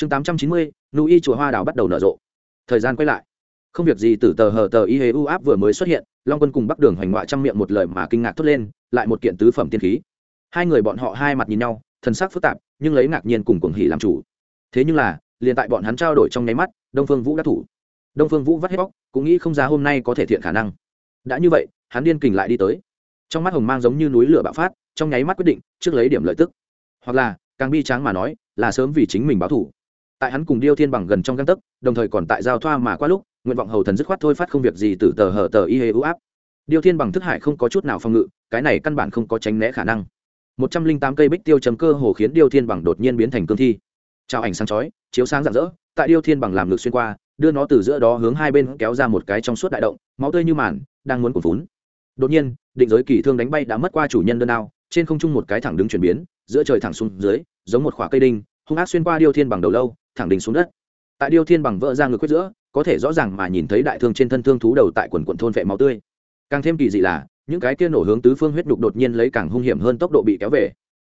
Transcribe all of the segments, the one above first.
chương tám trăm chín mươi, nụ y chùa hoa đào bắt đầu nở rộ. Thời gian quay lại. Không việc gì từ tờ hờ tờ y hế u áp vừa mới xuất hiện, long quân cùng bắc đường hoành ngoại trong miệng một lời mà kinh ngạc thốt lên, lại một kiện tứ phẩm tiên khí. Hai người bọn họ hai mặt nhìn nhau, thần sắc phức tạp, nhưng lấy ngạc nhiên cùng cuồng hỉ làm chủ. Thế nhưng là, liền tại bọn hắn trao đổi trong nháy mắt, đông phương vũ đã thủ. Đông phương vũ vắt hết bóc, cũng nghĩ không ra hôm nay có thể thiện khả năng. Đã như vậy, hắn điên kình lại đi tới. Trong mắt hồng mang giống như núi lửa bạo phát, trong nháy mắt quyết định, trước lấy điểm lợi tức. Hoặc là, càng bi tráng mà nói, là sớm vì chính mình báo thủ tại hắn cùng điêu thiên bằng gần trong găng tấc, đồng thời còn tại giao thoa mà qua lúc, nguyện vọng hầu thần dứt khoát thôi phát không việc gì từ tờ hở tờ y hê ưu áp. Điêu thiên bằng thức hải không có chút nào phòng ngự, cái này căn bản không có tránh né khả năng. Một trăm linh tám cây bích tiêu chấm cơ hồ khiến điêu thiên bằng đột nhiên biến thành cương thi. Trao ảnh sáng chói, chiếu sáng rạng rỡ, tại điêu thiên bằng làm ngược xuyên qua, đưa nó từ giữa đó hướng hai bên kéo ra một cái trong suốt đại động, máu tươi như màn, đang muốn cuồn vốn đột nhiên, định giới kỳ thương đánh bay đã mất qua chủ nhân đơn ao, trên không trung một cái thẳng đứng chuyển biến, giữa trời thẳng xuống dưới, giống một khỏa cây đinh, hung ác xuyên qua điêu thiên bằng đầu lâu thẳng đình xuống đất. Tại điêu thiên bằng vỡ ra ngược quyết giữa, có thể rõ ràng mà nhìn thấy đại thương trên thân thương thú đầu tại quần quận thôn vệ máu tươi. Càng thêm kỳ dị là, những cái kia nổ hướng tứ phương huyết đục đột nhiên lấy càng hung hiểm hơn tốc độ bị kéo về.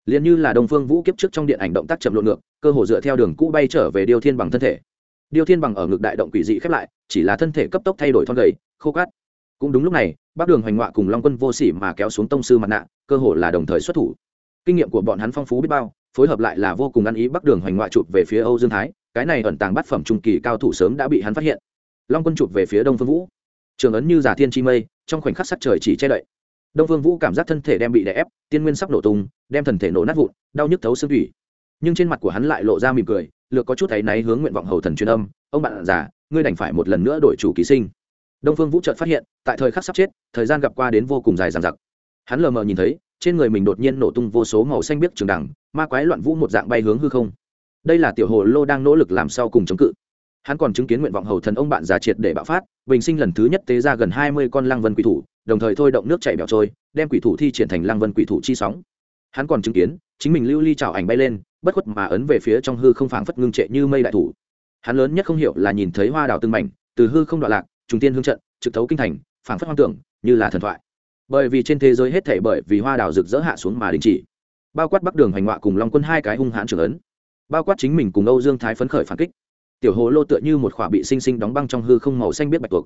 Liền như là đồng phương vũ kiếp trước trong điện ảnh động tác chậm lộn ngược, cơ hồ dựa theo đường cũ bay trở về điêu thiên bằng thân thể. Điêu thiên bằng ở ngực đại động quỷ dị khép lại, chỉ là thân thể cấp tốc thay đổi thon gầy, khô cát. Cũng đúng lúc này bác đường hoành ngọa cùng long quân vô sỉ mà kéo xuống tông sư mặt nạ, cơ hồ là đồng thời xuất thủ. Kinh nghiệm của bọn hắn phong phú biết bao phối hợp lại là vô cùng ăn ý bắc đường hoành ngoại chụp về phía âu dương thái, cái này ẩn tàng bát phẩm trung kỳ cao thủ sớm đã bị hắn phát hiện. Long quân chụp về phía đông phương vũ. Trường ấn như giả thiên chi mây, trong khoảnh khắc sắc trời chỉ che đậy. Đông phương vũ cảm giác thân thể đem bị đè ép, tiên nguyên sắp nổ tung, đem thần thể nổ nát vụn, đau nhức thấu xương thủy. Nhưng trên mặt của hắn lại lộ ra mỉm cười, lược có chút thấy náy hướng nguyện vọng hầu thần truyền âm, ông bạn già, ngươi đành phải một lần nữa đổi chủ ký sinh. Đông phương vũ chợt phát hiện, tại thời khắc sắp chết, thời gian gặp qua đến vô cùng dài dằng dặc. Hắn lờ mờ nhìn thấy, trên người mình đột nhiên nổ tung vô số màu xanh biếc trường đẳng ma quái loạn vũ một dạng bay hướng hư không. Đây là tiểu hồ lô đang nỗ lực làm sau cùng chống cự. Hắn còn chứng kiến nguyện vọng hầu thần ông bạn già triệt để bạo phát, bình sinh lần thứ nhất tế ra gần hai mươi con lăng vân quỷ thủ, đồng thời thôi động nước chảy bẻo trôi, đem quỷ thủ thi triển thành lăng vân quỷ thủ chi sóng. Hắn còn chứng kiến, chính mình lưu ly trào ảnh bay lên, bất khuất mà ấn về phía trong hư không phảng phất ngưng trệ như mây đại thủ. Hắn lớn nhất không hiểu là nhìn thấy hoa đào tương mảnh, từ hư không đoạn lạc, trùng tiên hương trận, trực thấu kinh thành, phảng phất hoang tưởng, như là thần thoại. Bởi vì trên thế giới hết thảy bởi vì hoa đào rực rỡ hạ xuống mà đình chỉ bao quát bắc đường hành họa cùng long quân hai cái hung hãn trưởng ấn bao quát chính mình cùng âu dương thái phấn khởi phản kích tiểu hồ lô tựa như một khỏa bị sinh sinh đóng băng trong hư không màu xanh biết bạch tuộc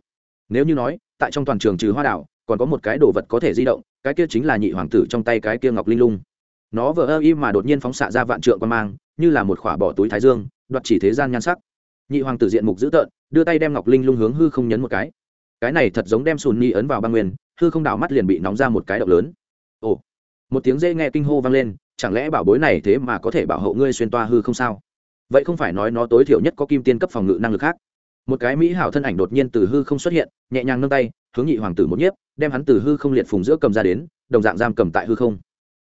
nếu như nói tại trong toàn trường trừ hoa đảo, còn có một cái đồ vật có thể di động cái kia chính là nhị hoàng tử trong tay cái kia ngọc linh lung nó vỡ ơ im mà đột nhiên phóng xạ ra vạn trượng quan mang như là một khỏa bỏ túi thái dương đoạt chỉ thế gian nhan sắc nhị hoàng tử diện mục dữ tợn đưa tay đem ngọc linh lung hướng hư không nhấn một cái cái này thật giống đem sùn ni ấn vào băng nguyên hư không đảo mắt liền bị nóng ra một cái động lớn ồ một tiếng dễ nghe kinh hô vang lên chẳng lẽ bảo bối này thế mà có thể bảo hộ ngươi xuyên toa hư không sao? Vậy không phải nói nó tối thiểu nhất có kim tiên cấp phòng ngự năng lực khác. Một cái mỹ hảo thân ảnh đột nhiên từ hư không xuất hiện, nhẹ nhàng nâng tay, hướng nhị hoàng tử một nhiếp, đem hắn từ hư không liệt phùng giữa cầm ra đến, đồng dạng giam cầm tại hư không.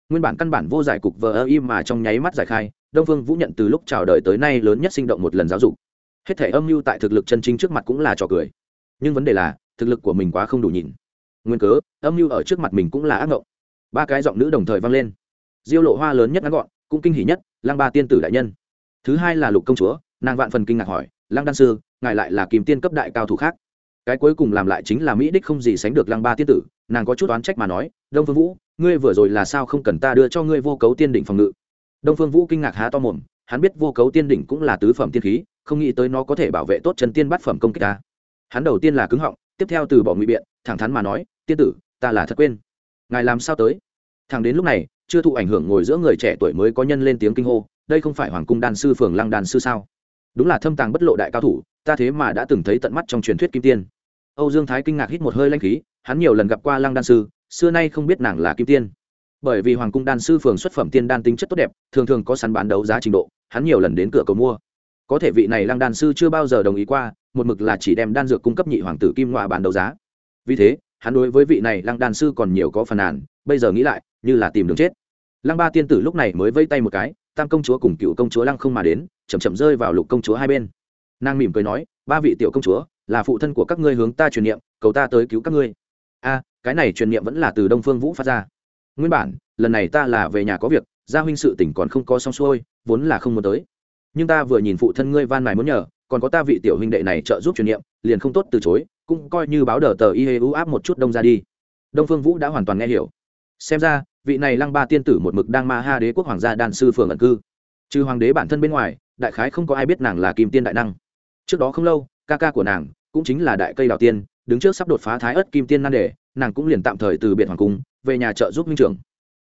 Nguyên bản căn bản vô giải cục vờ ơ im mà trong nháy mắt giải khai, đông phương vũ nhận từ lúc chào đời tới nay lớn nhất sinh động một lần giáo dục. Hết thể âm mưu tại thực lực chân chính trước mặt cũng là trò cười. Nhưng vấn đề là, thực lực của mình quá không đủ nhìn. Nguyên cớ, âm mưu ở trước mặt mình cũng là ác ngộng. Ba cái giọng nữ đồng thời vang lên diêu lộ hoa lớn nhất ngắn gọn, cũng kinh hỉ nhất, lăng ba tiên tử đại nhân. Thứ hai là lục công chúa, nàng vạn phần kinh ngạc hỏi, lăng đan sư, ngài lại là kìm tiên cấp đại cao thủ khác? Cái cuối cùng làm lại chính là mỹ đích không gì sánh được lăng ba tiên tử, nàng có chút oán trách mà nói, đông phương vũ, ngươi vừa rồi là sao không cần ta đưa cho ngươi vô cấu tiên đỉnh phòng ngự? Đông phương vũ kinh ngạc há to mồm, hắn biết vô cấu tiên đỉnh cũng là tứ phẩm tiên khí, không nghĩ tới nó có thể bảo vệ tốt chân tiên bát phẩm công kích ta. Hắn đầu tiên là cứng họng, tiếp theo từ bỏ ngụy biện, thẳng thắn mà nói, tiên tử, ta là thật quên. Ngài làm sao tới? Thẳng đến lúc này chưa thụ ảnh hưởng ngồi giữa người trẻ tuổi mới có nhân lên tiếng kinh hô, đây không phải hoàng cung đan sư, phường lăng đan sư sao? Đúng là thâm tàng bất lộ đại cao thủ, ta thế mà đã từng thấy tận mắt trong truyền thuyết kim tiên. Âu dương thái kinh ngạc hít một hơi lanh khí, hắn nhiều lần gặp qua lăng đan sư, xưa nay không biết nàng là kim tiên. Bởi vì hoàng cung đan sư phường xuất phẩm tiên đan tính chất tốt đẹp, thường thường có săn bán đấu giá trình độ, hắn nhiều lần đến cửa cầu mua. Có thể vị này lăng đan sư chưa bao giờ đồng ý qua, một mực là chỉ đem đan dược cung cấp nhị hoàng tử kim ngoại bán đấu giá. Vì thế, hắn đối với vị này lăng đan sư còn nhiều có phần nàn, bây giờ nghĩ lại như là tìm đường chết. Lăng ba tiên tử lúc này mới vây tay một cái, tam công chúa cùng cựu công chúa lăng không mà đến chầm chậm rơi vào lục công chúa hai bên. Nàng mỉm cười nói, ba vị tiểu công chúa, là phụ thân của các ngươi hướng ta truyền niệm, cầu ta tới cứu các ngươi. A, cái này truyền niệm vẫn là từ đông phương vũ phát ra. Nguyên bản, lần này ta là về nhà có việc, gia huynh sự tỉnh còn không có xong xuôi, vốn là không muốn tới. Nhưng ta vừa nhìn phụ thân ngươi van mài muốn nhờ, còn có ta vị tiểu huynh đệ này trợ giúp truyền niệm, liền không tốt từ chối, cũng coi như báo đờ tờ y hê ưu áp một chút đông ra đi. Đông phương vũ đã hoàn toàn nghe hiểu. Xem ra vị này lăng ba tiên tử một mực đang ma ha đế quốc hoàng gia đan sư phường ẩn cư. Trừ hoàng đế bản thân bên ngoài, đại khái không có ai biết nàng là kim tiên đại năng. Trước đó không lâu, ca ca của nàng cũng chính là đại cây đào tiên, đứng trước sắp đột phá thái ớt kim tiên nan đề, nàng cũng liền tạm thời từ biệt hoàng cung, về nhà trợ giúp minh trưởng.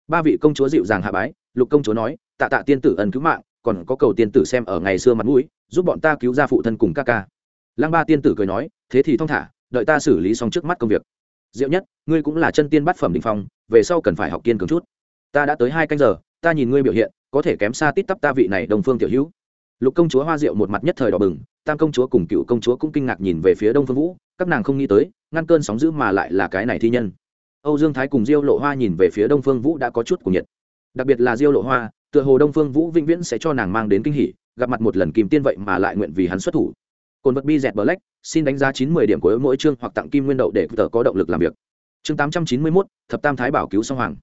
Ba vị công chúa dịu dàng hạ bái, lục công chúa nói, tạ tạ tiên tử ân cứu mạng, còn có cầu tiên tử xem ở ngày xưa mặt mũi, giúp bọn ta cứu ra phụ thân cùng ca ca. Lăng ba tiên tử cười nói, thế thì thong thả, đợi ta xử lý xong trước mắt công việc diệu nhất, ngươi cũng là chân tiên bát phẩm đình phong, về sau cần phải học kiên cường chút. Ta đã tới hai canh giờ, ta nhìn ngươi biểu hiện, có thể kém xa tít tắp ta vị này đồng phương tiểu hữu. Lục công chúa hoa diệu một mặt nhất thời đỏ bừng, tam công chúa cùng cựu công chúa cũng kinh ngạc nhìn về phía đông phương vũ, các nàng không nghĩ tới, ngăn cơn sóng giữ mà lại là cái này thi nhân. Âu dương thái cùng diêu lộ hoa nhìn về phía đông phương vũ đã có chút của nhiệt. Đặc biệt là diêu lộ hoa, tựa hồ đông phương vũ vĩnh viễn sẽ cho nàng mang đến kinh hỉ, gặp mặt một lần kìm tiên vậy mà lại nguyện vì hắn xuất thủ cồn vật bi dẹt black, xin đánh giá chín mươi điểm của mỗi chương hoặc tặng kim nguyên đậu để tờ có động lực làm việc. Chương tám trăm chín mươi mốt, thập tam thái bảo cứu song hoàng.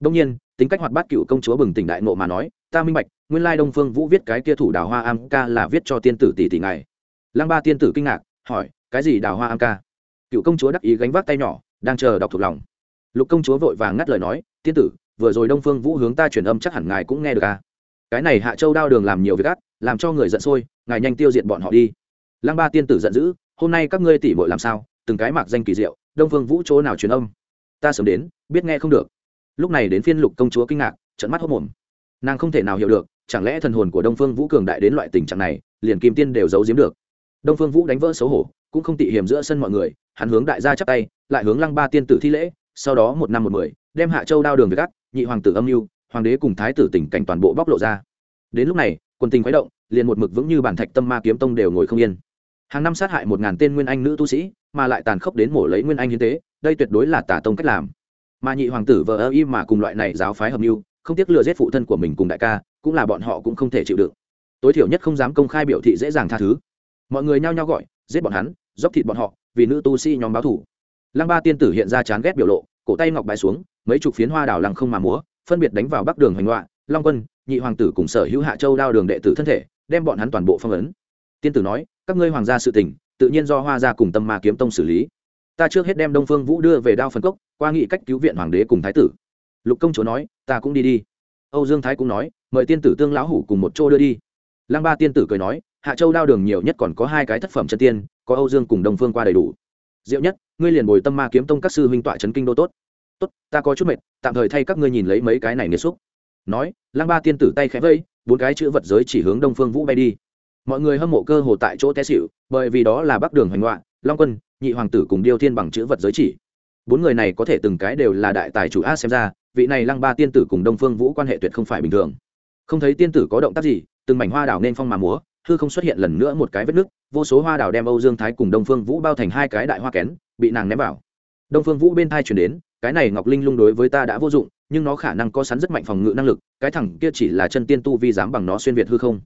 Đông nhiên, tính cách hoạt bát cựu công chúa bừng tỉnh đại nộ mà nói, ta minh bạch, nguyên lai đông phương vũ viết cái kia thủ đào hoa am ca là viết cho tiên tử tỷ tỷ ngài. Lăng ba tiên tử kinh ngạc, hỏi, cái gì đào hoa am ca? Cựu công chúa đắc ý gánh vác tay nhỏ, đang chờ đọc thuộc lòng. Lục công chúa vội vàng ngắt lời nói, tiên tử, vừa rồi đông phương vũ hướng ta truyền âm chắc hẳn ngài cũng nghe được à? Cái này hạ châu đao đường làm nhiều việc ác, làm cho người giận sôi, ngài nhanh tiêu diệt bọn họ đi lăng ba tiên tử giận dữ, hôm nay các ngươi tỉ mội làm sao? Từng cái mặc danh kỳ diệu, đông phương vũ chỗ nào truyền âm? Ta sớm đến, biết nghe không được. Lúc này đến phiên lục công chúa kinh ngạc trận mắt hốc mồm nàng không thể nào hiểu được, chẳng lẽ thần hồn của đông phương vũ cường đại đến loại tình trạng này, liền kim tiên đều giấu giếm được. Đông phương vũ đánh vỡ xấu hổ, cũng không tị hiểm giữa sân mọi người, hắn hướng đại gia chắp tay, lại hướng lăng ba tiên tử thi lễ, sau đó một năm một mười, đem hạ châu đao đường về gác, nhị hoàng tử âm mưu, hoàng đế cùng thái tử tình cảnh toàn bộ bóc lộ ra. Đến lúc này quân tình khuấy động, liền một mực vững như bản thạch tâm ma kiếm tông đều ngồi không yên hàng năm sát hại một ngàn tên nguyên anh nữ tu sĩ, mà lại tàn khốc đến mổ lấy nguyên anh hiến tế, đây tuyệt đối là tả tông cách làm. Mà nhị hoàng tử vợ ơ y mà cùng loại này giáo phái hợp mưu, không tiếc lừa giết phụ thân của mình cùng đại ca, cũng là bọn họ cũng không thể chịu đựng. Tối thiểu nhất không dám công khai biểu thị dễ dàng tha thứ. Mọi người nhao nhao gọi, giết bọn hắn, dốc thịt bọn họ, vì nữ tu sĩ nhóm báo thủ lăng ba tiên tử hiện ra chán ghét biểu lộ, cổ tay ngọc bài xuống, mấy chục phiến hoa đào lăng không mà múa, phân biệt đánh vào bắc đường hoành loạn long quân, nhị hoàng tử cùng sở hữu hạ châu đao đường đệ tử thân thể, đem bọn hắn toàn bộ phong ấn. Tiên tử nói các ngươi hoàng gia sự tình, tự nhiên do hoa gia cùng tâm ma kiếm tông xử lý. Ta trước hết đem đông phương vũ đưa về đao phân cốc, qua nghị cách cứu viện hoàng đế cùng thái tử. Lục công chúa nói, ta cũng đi đi. Âu dương thái cũng nói, mời tiên tử tương lão hủ cùng một chỗ đưa đi. Lăng ba tiên tử cười nói, hạ châu đao đường nhiều nhất còn có hai cái thất phẩm chân tiên, có âu dương cùng đông phương qua đầy đủ. Diệu nhất, ngươi liền bồi tâm ma kiếm tông các sư huynh tọa trấn kinh đô tốt. Tốt, ta có chút mệt, tạm thời thay các ngươi nhìn lấy mấy cái này nghiệt xúc. Nói, lăng ba tiên tử tay khẽ vây, bốn cái chữ vật giới chỉ hướng đông phương vũ bay đi mọi người hâm mộ cơ hồ tại chỗ té xỉu bởi vì đó là bắc đường hoành loạn, long quân nhị hoàng tử cùng điêu thiên bằng chữ vật giới chỉ. Bốn người này có thể từng cái đều là đại tài chủ a xem ra vị này lăng ba tiên tử cùng đông phương vũ quan hệ tuyệt không phải bình thường. Không thấy tiên tử có động tác gì từng mảnh hoa đào nên phong mà múa hư không xuất hiện lần nữa một cái vết nứt vô số hoa đào đem âu dương thái cùng đông phương vũ bao thành hai cái đại hoa kén bị nàng ném vào. Đông phương vũ bên thai chuyển đến cái này ngọc linh lung đối với ta đã vô dụng nhưng nó khả năng có sắn rất mạnh phòng ngự năng lực cái thằng kia chỉ là chân tiên tu vi dám bằng nó xuyên việt hư không?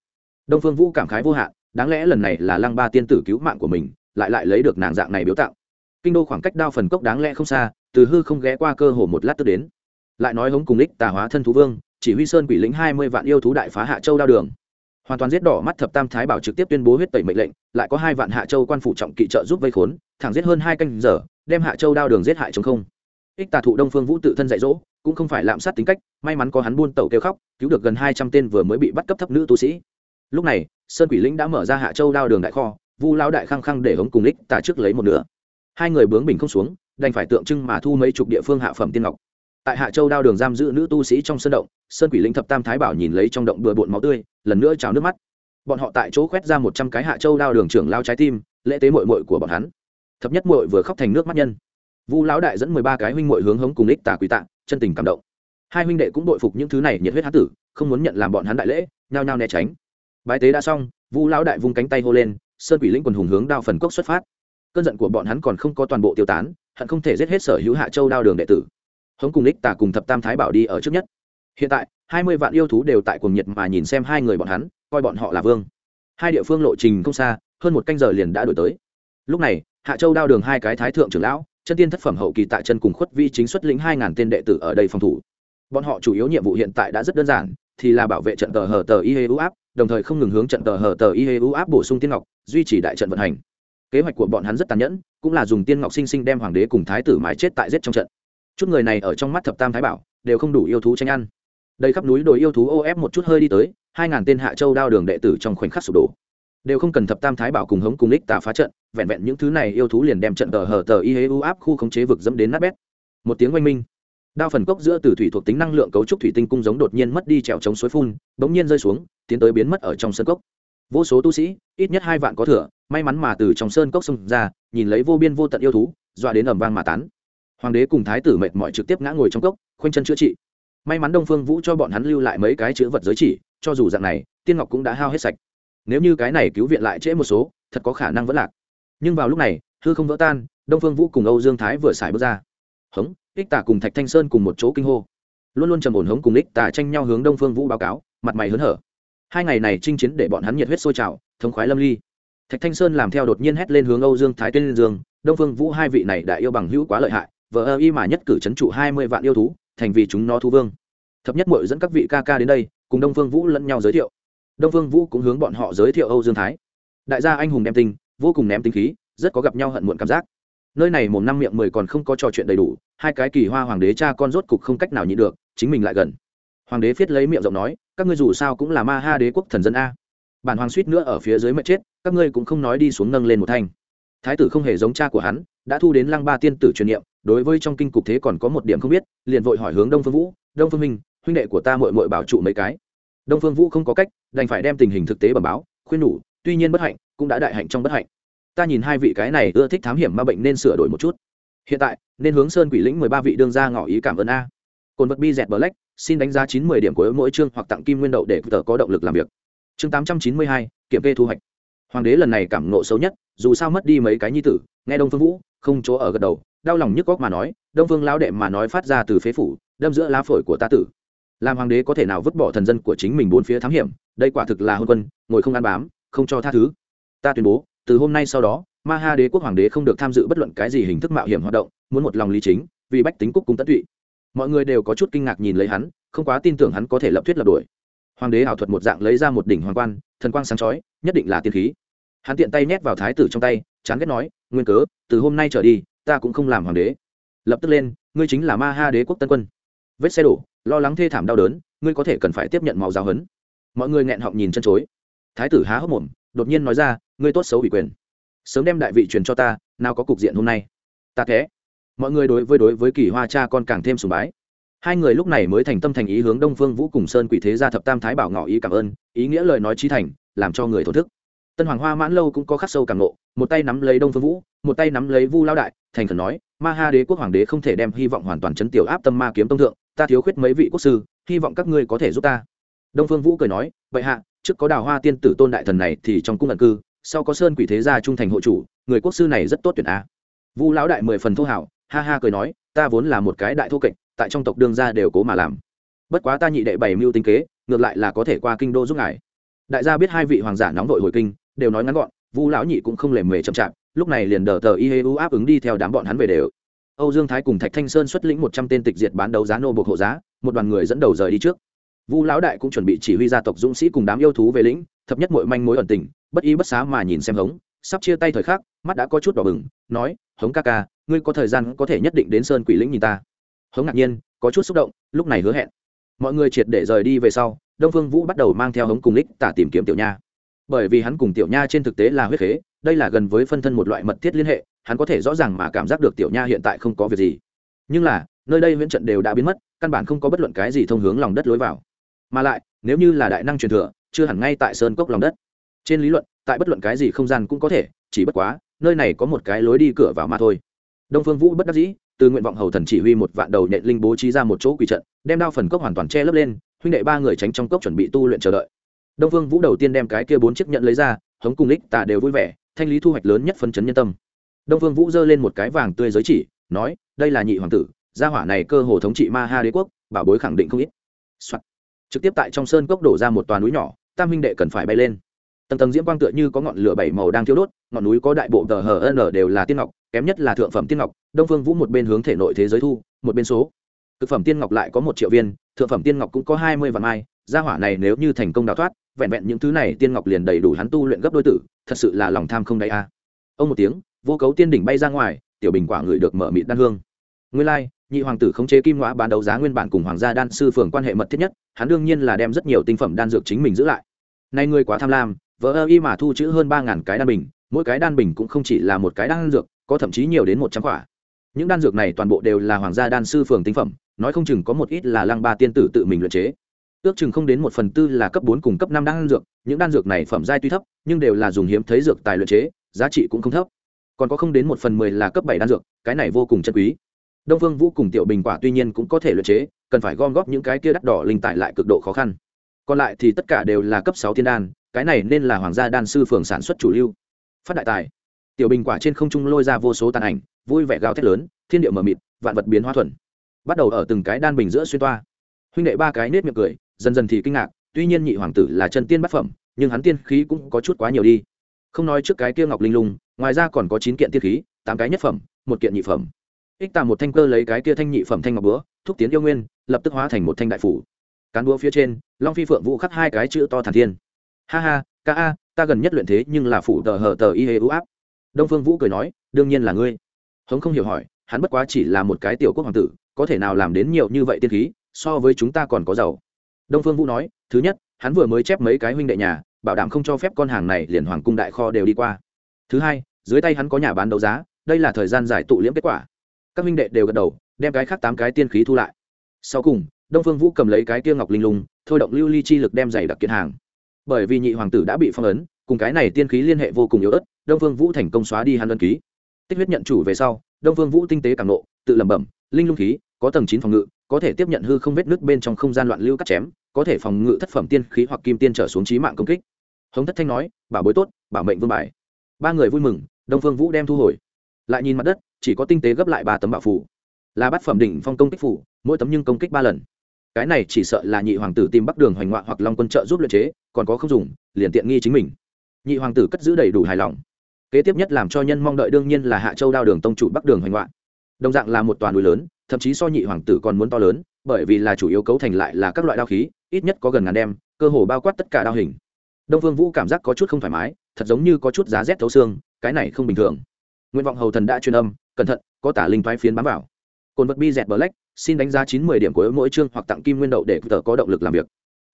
Đông phương vũ cảm khái vô hạn, đáng lẽ lần này là lăng ba tiên tử cứu mạng của mình, lại lại lấy được nàng dạng này biếu tặng. Kinh đô khoảng cách đao phần cốc đáng lẽ không xa, từ hư không ghé qua cơ hồ một lát tức đến. Lại nói hống cùng lịch tà hóa thân thú vương, chỉ huy sơn quỷ lĩnh hai mươi vạn yêu thú đại phá hạ châu đao đường. Hoàn toàn giết đỏ mắt thập tam thái bảo trực tiếp tuyên bố huyết tẩy mệnh lệnh, lại có hai vạn hạ châu quan phụ trọng kỵ trợ giúp vây khốn, thẳng giết hơn hai canh giờ, đem hạ châu đao đường giết hại chống không. Ích tà thụ đông phương vũ tự thân dạy dỗ, cũng không phải lạm sát tính cách, may mắn có hắn buôn tàu kêu khóc, cứu được gần hai trăm tên vừa mới bị bắt cấp thấp nữ tu sĩ lúc này, sơn quỷ lĩnh đã mở ra hạ châu đao đường đại kho, vu lao đại khăng khăng để hống cùng lích tà trước lấy một nửa. Hai người bướng bình không xuống, đành phải tượng trưng mà thu mấy chục địa phương hạ phẩm tiên ngọc. Tại hạ châu đao đường giam giữ nữ tu sĩ trong sân động, sơn quỷ lĩnh thập tam thái bảo nhìn lấy trong động bừa bộn máu tươi, lần nữa trào nước mắt. Bọn họ tại chỗ quét ra một trăm cái hạ châu đao đường trưởng lao trái tim, lễ tế mội mội của bọn hắn. Thập nhất mội vừa khóc thành nước mắt nhân. Vu lão đại dẫn mười ba cái huynh mội hướng hống cùng ích tà quỳ tạ, chân tình cảm động. Hai huynh đệ cũng đội phục những thứ này, nhiệt huyết hán tử, không muốn nhận làm bọn hắn đại lễ, nhao nhao né tránh bái tế đã xong, vu lão đại vung cánh tay hô lên, sơn quỷ linh quần hùng hướng đao phần cốc xuất phát. Cơn giận của bọn hắn còn không có toàn bộ tiêu tán, hận không thể giết hết sở hữu hạ châu đao đường đệ tử. Hống cùng lích tà cùng thập tam thái bảo đi ở trước nhất. Hiện tại, hai mươi vạn yêu thú đều tại cuồng nhiệt mà nhìn xem hai người bọn hắn, coi bọn họ là vương. Hai địa phương lộ trình không xa, hơn một canh giờ liền đã đổi tới. Lúc này, hạ châu đao đường hai cái thái thượng trưởng lão, chân tiên thất phẩm hậu kỳ tại chân cùng khuất vi chính xuất lĩnh hai ngàn tên đệ tử ở đây phòng thủ. Bọn họ chủ yếu nhiệm vụ hiện tại đã rất đơn giản, thì là bảo vệ trận tờ hờ tờ y hê u áp đồng thời không ngừng hướng trận tờ hở tờ y e áp bổ sung tiên ngọc, duy trì đại trận vận hành. Kế hoạch của bọn hắn rất tàn nhẫn, cũng là dùng tiên ngọc sinh sinh đem hoàng đế cùng thái tử mái chết tại giết trong trận. Chút người này ở trong mắt thập tam thái bảo, đều không đủ yêu thú tranh ăn. Đây khắp núi đồi yêu thú ô ép một chút hơi đi tới, hai ngàn tên hạ châu đao đường đệ tử trong khoảnh khắc sụp đổ. Đều không cần thập tam thái bảo cùng hống cùng ích tà phá trận, vẹn vẹn những thứ này yêu thú liền đem trận tờ hở tờ y e áp khu khống chế vực dẫm đến nát bét. Một tiếng oanh minh đao phần cốc giữa từ thủy thuộc tính năng lượng cấu trúc thủy tinh cung giống đột nhiên mất đi trèo chống suối phun, bỗng nhiên rơi xuống, tiến tới biến mất ở trong sân cốc. Vô số tu sĩ, ít nhất hai vạn có thừa, may mắn mà từ trong sơn cốc xông ra, nhìn lấy vô biên vô tận yêu thú, dọa đến ẩm vang mà tán. Hoàng đế cùng thái tử mệt mỏi trực tiếp ngã ngồi trong cốc, khoanh chân chữa trị. May mắn đông phương vũ cho bọn hắn lưu lại mấy cái chữ vật giới chỉ, cho dù dạng này, tiên ngọc cũng đã hao hết sạch. Nếu như cái này cứu viện lại trễ một số, thật có khả năng vẫn lạc. Nhưng vào lúc này, hư không vỡ tan, đông phương vũ cùng âu dương thái vừa xài bước ra. Hống ích tả cùng thạch thanh sơn cùng một chỗ kinh hô luôn luôn trầm ổn hống cùng ích tả tranh nhau hướng đông phương vũ báo cáo mặt mày hớn hở hai ngày này chinh chiến để bọn hắn nhiệt huyết sôi trào thống khoái lâm ly thạch thanh sơn làm theo đột nhiên hét lên hướng âu dương thái tên dương đông phương vũ hai vị này đã yêu bằng hữu quá lợi hại vợ ơ y mà nhất cử c h ấ n trụ hai mươi vạn yêu thú thành vì chúng nó thu vương thập nhất mội dẫn các vị ca ca đến đây cùng đông phương vũ lẫn nhau giới thiệu đông phương vũ cũng hướng bọn họ giới thiệu âu dương thái đại gia anh hùng đem tinh vô cùng ném tinh khí rất có gặp nhau hận muộn cảm giác nơi này một năm miệng mười còn không có trò chuyện đầy đủ hai cái kỳ hoa hoàng đế cha con rốt cục không cách nào nhịn được, chính mình lại gần. Hoàng đế viết lấy miệng rộng nói, các ngươi dù sao cũng là ma ha đế quốc thần dân a. Bản hoàng suýt nữa ở phía dưới mệt chết, các ngươi cũng không nói đi xuống nâng lên một thanh. Thái tử không hề giống cha của hắn, đã thu đến lăng ba tiên tử truyền niệm, đối với trong kinh cục thế còn có một điểm không biết, liền vội hỏi hướng đông phương vũ, đông phương minh, huynh đệ của ta mội mội bảo trụ mấy cái? Đông phương vũ không có cách, đành phải đem tình hình thực tế bẩm báo, khuyên nhủ, tuy nhiên bất hạnh, cũng đã đại hạnh trong bất hạnh. Ta nhìn hai vị cái này ưa thích thám hiểm ma bệnh nên sửa đổi một chút hiện tại, nên hướng sơn quỷ lĩnh mười ba vị đương ra ngỏ ý cảm ơn a. Cồn vật bi dẹt black, xin đánh giá chín mươi điểm của mỗi chương hoặc tặng kim nguyên đậu để tờ có động lực làm việc. Chương tám trăm chín mươi hai, kiểm kê thu hoạch. Hoàng đế lần này cảm nộ xấu nhất, dù sao mất đi mấy cái nhi tử, nghe đông phương vũ, không chỗ ở gật đầu, đau lòng nhức góc mà nói, đông phương lão đệ mà nói phát ra từ phế phủ, đâm giữa lá phổi của ta tử. Làm hoàng đế có thể nào vứt bỏ thần dân của chính mình bốn phía thám hiểm, đây quả thực là hôn quân, ngồi không ăn bám, không cho tha thứ. Ta tuyên bố, từ hôm nay sau đó ma ha đế quốc hoàng đế không được tham dự bất luận cái gì hình thức mạo hiểm hoạt động, muốn một lòng lý chính, vì bách tính cúc cung tất tụy. Mọi người đều có chút kinh ngạc nhìn lấy hắn, không quá tin tưởng hắn có thể lập thuyết lập đuổi. Hoàng đế ảo thuật một dạng lấy ra một đỉnh hoàng quan, thần quang sáng chói, nhất định là tiên khí. Hắn tiện tay nhét vào thái tử trong tay, chán ghét nói, nguyên cớ, từ hôm nay trở đi, ta cũng không làm hoàng đế. Lập tức lên, ngươi chính là ma ha đế quốc tân quân. Vết xe đổ, lo lắng thê thảm đau đớn, ngươi có thể cần phải tiếp nhận máu giáo hấn mọi người nghẹn họng nhìn chân chối. Thái tử há hốc mồm, đột nhiên nói ra, ngươi tốt xấu ủy quyền sớm đem đại vị truyền cho ta, nào có cục diện hôm nay. Ta thế. Mọi người đối với đối với kỳ hoa cha con càng thêm sùng bái. Hai người lúc này mới thành tâm thành ý hướng đông phương vũ cùng sơn quỷ thế gia thập tam thái bảo ngỏ ý cảm ơn, ý nghĩa lời nói trí thành, làm cho người thổ thức. Tân hoàng hoa mãn lâu cũng có khắc sâu càng nộ một tay nắm lấy đông phương vũ, một tay nắm lấy vu lao đại, thành khẩn nói, ma ha đế quốc hoàng đế không thể đem hy vọng hoàn toàn chấn tiểu áp tâm ma kiếm tông thượng, ta thiếu khuyết mấy vị quốc sư, hy vọng các ngươi có thể giúp ta. Đông phương vũ cười nói vậy hạ, trước có đào hoa tiên tử tôn đại thần này thì trong cung ẩn cư sau có sơn quỷ thế gia trung thành hộ chủ, người quốc sư này rất tốt tuyển a. Vu lão đại mười phần thô hảo, ha ha cười nói, ta vốn là một cái đại thô kệch, tại trong tộc đương gia đều cố mà làm. Bất quá ta nhị đệ bảy mưu tính kế, ngược lại là có thể qua kinh đô giúp ngài. Đại gia biết hai vị hoàng giả nóng vội hồi kinh, đều nói ngắn gọn, vu lão nhị cũng không lề mề chậm chạp, lúc này liền đờ tờ y hê u áp ứng đi theo đám bọn hắn về đều. Âu dương thái cùng thạch thanh sơn xuất lĩnh một trăm tên tịch diệt bán đấu giá nô buộc hộ giá, một đoàn người dẫn đầu rời đi trước. Vu lão đại cũng chuẩn bị chỉ huy gia tộc dũng sĩ cùng đám yêu thú về lĩnh, thập nhất mọi manh mối ẩn tình bất y bất xá mà nhìn xem hống, sắp chia tay thời khắc, mắt đã có chút đỏ bừng, nói, hống ca ca, ngươi có thời gian có thể nhất định đến sơn quỷ lĩnh nhìn ta. Hống ngạc nhiên, có chút xúc động, lúc này hứa hẹn. Mọi người triệt để rời đi về sau, đông phương vũ bắt đầu mang theo hống cùng lích tả tìm kiếm tiểu nha. Bởi vì hắn cùng tiểu nha trên thực tế là huyết khế, đây là gần với phân thân một loại mật thiết liên hệ, hắn có thể rõ ràng mà cảm giác được tiểu nha hiện tại không có việc gì. Nhưng là, nơi đây viễn trận đều đã biến mất, căn bản không có bất luận cái gì thông hướng lòng đất lối vào. Mà lại, nếu như là đại năng truyền thừa, chưa hẳn ngay tại sơn cốc lòng đất trên lý luận, tại bất luận cái gì không gian cũng có thể, chỉ bất quá, nơi này có một cái lối đi cửa vào mà thôi. Đông phương vũ bất đắc dĩ, từ nguyện vọng hầu thần chỉ huy một vạn đầu nhện linh bố trí ra một chỗ quỷ trận, đem đao phần cốc hoàn toàn che lấp lên, huynh đệ ba người tránh trong cốc chuẩn bị tu luyện chờ đợi. Đông phương vũ đầu tiên đem cái kia bốn chiếc nhận lấy ra, hống cung lích tà đều vui vẻ, thanh lý thu hoạch lớn nhất phân chấn nhân tâm. Đông phương vũ giơ lên một cái vàng tươi giới chỉ, nói, đây là nhị hoàng tử, gia hỏa này cơ hồ thống trị ma ha đế quốc, bảo bối khẳng định không ít、Soạn. trực tiếp tại trong sơn cốc đổ ra một toàn núi nhỏ, tam huynh đệ cần phải bay lên tầng tầng diễm quang tựa như có ngọn lửa bảy màu đang thiêu đốt, ngọn núi có đại bộ tờ hờ n đều là tiên ngọc, kém nhất là thượng phẩm tiên ngọc, đông phương vũ một bên hướng thể nội thế giới thu, một bên số. Thực phẩm tiên ngọc lại có một triệu viên, thượng phẩm tiên ngọc cũng có hai mươi vạn mai, gia hỏa này nếu như thành công đào thoát, vẹn vẹn những thứ này tiên ngọc liền đầy đủ hắn tu luyện gấp đôi tử, thật sự là lòng tham không đáy a. Ông một tiếng, vô cấu tiên đỉnh bay ra ngoài, tiểu bình quả người được mở mịt đan hương. Nguyên lai, nhị hoàng tử khống chế kim ngõa bán đấu giá nguyên bản cùng hoàng gia đan sư phường quan hệ mật thiết nhất, hắn đương nhiên là đem rất nhiều tinh phẩm đan dược chính mình giữ lại. Nay ngươi quá tham lam vỡ ơ y mà thu chữ hơn ba ngàn cái đan bình, mỗi cái đan bình cũng không chỉ là một cái đan dược, có thậm chí nhiều đến một trăm quả. Những đan dược này toàn bộ đều là hoàng gia đan sư phường tinh phẩm, nói không chừng có một ít là lăng ba tiên tử tự mình luyện chế. Ước chừng không đến một phần tư là cấp bốn cùng cấp năm đan dược, những đan dược này phẩm giai tuy thấp, nhưng đều là dùng hiếm thấy dược tài luyện chế, giá trị cũng không thấp. Còn có không đến một phần mười là cấp bảy đan dược, cái này vô cùng chân quý. Đông phương vũ cùng tiểu bình quả tuy nhiên cũng có thể luyện chế, cần phải gom góp những cái kia đắt đỏ linh tài lại cực độ khó khăn. Còn lại thì tất cả đều là cấp sáu thiên đan cái này nên là hoàng gia đan sư phường sản xuất chủ lưu. Phát đại tài. Tiểu bình quả trên không trung lôi ra vô số tàn ảnh, vui vẻ gào thét lớn, thiên địa mờ mịt, vạn vật biến hóa thuần. Bắt đầu ở từng cái đan bình giữa xuyên toa. Huynh đệ ba cái nết miệng cười, dần dần thì kinh ngạc, tuy nhiên nhị hoàng tử là chân tiên bát phẩm, nhưng hắn tiên khí cũng có chút quá nhiều đi. Không nói trước cái kia ngọc linh lung, ngoài ra còn có chín kiện tiên khí, tám cái nhất phẩm, một kiện nhị phẩm. Ích tà một thanh cơ lấy cái kia thanh nhị phẩm thanh ngọc búa, thúc tiến yêu nguyên, lập tức hóa thành một thanh đại phủ. Cán búa phía trên, long phi phượng vũ khắc hai cái chữ to thản thiên ha ha ca a ta gần nhất luyện thế nhưng là phủ tờ hờ tờ y hê ưu áp. Đông phương vũ cười nói đương nhiên là ngươi. Hống không hiểu hỏi hắn bất quá chỉ là một cái tiểu quốc hoàng tử có thể nào làm đến nhiều như vậy tiên khí so với chúng ta còn có giàu. Đông phương vũ nói thứ nhất hắn vừa mới chép mấy cái huynh đệ nhà bảo đảm không cho phép con hàng này liền hoàng cung đại kho đều đi qua. Thứ hai dưới tay hắn có nhà bán đấu giá đây là thời gian giải tụ liễm kết quả. Các huynh đệ đều gật đầu đem cái khác tám cái tiên khí thu lại. Sau cùng đông phương vũ cầm lấy cái kia ngọc linh lùng, thôi động lưu ly chi lực đem giày đặc kiện hàng bởi vì nhị hoàng tử đã bị phong ấn, cùng cái này tiên khí liên hệ vô cùng yếu ớt, đông phương vũ thành công xóa đi hắn ân ký. Tích huyết nhận chủ về sau, đông phương vũ tinh tế cảm nộ, tự lẩm bẩm, linh lung khí, có tầng chín phòng ngự, có thể tiếp nhận hư không vết nước bên trong không gian loạn lưu cắt chém, có thể phòng ngự thất phẩm tiên khí hoặc kim tiên trở xuống trí mạng công kích. Hống thất thanh nói, bảo bối tốt, bảo mệnh vương bài. Ba người vui mừng, đông phương vũ đem thu hồi. Lại nhìn mặt đất, chỉ có tinh tế gấp lại ba tấm bạo phủ. Là bát phẩm đỉnh phong công kích phủ, mỗi tấm nhưng công kích ba lần cái này chỉ sợ là nhị hoàng tử tìm bắc đường hoành ngoại hoặc long quân trợ giúp luyện chế, còn có không dùng, liền tiện nghi chính mình. Nhị hoàng tử cất giữ đầy đủ hài lòng. Kế tiếp nhất làm cho nhân mong đợi đương nhiên là hạ châu đao đường tông chủ bắc đường hoành ngoại đồng dạng là một toàn núi lớn, thậm chí so nhị hoàng tử còn muốn to lớn, bởi vì là chủ yếu cấu thành lại là các loại đao khí, ít nhất có gần ngàn đem, cơ hồ bao quát tất cả đao hình. Đông phương vũ cảm giác có chút không thoải mái, thật giống như có chút giá rét thấu xương, cái này không bình thường. Nguyện vọng hầu thần đã truyền âm, cẩn thận, có tả linh thoái phiến bám vào. Cồn vật bi dẹt black xin đánh giá chín mươi điểm của mỗi chương hoặc tặng kim nguyên đậu để tờ có động lực làm việc.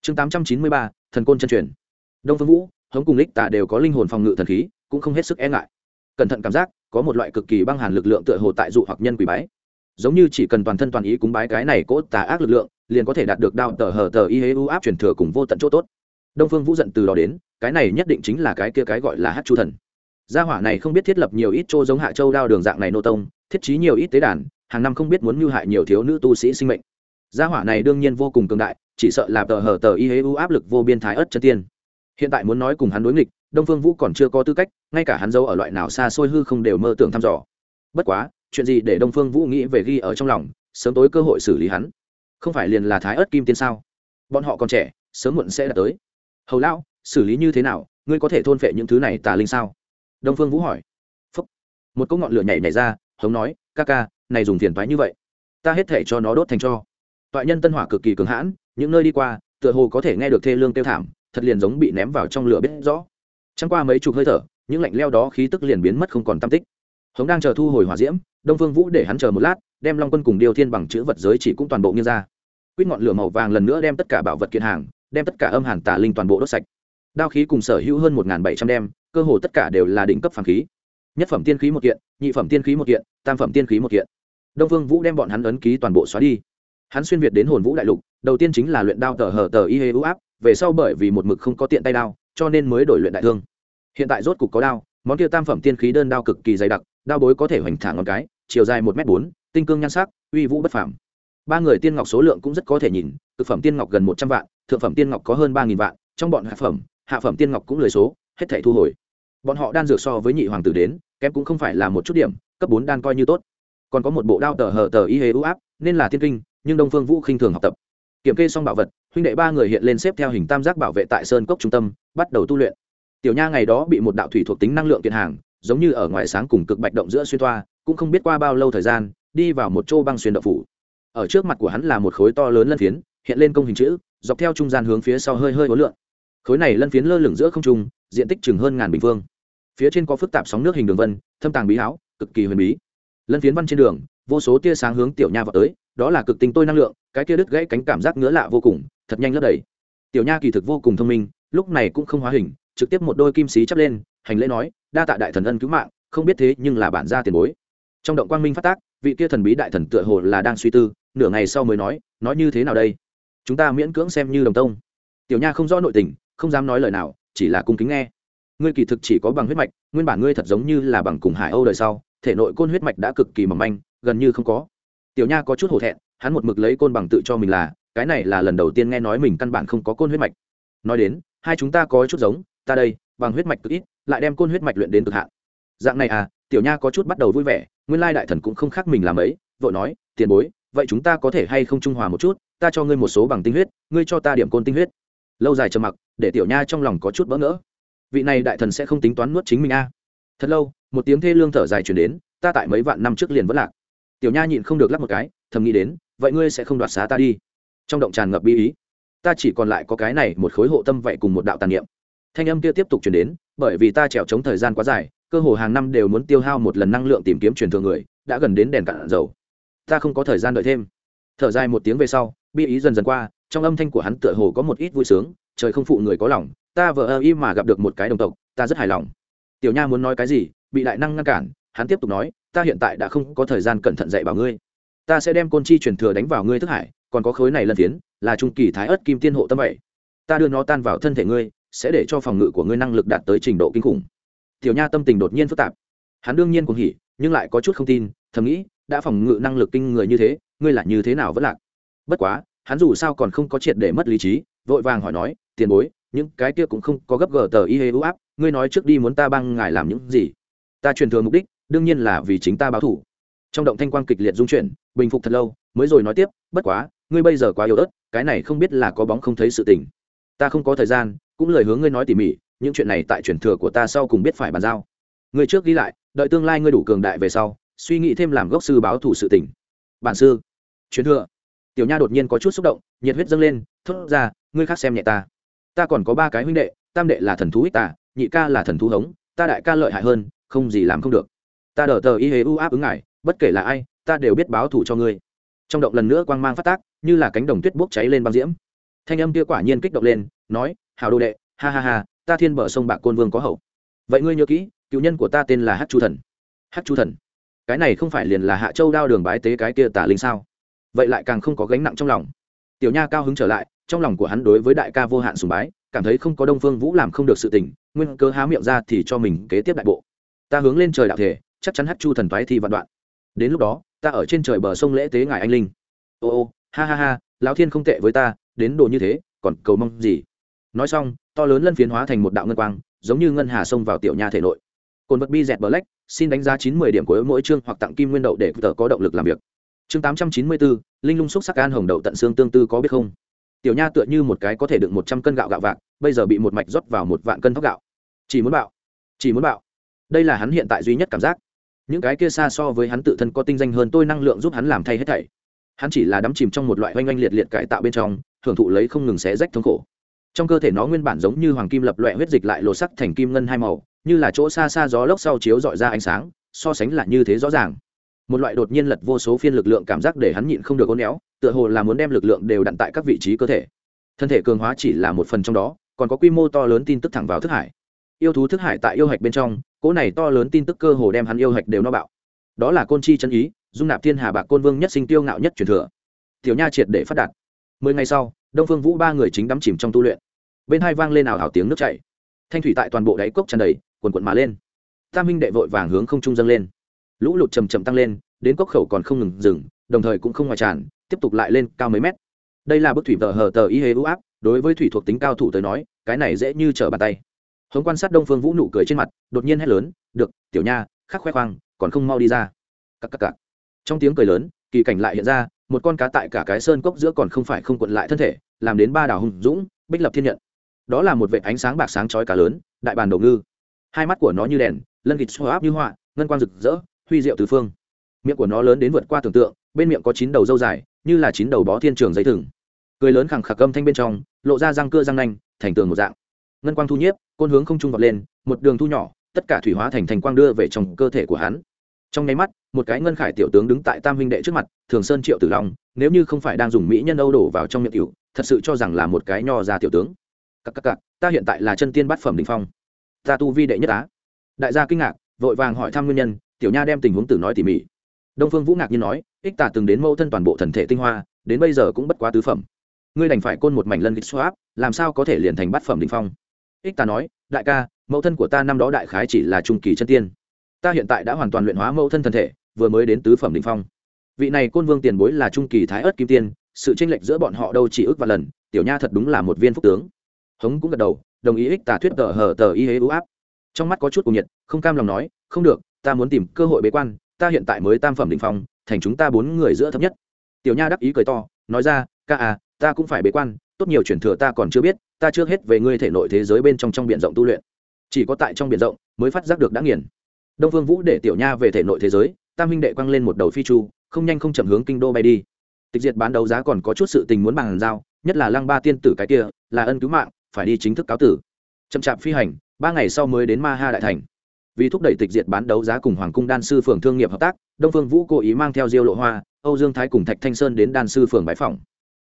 Chương tám trăm chín mươi ba, thần côn chân truyền. Đông phương vũ, hống cùng lích tả đều có linh hồn phòng ngự thần khí, cũng không hết sức e ngại. Cẩn thận cảm giác, có một loại cực kỳ băng hàn lực lượng tựa hồ tại dụ hoặc nhân quỷ bái. Giống như chỉ cần toàn thân toàn ý cúng bái cái này cốt tà ác lực lượng, liền có thể đạt được đạo tờ hờ tờ y hê u áp truyền thừa cùng vô tận chỗ tốt. Đông phương vũ giận từ đó đến, cái này nhất định chính là cái kia cái gọi là hát chu thần. Gia hỏa này không biết thiết lập nhiều ít chỗ giống hạ châu đao đường dạng này nô tông, thiết trí nhiều ít tế đàn hàng năm không biết muốn mưu hại nhiều thiếu nữ tu sĩ sinh mệnh. Gia hỏa này đương nhiên vô cùng cường đại, chỉ sợ là tờ hờ tờ y hế u áp lực vô biên thái ớt chân tiên. Hiện tại muốn nói cùng hắn đối nghịch, đông phương vũ còn chưa có tư cách, ngay cả hắn dâu ở loại nào xa xôi hư không đều mơ tưởng thăm dò. Bất quá, chuyện gì để đông phương vũ nghĩ về ghi ở trong lòng, sớm tối cơ hội xử lý hắn. Không phải liền là thái ớt kim tiên sao? Bọn họ còn trẻ, sớm muộn sẽ đạt tới. Hầu lão, xử lý như thế nào? Ngươi có thể thôn phệ những thứ này tà linh sao? Đông phương vũ hỏi. Phúc. một cỗ ngọn lửa nhảy nhảy ra, hống nói, ca ca này dùng tiền toái như vậy. Ta hết thể cho nó đốt thành cho. Toại nhân tân hỏa cực kỳ cường hãn, những nơi đi qua, tựa hồ có thể nghe được thê lương kêu thảm, thật liền giống bị ném vào trong lửa biết rõ. Chẳng qua mấy chục hơi thở, những lạnh leo đó khí tức liền biến mất không còn tam tích. Hống đang chờ thu hồi hỏa diễm, đông phương vũ để hắn chờ một lát, đem long quân cùng điêu thiên bằng chữ vật giới chỉ cũng toàn bộ nghiêng ra. Quýt ngọn lửa màu vàng lần nữa đem tất cả bảo vật kiện hàng, đem tất cả âm hàn tà linh toàn bộ đốt sạch. Đao khí cùng sở hữu hơn một bảy trăm đem, cơ hồ tất cả đều là đỉnh cấp phàm khí. Nhất phẩm tiên khí một kiện, nhị phẩm tiên khí một kiện, tam phẩm tiên khí một kiện đông phương vũ đem bọn hắn ấn ký toàn bộ xóa đi. Hắn xuyên việt đến hồn vũ đại lục, đầu tiên chính là luyện đao tờ hở tờ y hê ưu áp, về sau bởi vì một mực không có tiện tay đao, cho nên mới đổi luyện đại thương. Hiện tại rốt cục có đao, món kia tam phẩm tiên khí đơn đao cực kỳ dày đặc, đao bối có thể hoành thả ngón cái, chiều dài một m bốn, tinh cương nhan sắc, uy vũ bất phảm ba người tiên ngọc số lượng cũng rất có thể nhìn thực phẩm tiên ngọc gần một trăm vạn, thượng phẩm tiên ngọc có hơn ba nghìn vạn, trong bọn hạ phẩm hạ phẩm tiên ngọc cũng lười số, hết thể thu hồi. Bọn họ đan dược so với nhị hoàng tử đến, kém cũng không phải là một chút điểm, cấp bốn đan coi như tốt còn có một bộ đao tờ hờ tờ y hê ưu áp, nên là thiên kinh, nhưng đông phương vũ khinh thường học tập. Kiểm kê xong bảo vật, huynh đệ ba người hiện lên xếp theo hình tam giác bảo vệ tại sơn cốc trung tâm, bắt đầu tu luyện. Tiểu nha ngày đó bị một đạo thủy thuộc tính năng lượng kiện hàng, giống như ở ngoài sáng cùng cực bạch động giữa xuyên toa, cũng không biết qua bao lâu thời gian, đi vào một chỗ băng xuyên đậu phủ. Ở trước mặt của hắn là một khối to lớn lân phiến, hiện lên công hình chữ, dọc theo trung gian hướng phía sau hơi hơi hối lượn. Khối này lân phiến lơ lửng giữa không trung, diện tích chừng hơn ngàn bình phương. Phía trên có phức tạp sóng nước hình đường vân, thâm tàng bí háo cực kỳ huyền bí lân phiến văn trên đường, vô số tia sáng hướng tiểu nha vào tới, đó là cực tinh tôi năng lượng, cái kia đứt gãy cánh cảm giác ngứa lạ vô cùng, thật nhanh lấp đầy. Tiểu nha kỳ thực vô cùng thông minh, lúc này cũng không hóa hình, trực tiếp một đôi kim xí chắp lên, hành lễ nói, đa tạ đại thần ân cứu mạng, không biết thế nhưng là bản gia tiền bối. Trong động quang minh phát tác, vị kia thần bí đại thần tựa hồ là đang suy tư, nửa ngày sau mới nói nói như thế nào đây? Chúng ta miễn cưỡng xem như đồng tông. Tiểu nha không rõ nội tình, không dám nói lời nào, chỉ là cung kính nghe ngươi kỳ thực chỉ có bằng huyết mạch, nguyên bản ngươi thật giống như là bằng cùng hải âu đời sau, thể nội côn huyết mạch đã cực kỳ mỏng manh, gần như không có. Tiểu nha có chút hổ thẹn, hắn một mực lấy côn bằng tự cho mình là, cái này là lần đầu tiên nghe nói mình căn bản không có côn huyết mạch. Nói đến, hai chúng ta có chút giống, ta đây, bằng huyết mạch cực ít, lại đem côn huyết mạch luyện đến cực hạn. Dạng này à tiểu nha có chút bắt đầu vui vẻ, nguyên lai đại thần cũng không khác mình làm ấy, vội nói, tiền bối, vậy chúng ta có thể hay không trung hòa một chút, ta cho ngươi một số bằng tinh huyết, ngươi cho ta điểm côn tinh huyết. Lâu dài trầm mặc, để tiểu nha trong lòng có chút bỡ ngỡ vị này đại thần sẽ không tính toán nuốt chính mình a. À. thật lâu, một tiếng thê lương thở dài chuyển đến, ta tại mấy vạn năm trước liền vẫn lạc. Tiểu nha nhịn không được lắp một cái, thầm nghĩ đến, vậy ngươi sẽ không đoạt xá ta đi. Trong động tràn ngập bi ý. Ta chỉ còn lại có cái này một khối hộ tâm vậy cùng một đạo tàn niệm. Thanh âm kia tiếp tục chuyển đến, bởi vì ta trèo trống thời gian quá dài, cơ hồ hàng năm đều muốn tiêu hao một lần năng lượng tìm kiếm truyền thừa người, đã gần đến đèn cạn dầu. Ta không có thời gian đợi thêm. Thở dài một tiếng về sau, bi ý dần dần qua trong âm thanh của hắn tựa hồ có một ít vui sướng, trời không phụ người có lòng, ta vợ ơ y mà gặp được một cái đồng tộc, ta rất hài lòng. Tiểu nha muốn nói cái gì, bị đại năng ngăn cản, hắn tiếp tục nói, ta hiện tại đã không có thời gian cẩn thận dạy bảo ngươi. Ta sẽ đem côn chi truyền thừa đánh vào ngươi thức hải, còn có khối này lần tiến là trung kỳ thái ớt kim tiên hộ tâm vậy. Ta đưa nó tan vào thân thể ngươi, sẽ để cho phòng ngự của ngươi năng lực đạt tới trình độ kinh khủng. Tiểu nha tâm tình đột nhiên phức tạp. Hắn đương nhiên cũng hỉ, nhưng lại có chút không tin, thầm nghĩ, đã phòng ngự năng lực kinh người như thế, ngươi là như thế nào vẫn lạc? Bất quá hắn dù sao còn không có triệt để mất lý trí, vội vàng hỏi nói, tiền bối, những cái kia cũng không có gấp gờ tờ y hê ưu áp, ngươi nói trước đi muốn ta băng ngài làm những gì? Ta truyền thừa mục đích, đương nhiên là vì chính ta báo thủ. Trong động thanh quang kịch liệt dung chuyển, bình phục thật lâu, mới rồi nói tiếp, bất quá, ngươi bây giờ quá yếu ớt, cái này không biết là có bóng không thấy sự tình. Ta không có thời gian, cũng lời hướng ngươi nói tỉ mỉ, những chuyện này tại truyền thừa của ta sau cùng biết phải bàn giao. Ngươi trước ghi lại, đợi tương lai ngươi đủ cường đại về sau, suy nghĩ thêm làm gốc sư báo thủ sự tỉnh bản sư, truyền thừa tiểu nha đột nhiên có chút xúc động, nhiệt huyết dâng lên, thốt ra, ngươi khác xem nhẹ ta. Ta còn có ba cái huynh đệ, tam đệ là thần thú ích tả nhị ca là thần thú hống, ta đại ca lợi hại hơn, không gì làm không được. Ta đỡ tờ y hế u áp ứng ngài, bất kể là ai, ta đều biết báo thù cho ngươi. Trong động lần nữa quang mang phát tác, như là cánh đồng tuyết bốc cháy lên băng diễm. Thanh âm kia quả nhiên kích động lên, nói hào đồ đệ, ha ha ha, ta thiên bờ sông bạc côn vương có hậu. Vậy ngươi nhớ kỹ, cựu nhân của ta tên là hát chu thần. Hát chu thần? Cái này không phải liền là hạ châu đao đường bái tế cái kia tả linh sao? Vậy lại càng không có gánh nặng trong lòng. Tiểu nha cao hứng trở lại, trong lòng của hắn đối với đại ca vô hạn sùng bái, cảm thấy không có đông phương vũ làm không được sự tình, nguyên cơ há miệng ra thì cho mình kế tiếp đại bộ. Ta hướng lên trời đạo thể, chắc chắn hát chu thần thoái thi vạn đoạn. Đến lúc đó, ta ở trên trời bờ sông lễ tế ngài anh linh. Ô ô, ha ha ha, lão thiên không tệ với ta, đến đồ như thế, còn cầu mong gì? Nói xong, to lớn lân phiến hóa thành một đạo ngân quang, giống như ngân hà xông vào tiểu nha thể nội. Cồn vật bi dẹt black, xin đánh giá chín mươi điểm của mỗi chương hoặc tặng kim nguyên đậu để tờ có động lực làm việc chương tám trăm chín mươi bốn linh lung xúc sắc an hồng đậu tận xương tương tư có biết không? Tiểu nha tựa như một cái có thể đựng một trăm cân gạo gạo vạn, bây giờ bị một mạch rót vào một vạn cân thóc gạo. Chỉ muốn bạo chỉ muốn bạo. Đây là hắn hiện tại duy nhất cảm giác. Những cái kia xa so với hắn tự thân có tinh danh hơn tôi năng lượng giúp hắn làm thay hết thảy. Hắn chỉ là đắm chìm trong một loại oanh oanh liệt liệt cải tạo bên trong hưởng thụ lấy không ngừng xé rách thống khổ. Trong cơ thể nó nguyên bản giống như hoàng kim lập loại huyết dịch lại lột sắc thành kim ngân hai màu như là chỗ xa xa gió lốc sau chiếu dọi ra ánh sáng so sánh là như thế rõ ràng một loại đột nhiên lật vô số phiên lực lượng cảm giác để hắn nhịn không được ố néo tựa hồ là muốn đem lực lượng đều đặn tại các vị trí cơ thể. Thân thể cường hóa chỉ là một phần trong đó, còn có quy mô to lớn tin tức thẳng vào thức hải. Yêu thú thức hải tại yêu hạch bên trong, cỗ này to lớn tin tức cơ hồ đem hắn yêu hạch đều no bạo. Đó là côn chi chân ý, dung nạp thiên hà bạc côn vương nhất sinh tiêu ngạo nhất truyền thừa. Tiểu nha triệt để phát đạt. Mười ngày sau, đông phương vũ ba người chính đắm chìm trong tu luyện. Bên hai vang lên ảo ảo tiếng nước chảy. Thanh thủy tại toàn bộ đáy cốc tràn đầy quần quần mà lên. Tam minh đệ vội vàng hướng không trung dâng lên lũ lụt chầm chậm tăng lên, đến cốc khẩu còn không ngừng dừng, đồng thời cũng không ngoài tràn, tiếp tục lại lên cao mấy mét. Đây là bức thủy tờ hờ tờ y hê ưu áp, đối với thủy thuộc tính cao thủ tới nói, cái này dễ như trở bàn tay. Hống quan sát đông phương vũ nụ cười trên mặt, đột nhiên hét lớn, được, tiểu nha, khắc khoe khoang, còn không mau đi ra. Cắc cắc cắc. trong tiếng cười lớn, kỳ cảnh lại hiện ra, một con cá tại cả cái sơn cốc giữa còn không phải không cuộn lại thân thể, làm đến ba đảo hùng dũng, bích lập thiên nhận. Đó là một vệ ánh sáng bạc sáng chói cá lớn, đại bàn đầu ngư. Hai mắt của nó như đèn, lân kịt xoa áp như họa, ngân quang rực rỡ huy diệu tứ phương. Miệng của nó lớn đến vượt qua tưởng tượng, bên miệng có chín đầu dâu dài, như là chín đầu bó thiên trường dây thừng. Cười lớn khẳng khạc âm thanh bên trong, lộ ra răng cưa răng nanh, thành tường một dạng. Ngân quang thu nhiếp, côn hướng không trung vọt lên, một đường thu nhỏ, tất cả thủy hóa thành thành quang đưa về trong cơ thể của hắn. Trong nháy mắt, một cái ngân khải tiểu tướng đứng tại tam huynh đệ trước mặt, thường sơn triệu tử long, nếu như không phải đang dùng mỹ nhân âu đổ vào trong miệng tiểu, thật sự cho rằng là một cái nho ra tiểu tướng. Cặp cặp cặp ta hiện tại là chân tiên bát phẩm đình phong. Ta tu vi đệ nhất á. Đại gia kinh ngạc, vội vàng hỏi thăm nguyên nhân tiểu nha đem tình huống tử nói tỉ mỉ. Đông phương vũ ngạc nhiên nói, ích tà từng đến mâu thân toàn bộ thần thể tinh hoa, đến bây giờ cũng bất quá tứ phẩm. Ngươi đành phải côn một mảnh lân kích xoáp làm sao có thể liền thành bát phẩm đình phong? Ích tà nói, đại ca, mẫu thân của ta năm đó đại khái chỉ là trung kỳ chân tiên. Ta hiện tại đã hoàn toàn luyện hóa mẫu thân thần thể, vừa mới đến tứ phẩm đình phong. Vị này côn vương tiền bối là trung kỳ thái ớt kim tiên, sự tranh lệch giữa bọn họ đâu chỉ ước và lần, tiểu nha thật đúng là một viên phúc tướng. Hống cũng gật đầu, đồng ý ích tà thuyết tờ hờ tờ y hế ưu áp. Trong mắt có chút cùng nhiệt, không cam lòng nói, không được ta muốn tìm cơ hội bế quan, ta hiện tại mới tam phẩm định phong, thành chúng ta bốn người giữa thấp nhất. Tiểu nha đắc ý cười to, nói ra, ca à ta cũng phải bế quan, tốt nhiều chuyển thừa ta còn chưa biết, ta trước hết về ngươi thể nội thế giới bên trong trong b i ể n rộng tu luyện. Chỉ có tại trong b i ể n rộng mới phát giác được đã nghiền. Đông phương vũ để tiểu nha về thể nội thế giới, tam minh đệ quăng lên một đầu phi chu, không nhanh không chậm hướng kinh đô bay đi. Tịch diệt bán đấu giá còn có chút sự tình muốn bàn giao, nhất là lăng ba tiên tử cái kia, là ân cứu mạng, phải đi chính thức cáo tử. Chậm chạp phi hành, ba ngày sau mới đến ma ha đại thành vì thúc đẩy tịch diệt bán đấu giá cùng hoàng cung đan sư phường thương nghiệp hợp tác, đông phương vũ cố ý mang theo diêu lộ hoa, âu dương thái cùng thạch thanh sơn đến đan sư phường bãi phòng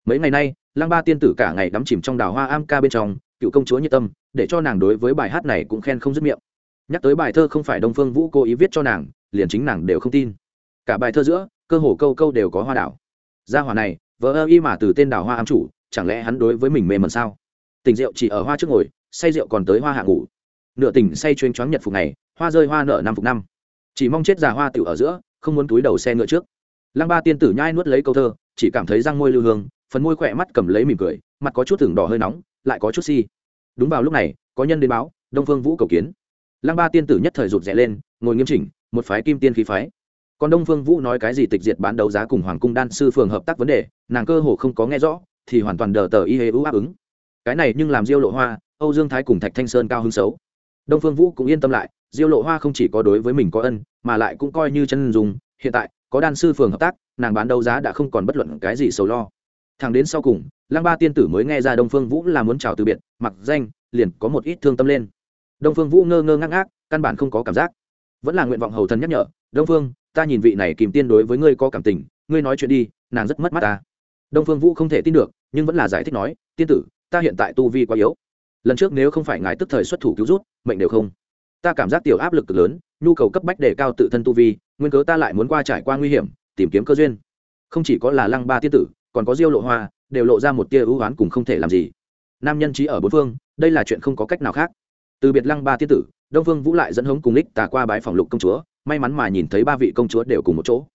mấy ngày nay, lăng ba tiên tử cả ngày đắm chìm trong đào hoa am ca bên trong, cựu công chúa nhiệt tâm, để cho nàng đối với bài hát này cũng khen không dứt miệng. Nhắc tới bài thơ không phải đông phương vũ cố ý viết cho nàng, liền chính nàng đều không tin. Cả bài thơ giữa, cơ hồ câu câu đều có hoa đảo. Gia hỏa này vợ ơ y mà từ tên đào hoa am chủ, chẳng lẽ hắn đối với mình mê mẩn sao? Tình rượu chỉ ở hoa trước ngồi, say rượu còn tới hoa hạ ngủ. Nửa tỉnh say chuyên choáng nhật phục này hoa rơi hoa nở năm phục năm. Chỉ mong chết già hoa tiểu ở giữa, không muốn túi đầu xe ngựa trước. Lăng ba tiên tử nhai nuốt lấy câu thơ, chỉ cảm thấy răng môi lưu hương, phần môi khỏe mắt cầm lấy mỉm cười, mặt có chút thưởng đỏ hơi nóng, lại có chút si. Đúng vào lúc này, có nhân đến báo, đông phương vũ cầu kiến. Lăng ba tiên tử nhất thời rụt rẽ lên, ngồi nghiêm chỉnh, một phái kim tiên khí phái. Còn đông phương vũ nói cái gì tịch diệt bán đấu giá cùng hoàng cung đan sư phường hợp tác vấn đề, nàng cơ hồ không có nghe rõ, thì hoàn toàn đờ tờ y hê ưu áp ứng. Cái này nhưng làm diêu lộ hoa, âu dương thái cùng thạch thanh sơn cao hứng xấu. Đông phương vũ cũng yên tâm lại diêu lộ hoa không chỉ có đối với mình có ân, mà lại cũng coi như chân dùng hiện tại, có đan sư phường hợp tác, nàng bán đấu giá đã không còn bất luận cái gì sầu lo. Thằng đến sau cùng, lăng ba tiên tử mới nghe ra đông phương vũ là muốn chào từ biệt, mặc danh, liền có một ít thương tâm lên. Đông phương vũ ngơ ngơ ngác ngác, căn bản không có cảm giác. Vẫn là nguyện vọng hầu thần nhắc nhở, đông phương, ta nhìn vị này kìm tiên đối với ngươi có cảm tình, ngươi nói chuyện đi, nàng rất mất mắt ta. Đông phương vũ không thể tin được, nhưng vẫn là giải thích nói, tiên tử, ta hiện tại tu vi quá yếu. Lần trước nếu không phải ngài tức thời xuất thủ cứu rút mệnh đều không ta cảm giác tiểu áp lực cực lớn, nhu cầu cấp bách để cao tự thân tu vi, nguyên cớ ta lại muốn qua trải qua nguy hiểm, tìm kiếm cơ duyên. Không chỉ có là lăng ba tiên tử, còn có diêu lộ hoa, đều lộ ra một tia ưu oán cùng không thể làm gì. Nam nhân trí ở bốn phương, đây là chuyện không có cách nào khác. Từ biệt lăng ba tiên tử, đông phương vũ lại dẫn hống cùng lích tà qua bái phòng lục công chúa, may mắn mà nhìn thấy ba vị công chúa đều cùng một chỗ.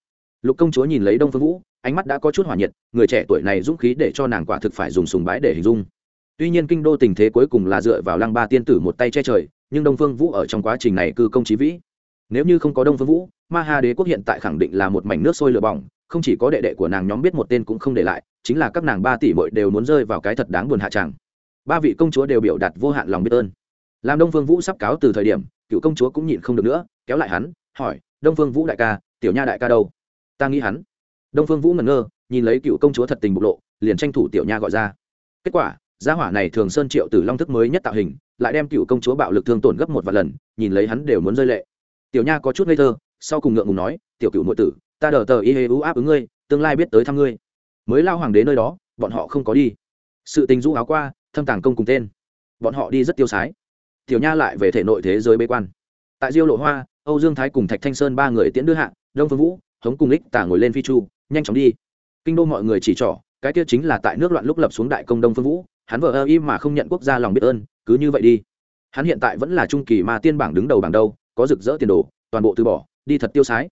Lục công chúa nhìn lấy đông phương vũ, ánh mắt đã có chút hỏa nhiệt, người trẻ tuổi này dũng khí để cho nàng quả thực phải dùng sùng bái để hình dung. Tuy nhiên kinh đô tình thế cuối cùng là dựa vào lăng ba tiên tử một tay che trời nhưng đông phương vũ ở trong quá trình này cư công trí vĩ. Nếu như không có đông phương vũ, ma ha đế quốc hiện tại khẳng định là một mảnh nước sôi lửa bỏng, không chỉ có đệ đệ của nàng nhóm biết một tên cũng không để lại, chính là các nàng ba tỷ bội đều muốn rơi vào cái thật đáng buồn hạ tràng. Ba vị công chúa đều biểu đạt vô hạn lòng biết ơn. Làm đông phương vũ sắp cáo từ thời điểm, cựu công chúa cũng nhịn không được nữa, kéo lại hắn, hỏi, đông phương vũ đại ca, tiểu nha đại ca đâu? Ta nghĩ hắn. Đông phương vũ ngẩn ngơ, nhìn lấy cựu công chúa thật tình bộc lộ, liền tranh thủ tiểu nha gọi ra. Kết quả, gia hỏa này thường sơn triệu từ long thức mới nhất tạo hình lại đem cựu công chúa bạo lực thương tổn gấp một vài lần, nhìn lấy hắn đều muốn rơi lệ. Tiểu nha có chút ngây thơ, sau cùng ngượng ngùng nói, tiểu cựu nội tử, ta đờ tờ y hê u áp ứng ngươi, tương lai biết tới thăm ngươi. Mới lao hoàng đế nơi đó, bọn họ không có đi. Sự tình rũ áo qua, thâm tàng công cùng tên. Bọn họ đi rất tiêu sái. Tiểu nha lại về thể nội thế giới bế quan. Tại diêu lộ hoa, âu dương thái cùng thạch thanh sơn ba người tiễn đưa hạ, đông phương vũ, hống cùng lích tả ngồi lên phi chu, nhanh chóng đi. Kinh đô mọi người chỉ trỏ, cái kia chính là tại nước loạn lúc lập xuống đại công đông phương vũ, hắn vợ ơ im mà không nhận quốc gia lòng biết ơn cứ như vậy đi. Hắn hiện tại vẫn là trung kỳ mà tiên bảng đứng đầu bảng đâu, có rực rỡ tiền đồ, toàn bộ từ bỏ, đi thật tiêu sái.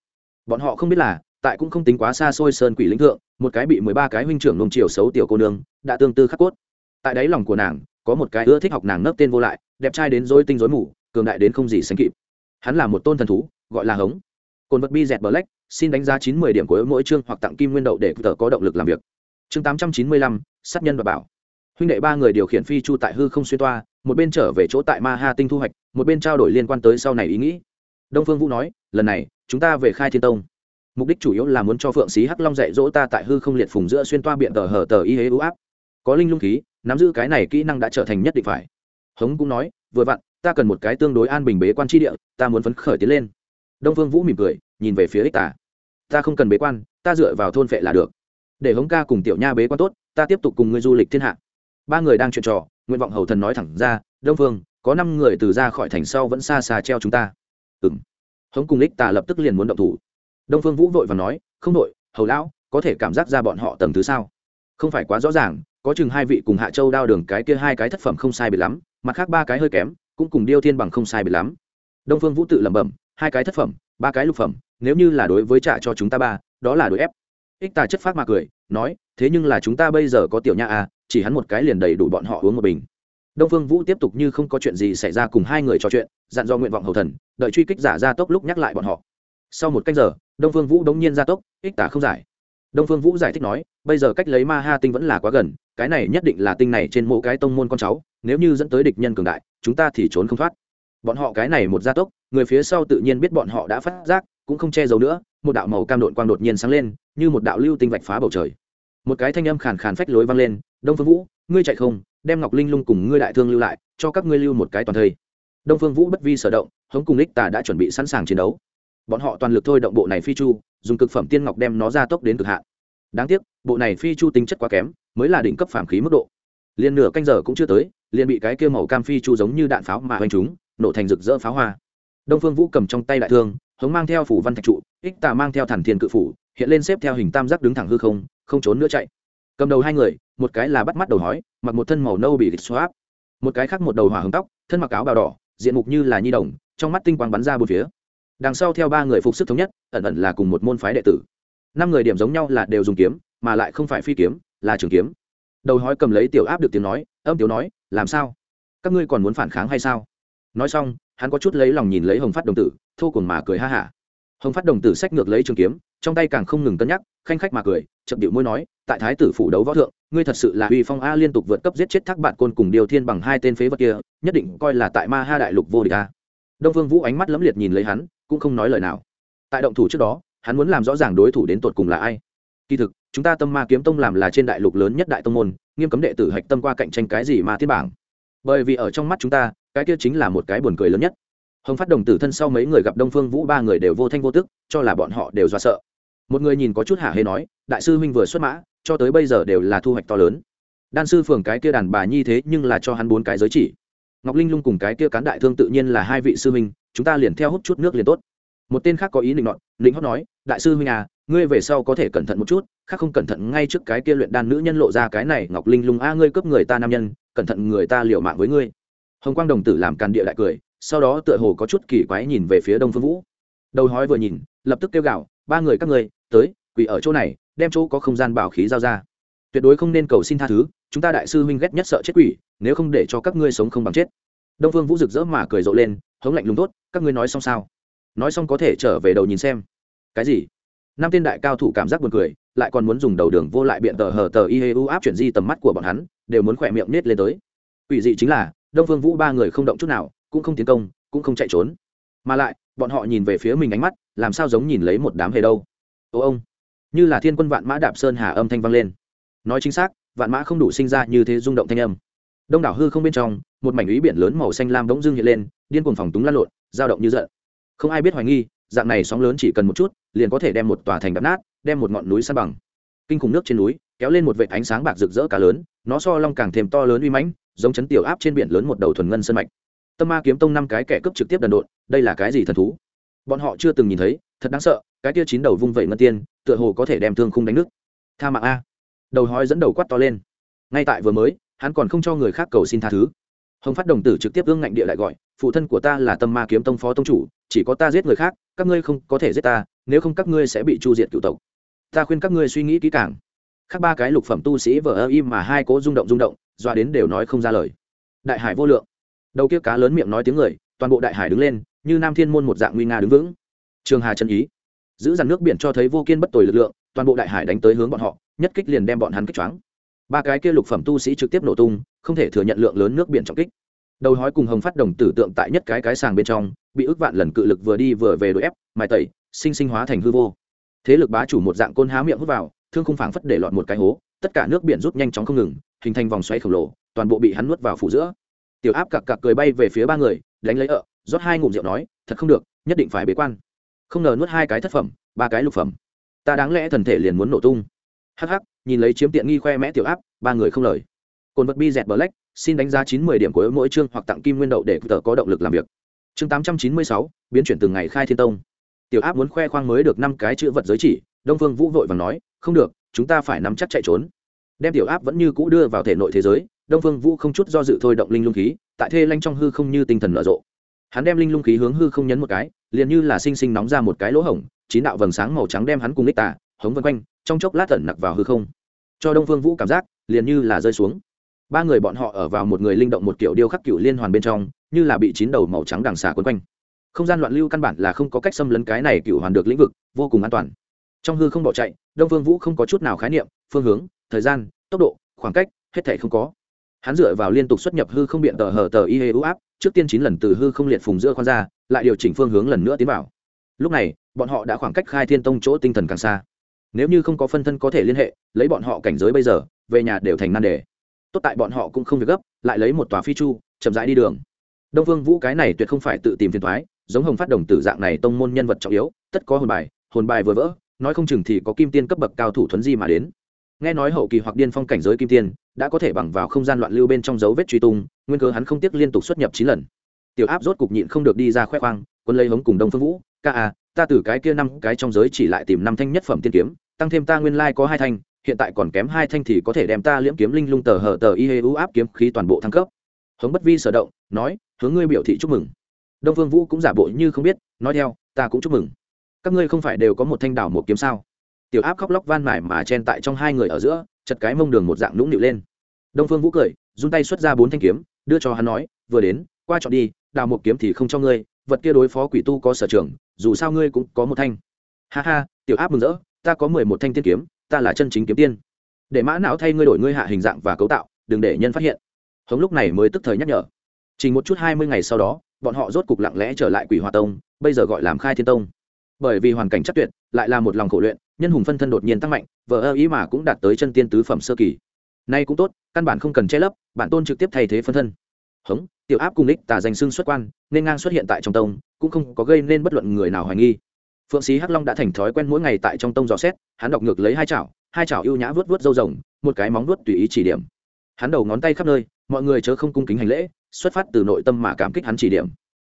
Bọn họ không biết là, tại cũng không tính quá xa xôi sơn quỷ lĩnh thượng, một cái bị mười ba cái huynh trưởng nông triều xấu tiểu cô nương, đã tương tư khắc cốt. Tại đáy lòng của nàng, có một cái ưa thích học nàng nấp tên vô lại, đẹp trai đến dối tinh dối mù, cường đại đến không gì sánh kịp. Hắn là một tôn thần thú, gọi là hống. Cồn vật bi dẹt black, xin đánh giá chín mươi điểm của mỗi chương hoặc tặng kim nguyên đậu để tờ có động lực làm việc. Chương tám trăm chín mươi lăm, sát nhân và bảo huynh đệ ba người điều khiển phi chu tại hư không xuyên toa, một bên trở về chỗ tại ma ha tinh thu hoạch, một bên trao đổi liên quan tới sau này ý nghĩ. Đông phương vũ nói, lần này, chúng ta về khai thiên tông. Mục đích chủ yếu là muốn cho phượng sĩ hắc long dạy dỗ ta tại hư không liệt phùng giữa xuyên toa biện tờ hở tờ y hế ưu áp. Có linh lung khí, nắm giữ cái này kỹ năng đã trở thành nhất định phải. Hống cũng nói, vừa vặn, ta cần một cái tương đối an bình bế quan tri địa, ta muốn phấn khởi tiến lên. Đông phương vũ mỉm cười, nhìn về phía ích tả ta không cần bế quan, ta dựa vào thôn phệ là được. Để hống ca cùng tiểu nha bế quan tốt, ta tiếp tục cùng ngươi du lịch thiên hạ ba người đang chuyện trò, nguyện vọng hầu thần nói thẳng ra, đông phương, có năm người từ ra khỏi thành sau vẫn xa xa treo chúng ta. Ừ m hống cùng lích tà lập tức liền muốn động thủ. Đông phương vũ vội và nói, không đội, hầu lão, có thể cảm giác ra bọn họ tầng thứ sao? Không phải quá rõ ràng, có chừng hai vị cùng hạ châu đao đường cái kia hai cái thất phẩm không sai biệt lắm, mặt khác ba cái hơi kém, cũng cùng điêu thiên bằng không sai biệt lắm. Đông phương vũ tự lẩm bẩm, hai cái thất phẩm, ba cái lục phẩm, nếu như là đối với trả cho chúng ta ba, đó là đối ép. Ích tà chất phát mà cười, nói, thế nhưng là chúng ta bây giờ có tiểu nha à chỉ hắn một cái liền đầy đủ bọn họ uống một bình. Đông phương vũ tiếp tục như không có chuyện gì xảy ra cùng hai người trò chuyện, dặn do nguyện vọng hầu thần, đợi truy kích giả ra tốc lúc nhắc lại bọn họ. Sau một cách giờ, đông phương vũ đống nhiên ra tốc, ích tả không giải. Đông phương vũ giải thích nói, bây giờ cách lấy ma ha tinh vẫn là quá gần, cái này nhất định là tinh này trên mỗi cái tông môn con cháu, nếu như dẫn tới địch nhân cường đại, chúng ta thì trốn không thoát. Bọn họ cái này một gia tốc, người phía sau tự nhiên biết bọn họ đã phát giác, cũng không che giấu nữa, một đạo màu cam đội quang đột nhiên sáng lên, như một đạo lưu tinh vạch phá bầu trời. Một cái thanh âm khàn khàn phách lối vang lên đông phương vũ, ngươi chạy không, đem ngọc linh lung cùng ngươi đại thương lưu lại, cho các ngươi lưu một cái toàn thây. Đông phương vũ bất vi sở động, hống cùng lích tà đã chuẩn bị sẵn sàng chiến đấu. Bọn họ toàn lực thôi động bộ này phi chu, dùng cực phẩm tiên ngọc đem nó ra tốc đến cực hạn. Đáng tiếc, bộ này phi chu tính chất quá kém, mới là đỉnh cấp phản khí mức độ. Liền nửa canh giờ cũng chưa tới, liền bị cái kia màu cam phi chu giống như đạn pháo mà hoành chúng nổ thành rực rỡ pháo hoa. Đông phương vũ cầm trong tay đại thương, hống mang theo phủ văn thạch trụ, ích tà mang theo thản thiên cự phủ, hiện lên xếp theo hình tam giác đứng thẳng hư không không trốn nữa chạy. Cầm đầu hai người một cái là bắt mắt đầu hói, mặc một thân màu nâu bị lịch xoáp. Một cái khác một đầu hỏa hứng tóc, thân mặc áo bào đỏ, diện mục như là nhi đồng, trong mắt tinh quang bắn ra bốn phía. Đằng sau theo ba người phục sức thống nhất, ẩn ẩn là cùng một môn phái đệ tử. Năm người điểm giống nhau là đều dùng kiếm, mà lại không phải phi kiếm, là trường kiếm. Đầu hói cầm lấy tiểu áp được tiếng nói, âm tiểu nói, làm sao? Các ngươi còn muốn phản kháng hay sao? Nói xong, hắn có chút lấy lòng nhìn lấy hồng phát đồng tử, thô cùng mà cười ha hả. Hồng phát đồng tử sách ngược lấy trường kiếm, trong tay càng không ngừng cân nhắc, khanh khách mà cười, chậm điệu môi nói, tại thái tử phủ đấu võ thượng ngươi thật sự là uy phong a liên tục vượt cấp giết chết thác bạn côn cùng điều thiên bằng hai tên phế vật kia, nhất định coi là tại ma ha đại lục vô địch a. Đông Phương vũ ánh mắt lẫm liệt nhìn lấy hắn, cũng không nói lời nào. Tại động thủ trước đó, hắn muốn làm rõ ràng đối thủ đến tột cùng là ai. Kỳ thực, chúng ta tâm ma kiếm tông làm là trên đại lục lớn nhất đại tông môn, nghiêm cấm đệ tử hạch tâm qua cạnh tranh cái gì mà thiên bảng. Bởi vì ở trong mắt chúng ta, cái kia chính là một cái buồn cười lớn nhất. Hồng phát đồng tử thân sau mấy người gặp đông phương vũ ba người đều vô thanh vô tức, cho là bọn họ đều do sợ. Một người nhìn có chút hả hê nói, đại sư huynh vừa xuất mã cho tới bây giờ đều là thu hoạch to lớn. Đan sư phường cái kia đàn bà nhi thế nhưng là cho hắn bốn cái giới chỉ. Ngọc linh lung cùng cái kia cán đại thương tự nhiên là hai vị sư huynh, chúng ta liền theo hút chút nước liền tốt. Một tên khác có ý định nọn định hót nói, đại sư huynh à ngươi về sau có thể cẩn thận một chút, khác không cẩn thận ngay trước cái kia luyện đan nữ nhân lộ ra cái này, ngọc linh lung, a, ngươi cướp người ta nam nhân, cẩn thận người ta liều mạng với ngươi. Hồng quang đồng tử làm càn địa đại cười, sau đó tựa hồ có chút kỳ quái nhìn về phía đông phương vũ. Đầu hói vừa nhìn, lập tức kêu gào, ba người các ngươi, tới, quỳ ở chỗ này đem chỗ có không gian bảo khí giao ra. Tuyệt đối không nên cầu xin tha thứ, chúng ta đại sư huynh ghét nhất sợ chết quỷ, nếu không để cho các ngươi sống không bằng chết. Đông phương vũ rực rỡ mà cười rộ lên, hống lạnh lùng tốt, các ngươi nói xong sao? Nói xong có thể trở về đầu nhìn xem. Cái gì? Năm tên đại cao thủ cảm giác buồn cười, lại còn muốn dùng đầu đường vô lại biện tờ hờ tờ y hê u áp chuyển di tầm mắt của bọn hắn, đều muốn khỏe miệng nết lên tới. Ủy dị chính là, đông phương vũ ba người không động chút nào, cũng không tiến công, cũng không chạy trốn. Mà lại, bọn họ nhìn về phía mình ánh mắt, làm sao giống nhìn lấy một đám hề đâu? Ô ông! Như là thiên quân vạn mã đạp sơn hà âm thanh vang lên. Nói chính xác, vạn mã không đủ sinh ra như thế rung động thanh âm. Đông đảo hư không bên trong, một mảnh ý biển lớn màu xanh lam bỗng dưng hiện lên, điên cuồng phòng túng lăn lộn, dao động như giận. Không ai biết hoài nghi, dạng này sóng lớn chỉ cần một chút, liền có thể đem một tòa thành đập nát, đem một ngọn núi san bằng. Kinh khủng nước trên núi, kéo lên một vệt ánh sáng bạc rực rỡ cả lớn, nó so long càng thêm to lớn uy mãnh, giống chấn tiểu áp trên biển lớn một đầu thuần ngân sân mạch. Tâm ma kiếm tông năm cái kẻ cướp trực tiếp đần độn, đây là cái gì thần thú? Bọn họ chưa từng nhìn thấy, thật đáng sợ, cái tia chín đầu vung vẩy ngân tiên tựa hồ có thể đem thương khung đánh nước tha mạng a. Đầu hói dẫn đầu quát to lên. Ngay tại vừa mới, hắn còn không cho người khác cầu xin tha thứ. Hồng phát đồng tử trực tiếp ương ngạnh địa lại gọi, phụ thân của ta là tâm ma kiếm tông phó tông chủ, chỉ có ta giết người khác, các ngươi không có thể giết ta, nếu không các ngươi sẽ bị chu diệt cựu tộc. Ta khuyên các ngươi suy nghĩ kỹ càng. Khác ba cái lục phẩm tu sĩ vờ ơ im mà hai cố rung động rung động, doa đến đều nói không ra lời. Đại hải vô lượng. Đầu kia cá lớn miệng nói tiếng người, toàn bộ đại hải đứng lên, như nam thiên môn một dạng nguy nga đứng vững. Trường hà chân ý giữ dằn nước biển cho thấy vô kiên bất tồi lực lượng, toàn bộ đại hải đánh tới hướng bọn họ, nhất kích liền đem bọn hắn kích choáng. Ba cái kia lục phẩm tu sĩ trực tiếp nổ tung, không thể thừa nhận lượng lớn nước biển trọng kích. Đầu hói cùng hồng phát đồng tử tượng tại nhất cái cái sàng bên trong, bị ước vạn lần cự lực vừa đi vừa về đội ép, mài tẩy, sinh sinh hóa thành hư vô. Thế lực bá chủ một dạng côn há miệng hút vào, thương không phảng phất để lọt một cái hố, tất cả nước biển rút nhanh chóng không ngừng, hình thành vòng xoáy khổng lồ, toàn bộ bị hắn nuốt vào phủ giữa. Tiểu áp cặc cặc cười bay về phía ba người, đánh lấy ợ, rót hai ngụm rượu nói, thật không được, nhất định phải bế quan không ngờ nuốt hai cái thất phẩm, ba cái lục phẩm. Ta đáng lẽ thần thể liền muốn nổ tung. Hắc hắc, nhìn lấy chiếm tiện nghi khoe mẽ tiểu áp, ba người không lời. Cồn vật bi dẹt black, xin đánh giá chín mươi điểm của mỗi chương hoặc tặng kim nguyên đậu để tờ có động lực làm việc. Chương tám trăm chín mươi sáu, biến chuyển từng ngày khai thiên tông. Tiểu áp muốn khoe khoang mới được năm cái chữ vật giới chỉ, đông phương vũ vội và nói, không được, chúng ta phải nắm chắc chạy trốn. Đem tiểu áp vẫn như cũ đưa vào thể nội thế giới, đông phương vũ không chút do dự thôi động linh lung khí, tại thê lanh trong hư không như tinh thần nở rộ hắn đem linh lung khí hướng hư không nhấn một cái, liền như là sinh sinh nóng ra một cái lỗ hổng, chín đạo vầng sáng màu trắng đem hắn cùng ních tả, hống vân quanh, trong chốc lát tẩn nặc vào hư không. Cho đông phương vũ cảm giác, liền như là rơi xuống. Ba người bọn họ ở vào một người linh động một kiểu điêu khắc cựu liên hoàn bên trong, như là bị chín đầu màu trắng đằng xà quấn quanh. Không gian loạn lưu căn bản là không có cách xâm lấn cái này cựu hoàn được lĩnh vực, vô cùng an toàn. Trong hư không bỏ chạy, đông phương vũ không có chút nào khái niệm, phương hướng, thời gian, tốc độ, khoảng cách, hết thể không có hắn dựa vào liên tục xuất nhập hư không biện tờ hờ tờ y hê áp, trước tiên chín lần từ hư không liệt phùng giữa khoan ra, lại điều chỉnh phương hướng lần nữa tiến vào. Lúc này, bọn họ đã khoảng cách khai thiên tông chỗ tinh thần càng xa. Nếu như không có phân thân có thể liên hệ, lấy bọn họ cảnh giới bây giờ, về nhà đều thành nan đề. Tốt tại bọn họ cũng không việc gấp, lại lấy một tòa phi chu, chậm rãi đi đường. Đông vương vũ cái này tuyệt không phải tự tìm phiền thoái giống hồng phát đồng tử dạng này tông môn nhân vật trọng yếu, tất có hồn bài hồn bài vừa vỡ, nói không chừng thì có kim tiên cấp bậc cao thủ thuấn di mà đến nghe nói hậu kỳ hoặc điên phong cảnh giới kim tiên, đã có thể bằng vào không gian loạn lưu bên trong dấu vết truy tung, nguyên cớ hắn không tiếc liên tục xuất nhập chín lần. Tiểu áp rốt cục nhịn không được đi ra khoe khoang, quân lấy hống cùng đông phương vũ, ca à ta từ cái kia năm cái trong giới chỉ lại tìm năm thanh nhất phẩm tiên kiếm, tăng thêm ta nguyên lai có hai thanh, hiện tại còn kém hai thanh thì có thể đem ta liễm kiếm linh lung tờ hở tờ y hê u áp kiếm khí toàn bộ thăng cấp. Hống bất vi sở động, nói, hướng ngươi biểu thị chúc mừng. Đông phương vũ cũng giả bộ như không biết, nói theo, ta cũng chúc mừng. Các ngươi không phải đều có một thanh đảo một kiếm sao? Tiểu áp khóc lóc van mải mà chen tại trong hai người ở giữa, chật cái mông đường một dạng nũng nịu lên. Đông phương vũ cười, run tay xuất ra bốn thanh kiếm, đưa cho hắn nói, vừa đến, qua chọn đi, đào một kiếm thì không cho ngươi, vật kia đối phó quỷ tu có sở trường, dù sao ngươi cũng có một thanh. Ha ha, tiểu áp mừng rỡ, ta có mười một thanh tiên kiếm, ta là chân chính kiếm tiên. Để mã não thay ngươi đổi ngươi hạ hình dạng và cấu tạo, đừng để nhân phát hiện. Hống lúc này mới tức thời nhắc nhở. Chỉ một chút hai mươi ngày sau đó, bọn họ rốt cục lặng lẽ trở lại quỷ hòa tông, bây giờ gọi làm khai thiên tông. Bởi vì hoàn cảnh chắc tuyệt, lại là một lòng khổ luyện nhân hùng phân thân đột nhiên tăng mạnh vợ ơ ý mà cũng đạt tới chân tiên tứ phẩm sơ kỳ. Nay cũng tốt, căn bản không cần che lấp bản tôn trực tiếp thay thế phân thân. Hống, tiểu áp cùng đích tà danh xưng xuất quan, nên ngang xuất hiện tại trong tông, cũng không có gây nên bất luận người nào hoài nghi. Phượng sĩ hắc long đã thành thói quen mỗi ngày tại trong tông dò xét, hắn đọc ngược lấy hai chảo hai chảo ưu nhã vớt vớt râu rồng, một cái móng vớt tùy ý chỉ điểm. Hắn đầu ngón tay khắp nơi, mọi người chớ không cung kính hành lễ, xuất phát từ nội tâm mà cảm kích hắn chỉ điểm.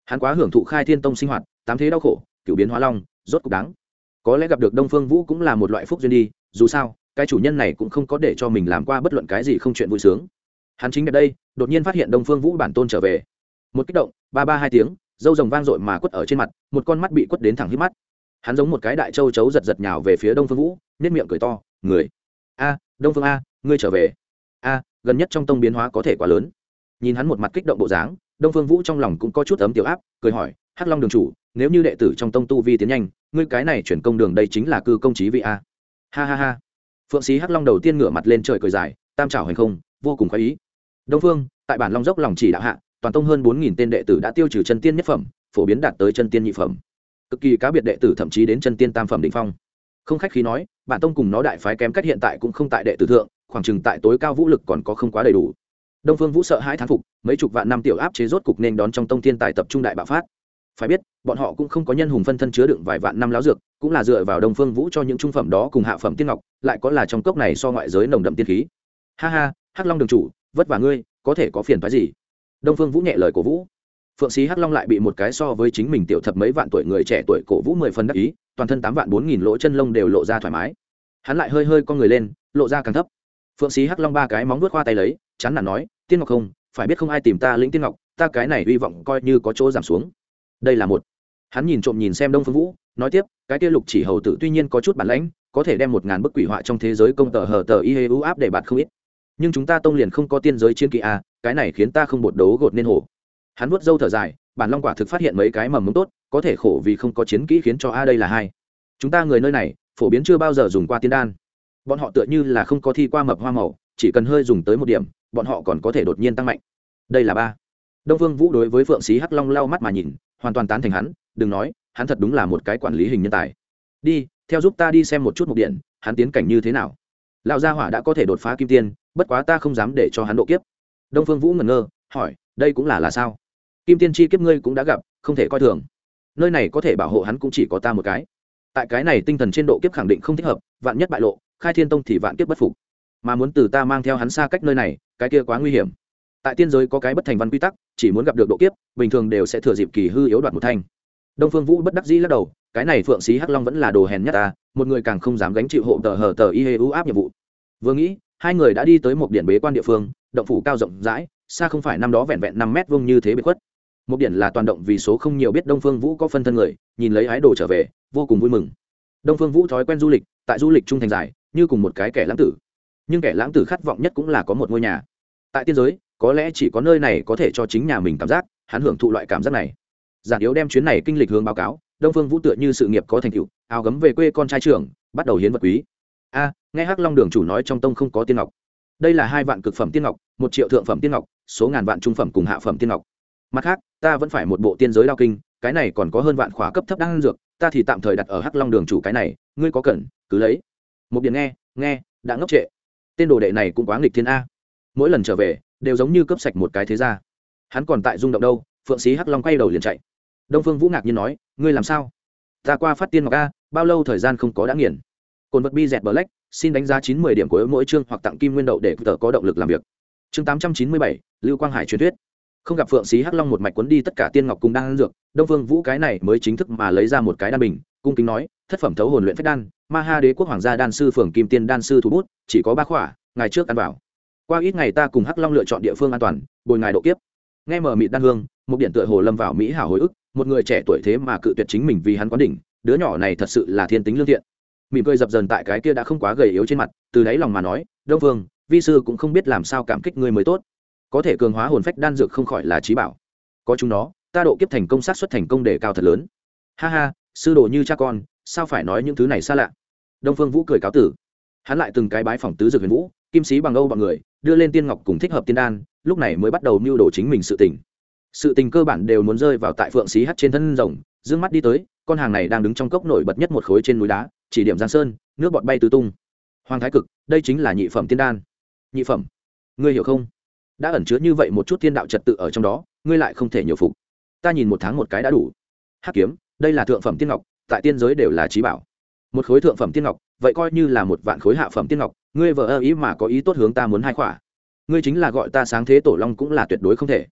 Hắn quá hưởng thụ khai thiên tông sinh hoạt, tám thế đau khổ, cửu biến hóa long, rốt cục đáng có lẽ gặp được đông phương vũ cũng là một loại phúc duyên đi, dù sao, cái chủ nhân này cũng không có để cho mình làm qua bất luận cái gì không chuyện vui sướng. Hắn chính ở đây, đột nhiên phát hiện đông phương vũ bản tôn trở về. Một kích động, ba ba hai tiếng, dâu rồng vang dội mà quất ở trên mặt, một con mắt bị quất đến thẳng hít mắt. Hắn giống một cái đại châu chấu giật giật nhào về phía đông phương vũ nếp miệng cười to, người, a, đông phương a, ngươi trở về. A, gần nhất trong tông biến hóa có thể quá lớn. Nhìn hắn một mặt kích động bộ dáng, đông phương vũ trong lòng cũng có chút ấm tiểu áp, cười hỏi, hắc long đường chủ, nếu như đệ tử trong tông tu vi tiến nhanh ngươi cái này chuyển công đường đây chính là cư công trí vị a. Ha ha ha. Phượng sĩ hắc long đầu tiên ngửa mặt lên trời cười dài, tam trảo hành không, vô cùng khoái ý. Đông phương, tại bản long dốc lòng chỉ đạo hạ, toàn tông hơn bốn nghìn tên đệ tử đã tiêu trừ chân tiên nhất phẩm, phổ biến đạt tới chân tiên nhị phẩm. Cực kỳ cá biệt đệ tử thậm chí đến chân tiên tam phẩm định phong. Không khách khí nói, bản tông cùng nó đại phái kém cách hiện tại cũng không tại đệ tử thượng, khoảng chừng tại tối cao vũ lực còn có không quá đầy đủ. Đông phương vũ sợ hãi thán phục, mấy chục vạn năm tiểu áp chế rốt cục nên đón trong tông thiên tài tập trung đại bạo phát phải biết, bọn họ cũng không có nhân hùng phân thân chứa đựng vài vạn năm láo dược, cũng là dựa vào đông phương vũ cho những trung phẩm đó cùng hạ phẩm tiên ngọc, lại có là trong cốc này so ngoại giới nồng đậm tiên khí. Ha ha, hắc long đường chủ, vất vả ngươi, có thể có phiền phái gì? Đông phương vũ nhẹ lời cổ vũ. Phượng sĩ hắc long lại bị một cái so với chính mình tiểu thập mấy vạn tuổi người trẻ tuổi cổ vũ mười phần đắc ý, toàn thân tám vạn bốn nghìn lỗ chân lông đều lộ ra thoải mái. Hắn lại hơi hơi con người lên, lộ ra càng thấp. Phượng sĩ hắc long ba cái móng vuốt khoa tay lấy, chán nản nói, tiên ngọc không, phải biết không ai tìm ta lĩnh tiên ngọc, ta cái này hy vọng coi như có chỗ giảm xuống đây là một. Hắn nhìn trộm nhìn xem đông phương vũ nói tiếp cái kia lục chỉ hầu tử tuy nhiên có chút bản lãnh có thể đem một ngàn bức quỷ họa trong thế giới công tờ hờ tờ y hê u áp để bạt không ít. Nhưng chúng ta tông liền không có tiên giới chiến kỵ a à, cái này khiến ta không bột đấu gột nên hổ. Hắn vuốt dâu thở dài bản long quả thực phát hiện mấy cái mầm mống tốt có thể khổ vì không có chiến kỹ khiến cho a đây là hai. Chúng ta người nơi này phổ biến chưa bao giờ dùng qua tiên đan. Bọn họ tựa như là không có thi qua mập hoa màu chỉ cần hơi dùng tới một điểm bọn họ còn có thể đột nhiên tăng mạnh. Đây là ba. Đông vương vũ đối với phượng sĩ hắc long lau mắt mà nhìn hoàn toàn tán thành hắn, đừng nói, hắn thật đúng là một cái quản lý hình nhân tài. Đi, theo giúp ta đi xem một chút mục điện, hắn tiến cảnh như thế nào? Lão gia hỏa đã có thể đột phá kim tiên, bất quá ta không dám để cho hắn độ kiếp. Đông phương vũ ngẩn ngơ, hỏi, đây cũng là là sao? Kim tiên chi kiếp ngươi cũng đã gặp, không thể coi thường. Nơi này có thể bảo hộ hắn cũng chỉ có ta một cái. Tại cái này tinh thần trên độ kiếp khẳng định không thích hợp, vạn nhất bại lộ, khai thiên tông thì vạn kiếp bất phục. Mà muốn từ ta mang theo hắn xa cách nơi này, cái kia quá nguy hiểm tại tiên giới có cái bất thành văn quy tắc, chỉ muốn gặp được độ kiếp, bình thường đều sẽ thừa dịp kỳ hư yếu đoạt một thanh. Đông phương vũ bất đắc dĩ lắc đầu, cái này phượng sĩ hắc long vẫn là đồ hèn nhất ta, một người càng không dám gánh chịu hộ tờ hờ tờ y hê ưu áp nhiệm vụ. Vừa nghĩ, hai người đã đi tới một điện bế quan địa phương, động phủ cao rộng rãi, xa không phải năm đó vẹn vẹn năm mét vuông như thế bị khuất. Một điện là toàn động vì số không nhiều biết đông phương vũ có phân thân người, nhìn lấy ái đồ trở về, vô cùng vui mừng. Đông phương vũ thói quen du lịch, tại du lịch trung thành dài như cùng một cái kẻ lãng tử. Nhưng kẻ lãng tử khát vọng nhất cũng là có một ngôi nhà. Tại tiên giới có lẽ chỉ có nơi này có thể cho chính nhà mình cảm giác, hắn hưởng thụ loại cảm giác này. Giản yếu đem chuyến này kinh lịch hướng báo cáo, đông phương vũ tựa như sự nghiệp có thành tựu, áo gấm về quê con trai trưởng, bắt đầu hiến vật quý. A, nghe hắc long đường chủ nói trong tông không có tiên ngọc. Đây là hai vạn cực phẩm tiên ngọc, một triệu thượng phẩm tiên ngọc, số ngàn vạn trung phẩm cùng hạ phẩm tiên ngọc. Mặt khác, ta vẫn phải một bộ tiên giới đao kinh, cái này còn có hơn vạn khóa cấp thấp đang dược, ta thì tạm thời đặt ở hắc long đường chủ cái này, ngươi có cần, cứ lấy. Một điện nghe nghe, đã ngốc trệ. Tên đồ đệ này cũng quá nghịch thiên a. Mỗi lần trở về đều giống như cướp sạch một cái thế ra hắn còn tại rung động đâu, phượng sĩ hắc long quay đầu liền chạy. Đông phương vũ ngạc nhiên nói, ngươi làm sao? Ta qua phát tiên ngọc a, bao lâu thời gian không có đã nghiền? Cồn vật bi dẹt bờ lách xin đánh giá chín mươi điểm của mỗi chương hoặc tặng kim nguyên đậu để tờ có động lực làm việc. Chương tám trăm chín mươi bảy, lưu quang hải truyền thuyết. Không gặp phượng sĩ hắc long một mạch cuốn đi tất cả tiên ngọc cùng đan dược, đông phương vũ cái này mới chính thức mà lấy ra một cái đan bình, cung kính nói, thất phẩm thấu hồn luyện phách đan, ma ha đế quốc hoàng gia đan sư phường kim tiên đan sư thủ bút, chỉ có ba khỏa ngày trước ăn vào qua ít ngày ta cùng hắc long lựa chọn địa phương an toàn bồi ngài độ kiếp. Nghe mờ mịt đan hương một điện tựa hồ lâm vào mỹ hảo hồi ức một người trẻ tuổi thế mà cự tuyệt chính mình vì hắn quán đỉnh đứa nhỏ này thật sự là thiên tính lương thiện. Mỉm cười dập dần tại cái kia đã không quá gầy yếu trên mặt từ đáy lòng mà nói đông Vương, vi sư cũng không biết làm sao cảm kích người mới tốt. Có thể cường hóa hồn phách đan dược không khỏi là trí bảo. Có chúng nó ta độ kiếp thành công sát xuất thành công đề cao thật lớn. Ha ha sư đồ như cha con sao phải nói những thứ này xa lạ? Đông phương vũ cười cáo tử. Hắn lại từng cái bái phỏng tứ dược huyền vũ kim sĩ bằng âu bằng người đưa lên tiên ngọc cùng thích hợp tiên đan, lúc này mới bắt đầu mưu đồ chính mình sự tình. Sự tình cơ bản đều muốn rơi vào tại phượng xí hắt trên thân rồng d mắt đi tới, con hàng này đang đứng trong cốc nổi bật nhất một khối trên núi đá, chỉ điểm giang sơn, nước bọt bay tứ tung. Hoàng thái cực, đây chính là nhị phẩm tiên đan. Nhị phẩm? Ngươi hiểu không? Đã ẩn chứa như vậy một chút thiên đạo trật tự ở trong đó, ngươi lại không thể nhiều phục. Ta nhìn một tháng một cái đã đủ. Hắc kiếm, đây là thượng phẩm tiên ngọc, tại tiên giới đều là trí bảo. Một khối thượng phẩm tiên ngọc, vậy coi như là một vạn khối hạ phẩm tiên ngọc ngươi vợ ơ ý mà có ý tốt hướng ta muốn hai khỏa. Ngươi chính là gọi ta sáng thế tổ long cũng là tuyệt đối không thể.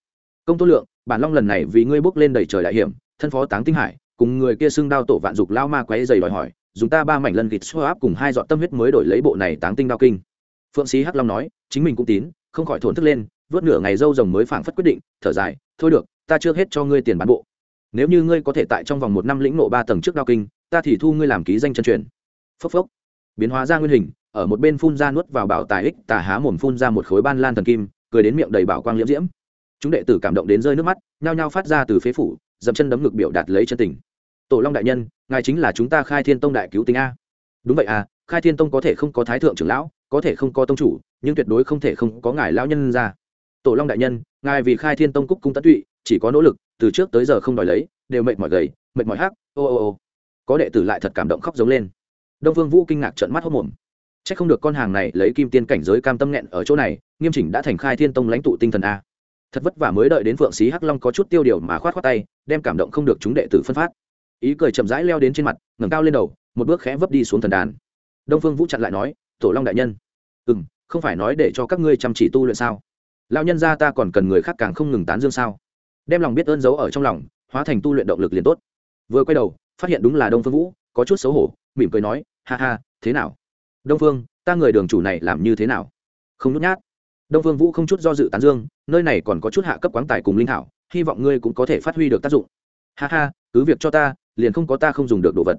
Công tốt lượng, bản long lần này vì ngươi bước lên đầy trời đại hiểm, thân phó táng tinh hải, cùng người kia xưng đao tổ vạn dục lao ma quấy dày đòi hỏi, dùng ta ba mảnh lần gịt xô áp cùng hai dọn tâm huyết mới đổi lấy bộ này táng tinh đao kinh. Phượng sĩ hắc long nói, chính mình cũng tín, không khỏi thổn thức lên, vớt nửa ngày dâu rồng mới phảng phất quyết định, thở dài, thôi được, ta chưa hết cho ngươi tiền bán bộ. Nếu như ngươi có thể tại trong vòng một năm lĩnh nộ ba tầng trước đao kinh, ta thì thu ngươi làm ký danh chân truyền. Phốc phốc biến hóa ra nguyên hình, ở một bên phun ra nuốt vào bảo tài ích tà há mồm phun ra một khối ban lan thần kim, cười đến miệng đầy bảo quang liễm diễm. Chúng đệ tử cảm động đến rơi nước mắt, nhao nhao phát ra từ phế phủ, dậm chân đấm ngực biểu đạt lấy chân tình. Tổ long đại nhân, ngài chính là chúng ta khai thiên tông đại cứu tính a. Đúng vậy à khai thiên tông có thể không có thái thượng trưởng lão, có thể không có tông chủ, nhưng tuyệt đối không thể không có ngài lão nhân ra. Tổ long đại nhân, ngài vì khai thiên tông cúc cung tất tụy, chỉ có nỗ lực, từ trước tới giờ không đòi lấy, đều mệt mỏi gầy, mệt mỏi hắc, ô ô ô. Có đệ tử lại thật cảm động khóc giống lên đông vương vũ kinh ngạc trợn mắt hốt mồm. C h ắ c không được con hàng này lấy kim tiên cảnh giới cam tâm nghẹn ở chỗ này, nghiêm chỉnh đã thành khai thiên tông lãnh tụ tinh thần a. Thật vất vả mới đợi đến phượng xí hắc long có chút tiêu điều mà khoát khoát tay, đem cảm động không được chúng đệ tử phân phát. Ý cười chậm rãi leo đến trên mặt, ngẩng cao lên đầu, một bước khẽ vấp đi xuống thần đàn. Đông phương vũ chặn lại nói, tổ long đại nhân. Ừ m không phải nói để cho các ngươi chăm chỉ tu luyện sao? Lao nhân ra ta còn cần người khác càng không ngừng tán dương sao? Đem lòng biết ơn giấu ở trong lòng, hóa thành tu luyện động lực liền tốt. Vừa quay đầu, phát hiện đúng là đông phương vũ, có chút xấu hổ mỉm cười nói, ha ha, thế nào? Đông phương, ta người đường chủ này làm như thế nào? Không nhút nhát. Đông phương vũ không chút do dự tán dương, nơi này còn có chút hạ cấp quán tài cùng linh hảo hy vọng ngươi cũng có thể phát huy được tác dụng. Ha ha, cứ việc cho ta, liền không có ta không dùng được đồ vật.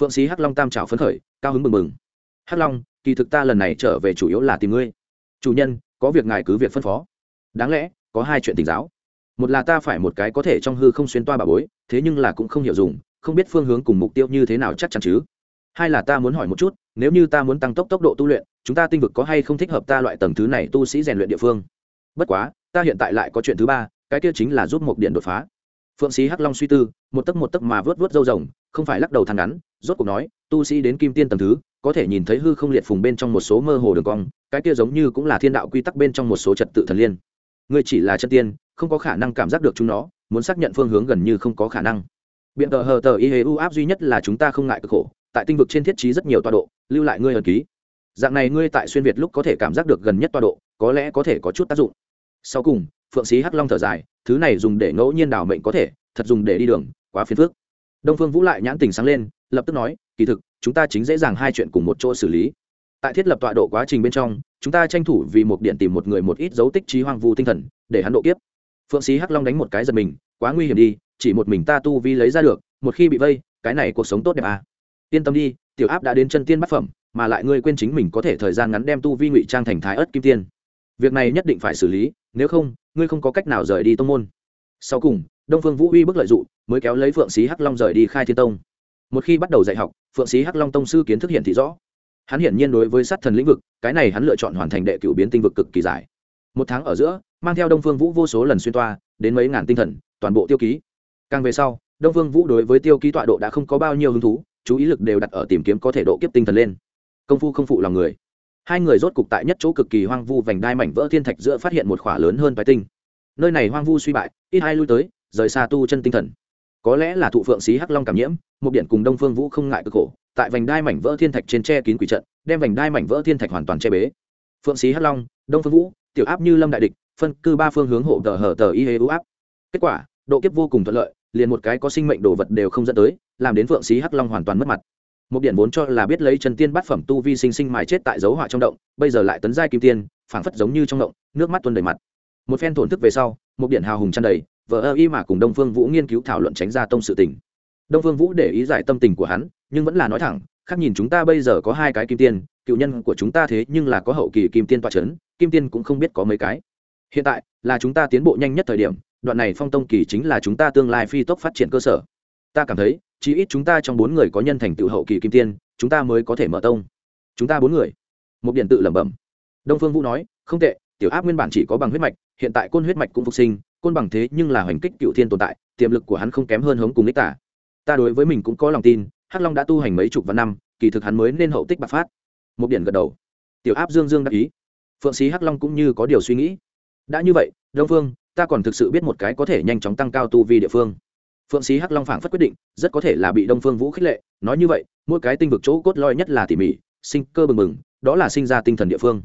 Phượng sĩ hắc long tam trào phấn khởi, cao hứng mừng mừng. Hắc long, kỳ thực ta lần này trở về chủ yếu là tìm ngươi. Chủ nhân, có việc ngài cứ việc phân phó. Đáng lẽ, có hai chuyện tình giáo. Một là ta phải một cái có thể trong hư không xuyên toa bà bối, thế nhưng là cũng không hiểu dùng, không biết phương hướng cùng mục tiêu như thế nào chắc chắn chứ hai là ta muốn hỏi một chút, nếu như ta muốn tăng tốc tốc độ tu luyện, chúng ta tinh vực có hay không thích hợp ta loại tầng thứ này tu sĩ rèn luyện địa phương? Bất quá, ta hiện tại lại có chuyện thứ ba, cái kia chính là giúp một điện đột phá. Phượng sĩ hắc long suy tư, một tấc một tấc mà vớt vớt râu rồng, không phải lắc đầu thằng ngắn, rốt cuộc nói, tu sĩ đến kim tiên tầng thứ, có thể nhìn thấy hư không liệt phùng bên trong một số mơ hồ đường cong, cái kia giống như cũng là thiên đạo quy tắc bên trong một số trật tự thần liên. Ngươi chỉ là chân tiên, không có khả năng cảm giác được chúng nó, muốn xác nhận phương hướng gần như không có khả năng. Biện tờ hờ tờ y hê u áp duy nhất là chúng ta không ngại cực khổ tại tinh vực trên thiết trí rất nhiều tọa độ, lưu lại ngươi ẩn ký. Dạng này ngươi tại xuyên việt lúc có thể cảm giác được gần nhất toa độ, có lẽ có thể có chút tác dụng. Sau cùng, phượng sĩ hắc long thở dài, thứ này dùng để ngẫu nhiên đảo mệnh có thể, thật dùng để đi đường, quá phiền phức. Đông phương vũ lại nhãn tình sáng lên, lập tức nói, kỳ thực, chúng ta chính dễ dàng hai chuyện cùng một chỗ xử lý. Tại thiết lập tọa độ quá trình bên trong, chúng ta tranh thủ vì một điện tìm một người một ít dấu tích trí hoang vu tinh thần, để hắn độ kiếp. Phượng sĩ hắc long đánh một cái giật mình, quá nguy hiểm đi, chỉ một mình ta tu vi lấy ra được, một khi bị vây, cái này cuộc sống tốt đẹp à yên tâm đi, tiểu áp đã đến chân tiên bát phẩm, mà lại ngươi quên chính mình có thể thời gian ngắn đem tu vi ngụy trang thành thái ớt kim tiên. Việc này nhất định phải xử lý, nếu không, ngươi không có cách nào rời đi tông môn. Sau cùng, đông phương vũ uy bức lợi dụng, mới kéo lấy phượng sĩ hắc long rời đi khai thiên tông. Một khi bắt đầu dạy học, phượng sĩ hắc long tông sư kiến thức hiện thị rõ. Hắn hiển nhiên đối với sát thần lĩnh vực, cái này hắn lựa chọn hoàn thành đệ cửu biến tinh vực cực kỳ dài. Một tháng ở giữa, mang theo đông phương vũ vô số lần xuyên toa, đến mấy ngàn tinh thần, toàn bộ tiêu ký. Càng về sau, đông phương vũ đối với tiêu ký tọa độ đã không có bao nhiêu hứng thú chú ý lực đều đặt ở tìm kiếm có thể độ kiếp tinh thần lên. Công phu không phụ lòng người. Hai người rốt cục tại nhất chỗ cực kỳ hoang vu vành đai mảnh vỡ thiên thạch giữa phát hiện một khỏa lớn hơn vài tinh. Nơi này hoang vu suy bại, ít hai lui tới, rời xa tu chân tinh thần. Có lẽ là thụ phượng xí hắc long cảm nhiễm, một điện cùng đông phương vũ không ngại cực khổ, tại vành đai mảnh vỡ thiên thạch trên che kín quỷ trận, đem vành đai mảnh vỡ thiên thạch hoàn toàn che bế. Phượng xí hắc long, đông phương vũ, tiểu áp như lâm đại địch, phân cư ba phương hướng hộ tờ hở tờ y hê ưu áp. Kết quả, độ kiếp vô cùng thuận lợi liền một cái có sinh mệnh đồ vật đều không dẫn tới, làm đến phượng xí hắc long hoàn toàn mất mặt. Một điện vốn cho là biết lấy chân tiên bát phẩm tu vi sinh sinh mài chết tại dấu họa trong động, bây giờ lại tấn giai kim tiên, phảng phất giống như trong động, nước mắt tuôn đầy mặt. Một phen thổn thức về sau một điện hào hùng chăn đầy vợ ơ y mà cùng đông phương vũ nghiên cứu thảo luận tránh ra tông sự tình. Đông phương vũ để ý giải tâm tình của hắn, nhưng vẫn là nói thẳng, khác nhìn chúng ta bây giờ có hai cái kim tiên, cựu nhân của chúng ta thế nhưng là có hậu kỳ kim tiên toa c h ấ n kim tiên cũng không biết có mấy cái. Hiện tại là chúng ta tiến bộ nhanh nhất thời điểm đoạn này phong tông kỳ chính là chúng ta tương lai phi tốc phát triển cơ sở. Ta cảm thấy chỉ ít chúng ta trong bốn người có nhân thành tựu hậu kỳ kim tiên, chúng ta mới có thể mở tông. Chúng ta bốn người. Một điện tự lẩm bẩm. Đông phương vũ nói, không tệ, tiểu áp nguyên bản chỉ có bằng huyết mạch, hiện tại côn huyết mạch cũng phục sinh, côn bằng thế nhưng là hoành kích cựu thiên tồn tại, tiềm lực của hắn không kém hơn hống cùng ích tả. Ta đối với mình cũng có lòng tin, hắc long đã tu hành mấy chục vạn năm, kỳ thực hắn mới nên hậu tích bạc phát. Một điện gật đầu. Tiểu áp dương dương đắc ý. Phượng sĩ hắc long cũng như có điều suy nghĩ. Đã như vậy, đông phương ta còn thực sự biết một cái có thể nhanh chóng tăng cao tu vi địa phương. Phượng sĩ hắc long phảng phất quyết định, rất có thể là bị đông phương vũ khích lệ. Nói như vậy, mỗi cái tinh vực chỗ cốt lõi nhất là tỉ mỉ, sinh cơ bừng bừng, đó là sinh ra tinh thần địa phương.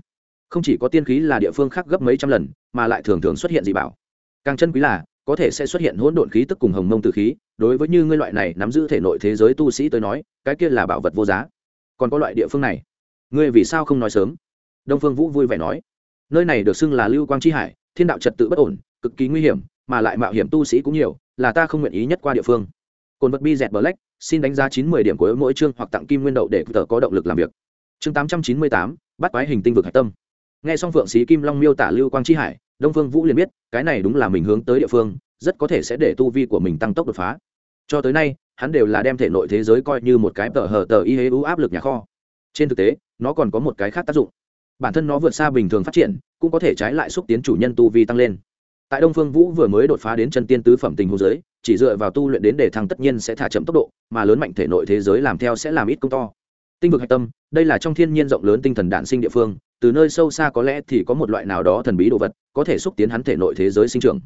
Không chỉ có tiên khí là địa phương khác gấp mấy trăm lần, mà lại thường thường xuất hiện dị bảo. Càng chân quý là, có thể sẽ xuất hiện hỗn độn khí tức cùng hồng mông tử khí. Đối với như ngươi loại này nắm giữ thể nội thế giới tu sĩ tới nói, cái kia là bảo vật vô giá. Còn có loại địa phương này, ngươi vì sao không nói sớm? Đông phương vũ vui vẻ nói, nơi này được xưng là lưu quang tri hải, thiên đạo trật tự bất ổn cực kỳ nguy hiểm, mà lại mạo hiểm tu sĩ cũng nhiều, là ta không nguyện ý nhất qua địa phương. Cồn vật bi dẹt black, xin đánh giá chín mươi điểm của mỗi chương hoặc tặng kim nguyên đậu để tờ có động lực làm việc. Chương tám trăm chín mươi tám, bắt quái hình tinh vực hạch tâm. Nghe xong phượng sĩ kim long miêu tả lưu quang chi hải, đông phương vũ liền biết, cái này đúng là mình hướng tới địa phương, rất có thể sẽ để tu vi của mình tăng tốc đột phá. Cho tới nay, hắn đều là đem thể nội thế giới coi như một cái tờ hờ tờ y hế ưu áp lực nhà kho. Trên thực tế, nó còn có một cái khác tác dụng. Bản thân nó vượt xa bình thường phát triển, cũng có thể trái lại xúc tiến chủ nhân tu vi tăng lên tại đông phương vũ vừa mới đột phá đến chân tiên tứ phẩm tình hồ giới, chỉ dựa vào tu luyện đến đề thăng tất nhiên sẽ thả chậm tốc độ, mà lớn mạnh thể nội thế giới làm theo sẽ làm ít công to. Tinh vực hạch tâm, đây là trong thiên nhiên rộng lớn tinh thần đạn sinh địa phương, từ nơi sâu xa có lẽ thì có một loại nào đó thần bí đồ vật, có thể xúc tiến hắn thể nội thế giới sinh trưởng.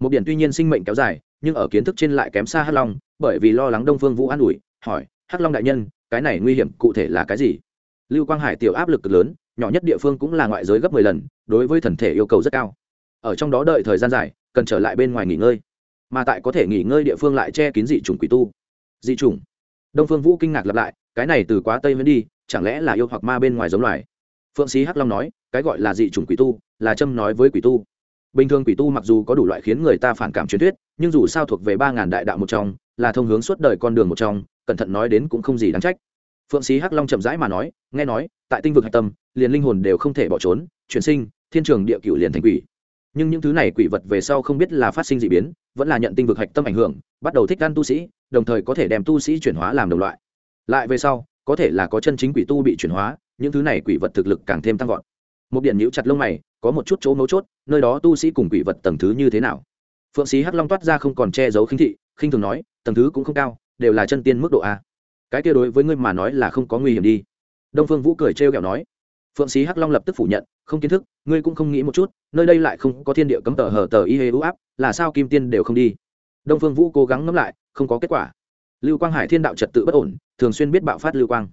Một biển tuy nhiên sinh mệnh kéo dài, nhưng ở kiến thức trên lại kém xa hắc long, bởi vì lo lắng đông phương vũ an ủi, hỏi, hắc long đại nhân, cái này nguy hiểm cụ thể là cái gì? Lưu quang hải tiểu áp lực cực lớn, nhỏ nhất địa phương cũng là ngoại giới gấp mười lần, đối với thần thể yêu cầu rất cao ở trong đó đợi thời gian dài, cần trở lại bên ngoài nghỉ ngơi. Mà tại có thể nghỉ ngơi địa phương lại che kín dị chủng quỷ tu. Dị chủng? Đông phương vũ kinh ngạc lặp lại, cái này từ quá tây vẫn đi, chẳng lẽ là yêu hoặc ma bên ngoài giống loài? Phượng sĩ hắc long nói, cái gọi là dị chủng quỷ tu, là châm nói với quỷ tu. Bình thường quỷ tu mặc dù có đủ loại khiến người ta phản cảm truyền thuyết, nhưng dù sao thuộc về ba ngàn đại đạo một trong, là thông hướng suốt đời con đường một trong, cẩn thận nói đến cũng không gì đáng trách. Phượng sĩ hắc long chậm rãi mà nói, nghe nói, tại tinh vực hạch tâm, liền linh hồn đều không thể bỏ trốn, chuyển sinh, thiên trường địa cựu liền thành quỷ nhưng những thứ này quỷ vật về sau không biết là phát sinh d ị biến, vẫn là nhận tinh vực hạch tâm ảnh hưởng, bắt đầu thích gan tu sĩ, đồng thời có thể đem tu sĩ chuyển hóa làm đồng loại. Lại về sau, có thể là có chân chính quỷ tu bị chuyển hóa, những thứ này quỷ vật thực lực càng thêm tăng vọt. Một điện nhũ chặt lông mày, có một chút chỗ mấu chốt, nơi đó tu sĩ cùng quỷ vật tầng thứ như thế nào? Phượng sĩ hắc long toát ra không còn che giấu khinh thị, khinh thường nói, tầng thứ cũng không cao, đều là chân tiên mức độ a. Cái kia đối với ngươi mà nói là không có nguy hiểm đi. Đông phương vũ cười trêu ghẹo nói phượng sĩ hắc long lập tức phủ nhận, không kiến thức, ngươi cũng không nghĩ một chút, nơi đây lại không có thiên địa cấm tờ hở tờ y hê ưu áp, là sao kim tiên đều không đi? Đông phương vũ cố gắng ngẫm lại, không có kết quả. Lưu quang hải thiên đạo trật tự bất ổn, thường xuyên biết bạo phát lưu quang.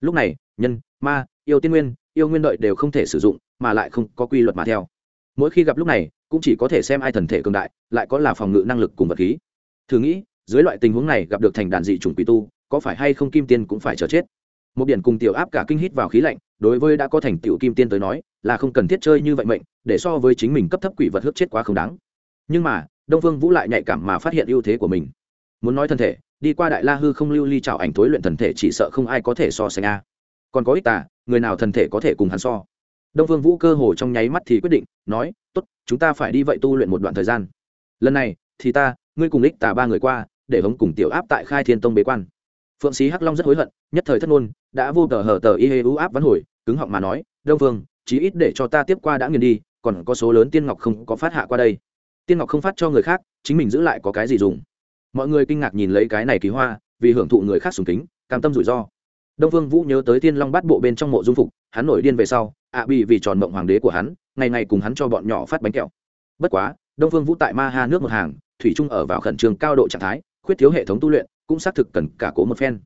Lúc này, nhân, ma, yêu tiên nguyên, yêu nguyên đợi đều không thể sử dụng, mà lại không có quy luật mà theo. Mỗi khi gặp lúc này, cũng chỉ có thể xem ai thần thể cường đại, lại có là phòng ngự năng lực cùng vật khí. Thử nghĩ, dưới loại tình huống này gặp được thành đàn dị chủng quỷ tu, có phải hay không kim tiên cũng phải chờ chết? Một điển cùng tiểu áp cả kinh hít vào khí lạnh đối với đã có thành tựu kim tiên tới nói, là không cần thiết chơi như vậy mệnh, để so với chính mình cấp thấp quỷ vật hước chết quá không đáng. Nhưng mà, đông phương vũ lại nhạy cảm mà phát hiện ưu thế của mình. Muốn nói thân thể, đi qua đại la hư không lưu ly trào ảnh thối luyện thần thể chỉ sợ không ai có thể so sánh a. Còn có ích tà, người nào thần thể có thể cùng hắn so? Đông phương vũ cơ hồ trong nháy mắt thì quyết định, nói, tốt, chúng ta phải đi vậy tu luyện một đoạn thời gian. Lần này, thì ta, ngươi cùng ích tà ba người qua, để hống cùng tiểu áp tại khai thiên tông bế quan phượng sĩ hắc long rất hối hận, nhất thời thất ngôn, đã vô tờ hở tờ y hê ưu áp vắn hồi, cứng họng mà nói, đông phương chí ít để cho ta tiếp qua đã nghiền đi, còn có số lớn tiên ngọc không có phát hạ qua đây. Tiên ngọc không phát cho người khác, chính mình giữ lại có cái gì dùng? Mọi người kinh ngạc nhìn lấy cái này kỳ hoa, vì hưởng thụ người khác sùng kính, cam tâm rủi ro. Đông phương vũ nhớ tới tiên long bắt bộ bên trong mộ dung phục, hắn nổi điên về sau, ạ bị vì tròn mộng hoàng đế của hắn, ngày ngày cùng hắn cho bọn nhỏ phát bánh kẹo. Bất quá, đông phương vũ tại ma ha nước một hàng, thủy trung ở vào khẩn trương cao độ trạng thái, khuyết thiếu hệ thống tu luyện cũng xác thực cần cả cố một phen.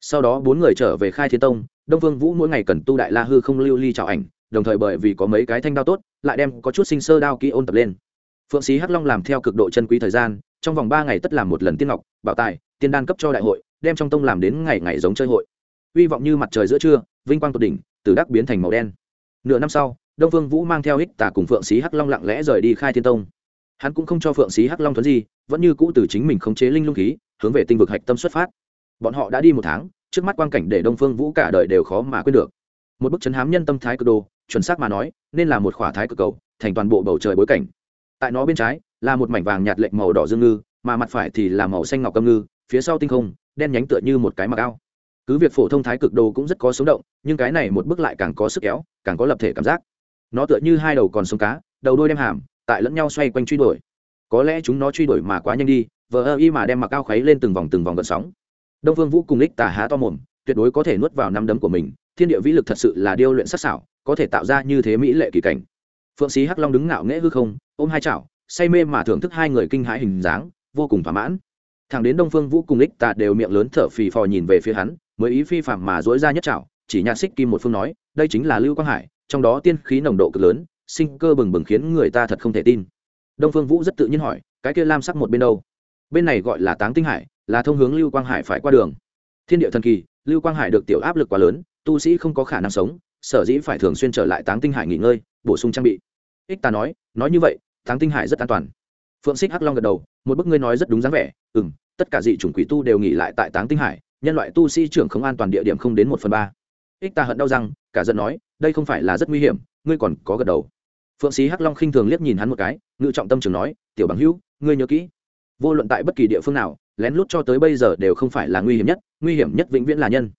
Sau đó bốn người trở về khai thiên tông, đông vương vũ mỗi ngày cần tu đại la hư không lưu ly trào ảnh, đồng thời bởi vì có mấy cái thanh đao tốt, lại đem có chút sinh sơ đao kỹ ôn tập lên. Phượng sĩ hắc long làm theo cực độ chân quý thời gian, trong vòng ba ngày tất làm một lần tiên ngọc, bảo tài, tiên đan cấp cho đại hội, đem trong tông làm đến ngày ngày giống chơi hội. Hy vọng như mặt trời giữa trưa, vinh quang tột đỉnh, từ đắc biến thành màu đen. Nửa năm sau, đông vương vũ mang theo hích tà cùng phượng sĩ hắc long lặng lẽ rời đi khai thiên tông hắn cũng không cho phượng sĩ hắc long thuấn gì vẫn như cũ từ chính mình khống chế linh lung khí, hướng về tinh vực hạch tâm xuất phát. Bọn họ đã đi một tháng, trước mắt quang cảnh để đông phương vũ cả đời đều khó mà quên được. Một bức chấn hám nhân tâm thái cực đồ, chuẩn xác mà nói, nên là một khỏa thái cực cầu, thành toàn bộ bầu trời bối cảnh. Tại nó bên trái, là một mảnh vàng nhạt lệnh màu đỏ dương ngư, mà mặt phải thì là màu xanh ngọc câm ngư, phía sau tinh không, đen nhánh tựa như một cái mặc ao cứ việc phổ thông thái cực đồ cũng rất có sống động, nhưng cái này một bức lại càng có sức kéo, càng có lập thể cảm giác. Nó tựa như hai đầu còn sống cá, đầu đôi đem hàm tại lẫn nhau xoay quanh truy đuổi. Có lẽ chúng nó truy đuổi mà quá nhanh đi, vờ ơ y mà đem mặc ao khuấy lên từng vòng từng vòng gợn sóng. Đông phương vũ cùng ních tà há to mồm, tuyệt đối có thể nuốt vào năm đấm của mình, thiên địa vĩ lực thật sự là điêu luyện sắc sảo, có thể tạo ra như thế mỹ lệ kỳ cảnh. Phượng sĩ hắc long đứng ngạo nghễ hư không, ôm hai chảo, say mê mà thưởng thức hai người kinh hãi hình dáng, vô cùng thỏa mãn. Thằng đến đông phương vũ cùng ích tà đều miệng lớn thở phì phò nhìn về phía hắn, mới ý phi phạm mà dỗi ra nhất chảo, chỉ nhạc xích kim một phương nói, đây chính là lưu quang hải, trong đó tiên khí nồng độ cực lớn sinh cơ bừng bừng khiến người ta thật không thể tin. Đông phương vũ rất tự nhiên hỏi cái kia lam sắc một bên đâu? Bên này gọi là táng tinh hải là thông hướng lưu quang hải phải qua đường. Thiên địa thần kỳ lưu quang hải được tiểu áp lực quá lớn tu sĩ không có khả năng sống sở dĩ phải thường xuyên trở lại táng tinh hải nghỉ ngơi bổ sung trang bị. Ích ta nói nói như vậy táng tinh hải rất an toàn. Phượng xích hắc long gật đầu một bức ngươi nói rất đúng dáng vẻ ừ m tất cả dị chủng quỷ tu đều nghỉ lại tại táng tinh hải nhân loại tu sĩ trưởng không an toàn địa điểm không đến một phần ba. Ích ta hận đau rằng, cả giận nói đây không phải là rất nguy hiểm ngươi còn có gật đầu phượng sĩ hắc long khinh thường liếc nhìn hắn một cái, ngự trọng tâm trường nói, tiểu bằng hữu, ngươi nhớ kỹ, vô luận tại bất kỳ địa phương nào, lén lút cho tới bây giờ đều không phải là nguy hiểm nhất, nguy hiểm nhất vĩnh viễn là nhân.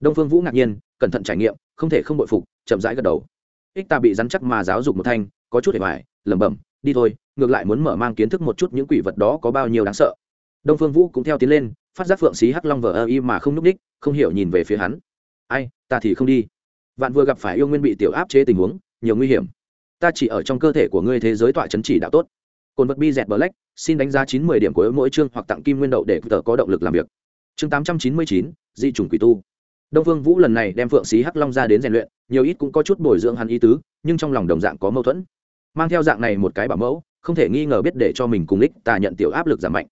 Đông phương vũ ngạc nhiên, cẩn thận trải nghiệm, không thể không bội phục, chậm rãi gật đầu. Ích ta bị rắn chắc mà giáo dục một thanh, có chút hề hoài, lẩm bẩm, đi thôi, ngược lại muốn mở mang kiến thức một chút những quỷ vật đó có bao nhiêu đáng sợ. Đông phương vũ cũng theo tiến lên, phát giác phượng xí hắc long vờ ơ y mà không n ú c ních không hiểu nhìn về phía hắn. Ai, ta thì không đi. Vạn vừa gặp phải yêu nguyên bị tiểu áp chế tình huống, nhiều nguy hiểm ta chỉ ở trong cơ thể của ngươi thế giới tọa chấn chỉ đạo tốt. Cồn vật bi dẹt black, xin đánh giá chín mươi điểm của mỗi chương hoặc tặng kim nguyên đậu để tờ có động lực làm việc. Chương tám trăm chín mươi chín di chủng quỷ tu. Đông phương vũ lần này đem phượng xí hắc long ra đến rèn luyện, nhiều ít cũng có chút bồi dưỡng hắn ý tứ, nhưng trong lòng đồng dạng có mâu thuẫn. Mang theo dạng này một cái bảo mẫu, không thể nghi ngờ biết để cho mình cùng ích tà nhận tiểu áp lực giảm mạnh.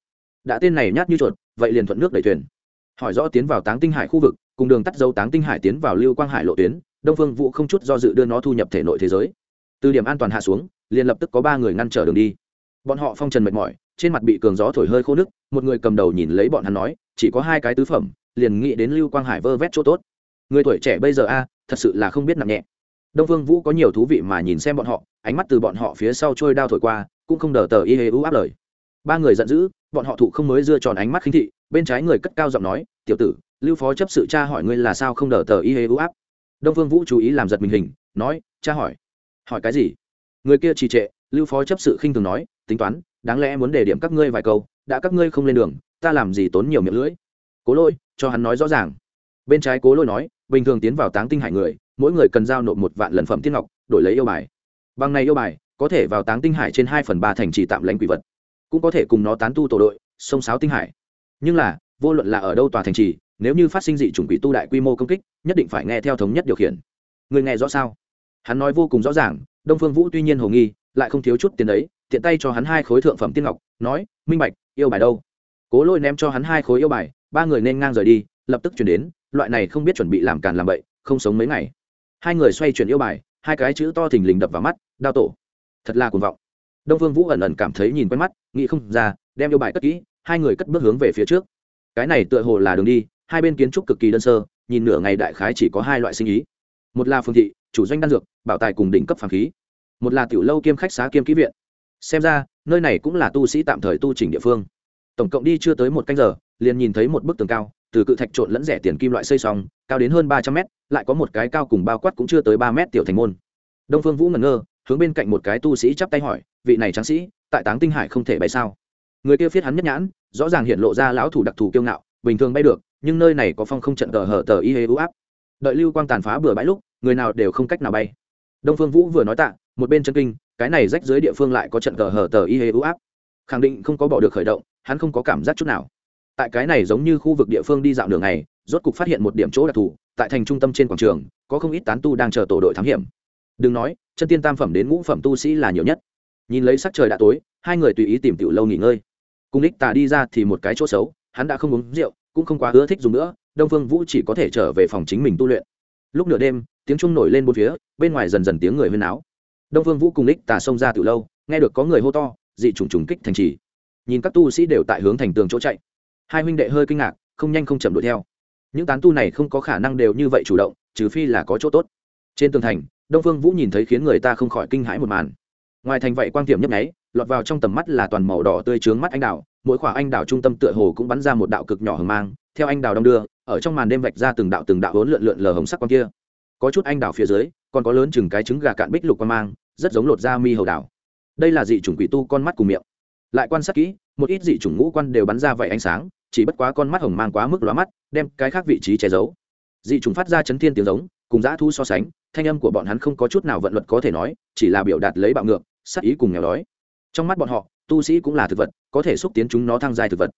Đã tên này nhát như chuột, vậy liền thuận nước đẩy thuyền. Hỏi rõ tiến vào táng tinh hải khu vực, cùng đường tắt dấu táng tinh hải tiến vào lưu quang hải lộ tuyến, đông phương vũ không chút do dự đưa nó thu nhập thể nội thế giới từ điểm an toàn hạ xuống, liền lập tức có ba người ngăn trở đường đi. Bọn họ phong trần mệt mỏi, trên mặt bị cường gió thổi hơi khô nước một người cầm đầu nhìn lấy bọn hắn nói, chỉ có hai cái tứ phẩm, liền nghĩ đến lưu quang hải vơ vét chỗ tốt. Người tuổi trẻ bây giờ a, thật sự là không biết nặng nhẹ. Đông vương vũ có nhiều thú vị mà nhìn xem bọn họ, ánh mắt từ bọn họ phía sau trôi đao thổi qua, cũng không đờ tờ y hê u áp lời. Ba người giận dữ, bọn họ thụ không mới dưa tròn ánh mắt khinh thị, bên trái người cất cao giọng nói, tiểu tử, lưu phó chấp sự cha hỏi ngươi là sao không đờ tờ y hê u áp? Đông vương vũ chú ý làm giật mình hình, nói, cha hỏi hỏi cái gì? Người kia trì trệ, lưu phó chấp sự khinh thường nói, tính toán, đáng lẽ muốn đề điểm các ngươi vài câu, đã các ngươi không lên đường, ta làm gì tốn nhiều miệng lưỡi? Cố lôi, cho hắn nói rõ ràng. Bên trái cố lôi nói, bình thường tiến vào táng tinh hải người, mỗi người cần giao nộp một vạn lần phẩm tiên ngọc, đổi lấy yêu bài. Bằng này yêu bài, có thể vào táng tinh hải trên hai phần ba thành trì tạm lãnh quỷ vật. Cũng có thể cùng nó tán tu tổ đội, sông sáo tinh hải. Nhưng là, vô luận là ở đâu tòa thành trì, nếu như phát sinh dị chủng quỷ tu đại quy mô công kích, nhất định phải nghe theo thống nhất điều khiển. Người nghe rõ sao? Hắn nói vô cùng rõ ràng, đông phương vũ tuy nhiên hồ nghi, lại không thiếu chút tiền đấy tiện tay cho hắn hai khối thượng phẩm tiên ngọc, nói, minh bạch, yêu bài đâu? Cố lôi ném cho hắn hai khối yêu bài, ba người nên ngang rời đi, lập tức chuyển đến, loại này không biết chuẩn bị làm càn làm bậy, không sống mấy ngày. Hai người xoay chuyển yêu bài, hai cái chữ to thình lình đập vào mắt, đao tổ. Thật là cuồng vọng. Đông phương vũ ẩn ẩn cảm thấy nhìn quen mắt, nghĩ không ra, đem yêu bài cất kỹ, hai người cất bước hướng về phía trước. Cái này tựa hồ là đường đi, hai bên kiến trúc cực kỳ đơn sơ, nhìn nửa ngày đại khái chỉ có hai loại sinh ý một là phương thị, chủ doanh đan dược, bảo tài cùng đỉnh cấp phàm khí. Một là tiểu lâu kiêm khách xá kiêm kỹ viện. Xem ra, nơi này cũng là tu sĩ tạm thời tu chỉnh địa phương. Tổng cộng đi chưa tới một canh giờ, liền nhìn thấy một bức tường cao, từ cự thạch trộn lẫn rẻ tiền kim loại xây xong, cao đến hơn ba trăm mét, lại có một cái cao cùng bao quát cũng chưa tới ba mét tiểu thành môn. Đông phương vũ ngẩn ngơ, hướng bên cạnh một cái tu sĩ chắp tay hỏi, vị này tráng sĩ, tại táng tinh hải không thể bay sao? Người kia phiết hắn nhất nhãn, rõ ràng hiện lộ ra lão thủ đặc thù kiêu ngạo, bình thường bay được, nhưng nơi này có phong không trận tờ hở tờ y hê ưu áp đợi lưu quang tàn phá bừa bãi lúc, người nào đều không cách nào bay. Đông phương vũ vừa nói tạ, một bên chân kinh, cái này rách dưới địa phương lại có trận cờ hở tờ y hê ưu áp. Khẳng định không có bỏ được khởi động, hắn không có cảm giác chút nào. Tại cái này giống như khu vực địa phương đi dạo đường này rốt cục phát hiện một điểm chỗ đặc thù, tại thành trung tâm trên quảng trường, có không ít tán tu đang chờ tổ đội thám hiểm. Đừng nói, chân tiên tam phẩm đến ngũ phẩm tu sĩ là nhiều nhất. Nhìn lấy sắc trời đã tối, hai người tùy ý tìm tiểu lâu nghỉ ngơi. Cùng đích tà đi ra thì một cái chỗ xấu, hắn đã không uống rượu, cũng không quá ưa thích dùng nữa đông phương vũ chỉ có thể trở về phòng chính mình tu luyện. Lúc nửa đêm, tiếng trung nổi lên bốn phía, bên ngoài dần dần tiếng người huyên áo đông phương vũ cùng lích tà xông ra từ lâu, nghe được có người hô to, dị trùng trùng kích thành trì. Nhìn các tu sĩ đều tại hướng thành tường chỗ chạy. Hai huynh đệ hơi kinh ngạc, không nhanh không chậm đuổi theo. Những tán tu này không có khả năng đều như vậy chủ động, trừ phi là có chỗ tốt. Trên tường thành, đông phương vũ nhìn thấy khiến người ta không khỏi kinh hãi một màn. Ngoài thành vậy quang tiệm nhấp nháy, lọt vào trong tầm mắt là toàn màu đỏ tươi trướng mắt anh đào, mỗi khỏa anh đào trung tâm tựa hồ cũng bắn ra một đạo cực nhỏ hờ mang, theo anh đào đong đưa ở trong màn đêm vạch ra từng đạo từng đạo hỗn lượn lượn lờ hồng sắc quang kia. Có chút anh đào phía dưới, còn có lớn chừng cái trứng gà cạn bích lục quang mang, rất giống lột da mi hầu đảo. đây là dị chủng quỷ tu con mắt cùng miệng. Lại quan sát kỹ, một ít dị chủng ngũ quan đều bắn ra vậy ánh sáng, chỉ bất quá con mắt hồng mang quá mức lóa mắt, đem cái khác vị trí che giấu. Dị chủng phát ra chấn thiên tiếng giống, cùng dã thu so sánh, thanh âm của bọn hắn không có chút nào vận luật có thể nói, chỉ là biểu đạt lấy bạo ngược, sát ý cùng nghèo đói. Trong mắt bọn họ, tu sĩ cũng là thực vật, có thể xúc tiến chúng nó thăng dài thực vật.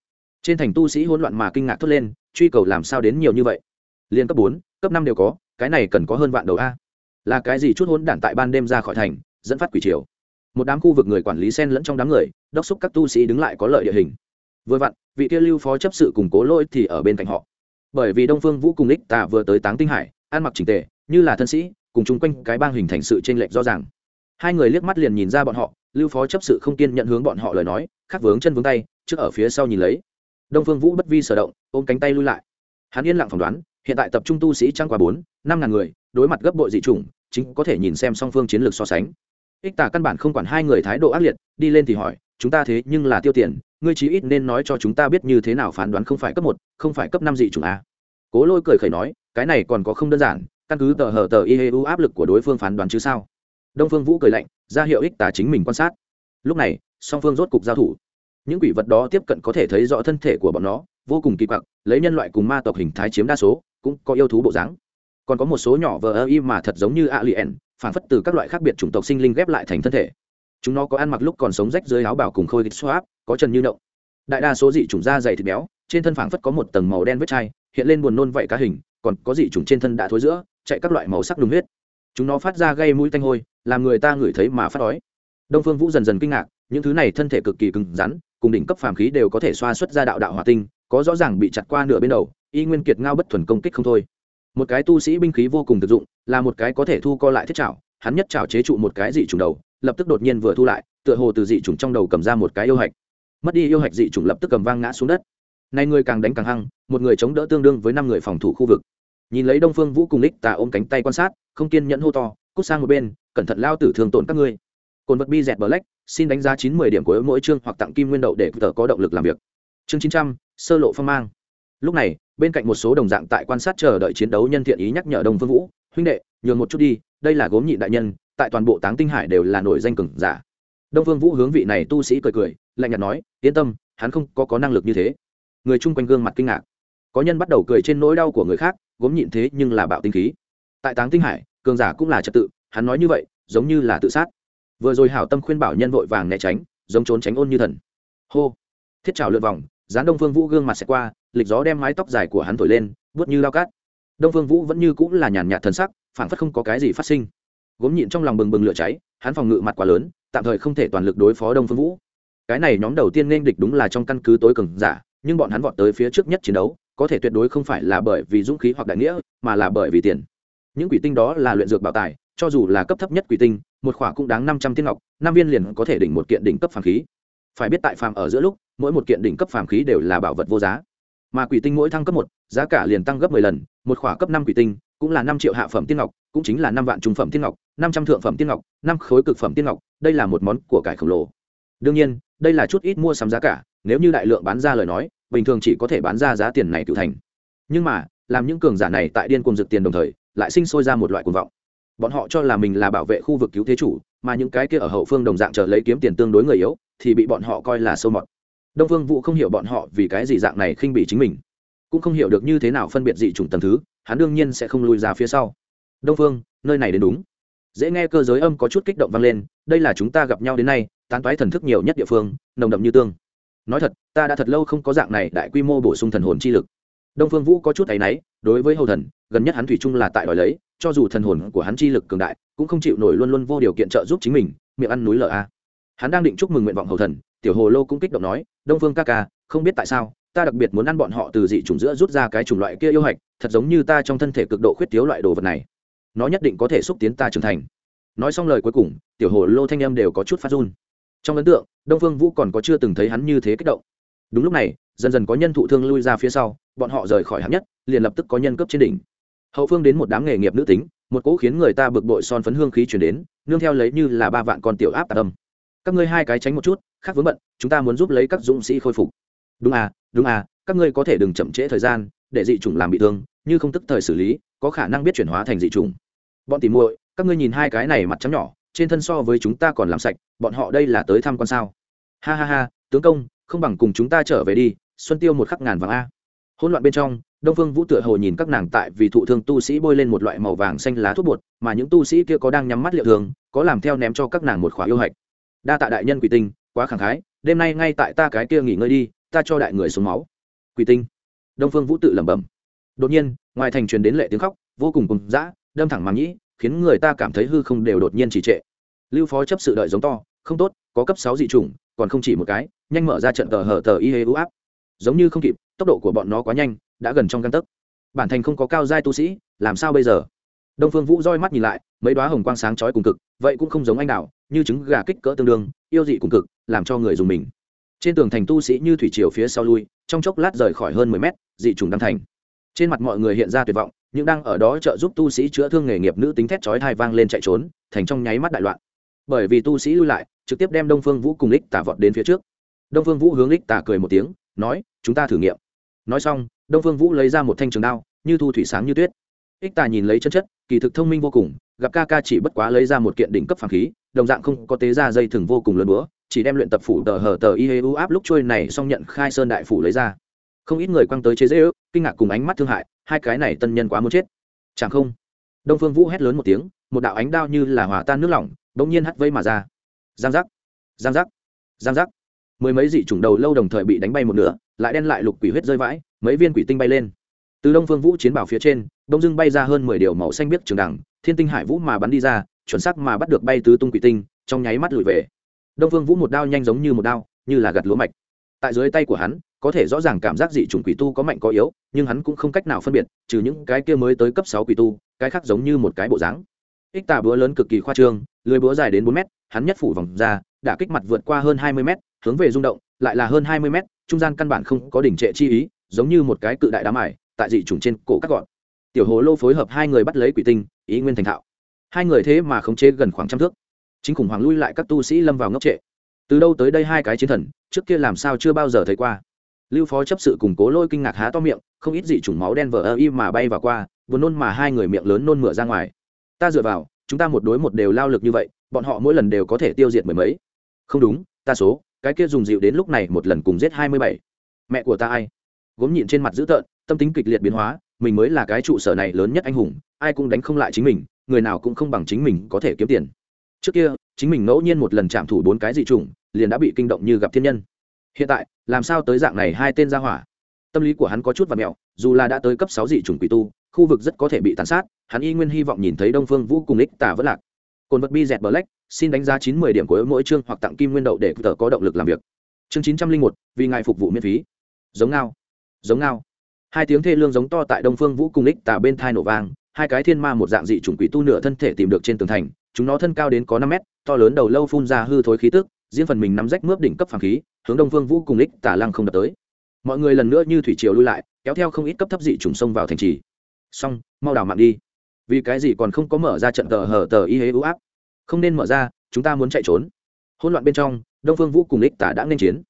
Trên thành tu sĩ hỗn loạn mà kinh ngạc thốt lên truy cầu làm sao đến nhiều như vậy? Liên cấp bốn, cấp năm đều có, cái này cần có hơn vạn đầu a. Là cái gì chút hỗn đản tại ban đêm ra khỏi thành, dẫn phát quỷ triều? Một đám khu vực người quản lý sen lẫn trong đám người, đốc xúc các tu sĩ đứng lại có lợi địa hình. Vừa vặn, vị kia lưu phó chấp sự củng cố lôi thì ở bên cạnh họ. Bởi vì đông phương vũ cùng ích tà vừa tới táng tinh hải, ăn mặc trình tề, như là thân sĩ, cùng chung quanh cái bang hình thành sự trên lệch rõ ràng. Hai người liếc mắt liền nhìn ra bọn họ, lưu phó chấp sự không kiên nhận hướng bọn họ lời nói, khắc vướng chân vướng tay, trước ở phía sau nhìn lấy đông phương vũ bất vi sở động, ôm cánh tay lui lại. Hắn yên lặng phỏng đoán, hiện tại tập trung tu sĩ trăng qua bốn, năm ngàn người, đối mặt gấp bội dị chủng, chính có thể nhìn xem song phương chiến lược so sánh. Ích tả căn bản không quản hai người thái độ ác liệt, đi lên thì hỏi, chúng ta thế nhưng là tiêu tiền, ngươi chí ít nên nói cho chúng ta biết như thế nào phán đoán không phải cấp một, không phải cấp năm dị chủng a. Cố lôi cười khẩy nói, cái này còn có không đơn giản, căn cứ tờ hở tờ ieu áp lực của đối phương phán đoán chứ sao? Đông phương vũ cười lạnh, ra hiệu ích tả chính mình quan sát. Lúc này, song phương rốt cục giao thủ những quỷ vật đó tiếp cận có thể thấy rõ thân thể của bọn nó, vô cùng kỳ quặc, lấy nhân loại cùng ma tộc hình thái chiếm đa số, cũng có yêu thú bộ dáng. Còn có một số nhỏ vờ ơ y mà thật giống như alien, phản phất từ các loại khác biệt chủng tộc sinh linh ghép lại thành thân thể. Chúng nó có ăn mặc lúc còn sống rách dưới áo bảo cùng khôi kích xoáp có chân như động. Đại đa số dị chủng da dày thịt béo, trên thân phản phất có một tầng màu đen vết chai, hiện lên buồn nôn vậy cá hình, còn có dị chủng trên thân đã thối giữa, chạy các loại màu sắc đúng huyết. Chúng nó phát ra gây mũi tanh hôi, làm người ta ngửi thấy mà phát đói. Đông phương vũ dần dần kinh ngạc, những thứ này thân thể cực kỳ cứng rắn cùng đỉnh cấp phàm khí đều có thể xoa xuất ra đạo đạo hỏa tinh, có rõ ràng bị chặt qua nửa bên đầu, y nguyên kiệt ngao bất thuần công kích không thôi. Một cái tu sĩ binh khí vô cùng thực dụng, là một cái có thể thu co lại thiết chảo hắn nhất chảo chế trụ một cái dị trùng đầu, lập tức đột nhiên vừa thu lại, tựa hồ từ dị trùng trong đầu cầm ra một cái yêu hạch. Mất đi yêu hạch dị trùng lập tức cầm vang ngã xuống đất. Nay người càng đánh càng hăng, một người chống đỡ tương đương với năm người phòng thủ khu vực. Nhìn lấy đông phương vũ cùng lích tà ôm cánh tay quan sát, không kiên nhẫn hô to, cút sang một bên, cẩn thận lao tử thường tổn các ngươi. Cồn vật bi dẹt black xin đánh giá chín mươi điểm của mỗi chương hoặc tặng kim nguyên đậu để tờ có động lực làm việc. Chương chín trăm, sơ lộ phong mang. Lúc này, bên cạnh một số đồng dạng tại quan sát chờ đợi chiến đấu nhân thiện ý nhắc nhở đông phương vũ, huynh đệ, nhường một chút đi, đây là gốm nhị đại nhân, tại toàn bộ táng tinh hải đều là nổi danh cường giả. Đông phương vũ hướng vị này tu sĩ cười cười, lạnh nhạt nói, yên tâm, hắn không có có năng lực như thế. Người chung quanh gương mặt kinh ngạc. Có nhân bắt đầu cười trên nỗi đau của người khác, gốm nhịn thế nhưng là bạo tinh khí. Tại táng tinh hải, cường giả cũng là trật tự, hắn nói như vậy, giống như là tự sát vừa rồi hảo tâm khuyên bảo nhân vội vàng né tránh, giống trốn tránh ôn như thần. Hô. Thiết trào lượn vòng, dán đông phương vũ gương mặt xẹt qua, lịch gió đem mái tóc dài của hắn thổi lên vớt như lao cát. Đông phương vũ vẫn như cũng là nhàn nhạt thần sắc, phảng phất không có cái gì phát sinh. Gốm nhịn trong lòng bừng bừng lửa cháy, hắn phòng ngự mặt quá lớn, tạm thời không thể toàn lực đối phó đông phương vũ. Cái này nhóm đầu tiên nên địch đúng là trong căn cứ tối cường giả, nhưng bọn hắn vọt tới phía trước nhất chiến đấu, có thể tuyệt đối không phải là bởi vì dũng khí hoặc đại nghĩa, mà là bởi vì tiền. Những quỷ tinh đó là luyện dược bảo tài cho dù là cấp thấp nhất quỷ tinh, một khỏa cũng đáng năm trăm tiên ngọc, năm viên liền có thể đỉnh một kiện đỉnh cấp phàm khí. Phải biết tại phàm ở giữa lúc, mỗi một kiện đỉnh cấp phàm khí đều là bảo vật vô giá. Mà quỷ tinh mỗi thăng cấp một, giá cả liền tăng gấp mười lần, một khỏa cấp năm quỷ tinh cũng là năm triệu hạ phẩm tiên ngọc, cũng chính là năm vạn trung phẩm tiên ngọc, năm trăm thượng phẩm tiên ngọc, năm khối cực phẩm tiên ngọc, đây là một món của cải khổng lồ. Đương nhiên, đây là chút ít mua sắm giá cả, nếu như đại lượng bán ra lời nói, bình thường chỉ có thể bán ra giá tiền này tự thành. Nhưng mà, làm những cường giả này tại điên cuồng dược tiền đồng thời, lại sinh sôi ra một loại cuồng vọng bọn họ cho là mình là bảo vệ khu vực cứu thế chủ, mà những cái kia ở hậu phương đồng dạng chờ lấy kiếm tiền tương đối người yếu, thì bị bọn họ coi là sâu mọt. Đông phương vũ không hiểu bọn họ vì cái gì dạng này khinh bị chính mình. Cũng không hiểu được như thế nào phân biệt dị chủng tầng thứ, hắn đương nhiên sẽ không lùi ra phía sau. Đông phương nơi này đến đúng. Dễ nghe cơ giới âm có chút kích động vang lên, đây là chúng ta gặp nhau đến nay, tán toái thần thức nhiều nhất địa phương, nồng đậm như tương. Nói thật, ta đã thật lâu không có dạng này đại quy mô bổ sung thần hồn chi lực. Đông phương vũ có chút áy náy, đối với hầu thần gần nhất hắn thủy chung là tại đòi lấy, cho dù thần hồn của hắn chi lực cường đại, cũng không chịu nổi luôn luôn vô điều kiện trợ giúp chính mình, miệng ăn núi lở a. Hắn đang định chúc mừng nguyện vọng hầu thần, tiểu hồ lô cũng kích động nói, đông phương ca ca, không biết tại sao, ta đặc biệt muốn ăn bọn họ từ dị chủng giữa rút ra cái chủng loại kia yêu hạch, thật giống như ta trong thân thể cực độ khuyết thiếu loại đồ vật này. Nó nhất định có thể xúc tiến ta trưởng thành. Nói xong lời cuối cùng, tiểu hồ lô thanh em đều có chút phát run. Trong ấn tượng, đông phương vũ còn có chưa từng thấy hắn như thế kích động. Đúng lúc này, dần dần có nhân thụ thương lui ra phía sau, bọn họ rời khỏi hạng nhất, liền lập tức có nhân cấp trên đỉnh hậu phương đến một đám nghề nghiệp nữ tính, một cỗ khiến người ta bực bội son phấn hương khí chuyển đến, nương theo lấy như là ba vạn con tiểu áp tà tâm. Các ngươi hai cái tránh một chút, khác vướng bận, chúng ta muốn giúp lấy các dũng sĩ khôi phục. Đúng à đúng à các ngươi có thể đừng chậm trễ thời gian, để dị chủng làm bị thương, như không tức thời xử lý, có khả năng biết chuyển hóa thành dị chủng. Bọn tìm muội, các ngươi nhìn hai cái này mặt trắng nhỏ, trên thân so với chúng ta còn làm sạch, bọn họ đây là tới thăm quan sao? Ha ha ha, tướng công, không bằng cùng chúng ta trở về đi, xuân tiêu một khắc ngàn vàng a. Hỗn loạn bên trong đông phương vũ tựa hồ nhìn các nàng tại vì thụ thương tu sĩ bôi lên một loại màu vàng xanh lá thuốc bột, mà những tu sĩ kia có đang nhắm mắt liệu thường có làm theo ném cho các nàng một khóa yêu hạch. Đa tạ đại nhân quỷ tinh, quá khẳng khái, đêm nay ngay tại ta cái kia nghỉ ngơi đi, ta cho đại người xuống máu. Quỷ tinh. Đông phương vũ tự lẩm bẩm. Đột nhiên, ngoài thành truyền đến lệ tiếng khóc, vô cùng cùng dã, đâm thẳng màng nhĩ, khiến người ta cảm thấy hư không đều đột nhiên trì trệ. Lưu phó chấp sự đợi giống to, không tốt, có cấp sáu dị chủng, còn không chỉ một cái, nhanh mở ra trận tờ hở tờ y hê u áp. Giống như không kịp, tốc độ của bọn nó quá nhanh đã gần trong căn tấc. Bản thành không có cao giai tu sĩ, làm sao bây giờ? Đông phương vũ roi mắt nhìn lại, mấy đoá hồng quang sáng chói cùng cực, vậy cũng không giống anh đạo như trứng gà kích cỡ tương đương, yêu dị cùng cực, làm cho người dùng mình. Trên tường thành tu sĩ như thủy triều phía sau lui, trong chốc lát rời khỏi hơn mười mét, dị trùng đăng thành. Trên mặt mọi người hiện ra tuyệt vọng, nhưng đang ở đó trợ giúp tu sĩ chữa thương nghề nghiệp nữ tính thét chói thai vang lên chạy trốn, thành trong nháy mắt đại loạn. Bởi vì tu sĩ lui lại, trực tiếp đem đông phương vũ cùng lích tả vọt đến phía trước. Đông phương vũ hướng lích tả cười một tiếng, nói, chúng ta thử nghiệm. Nói xong đông phương vũ lấy ra một thanh trường đao, như thu thủy sáng như tuyết. Ích tà nhìn lấy chân chất, kỳ thực thông minh vô cùng, gặp ca ca chỉ bất quá lấy ra một kiện đỉnh cấp phàm khí, đồng dạng không có tế ra dây thừng vô cùng lớn búa chỉ đem luyện tập phủ tờ hờ tờ y hê u áp lúc trôi này xong nhận khai sơn đại phủ lấy ra. Không ít người quăng tới chế dễ ước, kinh ngạc cùng ánh mắt thương hại, hai cái này tân nhân quá muốn chết. Chẳng không? Đông phương vũ hét lớn một tiếng, một đạo ánh đao như là hòa tan nước lỏng, bỗng nhiên hắt vây mà ra. Giang giác! Giang giác! Giang giác! Mười mấy dị chủng đầu lâu đồng thời bị đánh bay một nửa, lại đen lại lục quỷ huyết rơi vãi mấy viên quỷ tinh bay lên. Từ đông phương vũ chiến bảo phía trên, đông dưng bay ra hơn mười điều màu xanh biếc trường đẳng, thiên tinh hải vũ mà bắn đi ra, chuẩn xác mà bắt được bay tứ tung quỷ tinh, trong nháy mắt lùi về. Đông phương vũ một đao nhanh giống như một đao, như là gặt lúa mạch. Tại dưới tay của hắn, có thể rõ ràng cảm giác dị chủng quỷ tu có mạnh có yếu, nhưng hắn cũng không cách nào phân biệt, trừ những cái kia mới tới cấp sáu quỷ tu, cái khác giống như một cái bộ dáng. Ích tà búa lớn cực kỳ khoa trương, lưới búa dài đến bốn mét, hắn nhất phủ vòng ra đã kích mặt vượt qua hơn hai mươi mét, hướng về rung động, lại là hơn hai mươi mét, trung gian căn bản không có đỉnh trệ chi ý giống như một cái cự đại đám ải tại dị chủng trên cổ các gọn. Tiểu hồ lô phối hợp hai người bắt lấy quỷ tinh, ý nguyên thành thạo. Hai người thế mà khống chế gần khoảng trăm thước. Chính khủng hoảng lui lại các tu sĩ lâm vào ngốc trệ. Từ đâu tới đây hai cái chiến thần, trước kia làm sao chưa bao giờ thấy qua. Lưu phó chấp sự củng cố lôi kinh ngạc há to miệng, không ít dị chủng máu đen vờ ơ y mà bay vào qua, buồn nôn mà hai người miệng lớn nôn mửa ra ngoài. Ta dựa vào, chúng ta một đối một đều lao lực như vậy, bọn họ mỗi lần đều có thể tiêu diệt mười mấy. Không đúng, ta số, cái kia dùng dịu đến lúc này một lần cùng giết hai mươi bảy. Mẹ của ta ai? Gốm nhịn trên mặt dữ tợn, tâm tính kịch liệt biến hóa, mình mới là cái trụ sở này lớn nhất anh hùng, ai cũng đánh không lại chính mình, người nào cũng không bằng chính mình có thể kiếm tiền. Trước kia, chính mình ngẫu nhiên một lần chạm thủ bốn cái dị chủng, liền đã bị kinh động như gặp thiên nhân. Hiện tại, làm sao tới dạng này hai tên ra hỏa? Tâm lý của hắn có chút và mẹo, dù là đã tới cấp sáu dị chủng quỷ tu, khu vực rất có thể bị tàn sát, hắn y nguyên hy vọng nhìn thấy đông phương vũ cùng ích tả vẫn lạc. Cồn vật bi dẹt black, xin đánh giá chín mươi điểm của mỗi chương hoặc tặng kim nguyên đậu để tờ có động lực làm việc. Chương chín trăm linh một, vì ngài phục vụ miễn phí. Giống ngao giống ngao. Hai tiếng thê lương giống to tại đông phương vũ cùng ích tả bên thai nổ vang, hai cái thiên ma một dạng dị chủng quỷ tu nửa thân thể tìm được trên tường thành, chúng nó thân cao đến có năm mét, to lớn đầu lâu phun ra hư thối khí tức, riêng phần mình nắm rách mướp đỉnh cấp phàm khí, hướng đông phương vũ cùng ích tả lăng không đập tới. Mọi người lần nữa như thủy triều lui lại, kéo theo không ít cấp thấp dị trùng sông vào thành trì. Xong, mau đảo mạng đi. Vì cái gì còn không có mở ra trận tờ hở tờ y hế ưu áp? Không nên mở ra, chúng ta muốn chạy trốn. Hỗn loạn bên trong, đông phương vũ cùng ích tả đã nên chiến.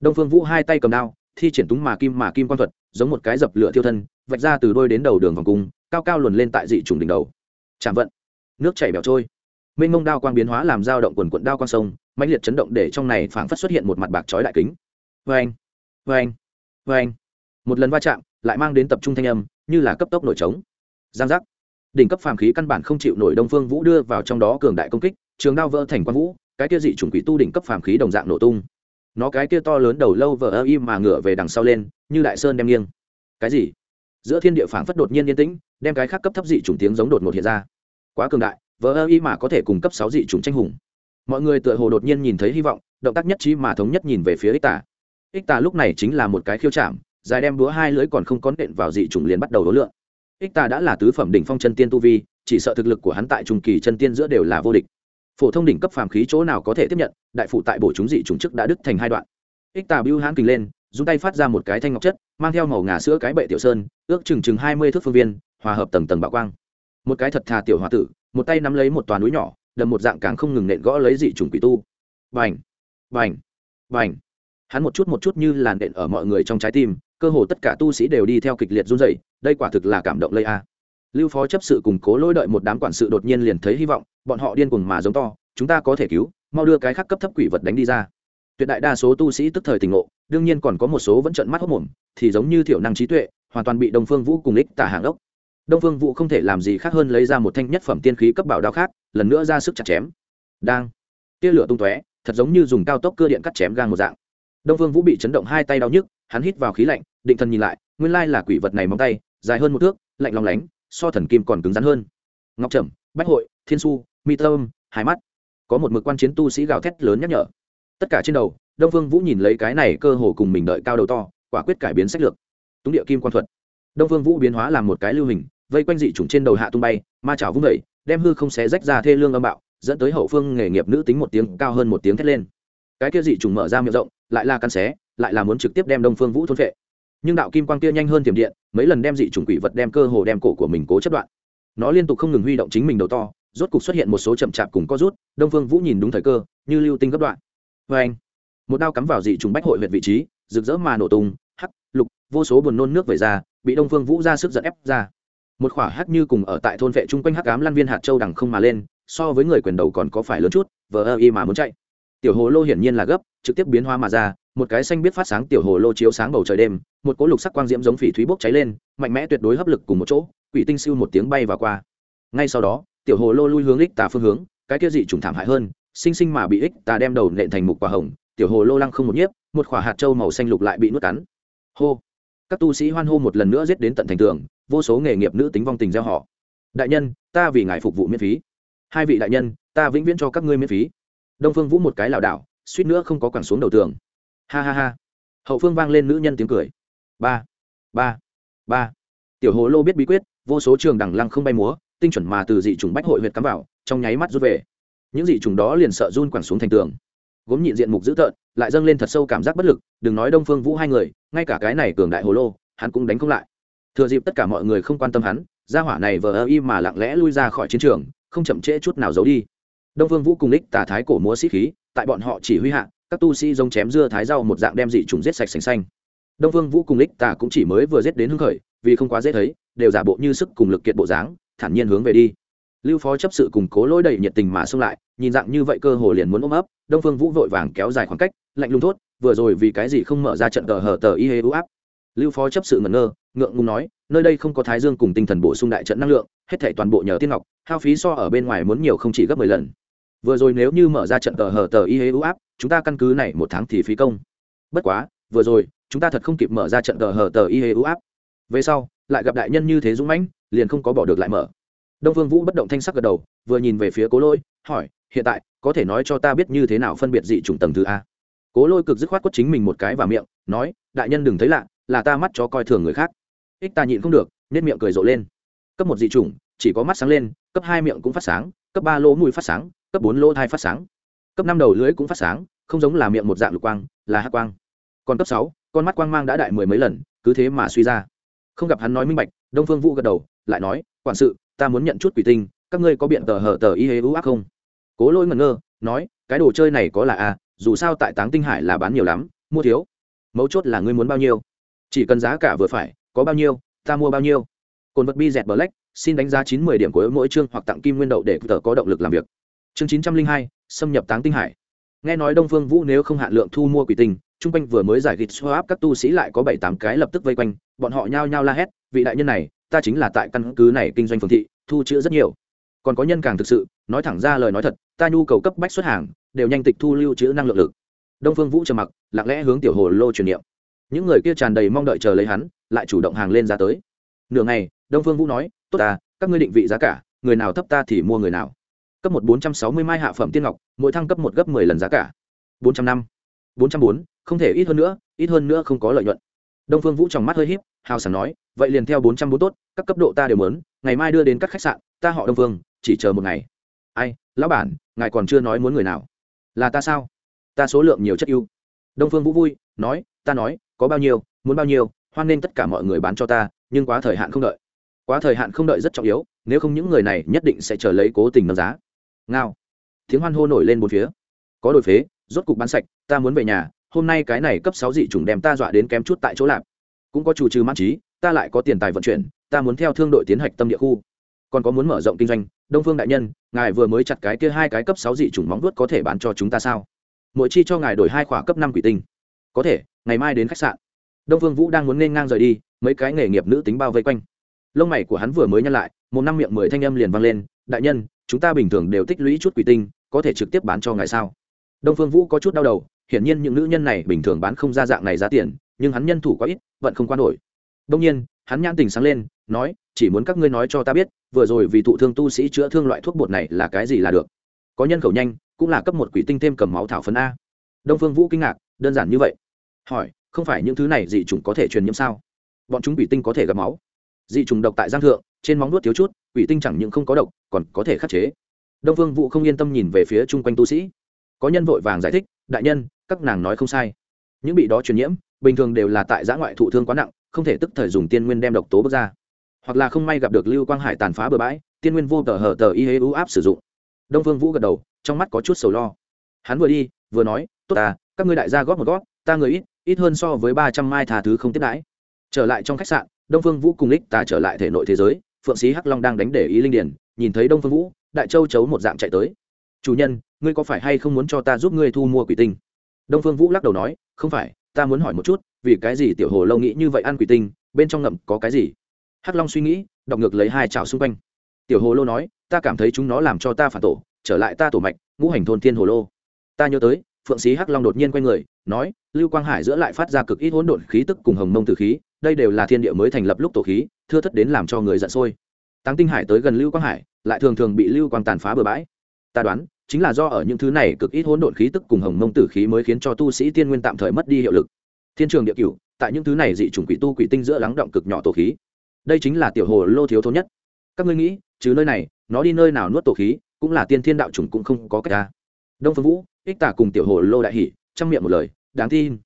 Đông phương vũ hai tay cầm đao thi triển túng mà kim mà kim quan thuật, giống một cái dập lửa thiêu thân, vạch ra từ đôi đến đầu đường vòng cung, cao cao luồn lên tại dị trùng đỉnh đầu. Chạm vận. Nước chảy bẻo trôi. Mênh mông đao quang biến hóa làm dao động quần quận đao quang sông, mãnh liệt chấn động để trong này phảng phất xuất hiện một mặt bạc chói đại kính. Vê anh vê anh vê anh một lần va chạm, lại mang đến tập trung thanh âm, như là cấp tốc nổi trống. Giang giác. Đỉnh cấp phàm khí căn bản không chịu nổi đông phương vũ đưa vào trong đó cường đại công kích, trường đao vỡ thành quang vũ, cái kia dị chủng quỷ tu đỉnh cấp phàm khí đồng dạng nổ tung nó cái kia to lớn đầu lâu vỡ ơ im mà ngửa về đằng sau lên, như đại sơn đem nghiêng. Cái gì? Giữa thiên địa phảng phất đột nhiên yên tĩnh, đem cái khác cấp thấp dị chủng tiếng giống đột ngột hiện ra. Quá cường đại vỡ ơ im mà có thể cung cấp sáu dị chủng tranh hùng. Mọi người tựa hồ đột nhiên nhìn thấy hy vọng, động tác nhất trí mà thống nhất nhìn về phía ích tả ích tả lúc này chính là một cái khiêu chạm dài đem búa hai lưỡi còn không có nện vào dị chủng liền bắt đầu đối lượng ích tả đã là tứ phẩm đỉnh phong chân tiên tu vi, chỉ sợ thực lực của hắn tại trung kỳ chân tiên giữa đều là vô địch phổ thông đỉnh cấp phàm khí chỗ nào có thể tiếp nhận, đại phụ tại bổ chúng dị chúng trước đã đứt thành hai đoạn. Ích tà bưu hãn kình lên, dùng tay phát ra một cái thanh ngọc chất, mang theo màu ngà sữa cái bệ tiểu sơn, ước chừng chừng hai mươi thước phương viên, hòa hợp tầng tầng bạo quang. Một cái thật thà tiểu hòa tử, một tay nắm lấy một toàn núi nhỏ, đầm một dạng càng không ngừng nện gõ lấy dị chủng quỷ tu. Vành vành vành hắn một chút một chút như làn đện ở mọi người trong trái tim, cơ hồ tất cả tu sĩ đều đi theo kịch liệt run dày đây quả thực là cảm động lây a. Lưu phó chấp sự củng cố lỗi đợi một đám quản sự đột nhiên liền thấy hy vọng bọn họ điên cuồng mà giống to, chúng ta có thể cứu, mau đưa cái khác cấp thấp quỷ vật đánh đi ra. Tuyệt đại đa số tu sĩ tức thời tỉnh ngộ, đương nhiên còn có một số vẫn trợn mắt hốc mồm, thì giống như thiểu năng trí tuệ, hoàn toàn bị đồng phương vũ cùng ích tả hàng ốc đông phương vũ không thể làm gì khác hơn lấy ra một thanh nhất phẩm tiên khí cấp bảo đao khác, lần nữa ra sức chặt chém. Đang, tia lửa tung tóe, thật giống như dùng cao tốc cơ điện cắt chém gang một dạng. Đông phương vũ bị chấn động hai tay đau nhức, hắn hít vào khí lạnh, định thần nhìn lại, nguyên lai là quỷ vật này móng tay, dài hơn một thước, lạnh lòng lánh, so thần kim còn cứng rắn hơn. Ngọc trầm, bách hội, thiên su mi tâm, hai mắt. Có một mực quan chiến tu sĩ gào thét lớn nhắc nhở. Tất cả trên đầu, đông phương vũ nhìn lấy cái này cơ hồ cùng mình đợi cao đầu to, quả quyết cải biến sách lược. Túng địa kim quan thuật. Đông phương vũ biến hóa làm một cái lưu hình, vây quanh dị chủng trên đầu hạ tung bay, ma chảo vung vẩy đem hư không xé rách ra thê lương âm bạo, dẫn tới hậu phương nghề nghiệp nữ tính một tiếng cao hơn một tiếng thét lên. Cái kia dị chủng mở ra miệng rộng, lại là căn xé, lại là muốn trực tiếp đem đông phương vũ thôn vệ nhưng đạo kim quang kia nhanh hơn tiềm điện, mấy lần đem dị chủng quỷ vật đem cơ hồ đem cổ của mình cố chất đoạn. Nó liên tục không ngừng huy động chính mình đầu to rốt cục xuất hiện một số chậm chạp cùng có rút, đông phương vũ nhìn đúng thời cơ, như lưu tinh gấp đoạn. Vê anh, một đao cắm vào dị trùng bách hội huyệt vị trí, rực rỡ mà nổ tung, hắc, lục, vô số buồn nôn nước về ra, bị đông phương vũ ra sức giật ép ra. Một khỏa hắc như cùng ở tại thôn vệ chung quanh hắc ám lan viên hạt châu đằng không mà lên, so với người quyền đầu còn có phải lớn chút, vờ ơ y mà muốn chạy. Tiểu hồ lô hiển nhiên là gấp, trực tiếp biến hóa mà ra, một cái xanh biết phát sáng tiểu hồ lô chiếu sáng bầu trời đêm, một cỗ lục sắc quang diễm giống phỉ thúy bốc cháy lên, mạnh mẽ tuyệt đối hấp lực cùng một chỗ, quỷ tinh siêu một tiếng bay vào qua. Ngay sau đó tiểu hồ lô lui hướng ích tà phương hướng, cái kia dị trùng thảm hại hơn, sinh sinh mà bị ích tà đem đầu nện thành mục quả hồng, tiểu hồ lô lăng không một nhiếp, một khỏa hạt châu màu xanh lục lại bị nuốt cắn. Hô! Các tu sĩ hoan hô một lần nữa giết đến tận thành tường, vô số nghề nghiệp nữ tính vong tình gieo họ. Đại nhân, ta vì ngài phục vụ miễn phí. Hai vị đại nhân, ta vĩnh viễn cho các ngươi miễn phí. Đông phương vũ một cái lảo đảo, suýt nữa không có quẳng xuống đầu tường. Ha ha ha. Hậu phương vang lên nữ nhân tiếng cười. Ba ba ba. Tiểu hồ lô biết bí quyết, vô số trường đằng lăng không bay múa tinh chuẩn mà từ dị trùng bách hội huyệt cắm vào, trong nháy mắt rút về. Những dị trùng đó liền sợ run quẳng xuống thành tường. Gốm nhịn diện mục dữ tợn, lại dâng lên thật sâu cảm giác bất lực, đừng nói đông phương vũ hai người, ngay cả cái này cường đại hồ lô, hắn cũng đánh không lại. Thừa dịp tất cả mọi người không quan tâm hắn, gia hỏa này vờ ơ y mà lặng lẽ lui ra khỏi chiến trường, không chậm trễ chút nào giấu đi. Đông phương vũ cùng ních tà thái cổ múa sĩ khí, tại bọn họ chỉ huy hạ, các tu sĩ giống chém dưa thái rau một dạng đem dị trùng giết sạch sành xanh. Đông phương vũ cùng ních tà cũng chỉ mới vừa giết đến hưng khởi, vì không quá dễ thấy, đều giả bộ như sức cùng lực kiện bộ dáng thản nhiên hướng về đi. Lưu phó chấp sự cùng cố lỗi đầy nhiệt tình mà xông lại, nhìn dạng như vậy cơ hồ liền muốn ôm ấp, đông phương vũ vội vàng kéo dài khoảng cách, lạnh lùng thốt, vừa rồi vì cái gì không mở ra trận tờ hở tờ y hê ưu áp? Lưu phó chấp sự ngẩn ngơ, ngượng ngùng nói, nơi đây không có thái dương cùng tinh thần bổ sung đại trận năng lượng, hết thể toàn bộ nhờ tiên ngọc, hao phí so ở bên ngoài muốn nhiều không chỉ gấp mười lần. Vừa rồi nếu như mở ra trận tờ hở tờ y hê ưu áp, chúng ta căn cứ này một tháng thì phí công. Bất quá, vừa rồi, chúng ta thật không kịp mở ra trận tờ hở tờ y hê ưu áp. Về sau, lại gặp đại nhân như thế dũng mãnh liền không có bỏ được lại mở. Đông phương vũ bất động thanh sắc gật đầu, vừa nhìn về phía cố lôi, hỏi, hiện tại, có thể nói cho ta biết như thế nào phân biệt dị chủng tầng thứ a? Cố lôi cực dứt khoát quất chính mình một cái vào miệng, nói, đại nhân đừng thấy lạ, là ta mắt chó coi thường người khác. Ích ta nhịn không được nên miệng cười rộ lên. Cấp một dị chủng, chỉ có mắt sáng lên, cấp hai miệng cũng phát sáng, cấp ba lỗ mũi phát sáng, cấp bốn lỗ thai phát sáng. Cấp năm đầu lưỡi cũng phát sáng, không giống là miệng một dạng lục quang, là hát quang. Còn cấp sáu, con mắt quang mang đã đại mười mấy lần, cứ thế mà suy ra. Không gặp hắn nói minh bạch, đông phương vũ gật đầu lại nói, quản sự, ta muốn nhận chút quỷ tinh, các ngươi có biện tờ hở tờ y hế ưu ác không? Cố lỗi ngẩn ngơ, nói, cái đồ chơi này có là a, dù sao tại táng tinh hải là bán nhiều lắm, mua thiếu. Mấu chốt là ngươi muốn bao nhiêu? Chỉ cần giá cả vừa phải, có bao nhiêu, ta mua bao nhiêu. Cồn vật bi dẹt black, xin đánh giá chín mươi điểm của mỗi chương hoặc tặng kim nguyên đậu để tờ có động lực làm việc. Chương chín trăm linh hai, xâm nhập táng tinh hải. Nghe nói đông phương vũ nếu không hạn lượng thu mua quỷ tinh chung quanh vừa mới giải gịt xoa áp các tu sĩ lại có bảy tám cái lập tức vây quanh, bọn họ nhao nhao la hét, vị đại nhân này ta chính là tại căn cứ này kinh doanh phường thị, thu chữ rất nhiều. Còn có nhân càng thực sự, nói thẳng ra lời nói thật, ta nhu cầu cấp bách xuất hàng, đều nhanh tịch thu lưu trữ năng lượng lực. Đông phương vũ trầm mặc, lặng lẽ hướng tiểu hồ lô truyền niệm. Những người kia tràn đầy mong đợi chờ lấy hắn, lại chủ động hàng lên giá tới. Nửa ngày, đông phương vũ nói, tốt ta, các ngươi định vị giá cả, người nào thấp ta thì mua người nào. Cấp một bốn trăm sáu mươi mai hạ phẩm tiên ngọc, mỗi thăng cấp một gấp mười lần giá cả. Bốn trăm năm, bốn trăm bốn, không thể ít hơn nữa, ít hơn nữa không có lợi nhuận đông phương vũ trong mắt hơi h í p hào sảng nói, vậy liền theo bốn trăm bốn tốt, các cấp độ ta đều mớn ngày mai đưa đến các khách sạn, ta họ đông phương, chỉ chờ một ngày. Ai, lão bản, ngài còn chưa nói muốn người nào. Là ta sao? Ta số lượng nhiều chất ưu. Đông phương vũ vui, nói, ta nói, có bao nhiêu, muốn bao nhiêu, hoan nên tất cả mọi người bán cho ta, nhưng quá thời hạn không đợi. Quá thời hạn không đợi rất trọng yếu, nếu không những người này nhất định sẽ chờ lấy cố tình nâng giá. Ngao. Tiếng hoan hô nổi lên bốn phía. Có đồi phế, rốt cục bán sạch, ta muốn về nhà hôm nay cái này cấp sáu dị chủng đem ta dọa đến kém chút tại chỗ lạp cũng có chủ trừ mãn trí, ta lại có tiền tài vận chuyển, ta muốn theo thương đội tiến hạch tâm địa khu. Còn có muốn mở rộng kinh doanh, đông phương đại nhân, ngài vừa mới chặt cái kia hai cái cấp sáu dị chủng móng vuốt có thể bán cho chúng ta sao? Mỗi chi cho ngài đổi hai khỏa cấp năm quỷ tinh. Có thể, ngày mai đến khách sạn. Đông phương vũ đang muốn nên ngang rời đi, mấy cái nghề nghiệp nữ tính bao vây quanh. Lông mày của hắn vừa mới nhăn lại, một năm miệng mười thanh âm liền vang lên, đại nhân, chúng ta bình thường đều tích lũy chút quỷ tinh, có thể trực tiếp bán cho ngài sao? Đông phương vũ có chút đau đầu hiển nhiên những nữ nhân này bình thường bán không ra dạng này giá tiền, nhưng hắn nhân thủ quá ít, vẫn không qua nổi. Đông nhiên, hắn nhãn tình sáng lên, nói, chỉ muốn các ngươi nói cho ta biết, vừa rồi vì thụ thương tu sĩ chữa thương loại thuốc bột này là cái gì là được? Có nhân khẩu nhanh, cũng là cấp một quỷ tinh thêm cầm máu thảo phấn a. Đông phương vũ kinh ngạc, đơn giản như vậy. Hỏi, không phải những thứ này dị chủng có thể truyền nhiễm sao? Bọn chúng quỷ tinh có thể gặp máu? Dị trùng độc tại giang thượng, trên móng nuốt thiếu chút, quỷ tinh chẳng những không có độc, còn có thể khắc chế. Đông phương vũ không yên tâm nhìn về phía chung quanh tu sĩ. Có nhân vội vàng giải thích, đại nhân các nàng nói không sai. Những bị đó truyền nhiễm, bình thường đều là tại giã ngoại thụ thương quá nặng, không thể tức thời dùng tiên nguyên đem độc tố bước ra. Hoặc là không may gặp được lưu quang hải tàn phá bừa bãi, tiên nguyên vô tờ hở tờ y hế ưu áp sử dụng. Đông phương vũ gật đầu, trong mắt có chút sầu lo. Hắn vừa đi, vừa nói, tốt ta, các ngươi đại gia góp một góp, ta người ít ít hơn so với ba trăm mai thà thứ không tiếp đãi. Trở lại trong khách sạn, đông phương vũ cùng lích tà trở lại thể nội thế giới, phượng sĩ hắc long đang đánh để ý linh điển, nhìn thấy đông phương vũ, đại châu chấu một dạng chạy tới. Chủ nhân, ngươi có phải hay không muốn cho ta giúp ngươi thu mua quỷ tinh? Đông phương vũ lắc đầu nói, không phải, ta muốn hỏi một chút, vì cái gì tiểu hồ lâu nghĩ như vậy ăn quỷ tinh, bên trong ngậm có cái gì? Hắc long suy nghĩ, đọc ngược lấy hai chảo xung quanh. Tiểu hồ lô nói, ta cảm thấy chúng nó làm cho ta phản tổ, trở lại ta tổ mạch, ngũ hành thôn thiên hồ lô. Ta nhớ tới, phượng sĩ hắc long đột nhiên quay người, nói, lưu quang hải giữa lại phát ra cực ít hỗn độn khí tức cùng hồng mông tử khí, đây đều là thiên địa mới thành lập lúc tổ khí, thưa thất đến làm cho người giận sôi. Táng tinh hải tới gần lưu quang hải, lại thường thường bị lưu quang tàn phá bừa bãi. Ta đoán chính là do ở những thứ này cực ít hỗn độn khí tức cùng hồng mông tử khí mới khiến cho tu sĩ tiên nguyên tạm thời mất đi hiệu lực. Thiên trường địa cửu, tại những thứ này dị chủng quỷ tu quỷ tinh giữa lắng động cực nhỏ tổ khí. Đây chính là tiểu hồ lô thiếu thốn nhất. Các ngươi nghĩ chứ nơi này, nó đi nơi nào nuốt tổ khí, cũng là tiên thiên đạo chủng cũng không có cách ra. Đông phương vũ, ích tả cùng tiểu hồ lô đại hỉ, trong miệng một lời, đáng tin.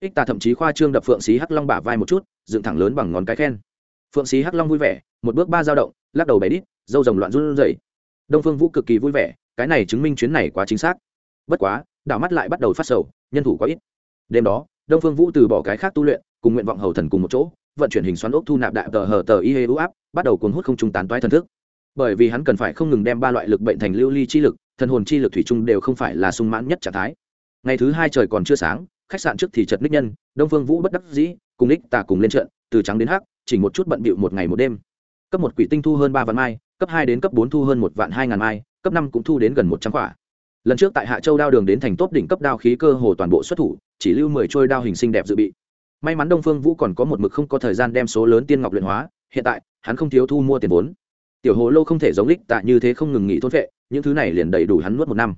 Ích tả thậm chí khoa trương đập phượng xí hắc long bả vai một chút, dựng thẳng lớn bằng ngón cái khen. Phượng xí hắc long vui vẻ, một bước ba dao động, lắc đầu bé đít dâu rồng loạn run rẩy. Đông phương vũ cực kỳ vui vẻ cái này chứng minh chuyến này quá chính xác. Bất quá, đảo mắt lại bắt đầu phát sầu, nhân thủ quá ít. Đêm đó, đông phương vũ từ bỏ cái khác tu luyện, cùng nguyện vọng hầu thần cùng một chỗ, vận chuyển hình xoắn ốc thu nạp đại tờ hờ tờ y hê áp, bắt đầu cuốn hút không trung tán toái thần thức. Bởi vì hắn cần phải không ngừng đem ba loại lực bệnh thành lưu ly chi lực, thần hồn chi lực thủy chung đều không phải là sung mãn nhất trạng thái. Ngày thứ hai trời còn chưa sáng, khách sạn trước thì chật ních nhân, đông phương vũ bất đắc dĩ, cùng ních tà cùng lên trận, từ trắng đến hắc, chỉ một chút bận bịu một ngày một đêm. Cấp một quỷ tinh thu hơn ba vạn mai, cấp hai đến cấp bốn thu hơn một vạn hai ngàn mai cấp năm cũng thu đến gần một trăm quả lần trước tại hạ châu đao đường đến thành tốt đỉnh cấp đao khí cơ hồ toàn bộ xuất thủ, chỉ lưu mười trôi đao hình sinh đẹp dự bị. May mắn đông phương vũ còn có một mực không có thời gian đem số lớn tiên ngọc luyện hóa, hiện tại, hắn không thiếu thu mua tiền vốn. Tiểu hồ lô không thể giống lích tạ như thế không ngừng nghỉ thôn vệ, những thứ này liền đầy đủ hắn nuốt một năm.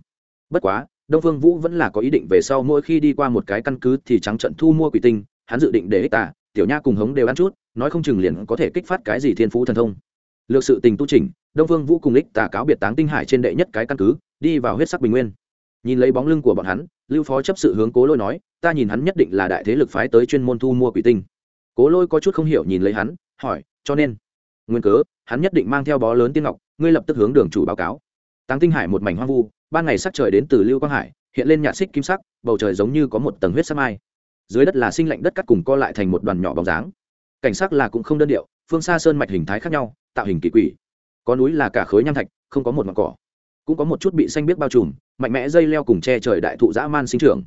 Bất quá, đông phương vũ vẫn là có ý định về sau mỗi khi đi qua một cái căn cứ thì trắng trận thu mua quỷ tinh, hắn dự định để ích tạ, tiểu nha cùng hống đều ăn chút, nói không chừng liền có thể kích phát cái gì thiên phú thần thông lược sự tình tu trình đông phương vũ cùng lích tà cáo biệt táng tinh hải trên đệ nhất cái căn cứ, đi vào huyết sắc bình nguyên. Nhìn lấy bóng lưng của bọn hắn, lưu phó chấp sự hướng cố lôi nói, ta nhìn hắn nhất định là đại thế lực phái tới chuyên môn thu mua quỷ tinh. Cố lôi có chút không hiểu nhìn lấy hắn, hỏi, cho nên, nguyên cớ, hắn nhất định mang theo bó lớn tiên ngọc, ngươi lập tức hướng đường chủ báo cáo. Táng tinh hải một mảnh hoang vu, ban ngày sắc trời đến từ lưu quang hải, hiện lên nhạt xích kim sắc, bầu trời giống như có một tầng huyết sắc mai. Dưới đất là sinh lạnh đất cắt cùng co lại thành một đoàn nhỏ bóng dáng. Cảnh sắc là cũng không đơn điệu, phương xa sơn mạch hình thái khác nhau tạo hình kỳ quỷ. Có núi là cả khối nham thạch, không có một mặt cỏ. Cũng có một chút bị xanh biếc bao trùm, mạnh mẽ dây leo cùng che trời đại thụ dã man sinh trưởng.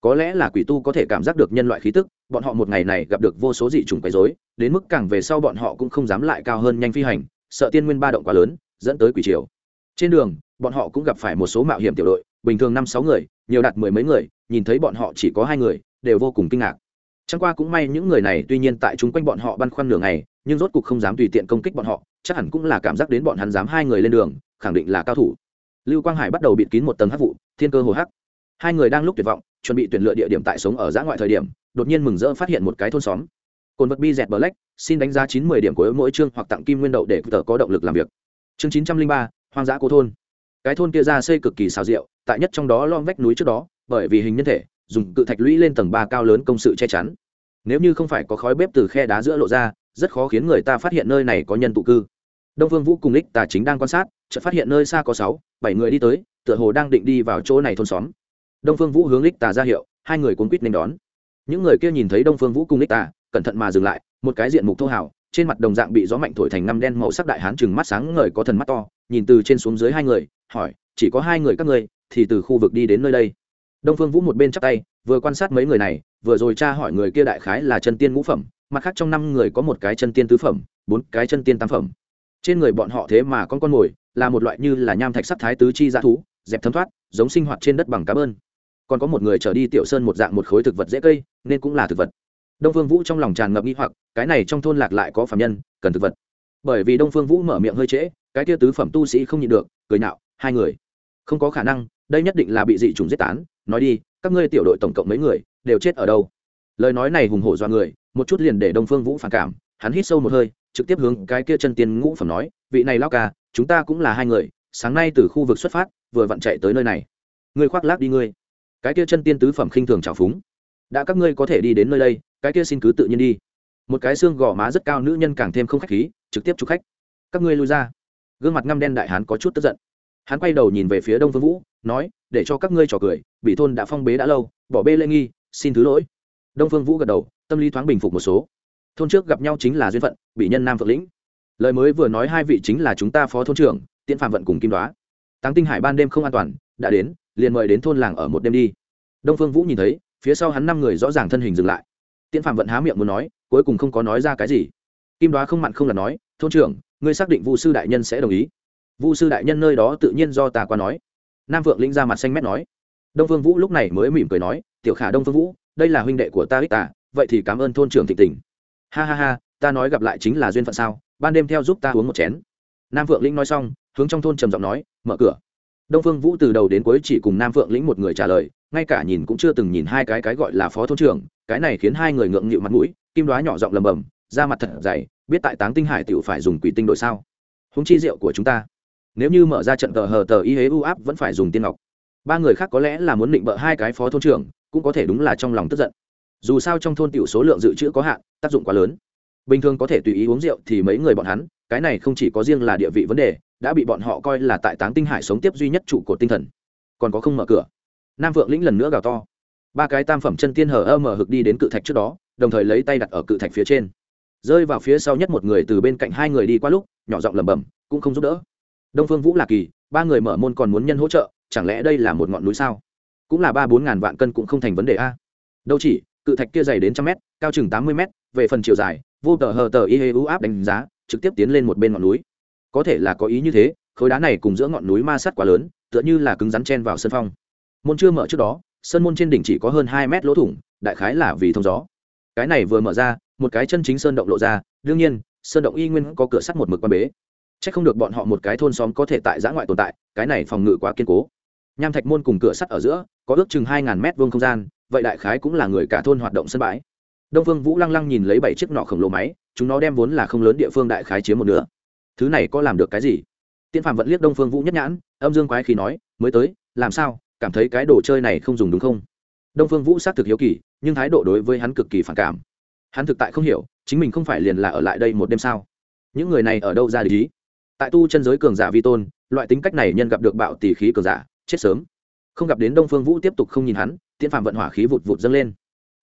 Có lẽ là quỷ tu có thể cảm giác được nhân loại khí tức, bọn họ một ngày này gặp được vô số dị trùng quấy rối, đến mức càng về sau bọn họ cũng không dám lại cao hơn nhanh phi hành, sợ tiên nguyên ba động quá lớn, dẫn tới quỷ triều. Trên đường, bọn họ cũng gặp phải một số mạo hiểm tiểu đội, bình thường năm sáu người, nhiều đạt mười mấy người, nhìn thấy bọn họ chỉ có hai người, đều vô cùng kinh ngạc chẳng qua cũng may những người này tuy nhiên tại chúng quanh bọn họ băn khoăn nửa ngày, nhưng rốt cục không dám tùy tiện công kích bọn họ, chắc hẳn cũng là cảm giác đến bọn hắn dám hai người lên đường, khẳng định là cao thủ. Lưu quang hải bắt đầu bịt kín một tầng hắc vụ, thiên cơ hồ hắc. Hai người đang lúc tuyệt vọng, chuẩn bị tuyển lựa địa điểm tại sống ở giã ngoại thời điểm, đột nhiên mừng rỡ phát hiện một cái thôn xóm. Cồn vật bi dẹt black, xin đánh giá chín mươi điểm của mỗi chương hoặc tặng kim nguyên đậu để tờ có động lực làm việc. Chương chín trăm linh ba, hoang dã cô thôn. Cái thôn kia ra xây cực kỳ xào rượu, tại nhất trong đó lom vách núi trước đó, bởi vì hình nhân thể dùng cự thạch lũy lên tầng ba cao lớn công sự che chắn. Nếu như không phải có khói bếp từ khe đá giữa lộ ra, rất khó khiến người ta phát hiện nơi này có nhân tụ cư. Đông phương vũ cùng lích tà chính đang quan sát, chợt phát hiện nơi xa có sáu, bảy người đi tới, tựa hồ đang định đi vào chỗ này thôn xóm. Đông phương vũ hướng lích tà ra hiệu, hai người cuốn quýt nên đón. Những người kia nhìn thấy đông phương vũ cùng lích tà, cẩn thận mà dừng lại, một cái diện mục thô hào, trên mặt đồng dạng bị gió mạnh thổi thành năm đen màu sắc đại hán chừng mắt sáng ngời có thần mắt to, nhìn từ trên xuống dưới hai người, hỏi, chỉ có hai người các ngươi, thì từ khu vực đi đến nơi đây? Đông phương vũ một bên chắp tay, vừa quan sát mấy người này, vừa rồi tra hỏi người kia đại khái là chân tiên ngũ phẩm, mặt khác trong năm người có một cái chân tiên tứ phẩm, bốn cái chân tiên tam phẩm. Trên người bọn họ thế mà con con mồi, là một loại như là nham thạch sắc thái tứ chi dã thú, dẹp thấm thoát, giống sinh hoạt trên đất bằng cá bơn. Còn có một người trở đi tiểu sơn một dạng một khối thực vật dễ cây, nên cũng là thực vật. Đông phương vũ trong lòng tràn ngập nghi hoặc, cái này trong thôn lạc lại có phạm nhân, cần thực vật. Bởi vì đông phương vũ mở miệng hơi trễ, cái kia tứ phẩm tu sĩ không nhịn được, cười nhạo, hai người, không có khả năng, đây nhất định là bị dị trùng giết tán nói đi, các ngươi tiểu đội tổng cộng mấy người, đều chết ở đâu? Lời nói này hùng hổ do người, một chút liền để đông phương vũ phản cảm, hắn hít sâu một hơi, trực tiếp hướng cái kia chân tiên ngũ phẩm nói, vị này lao ca, chúng ta cũng là hai người, sáng nay từ khu vực xuất phát, vừa vặn chạy tới nơi này. Ngươi khoác lác đi ngươi. Cái kia chân tiên tứ phẩm khinh thường trào phúng. Đã các ngươi có thể đi đến nơi đây, cái kia xin cứ tự nhiên đi. Một cái xương gò má rất cao nữ nhân càng thêm không khách khí, trực tiếp chụp khách. Các ngươi lui ra. Gương mặt ngăm đen đại hán có chút tức giận. Hắn quay đầu nhìn về phía đông phương vũ nói, để cho các ngươi trò cười, bị thôn đã phong bế đã lâu, bỏ bê lễ nghi, xin thứ lỗi. Đông phương vũ gật đầu, tâm lý thoáng bình phục một số. Thôn trước gặp nhau chính là duyên phận, bị nhân nam phượng lĩnh. Lời mới vừa nói hai vị chính là chúng ta phó thôn trưởng, tiễn phạm vận cùng kim đoá. Tăng tinh hải ban đêm không an toàn, đã đến, liền mời đến thôn làng ở một đêm đi. Đông phương vũ nhìn thấy, phía sau hắn năm người rõ ràng thân hình dừng lại. Tiễn phạm vận há miệng muốn nói, cuối cùng không có nói ra cái gì. Kim đoá không mặn không là nói, thôn trưởng, ngươi xác định vu sư đại nhân sẽ đồng ý. Vu sư đại nhân nơi đó tự nhiên do ta qua nói nam vượng linh ra mặt xanh mét nói. Đông phương vũ lúc này mới mỉm cười nói, tiểu khả đông phương vũ, đây là huynh đệ của ta ích tả, vậy thì cảm ơn thôn trưởng thịnh tình. Ha ha ha, ta nói gặp lại chính là duyên phận sao, ban đêm theo giúp ta uống một chén. Nam vượng lĩnh nói xong, hướng trong thôn trầm giọng nói, mở cửa. Đông phương vũ từ đầu đến cuối chỉ cùng nam vượng lĩnh một người trả lời, ngay cả nhìn cũng chưa từng nhìn hai cái cái gọi là phó thôn trưởng, cái này khiến hai người ngượng nghịu mặt mũi, kim đoá nhỏ giọng lầm bầm ra mặt thật dày, biết tại táng tinh hải tựu phải dùng quỷ tinh đội sao? Húng chi rượu của chúng ta nếu như mở ra trận tờ hờ tờ y hế u áp vẫn phải dùng tiên ngọc. Ba người khác có lẽ là muốn định bợ hai cái phó thôn trưởng, cũng có thể đúng là trong lòng tức giận. Dù sao trong thôn tiểu số lượng dự trữ có hạn, tác dụng quá lớn. Bình thường có thể tùy ý uống rượu thì mấy người bọn hắn, cái này không chỉ có riêng là địa vị vấn đề, đã bị bọn họ coi là tại táng tinh hải sống tiếp duy nhất trụ cột tinh thần. Còn có không mở cửa. Nam vượng lĩnh lần nữa gào to. Ba cái tam phẩm chân tiên hở ơ mở hực đi đến cự thạch trước đó, đồng thời lấy tay đặt ở cự thạch phía trên. Rơi vào phía sau nhất một người từ bên cạnh hai người đi qua lúc, nhỏ giọng lẩm bẩm, cũng không giúp đỡ đông phương vũ là kỳ, ba người mở môn còn muốn nhân hỗ trợ, chẳng lẽ đây là một ngọn núi sao? Cũng là ba bốn ngàn vạn cân cũng không thành vấn đề a. Đâu chỉ, cự thạch kia dày đến trăm mét, cao chừng tám mươi mét, về phần chiều dài, vô tờ hờ tờ y hê u áp đánh giá, trực tiếp tiến lên một bên ngọn núi. Có thể là có ý như thế, khối đá này cùng giữa ngọn núi ma sát quá lớn, tựa như là cứng rắn chen vào sân phong. Môn chưa mở trước đó, sân môn trên đỉnh chỉ có hơn hai mét lỗ thủng, đại khái là vì thông gió. Cái này vừa mở ra, một cái chân chính sơn động lộ ra, đương nhiên, sơn động y nguyên có cửa sắt một mực quan bế chắc không được bọn họ một cái thôn xóm có thể tại giã ngoại tồn tại, cái này phòng ngự quá kiên cố. Nham thạch môn cùng cửa sắt ở giữa, có ước chừng hai ngàn mét vuông không gian, vậy đại khái cũng là người cả thôn hoạt động sân bãi. Đông phương vũ lăng lăng nhìn lấy bảy chiếc nọ khổng lồ máy, chúng nó đem vốn là không lớn địa phương đại khái chiếm một nửa. Thứ này có làm được cái gì? Tiên phạm vẫn liếc đông phương vũ nhất nhãn, âm dương quái khi nói, mới tới, làm sao? Cảm thấy cái đồ chơi này không dùng đúng không? Đông phương vũ xác thực hiếu kỳ, nhưng thái độ đối với hắn cực kỳ phản cảm. Hắn thực tại không hiểu, chính mình không phải liền là ở lại đây một đêm sao? Những người này ở đâu ra lý tại tu chân giới cường giả vi tôn, loại tính cách này nhân gặp được bạo tỷ khí cường giả, chết sớm. Không gặp đến đông phương vũ tiếp tục không nhìn hắn, tiễn phạm vận hỏa khí vụt vụt dâng lên.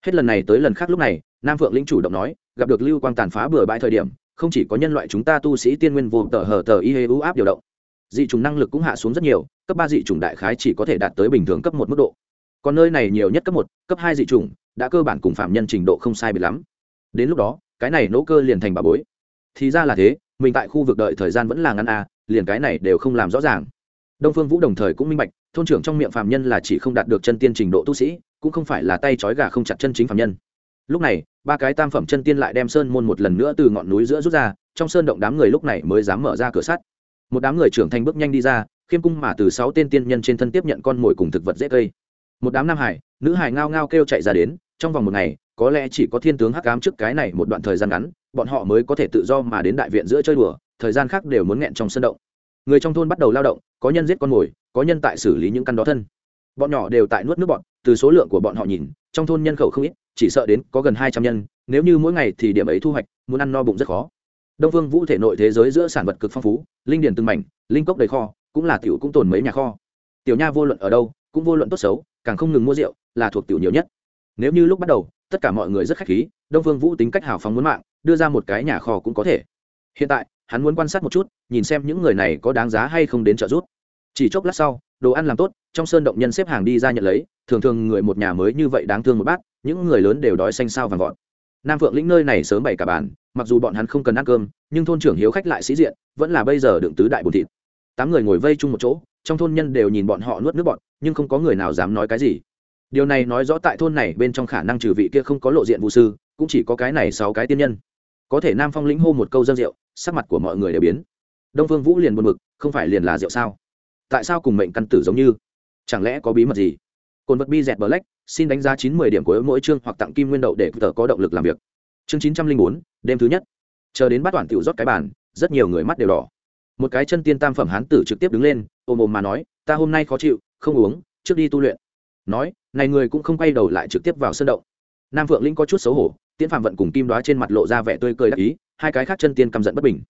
Hết lần này tới lần khác lúc này, nam phượng lĩnh chủ động nói, gặp được lưu quang tàn phá bừa bãi thời điểm, không chỉ có nhân loại chúng ta tu sĩ tiên nguyên vô tờ hờ tờ y hê u áp điều động. Dị t năng lực cũng hạ xuống rất nhiều, cấp ba dị t đại khái chỉ có thể đạt tới bình thường cấp một mức độ. Còn nơi này nhiều nhất cấp một, cấp hai dị t đã cơ bản cùng phạm nhân trình độ không sai biệt lắm. Đến lúc đó, cái này nỗ cơ liền thành bà bối. Thì ra là thế mình tại khu vực đợi thời gian vẫn là ngăn a à, liền cái này đều không làm rõ ràng. Đông phương vũ đồng thời cũng minh bạch, thôn trưởng trong miệng phạm nhân là chỉ không đạt được chân tiên trình độ tu sĩ, cũng không phải là tay trói gà không chặt chân chính phạm nhân. Lúc này, ba cái tam phẩm chân tiên lại đem sơn môn một lần nữa từ ngọn núi giữa rút ra, trong sơn động đám người lúc này mới dám mở ra cửa sắt. Một đám người trưởng thành bước nhanh đi ra, khiêm cung mà từ sáu tên tiên nhân trên thân tiếp nhận con mồi cùng thực vật dễ cây. Một đám nam hải, nữ hải ngao ngao kêu chạy ra đến, trong vòng một ngày có lẽ chỉ có thiên tướng hắc ám trước cái này một đoạn thời gian ngắn, bọn họ mới có thể tự do mà đến đại viện giữa chơi đùa, thời gian khác đều muốn nghẹn trong sân động. Người trong thôn bắt đầu lao động, có nhân giết con mồi, có nhân tại xử lý những căn đó thân. Bọn nhỏ đều tại nuốt nước bọn, từ số lượng của bọn họ nhìn, trong thôn nhân khẩu không ít, chỉ sợ đến có gần hai trăm nhân, nếu như mỗi ngày thì điểm ấy thu hoạch, muốn ăn no bụng rất khó. Đông vương vũ thể nội thế giới giữa sản vật cực phong phú, linh điển từng mảnh, linh cốc đầy kho, cũng là tiểu cũng tồn mấy nhà kho. Tiểu nha vô luận ở đâu, cũng vô luận tốt xấu, càng không ngừng mua rượu, là thuộc tiểu nhiều nhất. Nếu như lúc bắt đầu tất cả mọi người rất khách khí, đông vương vũ tính cách hào phóng muốn mạng, đưa ra một cái nhà kho cũng có thể. Hiện tại, hắn muốn quan sát một chút, nhìn xem những người này có đáng giá hay không đến trợ giúp. Chỉ chốc lát sau, đồ ăn làm tốt, trong sơn động nhân xếp hàng đi ra nhận lấy, thường thường người một nhà mới như vậy đáng thương một bát, những người lớn đều đói xanh sao vàng vọt. Nam phượng lĩnh nơi này sớm bày cả bàn, mặc dù bọn hắn không cần ăn cơm, nhưng thôn trưởng hiếu khách lại sĩ diện, vẫn là bây giờ đựng tứ đại bùn thịt. Tám người ngồi vây chung một chỗ, trong thôn nhân đều nhìn bọn họ nuốt nước bọn nhưng không có người nào dám nói cái gì điều này nói rõ tại thôn này bên trong khả năng trừ vị kia không có lộ diện vũ sư, cũng chỉ có cái này sáu cái tiên nhân. Có thể nam phong lĩnh hô một câu dân rượu, sắc mặt của mọi người đều biến. Đông phương vũ liền buồn mực không phải liền là rượu sao? Tại sao cùng mệnh căn tử giống như? Chẳng lẽ có bí mật gì? Cồn vật bi dẹt black xin đánh giá chín mươi điểm của mỗi chương hoặc tặng kim nguyên đậu để tờ có động lực làm việc. Chương chín trăm linh bốn, đêm thứ nhất. Chờ đến bắt toàn tiểu rót cái bàn, rất nhiều người mắt đều đỏ. Một cái chân tiên tam phẩm hán tử trực tiếp đứng lên, ôm ôm mà nói, ta hôm nay khó chịu, không uống, trước đi tu luyện. Nói này người cũng không quay đầu lại trực tiếp vào sân động. Nam phượng linh có chút xấu hổ, tiễn phạm vận cùng kim đoá trên mặt lộ ra vẻ tươi cười đắc ý, hai cái khác chân tiên căm giận bất bình.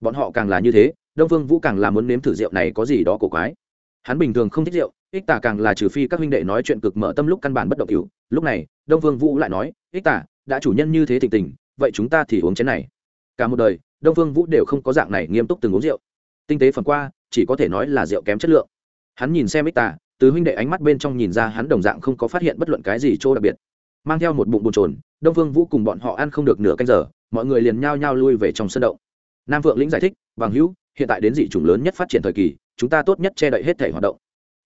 Bọn họ càng là như thế, đông phương vũ càng là muốn nếm thử rượu này có gì đó cổ quái. Hắn bình thường không thích rượu, ích tả càng là trừ phi các huynh đệ nói chuyện cực mở tâm lúc căn bản bất động cửu lúc này, đông phương vũ lại nói, ích tả, đã chủ nhân như thế thịnh tình, vậy chúng ta thì uống chén này. Cả một đời, đông phương vũ đều không có dạng này nghiêm túc từng uống rượu. Tinh tế phần qua, chỉ có thể nói là rượu kém chất lượng. Hắn nhìn xem ích tả từ huynh đệ ánh mắt bên trong nhìn ra hắn đồng dạng không có phát hiện bất luận cái gì chỗ đặc biệt. Mang theo một bụng bồn trồn đông phương vũ cùng bọn họ ăn không được nửa canh giờ, mọi người liền nhao nhao lui về trong sân động. Nam vượng lĩnh giải thích, bằng hữu, hiện tại đến dị chủng lớn nhất phát triển thời kỳ, chúng ta tốt nhất che đậy hết thể hoạt động.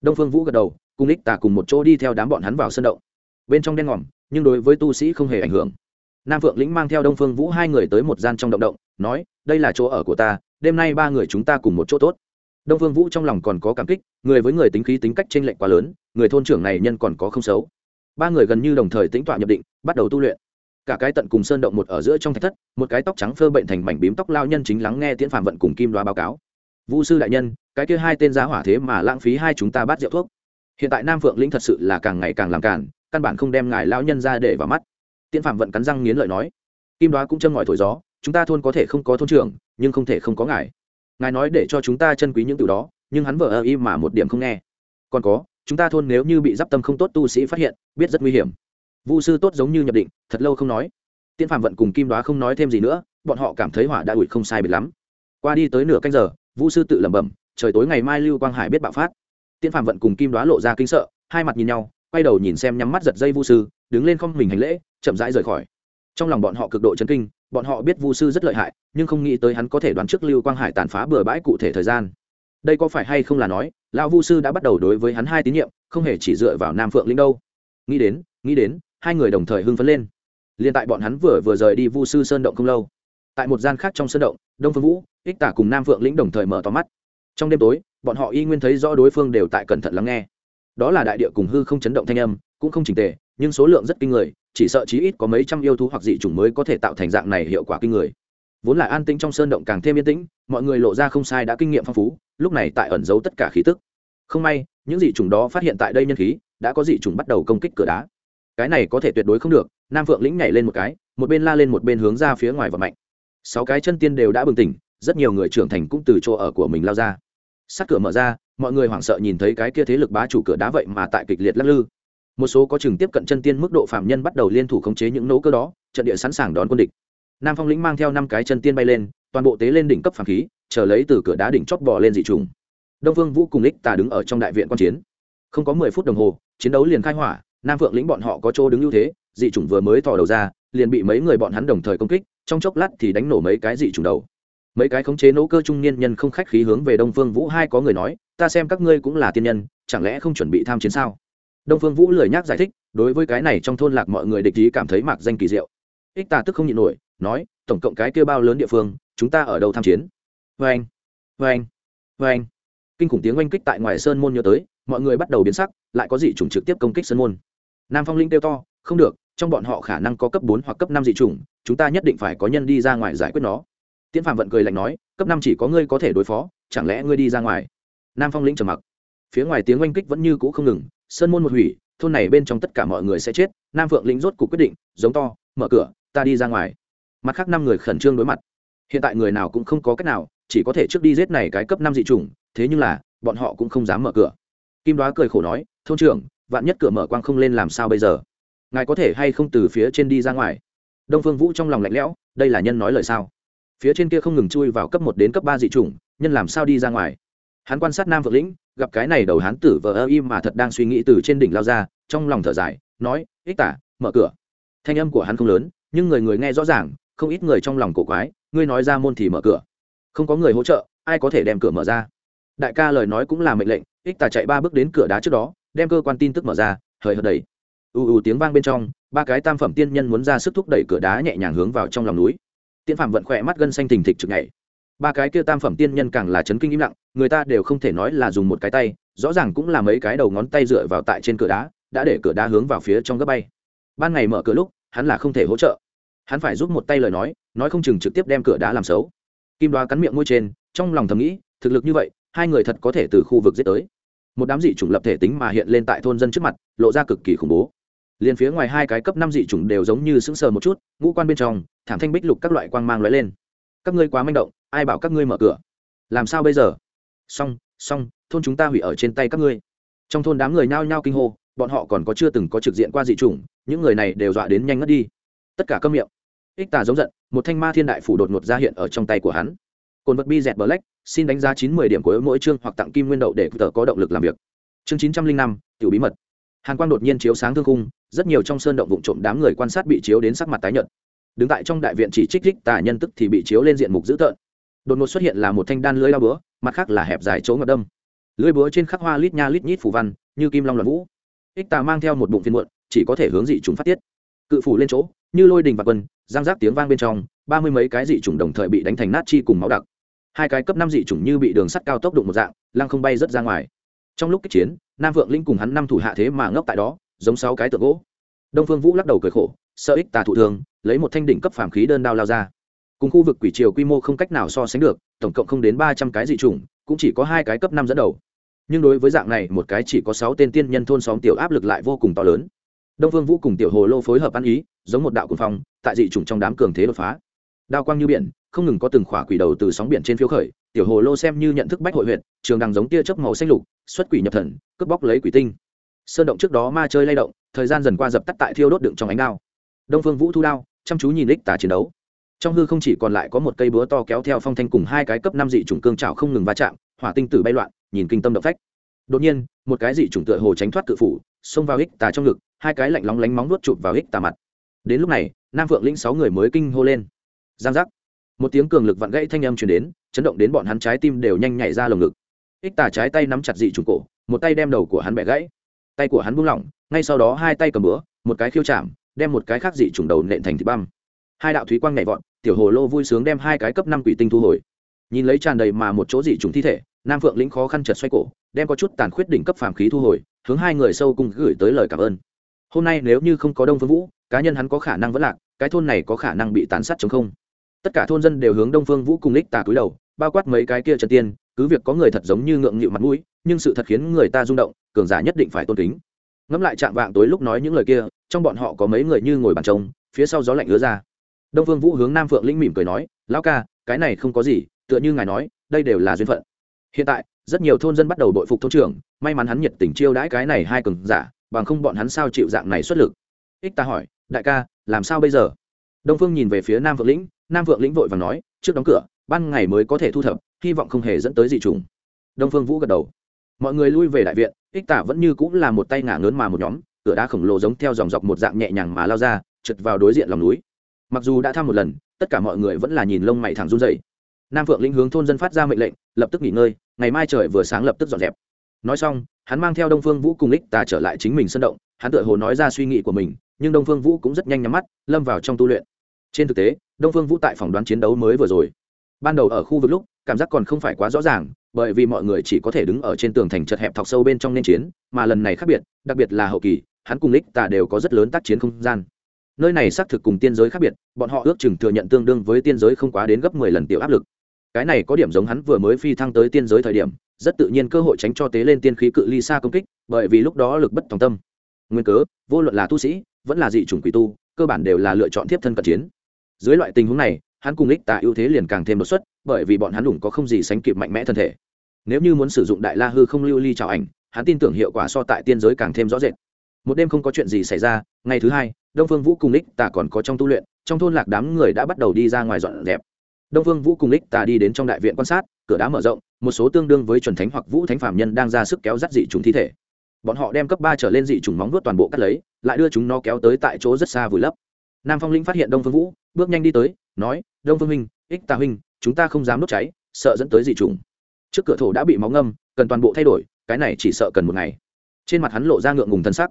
Đông phương vũ gật đầu, cùng ích tà cùng một chỗ đi theo đám bọn hắn vào sân động. Bên trong đen ngòm, nhưng đối với tu sĩ không hề ảnh hưởng. Nam vượng lĩnh mang theo đông phương vũ hai người tới một gian trong động động, nói, đây là chỗ ở của ta, đêm nay ba người chúng ta cùng một chỗ tốt đông phương vũ trong lòng còn có cảm kích, người với người tính khí tính cách t r ê n lệch quá lớn, người thôn trưởng này nhân còn có không xấu. Ba người gần như đồng thời tính tọa nhập định, bắt đầu tu luyện. Cả cái tận cùng sơn động một ở giữa trong thạch thất, một cái tóc trắng phơ bệnh thành mảnh bím tóc lao nhân chính lắng nghe tiễn phạm vận cùng kim đoá báo cáo. Vũ sư đại nhân, cái kia hai tên giá hỏa thế mà lãng phí hai chúng ta bắt rượu thuốc. Hiện tại nam phượng lĩnh thật sự là càng ngày càng làm cản căn bản không đem ngài lao nhân ra để vào mắt. Tiễn phạm vận cắn răng nghiến lợi nói. Kim đoá cũng châm ngòi thổi gió, chúng ta thôn có thể không có thôn trưởng, nhưng không thể không có ngài ngài nói để cho chúng ta chân quý những từ đó, nhưng hắn vợ ơ y mà một điểm không nghe. Còn có, chúng ta thôn nếu như bị d i p tâm không tốt tu sĩ phát hiện, biết rất nguy hiểm. Vu sư tốt giống như nhập định, thật lâu không nói. Tiên phạm vận cùng kim đoá không nói thêm gì nữa, bọn họ cảm thấy hỏa đã ủi không sai biệt lắm. Qua đi tới nửa canh giờ, vu sư tự lẩm bẩm, trời tối ngày mai lưu quang hải biết bạo phát. Tiên phạm vận cùng kim đoá lộ ra kinh sợ, hai mặt nhìn nhau, quay đầu nhìn xem nhắm mắt giật dây vu sư, đứng lên không mình hành lễ, chậm rãi rời khỏi. Trong lòng bọn họ cực độ chấn kinh bọn họ biết vu sư rất lợi hại, nhưng không nghĩ tới hắn có thể đoán trước lưu quang hải tàn phá bừa bãi cụ thể thời gian. Đây có phải hay không là nói, lão vu sư đã bắt đầu đối với hắn hai tín nhiệm, không hề chỉ dựa vào nam phượng linh đâu? Nghĩ đến nghĩ đến, hai người đồng thời hưng phấn lên. Liên tại bọn hắn vừa vừa rời đi vu sư sơn động không lâu, tại một gian khác trong sơn động, đông phương vũ, ích tả cùng nam phượng lĩnh đồng thời mở to mắt. Trong đêm tối, bọn họ y nguyên thấy rõ đối phương đều tại cẩn thận lắng nghe. Đó là đại địa cùng hư không chấn động thanh âm, cũng không trình tề, nhưng số lượng rất kinh người chỉ sợ chí ít có mấy trăm yêu thú hoặc dị chủng mới có thể tạo thành dạng này hiệu quả kinh người. Vốn là an tĩnh trong sơn động càng thêm yên tĩnh, mọi người lộ ra không sai đã kinh nghiệm phong phú, lúc này tại ẩn giấu tất cả khí tức. Không may, những dị chủng đó phát hiện tại đây nhân khí, đã có dị chủng bắt đầu công kích cửa đá. Cái này có thể tuyệt đối không được, nam phượng lĩnh nhảy lên một cái, một bên la lên một bên hướng ra phía ngoài và mạnh. Sáu cái chân tiên đều đã bừng tỉnh, rất nhiều người trưởng thành cũng từ chỗ ở của mình lao ra. Sát cửa mở ra, mọi người hoảng sợ nhìn thấy cái kia thế lực bá chủ cửa đá vậy mà tại kịch liệt lắc lư một số có chừng tiếp cận chân tiên mức độ phạm nhân bắt đầu liên thủ khống chế những nỗ cơ đó, trận địa sẵn sàng đón quân địch. Nam phong lĩnh mang theo năm cái chân tiên bay lên, toàn bộ tế lên đỉnh cấp phàm khí, chờ lấy từ cửa đá đỉnh chót bò lên dị trùng. Đông vương vũ cùng lích tà đứng ở trong đại viện quan chiến. Không có mười phút đồng hồ, chiến đấu liền khai hỏa, nam phượng lĩnh bọn họ có chỗ đứng ưu thế, dị trùng vừa mới thò đầu ra, liền bị mấy người bọn hắn đồng thời công kích, trong chốc lát thì đánh nổ mấy cái dị trùng đầu. Mấy cái khống chế nỗ cơ trung niên nhân không khách khí hướng về đông phương vũ hai có người nói, ta xem các ngươi cũng là tiên nhân, chẳng lẽ không chuẩn bị tham chiến sao? Đông phương vũ lười nhác giải thích, đối với cái này trong thôn lạc mọi người địch ý cảm thấy mạc danh kỳ diệu. Ích tà tức không nhịn nổi, nói, tổng cộng cái kia bao lớn địa phương, chúng ta ở đâu tham chiến? Vê anh vê anh vê anh. Kinh khủng tiếng oanh kích tại ngoài sơn môn nhớ tới, mọi người bắt đầu biến sắc, lại có dị chủng trực tiếp công kích sơn môn. Nam phong linh kêu to, không được, trong bọn họ khả năng có cấp bốn hoặc cấp năm dị chủng, chúng ta nhất định phải có nhân đi ra ngoài giải quyết nó. Tiễn phạm vận cười lạnh nói, cấp năm chỉ có ngươi có thể đối phó, chẳng lẽ ngươi đi ra ngoài? Nam phong lĩnh trầm mặc. Phía ngoài tiếng oanh kích vẫn như cũ không ngừng sơn môn một hủy, thôn này bên trong tất cả mọi người sẽ chết, nam phượng lĩnh rốt cuộc quyết định, giống to, mở cửa, ta đi ra ngoài. Mặt khác năm người khẩn trương đối mặt. Hiện tại người nào cũng không có cách nào, chỉ có thể trước đi giết này cái cấp năm dị chủng, thế nhưng là, bọn họ cũng không dám mở cửa. Kim đoá cười khổ nói, thôn trưởng, vạn nhất cửa mở quang không lên làm sao bây giờ? Ngài có thể hay không từ phía trên đi ra ngoài? Đông phương vũ trong lòng lạnh lẽo, đây là nhân nói lời sao? Phía trên kia không ngừng chui vào cấp một đến cấp ba dị chủng, nhân làm sao đi ra ngoài? Hắn quan sát nam vượng lĩnh gặp cái này đầu hán tử vờ ơ im mà thật đang suy nghĩ từ trên đỉnh lao ra, trong lòng thở dài, nói, ích tả, mở cửa. Thanh âm của hắn không lớn, nhưng người người nghe rõ ràng, không ít người trong lòng cổ quái, ngươi nói ra môn thì mở cửa. Không có người hỗ trợ, ai có thể đem cửa mở ra? Đại ca lời nói cũng là mệnh lệnh, ích tả chạy ba bước đến cửa đá trước đó, đem cơ quan tin tức mở ra, hời hợt đầy ù ù tiếng vang bên trong, ba cái tam phẩm tiên nhân muốn ra sức thúc đẩy cửa đá nhẹ nhàng hướng vào trong lòng núi. Tiên phạm vận khỏe mắt gân xanh thình thịch trực ngày ba cái kia tam phẩm tiên nhân càng là chấn kinh im lặng, người ta đều không thể nói là dùng một cái tay, rõ ràng cũng là mấy cái đầu ngón tay dựa vào tại trên cửa đá, đã để cửa đá hướng vào phía trong gấp bay. Ban ngày mở cửa lúc, hắn là không thể hỗ trợ. Hắn phải giúp một tay lời nói nói không chừng trực tiếp đem cửa đá làm xấu. Kim đoá cắn miệng môi trên, trong lòng thầm nghĩ, thực lực như vậy, hai người thật có thể từ khu vực giết tới. Một đám dị chủng lập thể tính mà hiện lên tại thôn dân trước mặt, lộ ra cực kỳ khủng bố. Liền phía ngoài hai cái cấp năm dị chủng đều giống như sững sờ một chút, ngũ quan bên trong, thảm thanh bích lục các loại quang mang lóe lên các ngươi quá manh động, ai bảo các ngươi mở cửa? Làm sao bây giờ? Xong xong, thôn chúng ta hủy ở trên tay các ngươi. Trong thôn đám người nhao nhao kinh hô, bọn họ còn có chưa từng có trực diện qua dị chủng, những người này đều dọa đến nhanh ngất đi. Tất cả câm miệng. Ích tà giống giận, một thanh ma thiên đại phủ đột ngột ra hiện ở trong tay của hắn. Cồn vật bi dẹt bờ lách xin đánh giá chín mươi điểm của mỗi chương hoặc tặng kim nguyên đậu để tờ có động lực làm việc. Chương chín trăm linh năm, tiểu bí mật. Hàn quang đột nhiên chiếu sáng thương cung rất nhiều trong sơn động vụ trộm đám người quan sát bị chiếu đến sắc mặt tái nhợt đứng tại trong đại viện chỉ trích trích tà nhân tức thì bị chiếu lên diện mục dữ tợn. Đột ngột xuất hiện là một thanh đan lưới lao búa, mặt khác là hẹp dài chỗ ngập đâm. Lưới búa trên khắc hoa lít nha lít nhít phủ văn, như kim long loạn vũ. Ích tà mang theo một bụng phiên muộn, chỉ có thể hướng dị chúng phát tiết. Cự phủ lên chỗ, như lôi đình và quân, giang giác tiếng vang bên trong, ba mươi mấy cái dị chủng đồng thời bị đánh thành nát chi cùng máu đặc. Hai cái cấp năm dị chủng như bị đường sắt cao tốc đụng một dạng, lăng không bay rất ra ngoài. Trong lúc kích chiến, nam vượng linh cùng hắn năm thủ hạ thế mà ngốc tại đó, giống sáu cái tượng gỗ. Đông phương vũ lắc đầu cười khổ sợ ích tà thụ thường, lấy một thanh đỉnh cấp phàm khí đơn đao lao ra. Cùng khu vực quỷ triều quy mô không cách nào so sánh được, tổng cộng không đến ba trăm cái dị chủng, cũng chỉ có hai cái cấp năm dẫn đầu. Nhưng đối với dạng này, một cái chỉ có sáu tên tiên nhân thôn xóm tiểu áp lực lại vô cùng to lớn. Đông phương vũ cùng tiểu hồ lô phối hợp ăn ý, giống một đạo cuồng phong, tại dị chủng trong đám cường thế đột phá. Đao quang như biển, không ngừng có từng khỏa quỷ đầu từ sóng biển trên phiếu khởi, tiểu hồ lô xem như nhận thức bách hội huyện trường đằng giống tia chớp màu xanh lục, xuất quỷ nhập thần, cướp bóc lấy quỷ tinh. Sơn động trước đó ma chơi lay động, thời gian dần qua dập tắt tại thiêu đốt đựng trong ánh đao đông phương vũ thu đao, chăm chú nhìn lích tà chiến đấu. Trong hư không chỉ còn lại có một cây búa to kéo theo phong thanh cùng hai cái cấp năm dị chủng cương trào không ngừng va chạm, hỏa tinh tử bay loạn, nhìn kinh tâm động phách. Đột nhiên, một cái dị chủng tựa hồ tránh thoát cự phủ, xông vào ích tà trong ngực, hai cái lạnh lóng lánh móng nuốt chụp vào ích tà mặt. Đến lúc này, nam phượng lĩnh sáu người mới kinh hô lên. Giang giác. Một tiếng cường lực vặn gãy thanh âm truyền đến, chấn động đến bọn hắn trái tim đều nhanh nhảy ra lồng ngực. Ích tà trái tay nắm chặt dị trùng cổ, một tay đem đầu của hắn bẻ gãy. Tay của hắn buông lỏng, ngay sau đó hai tay cầm búa, một cái khiêu chạm đem một cái khác dị trùng đầu nện thành thịt băm. Hai đạo thúy quang nhảy vọt, tiểu hồ lô vui sướng đem hai cái cấp năm quỷ tinh thu hồi. Nhìn lấy tràn đầy mà một chỗ dị trùng thi thể, nam phượng lĩnh khó khăn chật xoay cổ, đem có chút tàn khuyết đỉnh cấp phàm khí thu hồi, hướng hai người sâu cùng gửi tới lời cảm ơn. Hôm nay nếu như không có đông phương vũ, cá nhân hắn có khả năng vẫn lạc, cái thôn này có khả năng bị tàn sát chống không. Tất cả thôn dân đều hướng đông phương vũ cùng lích tà cúi đầu, bao quát mấy cái kia trần tiên, cứ việc có người thật giống như ngượng nghịu mặt mũi, nhưng sự thật khiến người ta rung động, cường giả nhất định phải tôn kính ngẫm lại chạm vạng tối lúc nói những lời kia, trong bọn họ có mấy người như ngồi bàn trông phía sau gió lạnh ứa ra. Đông phương vũ hướng nam phượng lĩnh mỉm cười nói, lão ca, cái này không có gì, tựa như ngài nói, đây đều là duyên phận. Hiện tại, rất nhiều thôn dân bắt đầu bội phục thôn trưởng, may mắn hắn nhiệt tình chiêu đãi cái này hai cường giả, bằng không bọn hắn sao chịu dạng này xuất lực? Ích ta hỏi, đại ca, làm sao bây giờ? Đông phương nhìn về phía nam vượng lĩnh, nam vượng lĩnh vội và nói, trước đóng cửa, ban ngày mới có thể thu thập, hy vọng không hề dẫn tới dị trùng. Đông phương vũ gật đầu mọi người lui về đại viện, ích tả vẫn như cũng là một tay ngả ngớn mà một nhóm, cửa đá khổng lồ giống theo dòng dọc một dạng nhẹ nhàng mà lao ra, trượt vào đối diện lòng núi. Mặc dù đã thăm một lần, tất cả mọi người vẫn là nhìn lông mày thẳng run dậy nam phượng lĩnh hướng thôn dân phát ra mệnh lệnh, lập tức nghỉ ngơi, ngày mai trời vừa sáng lập tức dọn dẹp. Nói xong, hắn mang theo đông phương vũ cùng ích tà trở lại chính mình sân động, hắn tự hồ nói ra suy nghĩ của mình, nhưng đông phương vũ cũng rất nhanh nhắm mắt, lâm vào trong tu luyện. Trên thực tế, đông phương vũ tại phòng đoán chiến đấu mới vừa rồi. Ban đầu ở khu vực lúc cảm giác còn không phải quá rõ ràng, bởi vì mọi người chỉ có thể đứng ở trên tường thành chật hẹp thọc sâu bên trong nên chiến, mà lần này khác biệt, đặc biệt là hậu kỳ, hắn cùng lích tà đều có rất lớn tác chiến không gian. Nơi này xác thực cùng tiên giới khác biệt, bọn họ ước chừng thừa nhận tương đương với tiên giới không quá đến gấp mười lần tiểu áp lực. Cái này có điểm giống hắn vừa mới phi thăng tới tiên giới thời điểm, rất tự nhiên cơ hội tránh cho tế lên tiên khí cự ly xa công kích, bởi vì lúc đó lực bất tòng tâm. Nguyên cớ, vô luận là tu sĩ, vẫn là dị chủng quỷ tu, cơ bản đều là lựa chọn tiếp thân cận chiến. Dưới loại tình huống này hắn cùng ích tà ưu thế liền càng thêm đột xuất, bởi vì bọn hắn đủng có không gì sánh kịp mạnh mẽ thân thể. Nếu như muốn sử dụng đại la hư không lưu ly trào ảnh, hắn tin tưởng hiệu quả so tại tiên giới càng thêm rõ rệt. Một đêm không có chuyện gì xảy ra, ngày thứ hai, đông phương vũ cùng ích tà còn có trong tu luyện, trong thôn lạc đám người đã bắt đầu đi ra ngoài dọn dẹp. Đông phương vũ cùng ích tà đi đến trong đại viện quan sát, cửa đá mở rộng, một số tương đương với chuẩn thánh hoặc vũ thánh phạm nhân đang ra sức kéo dắt dị trùng thi thể. Bọn họ đem cấp ba trở lên dị trùng móng vuốt toàn bộ cắt lấy, lại đưa chúng nó kéo tới tại chỗ rất xa vùi lấp. Nam phong linh phát hiện đông phương vũ bước nhanh đi tới, nói, đông phương huynh ích tà huynh, chúng ta không dám đốt cháy, sợ dẫn tới dị trùng trước cửa thổ đã bị máu ngâm, cần toàn bộ thay đổi, cái này chỉ sợ cần một ngày. Trên mặt hắn lộ ra ngượng ngùng thân sắc.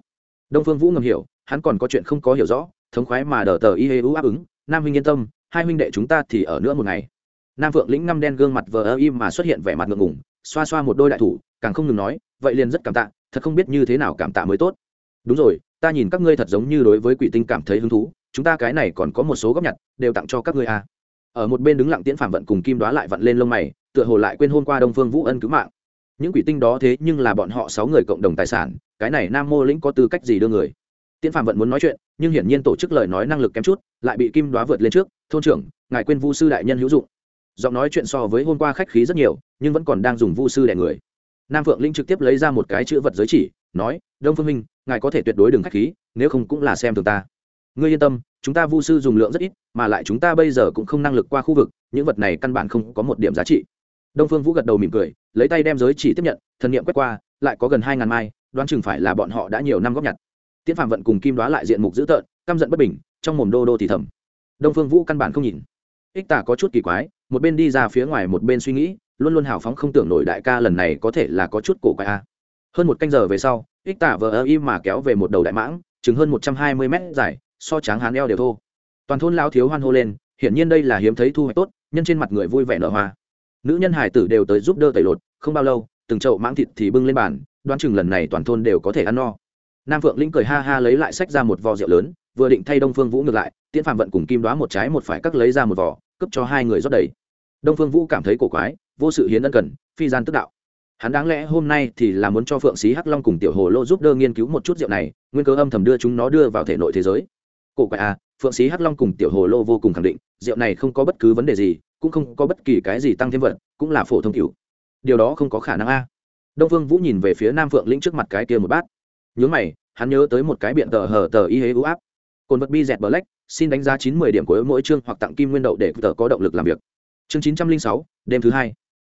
Đông phương vũ ngầm hiểu, hắn còn có chuyện không có hiểu rõ, thống khoái mà đờ tờ y hê u áp ứng, nam huynh yên tâm, hai huynh đệ chúng ta thì ở nữa một ngày. Nam phượng lĩnh ngăm đen gương mặt vờ ơ im mà xuất hiện vẻ mặt ngượng ngùng, xoa xoa một đôi đại thủ, càng không ngừng nói, vậy liền rất cảm tạ, thật không biết như thế nào cảm tạ mới tốt. Đúng rồi ta nhìn các ngươi thật giống như đối với quỷ tinh cảm thấy hứng thú, chúng ta cái này còn có một số góp nhặt, đều tặng cho các ngươi à. ở một bên đứng lặng tiễn phạm vận cùng kim đoá lại vặn lên lông mày, tựa hồ lại quên hôm qua đông phương vũ ân cứu mạng. Những quỷ tinh đó thế nhưng là bọn họ sáu người cộng đồng tài sản, cái này nam mô lĩnh có tư cách gì đưa người? Tiễn phạm vận muốn nói chuyện, nhưng hiển nhiên tổ chức lời nói năng lực kém chút, lại bị kim đoá vượt lên trước, thôn trưởng, ngài quên vu sư đại nhân hữu dụng. Giọng nói chuyện so với hôm qua khách khí rất nhiều, nhưng vẫn còn đang dùng vu sư đẻ người. Nam phượng linh trực tiếp lấy ra một cái chữ vật giới chỉ nói, đông phương minh, ngài có thể tuyệt đối đừng khách khí, nếu không cũng là xem thường ta. Ngươi yên tâm, chúng ta vu sư dùng lượng rất ít, mà lại chúng ta bây giờ cũng không năng lực qua khu vực, những vật này căn bản không có một điểm giá trị. Đông phương vũ gật đầu mỉm cười, lấy tay đem giới chỉ tiếp nhận, thần nghiệm quét qua, lại có gần hai ngàn mai, đoán chừng phải là bọn họ đã nhiều năm góp nhặt. Tiễn phạm vận cùng kim đoá lại diện mục dữ tợn, căm giận bất bình, trong mồm đô đô thì thầm. Đông phương vũ căn bản không nhìn. Ích tả có chút kỳ quái, một bên đi ra phía ngoài một bên suy nghĩ, luôn luôn hào phóng không tưởng nổi đại ca lần này có thể là có chút cổ quái a hơn một canh giờ về sau, ích tả vờ ơ im mà kéo về một đầu đại mãng, chừng hơn một trăm hai mươi mét dài, so tráng hán eo đều thô. Toàn thôn lao thiếu hoan hô lên, hiển nhiên đây là hiếm thấy thu hoạch tốt, nhân trên mặt người vui vẻ nở hoa. Nữ nhân hải tử đều tới giúp đỡ tẩy lột, không bao lâu, từng chậu mãng thịt thì bưng lên bàn, đoán chừng lần này toàn thôn đều có thể ăn no. Nam phượng lĩnh cười ha ha lấy lại sách ra một vò rượu lớn, vừa định thay đông phương vũ ngược lại, tiễn phạm vận cùng kim đoá một trái một phải cắt lấy ra một vỏ cấp cho hai người rót đầy. Đông phương vũ cảm thấy cổ quái, vô sự hiến ân cần, phi gian tức đạo hắn đáng lẽ hôm nay thì là muốn cho phượng sĩ hắc long cùng tiểu hồ lô giúp đỡ nghiên cứu một chút rượu này, nguyên cơ âm thầm đưa chúng nó đưa vào thể nội thế giới. Cổ quái à phượng sĩ hắc long cùng tiểu hồ lô vô cùng khẳng định, rượu này không có bất cứ vấn đề gì, cũng không có bất kỳ cái gì tăng thêm vật, cũng là phổ thông cựu điều đó không có khả năng a. Đông phương vũ nhìn về phía nam phượng lĩnh trước mặt cái kia một bát. Nhớ mày, hắn nhớ tới một cái biện tờ hờ tờ y hế ưu áp. Cồn vật bi dẹt black, xin đánh giá chín mươi điểm của mỗi chương hoặc tặng kim nguyên đậu để tờ có động lực làm việc. Chương chín trăm linh sáu, đêm thứ hai.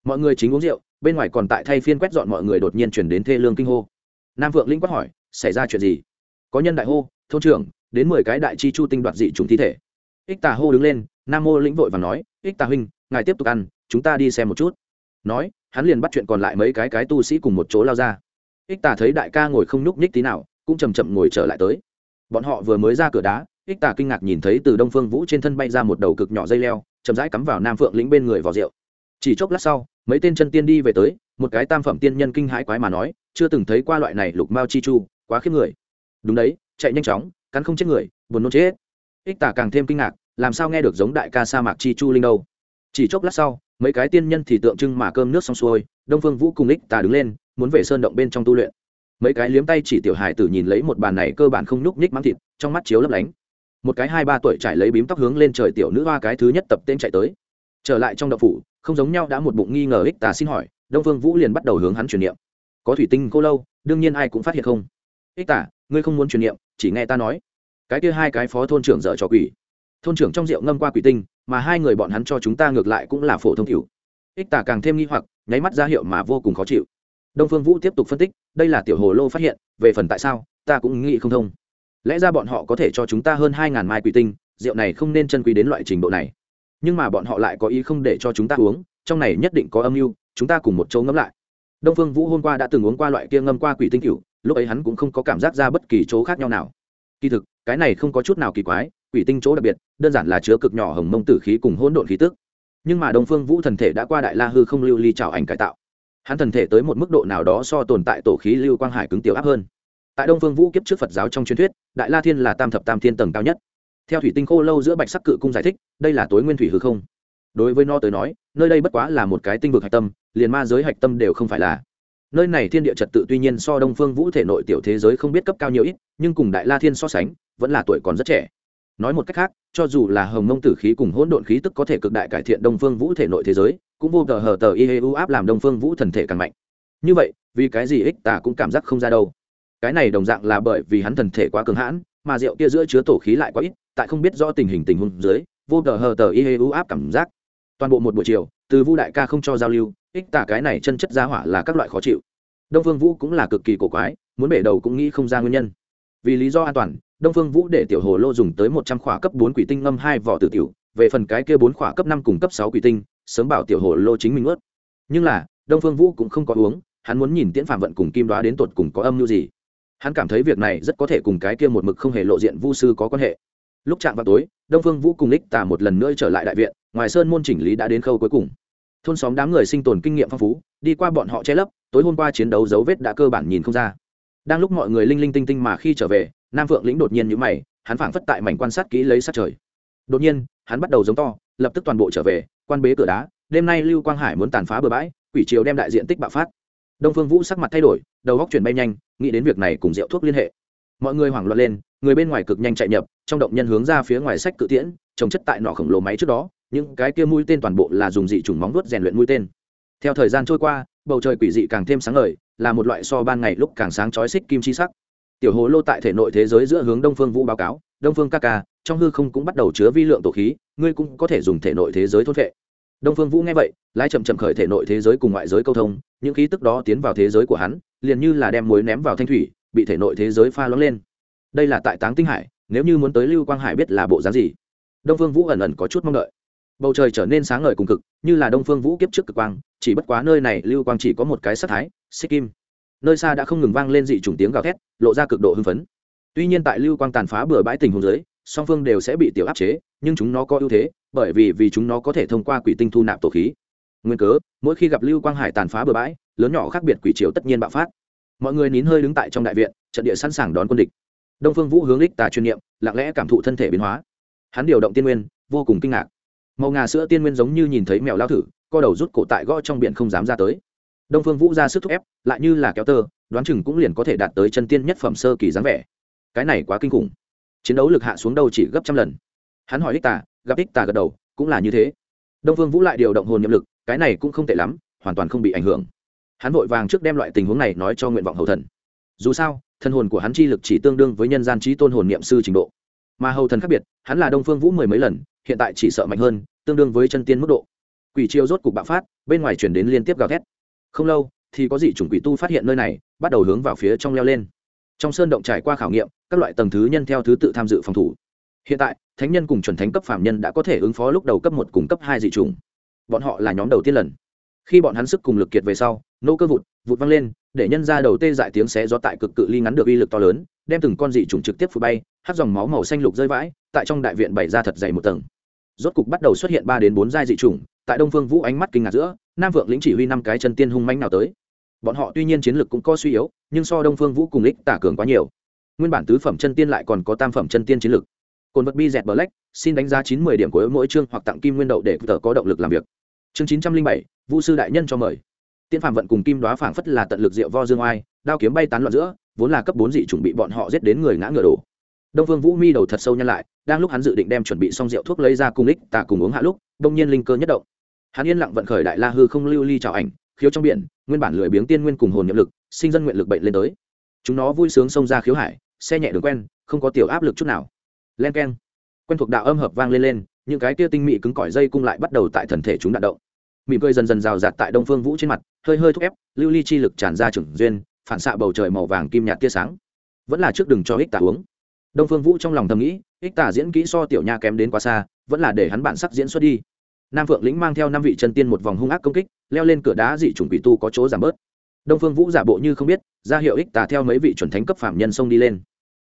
Mọi người chính uống rượu bên ngoài còn tại thay phiên quét dọn mọi người đột nhiên chuyển đến thê lương kinh hô. Nam vượng linh quát hỏi, xảy ra chuyện gì? Có nhân đại hô, thôn trưởng, đến mười cái đại chi chu tinh đoạt dị trùng thi thể. Ích tà hô đứng lên, nam mô lĩnh vội và nói, ích tà huynh, ngài tiếp tục ăn, chúng ta đi xem một chút. Nói, hắn liền bắt chuyện còn lại mấy cái cái tu sĩ cùng một chỗ lao ra. Ích tà thấy đại ca ngồi không nhúc nhích tí nào, cũng chầm chậm ngồi trở lại tới. Bọn họ vừa mới ra cửa đá, ích tà kinh ngạc nhìn thấy từ đông phương vũ trên thân bay ra một đầu cực nhỏ dây leo, chậm rãi cắm vào nam phượng lĩnh bên người vào rượu. Chỉ chốc lát sau mấy tên chân tiên đi về tới, một cái tam phẩm tiên nhân kinh hãi quái mà nói, chưa từng thấy qua loại này lục mao chi chu, quá khiếp người. Đúng đấy, chạy nhanh chóng, cắn không chết người, buồn nôn chết. Ích tả càng thêm kinh ngạc, làm sao nghe được giống đại ca sa mạc chi chu linh đâu? Chỉ chốc lát sau, mấy cái tiên nhân thì tượng trưng mà cơm nước xong xuôi, đông phương vũ cùng ích tà đứng lên, muốn về sơn động bên trong tu luyện. Mấy cái liếm tay chỉ tiểu hải tử nhìn lấy một bàn này cơ bản không nhúc nhích mắm thịt, trong mắt chiếu lấp lánh. Một cái hai ba tuổi trải lấy bím tóc hướng lên trời tiểu nữ hoa cái thứ nhất tập tên chạy tới trở lại trong đậu phủ, không giống nhau đã một bụng nghi ngờ ích tà xin hỏi, đông phương vũ liền bắt đầu hướng hắn truyền niệm. Có thủy tinh cô lâu, đương nhiên ai cũng phát hiện không. Ích tả ngươi không muốn truyền niệm, chỉ nghe ta nói. Cái kia hai cái phó thôn trưởng dở trò quỷ. Thôn trưởng trong rượu ngâm qua quỷ tinh, mà hai người bọn hắn cho chúng ta ngược lại cũng là phổ thông cửu ích tả càng thêm nghi hoặc, nháy mắt ra hiệu mà vô cùng khó chịu. Đông phương vũ tiếp tục phân tích, đây là tiểu hồ lô phát hiện, về phần tại sao, ta cũng nghĩ không thông. Lẽ ra bọn họ có thể cho chúng ta hơn hai ngàn mai quỷ tinh, rượu này không nên chân quý đến loại trình độ này nhưng mà bọn họ lại có ý không để cho chúng ta uống, trong này nhất định có âm mưu, chúng ta cùng một chỗ ngẫm lại. Đông phương vũ hôm qua đã từng uống qua loại kia ngâm qua quỷ tinh cựu lúc ấy hắn cũng không có cảm giác ra bất kỳ chỗ khác nhau nào. Kỳ thực, cái này không có chút nào kỳ quái, quỷ tinh chỗ đặc biệt, đơn giản là chứa cực nhỏ hồng mông tử khí cùng hỗn độn khí tức. Nhưng mà đông phương vũ thần thể đã qua đại la hư không lưu ly trào ảnh cải tạo. Hắn thần thể tới một mức độ nào đó so tồn tại tổ khí lưu quang hải cứng tiểu áp hơn. Tại đông phương vũ kiếp trước phật giáo trong truyền thuyết, đại la thiên là tam thập tam thiên tầng cao nhất theo thủy tinh khô lâu giữa bạch sắc cự cung giải thích, đây là tối nguyên thủy hư không. Đối với no tới nói, nơi đây bất quá là một cái tinh vực hạch tâm, liền ma giới hạch tâm đều không phải là. Nơi này thiên địa trật tự tuy nhiên so đông phương vũ thể nội tiểu thế giới không biết cấp cao nhiều ít, nhưng cùng đại la thiên so sánh, vẫn là tuổi còn rất trẻ. Nói một cách khác, cho dù là hồng mông tử khí cùng hỗn độn khí tức có thể cực đại cải thiện đông phương vũ thể nội thế giới, cũng vô tờ hờ tờ y hê u áp làm đông phương vũ thần thể càng mạnh. Như vậy, vì cái gì ích ta cũng cảm giác không ra đâu? Cái này đồng dạng là bởi vì hắn thần thể quá cường hãn, mà rượu kia giữa chứa tổ khí lại quá ít tại không biết rõ tình hình tình huống dưới, vô tờ hờ tờ y hê u áp cảm giác. Toàn bộ một buổi chiều, từ vu đại ca không cho giao lưu, ích tả cái này chân chất ra hỏa là các loại khó chịu. Đông phương vũ cũng là cực kỳ cổ quái, muốn bể đầu cũng nghĩ không ra nguyên nhân. Vì lý do an toàn, đông phương vũ để tiểu hồ lô dùng tới một trăm khỏa cấp bốn quỷ tinh ngâm hai vỏ tử tiểu, về phần cái kia bốn khỏa cấp năm cùng cấp sáu quỷ tinh, sớm bảo tiểu hồ lô chính mình ướt. Nhưng là, đông phương vũ cũng không có uống, hắn muốn nhìn tiễn phạm vận cùng kim đoá đến tột cùng có âm mưu gì. Hắn cảm thấy việc này rất có thể cùng cái kia một mực không hề lộ diện vu sư có quan hệ lúc chạm vào tối, đông phương vũ cùng ních tà một lần nữa trở lại đại viện, ngoài sơn môn chỉnh lý đã đến khâu cuối cùng. Thôn xóm đám người sinh tồn kinh nghiệm phong phú, đi qua bọn họ che lấp, tối hôm qua chiến đấu dấu vết đã cơ bản nhìn không ra. Đang lúc mọi người linh linh tinh tinh mà khi trở về, nam phượng lĩnh đột nhiên nhữ mày, hắn phảng phất tại mảnh quan sát kỹ lấy sát trời. Đột nhiên, hắn bắt đầu giống to, lập tức toàn bộ trở về, quan bế cửa đá, đêm nay lưu quang hải muốn tàn phá bờ bãi, quỷ triều đem đại diện tích bạo phát. Đông phương vũ sắc mặt thay đổi, đầu góc chuyển bay nhanh, nghĩ đến việc này cùng rượu thuốc liên hệ mọi người hoảng loạn lên, người bên ngoài cực nhanh chạy nhập, trong động nhân hướng ra phía ngoài sách cự tiễn, trồng chất tại nọ khổng lồ máy trước đó, những cái kia mũi tên toàn bộ là dùng dị chủng móng vuốt rèn luyện mũi tên. Theo thời gian trôi qua, bầu trời quỷ dị càng thêm sáng ngời, là một loại so ban ngày lúc càng sáng chói xích kim chi sắc. Tiểu hồ lô tại thể nội thế giới giữa hướng đông phương vũ báo cáo, đông phương ca ca, trong hư không cũng bắt đầu chứa vi lượng tổ khí, ngươi cũng có thể dùng thể nội thế giới thốt vệ. Đông phương vũ nghe vậy, lái chậm chậm khởi thể nội thế giới cùng ngoại giới câu thông, những khí tức đó tiến vào thế giới của hắn, liền như là đem muối ném vào thanh thủy bị thể nội thế giới pha loãng lên. Đây là tại táng tinh hải, nếu như muốn tới lưu quang hải biết là bộ dáng gì. Đông phương vũ ẩn ẩn có chút mong đợi. Bầu trời trở nên sáng ngời cùng cực, như là đông phương vũ kiếp trước cực quang, chỉ bất quá nơi này lưu quang chỉ có một cái sắc thái, xích kim. Nơi xa đã không ngừng vang lên dị chủng tiếng gào thét, lộ ra cực độ hưng phấn. Tuy nhiên tại lưu quang tàn phá bừa bãi tình hồ dưới, song phương đều sẽ bị tiểu áp chế, nhưng chúng nó có ưu thế, bởi vì vì chúng nó có thể thông qua quỷ tinh thu nạp tổ khí. Nguyên cớ, mỗi khi gặp lưu quang hải tàn phá bừa bãi, lớn nhỏ khác biệt quỷ triều tất nhiên bạo phát mọi người nín hơi đứng tại trong đại viện, trận địa sẵn sàng đón quân địch. Đông phương vũ hướng lích tà chuyên nghiệm lặng lẽ cảm thụ thân thể biến hóa. Hắn điều động tiên nguyên, vô cùng kinh ngạc. Màu ngà sữa tiên nguyên giống như nhìn thấy mèo lao thử, co đầu rút cổ tại gõ trong biển không dám ra tới. Đông phương vũ ra sức thúc ép, lại như là kéo tơ, đoán chừng cũng liền có thể đạt tới chân tiên nhất phẩm sơ kỳ dáng vẻ. Cái này quá kinh khủng. Chiến đấu lực hạ xuống đâu chỉ gấp trăm lần. Hắn hỏi ích tà, gặp ích tà gật đầu, cũng là như thế. Đông phương vũ lại điều động hồn nhiệm lực, cái này cũng không tệ lắm, hoàn toàn không bị ảnh hưởng hắn vội vàng trước đem loại tình huống này nói cho nguyện vọng hầu thần. Dù sao thân hồn của hắn chi lực chỉ tương đương với nhân gian trí tôn hồn niệm sư trình độ. Mà hầu thần khác biệt, hắn là đông phương vũ mười mấy lần, hiện tại chỉ sợ mạnh hơn, tương đương với chân tiên mức độ. Quỷ chiêu rốt cục bạo phát, bên ngoài chuyển đến liên tiếp gào thét. Không lâu, thì có dị chủng quỷ tu phát hiện nơi này, bắt đầu hướng vào phía trong leo lên. Trong sơn động trải qua khảo nghiệm, các loại tầng thứ nhân theo thứ tự tham dự phòng thủ. Hiện tại, thánh nhân cùng chuẩn thánh cấp phạm nhân đã có thể ứng phó lúc đầu cấp một cùng cấp hai dị chủng. Bọn họ là nhóm đầu tiên lần khi bọn hắn sức cùng lực kiệt về sau nô cơ vụt vụt văng lên để nhân ra đầu tê dại tiếng xé gió tại cực cự ly ngắn được uy lực to lớn đem từng con dị chủng trực tiếp phụ bay hát dòng máu màu xanh lục rơi vãi tại trong đại viện bày ra thật dày một tầng. Rốt cục bắt đầu xuất hiện ba đến bốn giai dị chủng tại đông phương vũ ánh mắt kinh ngạc giữa nam vượng lĩnh chỉ huy năm cái chân tiên hung manh nào tới. Bọn họ tuy nhiên chiến lực cũng có suy yếu nhưng so đông phương vũ cùng lích tả cường quá nhiều. Nguyên bản tứ phẩm chân tiên lại còn có tam phẩm chân tiên chiến lực, cồn vật bi dẹt bờ lách, xin đánh giá chín mươi điểm của mỗi chương hoặc tặng kim nguyên đậu để tờ có động lực làm việc chương chín trăm linh bảy vũ sư đại nhân cho mời. Tiên phạm vận cùng kim đoá phảng phất là tận lực rượu vo dương oai, đao kiếm bay tán loạn giữa, vốn là cấp bốn dị chuẩn bị bọn họ giết đến người ngã ngựa đổ. Đông phương vũ mi đầu thật sâu nhăn lại, đang lúc hắn dự định đem chuẩn bị xong rượu thuốc lấy ra cùng ích, tà cùng uống hạ lúc, đông nhiên linh cơ nhất động. Hắn yên lặng vận khởi đại la hư không lưu ly chào ảnh, khiếu trong biển, nguyên bản lười biếng tiên nguyên cùng hồn nhiệm lực, sinh dân nguyện lực bệnh lên tới. Chúng nó vui sướng xông ra khiếu hải, xe nhẹ đường quen, không có tiểu áp lực chút nào. Len keng. Quen thuộc đạo âm hợp vang lên lên, những cái tia tinh mị cứng cỏi dây cung lại bắt đầu tại thần thể chúng đạn động mỉm cười dần dần rào rạt tại đông phương vũ trên mặt, hơi hơi thúc ép, lưu ly chi lực tràn ra trưởng duyên, phản xạ bầu trời màu vàng kim nhạt tia sáng. Vẫn là trước đừng cho ích tả uống. Đông phương vũ trong lòng thầm nghĩ, ích tả diễn kỹ so tiểu nha kém đến quá xa, vẫn là để hắn bản sắc diễn xuất đi. Nam phượng lĩnh mang theo năm vị chân tiên một vòng hung ác công kích, leo lên cửa đá dị chủng quỷ tu có chỗ giảm bớt. Đông phương vũ giả bộ như không biết, ra hiệu ích tà theo mấy vị chuẩn thánh cấp phạm nhân xông đi lên.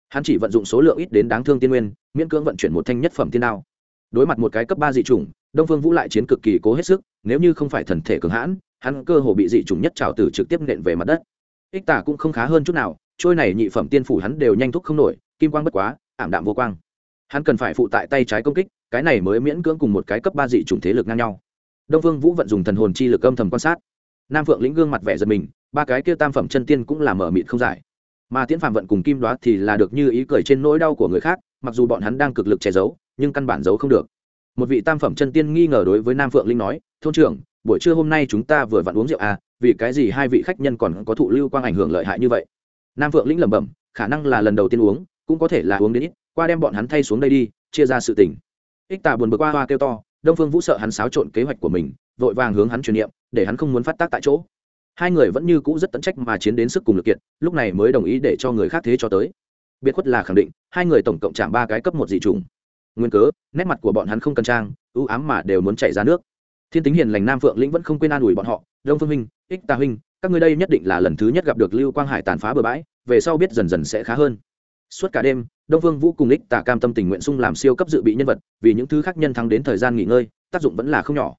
Hắn chỉ vận dụng số lượng ít đến đáng thương tiên nguyên, miễn cưỡng vận chuyển một thanh nhất phẩm tiên đao đối mặt một cái cấp ba dị chủng, đông phương vũ lại chiến cực kỳ cố hết sức, nếu như không phải thần thể cường hãn, hắn cơ hồ bị dị chủng nhất trào tử trực tiếp nện về mặt đất. Ích Tả cũng không khá hơn chút nào, trôi này nhị phẩm tiên phủ hắn đều nhanh thúc không nổi, kim quang bất quá, ảm đạm vô quang. Hắn cần phải phụ tại tay trái công kích, cái này mới miễn cưỡng cùng một cái cấp ba dị chủng thế lực ngang nhau. Đông phương vũ vận dùng thần hồn chi lực âm thầm quan sát. Nam phượng lĩnh gương mặt vẻ giật mình, ba cái kia tam phẩm chân tiên cũng là mở mịt không giải. Mà tiễn phạm vận cùng kim đoá thì là được như ý cười trên nỗi đau của người khác, mặc dù bọn hắn đang cực lực che giấu nhưng căn bản giấu không được. Một vị tam phẩm chân tiên nghi ngờ đối với nam phượng linh nói, thôn trưởng, buổi trưa hôm nay chúng ta vừa vặn uống rượu à vì cái gì hai vị khách nhân còn có thụ lưu quang ảnh hưởng lợi hại như vậy? Nam phượng Linh lẩm bẩm, khả năng là lần đầu tiên uống, cũng có thể là uống đến ít, qua đem bọn hắn thay xuống đây đi, chia ra sự tình. Ích tà buồn bực qua hoa kêu to, đông phương vũ sợ hắn xáo trộn kế hoạch của mình, vội vàng hướng hắn truyền niệm, để hắn không muốn phát tác tại chỗ. Hai người vẫn như cũ rất tận trách mà chiến đến sức cùng lực kiện lúc này mới đồng ý để cho người khác thế cho tới. Biệt khuất là khẳng định, hai người tổng cộng chạm ba cái cấp một dị trùng nguyên cớ, nét mặt của bọn hắn không cần trang, ưu ám mà đều muốn chạy ra nước. Thiên tính hiền lành nam phượng lĩnh vẫn không quên an ủi bọn họ, đông phương huynh ích tà huynh, các ngươi đây nhất định là lần thứ nhất gặp được lưu quang hải tàn phá bừa bãi, về sau biết dần dần sẽ khá hơn. Suốt cả đêm, đông vương vũ cùng ích tà cam tâm tình nguyện sung làm siêu cấp dự bị nhân vật, vì những thứ khác nhân thắng đến thời gian nghỉ ngơi, tác dụng vẫn là không nhỏ.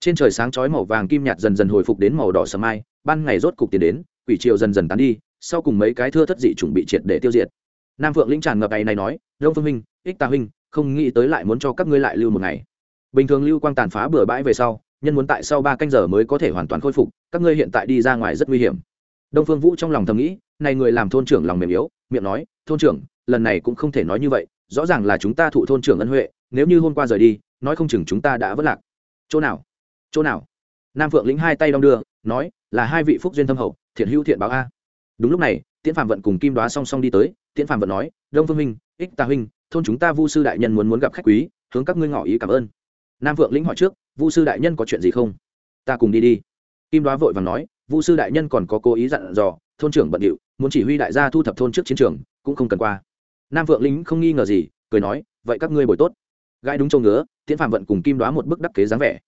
Trên trời sáng chói màu vàng kim nhạt dần dần hồi phục đến màu đỏ sầm mai, ban ngày rốt cục tiến đến, quỷ chiều dần dần tán đi, sau cùng mấy cái thưa thất dị chuẩn bị triệt để tiêu diệt. Nam phượng lĩnh tràn ngập ngày này nói, đông phương huynh ích tà huynh không nghĩ tới lại muốn cho các ngươi lại lưu một ngày. Bình thường lưu quang tàn phá bừa bãi về sau, nhân muốn tại sau ba canh giờ mới có thể hoàn toàn khôi phục, các ngươi hiện tại đi ra ngoài rất nguy hiểm. Đông phương vũ trong lòng thầm nghĩ, này người làm thôn trưởng lòng mềm yếu, miệng nói, thôn trưởng, lần này cũng không thể nói như vậy, rõ ràng là chúng ta thụ thôn trưởng ân huệ, nếu như hôm qua rời đi, nói không chừng chúng ta đã vất lạc. Chỗ nào? Chỗ nào? Nam phượng lĩnh hai tay đong đưa, nói, là hai vị phúc duyên thâm hậu, thiện hữu thiện báo a. Đúng lúc này, tiễn phạm vận cùng kim đoá song song đi tới, tiễn phạm vận nói, đông phương huynh, ích ta huynh thôn chúng ta vu sư đại nhân muốn muốn gặp khách quý, hướng các ngươi ngỏ ý cảm ơn. Nam vượng lĩnh hỏi trước, vu sư đại nhân có chuyện gì không? Ta cùng đi đi. Kim đoá vội và nói, vu sư đại nhân còn có cố ý dặn dò, thôn trưởng bận điệu, muốn chỉ huy đại gia thu thập thôn trước chiến trường, cũng không cần qua. Nam vượng lĩnh không nghi ngờ gì, cười nói, vậy các ngươi bồi tốt. Gai đúng châu ngứa, tiễn phạm vận cùng kim đoá một bức đắc kế dáng vẻ.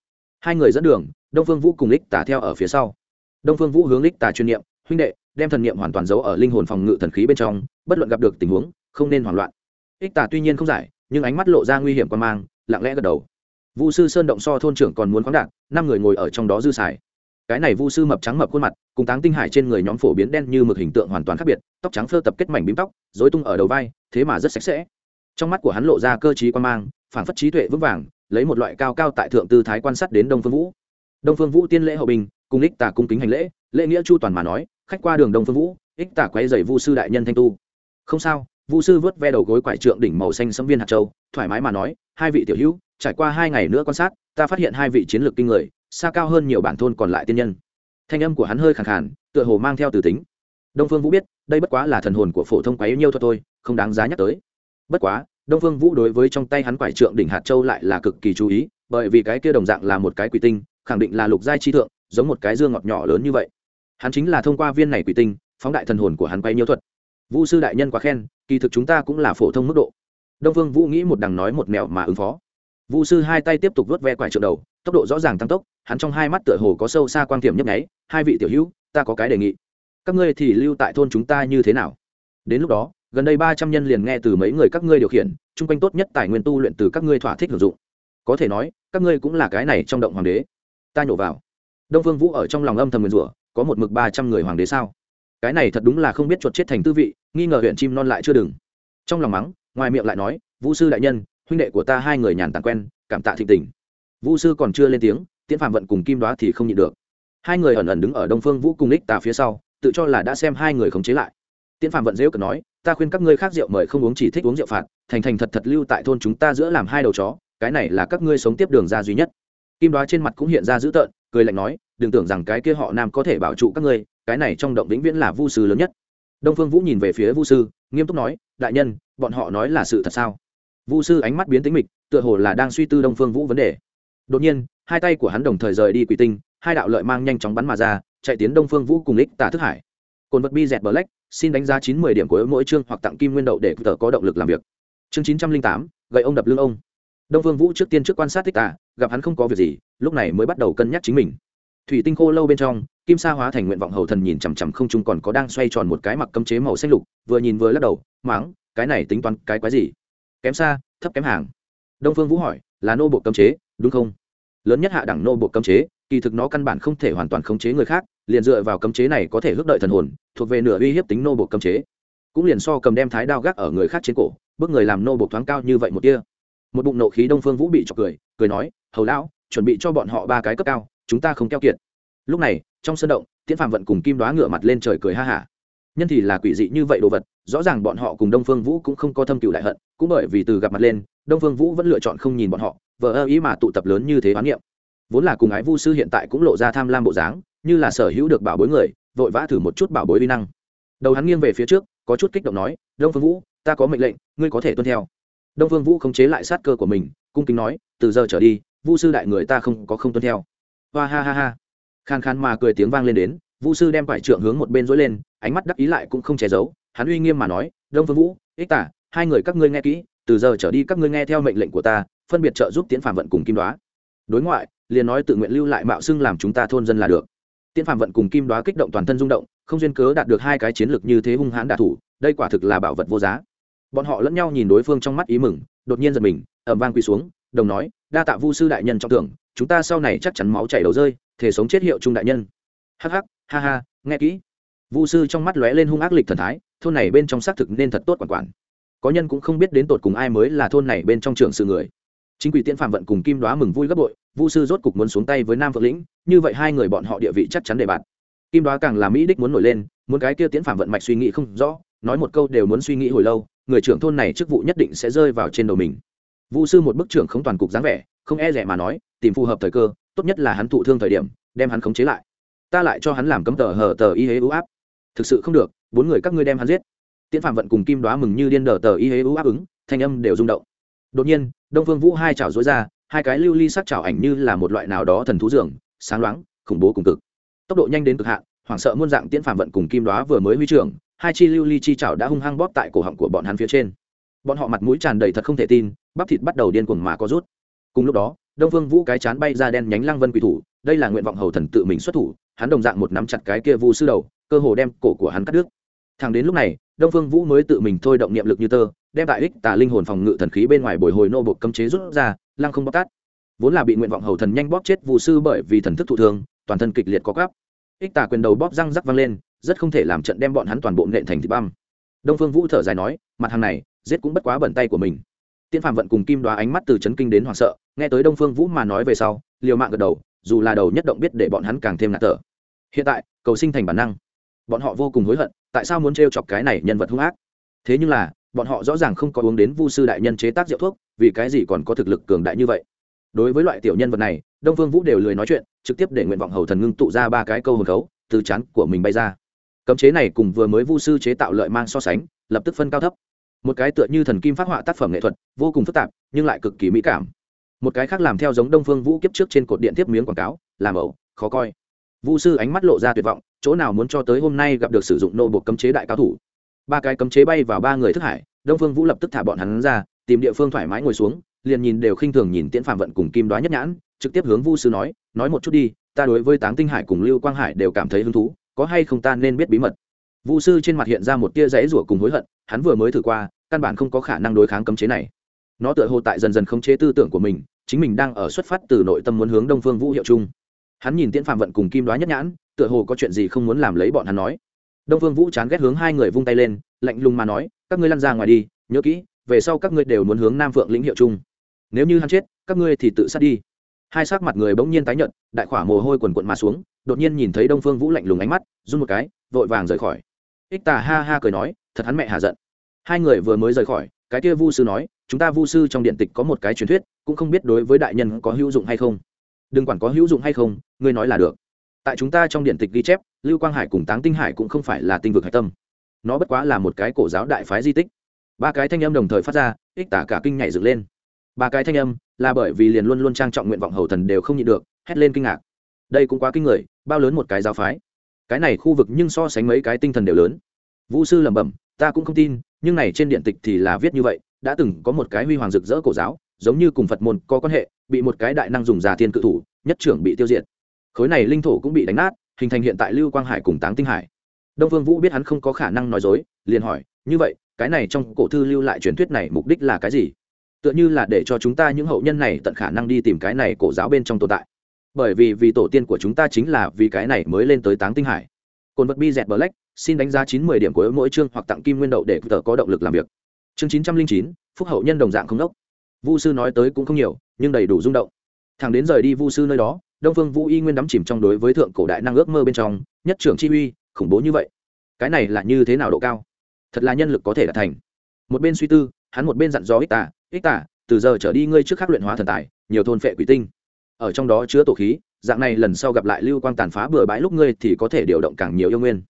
Hai người dẫn đường, đông phương vũ cùng lích tả theo ở phía sau. Đông phương vũ hướng lích tả chuyên niệm, huynh đệ, đem thần niệm hoàn toàn giấu ở linh hồn phòng ngự thần khí bên trong, bất luận gặp được tình huống, không nên hoảng loạn ích tả tuy nhiên không giải, nhưng ánh mắt lộ ra nguy hiểm quan mang, lặng lẽ gật đầu. Vu sư sơn động so thôn trưởng còn muốn khoáng đạt, năm người ngồi ở trong đó dư xài. Cái này vu sư mập trắng mập khuôn mặt, cùng táng tinh hải trên người nhóm phổ biến đen như mực hình tượng hoàn toàn khác biệt, tóc trắng phơ tập kết mảnh bím tóc dối tung ở đầu vai, thế mà rất sạch sẽ. Trong mắt của hắn lộ ra cơ t quan mang phản phất trí tuệ vững vàng, lấy một loại cao cao tại thượng tư thái quan sát đến đông phương vũ. Đông phương vũ tiên lễ hậu bình, cùng ích tả cung kính hành lễ lễ nghĩa chu toàn mà nói, khách qua đường đông phương vũ, ích tả quay dày vu sư đại nhân thanh tu. Không sao vu sư vớt ve đầu gối quải trượng đỉnh màu xanh sẫm viên hạt châu, thoải mái mà nói, hai vị tiểu hữu, trải qua hai ngày nữa quan sát, ta phát hiện hai vị chiến lược kinh người, xa cao hơn nhiều bản thôn còn lại tiên nhân. Thanh âm của hắn hơi khẳng khàn, tựa hồ mang theo từ tính. Đông phương vũ biết, đây bất quá là thần hồn của phổ thông quái nhiêu thuật thôi, không đáng giá nhắc tới. Bất quá, đông phương vũ đối với trong tay hắn quải trượng đỉnh hạt châu lại là cực kỳ chú ý, bởi vì cái kia đồng dạng là một cái quỷ tinh, khẳng định là lục giai chi thượng, giống một cái dương ngọt nhỏ lớn như vậy. Hắn chính là thông qua viên này quỷ tinh, phóng đại thần hồn của hắn quay nhiêu thuật. Vũ sư đại nhân quá khen kỳ thực chúng ta cũng là phổ thông mức độ. Đông phương vũ nghĩ một đằng nói một mẹo mà ứng phó. Vũ sư hai tay tiếp tục vớt ve quải trượng đầu, tốc độ rõ ràng tăng tốc, hắn trong hai mắt tựa hồ có sâu xa quan tiềm nhấp nháy, hai vị tiểu hữu, ta có cái đề nghị. Các ngươi thì lưu tại thôn chúng ta như thế nào? Đến lúc đó, gần đây ba trăm nhân liền nghe từ mấy người các ngươi điều khiển, chung quanh tốt nhất tài nguyên tu luyện từ các ngươi thỏa thích sử dụng. Có thể nói, các ngươi cũng là cái này trong động hoàng đế. Ta nhổ vào. Đông phương vũ ở trong lòng âm thầm nguyền rủa, có một mực ba trăm người hoàng đế sao? Cái này thật đúng là không biết chuột chết thành tư vị, nghi ngờ huyện chim non lại chưa đừng. Trong lòng mắng, ngoài miệng lại nói vũ sư đại nhân, huynh đệ của ta hai người nhàn tàn quen, cảm tạ thịnh tình. Vũ sư còn chưa lên tiếng, tiễn phạm vận cùng kim đoá thì không nhịn được. Hai người ẩn ẩn đứng ở đông phương vũ cùng ních tà phía sau, tự cho là đã xem hai người khống chế lại. Tiễn phạm vận dễu cần nói, ta khuyên các ngươi khác rượu mời không uống chỉ thích uống rượu phạt, thành thành thật thật lưu tại thôn chúng ta giữa làm hai đầu chó, cái này là các ngươi sống tiếp đường ra duy nhất. Kim đoá trên mặt cũng hiện ra dữ tợn, cười lạnh nói, đừng tưởng rằng cái kia họ nam có thể bảo trụ các ngươi cái này trong động vĩnh viễn là vu sư lớn nhất. Đông phương vũ nhìn về phía vu sư, nghiêm túc nói, đại nhân, bọn họ nói là sự thật sao? Vu sư ánh mắt biến tính mịch, tựa hồ là đang suy tư đông phương vũ vấn đề. Đột nhiên, hai tay của hắn đồng thời rời đi quỷ tinh, hai đạo lợi mang nhanh chóng bắn mà ra, chạy tiến đông phương vũ cùng lích tà thức hải. Cồn vật bi dẹt bờ lách xin đánh giá chín mươi điểm của mỗi chương hoặc tặng kim nguyên đậu để tờ có động lực làm việc. Chương chín trăm linh tám, gậy ông đập lưng ông. Đông phương vũ trước tiên trước quan sát tích tà, gặp hắn không có việc gì, lúc này mới bắt đầu cân nhắc chính mình. Thủy tinh khô lâu bên trong kim sa hóa thành nguyện vọng hầu thần nhìn chằm chằm không chung còn có đang xoay tròn một cái mặc cấm chế màu xanh lục, vừa nhìn vừa lắc đầu, máng, cái này tính toán cái quái gì? Kém xa, thấp kém hàng. Đông phương vũ hỏi, là nô bộ cấm chế, đúng không? Lớn nhất hạ đẳng nô bộ cấm chế, kỳ thực nó căn bản không thể hoàn toàn khống chế người khác, liền dựa vào cấm chế này có thể hước đợi thần hồn, thuộc về nửa uy hiếp tính nô bộ cấm chế. Cũng liền so cầm đem thái đao gác ở người khác trên cổ, bước người làm nô bộ thoáng cao như vậy một kia. Một bụng nộ khí đông phương vũ bị chọc cười cười nói, hầu lão, chuẩn bị cho bọn họ ba cái cấp cao, chúng ta không keo kiệt lúc này, trong sân động, tiễn phạm vận cùng kim đoá ngựa mặt lên trời cười ha hả. Nhân thì là quỷ dị như vậy đồ vật, rõ ràng bọn họ cùng đông phương vũ cũng không có thâm cựu đại hận, cũng bởi vì từ gặp mặt lên, đông phương vũ vẫn lựa chọn không nhìn bọn họ, vờ ơ ý mà tụ tập lớn như thế oán niệm. Vốn là cùng ái vu sư hiện tại cũng lộ ra tham lam bộ dáng, như là sở hữu được bảo bối người, vội vã thử một chút bảo bối vi năng. Đầu hắn nghiêng về phía trước, có chút kích động nói, đông phương vũ, ta có mệnh lệnh, ngươi có thể tuân theo. Đông phương vũ khống chế lại sát cơ của mình, cung kính nói, từ giờ trở đi, vu sư đại người ta không có không tuân theo. Hoa ha ha ha khan khan mà cười tiếng vang lên đến, vu sư đem quải trượng hướng một bên dối lên, ánh mắt đắc ý lại cũng không che giấu, hắn uy nghiêm mà nói, đông phương vũ, ích tả, hai người các ngươi nghe kỹ, từ giờ trở đi các ngươi nghe theo mệnh lệnh của ta, phân biệt trợ giúp tiến phạm vận cùng kim đoá. Đối ngoại, liền nói tự nguyện lưu lại mạo xưng làm chúng ta thôn dân là được. Tiến phạm vận cùng kim đoá kích động toàn thân rung động, không duyên cớ đạt được hai cái chiến lược như thế hung hãn đạ thủ, đây quả thực là bảo vật vô giá. Bọn họ lẫn nhau nhìn đối phương trong mắt ý mừng, đột nhiên giật mình ẩm vang quỳ xuống, đồng nói, đa tạ vu sư đại nhân trong tưởng chúng ta sau này chắc chắn máu chảy đầu rơi thể sống chết hiệu trung đại nhân. Hắc hắc, ha ha, nghe kỹ. Vu sư trong mắt lóe lên hung ác lịch thần thái, thôn này bên trong xác thực nên thật tốt quản quản. Có nhân cũng không biết đến tột cùng ai mới là thôn này bên trong trường sự người. Chính quỷ tiễn phạm vận cùng kim đoá mừng vui gấp bội, vu sư rốt cục muốn xuống tay với nam vượng lĩnh, như vậy hai người bọn họ địa vị chắc chắn để bạn kim đoá càng là mỹ đích muốn nổi lên, muốn cái kia tiễn phạm vận mạch suy nghĩ không rõ, nói một câu đều muốn suy nghĩ hồi lâu, người trưởng thôn này chức vụ nhất định sẽ rơi vào trên đầu mình. Vu sư một bức trưởng không toàn cục dáng vẻ, không e rẻ mà nói, tìm phù hợp thời cơ tốt nhất là hắn thụ thương thời điểm, đem hắn khống chế lại. Ta lại cho hắn làm cấm tờ hờ tờ y hế ưu áp. Thực sự không được, bốn người các ngươi đem hắn giết. Tiễn phạm vận cùng kim đoá mừng như điên đờ tờ y hế ưu áp ứng, thanh âm đều rung động. Đột nhiên, đông phương vũ hai chảo dối ra, hai cái lưu ly sắc chảo ảnh như là một loại nào đó thần thú dường, sáng loáng, khủng bố cùng cực. Tốc độ nhanh đến cực hạn, hoảng sợ muôn dạng tiễn phạm vận cùng kim đoá vừa mới huy trưởng, hai chi lưu ly chi chảo đã hung hăng bóp tại cổ họng của bọn hắn phía trên. Bọn họ mặt mũi tràn đầy thật không thể tin, bắp thịt bắt đầu điên cuồng mà có rút. Cùng lúc đó đông phương vũ cái chán bay ra đen nhánh lăng vân quỷ thủ, đây là nguyện vọng hầu thần tự mình xuất thủ, hắn đồng dạng một nắm chặt cái kia vu sư đầu, cơ hồ đem cổ của hắn cắt đứt. Thẳng đến lúc này, đông phương vũ mới tự mình thôi động niệm lực như tơ, đem tại ích tà linh hồn phòng ngự thần khí bên ngoài bồi hồi nô bột cấm chế rút ra, lăng không bóc tát. Vốn là bị nguyện vọng hầu thần nhanh bóp chết vụ sư bởi vì thần thức thụ thương, toàn thân kịch liệt có gắp ích tà quyền đầu bóp răng rắc văng lên, rất không thể làm trận đem bọn hắn toàn bộ nện thành thịt băm. Đông phương vũ thở dài nói, mặt hàng này, giết cũng bất quá bẩn tay của mình tiên phạm vận cùng kim đoá ánh mắt từ chấn kinh đến hoảng sợ, nghe tới đông phương vũ mà nói về sau, liều mạng gật đầu, dù là đầu nhất động biết để bọn hắn càng thêm ngạt thở. Hiện tại, cầu sinh thành bản năng. Bọn họ vô cùng hối hận, tại sao muốn t chọc cái này nhân vật hung ác? Thế nhưng là, bọn họ rõ ràng không có uống đến vu sư đại nhân chế tác rượu thuốc, vì cái gì còn có thực lực cường đại như vậy? Đối với loại tiểu nhân vật này, đông phương vũ đều lười nói chuyện, trực tiếp để nguyện vọng hầu thần ngưng tụ ra ba cái câu hồn khấu, từ chán của mình bay ra. Cấm chế này cùng vừa mới vu sư chế tạo lợi mang so sánh, lập tức phân cao thấp một cái tựa như thần kim phát họa tác phẩm nghệ thuật, vô cùng phức tạp, nhưng lại cực kỳ mỹ cảm. Một cái khác làm theo giống đông phương vũ kiếp trước trên cột điện tiếp miếng quảng cáo, làm ẩu, khó coi. Vu sư ánh mắt lộ ra tuyệt vọng, chỗ nào muốn cho tới hôm nay gặp được sử dụng nô bộ cấm chế đại cao thủ. Ba cái cấm chế bay vào ba người thức hải, đông phương vũ lập tức thả bọn hắn ra, tìm địa phương thoải mái ngồi xuống, liền nhìn đều khinh thường nhìn tiễn phạm vận cùng kim đoá nhất nhãn, trực tiếp hướng vu sư nói nói một chút đi, ta đối với táng tinh hải cùng lưu quang hải đều cảm thấy hứng thú, có hay không ta nên biết bí mật? Vũ sư trên mặt hiện ra một tia rẽ rủa cùng hối hận, hắn vừa mới thử qua, căn bản không có khả năng đối kháng cấm chế này. Nó tựa hồ tại dần dần khống chế tư tưởng của mình, chính mình đang ở xuất phát từ nội tâm muốn hướng đông phương vũ hiệu chung. Hắn nhìn tiễn phạm vận cùng kim đoá nhất nhãn, tựa hồ có chuyện gì không muốn làm lấy bọn hắn nói. Đông phương vũ chán ghét hướng hai người vung tay lên, lạnh lùng mà nói, các ngươi lăn ra ngoài đi, nhớ kỹ, về sau các ngươi đều muốn hướng nam phượng lĩnh hiệu chung. Nếu như hắn chết, các ngươi thì tự sát đi. Hai sắc mặt người bỗng nhiên tái nhợt, đại khỏa mồ hôi quần quận mà xuống, đột nhiên nhìn thấy đông phương vũ lạnh lùng ánh mắt, run một cái, vội vàng rời khỏi ích tà ha ha cười nói, thật hắn mẹ hà giận. Hai người vừa mới rời khỏi, cái kia vu sư nói, chúng ta vu sư trong điện tịch có một cái truyền thuyết, cũng không biết đối với đại nhân có hữu dụng hay không. Đừng quản có hữu dụng hay không, ngươi nói là được. Tại chúng ta trong điện tịch ghi chép, lưu quang hải cùng táng tinh hải cũng không phải là tinh vực hải tâm. Nó bất quá là một cái cổ giáo đại phái di tích. Ba cái thanh âm đồng thời phát ra, ích tả cả kinh nhảy dựng lên. Ba cái thanh âm, là bởi vì liền luôn luôn trang trọng nguyện vọng hầu thần đều không nhịn được, hét lên kinh ngạc. Đây cũng quá kinh người, bao lớn một cái giáo phái cái này khu vực nhưng so sánh mấy cái tinh thần đều lớn. Vũ sư lẩm bẩm, ta cũng không tin, nhưng này trên điện tịch thì là viết như vậy, đã từng có một cái huy hoàng rực rỡ cổ giáo, giống như cùng phật môn có quan hệ, bị một cái đại năng dùng già thiên cự thủ, nhất trưởng bị tiêu diệt. Khối này linh thổ cũng bị đánh nát, hình thành hiện tại lưu quang hải cùng táng tinh hải. Đông vương vũ biết hắn không có khả năng nói dối, liền hỏi, như vậy, cái này trong cổ thư lưu lại truyền thuyết này mục đích là cái gì? Tựa như là để cho chúng ta những hậu nhân này tận khả năng đi tìm cái này cổ giáo bên trong tồn tại bởi vì vì tổ tiên của chúng ta chính là vì cái này mới lên tới táng tinh hải. Cồn vật bi dẹt black, xin đánh giá chín mươi điểm của mỗi chương hoặc tặng kim nguyên đậu để tờ có động lực làm việc. Chương chín trăm linh chín, phúc hậu nhân đồng dạng không đốc. Vu sư nói tới cũng không nhiều, nhưng đầy đủ rung động. Thằng đến rời đi vu sư nơi đó, đông phương vũ y nguyên đắm chìm trong đối với thượng cổ đại năng ước mơ bên trong, nhất trưởng chi uy, khủng bố như vậy. Cái này là như thế nào độ cao? Thật là nhân lực có thể đạt thành. Một bên suy tư, hắn một bên dặn dò ích tả ích tả từ giờ trở đi ngươi trước khắc luyện hóa thần tài, nhiều thôn phệ quỷ tinh ở trong đó chứa tổ khí, dạng này lần sau gặp lại lưu quang tàn phá bừa bãi lúc ngươi thì có thể điều động càng nhiều yêu nguyên.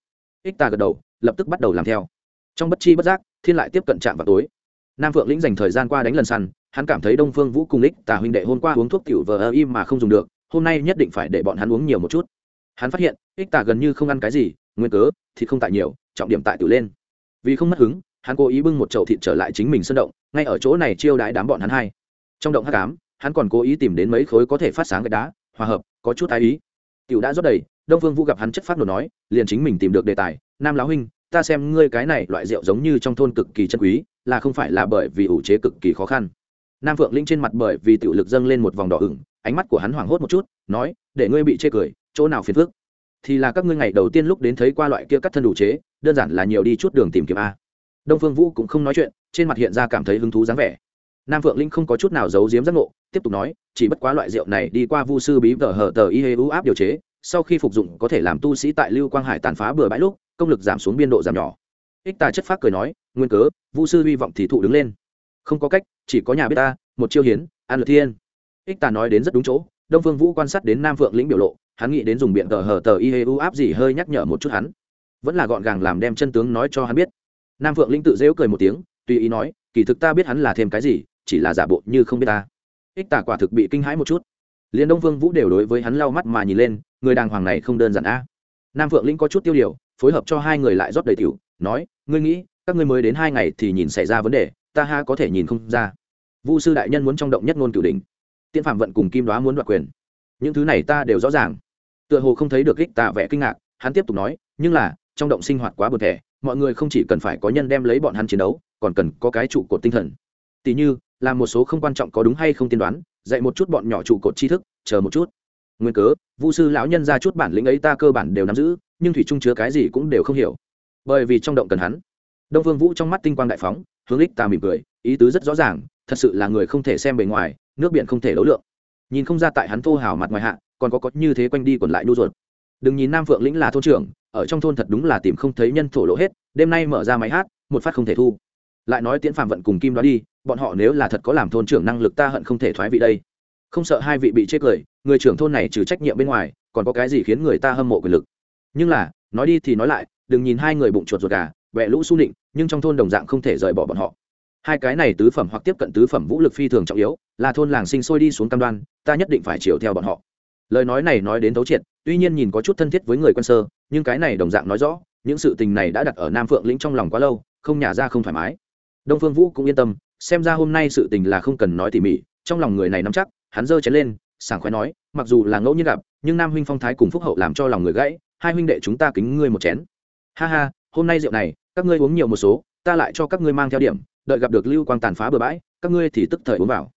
Ích ta gật đầu, lập tức bắt đầu làm theo. Trong bất chi bất giác, thiên lại tiếp cận trạm vào tối. Nam phượng lĩnh dành thời gian qua đánh lần săn, hắn cảm thấy đông phương vũ cùng ích tà huynh đệ hôm qua uống thuốc tiểu vờ ơ im mà không dùng được, hôm nay nhất định phải để bọn hắn uống nhiều một chút. Hắn phát hiện, ích tà gần như không ăn cái gì, nguyên cớ, thì không tại nhiều, trọng điểm tại tự lên. Vì không mất hứng, hắn cố ý bưng một chậu thịt trở lại chính mình sân động, ngay ở chỗ này chiêu đãi đám bọn hắn hai. Trong động hát cám hắn còn cố ý tìm đến mấy khối có thể phát sáng gạch đá, hòa hợp, có chút thái ý. Tiểu đã rót đầy, đông phương vũ gặp hắn chất phát nổ nói, liền chính mình tìm được đề tài, nam lão huynh, ta xem ngươi cái này loại rượu giống như trong thôn cực kỳ chân quý, là không phải là bởi vì ủ chế cực kỳ khó khăn. Nam phượng linh trên mặt bởi vì tiểu lực dâng lên một vòng đỏ ửng, ánh mắt của hắn hoảng hốt một chút, nói, để ngươi bị chê cười, chỗ nào phiền phức? Thì là các ngươi ngày đầu tiên lúc đến thấy qua loại kia cắt thân đủ chế, đơn giản là nhiều đi chút đường tìm kiếm a. Đông phương vũ cũng không nói chuyện, trên mặt hiện ra cảm thấy hứng thú dáng vẻ. Nam phượng linh không có chút nào giấu giếm giác ngộ tiếp tục nói, chỉ bất quá loại rượu này đi qua vu sư bí vở hở tờ y hê u áp điều chế, sau khi phục dụng có thể làm tu sĩ tại lưu quang hải tàn phá bừa bãi lúc, công lực giảm xuống biên độ giảm nhỏ. Ích tà chất phát cười nói, nguyên cớ, vu sư hy vọng thì thụ đứng lên. Không có cách, chỉ có nhà biết ta, một chiêu hiến an lượt thiên. Ích tà nói đến rất đúng chỗ, đông phương vũ quan sát đến nam phượng lĩnh biểu lộ, hắn nghĩ đến dùng biện tờ hở tờ y hê u áp gì hơi nhắc nhở một chút hắn. Vẫn là gọn gàng làm đem chân tướng nói cho hắn biết. Nam phượng lĩnh tự dễu cười một tiếng, tùy ý nói, kỳ thực ta biết hắn là thêm cái gì, chỉ là giả bộ như không biết ta ích tả quả thực bị kinh hãi một chút. Liền đông vương vũ đều đối với hắn lau mắt mà nhìn lên, người đàng hoàng này không đơn giản a. Nam phượng lĩnh có chút tiêu điều, phối hợp cho hai người lại rót đầy tiểu, nói, ngươi nghĩ, các ngươi mới đến hai ngày thì nhìn xảy ra vấn đề, ta ha có thể nhìn không ra. Vu sư đại nhân muốn trong động nhất ngôn cửu đỉnh. Tiên phạm vận cùng kim đoá muốn đoạt quyền. Những thứ này ta đều rõ ràng. Tựa hồ không thấy được ích tạ vẻ kinh ngạc, hắn tiếp tục nói, nhưng là, trong động sinh hoạt quá bực thẻ, mọi người không chỉ cần phải có nhân đem lấy bọn hắn chiến đấu, còn cần có cái trụ cột tinh thần. Tỷ như làm một số không quan trọng có đúng hay không tiên đoán, dạy một chút bọn nhỏ trụ cột tri thức, chờ một chút. Nguyên cớ, vu sư lão nhân ra chút bản lĩnh ấy ta cơ bản đều nắm giữ, nhưng thủy trung chứa cái gì cũng đều không hiểu. Bởi vì trong động cần hắn. Đông vương vũ trong mắt tinh quang đại phóng, hướng ích ta mỉm cười, ý tứ rất rõ ràng, thật sự là người không thể xem bề ngoài, nước biển không thể đấu lượng. Nhìn không ra tại hắn thô hào mặt ngoài hạ, còn có có như thế quanh đi quẩn lại nu ruột. Đừng nhìn nam phượng lĩnh là thôn trưởng, ở trong thôn thật đúng là tìm không thấy nhân thổ lỗ hết, đêm nay mở ra máy hát, một phát không thể thu. Lại nói tiễn phạm vận cùng kim đó đi bọn họ nếu là thật có làm thôn trưởng năng lực ta hận không thể thoái vị đây. Không sợ hai vị bị chết cười, người trưởng thôn này trừ trách nhiệm bên ngoài, còn có cái gì khiến người ta hâm mộ quyền lực? Nhưng là, nói đi thì nói lại, đừng nhìn hai người bụng chuột ruột gà vẹ lũ su nịnh, nhưng trong thôn đồng dạng không thể rời bỏ bọn họ. Hai cái này tứ phẩm hoặc tiếp cận tứ phẩm vũ lực phi thường trọng yếu, là thôn làng sinh sôi đi xuống cam đoan, ta nhất định phải chiều theo bọn họ. Lời nói này nói đến thấu triệt, tuy nhiên nhìn có chút thân thiết với người quân sơ, nhưng cái này đồng dạng nói rõ, những sự tình này đã đặt ở nam phượng lĩnh trong lòng quá lâu, không nhả ra không thoải mái. Đông phương vũ cũng yên tâm xem ra hôm nay sự tình là không cần nói tỉ mỉ, trong lòng người này nắm chắc, hắn giơ chén lên, sảng khoái nói, mặc dù là ngẫu nhiên gặp, nhưng nam huynh phong thái cùng phúc hậu làm cho lòng người gãy, hai huynh đệ chúng ta kính ngươi một chén. Ha ha, hôm nay rượu này, các ngươi uống nhiều một số, ta lại cho các ngươi mang theo điểm, đợi gặp được lưu quang tàn phá bừa bãi, các ngươi thì tức thời uống vào.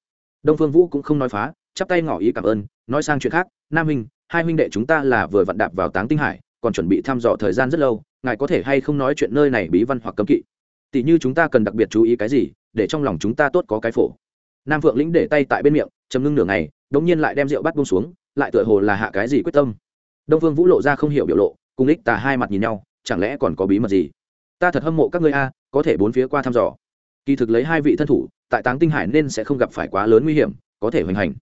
Đông phương vũ cũng không nói phá, chắp tay ngỏ ý cảm ơn, nói sang chuyện khác, nam huynh, hai huynh đệ chúng ta là vừa vặn đạp vào táng tinh hải, còn chuẩn bị thăm dò thời gian rất lâu, ngài có thể hay không nói chuyện nơi này bí văn hoặc cấm kỵ? Tỷ như chúng ta cần đặc biệt chú ý cái gì để trong lòng chúng ta tốt có cái phổ. Nam phượng lĩnh để tay tại bên miệng chấm ngưng nửa ngày, đống nhiên lại đem rượu bắt bông xuống, lại tựa hồ là hạ cái gì quyết tâm. Đông vương vũ lộ ra không hiểu biểu lộ, cùng ích tà hai mặt nhìn nhau, chẳng lẽ còn có bí mật gì? Ta thật hâm mộ các ngươi a, có thể bốn phía qua thăm dò. Kỳ thực lấy hai vị thân thủ, tại táng tinh hải nên sẽ không gặp phải quá lớn nguy hiểm, có thể hoành hành.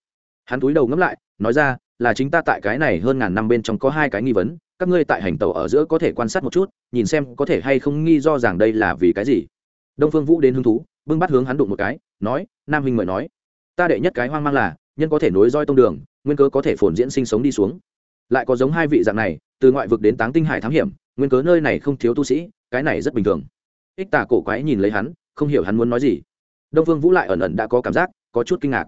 Hắn túi đầu ngẫm lại, nói ra, là chính ta tại cái này hơn ngàn năm bên trong có hai cái nghi vấn, các ngươi tại hành tàu ở giữa có thể quan sát một chút, nhìn xem có thể hay không nghi do rằng đây là vì cái gì. Đông phương vũ đến hứng thú bưng bắt hướng hắn đụng một cái, nói, nam huynh mời nói. Ta đệ nhất cái hoang mang là, nhân có thể nối roi tông đường, nguyên cớ có thể phồn diễn sinh sống đi xuống. Lại có giống hai vị dạng này, từ ngoại vực đến táng tinh hải thám hiểm, nguyên cớ nơi này không thiếu tu sĩ, cái này rất bình thường. Ích tà cổ quái nhìn lấy hắn, không hiểu hắn muốn nói gì. Đông phương vũ lại ẩn ẩn đã có cảm giác, có chút kinh ngạc.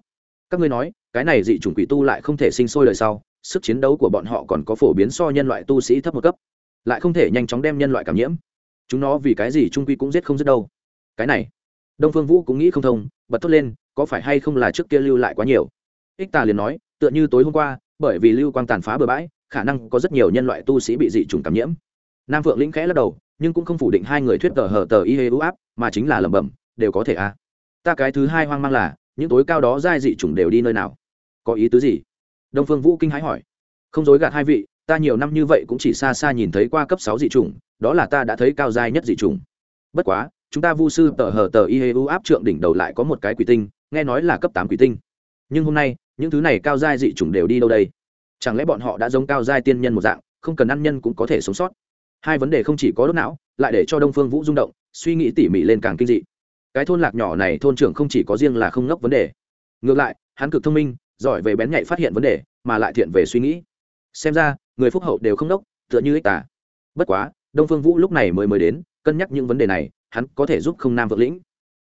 Các ngươi nói, cái này dị chủng quỷ tu lại không thể sinh sôi lời sau, sức chiến đấu của bọn họ còn có phổ biến so nhân loại tu sĩ thấp một cấp, lại không thể nhanh chóng đem nhân loại cảm nhiễm. Chúng nó vì cái gì trung quy cũng giết không giết đâu. Cái này đông phương vũ cũng nghĩ không thông bật thốt lên có phải hay không là trước kia lưu lại quá nhiều? Ích tà liền nói tựa như tối hôm qua bởi vì lưu quang tàn phá bừa bãi khả năng có rất nhiều nhân loại tu sĩ bị dị trùng cảm nhiễm. Nam phượng lĩnh khẽ lắc đầu nhưng cũng không phủ định hai người thuyết tờ hờ tờ y hê ưu áp mà chính là lẩm bẩm đều có thể a ta cái thứ hai hoang mang là những tối cao đó giai dị trùng đều đi nơi nào? Có ý tứ gì? Đông phương vũ kinh hãi hỏi. Không dối gạt hai vị ta nhiều năm như vậy cũng chỉ xa xa nhìn thấy qua cấp sáu dị trùng, đó là ta đã thấy cao giai nhất dị trùng. bất quá chúng ta vu sư tờ hờ tờ y u áp trượng đỉnh đầu lại có một cái quỷ tinh, nghe nói là cấp tám quỷ tinh. Nhưng hôm nay, những thứ này cao giai dị chủng đều đi đâu đây? Chẳng lẽ bọn họ đã giống cao giai tiên nhân một dạng, không cần ăn nhân cũng có thể sống sót? Hai vấn đề không chỉ có đốt não, lại để cho đông phương vũ rung động, suy nghĩ tỉ mỉ lên càng kinh dị. Cái thôn lạc nhỏ này thôn trưởng không chỉ có riêng là không ngốc vấn đề. Ngược lại, hắn cực thông minh, giỏi về bén nhạy phát hiện vấn đề, mà lại thiện về suy nghĩ. Xem ra, người phúc hậu đều không ngốc, tựa như ích tả bất quá, đông phương vũ lúc này mới mới đến, cân nhắc những vấn đề này hắn có thể giúp không nam vượng lĩnh.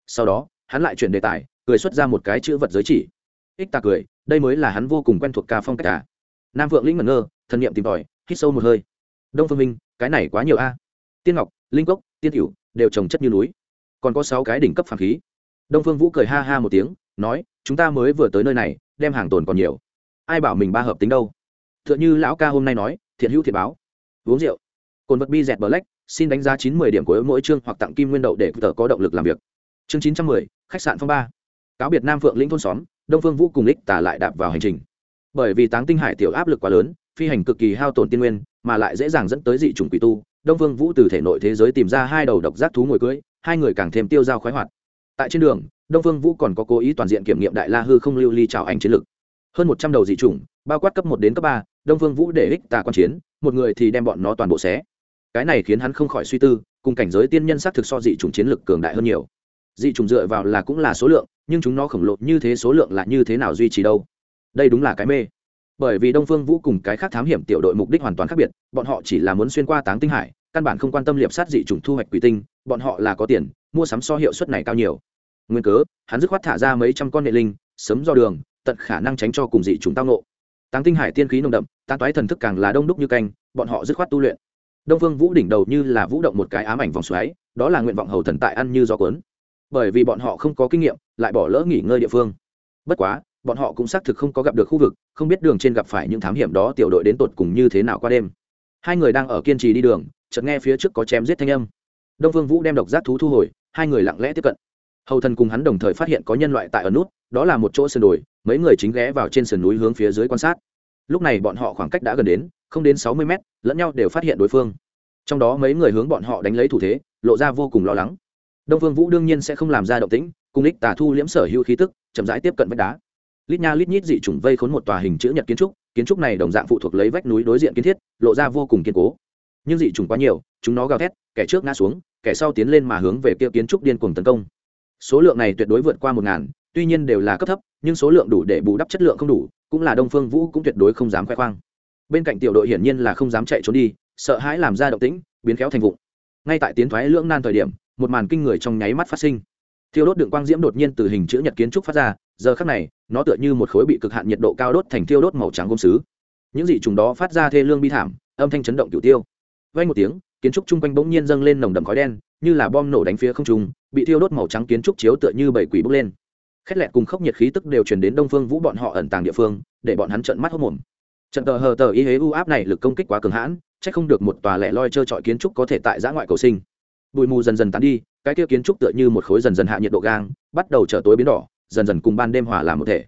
Sau đó, hắn lại chuyển đề tài, cười xuất ra một cái chữ vật giới chỉ. Ích ta cười, đây mới là hắn vô cùng quen thuộc ca phong cách cả nam vượng lĩnh mẩn ngơ, thần nghiệm tìm tòi, hít sâu một hơi. Đông phương minh, cái này quá nhiều a. Tiên ngọc, linh cốc, tiên tiểu đều trồng chất như núi. Còn có sáu cái đỉnh cấp phàm khí. Đông phương vũ cười ha ha một tiếng, nói, chúng ta mới vừa tới nơi này, đem hàng tồn còn nhiều. Ai bảo mình ba hợp tính đâu? T h ư ợ n h ư lão ca hôm nay nói, thiện hữu thiệt báo. Uống rượu. Cồn vật bi dẹt bờ lách xin đánh giá chín mươi điểm của mỗi chương hoặc tặng kim nguyên đậu để tờ có động lực làm việc. Chương chín trăm mười, khách sạn phong ba. Cáo biệt nam phượng lĩnh thôn xóm, đông phương vũ cùng lích tả lại đạp vào hành trình. Bởi vì táng tinh hải tiểu áp lực quá lớn, phi hành cực kỳ hao tổn tiên nguyên, mà lại dễ dàng dẫn tới dị chủng quỷ tu, đông phương vũ từ thể nội thế giới tìm ra hai đầu độc giác thú ngồi cưới hai người càng thêm tiêu dao khoái hoạt. Tại trên đường, đông phương vũ còn có cố ý toàn diện kiểm nghiệm đại la hư không lưu ly trào ảnh chiến lực. Hơn một trăm đầu dị chủng, bao quát cấp một đến cấp ba, đông phương vũ để ích tà quan chiến, một người thì đem bọn nó toàn bộ xé cái này khiến hắn không khỏi suy tư, cùng cảnh giới tiên nhân xác thực so dị chủng chiến lực cường đại hơn nhiều. Dị chủng dựa vào là cũng là số lượng, nhưng chúng nó khổng lồ như thế số lượng là như thế nào duy trì đâu? Đây đúng là cái mê. Bởi vì đông phương vũ cùng cái khác thám hiểm tiểu đội mục đích hoàn toàn khác biệt, bọn họ chỉ là muốn xuyên qua táng tinh hải, căn bản không quan tâm liệp sát dị chủng thu hoạch quỷ tinh, bọn họ là có tiền, mua sắm so hiệu suất này cao nhiều. Nguyên cớ, hắn dứt khoát thả ra mấy trăm con nghệ linh, sớm do đường, tận khả năng tránh cho cùng dị chúng tao nộ táng tinh hải tiên khí nồng đậm, tán toái thần thức càng là đông đúc như canh, bọn họ dứt khoát tu luyện đông phương vũ đỉnh đầu như là vũ động một cái ám ảnh vòng xoáy, đó là nguyện vọng hầu thần tại ăn như gió cuốn. Bởi vì bọn họ không có kinh nghiệm, lại bỏ lỡ nghỉ ngơi địa phương. Bất quá, bọn họ cũng xác thực không có gặp được khu vực, không biết đường trên gặp phải những thám hiểm đó tiểu đội đến tột cùng như thế nào qua đêm. Hai người đang ở kiên trì đi đường, chợt nghe phía trước có chém giết thanh âm. Đông phương vũ đem độc giác thú thu hồi, hai người lặng lẽ tiếp cận. Hầu thần cùng hắn đồng thời phát hiện có nhân loại tại ở nút, đó là một chỗ sườn đồi, mấy người chính ghé vào trên sườn núi hướng phía dưới quan sát. Lúc này bọn họ khoảng cách đã gần đến không đến sáu mươi mét, lẫn nhau đều phát hiện đối phương. Trong đó mấy người hướng bọn họ đánh lấy thủ thế, lộ ra vô cùng lo lắng. Đông phương vũ đương nhiên sẽ không làm ra động tĩnh, cùng lích tà thu liễm sở hữu khí tức, chậm rãi tiếp cận vách đá. Lít nha lít nhít dị chủng vây khốn một tòa hình chữ nhật kiến trúc kiến trúc này đồng dạng phụ thuộc lấy vách núi đối diện kiến thiết, lộ ra vô cùng kiên cố. Nhưng dị chủng quá nhiều, chúng nó gào thét, kẻ trước ngã xuống, kẻ sau tiến lên mà hướng về kia kiến trúc điên cuồng tấn công. Số lượng này tuyệt đối vượt qua một ngàn, tuy nhiên đều là cấp thấp, nhưng số lượng đủ để bù đắp chất lượng không đủ, cũng là đông phương vũ cũng tuyệt đối không dám khoe khoang bên cạnh tiểu đội hiển nhiên là không dám chạy trốn đi, sợ hãi làm ra động tĩnh, biến khéo thành vụng. Ngay tại tiến thoái lưỡng nan thời điểm, một màn kinh người trong nháy mắt phát sinh. Thiêu đốt đựng quang diễm đột nhiên từ hình chữ nhật kiến trúc phát ra, giờ khắc này, nó tựa như một khối bị cực hạn nhiệt độ cao đốt thành thiêu đốt màu trắng gôm xứ. những dị trùng đó phát ra thê lương bi thảm, âm thanh chấn động cửu tiêu. Vay một tiếng, kiến trúc chung quanh bỗng nhiên dâng lên nồng đậm khói đen, như là bom nổ đánh phía không trung, bị thiêu đốt màu trắng kiến trúc chiếu tựa như bảy quỷ bốc lên. Khét lẹt cùng khốc nhiệt khí tức đều truyền đến đông phương vũ bọn họ ẩn tàng địa phương, để bọn hắn trợn mắt hốc mồm trận tờ hờ tờ y hế u áp này lực công kích quá cường hãn c h ắ c không được một tòa lẻ loi trơ trọi kiến trúc có thể tại giã ngoại cầu sinh. Bụi mù dần dần tán đi, cái kia kiến trúc tựa như một khối dần dần hạ nhiệt độ gang, bắt đầu trở tối biến đỏ, dần dần cùng ban đêm hòa làm một thể.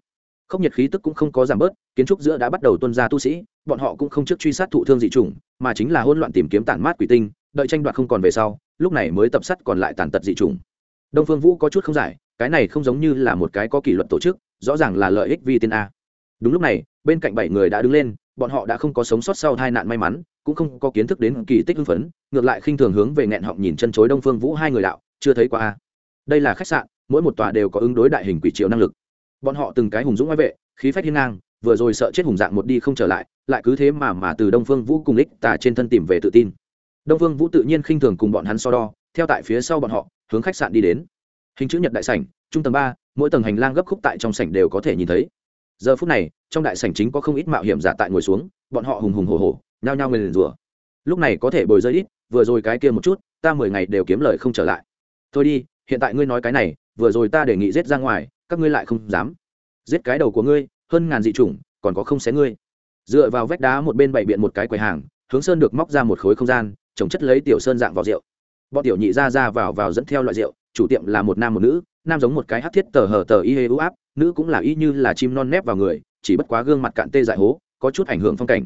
Không nhiệt khí tức cũng không có giảm bớt, kiến trúc giữa đã bắt đầu tuân ra tu sĩ, bọn họ cũng không trước truy sát thụ thương dị chủng, mà chính là hỗn loạn tìm kiếm tản mát quỷ tinh, đợi tranh đoạt không còn về sau, lúc này mới tập sắt còn lại tàn tật dị chủng. Đông phương vũ có chút không giải, cái này không giống như là một cái có kỷ luật tổ chức, rõ ràng là lợi ích vi tiên a đúng lúc này, bên cạnh bảy người đã đứng lên, bọn họ đã không có sống sót sau tai nạn may mắn, cũng không có kiến thức đến kỳ tích hưng phấn, ngược lại khinh thường hướng về nghẹn họng nhìn chân chối đông phương vũ hai người đạo, chưa thấy qua a. Đây là khách sạn, mỗi một tòa đều có ứng đối đại hình quỷ triệu năng lực. Bọn họ từng cái hùng dũng ngoại vệ, khí phách hiên ngang, vừa rồi sợ chết hùng dạng một đi không trở lại lại cứ thế mà mà từ đông phương vũ cùng lích tà trên thân tìm về tự tin. Đông phương vũ tự nhiên khinh thường cùng bọn hắn so đo, theo tại phía sau bọn họ, hướng khách sạn đi đến. Hình chữ nhật đại sảnh, trung tầng ba, mỗi tầng hành lang gấp khúc tại trong sảnh đều có thể nhìn thấy giờ phút này, trong đại sảnh chính có không ít mạo hiểm giả tại ngồi xuống, bọn họ hùng hùng hồ hồ nhao nhao người liền rủa. Lúc này có thể bồi rơi ít, vừa rồi cái kia một chút, ta mười ngày đều kiếm lời không trở lại. Thôi đi, hiện tại ngươi nói cái này, vừa rồi ta đề nghị giết ra ngoài, các ngươi lại không dám. Giết cái đầu của ngươi, hơn ngàn dị chủng, còn có không xé ngươi. Dựa vào vách đá một bên bày biện một cái quầy hàng, hướng sơn được móc ra một khối không gian, trồng chất lấy tiểu sơn dạng vào rượu. Bọn tiểu nhị ra ra vào vào dẫn theo loại rượu chủ tiệm là một nam một nữ, nam giống một cái hát thiết tờ hờ tờ y hê ưu áp, nữ cũng là y như là chim non nép vào người, chỉ bất quá gương mặt cạn tê dại hố, có chút ảnh hưởng phong cảnh.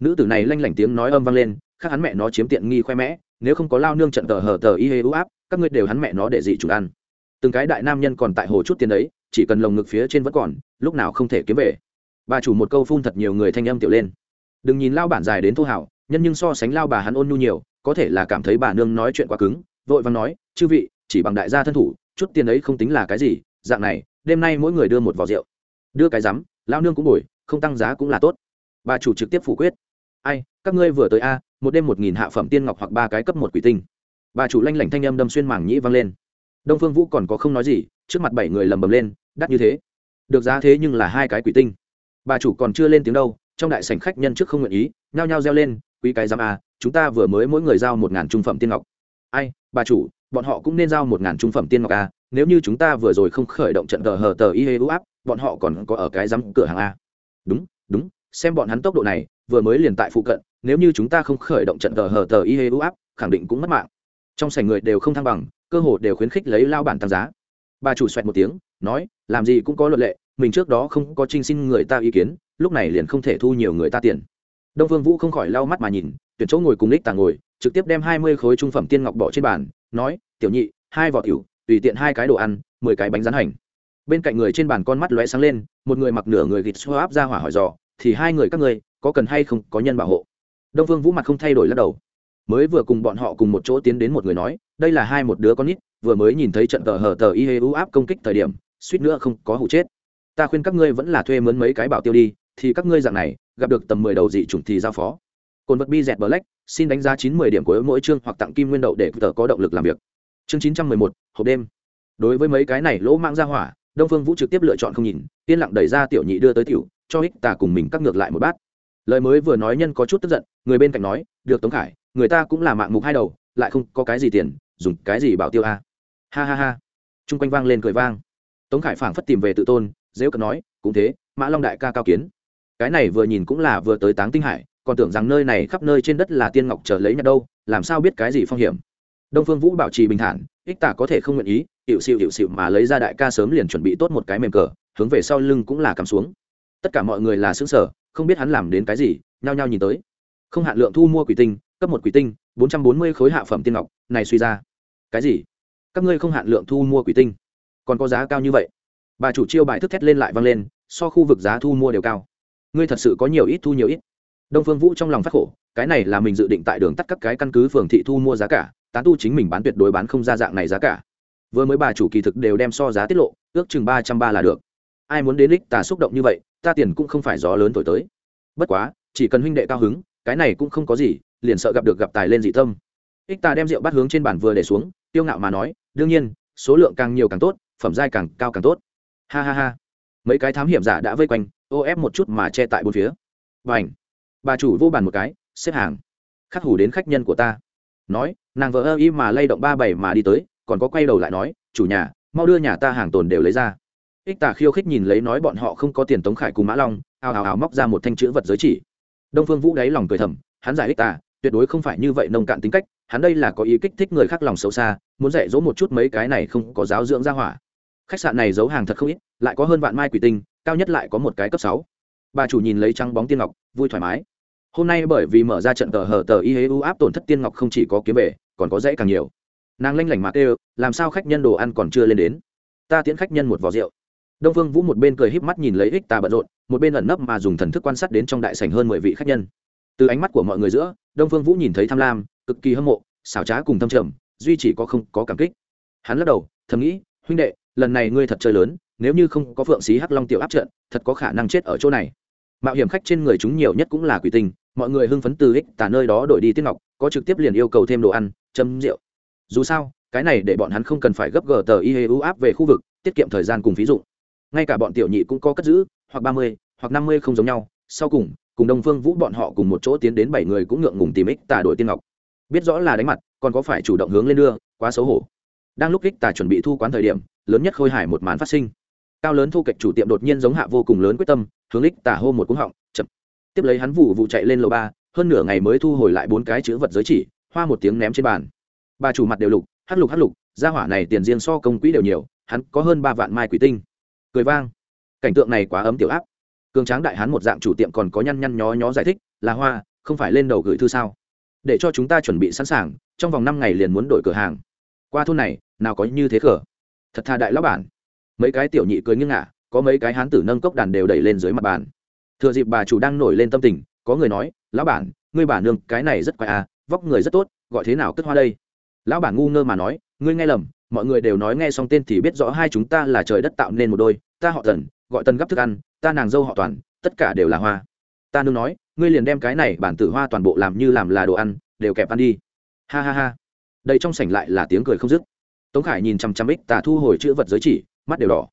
Nữ tử này lanh lảnh tiếng nói âm vang lên, khác hắn mẹ nó chiếm tiện nghi khoe mẽ, nếu không có lao nương trận tờ hờ tờ y hê ưu áp, các ngươi đều hắn mẹ nó để dị chủ ăn. Từng cái đại nam nhân còn tại hồ chút tiền đấy, chỉ cần lồng ngực phía trên vẫn còn, lúc nào không thể kiếm về. Bà chủ một câu phun thật nhiều người thanh âm tiểu lên. Đừng nhìn lao bản dài đến thô hảo, nhân nhưng so sánh lao bà hắn ôn nhu nhiều, có thể là cảm thấy bà nương nói chuyện quá cứng, vội vàng nói, chư vị chỉ bằng đại gia thân thủ, chút tiền ấy không tính là cái gì, dạng này, đêm nay mỗi người đưa một vò rượu. Đưa cái rắm lao nương cũng bồi, không tăng giá cũng là tốt. Bà chủ trực tiếp phủ quyết. Ai, các ngươi vừa tới a, một đêm một nghìn hạ phẩm tiên ngọc hoặc ba cái cấp một quỷ tinh. Bà chủ lanh lảnh thanh âm đâm xuyên mảng nhĩ vang lên. Đông phương vũ còn có không nói gì, trước mặt bảy người lầm bầm lên đắt như thế. Được giá thế nhưng là hai cái quỷ tinh. Bà chủ còn chưa lên tiếng đâu, trong đại sảnh khách nhân trước không nguyện ý, nhao nhao reo lên, quý cái giám a, chúng ta vừa mới mỗi người giao một ngàn trung phẩm tiên ngọc. Ai, bà chủ bọn họ cũng nên giao một ngàn trung phẩm tiên ngọc a, nếu như chúng ta vừa rồi không khởi động trận tờ hờ tờ y hê u áp, bọn họ còn có ở cái rắm cửa hàng a. Đúng đúng, xem bọn hắn tốc độ này, vừa mới liền tại phụ cận, nếu như chúng ta không khởi động trận tờ hờ tờ y hê u áp, khẳng định cũng mất mạng. Trong sảnh người đều không thăng bằng, cơ hồ đều khuyến khích lấy lao bản tăng giá. Bà chủ xoẹt một tiếng, nói, làm gì cũng có luật lệ, mình trước đó không có trinh xin người ta ý kiến, lúc này liền không thể thu nhiều người ta tiền. Đông phương vũ không khỏi lau mắt mà nhìn, tuyển chỗ ngồi cùng ních tàng ngồi, trực tiếp đem hai mươi khối trung phẩm tiên ngọc bỏ trên bàn, nói tiểu nhị, hai vỏ tiểu, tùy tiện hai cái đồ ăn, mười cái bánh rán hành. Bên cạnh người trên bàn con mắt lóe sáng lên, một người mặc nửa người gịt xô áp ra hỏa hỏi dò, thì hai người các ngươi, có cần hay không có nhân bảo hộ? Đông phương vũ mặt không thay đổi lắc đầu. Mới vừa cùng bọn họ cùng một chỗ tiến đến một người nói, đây là hai một đứa con nít, vừa mới nhìn thấy trận tờ hờ tờ y hê u áp công kích thời điểm, suýt nữa không có hụ chết. Ta khuyên các ngươi vẫn là thuê mướn mấy cái bảo tiêu đi, thì các ngươi dạng này, gặp được tầm mười đầu dị chủng thì giao phó. Cồn vật bi dẹt black, xin đánh giá chín mười điểm của mỗi chương hoặc tặng kim nguyên đậu để tờ có động lực làm việc chương chín trăm mười một, hộp đêm. Đối với mấy cái này lỗ mang ra hỏa, đông phương vũ trực tiếp lựa chọn không nhìn, yên lặng đẩy ra tiểu nhị đưa tới tiểu, cho Hích tà cùng mình cắt ngược lại một bát. Lời mới vừa nói nhân có chút tức giận, người bên cạnh nói, được tống khải, người ta cũng là mạng mục hai đầu, lại không có cái gì tiền, dùng cái gì bảo tiêu a? Ha ha ha. T r u n g quanh vang lên cười vang. Tống khải phảng phất tìm về tự tôn, dễ cận nói, cũng thế, mã long đại ca cao kiến. Cái này vừa nhìn cũng là vừa tới táng tinh hải, còn tưởng rằng nơi này khắp nơi trên đất là tiên ngọc chờ lấy nhặt đâu, làm sao biết cái gì phong hiểm đông phương vũ bảo trì bình thản, ích tả có thể không nguyện ý hiệu xịu hiệu xịu mà lấy ra đại ca sớm liền chuẩn bị tốt một cái mềm cờ, hướng về sau lưng cũng là cắm xuống. Tất cả mọi người là xứng sở không biết hắn làm đến cái gì, nhao nhao nhìn tới. Không hạn lượng thu mua quỷ tinh, cấp một quỷ tinh, bốn trăm bốn mươi khối hạ phẩm tiên ngọc, này suy ra. Cái gì? Các ngươi không hạn lượng thu mua quỷ tinh. Còn có giá cao như vậy? Bà chủ chiêu bài thức thét lên lại vang lên, so khu vực giá thu mua đều cao. Ngươi thật sự có nhiều ít thu nhiều ít. Đông phương vũ trong lòng phát khổ, cái này là mình dự định tại đường tắt các cái căn cứ phường thị thu mua giá cả tán tu chính mình bán tuyệt đối bán không ra dạng này giá cả. Vừa mới bà chủ kỳ thực đều đem so giá tiết lộ ước chừng ba trăm ba là được. Ai muốn đến đích, tà xúc động như vậy ta tiền cũng không phải gió lớn thổi tới. Bất quá chỉ cần huynh đệ cao hứng cái này cũng không có gì liền sợ gặp được gặp tài lên dị tâm. Ích ta đem rượu bắt hướng trên bàn vừa để xuống tiêu ngạo mà nói đương nhiên số lượng càng nhiều càng tốt phẩm giai càng cao càng tốt. Ha ha ha. Mấy cái thám hiểm giả đã vây quanh ô ép một chút mà che tại bốn phía. Và ảnh bà chủ vô bàn một cái xếp hàng. Khắc hủ đến khách nhân của ta nói, nàng vợ ơ y mà lay động ba bảy mà đi tới, còn có quay đầu lại nói, chủ nhà, mau đưa nhà ta hàng tồn đều lấy ra. Ích tả khiêu khích nhìn lấy nói bọn họ không có tiền tống khải cùng mã long, ào ào ào móc ra một thanh chữ vật giới chỉ. Đông phương vũ đáy lòng cười thầm, hắn giải ích tả, tuyệt đối không phải như vậy nông cạn tính cách, hắn đây là có ý kích thích người khác lòng xấu xa, muốn dạy dỗ một chút mấy cái này không có giáo dưỡng ra hỏa. Khách sạn này giấu hàng thật không ít, lại có hơn vạn mai quỷ tinh, cao nhất lại có một cái cấp sáu. Bà chủ nhìn lấy trăng bóng tiên ngọc, vui thoải mái hôm nay bởi vì mở ra trận tờ hờ tờ y hế u áp tổn thất tiên ngọc không chỉ có kiếm bể còn có dãy càng nhiều. Nàng lanh lảnh mạc ê làm sao khách nhân đồ ăn còn chưa lên đến? Ta tiễn khách nhân một vò rượu. Đông phương vũ một bên cười híp mắt nhìn lấy ích ta bận rộn, một bên ẩn nấp mà dùng thần thức quan sát đến trong đại sảnh hơn mười vị khách nhân. Từ ánh mắt của mọi người giữa, đông phương vũ nhìn thấy tham lam, cực kỳ hâm mộ, xảo trá cùng thâm trầm, duy chỉ có không có cảm kích. Hắn lắc đầu, thầm nghĩ, huynh đệ, lần này ngươi thật chơi lớn, nếu như không có phượng xí hắc long tiểu áp trận, thật có khả năng chết ở chỗ này. Mạo hiểm khách trên người chúng nhiều nhất cũng là quỷ tinh mọi người hưng phấn từ ích tả nơi đó đổi đi tiết ngọc, có trực tiếp liền yêu cầu thêm đồ ăn, châm rượu. Dù sao, cái này để bọn hắn không cần phải gấp gờ tờ y hê ưu áp về khu vực, tiết kiệm thời gian cùng ví dụ ngay cả bọn tiểu nhị cũng có cất giữ, hoặc ba mươi, hoặc năm mươi không giống nhau. Sau cùng cùng đông phương vũ bọn họ cùng một chỗ tiến đến bảy người cũng ngượng ngùng tìm ích tả đổi tiên ngọc. Biết rõ là đánh mặt, còn có phải chủ động hướng lên đưa, quá xấu hổ. Đang lúc ích tả chuẩn bị thu quán thời điểm, lớn nhất khôi hải một màn phát sinh. Cao lớn thu kịch chủ tiệm đột nhiên giống hạ vô cùng lớn quyết tâm, hướng ích tả hô một cúng họng tiếp lấy hắn vụ vụ chạy lên lầu ba, hơn nửa ngày mới thu hồi lại bốn cái chữ vật giới chỉ, hoa một tiếng ném trên bàn. Bà chủ mặt đều lục, hát lục hát lục, gia hỏa này tiền riêng so công quỹ đều nhiều, hắn có hơn ba vạn mai quỷ tinh. Cười vang. Cảnh tượng này quá ấm tiểu áp. Cường tráng đại hắn một dạng chủ tiệm còn có nhăn nhăn nhó nhó giải thích, là hoa, không phải lên đầu gửi thư sao? Để cho chúng ta chuẩn bị sẵn sàng, trong vòng năm ngày liền muốn đổi cửa hàng. Qua thôn này, nào có như thế cửa thật thà đại lão bản. Mấy cái tiểu nhị cười nghiêng ngả, có mấy cái hán tử nâng cốc đàn đều đẩy lên dưới mặt bàn thừa dịp bà chủ đang nổi lên tâm tình, có người nói, lão bản, ngươi bà nương, cái này rất quái à vóc người rất tốt, gọi thế nào cất hoa đây? Lão bản ngu ngơ mà nói, ngươi nghe lầm, mọi người đều nói nghe xong tên thì biết rõ hai chúng ta là trời đất tạo nên một đôi, ta họ tần, gọi tần gấp thức ăn, ta nàng dâu họ toàn, tất cả đều là hoa. Ta nương nói, ngươi liền đem cái này bản tử hoa toàn bộ làm như làm là đồ ăn, đều kẹp ăn đi. Ha ha ha. Đây trong sảnh lại là tiếng cười không dứt. Tống khải nhìn chăm chăm ích tà thu hồi chữ vật giới chỉ, mắt đều đỏ.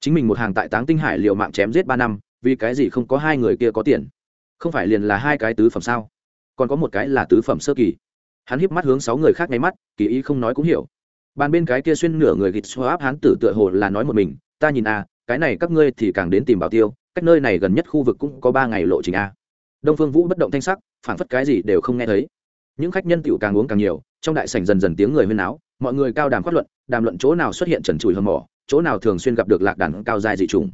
Chính mình một hàng tại táng tinh hải liệu mạng chém giết ba năm vì cái gì không có hai người kia có tiền? Không phải liền là hai cái tứ phẩm sao? Còn có một cái là tứ phẩm sơ kỳ. Hắn hiếp mắt hướng sáu người khác nháy mắt kỳ ý không nói cũng hiểu. Bàn bên cái kia xuyên nửa người gịt xoa áp hắn tử tựa hồ là nói một mình ta nhìn a à, cái này các ngươi thì càng đến tìm bảo tiêu cách nơi này gần nhất khu vực cũng có ba ngày lộ trình a. À. đông phương vũ bất động thanh sắc phản phất cái gì đều không nghe thấy. Những khách nhân tiểu càng uống càng nhiều trong đại sảnh dần dần tiếng người huyên áo mọi người cao đàm phát luận đàm luận chỗ nào xuất hiện trần trụi hầm mỏ chỗ nào thường xuyên gặp được lạc đàn cao dài dị trùng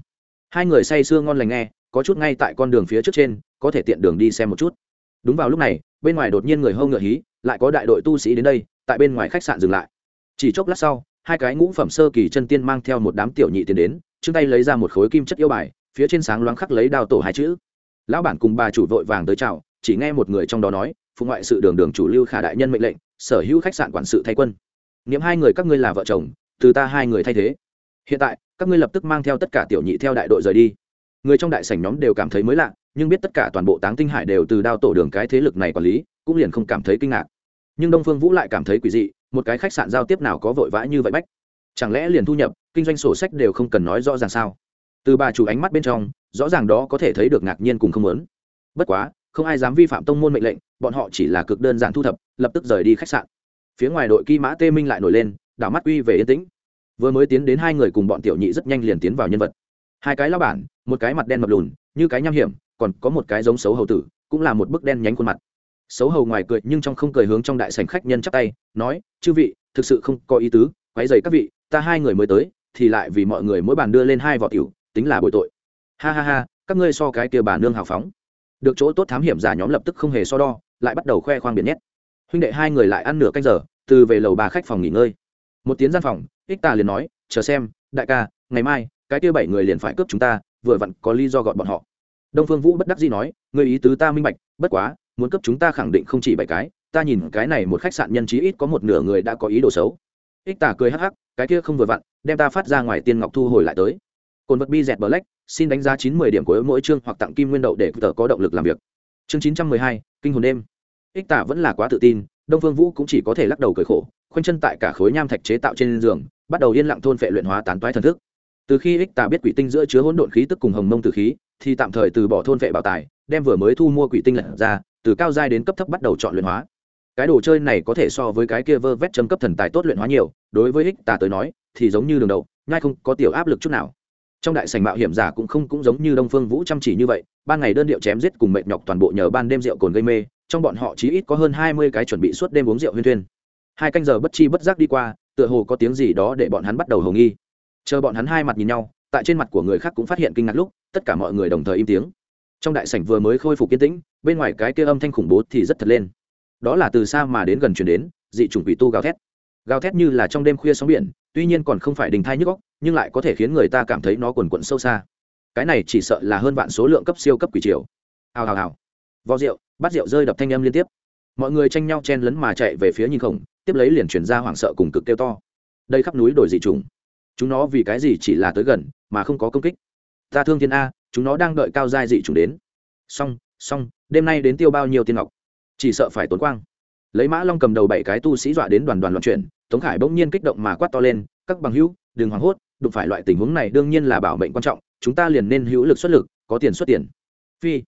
hai người say sưa ngon lành nghe, có chút ngay tại con đường phía trước trên, có thể tiện đường đi xem một chút. Đúng vào lúc này, bên ngoài đột nhiên người hâu ngựa hí, lại có đại đội tu sĩ đến đây, tại bên ngoài khách sạn dừng lại. Chỉ chốc lát sau, hai cái ngũ phẩm sơ kỳ chân tiên mang theo một đám tiểu nhị tiến đến chương tay lấy ra một khối kim chất yêu bài, phía trên sáng loáng khắc lấy đào tổ hai chữ. Lão bản cùng bà chủ vội vàng tới chào, chỉ nghe một người trong đó nói, phụ ngoại sự đường đường chủ lưu khả đại nhân mệnh lệnh, sở hữu khách sạn quản sự thay quân. Niệm hai người các ngươi là vợ chồng, từ ta hai người thay thế hiện tại, các ngươi lập tức mang theo tất cả tiểu nhị theo đại đội rời đi. Người trong đại sảnh nhóm đều cảm thấy mới lạ, nhưng biết tất cả toàn bộ táng tinh hải đều từ đao tổ đường cái thế lực này quản lý, cũng liền không cảm thấy kinh ngạc. Nhưng đông phương vũ lại cảm thấy quỷ dị, một cái khách sạn giao tiếp nào có vội vã như vậy bách? Chẳng lẽ liền thu nhập, kinh doanh sổ sách đều không cần nói rõ ràng sao? Từ bà chủ ánh mắt bên trong, rõ ràng đó có thể thấy được ngạc nhiên cùng không lớn bất quá, không ai dám vi phạm tông môn mệnh lệnh, bọn họ chỉ là cực đơn giản thu thập, lập tức rời đi khách sạn. Phía ngoài đội kỳ mã tê minh lại nổi lên, đảo mắt uy về yên tĩnh vừa mới tiến đến hai người cùng bọn tiểu nhị rất nhanh liền tiến vào nhân vật. Hai cái lao bản, một cái mặt đen mập lùn, như cái nham hiểm, còn có một cái giống xấu hầu tử, cũng là một bức đen nhánh khuôn mặt. Xấu hầu ngoài cười nhưng trong không cười hướng trong đại sảnh khách nhân chắp tay, nói, chư vị, thực sự không có ý tứ, quấy dày các vị, ta hai người mới tới, thì lại vì mọi người mỗi bàn đưa lên hai vỏ tiểu, tính là bội tội. Ha ha ha, các ngươi so cái kia bà nương hào phóng. Được chỗ tốt thám hiểm giả nhóm lập tức không hề so đo, lại bắt đầu khoe khoang biển nhét. Huynh đệ hai người lại ăn nửa canh giờ, từ về lầu bà khách phòng nghỉ ngơi một tiếng gian phòng, ích tà liền nói, chờ xem, đại ca, ngày mai, cái kia bảy người liền phải cướp chúng ta, vừa vặn có lý do gọn bọn họ. Đông phương vũ bất đắc dĩ nói, người ý tứ ta minh bạch, bất quá, muốn cướp chúng ta khẳng định không chỉ bảy cái, ta nhìn cái này một khách sạn nhân trí ít có một nửa người đã có ý đồ xấu. Ích tà cười hắc hắc, cái kia không vừa vặn, đem ta phát ra ngoài tiên ngọc thu hồi lại tới. Cồn vật bi dẹt black, xin đánh giá chín mươi điểm của mỗi chương hoặc tặng kim nguyên đậu để tờ có động lực làm việc. Chương chín trăm mười hai, kinh hồn đêm. Ích tà vẫn là quá tự tin, đông phương vũ cũng chỉ có thể lắc đầu cười khổ khoanh chân tại cả khối nham thạch chế tạo trên giường, bắt đầu yên lặng thôn phệ luyện hóa tán toái thần thức. Từ khi ích tà biết quỷ tinh giữa chứa hỗn độn khí tức cùng hồng mông từ khí, thì tạm thời từ bỏ thôn phệ bảo tài, đem vừa mới thu mua quỷ tinh lật ra, từ cao giai đến cấp thấp bắt đầu chọn luyện hóa. Cái đồ chơi này có thể so với cái kia vơ vét chấm cấp thần tài tốt luyện hóa nhiều, đối với ích tà tới nói, thì giống như đường đầu, nhai không có tiểu áp lực chút nào. Trong đại sành mạo hiểm giả cũng không cũng giống như đông phương vũ chăm chỉ như vậy, ban ngày đơn điệu chém giết cùng mệt nhọc toàn bộ nhờ ban đêm rượu cồn gây mê, trong bọn họ chí ít có hơn hai mươi cái chuẩn bị suốt đêm uống rượu huyên thuyên hai canh giờ bất chi bất giác đi qua, tựa hồ có tiếng gì đó để bọn hắn bắt đầu hầu nghi. Chờ bọn hắn hai mặt nhìn nhau, tại trên mặt của người khác cũng phát hiện kinh ngạc lúc, tất cả mọi người đồng thời im tiếng. Trong đại sảnh vừa mới khôi phục kiên tĩnh, bên ngoài cái kia âm thanh khủng bố thì rất thật lên. Đó là từ xa mà đến gần chuyển đến, dị chủng quỷ tu gào thét. Gào thét như là trong đêm khuya sóng biển, tuy nhiên còn không phải đình thai nhức góc nhưng lại có thể khiến người ta cảm thấy nó quần quận sâu xa. Cái này chỉ sợ là hơn vạn số lượng cấp siêu cấp quỷ triều. Hào hào hào. Vò rượu bắt rượu rơi đập thanh âm liên tiếp. Mọi người tranh nhau chen lấn mà chạy về phía nhìn khổng tiếp lấy liền chuyển ra hoảng sợ cùng cực kêu to. Đây khắp núi đồi dị trùng. Chúng nó vì cái gì chỉ là tới gần, mà không có công kích? Ta thương thiên a, chúng nó đang đợi cao giai dị trùng đến. Xong xong, đêm nay đến tiêu bao nhiêu tiên ngọc? Chỉ sợ phải tốn quang. Lấy mã long cầm đầu bảy cái tu sĩ dọa đến đoàn đoàn loạn chuyển, tống khải bỗng nhiên kích động mà quát to lên, các bằng hữu, đừng hoảng hốt, đụng phải loại tình huống này đương nhiên là bảo mệnh quan trọng, chúng ta liền nên hữu lực xuất lực, có tiền xuất tiền. Phi,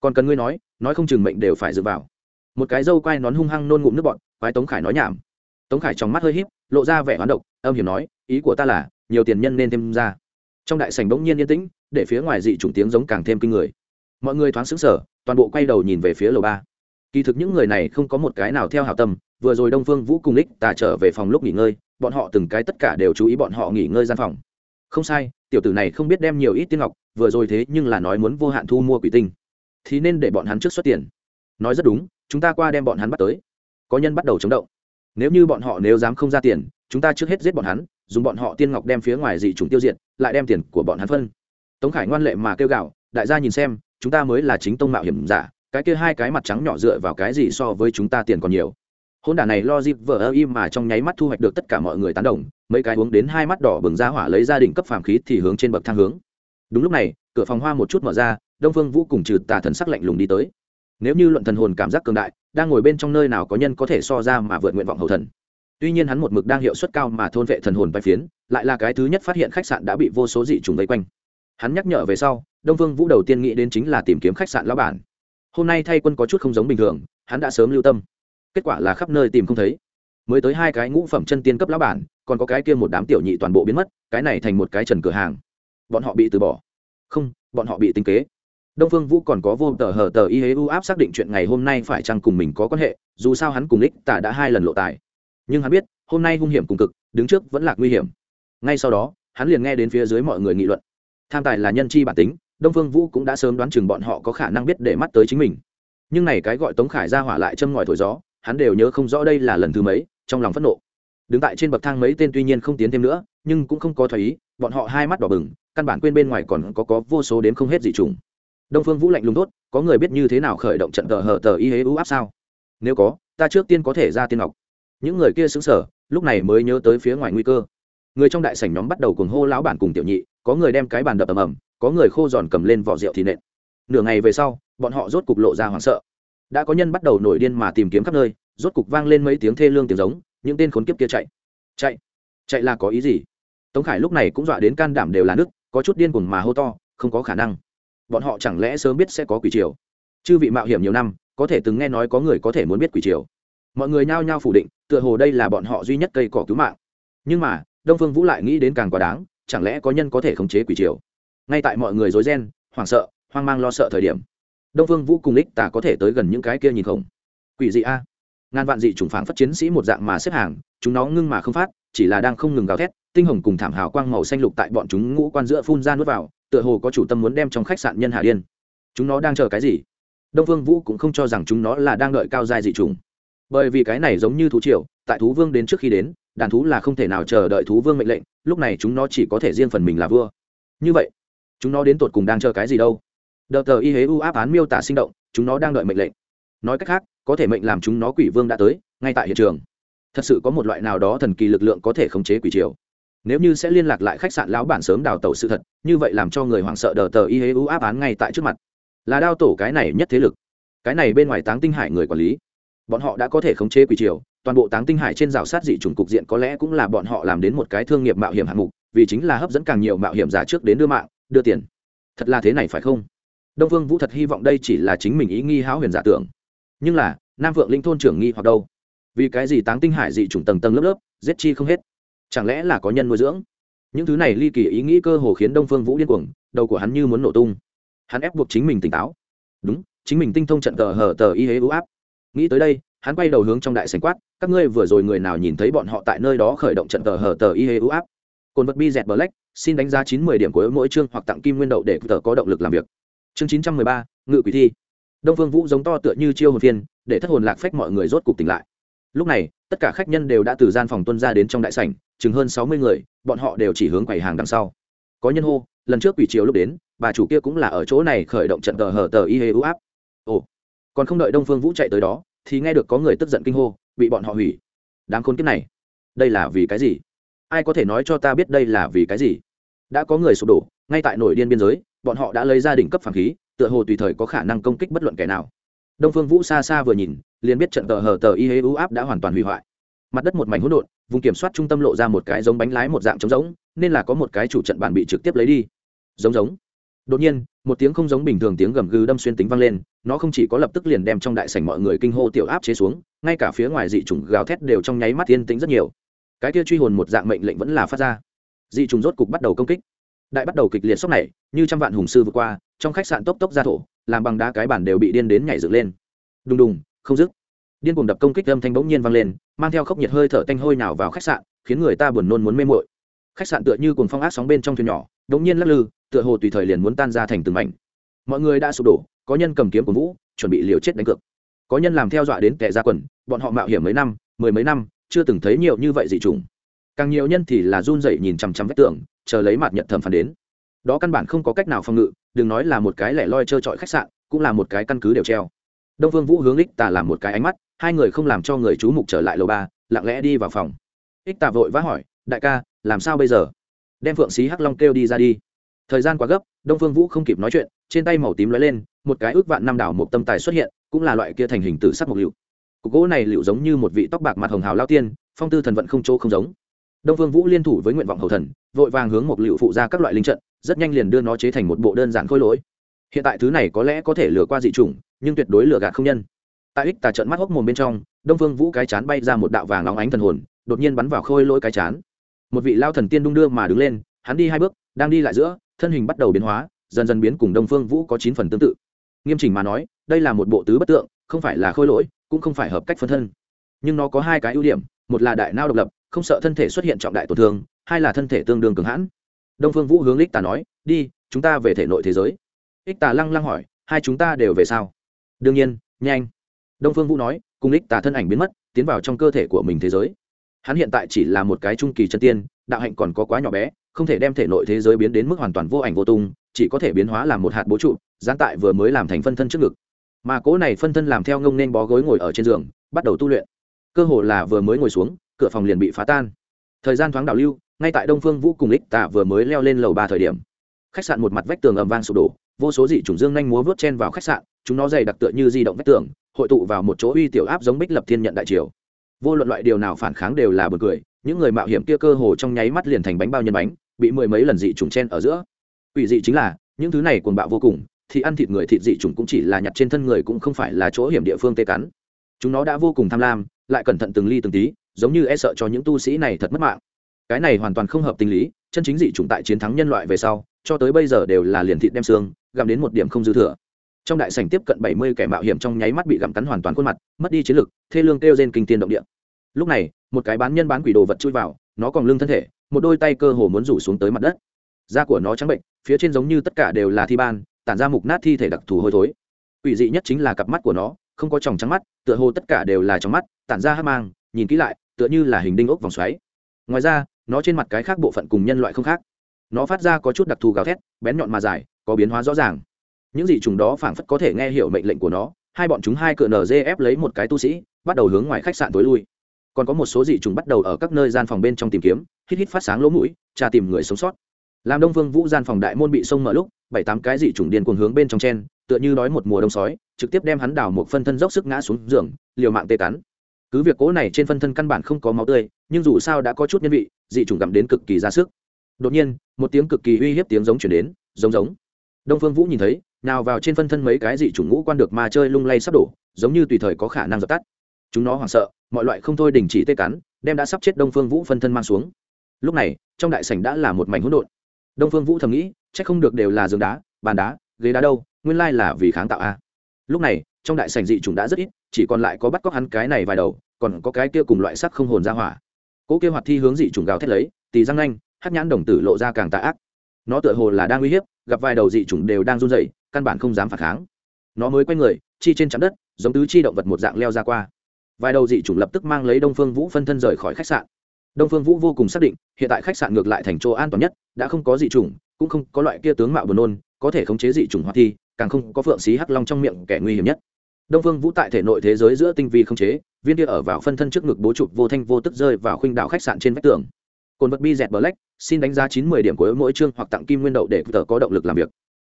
còn cần ngươi nói nói không chừng mệnh đều phải dựa vào. Một cái dâu quai nón hung hăng nôn ngụm nước bọn quái tống khải nói nhảm. Tống khải trong mắt hơi híp, lộ ra vẻ hoán độc, âm hiểm nói, ý của ta là, nhiều tiền nhân nên thêm ra. Trong đại sảnh bỗng nhiên yên tĩnh, để phía ngoài dị chủng tiếng giống càng thêm kinh người. Mọi người thoáng sững sờ, toàn bộ quay đầu nhìn về phía lầu ba. Kỳ thực những người này không có một cái nào theo hảo tâm, vừa rồi đông phương vũ cùng lích tà trở về phòng lúc nghỉ ngơi, bọn họ từng cái tất cả đều chú ý bọn họ nghỉ ngơi gian phòng. Không sai, tiểu tử này không biết đem nhiều ít tiên ngọc, vừa rồi thế nhưng là nói muốn vô hạn thu mua quỷ tinh. Thì nên để bọn hắn trước xuất tiền. Nói rất đúng, chúng ta qua đem bọn hắn bắt tới có nhân bắt đầu chống động. Nếu như bọn họ nếu dám không ra tiền, chúng ta trước hết giết bọn hắn, dùng bọn họ tiên ngọc đem phía ngoài dị chúng tiêu diệt, lại đem tiền của bọn hắn phân. Tống khải ngoan lệ mà kêu gạo đại gia nhìn xem, chúng ta mới là chính tông mạo hiểm giả, cái kia hai cái mặt trắng nhỏ dựa vào cái gì so với chúng ta tiền còn nhiều. Hôn đả này lo dịp vờ ơ im mà trong nháy mắt thu hoạch được tất cả mọi người tán đồng, mấy cái uống đến hai mắt đỏ bừng ra hỏa lấy gia đình cấp phàm khí thì hướng trên bậc thang hướng. Đúng lúc này, cửa phòng hoa một chút mở ra, đông phương vũ cùng trừ tà thần sắc lạnh lùng đi tới. Nếu như luận thần hồn cảm giác cường đại đang ngồi bên trong nơi nào có nhân có thể so ra mà vượt nguyện vọng hầu thần. Tuy nhiên hắn một mực đang hiệu suất cao mà thôn vệ thần hồn vai phiến, lại là cái thứ nhất phát hiện khách sạn đã bị vô số dị trùng vây quanh. Hắn nhắc nhở về sau, đông Vương vũ đầu tiên nghĩ đến chính là tìm kiếm khách sạn lão bản. Hôm nay thay quân có chút không giống bình thường, hắn đã sớm lưu tâm. Kết quả là khắp nơi tìm không thấy. Mới tới hai cái ngũ phẩm chân tiên cấp lão bản, còn có cái kia một đám tiểu nhị toàn bộ biến mất, cái này thành một cái trần cửa hàng. Bọn họ bị từ bỏ. Không, bọn họ bị tính kế đông phương vũ còn có vô tờ hờ tờ y hế u áp xác định chuyện ngày hôm nay phải chăng cùng mình có quan hệ, dù sao hắn cùng ích tả đã hai lần lộ tài. Nhưng hắn biết, hôm nay hung hiểm cùng cực, đứng trước vẫn là nguy hiểm. Ngay sau đó, hắn liền nghe đến phía dưới mọi người nghị luận. Tham tài là nhân chi bản tính, đông phương vũ cũng đã sớm đoán chừng bọn họ có khả năng biết để mắt tới chính mình. Nhưng này cái gọi tống khải ra hỏa lại châm ngòi thổi gió, hắn đều nhớ không rõ đây là lần thứ mấy, trong lòng phẫn nộ. Đứng tại trên bậc thang mấy tên tuy nhiên không tiến thêm nữa, nhưng cũng không có thoái ý, bọn họ hai mắt đỏ bừng, căn bản quên bên ngoài còn có có vô số đến không hết dị trùng đông phương vũ lạnh lùng tốt có người biết như thế nào khởi động trận tờ hờ tờ y hế ưu áp sao? Nếu có, ta trước tiên có thể ra tiên ngọc. Những người kia xứng sở lúc này mới nhớ tới phía ngoài nguy cơ. Người trong đại sảnh nhóm bắt đầu cuồng hô lão bản cùng tiểu nhị, có người đem cái bàn đập ầm ầm, có người khô giòn cầm lên vỏ rượu thì nện. Nửa ngày về sau, bọn họ rốt cục lộ ra hoảng sợ. Đã có nhân bắt đầu nổi điên mà tìm kiếm khắp nơi, rốt cục vang lên mấy tiếng thê lương tiếng giống, những tên khốn kiếp kia chạy. Chạy? Chạy là có ý gì? Tống khải lúc này cũng dọa đến can đảm đều là nước có chút điên cuồng mà hô to, không có khả năng bọn họ chẳng lẽ sớm biết sẽ có quỷ triều? Chư vị mạo hiểm nhiều năm, có thể từng nghe nói có người có thể muốn biết quỷ triều. Mọi người nhao nhao phủ định, tựa hồ đây là bọn họ duy nhất cây cỏ cứu mạng. Nhưng mà, đông phương vũ lại nghĩ đến càng quá đáng, chẳng lẽ có nhân có thể khống chế quỷ triều? Ngay tại mọi người rối ren, hoảng sợ, hoang mang lo sợ thời điểm, đông phương vũ cùng ích tả có thể tới gần những cái kia nhìn không. Quỷ dị a. Ngàn vạn dị chủng phản phất chiến sĩ một dạng mà xếp hàng, chúng nó ngưng mà không phát, chỉ là đang không ngừng gào thét, tinh hồng cùng thảm hào quang màu xanh lục tại bọn chúng ngũ quan giữa phun ra nuốt vào tựa hồ có chủ tâm muốn đem trong khách sạn nhân hạ điên. Chúng nó đang chờ cái gì? Đông phương vũ cũng không cho rằng chúng nó là đang đợi cao giai dị trùng bởi vì cái này giống như thú triều, tại thú vương đến trước khi đến, đàn thú là không thể nào chờ đợi thú vương mệnh lệnh, lúc này chúng nó chỉ có thể riêng phần mình là vua. Như vậy, chúng nó đến tột cùng đang chờ cái gì đâu? Đợt tờ y hế u áp án miêu tả sinh động, chúng nó đang đợi mệnh lệnh. Nói cách khác, có thể mệnh làm chúng nó quỷ vương đã tới, ngay tại hiện trường. Thật sự có một loại nào đó thần kỳ lực lượng có thể khống chế quỷ triều nếu như sẽ liên lạc lại khách sạn lão bản sớm đào tẩu sự thật, như vậy làm cho người hoảng sợ đờ tờ y hế u áp án ngay tại trước mặt. Là đao tổ cái này nhất thế lực. Cái này bên ngoài táng tinh hải người quản lý. Bọn họ đã có thể khống chế quỷ triều, toàn bộ táng tinh hải trên rào sát dị chủng cục diện có lẽ cũng là bọn họ làm đến một cái thương nghiệp mạo hiểm hạng mục, vì chính là hấp dẫn càng nhiều mạo hiểm giả trước đến đưa mạng, đưa tiền. Thật là thế này phải không? Đông Vương vũ thật hy vọng đây chỉ là chính mình ý nghi háo huyền giả tưởng. Nhưng là, nam vượng linh thôn trưởng nghi hoặc đâu? Vì cái gì táng tinh hải dị chủng tầng tầng lớp lớp, giết chi không hết? Chẳng lẽ là có nhân nuôi dưỡng? Những thứ này ly kỳ ý nghĩ cơ hồ khiến đông phương vũ điên cuồng, đầu của hắn như muốn nổ tung. Hắn ép buộc chính mình tỉnh táo. Đúng, chính mình tinh thông trận tờ hở tờ y hế ưu áp. Nghĩ tới đây, hắn quay đầu hướng trong đại sành quát, các ngươi vừa rồi người nào nhìn thấy bọn họ tại nơi đó khởi động trận tờ hở tờ y hế ưu áp? Cồn vật bi dẹt black, xin đánh giá chín mươi điểm của mỗi chương hoặc tặng kim nguyên đậu để tờ có động lực làm việc. Chương chín trăm mười ba, ngự quỷ thi. Đông phương vũ giống to tựa như chiêu hồn phiên, để thất hồn lạc phách mọi người rốt cục tỉnh lại. Lúc này, tất cả khách nhân đều đã từ gian phòng tuân ra đến trong đại sảnh chừng hơn sáu mươi người, bọn họ đều chỉ hướng quầy hàng đằng sau. Có nhân hô, lần trước quỷ chiều lúc đến, bà chủ kia cũng là ở chỗ này khởi động trận tờ hờ tờ y hê u áp. Ồ, còn không đợi đông phương vũ chạy tới đó, thì nghe được có người tức giận kinh hô, bị bọn họ hủy. Đáng khốn kiếp này, đây là vì cái gì? Ai có thể nói cho ta biết đây là vì cái gì? Đã có người sụp đổ, ngay tại nổi điên biên giới, bọn họ đã lấy ra đỉnh cấp phản khí, tựa hồ tùy thời có khả năng công kích bất luận kẻ nào. Đông phương vũ xa xa vừa nhìn, liền biết trận tờ hờ tờ y hê u áp đã hoàn toàn hủy hoại. Mặt đất một mảnh hỗn độn vùng kiểm soát trung tâm lộ ra một cái giống bánh lái một dạng trống giống nên là có một cái chủ trận bản bị trực tiếp lấy đi. Giống giống. Đột nhiên, một tiếng không giống bình thường tiếng gầm gừ đâm xuyên tính vang lên, nó không chỉ có lập tức liền đem trong đại sảnh mọi người kinh hô tiểu áp chế xuống, ngay cả phía ngoài dị chủng gào thét đều trong nháy mắt yên tĩnh rất nhiều. Cái kia truy hồn một dạng mệnh lệnh vẫn là phát ra. Dị trùng rốt cục bắt đầu công kích. Đại bắt đầu kịch liệt sốc này, như trăm vạn hùng sư vượt qua, trong khách sạn tốc tốc ra thổ, làm bằng đá cái bản đều bị điên đến nhảy dựng lên. Đùng đùng, không dứt điên cuồng đập công kích âm thanh bỗng nhiên vang lên, mang theo khốc nhiệt hơi thở tanh hôi nào vào khách sạn, khiến người ta buồn nôn muốn mê mội khách sạn tựa như cuồng phong ác sóng bên trong thuyền nhỏ, bỗng nhiên lắc lư, tựa hồ tùy thời liền muốn tan ra thành từng mảnh. Mọi người đã sụp đổ, có nhân cầm kiếm của vũ, chuẩn bị liều chết đánh cược. Có nhân làm theo dọa đến tệ ra quần, bọn họ mạo hiểm mấy năm, mười mấy năm, chưa từng thấy nhiều như vậy dị trùng càng nhiều nhân thì là run rẩy nhìn chằm chằm vách tường, chờ lấy mặt nhận thẩm phán đến. Đó căn bản không có cách nào phòng ngự, đừng nói là một cái lẻ loi trơ trọi khách sạn, cũng là một cái căn cứ đều treo. Đông vương vũ hướng lích tà làm một cái ánh mắt hai người không làm cho người chú mục trở lại lầu ba, lặng lẽ đi vào phòng. Ích tà vội vã hỏi, đại ca, làm sao bây giờ? Đem phượng xí hắc long kêu đi ra đi. Thời gian quá gấp, đông phương vũ không kịp nói chuyện, trên tay màu tím lóe lên, một cái ước vạn năm đảo một tâm tài xuất hiện, cũng là loại kia thành hình tử sắc một liệu. Cục gỗ này liệu giống như một vị tóc bạc mặt hồng hào lao tiên, phong tư thần vận không chỗ không giống. Đông phương vũ liên thủ với nguyện vọng hầu thần, vội vàng hướng một liệu phụ ra các loại linh trận, rất nhanh liền đưa nó chế thành một bộ đơn giản khôi lỗi. Hiện tại thứ này có lẽ có thể lừa qua dị chủng, nhưng tuyệt đối lừa gạt không nhân tại ích tà trận mắt hốc mồm bên trong, đông phương vũ cái chán bay ra một đạo vàng óng ánh thần hồn, đột nhiên bắn vào khôi lỗi cái chán. Một vị lao thần tiên đung đưa mà đứng lên, hắn đi hai bước, đang đi lại giữa, thân hình bắt đầu biến hóa, dần dần biến cùng đông phương vũ có chín phần tương tự. Nghiêm chỉnh mà nói, đây là một bộ tứ bất tượng, không phải là khôi lỗi, cũng không phải hợp cách phân thân. Nhưng nó có hai cái ưu điểm, một là đại nao độc lập, không sợ thân thể xuất hiện trọng đại tổn thương, hai là thân thể tương đương cường hãn. Đông phương vũ hướng ích tà nói, đi, chúng ta về thể nội thế giới. Ích tà lăng lăng hỏi, hai chúng ta đều về sao? Đương nhiên, nhanh đông phương vũ nói, cùng ích tà thân ảnh biến mất, tiến vào trong cơ thể của mình thế giới. Hắn hiện tại chỉ là một cái trung kỳ chân tiên, đạo hạnh còn có quá nhỏ bé, không thể đem thể nội thế giới biến đến mức hoàn toàn vô ảnh vô tung, chỉ có thể biến hóa làm một hạt bố trụ gián tại vừa mới làm thành phân thân trước ngực. Mà cố này phân thân làm theo ngông nên bó gối ngồi ở trên giường, bắt đầu tu luyện. Cơ hồ là vừa mới ngồi xuống, cửa phòng liền bị phá tan. Thời gian thoáng đảo lưu, ngay tại đông phương vũ cùng ích tạ vừa mới leo lên lầu ba thời điểm. Khách sạn một mặt vách tường ầm vang sụp đổ, vô số dị chủng dương nhanh múa vớt chen vào khách sạn chúng nó dày đặc tựa như di động vách tường, hội tụ vào một chỗ uy tiểu áp giống bích lập thiên nhận đại triều. Vô luận loại điều nào phản kháng đều là bật cười, những người mạo hiểm kia cơ hồ trong nháy mắt liền thành bánh bao nhân bánh, bị mười mấy lần dị trùng chen ở giữa. Ủy dị chính là, những thứ này cuồng bạo vô cùng, thì ăn thịt người thịt dị trùng cũng chỉ là nhặt trên thân người cũng không phải là chỗ hiểm địa phương tê cắn. Chúng nó đã vô cùng tham lam, lại cẩn thận từng ly từng tí, giống như e sợ cho những tu sĩ này thật mất mạng. Cái này hoàn toàn không hợp tình lý, chân chính dị chủng tại chiến thắng nhân loại về sau, cho tới bây giờ đều là liền thịt đem xương, gặm đến một điểm không dư thừa trong đại sảnh tiếp cận bảy mươi kẻ mạo hiểm trong nháy mắt bị gặm cắn hoàn toàn khuôn mặt, mất đi chiến lực, thê lương kêu trên kinh tiên động địa. Lúc này, một cái bán nhân bán quỷ đồ vật chui vào, nó còn lưng thân thể, một đôi tay cơ hồ muốn rủ xuống tới mặt đất. Da của nó trắng bệnh, phía trên giống như tất cả đều là thi ban, tản ra mục nát thi thể đặc thù hôi thối. Quỷ dị nhất chính là cặp mắt của nó, không có tròng trắng mắt, tựa hồ tất cả đều là trong mắt, tản ra hát mang, nhìn kỹ lại, tựa như là hình đinh ốc vòng xoáy. Ngoài ra, nó trên mặt cái khác bộ phận cùng nhân loại không khác. Nó phát ra có chút đặc thù gào thét, bén nhọn mà dài, có biến hóa rõ ràng những gì trùng đó phảng phất có thể nghe hiểu mệnh lệnh của nó, hai bọn chúng hai cựa ép lấy một cái tu sĩ, bắt đầu hướng ngoài khách sạn tối lui. Còn có một số dị trùng bắt đầu ở các nơi gian phòng bên trong tìm kiếm, hít hít phát sáng lỗ mũi, tra tìm người sống sót. Làm đông vương vũ gian phòng đại môn bị sông mở lúc, bảy tám cái dị trùng điên cuồng hướng bên trong chen, tựa như đói một mùa đông sói, trực tiếp đem hắn đào một phân thân dốc sức ngã xuống giường, liều mạng tê cắn cứ việc cố này trên phân thân căn bản không có máu tươi, nhưng dù sao đã có chút nhân vị, dị trùng gặm đến cực kỳ ra sức. Đột nhiên, một tiếng cực kỳ uy hiếp tiếng giống chuyển đến, giống giống. Đông phương vũ nhìn thấy nào vào trên phân thân mấy cái dị chủng ngũ quan được ma chơi lung lay sắp đổ, giống như tùy thời có khả năng dập tắt. Chúng nó hoảng sợ, mọi loại không thôi đình chỉ tê cắn, đem đã sắp chết đông phương vũ phân thân mang xuống. Lúc này, trong đại sảnh đã là một mảnh hỗn độn. Đông phương vũ thầm nghĩ, chắc không được đều là giường đá, bàn đá, ghế đá đâu, nguyên lai là vì kháng tạo a. Lúc này, trong đại sảnh dị chủng đã rất ít, chỉ còn lại có bắt cóc hắn cái này vài đầu, còn có cái kia cùng loại sắc không hồn ra hỏa. Cỗ kia hoạt thi hướng dị chủng gào thét lấy, tì răng nanh hát nhãn đồng tử lộ ra càng tà ác nó tựa hồ là đang uy hiếp, gặp vài đầu dị chủng đều đang run rẩy, căn bản không dám phản kháng. Nó mới quay người, chi trên chắn đất, giống tứ chi động vật một dạng leo ra qua. Vài đầu dị chủng lập tức mang lấy đông phương vũ phân thân rời khỏi khách sạn. Đông phương vũ vô cùng xác định, hiện tại khách sạn ngược lại thành chỗ an toàn nhất, đã không có dị chủng, cũng không có loại kia tướng mạo buồn nôn, có thể khống chế dị chủng hoạt thi, càng không có phượng xí hắc long trong miệng kẻ nguy hiểm nhất. Đông phương vũ tại thể nội thế giới giữa tinh vi không chế, viên kia ở vào phân thân trước ngực bố trục vô thanh vô tức rơi vào khuynh đảo khách sạn trên vách tường. Cồn vật bi dẹt bờ lách xin đánh giá chín mươi điểm của mỗi chương hoặc tặng kim nguyên đậu để tờ có động lực làm việc.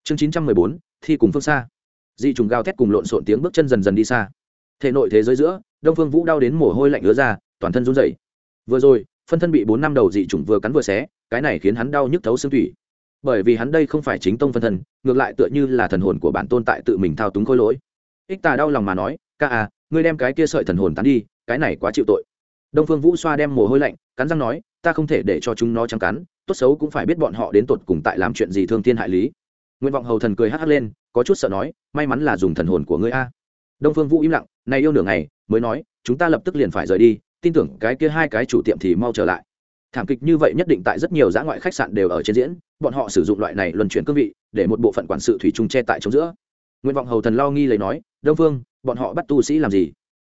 Chương chín trăm mười bốn, thi cùng phương xa. Dị trùng gào thét cùng lộn xộn tiếng bước chân dần dần đi xa. Thể nội thế giới giữa, đông phương vũ đau đến mồ hôi lạnh ứa ra, toàn thân run rẩy. Vừa rồi, phân thân bị bốn năm đầu dị trùng vừa cắn vừa xé, cái này khiến hắn đau nhức thấu xương tủy. bởi vì hắn đây không phải chính tông phân thân, ngược lại tựa như là thần hồn của bản tôn tại tự mình thao túng khối lỗi. Ích tà đau lòng mà nói, ca à ngươi đem cái kia sợi thần hồn tán đi, cái này quá chịu tội đông phương vũ xoa đem mồ hôi lạnh, cắn răng nói, ta không thể để cho chúng nó trắng cắn, tốt xấu cũng phải biết bọn họ đến tột cùng tại làm chuyện gì thương thiên hại lý. Nguyện vọng hầu thần cười hắc hắc lên, có chút sợ nói, may mắn là dùng thần hồn của ngươi a. Đông phương vũ im lặng, này yêu nửa ngày, mới nói, chúng ta lập tức liền phải rời đi, tin tưởng cái kia hai cái chủ tiệm thì mau trở lại. Thảm kịch như vậy nhất định tại rất nhiều dã ngoại khách sạn đều ở trên diễn, bọn họ sử dụng loại này luân chuyển cương vị, để một bộ phận quản sự thủy chung che tại chống giữa. Nguyện vọng hầu thần lo nghi lấy nói, đông phương, bọn họ bắt tu sĩ làm gì?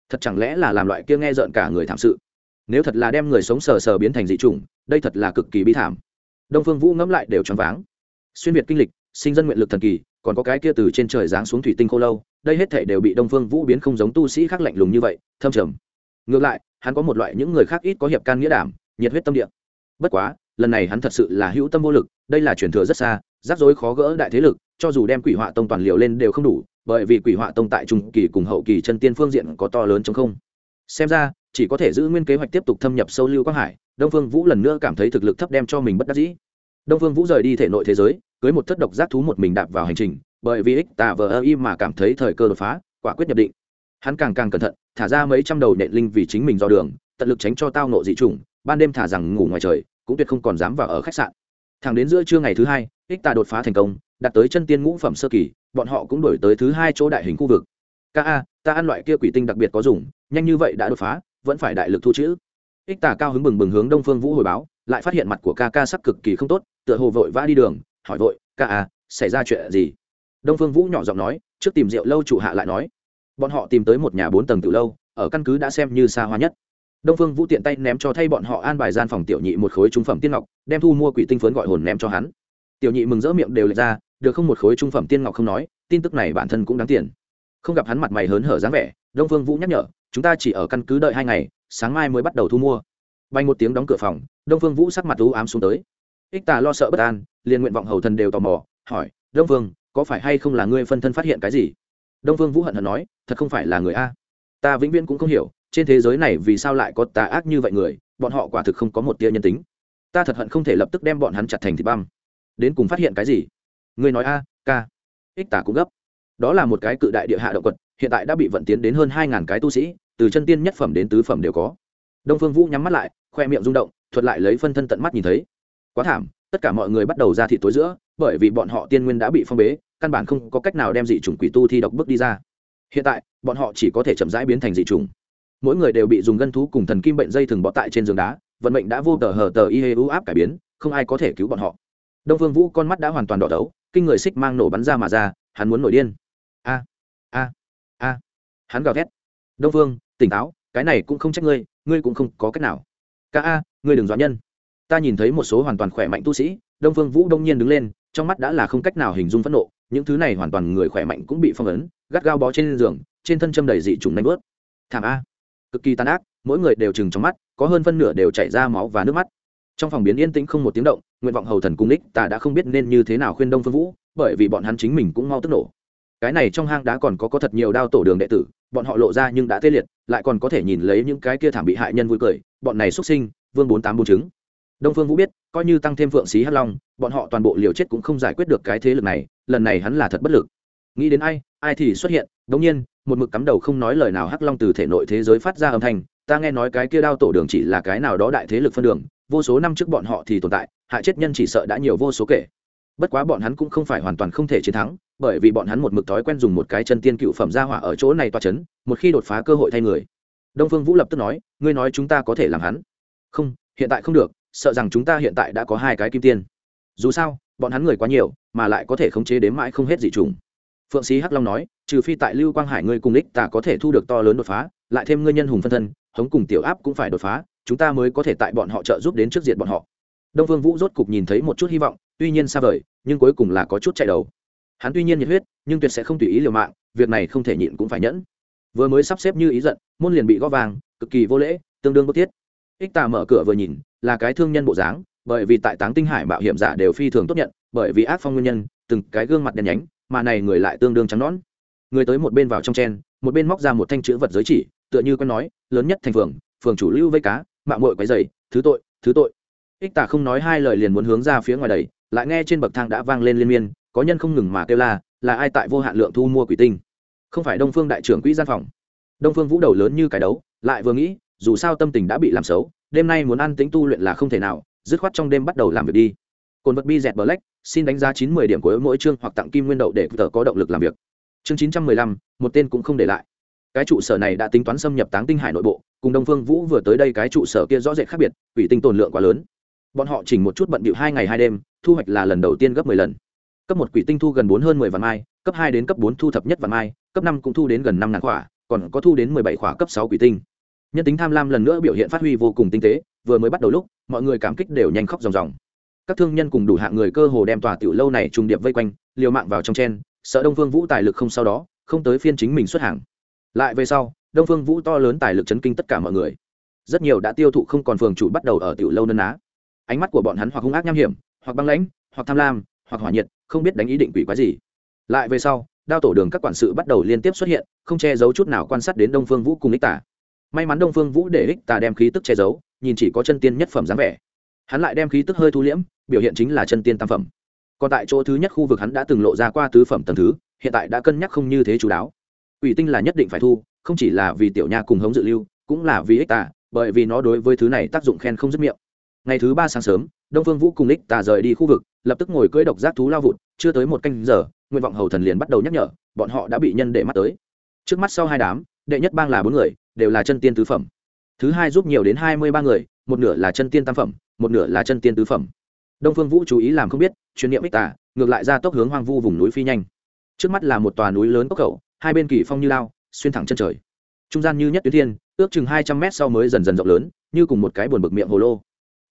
Thật chẳng lẽ là làm loại kia nghe rợn cả người thảm sự? Nếu thật là đem người sống sờ sờ biến thành dị chủng, đây thật là cực kỳ bi thảm. Đông phương vũ ngẫm lại đều choáng váng. Xuyên việt kinh lịch, sinh dân nguyện lực thần kỳ, còn có cái kia từ trên trời giáng xuống thủy tinh khô lâu, đây hết thể đều bị đông phương vũ biến không giống tu sĩ khác lạnh lùng như vậy, thâm trầm. Ngược lại, hắn có một loại những người khác ít có hiệp can nghĩa đảm, nhiệt huyết tâm địa. Bất quá, lần này hắn thật sự là hữu tâm vô lực, đây là truyền thừa rất xa, rắc rối khó gỡ đại thế lực, cho dù đem quỷ họa tông toàn liều lên đều không đủ, bởi vì quỷ họa tông tại trung kỳ cùng hậu kỳ chân tiên phương diện có to lớn chống không. Xem ra chỉ có thể giữ nguyên kế hoạch tiếp tục thâm nhập sâu lưu quang hải, đông phương vũ lần nữa cảm thấy thực lực thấp đem cho mình bất đắc dĩ. Đông phương vũ rời đi thể nội thế giới, cưới một thất độc giác thú một mình đạp vào hành trình, bởi vì ích tà vờ ơ y mà cảm thấy thời cơ đột phá, quả quyết nhập định. Hắn càng càng cẩn thận, thả ra mấy trăm đầu nện linh vì chính mình do đường, tận lực tránh cho tao nộ dị trùng, ban đêm thả rằng ngủ ngoài trời, cũng tuyệt không còn dám vào ở khách sạn. Thẳng đến giữa trưa ngày thứ hai, ích tà đột phá thành công, đạt tới chân tiên ngũ phẩm sơ kỳ, bọn họ cũng đổi tới thứ hai chỗ đại hình khu vực. Ca a, ta ăn loại kia quỷ tinh đặc biệt có dùng, nhanh như vậy đã đột phá vẫn phải đại lực thu chữ. Ích tà cao hứng bừng bừng hướng đông phương vũ hồi báo, lại phát hiện mặt của ca ca sắc cực kỳ không tốt, tựa hồ vội vã đi đường, hỏi vội, ca à xảy ra chuyện gì? Đông phương vũ nhỏ giọng nói, trước tìm rượu lâu chủ hạ lại nói, bọn họ tìm tới một nhà bốn tầng tiểu lâu, ở căn cứ đã xem như xa hoa nhất. Đông phương vũ tiện tay ném cho thay bọn họ an bài gian phòng tiểu nhị một khối trung phẩm tiên ngọc, đem thu mua quỷ tinh phấn gọi hồn ném cho hắn. Tiểu nhị mừng rỡ miệng đều lệch ra, được không một khối trung phẩm tiên ngọc không nói, tin tức này bản thân cũng đáng tiền. Không gặp hắn mặt mày hớn hở dáng vẻ đông phương vũ nhắc nhở, chúng ta chỉ ở căn cứ đợi hai ngày, sáng mai mới bắt đầu thu mua. Bay một tiếng đóng cửa phòng, đông phương vũ sắc mặt u ám xuống tới. Ích tà lo sợ bất an, liền nguyện vọng hầu thần đều tò mò, hỏi, đông phương, có phải hay không là ngươi phân thân phát hiện cái gì? Đông phương vũ hận hận nói, thật không phải là người a. Ta vĩnh viễn cũng không hiểu, trên thế giới này vì sao lại có tà ác như vậy người, bọn họ quả thực không có một tia nhân tính. Ta thật hận không thể lập tức đem bọn hắn chặt thành thịt băm. Đến cùng phát hiện cái gì? Ngươi nói a, ca. Ích tả cũng gấp. Đó là một cái cự đại địa hạ động quật hiện tại đã bị vận tiến đến hơn hai ngàn cái tu sĩ, từ chân tiên nhất phẩm đến tứ phẩm đều có. Đông phương vũ nhắm mắt lại, khoe miệng rung động, thuật lại lấy phân thân tận mắt nhìn thấy. Quá thảm, tất cả mọi người bắt đầu ra thị tối giữa, bởi vì bọn họ tiên nguyên đã bị phong bế, căn bản không có cách nào đem dị chủng quỷ tu thi độc bước đi ra. Hiện tại, bọn họ chỉ có thể chậm rãi biến thành dị chủng. Mỗi người đều bị dùng gân thú cùng thần kim bệnh dây thừng bọ tại trên giường đá, vận mệnh đã vô tờ hờ tờ y hê u áp cải biến, không ai có thể cứu bọn họ. Đông phương vũ con mắt đã hoàn toàn đỏ đấu, kinh người xích mang nổ bắn ra mà ra, hắn muốn nổi điên. A a a, hắn gào thét. Đông phương, tỉnh táo, cái này cũng không trách ngươi ngươi cũng không có cách nào. Ca a, ngươi đừng dọa nhân. Ta nhìn thấy một số hoàn toàn khỏe mạnh tu sĩ, đông phương vũ đông nhiên đứng lên, trong mắt đã là không cách nào hình dung phẫn nộ, những thứ này hoàn toàn người khỏe mạnh cũng bị phong ấn, gắt gao bó trên giường, trên thân châm đầy dị trùng nanh bớt thảm a. Cực kỳ tàn ác, mỗi người đều chừng trong mắt, có hơn phân nửa đều chảy ra máu và nước mắt. Trong phòng biến yên tĩnh không một tiếng động, nguyện vọng hầu thần cung đích ta đã không biết nên như thế nào khuyên đông phương vũ, bởi vì bọn hắn chính mình cũng mau tức nổ cái này trong hang đá còn có có thật nhiều đao tổ đường đệ tử, bọn họ lộ ra nhưng đã tê liệt, lại còn có thể nhìn lấy những cái kia thảm bị hại nhân vui cười, bọn này xuất sinh, vương bốn tám bốn chứng. Đông phương vũ biết, coi như tăng thêm phượng xí hắc long, bọn họ toàn bộ liều chết cũng không giải quyết được cái thế lực này, lần này hắn là thật bất lực. Nghĩ đến ai ai thì xuất hiện, đống nhiên, một mực cắm đầu không nói lời nào hắc long từ thể nội thế giới phát ra âm thanh, ta nghe nói cái kia đao tổ đường chỉ là cái nào đó đại thế lực phân đường, vô số năm trước bọn họ thì tồn tại, hại chết nhân chỉ sợ đã nhiều vô số kể bất quá bọn hắn cũng không phải hoàn toàn không thể chiến thắng bởi vì bọn hắn một mực thói quen dùng một cái chân tiên cựu phẩm ra hỏa ở chỗ này toa c h ấ n một khi đột phá cơ hội thay người. Đông phương vũ lập tức nói ngươi nói chúng ta có thể làm hắn? Không hiện tại không được sợ rằng chúng ta hiện tại đã có hai cái kim tiên. Dù sao bọn hắn người quá nhiều mà lại có thể khống chế đến mãi không hết gì trùng phượng sĩ hắc long nói trừ phi tại lưu quang hải ngươi cùng đích, ta có thể thu được to lớn đột phá lại thêm ngươi nhân hùng phân thân hống cùng tiểu áp cũng phải đột phá chúng ta mới có thể tại bọn họ trợ giúp đến trước diện bọn họ. Đông phương vũ rốt cục nhìn thấy một chút hy vọng tuy nhiên xa vời, nhưng cuối cùng là có chút chạy đầu. Hắn tuy nhiên nhiệt huyết, nhưng tuyệt sẽ không tùy ý liều mạng, việc này không thể nhịn cũng phải nhẫn. Vừa mới sắp xếp như ý giận, môn liền bị gõ vàng, cực kỳ vô lễ, tương đương bất thiết. Ích tà mở cửa vừa nhìn, là cái thương nhân bộ dáng, bởi vì tại táng tinh hải mạo hiểm giả đều phi thường tốt nhận, bởi vì ác phong nguyên nhân, từng cái gương mặt đen nhánh, mà này người lại tương đương trắng nón người tới một bên vào trong chen, một bên móc ra một thanh chữ vật giới chỉ, tựa như quen nói, lớn nhất thành phường phường chủ lưu vây cá, mạng mội quái dày thứ tội thứ tội. Ích tà không nói hai lời liền muốn hướng ra phía ngoài đầy lại nghe trên bậc thang đã vang lên liên miên, có nhân không ngừng mà kêu la, là ai tại vô hạn lượng thu mua quỷ tinh? Không phải đông phương đại trưởng quỹ gian phòng. Đông phương vũ đầu lớn như cái đấu, lại vừa nghĩ, dù sao tâm tình đã bị làm xấu, đêm nay muốn ăn tính tu luyện là không thể nào, dứt khoát trong đêm bắt đầu làm việc đi. Cồn vật bi dẹt black, xin đánh giá chín mươi điểm của mỗi chương hoặc tặng kim nguyên đậu để tờ có động lực làm việc. Chương chín trăm mười lăm, một tên cũng không để lại. Cái trụ sở này đã tính toán xâm nhập táng tinh hải nội bộ, cùng đông phương vũ vừa tới đây cái trụ sở kia rõ rệt khác biệt, quỷ tinh tồn lượng quá lớn. Bọn họ chỉnh một chút bận bịu hai ngày hai đêm thu hoạch là lần đầu tiên gấp mười lần. Cấp một quỷ tinh thu gần bốn hơn mười vạn mai, cấp hai đến cấp bốn thu thập nhất vạn mai, cấp năm cũng thu đến gần năm ngàn khỏa, còn có thu đến mười bảy khỏa cấp sáu quỷ tinh. Nhân tính tham lam lần nữa biểu hiện phát huy vô cùng tinh tế, vừa mới bắt đầu lúc, mọi người cảm kích đều nhanh khóc ròng ròng. Các thương nhân cùng đủ hạng người cơ hồ đem tòa tiểu lâu này trùng điệp vây quanh, liều mạng vào trong chen, sợ đông phương vũ tài lực không sau đó, không tới phiên chính mình xuất hàng. Lại về sau, đông phương vũ to lớn tài lực chấn kinh tất cả mọi người. Rất nhiều đã tiêu thụ không còn phường chủ bắt đầu ở tiểu lâu nân á ánh mắt của bọn hắn hoặc hung ác nham hiểm hoặc băng lãnh, hoặc tham lam, hoặc hỏa nhiệt, không biết đánh ý định quỷ quái gì. Lại về sau, đao tổ đường các quản sự bắt đầu liên tiếp xuất hiện, không che giấu chút nào quan sát đến đông phương vũ cùng ích tả. May mắn đông phương vũ để ích tả đem khí tức che giấu, nhìn chỉ có chân tiên nhất phẩm dáng vẻ. Hắn lại đem khí tức hơi thu liễm, biểu hiện chính là chân tiên tam phẩm. Còn tại chỗ thứ nhất khu vực hắn đã từng lộ ra qua tứ phẩm tầng thứ, hiện tại đã cân nhắc không như thế chú đáo. Ủy tinh là nhất định phải thu, không chỉ là vì tiểu nha cùng hống dự lưu, cũng là vì ích tả, bởi vì nó đối với thứ này tác dụng khen không dứt miệng. Ngày thứ ba sáng sớm đông phương vũ cùng lích tà rời đi khu vực, lập tức ngồi cưỡi độc giác thú lao vụt, chưa tới một canh giờ, nguyện vọng hầu thần liền bắt đầu nhắc nhở, bọn họ đã bị nhân để mắt tới. Trước mắt sau hai đám, đệ nhất bang là bốn người, đều là chân tiên tứ phẩm. Thứ hai giúp nhiều đến hai mươi ba người, một nửa là chân tiên tam phẩm, một nửa là chân tiên tứ phẩm. Đông phương vũ chú ý làm không biết, chuyên niệm ích tà, ngược lại ra tốc hướng hoang vu vùng núi phi nhanh. Trước mắt là một tòa núi lớn tốc khẩu, hai bên kỳ phong như lao, xuyên thẳng chân trời. Trung gian như nhất tuyến thiên, ước chừng hai trăm mét sau mới dần dần rộng lớn, như cùng một cái buồn bực miệng hồ lô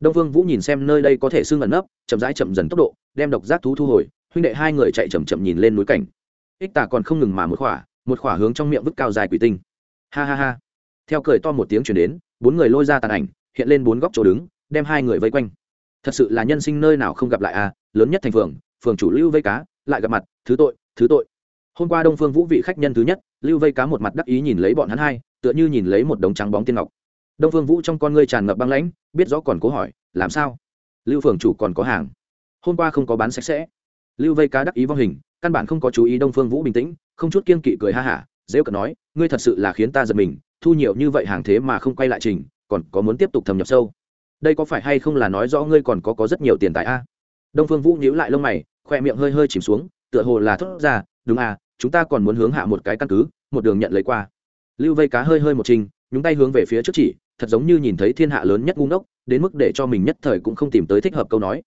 đông vương vũ nhìn xem nơi đây có thể sương ẩn nấp, chậm rãi chậm dần tốc độ, đem độc giác thú thu hồi, huynh đệ hai người chạy chậm chậm nhìn lên núi cảnh. Ích tà còn không ngừng mà một khỏa một khỏa hướng trong miệng vứt cao dài quỷ tinh. Ha ha ha. Theo cười to một tiếng chuyển đến, bốn người lôi ra tàn ảnh, hiện lên bốn góc chỗ đứng, đem hai người vây quanh. Thật sự là nhân sinh nơi nào không gặp lại à? lớn nhất thành phường phường chủ lưu vây cá, lại gặp mặt, thứ tội thứ tội. Hôm qua đông phương vũ vị khách nhân thứ nhất, lưu vây cá một mặt đắc ý nhìn lấy bọn hắn hai, tựa như nhìn lấy một đống trắng bóng tiên ngọc đông phương vũ trong con ngươi tràn ngập băng lãnh, biết rõ còn cố hỏi, làm sao? Lưu phường chủ còn có hàng? Hôm qua không có bán sạch sẽ. Lưu vây cá đắc ý vong hình, căn bản không có chú ý đông phương vũ bình tĩnh, không chút kiên kỵ cười ha hả dễ cận nói, ngươi thật sự là khiến ta giật mình, thu nhiều như vậy hàng thế mà không quay lại trình, còn có muốn tiếp tục thâm nhập sâu. Đây có phải hay không là nói rõ ngươi còn có có rất nhiều tiền tài a? Đông phương vũ nhíu lại lông mày, khoe miệng hơi hơi chìm xuống, tựa hồ là thốt ra, đúng à chúng ta còn muốn hướng hạ một cái căn cứ, một đường nhận lấy qua. Lưu vây cá hơi hơi một trình nhúng tay hướng về phía trước chỉ, thật giống như nhìn thấy thiên hạ lớn nhất ngu ngốc, đến mức để cho mình nhất thời cũng không tìm tới thích hợp câu nói.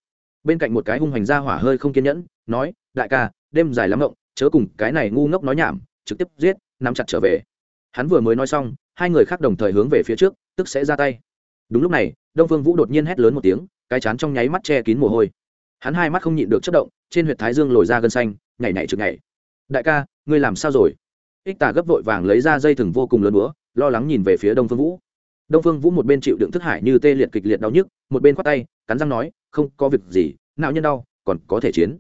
Bên cạnh một cái hung hành ra hỏa hơi không kiên nhẫn, nói, đại ca, đêm dài lắm ngộng, chớ cùng cái này ngu ngốc nói nhảm, trực tiếp giết, nắm chặt trở về. Hắn vừa mới nói xong, hai người khác đồng thời hướng về phía trước, tức sẽ ra tay. Đúng lúc này, đông phương vũ đột nhiên hét lớn một tiếng, cái chán trong nháy mắt che kín mồ hôi. Hắn hai mắt không nhịn được chất động, trên huyệt thái dương lồi ra gân xanh, nhảy nhảy chực nhảy. Đại ca, ngươi làm sao rồi? Ích tà gấp vội vàng lấy ra dây thừng vô cùng lớn búa lo lắng nhìn về phía đông phương vũ. Đông phương vũ một bên chịu đựng thức hải như tê liệt kịch liệt đau nhức, một bên khoát tay, cắn răng nói, không có việc gì nạo nhân đau, còn có thể chiến.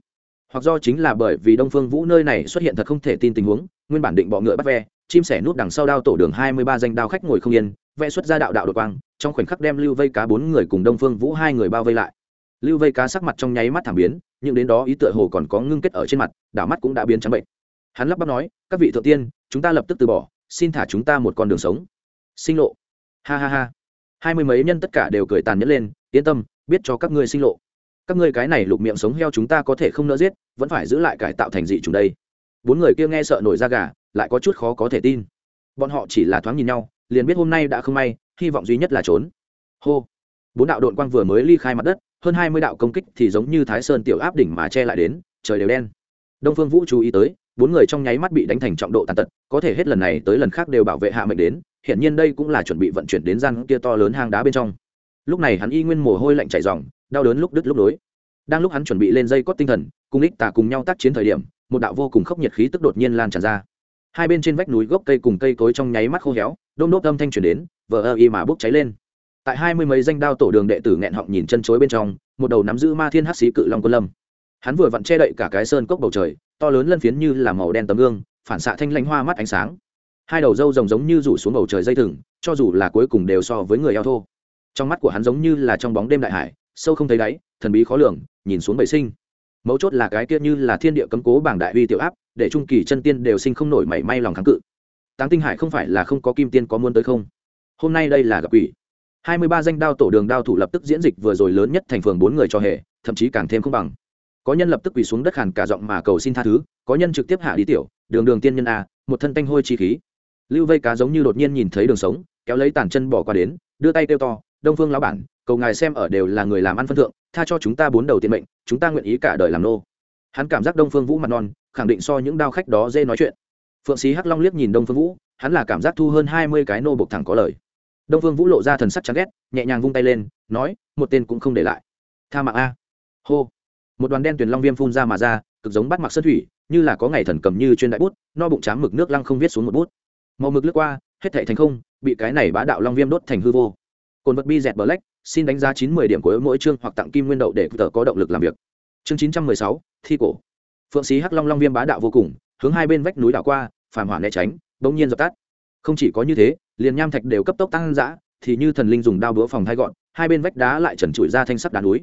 Hoặc do chính là bởi vì đông phương vũ nơi này xuất hiện thật không thể tin tình huống, nguyên bản định bọ ngựa bắt ve, chim sẻ nút đằng sau đao tổ đường hai mươi ba danh đao khách ngồi không yên, vẽ xuất ra đạo đạo đột quang, trong khoảnh khắc đem lưu vây cá bốn người cùng đông phương vũ hai người bao vây lại. Lưu vây cá sắc mặt trong nháy mắt thảm biến, nhưng đến đó ý tựa hồ còn có ngưng kết ở trên mặt, đảo mắt cũng đã biến trắng bệnh. Hắn lắp bắp nói, các vị thượng tiên, chúng ta lập tức từ bỏ xin thả chúng ta một con đường sống. Sinh lộ. Ha ha ha. Hai mươi mấy nhân tất cả đều cười tàn nhẫn lên, yên tâm, biết cho các ngươi sinh lộ. Các ngươi cái này lục miệng sống heo chúng ta có thể không nỡ giết, vẫn phải giữ lại cải tạo thành dị chúng đây. Bốn người kia nghe sợ nổi da gà, lại có chút khó có thể tin. Bọn họ chỉ là thoáng nhìn nhau, liền biết hôm nay đã không may, hy vọng duy nhất là trốn. Hô. Bốn đạo đội quang vừa mới ly khai mặt đất, hơn hai mươi đạo công kích thì giống như thái sơn tiểu áp đỉnh mà che lại đến, trời đều đen. Đông phương vũ chú ý tới bốn người trong nháy mắt bị đánh thành trọng độ tàn tật, có thể hết lần này tới lần khác đều bảo vệ hạ mệnh đến hiện nhiên đây cũng là chuẩn bị vận chuyển đến gian kia to lớn hang đá bên trong. Lúc này hắn y nguyên mồ hôi lạnh chảy ròng, đau đớn lúc đứt lúc đối đang lúc hắn chuẩn bị lên dây cót tinh thần, cùng ích tà cùng nhau tác chiến thời điểm, một đạo vô cùng khốc nhiệt khí tức đột nhiên lan tràn ra. Hai bên trên vách núi gốc cây cùng cây cối trong nháy mắt khô héo, đôm đốt âm thanh chuyển đến, vờ ơ y mà bốc cháy lên. Tại hai mươi mấy danh đao tổ đường đệ tử nghẹn họng nhìn chân chối bên trong, một đầu nắm giữ ma thiên hắc xí cự long quân lâm. Hắn vừa vặn che đậy cả cái sơn cốc bầu trời to lớn lân phiến như là màu đen tấm gương, phản xạ thanh lãnh hoa mắt ánh sáng. Hai đầu râu rồng giống như rủ xuống bầu trời dây thừng, cho dù là cuối cùng đều so với người eo thô. Trong mắt của hắn giống như là trong bóng đêm đại hải, sâu không thấy đáy, thần bí khó lường, nhìn xuống bầy sinh. Mấu chốt là cái kia như là thiên địa cấm cố bảng đại uy tiểu áp, để trung kỳ chân tiên đều sinh không nổi mảy may lòng kháng cự. Táng tinh hải không phải là không có kim tiên có muốn tới không? Hôm nay đây là gặp quỷ. Hai mươi ba danh đao tổ đường đao thủ lập tức diễn dịch vừa rồi lớn nhất thành phường bốn người cho hệ, thậm chí càng thêm không bằng có nhân lập tức quỳ xuống đất hẳn cả giọng mà cầu xin tha thứ, có nhân trực tiếp hạ đi tiểu, đường đường tiên nhân a một thân tanh hôi chi khí. Lưu vây cá giống như đột nhiên nhìn thấy đường sống, kéo lấy tàn chân bỏ qua đến, đưa tay kêu to, đông phương lão bản, cầu ngài xem ở đều là người làm ăn phân thượng, tha cho chúng ta bốn đầu tiền mệnh, chúng ta nguyện ý cả đời làm nô. Hắn cảm giác đông phương vũ mặt non, khẳng định so những đao khách đó dễ nói chuyện. Phượng sĩ hắc long liếc nhìn đông phương vũ, hắn là cảm giác thu hơn hai mươi cái nô bộc thẳng có lời. Đông phương vũ lộ ra thần sắc chán ghét, nhẹ nhàng vung tay lên, nói, một tên cũng không để lại. Tha mạng a. Hô một đoàn đen tuyền long viêm phun ra mà ra, cực giống bắt mặc sơn thủy, như là có ngày thần cầm như chuyên đại bút, no bụng chám mực nước lăng không viết xuống một bút. Màu mực lướt qua, hết thệ thành không, bị cái này bá đạo long viêm đốt thành hư vô. Cồn vật bi dẹt black, xin đánh giá chín mươi điểm của mỗi chương hoặc tặng kim nguyên đậu để tờ có động lực làm việc. Chương chín trăm mười sáu, thi cổ. Phượng sĩ hắc long long viêm bá đạo vô cùng, hướng hai bên vách núi đảo qua phàm hỏa né tránh, bỗng nhiên dập tắt. Không chỉ có như thế, liền nham thạch đều cấp tốc tăng dã, thì như thần linh dùng đao búa phòng thay gọn, hai bên vách đá lại trần trụi ra thanh sắt đá núi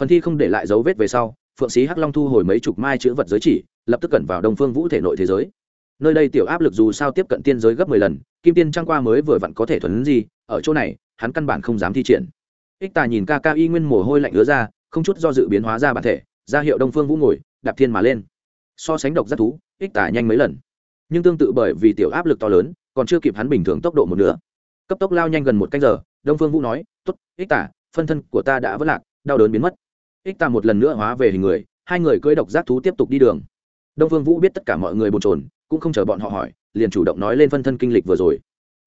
phần thi không để lại dấu vết về sau phượng sĩ hắc long thu hồi mấy chục mai chữ vật giới chỉ lập tức cẩn vào đông phương vũ thể nội thế giới. Nơi đây tiểu áp lực dù sao tiếp cận tiên giới gấp mười lần kim tiên trang qua mới vừa vặn có thể thuấn gì ở chỗ này hắn căn bản không dám thi triển. Ích tà nhìn ca ca y nguyên mồ hôi lạnh ứa ra không chút do dự biến hóa ra bản thể ra hiệu đông phương vũ ngồi đạp thiên mà lên. So sánh độc rất thú ích tà nhanh mấy lần. Nhưng tương tự bởi vì tiểu áp lực to lớn còn chưa kịp hắn bình thường tốc độ một nửa. Cấp tốc lao nhanh gần một canh giờ đông phương vũ nói t ố t ích Tà, phân thân của ta đã v ỡ lạc đau đớn biến mất ích ta một lần nữa hóa về hình người, hai người cưỡi độc giác thú tiếp tục đi đường. Đông phương vũ biết tất cả mọi người bồn trồn cũng không chờ bọn họ hỏi, liền chủ động nói lên phân thân kinh lịch vừa rồi.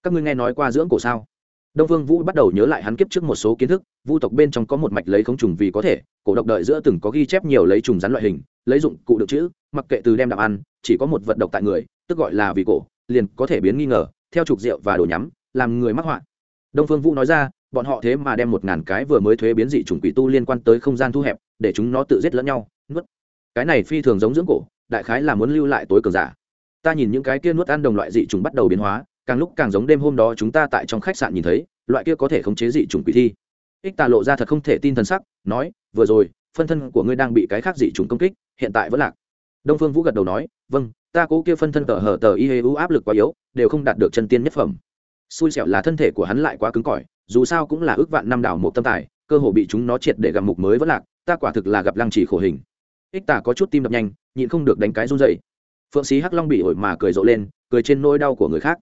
Các ngươi nghe nói qua dưỡng cổ sao? Đông phương vũ bắt đầu nhớ lại hắn kiếp trước một số kiến thức, vu tộc bên trong có một mạch lấy khống trùng vì có thể, cổ độc đợi giữa từng có ghi chép nhiều lấy trùng rắn loại hình, lấy dụng cụ được chữ, mặc kệ từ đem đạm ăn, chỉ có một vật độc tại người, tức gọi là vì cổ, liền có thể biến nghi ngờ, theo trục rượu và đồ nhắm, làm người mắc họa. Đông phương vũ nói ra bọn họ thế mà đem một ngàn cái vừa mới thuế biến dị chủng quỷ tu liên quan tới không gian thu hẹp, để chúng nó tự giết lẫn nhau, nuốt. Cái này phi thường giống dưỡng cổ, đại khái là muốn lưu lại tối cường giả. Ta nhìn những cái kia nuốt ăn đồng loại dị chủng bắt đầu biến hóa, càng lúc càng giống đêm hôm đó chúng ta tại trong khách sạn nhìn thấy, loại kia có thể khống chế dị chủng quỷ thi. Ích tà lộ ra thật không thể tin thần sắc, nói, vừa rồi, phân thân của ngươi đang bị cái khác dị chủng công kích, hiện tại vẫn lạc. Đông phương vũ gật đầu nói vâng ta cố kia phân thân tờ hở tờ y hê u áp lực quá yếu, đều không đạt được chân tiên nhất phẩm. Xui xẻo là thân thể của hắn lại quá cứng cỏi dù sao cũng là ước vạn năm đảo một tâm tài, cơ hồ bị chúng nó triệt để gặp mục mới vẫn lạc, ta quả thực là gặp lăng chỉ khổ hình. Ích tả có chút tim đập nhanh, nhịn không được đánh cái run dậy phượng sĩ hắc long bị ổi mà cười rộ lên, cười trên nỗi đau của người khác.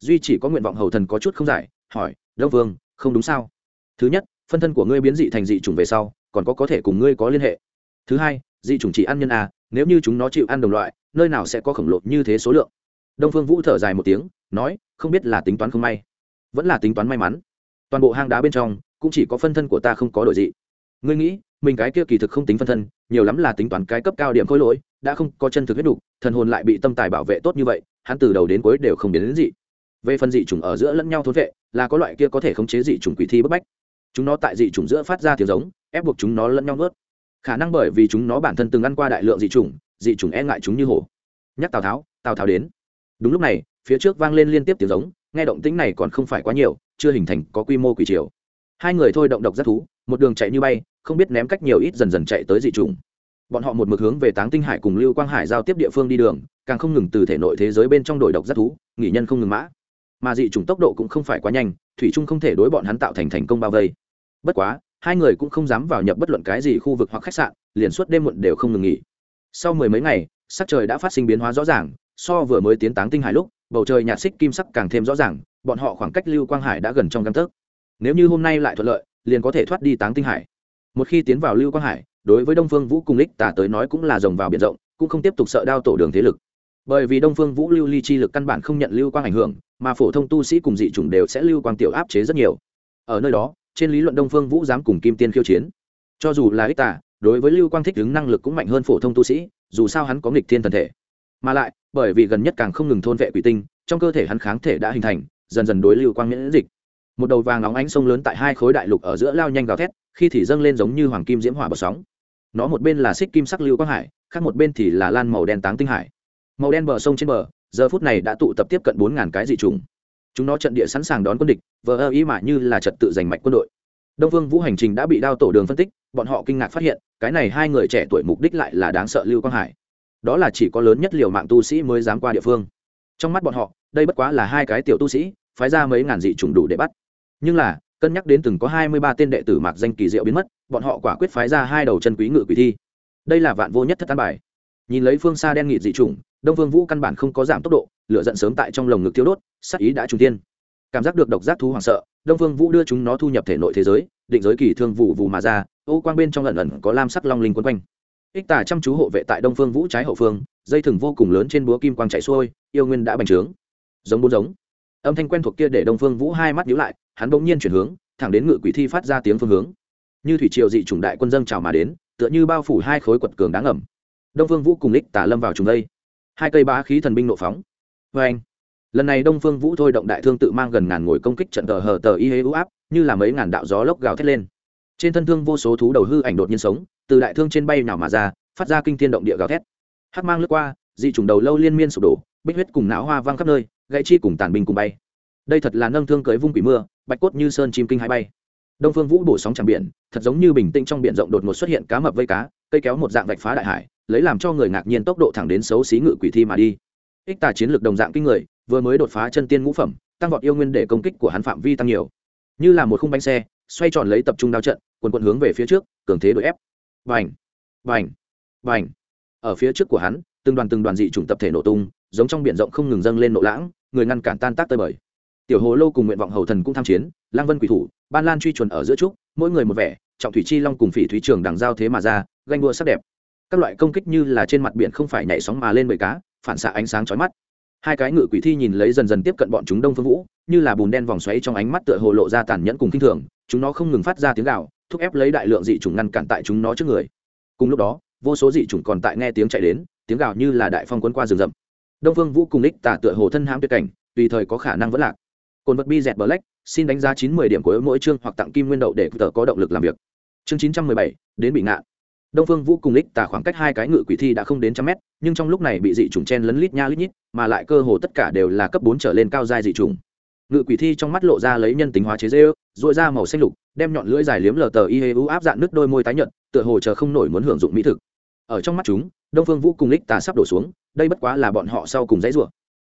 Duy chỉ có nguyện vọng hầu thần có chút không giải, hỏi đông vương, không đúng sao? Thứ nhất, phân thân của ngươi biến dị thành dị chủng về sau, còn có có thể cùng ngươi có liên hệ. Thứ hai, dị chủng chỉ ăn nhân à nếu như chúng nó chịu ăn đồng loại, nơi nào sẽ có khổng lồ như thế số lượng? Đông phương vũ thở dài một tiếng, nói, không biết là tính toán không may, vẫn là tính toán may mắn toàn bộ hang đá bên trong cũng chỉ có phân thân của ta không có đổi dị. Ngươi nghĩ mình cái kia kỳ thực không tính phân thân nhiều lắm là tính toán cái cấp cao điểm khối lỗi đã không có chân thực huyết đủ, thần hồn lại bị tâm tài bảo vệ tốt như vậy hắn từ đầu đến cuối đều không biến đến dị. Về phần dị chủng ở giữa lẫn nhau thốn vệ là có loại kia có thể khống chế dị chủng quỷ thi bức bách. Chúng nó tại dị chủng giữa phát ra tiếng giống ép buộc chúng nó lẫn nhau nuốt. Khả năng bởi vì chúng nó bản thân từng ăn qua đại lượng dị chủng dị chủng e ngại chúng như hổ. Nhắc tào tháo tào tháo đến. Đúng lúc này phía trước vang lên liên tiếp tiếng giống nghe động tĩnh này còn không phải quá nhiều chưa hình thành có quy mô quỷ triều. Hai người thôi động độc rất thú, một đường chạy như bay, không biết ném cách nhiều ít dần dần chạy tới dị trùng. bọn họ một mực hướng về táng tinh hải cùng lưu quang hải giao tiếp địa phương đi đường, càng không ngừng từ thể nội thế giới bên trong đổi độc rất thú, nghỉ nhân không ngừng mã. Mà dị trùng tốc độ cũng không phải quá nhanh, thủy trung không thể đối bọn hắn tạo thành thành công bao vây. Bất quá, hai người cũng không dám vào nhập bất luận cái gì khu vực hoặc khách sạn, liền suốt đêm muộn đều không ngừng nghỉ. Sau mười mấy ngày, sắc trời đã phát sinh biến hóa rõ ràng, so vừa mới tiến táng tinh hải lúc bầu trời nhạt xích kim sắc càng thêm rõ ràng, bọn họ khoảng cách lưu quang hải đã gần trong găng tấc. Nếu như hôm nay lại thuận lợi, liền có thể thoát đi táng tinh hải. Một khi tiến vào lưu quang hải, đối với đông phương vũ cùng lích tả tới nói cũng là rồng vào biển rộng, cũng không tiếp tục sợ đao tổ đường thế lực. Bởi vì đông phương vũ lưu ly chi lực căn bản không nhận lưu quang ảnh hưởng, mà phổ thông tu sĩ cùng dị chủng đều sẽ lưu quang tiểu áp chế rất nhiều. Ở nơi đó, trên lý luận đông phương vũ dám cùng kim tiên khiêu chiến. Cho dù là ích tả đối với lưu quang thích ứng năng lực cũng mạnh hơn phổ thông tu sĩ, dù sao hắn có nghịch thiên thần thể. Mà lại bởi vì gần nhất càng không ngừng thôn vệ quỷ tinh, trong cơ thể hắn kháng thể đã hình thành, dần dần đối lưu quang miễn dịch. Một đầu vàng óng ánh sông lớn tại hai khối đại lục ở giữa lao nhanh gào thét, khi thì dâng lên giống như hoàng kim diễm hỏa bờ sóng. Nó một bên là xích kim sắc lưu quang hải, khác một bên thì là lan màu đen táng tinh hải. Màu đen bờ sông trên bờ, giờ phút này đã tụ tập tiếp cận bốn ngàn cái dị trùng chúng nó trận địa sẵn sàng đón quân địch, vờ ơ ý mà như là trật tự giành mạch quân đội. Đông vương vũ hành trình đã bị đao tổ đường phân tích, bọn họ kinh ngạc phát hiện, cái này hai người trẻ tuổi mục đích lại là đáng sợ lưu quang hải đó là chỉ có lớn nhất liều mạng tu sĩ mới dám qua địa phương. Trong mắt bọn họ, đây bất quá là hai cái tiểu tu sĩ, phái ra mấy ngàn dị trùng đủ để bắt. Nhưng là, cân nhắc đến từng có hai mươi ba tên đệ tử mạc danh kỳ diệu biến mất, bọn họ quả quyết phái ra hai đầu chân quý ngự quỷ thi. Đây là vạn vô nhất thất tán bài. Nhìn lấy phương xa đen nghịt dị trùng đông vương vũ căn bản không có giảm tốc độ, lửa giận sớm tại trong lồng ngực thiếu đốt sắc ý đã trùng tiên cảm giác được độc giác thú hoảng sợ, đông vương vũ đưa chúng nó thu nhập thể nội thế giới, định giới kỳ thương vụ vụ mà ra, ô quang bên trong ẩn ẩn có lam sắc long linh quấn quanh ích tà chăm chú hộ vệ tại đông phương vũ trái hậu phương, dây thừng vô cùng lớn trên búa kim quang chạy xuôi, yêu nguyên đã bành trướng. Giống bốn giống. Âm thanh quen thuộc kia để đông phương vũ hai mắt nhíu lại, hắn bỗng nhiên chuyển hướng, thẳng đến ngự quỷ thi phát ra tiếng phương hướng. Như thủy triều dị chủng đại quân dân trào mà đến, tựa như bao phủ hai khối quật cường đáng ẩm đông phương vũ cùng ích tà lâm vào trùng đây. Hai cây bá khí thần binh nộ phóng. Vê anh, lần này đông phương vũ thôi động đại thương tự mang gần ngàn ngồi công kích trận tờ hờ tờ y hế ưu áp, như là mấy ngàn đạo gió lốc gào thét lên. Trên thân thương vô số thú đầu hư ảnh đột nhiên sống từ đại thương trên bay nào mà ra, phát ra kinh thiên động địa gào thét. Hát mang lướt qua, dị trùng đầu lâu liên miên sụp đổ, bích huyết cùng não hoa văng khắp nơi, gãy chi cùng tàn binh cùng bay. Đây thật là nâng thương cưới vung quỷ mưa, bạch cốt như sơn chim kinh hai bay. Đông phương vũ bổ sóng tràng biển, thật giống như bình tĩnh trong biển rộng đột ngột xuất hiện cá mập vây cá, cây kéo một dạng vạch phá đại hải, lấy làm cho người ngạc nhiên tốc độ thẳng đến xấu xí ngự quỷ thi mà đi. Ích tà chiến lược đồng dạng kinh người, vừa mới đột phá chân tiên ngũ phẩm, tăng vọt yêu nguyên để công kích của hắn phạm vi tăng nhiều. Như là một khung bánh xe, xoay tròn lấy tập trung đao trận, quần quận hướng về phía trước, cường thế đội ép vành vành vành ở phía trước của hắn, từng đoàn từng đoàn dị chủng tập thể nổ tung, giống trong biển rộng không ngừng dâng lên nộ lãng, người ngăn cản tan tác tơi bời. Tiểu hồ lô cùng nguyện vọng hầu thần cũng tham chiến lang vân quỷ thủ, ban lan truy chuẩn ở giữa trúc, mỗi người một vẻ, trọng thủy chi long cùng phỉ thúy trường đằng giao thế mà ra, ganh đua sắc đẹp. Các loại công kích như là trên mặt biển không phải nhảy sóng mà lên bầy cá, phản xạ ánh sáng chói mắt. Hai cái ngự quỷ thi nhìn lấy dần dần tiếp cận bọn chúng đông phương vũ, như là bùn đen vòng xoáy trong ánh mắt tựa hồ lộ ra tàn nhẫn cùng kinh thường, chúng nó không ngừng phát ra tiếng gạo thúc ép lấy đại lượng dị chủng ngăn cản tại chúng nó trước người. Cùng lúc đó, vô số dị chủng còn tại nghe tiếng chạy đến, tiếng gào như là đại phong cuốn qua rừng rậm. Đông phương vũ cùng ních tả tựa hồ thân hãm tuyệt cảnh, tùy thời có khả năng vẫn lạc. Cồn vật bi dẹt black, xin đánh giá chín mươi điểm của mỗi chương hoặc tặng kim nguyên đậu để tờ có động lực làm việc. Chương chín trăm mười bảy, đến bị ngạn. Đông phương vũ cùng ních tả khoảng cách hai cái ngự quỷ thi đã không đến trăm mét, nhưng trong lúc này bị dị chủng chen lấn lít nha lít nhít, mà lại cơ hồ tất cả đều là cấp bốn trở lên cao dài dị chủng ngự quỷ thi trong mắt lộ ra lấy nhân tính hóa chế dê ư dội ra màu xanh lục, đem nhọn lưỡi dài liếm lờ tờ y hê u áp dạn nước đôi môi tái nhợt, tựa hồ chờ không nổi muốn hưởng dụng mỹ thực. Ở trong mắt chúng, đông phương vũ cùng ích tà sắp đổ xuống, đây bất quá là bọn họ sau cùng dãy rủa.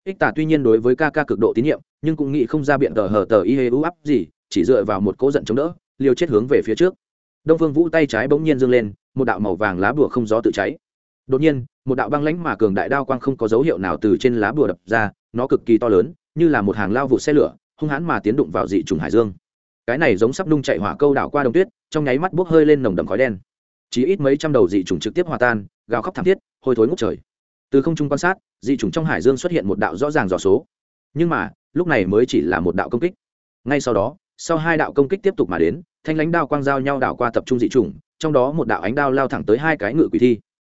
Ích tà tuy nhiên đối với ca ca cực độ tín nhiệm, nhưng cũng nghĩ không ra biện tờ hờ tờ y hê u áp gì, chỉ dựa vào một cố giận chống đỡ, liều chết hướng về phía trước. Đông phương vũ tay trái bỗng nhiên dâng lên, một đạo màu vàng lá bùa không gió tự cháy. Đột nhiên, một đạo băng lãnh mà cường đại đao quang không có dấu hiệu nào từ trên lá bùa đập ra, nó cực kỳ to lớn như là một hàng lao vụ xe lửa, hung hãn mà tiến đụng vào dị trùng hải dương. Cái này giống sắp nung chạy hỏa câu đảo qua đồng tuyết, trong nháy mắt bốc hơi lên nồng đậm khói đen. Chỉ ít mấy trăm đầu dị trùng trực tiếp hòa tan, gào khóc thảm thiết, hôi thối ngút trời. Từ không trung quan sát, dị trùng trong hải dương xuất hiện một đạo rõ ràng dò số. Nhưng mà, lúc này mới chỉ là một đạo công kích. Ngay sau đó, sau hai đạo công kích tiếp tục mà đến, thanh lãnh đao quang giao nhau đảo qua tập trung dị trùng trong đó một đạo ánh đao lao thẳng tới hai cái ngự quỷ thi.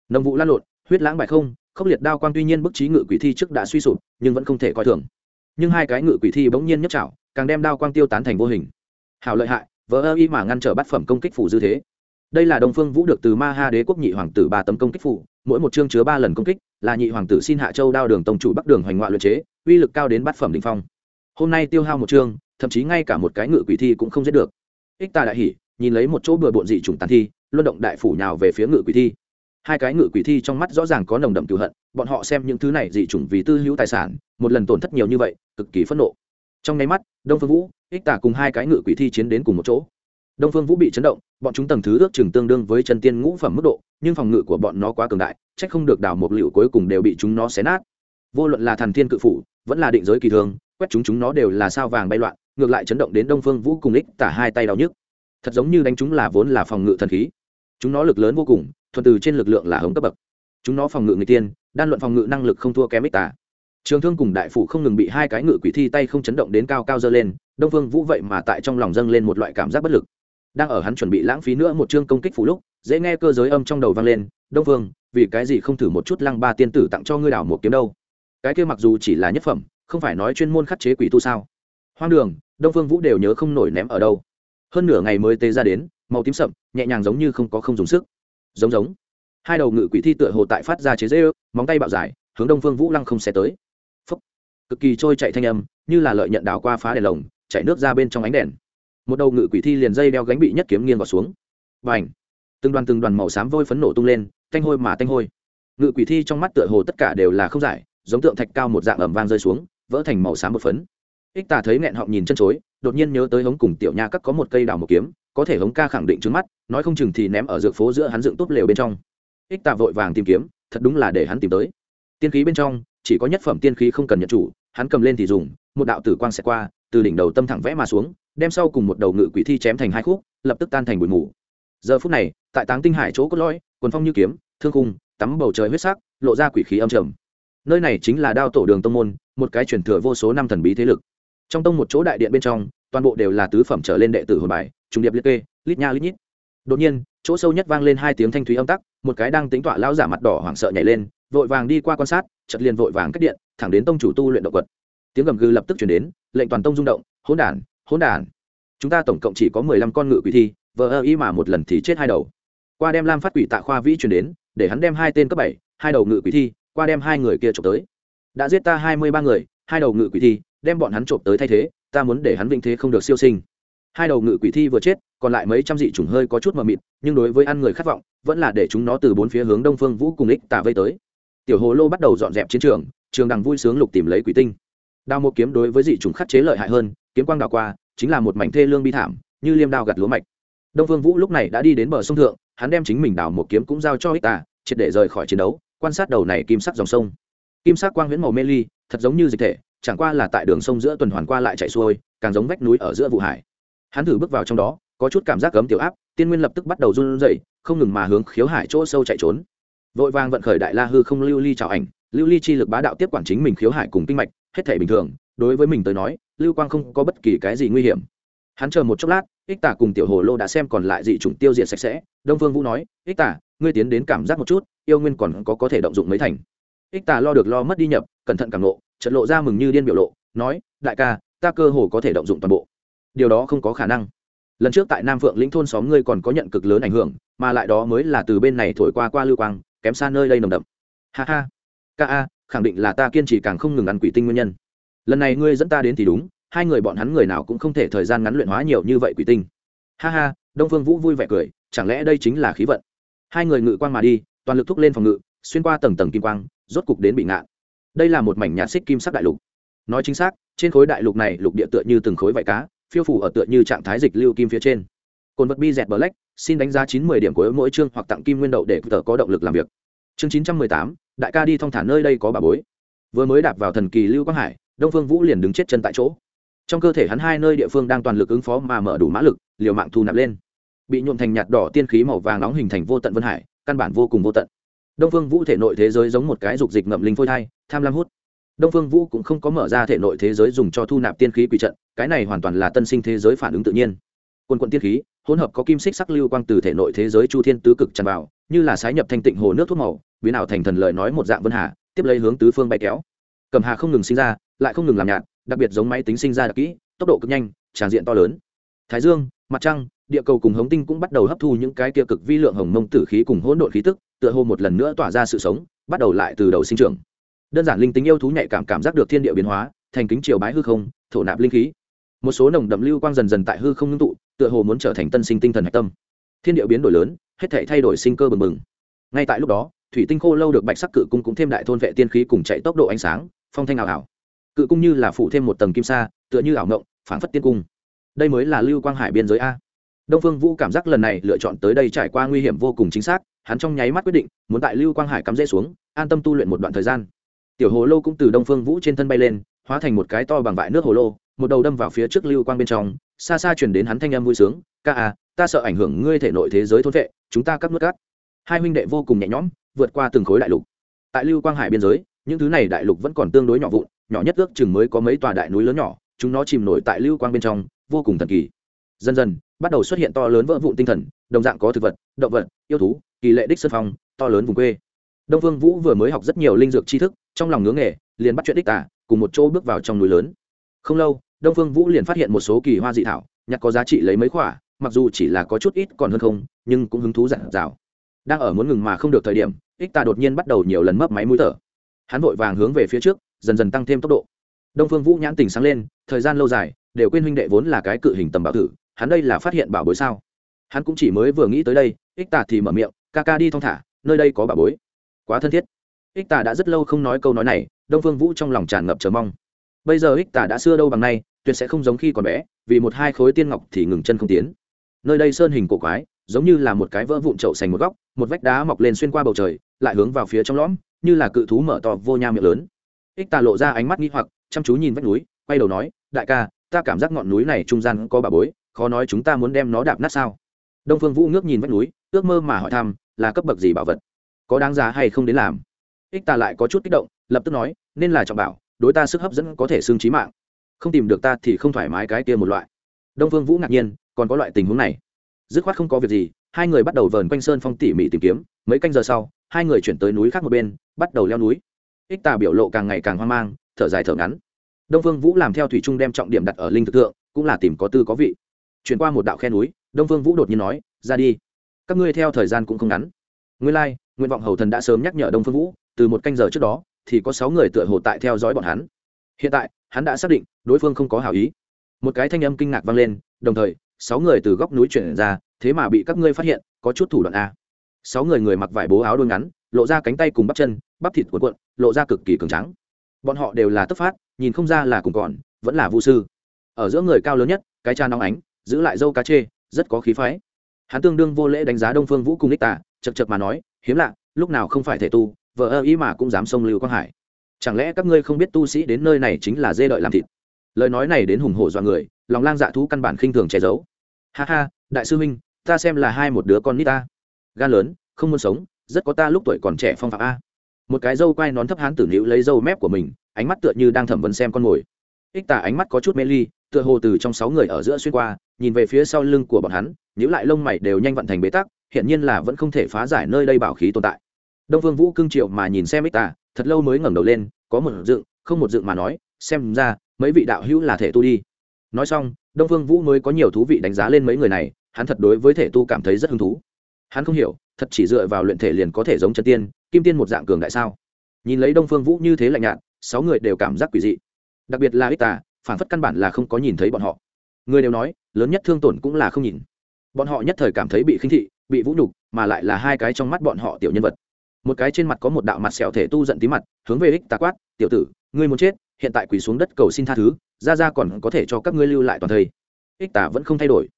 Nồng vụ lan lộn, huyết lãng bại không, khốc liệt đao quang tuy nhiên bức trí ngự quỷ thi trước đã suy sụp, nhưng vẫn không thể coi thường nhưng hai cái ngự quỷ thi bỗng nhiên nhấc chảo, càng đem đao quang tiêu tán thành vô hình. Hào lợi hại, vỡ ơ y mà ngăn trở bát phẩm công kích phủ dư thế. Đây là đồng phương vũ được từ ma ha đế quốc nhị hoàng tử ba tấm công kích phủ, mỗi một chương chứa ba lần công kích, là nhị hoàng tử xin hạ châu đao đường tông chủ bắc đường hoành ngoại luyện chế, uy lực cao đến bát phẩm đình phong. Hôm nay tiêu hao một chương, thậm chí ngay cả một cái ngự quỷ thi cũng không giết được. Ích ta đại hỉ, nhìn lấy một chỗ bừa bộn dị chủng tàn thi, luân động đại phủ nhào về phía ngự quỷ thi hai cái ngự quỷ thi trong mắt rõ ràng có nồng đậm cựu hận bọn họ xem những thứ này dị chủng vì tư hữu tài sản một lần tổn thất nhiều như vậy cực kỳ phẫn nộ. Trong nháy mắt đông phương vũ ích tả cùng hai cái ngự quỷ thi chiến đến cùng một chỗ. Đông phương vũ bị chấn động bọn chúng tầng thứ ước chừng tương đương với chân tiên ngũ phẩm mức độ nhưng phòng ngự của bọn nó quá cường đại c h ắ c không được đảo một liệu cuối cùng đều bị chúng nó xé nát. Vô luận là thần thiên cự phủ vẫn là định giới kỳ thường, quét chúng chúng nó đều là sao vàng bay loạn ngược lại chấn động đến đông phương vũ cùng ích tả hai tay đau nhức. Thật giống như đánh chúng là vốn là phòng ngự thần khí. Chúng nó lực lớn vô cùng thuần từ trên lực lượng là hống cấp bậc. Chúng nó phòng ngự người tiên, đan luận phòng ngự năng lực không thua kém ích ta. trường thương cùng đại phủ không ngừng bị hai cái ngự quỷ thi tay không chấn động đến cao cao dơ lên, đông phương vũ vậy mà tại trong lòng dâng lên một loại cảm giác bất lực. Đang ở hắn chuẩn bị lãng phí nữa một chương công kích phủ lúc, dễ nghe cơ giới âm trong đầu vang lên, đông phương vì cái gì không thử một chút lăng ba tiên tử tặng cho ngươi đảo một kiếm đâu? Cái kia mặc dù chỉ là nhất phẩm, không phải nói chuyên môn khắc chế quỷ tu sao? Hoang đường, đông phương vũ đều nhớ không nổi ném ở đâu. Hơn nửa ngày mới tê ra đến, màu tím sậm, nhẹ nhàng giống như không có không dùng sức giống giống. Hai đầu ngự quỷ thi tựa hồ tại phát ra chế dễ ư móng tay bạo dài, hướng đông phương vũ lăng không xe tới. Phấp cực kỳ trôi chạy thanh âm, như là lợi nhận đào qua phá đèn lồng chạy nước ra bên trong ánh đèn. Một đầu ngự quỷ thi liền dây đeo gánh bị nhất kiếm nghiêng vào xuống. Và ảnh từng đoàn từng đoàn màu xám vôi phấn nổ tung lên thanh hôi mà thanh hôi. Ngự quỷ thi trong mắt tựa hồ tất cả đều là không giải, giống tượng thạch cao một dạng ẩm vang rơi xuống, vỡ thành màu xám một phấn. Ích tà thấy nghẹn họng nhìn chân chối, đột nhiên nhớ tới hống cùng tiểu nha cắt có một cây đào một kiếm có thể hống ca khẳng định trước mắt, nói không chừng thì ném ở dược phố giữa hắn dựng tốt lều bên trong. Ích tạ vội vàng tìm kiếm, thật đúng là để hắn tìm tới. Tiên khí bên trong, chỉ có nhất phẩm tiên khí không cần nhận chủ, hắn cầm lên thì dùng, một đạo tử quang sẽ qua, từ đỉnh đầu tâm thẳng vẽ mà xuống, đem sau cùng một đầu ngự quỷ thi chém thành hai khúc, lập tức tan thành bụi mù. Giờ phút này, tại táng tinh hải chỗ cốt lõi, quần phong như kiếm, thương khung, tắm bầu trời huyết sắc, lộ ra quỷ khí âm trầm. Nơi này chính là đao tổ đường tông môn, một cái truyền thừa vô số năm thần bí thế lực. Trong tông một chỗ đại điện bên trong toàn bộ đều là tứ phẩm trở lên đệ tử hồn bài, trùng điệp liệt kê, lít nha lít nhít. Đột nhiên, chỗ sâu nhất vang lên hai tiếng thanh thúy âm tắc, một cái đang tính tọa lão giả mặt đỏ hoảng sợ nhảy lên, vội vàng đi qua quan sát chật liền vội vàng cắt điện, thẳng đến tông chủ tu luyện động quật. Tiếng gầm gừ lập tức chuyển đến, lệnh toàn tông rung động, hỗn đản hỗn đản chúng ta tổng cộng chỉ có mười lăm con ngự quỷ thi, vờ ơ y mà một lần thì chết hai đầu. Qua đem lam phát quỷ tạ khoa vĩ chuyển đến, để hắn đem hai tên cấp bảy, hai đầu ngự quỷ thi, qua đem hai người kia trộm tới. Đã giết ta hai mươi ba người, hai đầu ngự quỷ thi, đem bọn hắn trộm tới thay thế ta muốn để hắn vinh thế không được siêu sinh. Hai đầu ngự quỷ thi vừa chết, còn lại mấy trăm dị chủng hơi có chút mờ mịt, nhưng đối với ăn người khát vọng, vẫn là để chúng nó từ bốn phía hướng đông phương vũ cùng ích tạ vây tới. Tiểu hồ lô bắt đầu dọn dẹp chiến trường trường đằng vui sướng lục tìm lấy quỷ tinh. Đao một kiếm đối với dị chủng khắc chế lợi hại hơn, kiếm quang đào qua, chính là một mảnh thê lương bi thảm, như liêm đao gặt lúa mạch. Đông phương vũ lúc này đã đi đến bờ sông thượng, hắn đem chính mình đào một kiếm cũng giao cho ích tả triệt để rời khỏi chiến đấu, quan sát đầu này kim sắc dòng sông. Kim sắc quang huyễn màu mê ly, thật giống như dịch thể chẳng qua là tại đường sông giữa tuần hoàn qua lại chạy xuôi, càng giống vách núi ở giữa vụ hải. Hắn thử bước vào trong đó, có chút cảm giác cấm tiểu áp, tiên nguyên lập tức bắt đầu run rẩy, không ngừng mà hướng khiếu hải chỗ sâu chạy trốn. Vội vàng vận khởi đại la hư không lưu ly chào ảnh, lưu ly chi lực bá đạo tiếp quản chính mình khiếu hải cùng kinh mạch, hết thể bình thường, đối với mình tới nói, lưu quang không có bất kỳ cái gì nguy hiểm. Hắn chờ một chốc lát, ích tả cùng tiểu hồ lô đã xem còn lại dị chủng tiêu diệt sạch sẽ, đông phương vũ nói, ích tả, ngươi tiến đến cảm giác một chút, yêu nguyên còn có có thể động dụng mấy thành? Ích tả lo được lo mất đi nhập, cẩn thận cảm nộ trận lộ ra mừng như điên biểu lộ, nói, đại ca, ta cơ hồ có thể động dụng toàn bộ. Điều đó không có khả năng. Lần trước tại nam phượng lĩnh thôn xóm ngươi còn có nhận cực lớn ảnh hưởng, mà lại đó mới là từ bên này thổi qua qua lưu quang, kém xa nơi đây nồng đậm. Ha ha. Ca a, khẳng định là ta kiên trì càng không ngừng ăn quỷ tinh nguyên nhân. Lần này ngươi dẫn ta đến thì đúng, hai người bọn hắn người nào cũng không thể thời gian ngắn luyện hóa nhiều như vậy quỷ tinh. Ha ha. Đông phương vũ vui vẻ cười, chẳng lẽ đây chính là khí vận? Hai người ngự quang mà đi, toàn lực thúc lên phòng ngự, xuyên qua tầng tầng kim quang, rốt cục đến bị ngạn đây là một mảnh nhạt xích kim sắc đại lục. Nói chính xác, trên khối đại lục này lục địa tựa như từng khối vải cá, phiêu phủ ở tựa như trạng thái dịch lưu kim phía trên. Cồn vật bi dẹt black, xin đánh giá chín mươi điểm của mỗi chương hoặc tặng kim nguyên đậu để tờ có động lực làm việc. Chương chín trăm mười tám, đại ca đi thong thả nơi đây có bà bối. Vừa mới đạp vào thần kỳ lưu quang hải, đông phương vũ liền đứng chết chân tại chỗ. Trong cơ thể hắn hai nơi địa phương đang toàn lực ứng phó mà mở đủ mã lực, liều mạng thu nạp lên. Bị nhuộm thành nhạt đỏ tiên khí màu vàng nóng hình thành vô tận vân hải, căn bản vô cùng vô tận. Đông phương vũ thể nội thế giới giống một cái dục dịch ngậm linh phôi thai tham lam hút. Đông phương vũ cũng không có mở ra thể nội thế giới dùng cho thu nạp tiên khí quỷ trận, cái này hoàn toàn là tân sinh thế giới phản ứng tự nhiên. Quân quận tiên khí, hỗn hợp có kim xích sắc lưu quang từ thể nội thế giới chu thiên tứ cực tràn vào, như là sái nhập thanh tịnh hồ nước thuốc màu, biến ảo thành thần lợi nói một dạng vân hà, tiếp lấy hướng tứ phương bay kéo. Cầm hà không ngừng sinh ra, lại không ngừng làm nhạt, đặc biệt giống máy tính sinh ra đặc kỹ, tốc độ cực nhanh, tràn diện to lớn. Thái dương, mặt trăng, địa cầu cùng hống tinh cũng bắt đầu hấp thu những cái kia cực vi lượng hồng mông tử khí cùng hỗn độn khí tức, tựa hồ một lần nữa tỏa ra sự sống, bắt đầu lại từ đầu sinh trưởng đơn giản linh tính yêu thú nhạy cảm cảm giác được thiên địa biến hóa, thành kính triều bái hư không, thổ nạp linh khí. Một số nồng đậm lưu quang dần dần tại hư không ngưng tụ, tựa hồ muốn trở thành tân sinh tinh thần hạch tâm. Thiên địa biến đổi lớn, hết thể thay đổi sinh cơ bừng bừng. Ngay tại lúc đó, thủy tinh khô lâu được bạch sắc cự cung cũng thêm đại thôn vệ tiên khí cùng chạy tốc độ ánh sáng, phong thanh ảo ảo. Cự cung như là phủ thêm một tầng kim sa, tựa như ảo ngộng, phảng phất tiên cung. Đây mới là lưu quang hải biên giới a. Đông phương vũ cảm giác lần này lựa chọn tới đây trải qua nguy hiểm vô cùng chính xác, hắn trong nháy mắt quyết định, muốn tại lưu quang hải cắm rễ xuống, an tâm tu luyện một đoạn thời gian tiểu hồ lô cũng từ đông phương vũ trên thân bay lên, hóa thành một cái to bằng vại nước hồ lô, một đầu đâm vào phía trước lưu quang bên trong, xa xa chuyển đến hắn thanh âm vui sướng, ca à ta sợ ảnh hưởng ngươi thể nội thế giới thôn vệ, chúng ta cắt nước cắt. Hai huynh đệ vô cùng nhẹ nhõm, vượt qua từng khối đại lục. Tại lưu quang hải biên giới, những thứ này đại lục vẫn còn tương đối nhỏ vụn, nhỏ nhất ước chừng mới có mấy tòa đại núi lớn nhỏ, chúng nó chìm nổi tại lưu quang bên trong, vô cùng thần kỳ. Dần dần, bắt đầu xuất hiện to lớn vỡ vụn tinh thần, đồng dạng có thực vật, động vật, yêu thú, kỳ lệ đích sơn phong, to lớn vùng quê. Đông phương vũ vừa mới học rất nhiều linh dược tri thức trong lòng ngưỡng nghề, liền bắt chuyện đích tả, cùng một chỗ bước vào trong núi lớn. Không lâu, đông phương vũ liền phát hiện một số kỳ hoa dị thảo, nhặt có giá trị lấy mấy khoả mặc dù chỉ là có chút ít còn hơn không, nhưng cũng hứng thú dặn dào. Đang ở muốn ngừng mà không được thời điểm ích ta đột nhiên bắt đầu nhiều lần mấp máy mũi thở. Hắn vội vàng hướng về phía trước, dần dần tăng thêm tốc độ. Đông phương vũ nhãn tình sáng lên, thời gian lâu dài, đều quên huynh đệ vốn là cái cự hình tầm bảo thử hắn đây là phát hiện bảo bối sao? Hắn cũng chỉ mới vừa nghĩ tới đây ích ta thì mở miệng, ca ca đi thong thả, nơi đây có bảo bối. Quá thân thiết ích tà đã rất lâu không nói câu nói này, đông phương vũ trong lòng tràn ngập chờ mong. Bây giờ ích tà đã xưa đâu bằng nay, tuyệt sẽ không giống khi còn bé, vì một hai khối tiên ngọc thì ngừng chân không tiến. Nơi đây sơn hình cổ quái, giống như là một cái vỡ vụn trậu sành một góc, một vách đá mọc lên xuyên qua bầu trời, lại hướng vào phía trong lõm, như là cự thú mở to vô nha miệng lớn. Ích tà lộ ra ánh mắt nghi hoặc, chăm chú nhìn vách núi, quay đầu nói, đại ca, ta cảm giác ngọn núi này trung gian có bà bối, khó nói chúng ta muốn đem nó đạp nát sao? Đông phương vũ ngước nhìn vách núi, ước mơ mà hỏi thăm, là cấp bậc gì bảo vật? Có đáng giá hay không đến làm? Ích ta lại có chút kích động lập tức nói nên là trọng bảo đối ta sức hấp dẫn có thể xương trí mạng. Không tìm được ta thì không thoải mái cái kia một loại. Đông phương vũ ngạc nhiên còn có loại tình huống này? Dứt khoát không có việc gì hai người bắt đầu vờn quanh sơn phong tỉ mỉ tìm kiếm. Mấy canh giờ sau hai người chuyển tới núi khác một bên bắt đầu leo núi. Ích tà biểu lộ càng ngày càng hoang mang thở dài thở ngắn. Đông phương vũ làm theo thủy trung đem trọng điểm đặt ở linh thực tượng, cũng là tìm có tư có vị. Chuyển qua một đạo khe núi đông phương vũ đột nhiên nói ra đi. Các ngươi theo thời gian cũng không ngắn. Nguyên lai、like, nguyện vọng hầu thần đã sớm nhắc nhở đông phương vũ từ một canh giờ trước đó, thì có sáu người tựa hồ tại theo dõi bọn hắn. Hiện tại, hắn đã xác định, đối phương không có hảo ý. Một cái thanh âm kinh ngạc vang lên, đồng thời, sáu người từ góc núi chuyển ra, thế mà bị các ngươi phát hiện, có chút thủ đoạn a. Sáu người người mặc vải bố áo đôi ngắn, lộ ra cánh tay cùng bắp chân, bắp thịt cuộn cuộn, lộ ra cực kỳ cường trắng bọn họ đều là tức phát, nhìn không ra là cùng còn, vẫn là vũ sư. Ở giữa người cao lớn nhất, cái cha nóng ánh, giữ lại dâu cá chê, rất có khí phái. Hắn tương đương vô lễ đánh giá đông phương vũ cùng ních tả chật chật mà nói, hiếm lạ, lúc nào không phải thể tu vợ ơ ý mà cũng dám xông lưu quang hải. Chẳng lẽ các ngươi không biết tu sĩ đến nơi này chính là dê đợi làm thịt? Lời nói này đến hùng hổ dọa người, lòng lang dạ thú căn bản khinh thường che giấu. Ha ha, đại sư huynh, ta xem là hai một đứa con nít ta. Gan lớn, không muốn sống, rất có ta lúc tuổi còn trẻ phong phạm a. Một cái dâu quai nón thấp hán tử nữ lấy dâu mép của mình, ánh mắt tựa như đang thẩm vấn xem con mồi. Ích tả ánh mắt có chút mê ly, tựa hồ từ trong sáu người ở giữa xuyên qua, nhìn về phía sau lưng của bọn hắn nhữ lại lông mày đều nhanh vận thành bế tắc hiện nhiên là vẫn không thể phá giải nơi đây bảo khí tồn tại đông phương vũ cương triệu mà nhìn xem ích tả thật lâu mới ngẩng đầu lên, có một dựng, không một dựng mà nói, xem ra, mấy vị đạo hữu là thể tu đi. Nói xong, đông phương vũ mới có nhiều thú vị đánh giá lên mấy người này, hắn thật đối với thể tu cảm thấy rất hứng thú. Hắn không hiểu, thật chỉ dựa vào luyện thể liền có thể giống chân tiên, kim tiên một dạng cường đại sao? Nhìn lấy đông phương vũ như thế lạnh nhạt, sáu người đều cảm giác quỷ dị. Đặc biệt là ích tà, phản phất căn bản là không có nhìn thấy bọn họ. Người đều nói, lớn nhất thương tổn cũng là không nhìn. Bọn họ nhất thời cảm thấy bị khinh thị, bị vũ nhục, mà lại là hai cái trong mắt bọn họ tiểu nhân vật một cái trên mặt có một đạo mặt sẹo thể tu giận tí mặt, hướng về ích tà quát, tiểu tử, ngươi muốn chết, hiện tại quỳ xuống đất cầu xin tha thứ, ra ra còn có thể cho các ngươi lưu lại toàn thây. Ích tà vẫn không thay đổi.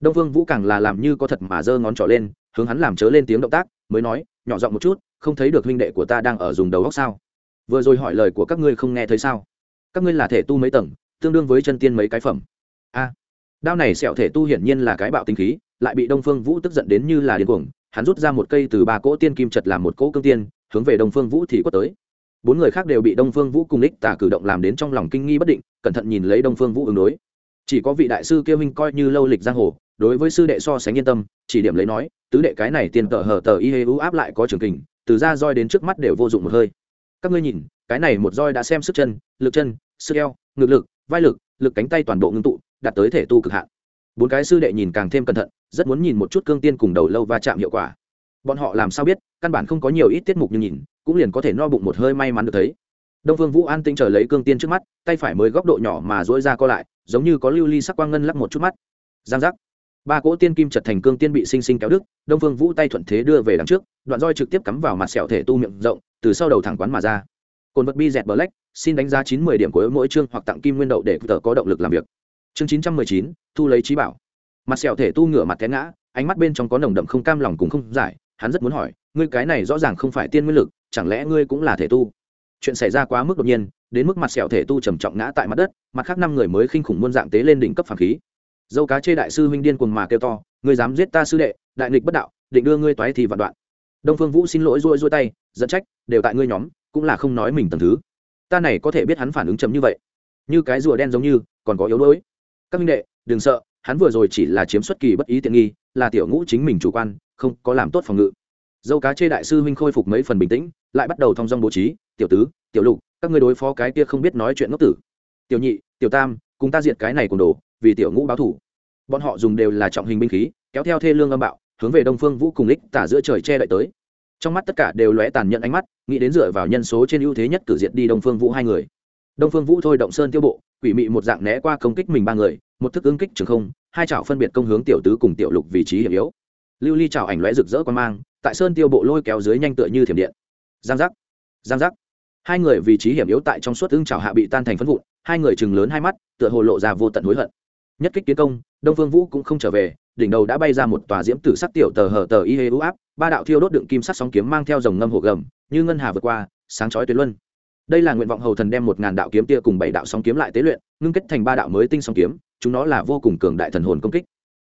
Đông phương vũ càng là làm như có thật mà giơ ngón trỏ lên, hướng hắn làm chớ lên tiếng động tác, mới nói, nhỏ giọng một chút, không thấy được huynh đệ của ta đang ở dùng đầu góc sao? Vừa rồi hỏi lời của các ngươi không nghe thấy sao? Các ngươi là thể tu mấy tầng, tương đương với chân tiên mấy cái phẩm. A. Đao này sẹo thể tu hiển nhiên là cái bạo tinh khí, lại bị đông phương vũ tức giận đến như là điên cuồng hắn rút ra một cây từ ba cỗ tiên kim chật làm một cỗ cương tiên, hướng về đông phương vũ thì quất tới. Bốn người khác đều bị đông phương vũ cùng ních tả cử động làm đến trong lòng kinh nghi bất định, cẩn thận nhìn lấy đông phương vũ ứng đối. Chỉ có vị đại sư kia minh coi như lâu lịch giang hồ, đối với sư đệ so sánh yên tâm, chỉ điểm lấy nói, tứ đệ cái này tiền tờ hờ tờ y hê u áp lại có trường kình, từ ra roi đến trước mắt đều vô dụng một hơi. Các ngươi nhìn, cái này một roi đã xem sức chân, lực chân, sức eo, ngực lực, vai lực lực cánh tay toàn bộ ngưng tụ, đạt tới thể tu cực hạn. Bốn cái sư đệ nhìn càng thêm cẩn thận rất muốn nhìn một chút cương tiên cùng đầu lâu va chạm hiệu quả. Bọn họ làm sao biết, căn bản không có nhiều ít tiết mục như nhìn, cũng liền có thể no bụng một hơi may mắn được thấy. Đông phương vũ an tĩnh chờ lấy cương tiên trước mắt, tay phải mới góc độ nhỏ mà dỗi ra co lại, giống như có lưu ly sắc quang ngân lắc một chút mắt. Giang giác. Ba cỗ tiên kim chật thành cương tiên bị sinh sinh kéo đứt, đông phương vũ tay thuận thế đưa về đằng trước, đoạn roi trực tiếp cắm vào mặt sẹo thể tu miệng rộng, từ sau đầu thẳng quán mà ra. Cồn vật bi dẹt black, xin đánh giá chín mươi điểm của mỗi chương hoặc tặng kim nguyên đậu để tờ có động lực làm việc. Chương chín trăm mười chín, thu lấy trí bảo mặt sẹo thể tu ngửa mặt té ngã, ánh mắt bên trong có nồng đậm không cam lòng cùng không giải, hắn rất muốn hỏi, ngươi cái này rõ ràng không phải tiên nguyên lực, chẳng lẽ ngươi cũng là thể tu? Chuyện xảy ra quá mức đột nhiên, đến mức mặt sẹo thể tu trầm trọng ngã tại mặt đất, mặt khác năm người mới khinh khủng muôn dạng tế lên đỉnh cấp phàm khí. Dâu cá chê đại sư huynh điên cuồng mà kêu to, ngươi dám giết ta sư đệ, đại nghịch bất đạo, định đưa ngươi toái thì vạn đoạn. Đông phương vũ xin lỗi rôi rôi tay, dẫn trách, đều tại ngươi nhóm, cũng là không nói mình tầm thứ. Ta này có thể biết hắn phản ứng chấm như vậy. Như cái rùa đen giống như, còn có yếu đuối. Các minh đệ, đừng sợ hắn vừa rồi chỉ là chiếm xuất kỳ bất ý tiện nghi, là tiểu ngũ chính mình chủ quan, không có làm tốt phòng ngự. Dâu cá chê đại sư huynh khôi phục mấy phần bình tĩnh, lại bắt đầu thong dong bố trí, tiểu tứ, tiểu lục, các ngươi đối phó cái kia không biết nói chuyện ngốc tử. Tiểu nhị, tiểu tam, cùng ta diệt cái này cùng đồ, vì tiểu ngũ báo thủ. Bọn họ dùng đều là trọng hình binh khí, kéo theo thê lương âm bạo, hướng về đông phương vũ cùng lích tả giữa trời che đậy tới. Trong mắt tất cả đều lóe tàn nhẫn ánh mắt, nghĩ đến dựa vào nhân số trên ưu thế nhất cử diệt đi đông phương vũ hai người đông phương vũ thôi động sơn tiêu bộ, quỷ mị một dạng né qua công kích mình ba người, một thức ứng kích trường không, hai chảo phân biệt công hướng tiểu tứ cùng tiểu lục vị trí hiểm yếu. Lưu ly chảo ảnh lóe rực rỡ quan mang, tại sơn tiêu bộ lôi kéo dưới nhanh tựa như thiểm điện. Giang giác giang giác. Hai người vị trí hiểm yếu tại trong suốt ưng chảo hạ bị tan thành phân vụn, hai người chừng lớn hai mắt, tựa hồ lộ ra vô tận hối hận. Nhất kích tiến công, đông phương vũ cũng không trở về, đỉnh đầu đã bay ra một tòa diễm tử sắc tiểu tờ hở tờ y hê áp, ba đạo thiêu đốt đựng kim sắc sóng kiếm mang theo dòng ngâm hồ gầm, như ngân hà vượt qua, sáng chói tuyệt luân đây là nguyện vọng hầu thần đem một ngàn đạo kiếm tia cùng bảy đạo sóng kiếm lại tế luyện, ngưng kết thành ba đạo mới tinh sóng kiếm, chúng nó là vô cùng cường đại thần hồn công kích.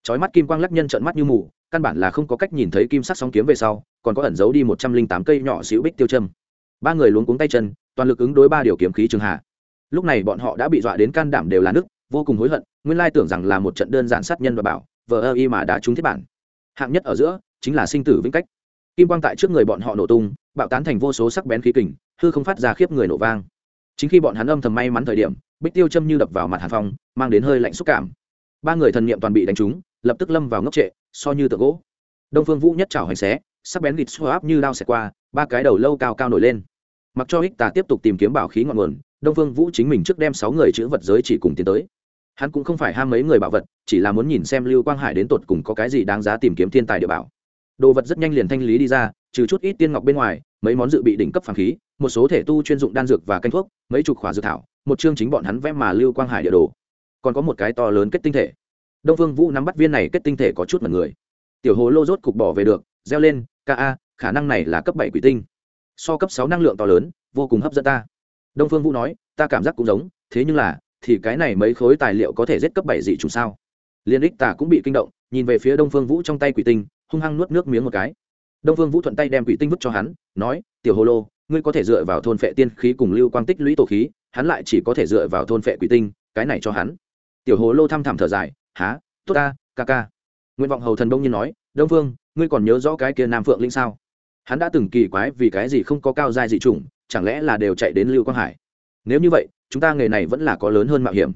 Chói mắt kim quang lắc nhân trợn mắt như mù, căn bản là không có cách nhìn thấy kim sắc sóng kiếm về sau, còn có ẩn giấu đi một trăm linh tám cây nhỏ xíu bích tiêu châm. Ba người luống cuống tay chân, toàn lực ứng đối ba điều kiếm khí trường hạ. Lúc này bọn họ đã bị dọa đến can đảm đều là nước vô cùng hối hận, nguyên lai tưởng rằng là một trận đơn giản sát nhân và bảo, vờ ơ y mà đã trúng thiết bản. Hạng nhất ở giữa chính là sinh tử vĩnh cách. Kim quang tại trước người bọn họ nổ tung, bạo tán thành vô số sắc bén khí kình hư không phát ra khiếp người nổ vang. Chính khi bọn hắn âm thầm may mắn thời điểm, bích tiêu châm như đập vào mặt hàn phong, mang đến hơi lạnh xúc cảm. Ba người thần niệm toàn bị đánh trúng, lập tức lâm vào ngốc trệ, so như tượng gỗ. Đông phương vũ nhất trào hành xé, sắc bén gịt xô áp như lao xẹt qua, ba cái đầu lâu cao cao nổi lên. Mặc cho hích tà tiếp tục tìm kiếm bảo khí ngọn nguồn, đông phương vũ chính mình trước đem sáu người chữ vật giới chỉ cùng tiến tới. Hắn cũng không phải ham mấy người bảo vật, chỉ là muốn nhìn xem lưu quang hải đến tột cùng có cái gì đáng giá tìm kiếm thiên tài địa bảo. Đồ vật rất nhanh liền thanh lý đi ra, trừ chút ít tiên ngọc bên ngoài mấy món dự bị đỉnh cấp phàm khí, một số thể tu chuyên dụng đan dược và canh thuốc, mấy chục khỏa dược thảo, một chương chính bọn hắn vẽ mà lưu quang hải địa đồ. Còn có một cái to lớn kết tinh thể. Đông vương vũ nắm bắt viên này kết tinh thể có chút mật người. Tiểu hồ lô rốt cục bỏ về được, reo lên, ca a, khả năng này là cấp bảy quỷ tinh. So cấp sáu năng lượng to lớn, vô cùng hấp dẫn ta. Đông phương vũ nói, ta cảm giác cũng giống, thế nhưng là, thì cái này mấy khối tài liệu có thể giết cấp bảy dị trùng sao? Liên ích tả cũng bị kinh động, nhìn về phía đông phương vũ trong tay quỷ tinh, hung hăng nuốt nước miếng một cái đông phương vũ thuận tay đem quỷ tinh vứt cho hắn, nói, tiểu hồ lô, ngươi có thể dựa vào thôn phệ tiên khí cùng lưu quang tích lũy tổ khí, hắn lại chỉ có thể dựa vào thôn phệ quỷ tinh, cái này cho hắn. Tiểu hồ lô thăm thẳm thở dài há tốt ta, ca ca. Nguyện vọng hầu thần đông nhiên nói, đông phương, ngươi còn nhớ rõ cái kia nam phượng linh sao? Hắn đã từng kỳ quái vì cái gì không có cao giai dị chủng, chẳng lẽ là đều chạy đến lưu quang hải? Nếu như vậy, chúng ta nghề này vẫn là có lớn hơn mạo hiểm.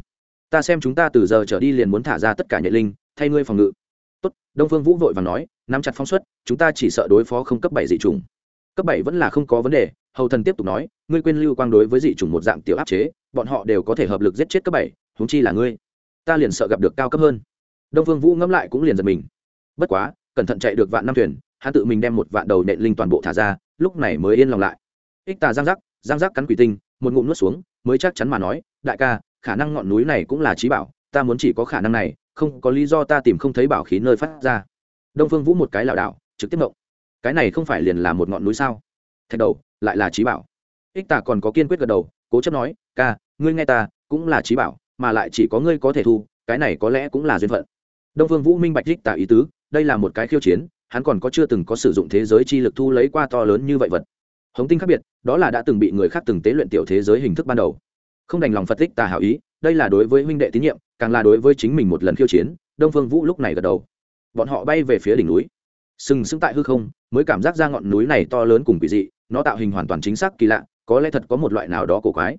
Ta xem chúng ta từ giờ trở đi liền muốn thả ra tất cả nhiệt linh, thay ngươi phòng ngự. Tốt, đông phương vũ vội và nói nắm chặt phong suất chúng ta chỉ sợ đối phó không cấp bảy dị chủng. Cấp bảy vẫn là không có vấn đề, hầu thần tiếp tục nói, ngươi quên lưu quang đối với dị chủng một dạng tiểu áp chế, bọn họ đều có thể hợp lực giết chết cấp bảy húng chi là ngươi. Ta liền sợ gặp được cao cấp hơn. Đông phương vũ ngẫm lại cũng liền giật mình. Bất quá, cẩn thận chạy được vạn năm thuyền, hắn tự mình đem một vạn đầu nện linh toàn bộ thả ra, lúc này mới yên lòng lại. Ích tà giang giác giang giác cắn quỷ tinh, một ngụm nuốt xuống, mới chắc chắn mà nói, đại ca, khả năng ngọn núi này cũng là trí bảo, ta muốn chỉ có khả năng này, không có lý do ta tìm không thấy bảo khí nơi phát ra đông phương vũ một cái lảo đảo, trực tiếp động. Cái này không phải liền là một ngọn núi sao? Thạch đầu, lại là trí bảo. Ích tà còn có kiên quyết gật đầu, cố chấp nói, ca, ngươi nghe ta, cũng là trí bảo, mà lại chỉ có ngươi có thể thu, cái này có lẽ cũng là duyên phận. Đông phương vũ minh bạch ích tà ý tứ, đây là một cái khiêu chiến, hắn còn có chưa từng có sử dụng thế giới chi lực thu lấy qua to lớn như vậy vật. Hống tinh khác biệt, đó là đã từng bị người khác từng tế luyện tiểu thế giới hình thức ban đầu. Không đành lòng phật tích tà hảo ý, đây là đối với huynh đệ tín nhiệm, càng là đối với chính mình một lần khiêu chiến, đông phương vũ lúc này gật đầu bọn họ bay về phía đỉnh núi. Sừng sững tại hư không, mới cảm giác ra ngọn núi này to lớn cùng kỳ dị, nó tạo hình hoàn toàn chính xác kỳ lạ, có lẽ thật có một loại nào đó cổ quái.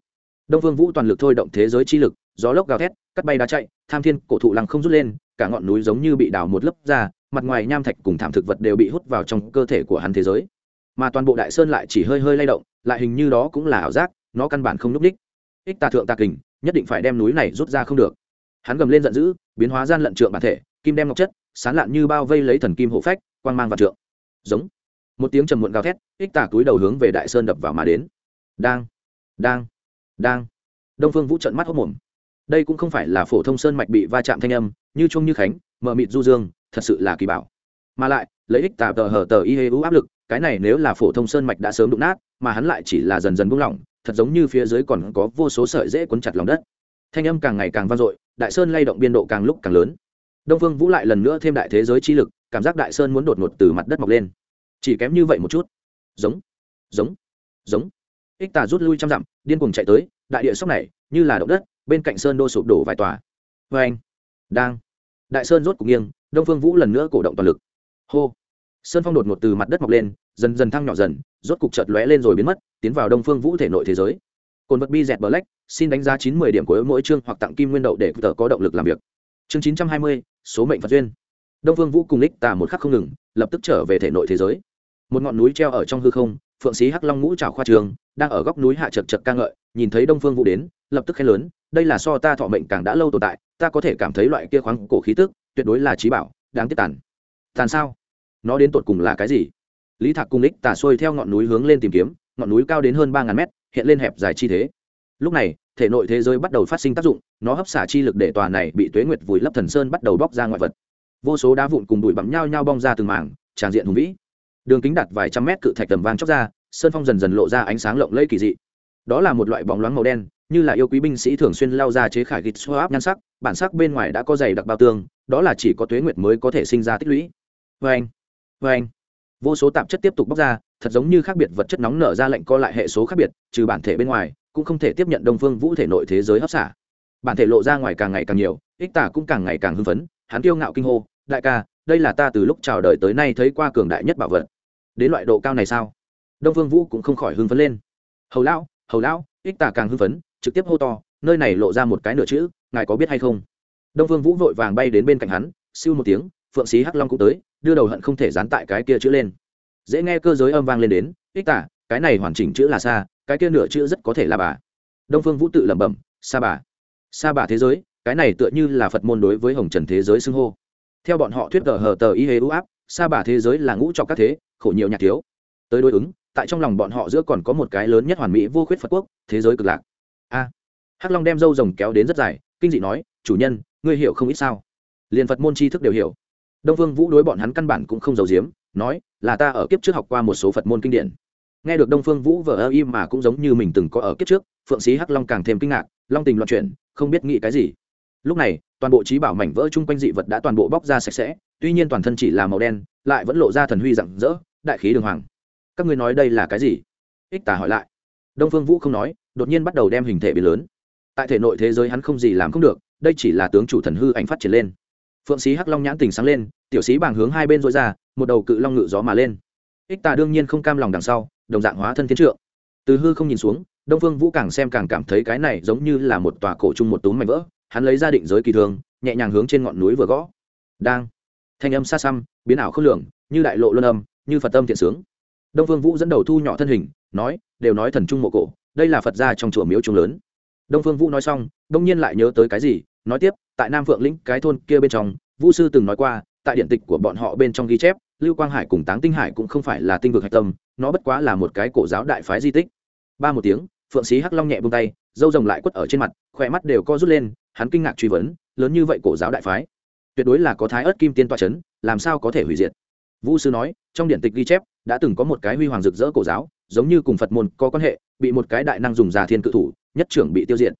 Đông phương vũ toàn lực thôi động thế giới chi lực, gió lốc gào thét, cắt bay đá chạy, tham thiên, cổ thụ lăng không rút lên, cả ngọn núi giống như bị đào một lớp ra, mặt ngoài nham thạch cùng thảm thực vật đều bị hút vào trong cơ thể của hắn thế giới. Mà toàn bộ đại sơn lại chỉ hơi hơi lay động, lại hình như đó cũng là ảo giác, nó căn bản không núp đích. Ních ích tà thượng tà kình, nhất định phải đem núi này rút ra không được. Hắn gầm lên giận dữ, biến hóa gian lận trượng bản thể kim đem ngọc chất, sán lạn như bao vây lấy thần kim hộ phách, quang mang và trượng. Giống. Một tiếng trầm muộn gào thét, ích tả túi đầu hướng về đại sơn đập vào mà đến. Đang đang đang. Đông phương vũ trận mắt hốc mồm. Đây cũng không phải là phổ thông sơn mạch bị va chạm thanh âm, như trung như khánh, mờ mịt du dương, thật sự là kỳ bảo. Mà lại, lấy ích tả tờ hở tờ y hê u áp lực, cái này nếu là phổ thông sơn mạch đã sớm đụng nát, mà hắn lại chỉ là dần dần buông lỏng, thật giống như phía dưới còn có vô số sợi dễ quấn chặt lòng đất. Thanh âm càng ngày càng vang dội, đại sơn lay động biên độ càng lúc càng lớn đông phương vũ lại lần nữa thêm đại thế giới chi lực, cảm giác đại sơn muốn đột ngột từ mặt đất mọc lên. Chỉ kém như vậy một chút. Giống giống giống. Ích tà rút lui trăm dặm, điên cuồng chạy tới, đại địa sốc này, như là động đất, bên cạnh sơn đô sụp đổ vài tòa. Vê anh, đang. Đại sơn rốt cục nghiêng, đông phương vũ lần nữa cổ động toàn lực. Hô. Sơn phong đột ngột từ mặt đất mọc lên, dần dần thăng nhỏ dần, rốt cục chợt lóe lên rồi biến mất, tiến vào đông phương vũ thể nội thế giới. Cồn vật bi dẹt black, xin đánh giá chín mươi điểm của mỗi chương hoặc tặng kim nguyên đậu để tờ có động lực làm việc chương chín trăm hai mươi, số mệnh phật duyên. Đông Vương vũ cùng lích tà một khắc không ngừng, lập tức trở về thể nội thế giới. Một ngọn núi treo ở trong hư không, phượng sĩ hắc long ngũ trào khoa trường, đang ở góc núi hạ chật chật ca ngợi, nhìn thấy đông phương vũ đến, lập tức khen lớn, đây là so ta thọ mệnh càng đã lâu tồn tại, ta có thể cảm thấy loại kia khoáng cổ khí tức, tuyệt đối là trí bảo, đáng tiếc tàn. Tàn sao? Nó đến tột cùng là cái gì? Lý thạc cùng ích tà xuôi theo ngọn núi hướng lên tìm kiếm, ngọn núi cao đến hơn ba ngàn mét, hiện lên hẹp dài chi thế. Lúc này thể nội thế giới bắt đầu phát sinh tác dụng, nó hấp xả chi lực để tòa này bị tuế nguyệt vùi lấp thần sơn bắt đầu bóc ra ngoại vật. Vô số đá vụn cùng bụi bặm nhau nhau bong ra từng mảng, tràn diện hùng vĩ. Đường kính đặt vài trăm mét cự thạch tầm vang chóc ra, sơn phong dần dần lộ ra ánh sáng lộng lẫy kỳ dị. Đó là một loại bóng loáng màu đen, như là yêu quý binh sĩ thường xuyên lao ra chế khải gịt xô áp nhan sắc, bản sắc bên ngoài đã có dày đặc bao tương, đó là chỉ có tuế nguyệt mới có thể sinh ra tích lũy. Vê anh vê anh vô số tạp chất tiếp tục bóc ra, thật giống như khác biệt vật chất nóng nở ra lệnh co lại hệ số khác biệt, trừ bản thể bên ngoài cũng không thể tiếp nhận đông phương vũ thể nội thế giới hấp xả. Bản thể lộ ra ngoài càng ngày càng nhiều, ích tả cũng càng ngày càng hưng phấn, hắn kiêu ngạo kinh hô, đại ca, đây là ta từ lúc chào đời tới nay thấy qua cường đại nhất bảo vật. Đến loại độ cao này sao? Đông phương vũ cũng không khỏi hưng phấn lên. Hầu lão hầu lão, ích tả càng hưng phấn, trực tiếp hô to, nơi này lộ ra một cái nửa chữ, ngài có biết hay không? Đông phương vũ vội vàng bay đến bên cạnh hắn, siêu một tiếng, phượng sĩ hắc long cũng tới, đưa đầu hận không thể dán tại cái kia chữ lên. Dễ nghe cơ giới âm vang lên đến, ích tả, cái này hoàn chỉnh chữ là xa cái kia nửa chữ rất có thể là bà. Đông phương vũ tự lẩm bẩm, sa bà sa bà thế giới, cái này tựa như là phật môn đối với hồng trần thế giới xưng hô. Theo bọn họ thuyết tờ hờ tờ y hê ưu áp, sa bà thế giới là ngũ trọc các thế, khổ nhiều nhạc thiếu. Tới đối ứng, tại trong lòng bọn họ giữa còn có một cái lớn nhất hoàn mỹ vô khuyết phật quốc, thế giới cực lạc. A. Hắc long đem dâu rồng kéo đến rất dài, kinh dị nói, chủ nhân, ngươi hiểu không ít sao? Liền phật môn tri thức đều hiểu. Đông phương vũ đối bọn hắn căn bản cũng không giàu giếm, nói, là ta ở kiếp trước học qua một số phật môn kinh điển nghe được đông phương vũ vờ ơ im mà cũng giống như mình từng có ở kiếp trước, phượng sĩ hắc long càng thêm kinh ngạc, long tình loạn chuyển, không biết nghĩ cái gì. Lúc này, toàn bộ trí bảo mảnh vỡ chung quanh dị vật đã toàn bộ bóc ra sạch sẽ, tuy nhiên toàn thân chỉ là màu đen, lại vẫn lộ ra thần huy rạng rỡ, đại khí đường hoàng. Các ngươi nói đây là cái gì? Ích tả hỏi lại. Đông phương vũ không nói, đột nhiên bắt đầu đem hình thể biến lớn. Tại thể nội thế giới hắn không gì làm không được, đây chỉ là tướng chủ thần hư ảnh phát triển lên. Phượng sĩ hắc long nhãn tình sáng lên, tiểu sĩ bàng hướng hai bên dối ra, một đầu cự long ngự gió mà lên. Ích tà đương nhiên không cam lòng đằng sau đồng dạng hóa thân thiên trượng. Từ hư không nhìn xuống, đông phương vũ càng xem càng cảm thấy cái này giống như là một tòa cổ chung một túm mảnh vỡ, hắn lấy ra định giới kỳ thường, nhẹ nhàng hướng trên ngọn núi vừa gõ. Đang. Thanh âm xa xăm, biến ảo không lường, như đại lộ luân âm, như phật tâm thiện sướng. Đông phương vũ dẫn đầu thu nhỏ thân hình, nói, đều nói thần trung mộ cổ, đây là phật gia trong chùa miếu trung lớn. Đông phương vũ nói xong, đông nhiên lại nhớ tới cái gì, nói tiếp, tại nam phượng lĩnh, cái thôn kia bên trong, vũ sư từng nói qua, tại điện tịch của bọn họ bên trong ghi chép lưu quang hải cùng táng tinh hải cũng không phải là tinh vực hạch tâm, nó bất quá là một cái cổ giáo đại phái di tích. Ba một tiếng, phượng sĩ hắc long nhẹ bông tay, dâu rồng lại quất ở trên mặt, khỏe mắt đều co rút lên, hắn kinh ngạc truy vấn, lớn như vậy cổ giáo đại phái? Tuyệt đối là có thái ớt kim tiên toa c h ấ n làm sao có thể hủy diệt? Vu sư nói, trong điện tịch ghi chép, đã từng có một cái huy hoàng rực rỡ cổ giáo, giống như cùng phật môn có quan hệ, bị một cái đại năng dùng già thiên cự thủ, nhất trưởng bị tiêu diệt.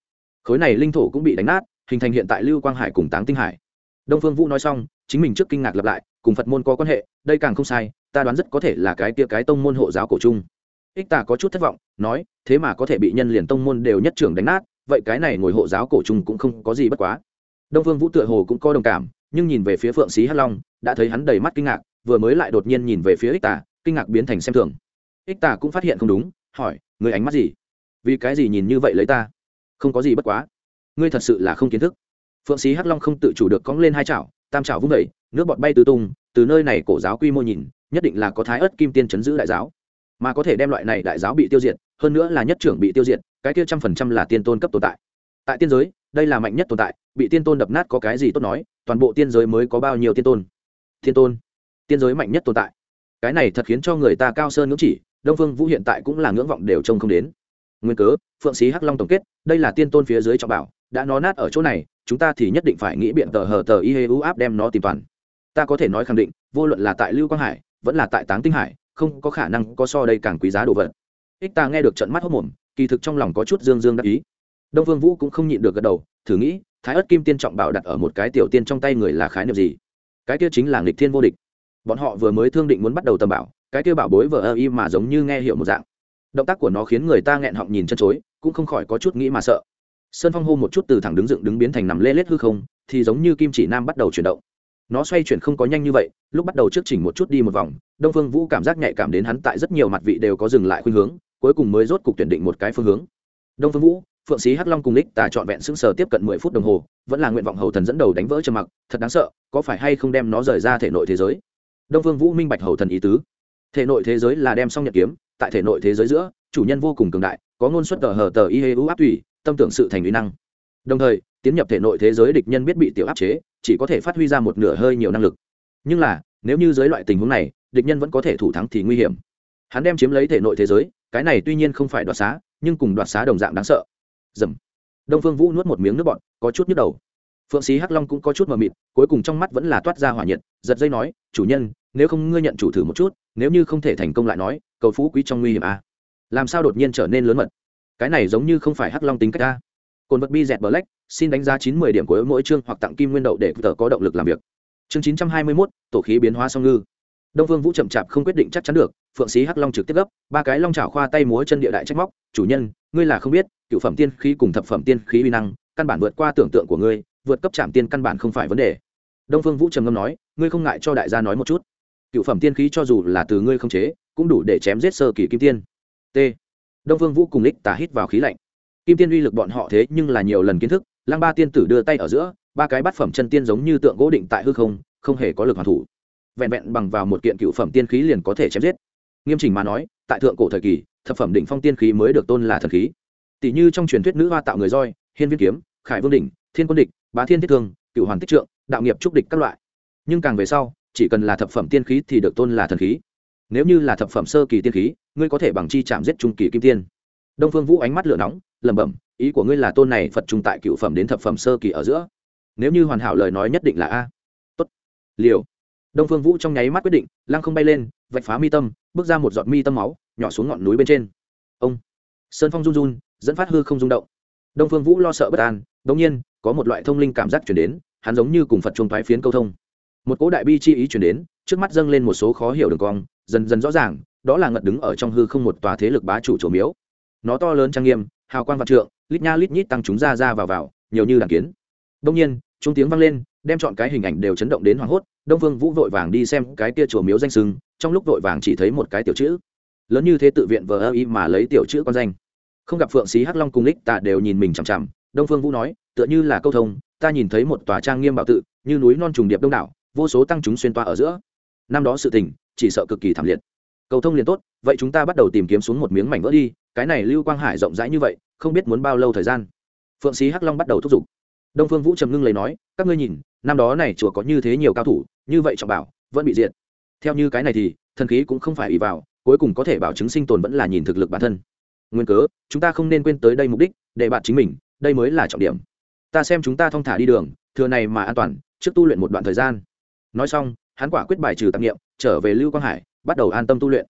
Khối này linh thổ cũng bị đánh nát, hình thành hiện tại lưu quang hải cùng táng tinh hải. Đông phương vũ nói xong chính mình trước kinh ngạc lặp lại, cùng phật môn có quan hệ, đây càng không sai, ta đoán rất có thể là cái tia cái tông môn hộ giáo cổ chung ích tà có chút thất vọng, nói, thế mà có thể bị nhân liền tông môn đều nhất trưởng đánh nát, vậy cái này ngồi hộ giáo cổ trung cũng không có gì bất quá. Đông phương vũ tựa hồ cũng có đồng cảm, nhưng nhìn về phía phượng sĩ hắc long, đã thấy hắn đầy mắt kinh ngạc, vừa mới lại đột nhiên nhìn về phía ích tà, kinh ngạc biến thành xem thường. Ích tà cũng phát hiện không đúng, hỏi, người ánh mắt gì? Vì cái gì nhìn như vậy lấy ta? Không có gì bất quá. Ngươi thật sự là không kiến thức. Phượng sĩ hắc long không tự chủ được cóng lên hai chảo tam trảo vung vẩy nước bọt bay tứ tung, từ nơi này cổ giáo quy mô nhìn, nhất định là có thái ớt kim tiên chấn giữ đại giáo. Mà có thể đem loại này đại giáo bị tiêu diệt, hơn nữa là nhất trưởng bị tiêu diệt, cái kia trăm phần trăm là tiên tôn cấp tồn tại. Tại tiên giới, đây là mạnh nhất tồn tại, bị tiên tôn đập nát có cái gì tốt nói, toàn bộ tiên giới mới có bao nhiêu tiên tôn? Tiên tôn. Tiên giới mạnh nhất tồn tại. Cái này thật khiến cho người ta cao sơn ngưỡng chỉ, đông phương vũ hiện tại cũng là ngưỡng vọng đều trông không đến. Nguyên cớ, phượng sĩ hắc long tổng kết, đây là tiên tôn phía dưới trọng bảo, đã nó nát ở chỗ này chúng ta thì nhất định phải nghĩ biện tờ hờ tờ y hê u áp đem nó tìm toàn. Ta có thể nói khẳng định, vô luận là tại lưu quang hải, vẫn là tại táng tinh hải, không có khả năng có so đây càng quý giá đồ vật. Ích ta nghe được trận mắt hốc mồm, kỳ thực trong lòng có chút dương dương đắc ý. Đông vương vũ cũng không nhịn được gật đầu, thử nghĩ, thái ất kim tiên trọng bảo đặt ở một cái tiểu tiên trong tay người là khái niệm gì? Cái kia chính là nghịch thiên vô địch. Bọn họ vừa mới thương định muốn bắt đầu tầm bảo, cái kia bảo bối vờ ơ y mà giống như nghe hiểu một dạng. Động tác của nó khiến người ta nghẹn họng nhìn chân chối, cũng không khỏi có chút nghĩ mà sợ sơn phong hô một chút từ thẳng đứng dựng đứng biến thành nằm lê lết hư không, thì giống như kim chỉ nam bắt đầu chuyển động. Nó xoay chuyển không có nhanh như vậy, lúc bắt đầu trước chỉnh một chút đi một vòng, đông phương vũ cảm giác nhạy cảm đến hắn tại rất nhiều mặt vị đều có dừng lại khuynh hướng, cuối cùng mới rốt cục tuyển định một cái phương hướng. Đông phương vũ, phượng sĩ hắc long cùng lích tà trọn vẹn sững sờ tiếp cận mười phút đồng hồ, vẫn là nguyện vọng hầu thần dẫn đầu đánh vỡ trầm mặc, thật đáng sợ, có phải hay không đem nó rời ra thể nội thế giới? Đông phương vũ minh bạch hầu thần ý tứ. Thể nội thế giới là đem xong nhật kiếm, tại thể nội thế giới giữa, chủ nhân vô cùng cường đại, có ngôn suất tờ hờ tờ y hê u áp tùy tâm tưởng sự thành uy năng. Đồng thời, tiến nhập thể nội thế giới địch nhân biết bị tiểu áp chế, chỉ có thể phát huy ra một nửa hơi nhiều năng lực. Nhưng là, nếu như dưới loại tình huống này, địch nhân vẫn có thể thủ thắng thì nguy hiểm. Hắn đem chiếm lấy thể nội thế giới, cái này tuy nhiên không phải đoạt xá, nhưng cùng đoạt xá đồng dạng đáng sợ. Dầm. Đông phương vũ nuốt một miếng nước bọn có chút nhức đầu. Phượng sĩ hắc long cũng có chút mờ mịt, cuối cùng trong mắt vẫn là toát ra hỏa nhiệt, giật dây nói, chủ nhân, nếu không ngươi nhận chủ thử một chút, nếu như không thể thành công lại nói, cầu phú quý trong nguy hiểm à. làm sao đột nhiên trở nên lớn mật? Cái này giống như không phải hắc long tính cách ta. Cồn vật bi dẹt black, xin đánh giá chín mươi điểm của mỗi chương hoặc tặng kim nguyên đậu để tờ có động lực làm việc. Chương chín trăm hai mươi mốt, tổ khí biến hóa song ngư. Đông phương vũ chậm chạp không quyết định chắc chắn được, phượng sĩ hắc long trực tiếp gấp, ba cái long chảo khoa tay múa chân địa đại trách móc, chủ nhân, ngươi là không biết, cựu phẩm tiên khí cùng thập phẩm tiên khí uy năng, căn bản vượt qua tưởng tượng của ngươi, vượt cấp trạm tiên căn bản không phải vấn đề. Đông phương vũ trầm ngâm nói, ngươi không ngại cho đại gia nói một chút. Cựu phẩm tiên khí cho dù là từ ngươi không chế, cũng đủ để chém giết sơ kỳ kim tiên. T đông phương vũ cùng lích tà hít vào khí lạnh. Kim tiên uy lực bọn họ thế nhưng là nhiều lần kiến thức, lăng ba tiên tử đưa tay ở giữa, ba cái bát phẩm chân tiên giống như tượng gỗ định tại hư không không hề có lực hoàn thủ. Vẹn vẹn bằng vào một kiện cựu phẩm tiên khí liền có thể chém giết. Nghiêm chỉnh mà nói, tại thượng cổ thời kỳ, thập phẩm đỉnh phong tiên khí mới được tôn là thần khí. Tỷ như trong truyền thuyết nữ hoa tạo người roi, hiên viên kiếm, khải vương đỉnh, thiên quân địch, bá thiên thiết thương cựu hoàn tích trượng, đạo nghiệp trúc địch các loại. Nhưng càng về sau, chỉ cần là thập phẩm tiên khí thì được tôn là thần khí nếu như là thập phẩm sơ kỳ tiên khí, ngươi có thể bằng chi chạm giết trung kỳ kim tiên. Đông phương vũ ánh mắt lửa nóng, lẩm bẩm, ý của ngươi là tôn này phật trung tại cựu phẩm đến thập phẩm sơ kỳ ở giữa. Nếu như hoàn hảo lời nói nhất định là a. Tốt. Liều. Đông phương vũ trong nháy mắt quyết định, lăng không bay lên, vạch phá mi tâm, bước ra một giọt mi tâm máu, nhỏ xuống ngọn núi bên trên. Ông. Sơn phong run run, dẫn phát hư không rung động. Đông phương vũ lo sợ bất an đ nhiên, có một loại thông linh cảm giác chuyển đến, hắn giống như cùng phật trung thoái phiến câu thông. Một cỗ đại bi chi ý chuyển đến, trước mắt dâng lên một số khó hiểu đường cong dần dần rõ ràng, đó là ngật đứng ở trong hư không một tòa thế lực bá chủ chỗ miếu. Nó to lớn trang nghiêm, hào quang vạn trượng, lít nha lít nhít tăng chúng ra ra vào vào, nhiều như đàn kiến. Đông nhiên chúng tiếng vang lên, đem chọn cái hình ảnh đều chấn động đến hoảng hốt, đông vương vũ vội vàng đi xem cái kia chùa miếu danh sưng, trong lúc vội vàng chỉ thấy một cái tiểu chữ. Lớn như thế tự viện vờ ơ y mà lấy tiểu chữ con danh. Không gặp phượng sĩ hắc long cùng lích tạ đều nhìn mình chằm chằm, đông phương vũ nói, tựa như là câu thông, ta nhìn thấy một tòa trang nghiêm bảo tự, như núi non trùng điệp đông đảo, vô số tăng chúng xuyên toa ở giữa năm đó sự tình, chỉ sợ cực kỳ thảm liệt. Cầu thông liền tốt, vậy chúng ta bắt đầu tìm kiếm xuống một miếng mảnh vỡ đi, cái này lưu quang hải rộng rãi như vậy, không biết muốn bao lâu thời gian. Phượng sĩ hắc long bắt đầu thúc giục. Đông phương vũ trầm ngưng lấy nói, các ngươi nhìn, năm đó này chùa có như thế nhiều cao thủ, như vậy trọng bảo, vẫn bị diệt. Theo như cái này thì, thần khí cũng không phải ý vào, cuối cùng có thể bảo chứng sinh tồn vẫn là nhìn thực lực bản thân. Nguyên cớ, chúng ta không nên quên tới đây mục đích, để bạn chính mình, đây mới là trọng điểm. Ta xem chúng ta thong thả đi đường, thừa này mà an toàn, trước tu luyện một đoạn thời gian. Nói xong hắn quả quyết bài trừ tạp nghiệm, trở về lưu quang hải, bắt đầu an tâm tu luyện.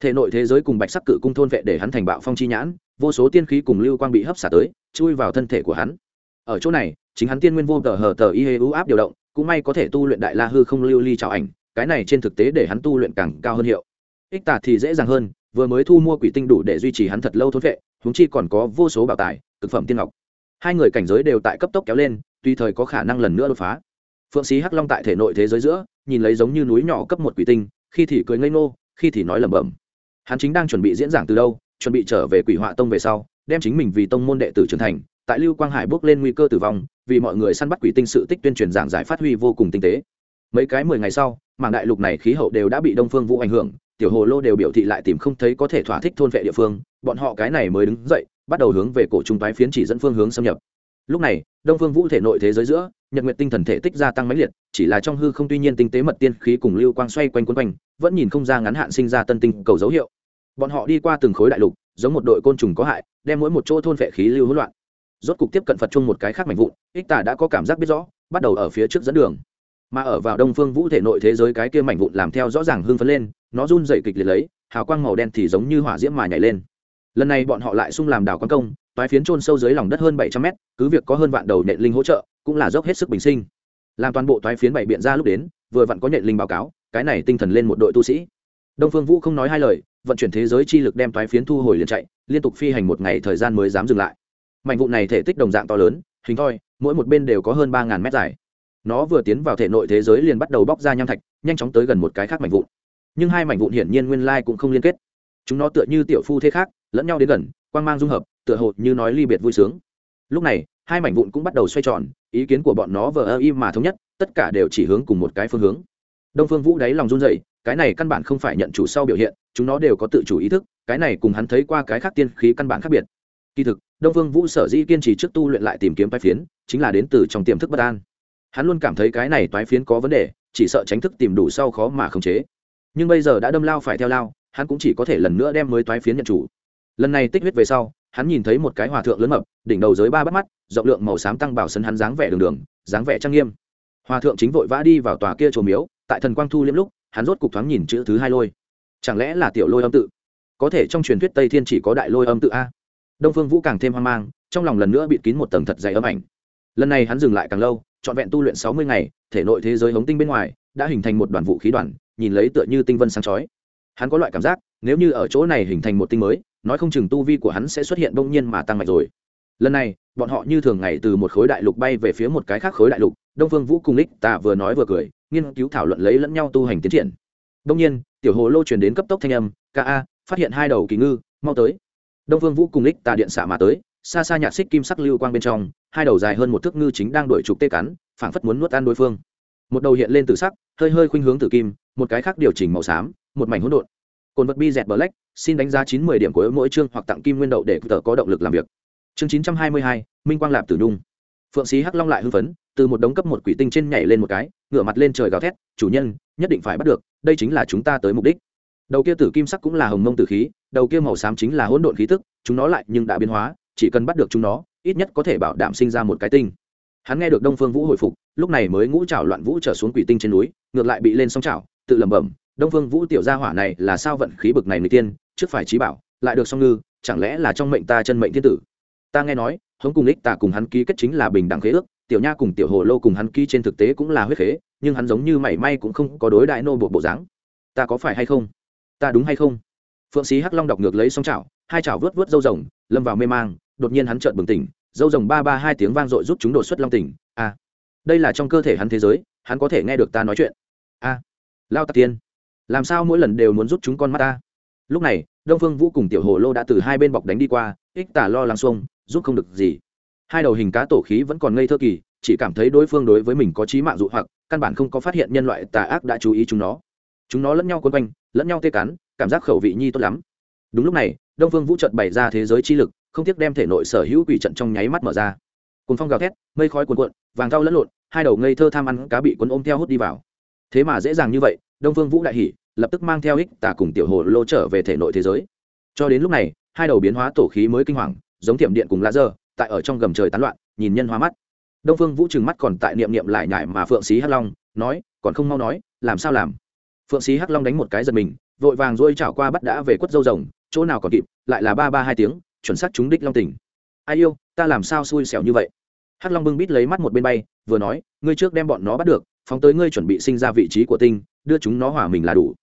Thể nội thế giới cùng bạch sắc cự cung thôn vệ để hắn thành bạo phong chi nhãn, vô số tiên khí cùng lưu quang bị hấp xả tới, chui vào thân thể của hắn. Ở chỗ này, chính hắn tiên nguyên vô tờ hờ tờ y hê u áp điều động, cũng may có thể tu luyện đại la hư không lưu ly trào ảnh, cái này trên thực tế để hắn tu luyện càng cao hơn hiệu. Ích tạ thì dễ dàng hơn, vừa mới thu mua quỷ tinh đủ để duy trì hắn thật lâu thôn vệ húng chi còn có vô số bảo tài thực phẩm tiên ngọc. Hai người cảnh giới đều tại cấp tốc kéo lên tùy thời có khả năng lần nữa đột phá. Phượng sĩ hắc long tại thể nội thế giới giữa nhìn lấy giống như núi nhỏ cấp một quỷ tinh, khi thì cười ngây ngô, khi thì nói lẩm bẩm. Hắn chính đang chuẩn bị diễn giảng từ đâu, chuẩn bị trở về quỷ họa tông về sau, đem chính mình vì tông môn đệ tử trưởng thành, tại lưu quang hải bước lên nguy cơ tử vong, vì mọi người săn bắt quỷ tinh sự tích tuyên truyền giảng giải phát huy vô cùng tinh tế. Mấy cái mười ngày sau, mảng đại lục này khí hậu đều đã bị đông phương vũ ảnh hưởng, tiểu hồ lô đều biểu thị lại tìm không thấy có thể thỏa thích thôn vệ địa phương, bọn họ cái này mới đứng dậy, bắt đầu hướng về cổ trung tái phiến chỉ dẫn phương hướng xâm nhập lúc này, đông phương vũ thể nội thế giới giữa, nhật nguyện tinh thần thể tích gia tăng mãnh liệt, chỉ là trong hư không tuy nhiên tinh tế mật tiên khí cùng lưu quang xoay quanh quấn quanh, vẫn nhìn không ra ngắn hạn sinh ra tân tinh cầu dấu hiệu. Bọn họ đi qua từng khối đại lục, giống một đội côn trùng có hại, đem mỗi một chỗ thôn vệ khí lưu hỗn loạn. Rốt cục tiếp cận phật chung một cái khác mạnh vụn, ích tả đã có cảm giác biết rõ, bắt đầu ở phía trước dẫn đường. Mà ở vào đông phương vũ thể nội thế giới cái kia mảnh vụn làm theo rõ ràng hương phấn lên, nó run dậy kịch liệt lấy, hào quang màu đen thì giống như hỏa diễm mà nhảy lên. Lần này bọn họ lại xung làm đảo quan công toái phiến trôn sâu dưới lòng đất hơn bảy trăm mét, cứ việc có hơn vạn đầu nện linh hỗ trợ, cũng là dốc hết sức bình sinh. Làm toàn bộ toái phiến bảy biện ra lúc đến, vừa vặn có nện linh báo cáo, cái này tinh thần lên một đội tu sĩ. Đông phương vũ không nói hai lời, vận chuyển thế giới chi lực đem toái phiến thu hồi liền chạy, liên tục phi hành một ngày thời gian mới dám dừng lại. Mạnh vụ này thể tích đồng dạng to lớn, hình thoi, mỗi một bên đều có hơn ba ngàn mét dài. Nó vừa tiến vào thể nội thế giới liền bắt đầu bóc ra nham thạch, nhanh chóng tới gần một cái khác mạnh vụn. Nhưng hai mảnh vụn hiển nhiên nguyên lai cũng không liên kết. Chúng nó tựa như tiểu phu thế khác, lẫn nhau đến gần, quang mang dung hợp tựa hồ như nói ly biệt vui sướng. Lúc này, hai mảnh vụn cũng bắt đầu xoay tròn, ý kiến của bọn nó vờ ơ im mà thống nhất, tất cả đều chỉ hướng cùng một cái phương hướng. Đông phương vũ đáy lòng run dậy cái này căn bản không phải nhận chủ sau biểu hiện, chúng nó đều có tự chủ ý thức, cái này cùng hắn thấy qua cái khác tiên khí căn bản khác biệt. Kỳ thực, đông phương vũ sở dĩ kiên trì trước tu luyện lại tìm kiếm toái phiến, chính là đến từ trong tiềm thức bất an. Hắn luôn cảm thấy cái này toái phiến có vấn đề, chỉ sợ tránh thức tìm đủ sau khó mà khống chế. Nhưng bây giờ đã đâm lao phải theo lao, hắn cũng chỉ có thể lần nữa đem mới toái phiến nhận chủ. Lần này tích huyết về sau hắn nhìn thấy một cái hòa thượng lớn mập, đỉnh đầu dưới ba bắt mắt, rộng lượng màu xám tăng bảo sân hắn dáng vẻ đường đường, dáng vẻ trang nghiêm. Hòa thượng chính vội vã đi vào tòa kia trồ miếu, tại thần quang thu liếm lúc, hắn rốt cục thoáng nhìn chữ thứ hai lôi. Chẳng lẽ là tiểu lôi âm tự? Có thể trong truyền thuyết tây thiên chỉ có đại lôi âm tự a? Đông phương vũ càng thêm hoang mang, trong lòng lần nữa bịt kín một tầng thật dày âm ảnh. Lần này hắn dừng lại càng lâu, trọn vẹn tu luyện sáu mươi ngày, thể nội thế giới hống tinh bên ngoài, đã hình thành một đoàn vũ khí đoàn, nhìn lấy tựa như tinh vân sáng chói. Hắn có loại cảm giác, nếu như ở chỗ này hình thành một tinh mới nói không chừng tu vi của hắn sẽ xuất hiện bỗng nhiên mà tăng mạnh rồi. Lần này, bọn họ như thường ngày từ một khối đại lục bay về phía một cái khác khối đại lục, đông phương vũ cùng lích tạ vừa nói vừa cười, nghiên cứu thảo luận lấy lẫn nhau tu hành tiến triển. Đông nhiên, tiểu hồ lô truyền đến cấp tốc thanh âm, ca a, phát hiện hai đầu kỳ ngư, mau tới. Đông phương vũ cùng lích tạ điện xạ mà tới, xa xa nhạc xích kim sắc lưu quang bên trong, hai đầu dài hơn một thước ngư chính đang đuổi trục tê cắn, phảng phất muốn nuốt ăn đối phương. Một đầu hiện lên từ sắc, hơi hơi khuynh hướng từ kim, một cái khác điều chỉnh màu xám, một mảnh hỗn độn cồn vật bi dẹt black, xin đánh giá chín mươi điểm của mỗi chương hoặc tặng kim nguyên đậu để tờ có động lực làm việc. Chương chín trăm hai mươi hai, minh quang lạp tử nhung. Phượng sĩ hắc long lại hưng phấn, từ một đống cấp một quỷ tinh trên nhảy lên một cái, ngửa mặt lên trời gào thét, chủ nhân, nhất định phải bắt được, đây chính là chúng ta tới mục đích. Đầu kia tử kim sắc cũng là hồng mông tử khí, đầu kia màu xám chính là hỗn độn khí tức, chúng nó lại nhưng đã biến hóa, chỉ cần bắt được chúng nó, ít nhất có thể bảo đảm sinh ra một cái tinh. Hắn nghe được đông phương vũ hồi phục, lúc này mới ngũ trảo loạn vũ trở xuống quỷ tinh trên núi, ngược lại bị lên sóng trảo, tự lẩm bẩm đông phương vũ tiểu gia hỏa này là sao vận khí bực này người tiên trước phải trí bảo lại được song ngư chẳng lẽ là trong mệnh ta chân mệnh thiên tử? Ta nghe nói hống cùng ích ta cùng hắn ký kết chính là bình đẳng khế ước tiểu nha cùng tiểu hồ lô cùng hắn ký trên thực tế cũng là huyết khế nhưng hắn giống như mảy may cũng không có đối đại nô bộ bộ dáng. Ta có phải hay không? Ta đúng hay không? Phượng sĩ hắc long đọc ngược lấy song chảo hai chảo vớt vớt dâu rồng lâm vào mê mang đột nhiên hắn trợn bừng tỉnh dâu rồng ba ba hai tiếng vang dội giúp chúng đột xuất long tỉnh. A à, đây là trong cơ thể hắn thế giới hắn có thể nghe được ta nói chuyện. A à, lao tạc tiên làm sao mỗi lần đều muốn giúp chúng con mắt ta? Lúc này, đông phương vũ cùng tiểu hồ lô đã từ hai bên bọc đánh đi qua, ích tả lo lắng xuông, giúp không được gì. Hai đầu hình cá tổ khí vẫn còn ngây thơ kỳ, chỉ cảm thấy đối phương đối với mình có trí mạng dụ hoặc, căn bản không có phát hiện nhân loại tà ác đã chú ý chúng nó. Chúng nó lẫn nhau quân quanh, lẫn nhau tê cắn, cảm giác khẩu vị nhi tốt lắm. Đúng lúc này, đông phương vũ trận bày ra thế giới chi lực, không tiếc đem thể nội sở hữu quỷ trận trong nháy mắt mở ra. Cồn phong gào thét, mây khói cuồn cuộn, vàng thau lẫn lộn, hai đầu ngây thơ tham ăn cá bị cuốn ôm theo hút đi vào. Thế mà dễ dàng như vậy đông phương vũ đại hỉ lập tức mang theo ích tà cùng tiểu hồ lô trở về thể nội thế giới. Cho đến lúc này, hai đầu biến hóa tổ khí mới kinh hoàng, giống thiểm điện cùng lá dơ tại ở trong gầm trời tán loạn, nhìn nhân hóa mắt. Đông phương vũ trừng mắt còn tại niệm niệm lại nhải mà phượng xí hắc long, nói, còn không mau nói, làm sao làm? Phượng xí hắc long đánh một cái giật mình, vội vàng dôi chảo qua bắt đã về quất dâu rồng, chỗ nào còn kịp, lại là ba ba hai tiếng, chuẩn xác trúng đích long tỉnh. Ai yêu, ta làm sao xui xẻo như vậy? Hắc long bưng bít lấy mắt một bên bay, vừa nói, ngươi trước đem bọn nó bắt được phóng tới ngươi chuẩn bị sinh ra vị trí của tinh, đưa chúng nó hòa mình là đủ.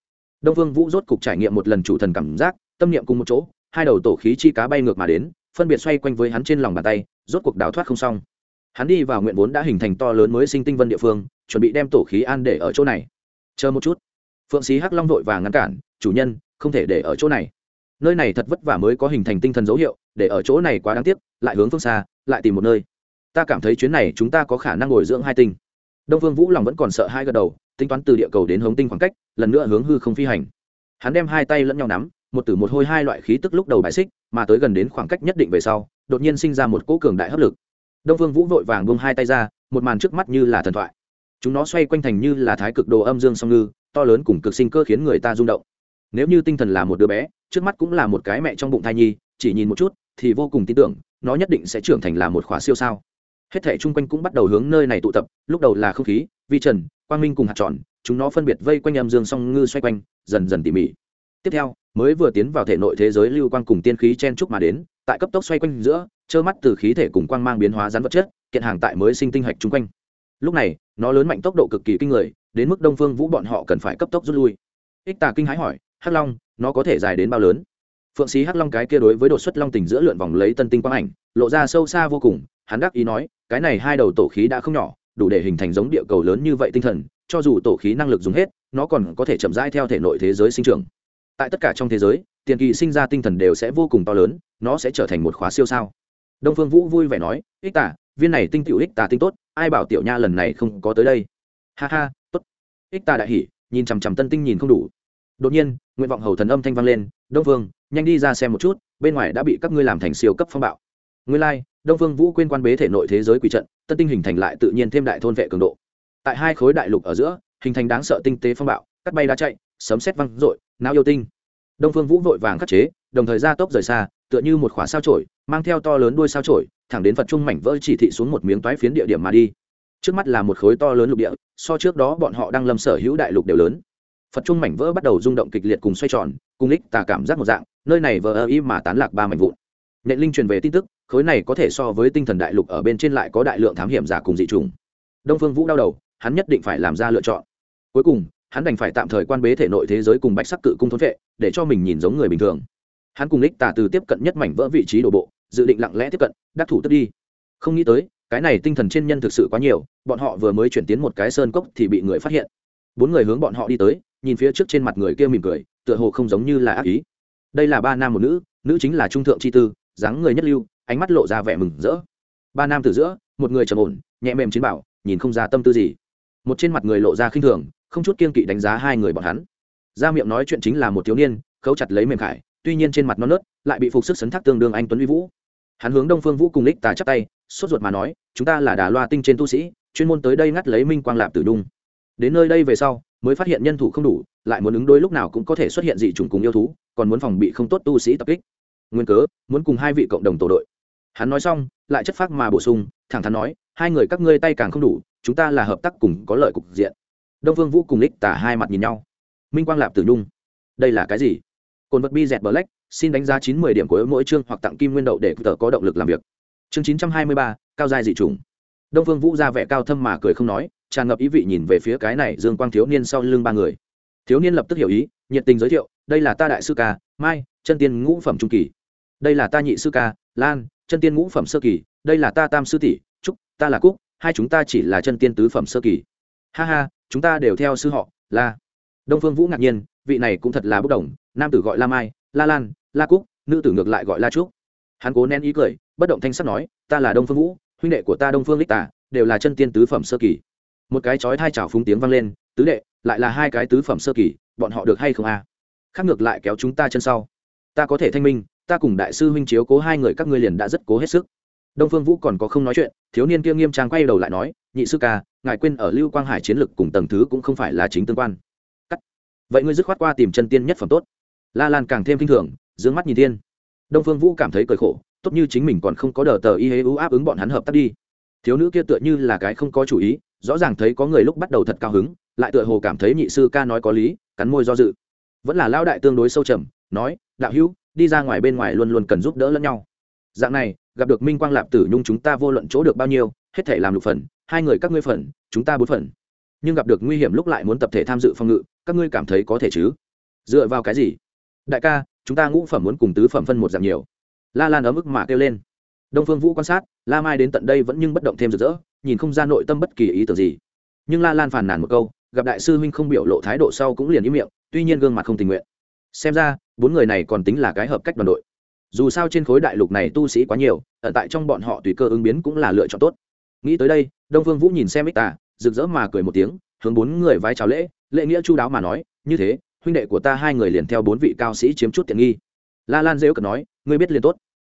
Đông vương vũ rốt cục trải nghiệm một lần chủ thần cảm giác, tâm niệm cùng một chỗ, hai đầu tổ khí chi cá bay ngược mà đến, phân biệt xoay quanh với hắn trên lòng bàn tay, rốt cuộc đào thoát không xong. Hắn đi vào nguyện vốn đã hình thành to lớn mới sinh tinh vân địa phương, chuẩn bị đem tổ khí an để ở chỗ này. Chờ một chút. Phượng sĩ hắc long vội và ngăn cản, chủ nhân, không thể để ở chỗ này. Nơi này thật vất vả mới có hình thành tinh thần dấu hiệu, để ở chỗ này quá đáng tiếc, lại hướng phương xa, lại tìm một nơi. Ta cảm thấy chuyến này chúng ta có khả năng ngồi dưỡng hai tinh đông phương vũ lòng vẫn còn sợ hai gật đầu, tính toán từ địa cầu đến hống tinh khoảng cách, lần nữa hướng hư không phi hành. Hắn đem hai tay lẫn nhau nắm, một tử một hôi hai loại khí tức lúc đầu bài xích, mà tới gần đến khoảng cách nhất định về sau, đột nhiên sinh ra một cỗ cường đại hấp lực. Đông phương vũ vội vàng buông hai tay ra, một màn trước mắt như là thần thoại. Chúng nó xoay quanh thành như là thái cực đồ âm dương song ngư, to lớn cùng cực sinh cơ khiến người ta rung động. Nếu như tinh thần là một đứa bé, trước mắt cũng là một cái mẹ trong bụng thai nhi, chỉ nhìn một chút thì vô cùng tin tưởng, nó nhất định sẽ trưởng thành là một khóa siêu sao hết thể chung quanh cũng bắt đầu hướng nơi này tụ tập, lúc đầu là không khí, vi trần, quang minh cùng hạt tròn, chúng nó phân biệt vây quanh âm dương song ngư xoay quanh, dần dần tỉ mỉ. Tiếp theo, mới vừa tiến vào thể nội thế giới lưu quang cùng tiên khí chen trúc mà đến, tại cấp tốc xoay quanh giữa, trơ mắt từ khí thể cùng quang mang biến hóa rắn vật chất, kiện hàng tại mới sinh tinh hạch chung quanh. Lúc này, nó lớn mạnh tốc độ cực kỳ kinh người, đến mức đông phương vũ bọn họ cần phải cấp tốc rút lui. Ích tà kinh hãi hỏi, hắc long, nó có thể dài đến bao lớn? Phượng sĩ hắc long cái kia đối với đột xuất long tình giữa lượn vòng lấy tân tinh quang ảnh, lộ ra sâu xa vô cùng hắn đắc ý nói cái này hai đầu tổ khí đã không nhỏ đủ để hình thành giống địa cầu lớn như vậy tinh thần cho dù tổ khí năng lực dùng hết nó còn có thể chậm rãi theo thể nội thế giới sinh trưởng. Tại tất cả trong thế giới tiền kỳ sinh ra tinh thần đều sẽ vô cùng to lớn nó sẽ trở thành một khóa siêu sao. Đông phương vũ vui vẻ nói ích tả viên này tinh tiểu ích tả tinh tốt ai bảo tiểu nha lần này không có tới đây? Ha ha tốt. Ích tả đại hỉ nhìn chằm chằm tân tinh nhìn không đủ. Đột nhiên nguyện vọng hầu thần âm thanh vang lên đông phương nhanh đi ra xem một chút bên ngoài đã bị các ngươi làm thành siêu cấp phong bạo. Ngươi lai、like, đông phương vũ quên quan bế thể nội thế giới quỷ trận tân tinh hình thành lại tự nhiên thêm đại thôn vệ cường độ. Tại hai khối đại lục ở giữa hình thành đáng sợ tinh tế phong bạo cắt bay đá chạy sấm xét văng rội, não yêu tinh. Đông phương vũ vội vàng khắc chế đồng thời ra tốc rời xa tựa như một khỏa sao trổi mang theo to lớn đuôi sao trổi thẳng đến phật trung mảnh vỡ chỉ thị xuống một miếng toái phiến địa điểm mà đi. Trước mắt là một khối to lớn lục địa so trước đó bọn họ đang lâm sở hữu đại lục đều lớn. Phật trung mảnh vỡ bắt đầu rung động kịch liệt cùng xoay tròn cùng lích tà cảm giác một dạng nơi này vờ ơ y mà tán lạc ba mảnh vụn nệ linh truyền về tin tức, khối này có thể so với tinh thần đại lục ở bên trên lại có đại lượng thám hiểm giả cùng dị trùng đông phương vũ đau đầu, hắn nhất định phải làm ra lựa chọn. Cuối cùng, hắn đành phải tạm thời quan bế thể nội thế giới cùng bạch sắc cự cung thốn vệ, để cho mình nhìn giống người bình thường. Hắn cùng lích tà từ tiếp cận nhất mảnh vỡ vị trí đổ bộ, dự định lặng lẽ tiếp cận, đắc thủ tức đi. Không nghĩ tới, cái này tinh thần trên nhân thực sự quá nhiều, bọn họ vừa mới chuyển tiến một cái sơn cốc thì bị người phát hiện. Bốn người hướng bọn họ đi tới, nhìn phía trước trên mặt người kia mỉm cười, tựa hồ không giống như là ác ý. Đây là ba nam một nữ nữ chính là trung thượng chi tư dáng người nhất lưu, ánh mắt lộ ra vẻ mừng rỡ. Ba nam từ giữa, một người trầm ổn, nhẹ mềm chiến bảo, nhìn không ra tâm tư gì. Một trên mặt người lộ ra khinh thường, không chút kiên kỵ đánh giá hai người bọn hắn. Ra miệng nói chuyện chính là một thiếu niên, khấu chặt lấy mềm khải, tuy nhiên trên mặt non nớt, lại bị phục sức sấn thác tương đương anh tuấn uy vũ. Hắn hướng đông phương vũ cùng lích tà chắp tay, sốt ruột mà nói, chúng ta là đà loa tinh trên tu sĩ, chuyên môn tới đây ngắt lấy minh quang lạp tử đung đến nơi đây về sau, mới phát hiện nhân thủ không đủ, lại muốn ứng đối lúc nào cũng có thể xuất hiện dị chủng cùng yêu thú, còn muốn phòng bị không tốt tu sĩ tập kích nguyên cớ, muốn cùng hai vị cộng đồng tổ đội. Hắn nói xong, lại chất phác mà bổ sung, thẳng thắn nói, hai người các ngươi tay càng không đủ, chúng ta là hợp tác cùng có lợi cục diện. Đông vương vũ cùng lích tả hai mặt nhìn nhau. Minh quang lạp tử nhung, đây là cái gì? Cồn vật bi dẹt black xin đánh giá chín mươi điểm của mỗi chương hoặc tặng kim nguyên đậu để tờ có động lực làm việc. Chương chín trăm hai mươi ba, cao dài dị trùng đông vương vũ ra vẻ cao thâm mà cười không nói, tràn ngập ý vị nhìn về phía cái này dương quang thiếu niên sau lưng ba người. Thiếu niên lập tức hiểu ý, nhiệt tình giới thiệu, đây là ta đại sư ca mai, chân tiên ngũ phẩm trung kỳ. Đây là ta nhị sư ca, lan, chân tiên ngũ phẩm sơ kỳ, đây là ta tam sư tỷ, trúc, ta là cúc, hai chúng ta chỉ là chân tiên tứ phẩm sơ kỳ. Ha ha, chúng ta đều theo sư họ, la. Đông phương vũ ngạc nhiên, vị này cũng thật là bốc đồng, nam tử gọi la mai, la lan, la cúc, nữ tử ngược lại gọi la trúc. Hắn cố nén ý cười, bất động thanh sắc nói, ta là đông phương vũ, huynh đệ của ta đông phương lích tả, đều là chân tiên tứ phẩm sơ kỳ. Một cái chói thai chảo phúng tiếng vang lên, tứ đệ, lại là hai cái tứ phẩm sơ kỳ, bọn họ được hay không a? à? Khác ngược lại kéo chúng ta chân sau. Ta có thể thanh minh, ta cùng đại sư huynh chiếu cố hai người các ngươi liền đã rất cố hết sức. Đông phương vũ còn có không nói chuyện, thiếu niên kia nghiêm trang quay đầu lại nói, nhị sư ca, ngài quên ở lưu quang hải chiến lực cùng tầng thứ cũng không phải là chính tương quan. Cắt. Vậy ngươi dứt khoát qua tìm chân tiên nhất phẩm tốt. La lan càng thêm kinh thường d mắt nhìn tiên đông phương vũ cảm thấy cười khổ, tốt như chính mình còn không có đờ tờ y hế ưu áp ứng bọn hắn hợp tác đi. Thiếu nữ kia tựa như là cái không có chủ ý, rõ ràng thấy có người lúc bắt đầu thật cao hứng, lại tựa hồ cảm thấy nhị sư ca nói có lý, cắn môi do dự vẫn là lao đại tương đối sâu trầm, nói, đạo hữu, đi ra ngoài bên ngoài luôn luôn cần giúp đỡ lẫn nhau. Dạng này, gặp được minh quang lạp tử nhung chúng ta vô luận chỗ được bao nhiêu, hết thể làm lục phần, hai người các ngươi phần, chúng ta bốn phần. Nhưng gặp được nguy hiểm lúc lại muốn tập thể tham dự phòng ngự, các ngươi cảm thấy có thể chứ? Dựa vào cái gì? Đại ca, chúng ta ngũ phẩm muốn cùng tứ phẩm phân một dạng nhiều. La lan ở mức mà kêu lên. Đông phương vũ quan sát, la mai đến tận đây vẫn nhưng bất động thêm rực rỡ, nhìn không ra nội tâm bất kỳ ý tưởng gì. Nhưng la lan phàn nàn một câu, gặp đại sư huynh không biểu lộ thái độ sau cũng liền ý miệng tuy nhiên gương mặt không tình nguyện. Xem ra, bốn người này còn tính là cái hợp cách đoàn đội. Dù sao trên khối đại lục này tu sĩ quá nhiều, ở tại trong bọn họ tùy cơ ứng biến cũng là lựa chọn tốt. Nghĩ tới đây, đông vương vũ nhìn xem ích tà, rực rỡ mà cười một tiếng, hướng bốn người vái chào lễ lễ nghĩa chu đáo mà nói, như thế, huynh đệ của ta hai người liền theo bốn vị cao sĩ chiếm chút tiện nghi. La lan dễu cợt nói, ngươi biết liền tốt.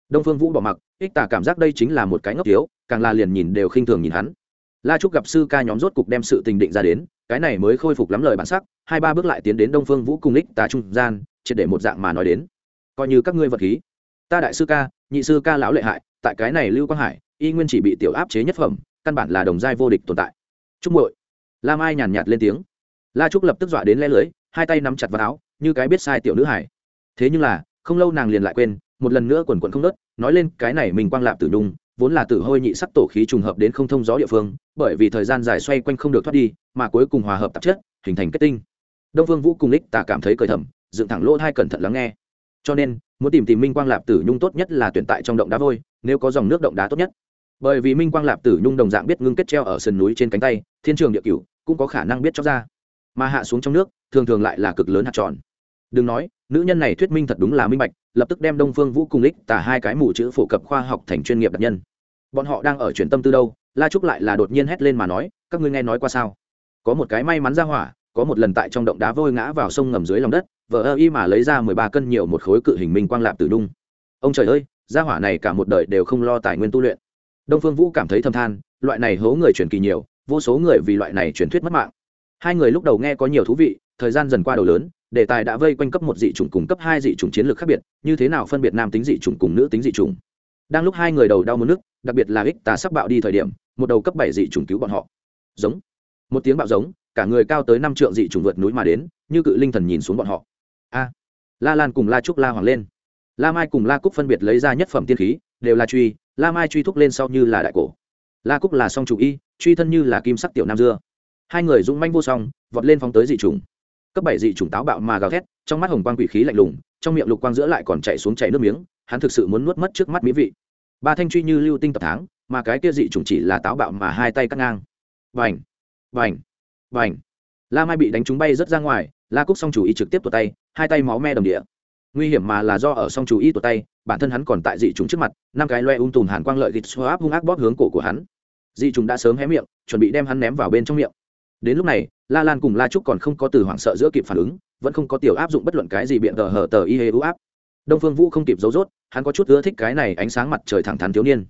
Đông phương vũ bỏ mặc, ích tả cảm giác đây chính là một cái ngốc thiếu, càng là liền nhìn đều khinh thường nhìn hắn la trúc gặp sư ca nhóm rốt cục đem sự tình định ra đến cái này mới khôi phục lắm lời bản sắc hai ba bước lại tiến đến đông phương vũ cùng ních, tà trung gian triệt để một dạng mà nói đến. Coi như các ngươi vật khí. Ta đại sư ca nhị sư ca lão lệ hại tại cái này lưu quang hải y nguyên chỉ bị tiểu áp chế nhất phẩm căn bản là đồng giai vô địch tồn tại. Chúc muội. La mai nhàn nhạt lên tiếng. La trúc lập tức dọa đến le lưới hai tay nắm chặt vào áo như cái biết sai tiểu nữ hải thế nhưng là không lâu nàng liền lại quên một lần nữa quần quần không nớt nói lên cái này mình quang lạp tử nhung vốn là tử hôi nhị sắc tổ khí trùng hợp đến không thông gió địa phương, bởi vì thời gian dài xoay quanh không được thoát đi, mà cuối cùng hòa hợp tạp chất, hình thành kết tinh. Đông vương vũ cùng lích tả cảm thấy cởi thầm, dựng thẳng lỗ thai cẩn thận lắng nghe. Cho nên, muốn tìm tìm minh quang lạp tử nhung tốt nhất là tuyển tại trong động đá vôi, nếu có dòng nước động đá tốt nhất. Bởi vì minh quang lạp tử nhung đồng dạng biết ngưng kết treo ở sườn núi trên cánh tay, thiên trường địa cửu, cũng có khả năng biết chóc ra. Mà hạ xuống trong nước, thường thường lại là cực lớn hạt tròn đừng nói, nữ nhân này thuyết minh thật đúng là minh bạch, lập tức đem đông phương vũ cùng lích tả hai cái mù chữ phổ cập khoa học thành chuyên nghiệp đặc nhân. Bọn họ đang ở chuyển tâm tư đâu? La trúc lại là đột nhiên hét lên mà nói, các ngươi nghe nói qua sao? Có một cái may mắn ra hỏa, có một lần tại trong động đá vôi ngã vào sông ngầm dưới lòng đất vợ ơ y mà lấy ra mười ba cân nhiều một khối cự hình minh quang lạp tử đung. Ông trời ơi, gia hỏa này cả một đời đều không lo tài nguyên tu luyện. Đông phương vũ cảm thấy thâm than, loại này hố người truyền kỳ nhiều, vô số người vì loại này truyền thuyết mất mạng. Hai người lúc đầu nghe có nhiều thú vị, thời gian dần qua đầu lớn đề tài đã vây quanh cấp một dị chủng cùng cấp hai dị chủng chiến lược khác biệt, như thế nào phân biệt nam tính dị chủng cùng nữ tính dị chủng? Đang lúc hai người đầu đau muốn nước, đặc biệt là ích tà sắp bạo đi thời điểm, một đầu cấp bảy dị chủng cứu bọn họ. Giống. Một tiếng bạo giống, cả người cao tới năm trượng dị chủng vượt núi mà đến, như cự linh thần nhìn xuống bọn họ. A. La lan cùng la trúc la hoàng lên. La mai cùng la cúc phân biệt lấy ra nhất phẩm tiên khí, đều là truy, la mai truy thúc lên sau như là đại cổ. La cúc là song chủ y, truy thân như là kim sắc tiểu nam dưa. Hai người dũng manh vô song, vọt lên phóng tới dị chủng cấp bảy dị chủng táo bạo mà gào thét, trong mắt hồng quang quỷ khí lạnh lùng, trong miệng lục quang giữa lại còn chạy xuống chảy nước miếng, hắn thực sự muốn nuốt mất trước mắt mỹ vị. Ba thanh truy như lưu tinh tập tháng mà cái kia dị chủng chỉ là táo bạo mà hai tay cắt ngang. Vành vành vành la mai bị đánh trúng bay rất ra ngoài, la cúc song chủ y trực tiếp tuột tay, hai tay máu me đồng địa. Nguy hiểm mà là do ở song chủ y tuột tay, bản thân hắn còn tại dị chúng trước mặt, năm cái loe um ung tùm hàn quang lợi gịt xoa áp hung ác bóp hướng cổ của hắn. Dị chúng đã sớm hé miệng, chuẩn bị đem hắn ném vào bên trong miệng đến lúc này, la lan cùng la trúc còn không có từ hoảng sợ giữa kịp phản ứng, vẫn không có tiểu áp dụng bất luận cái gì biện tờ hở tờ y hê ưu áp. Đông phương vũ không kịp giấu rốt, hắn có chút ưa thích cái này ánh sáng mặt trời thẳng thắn thiếu niên.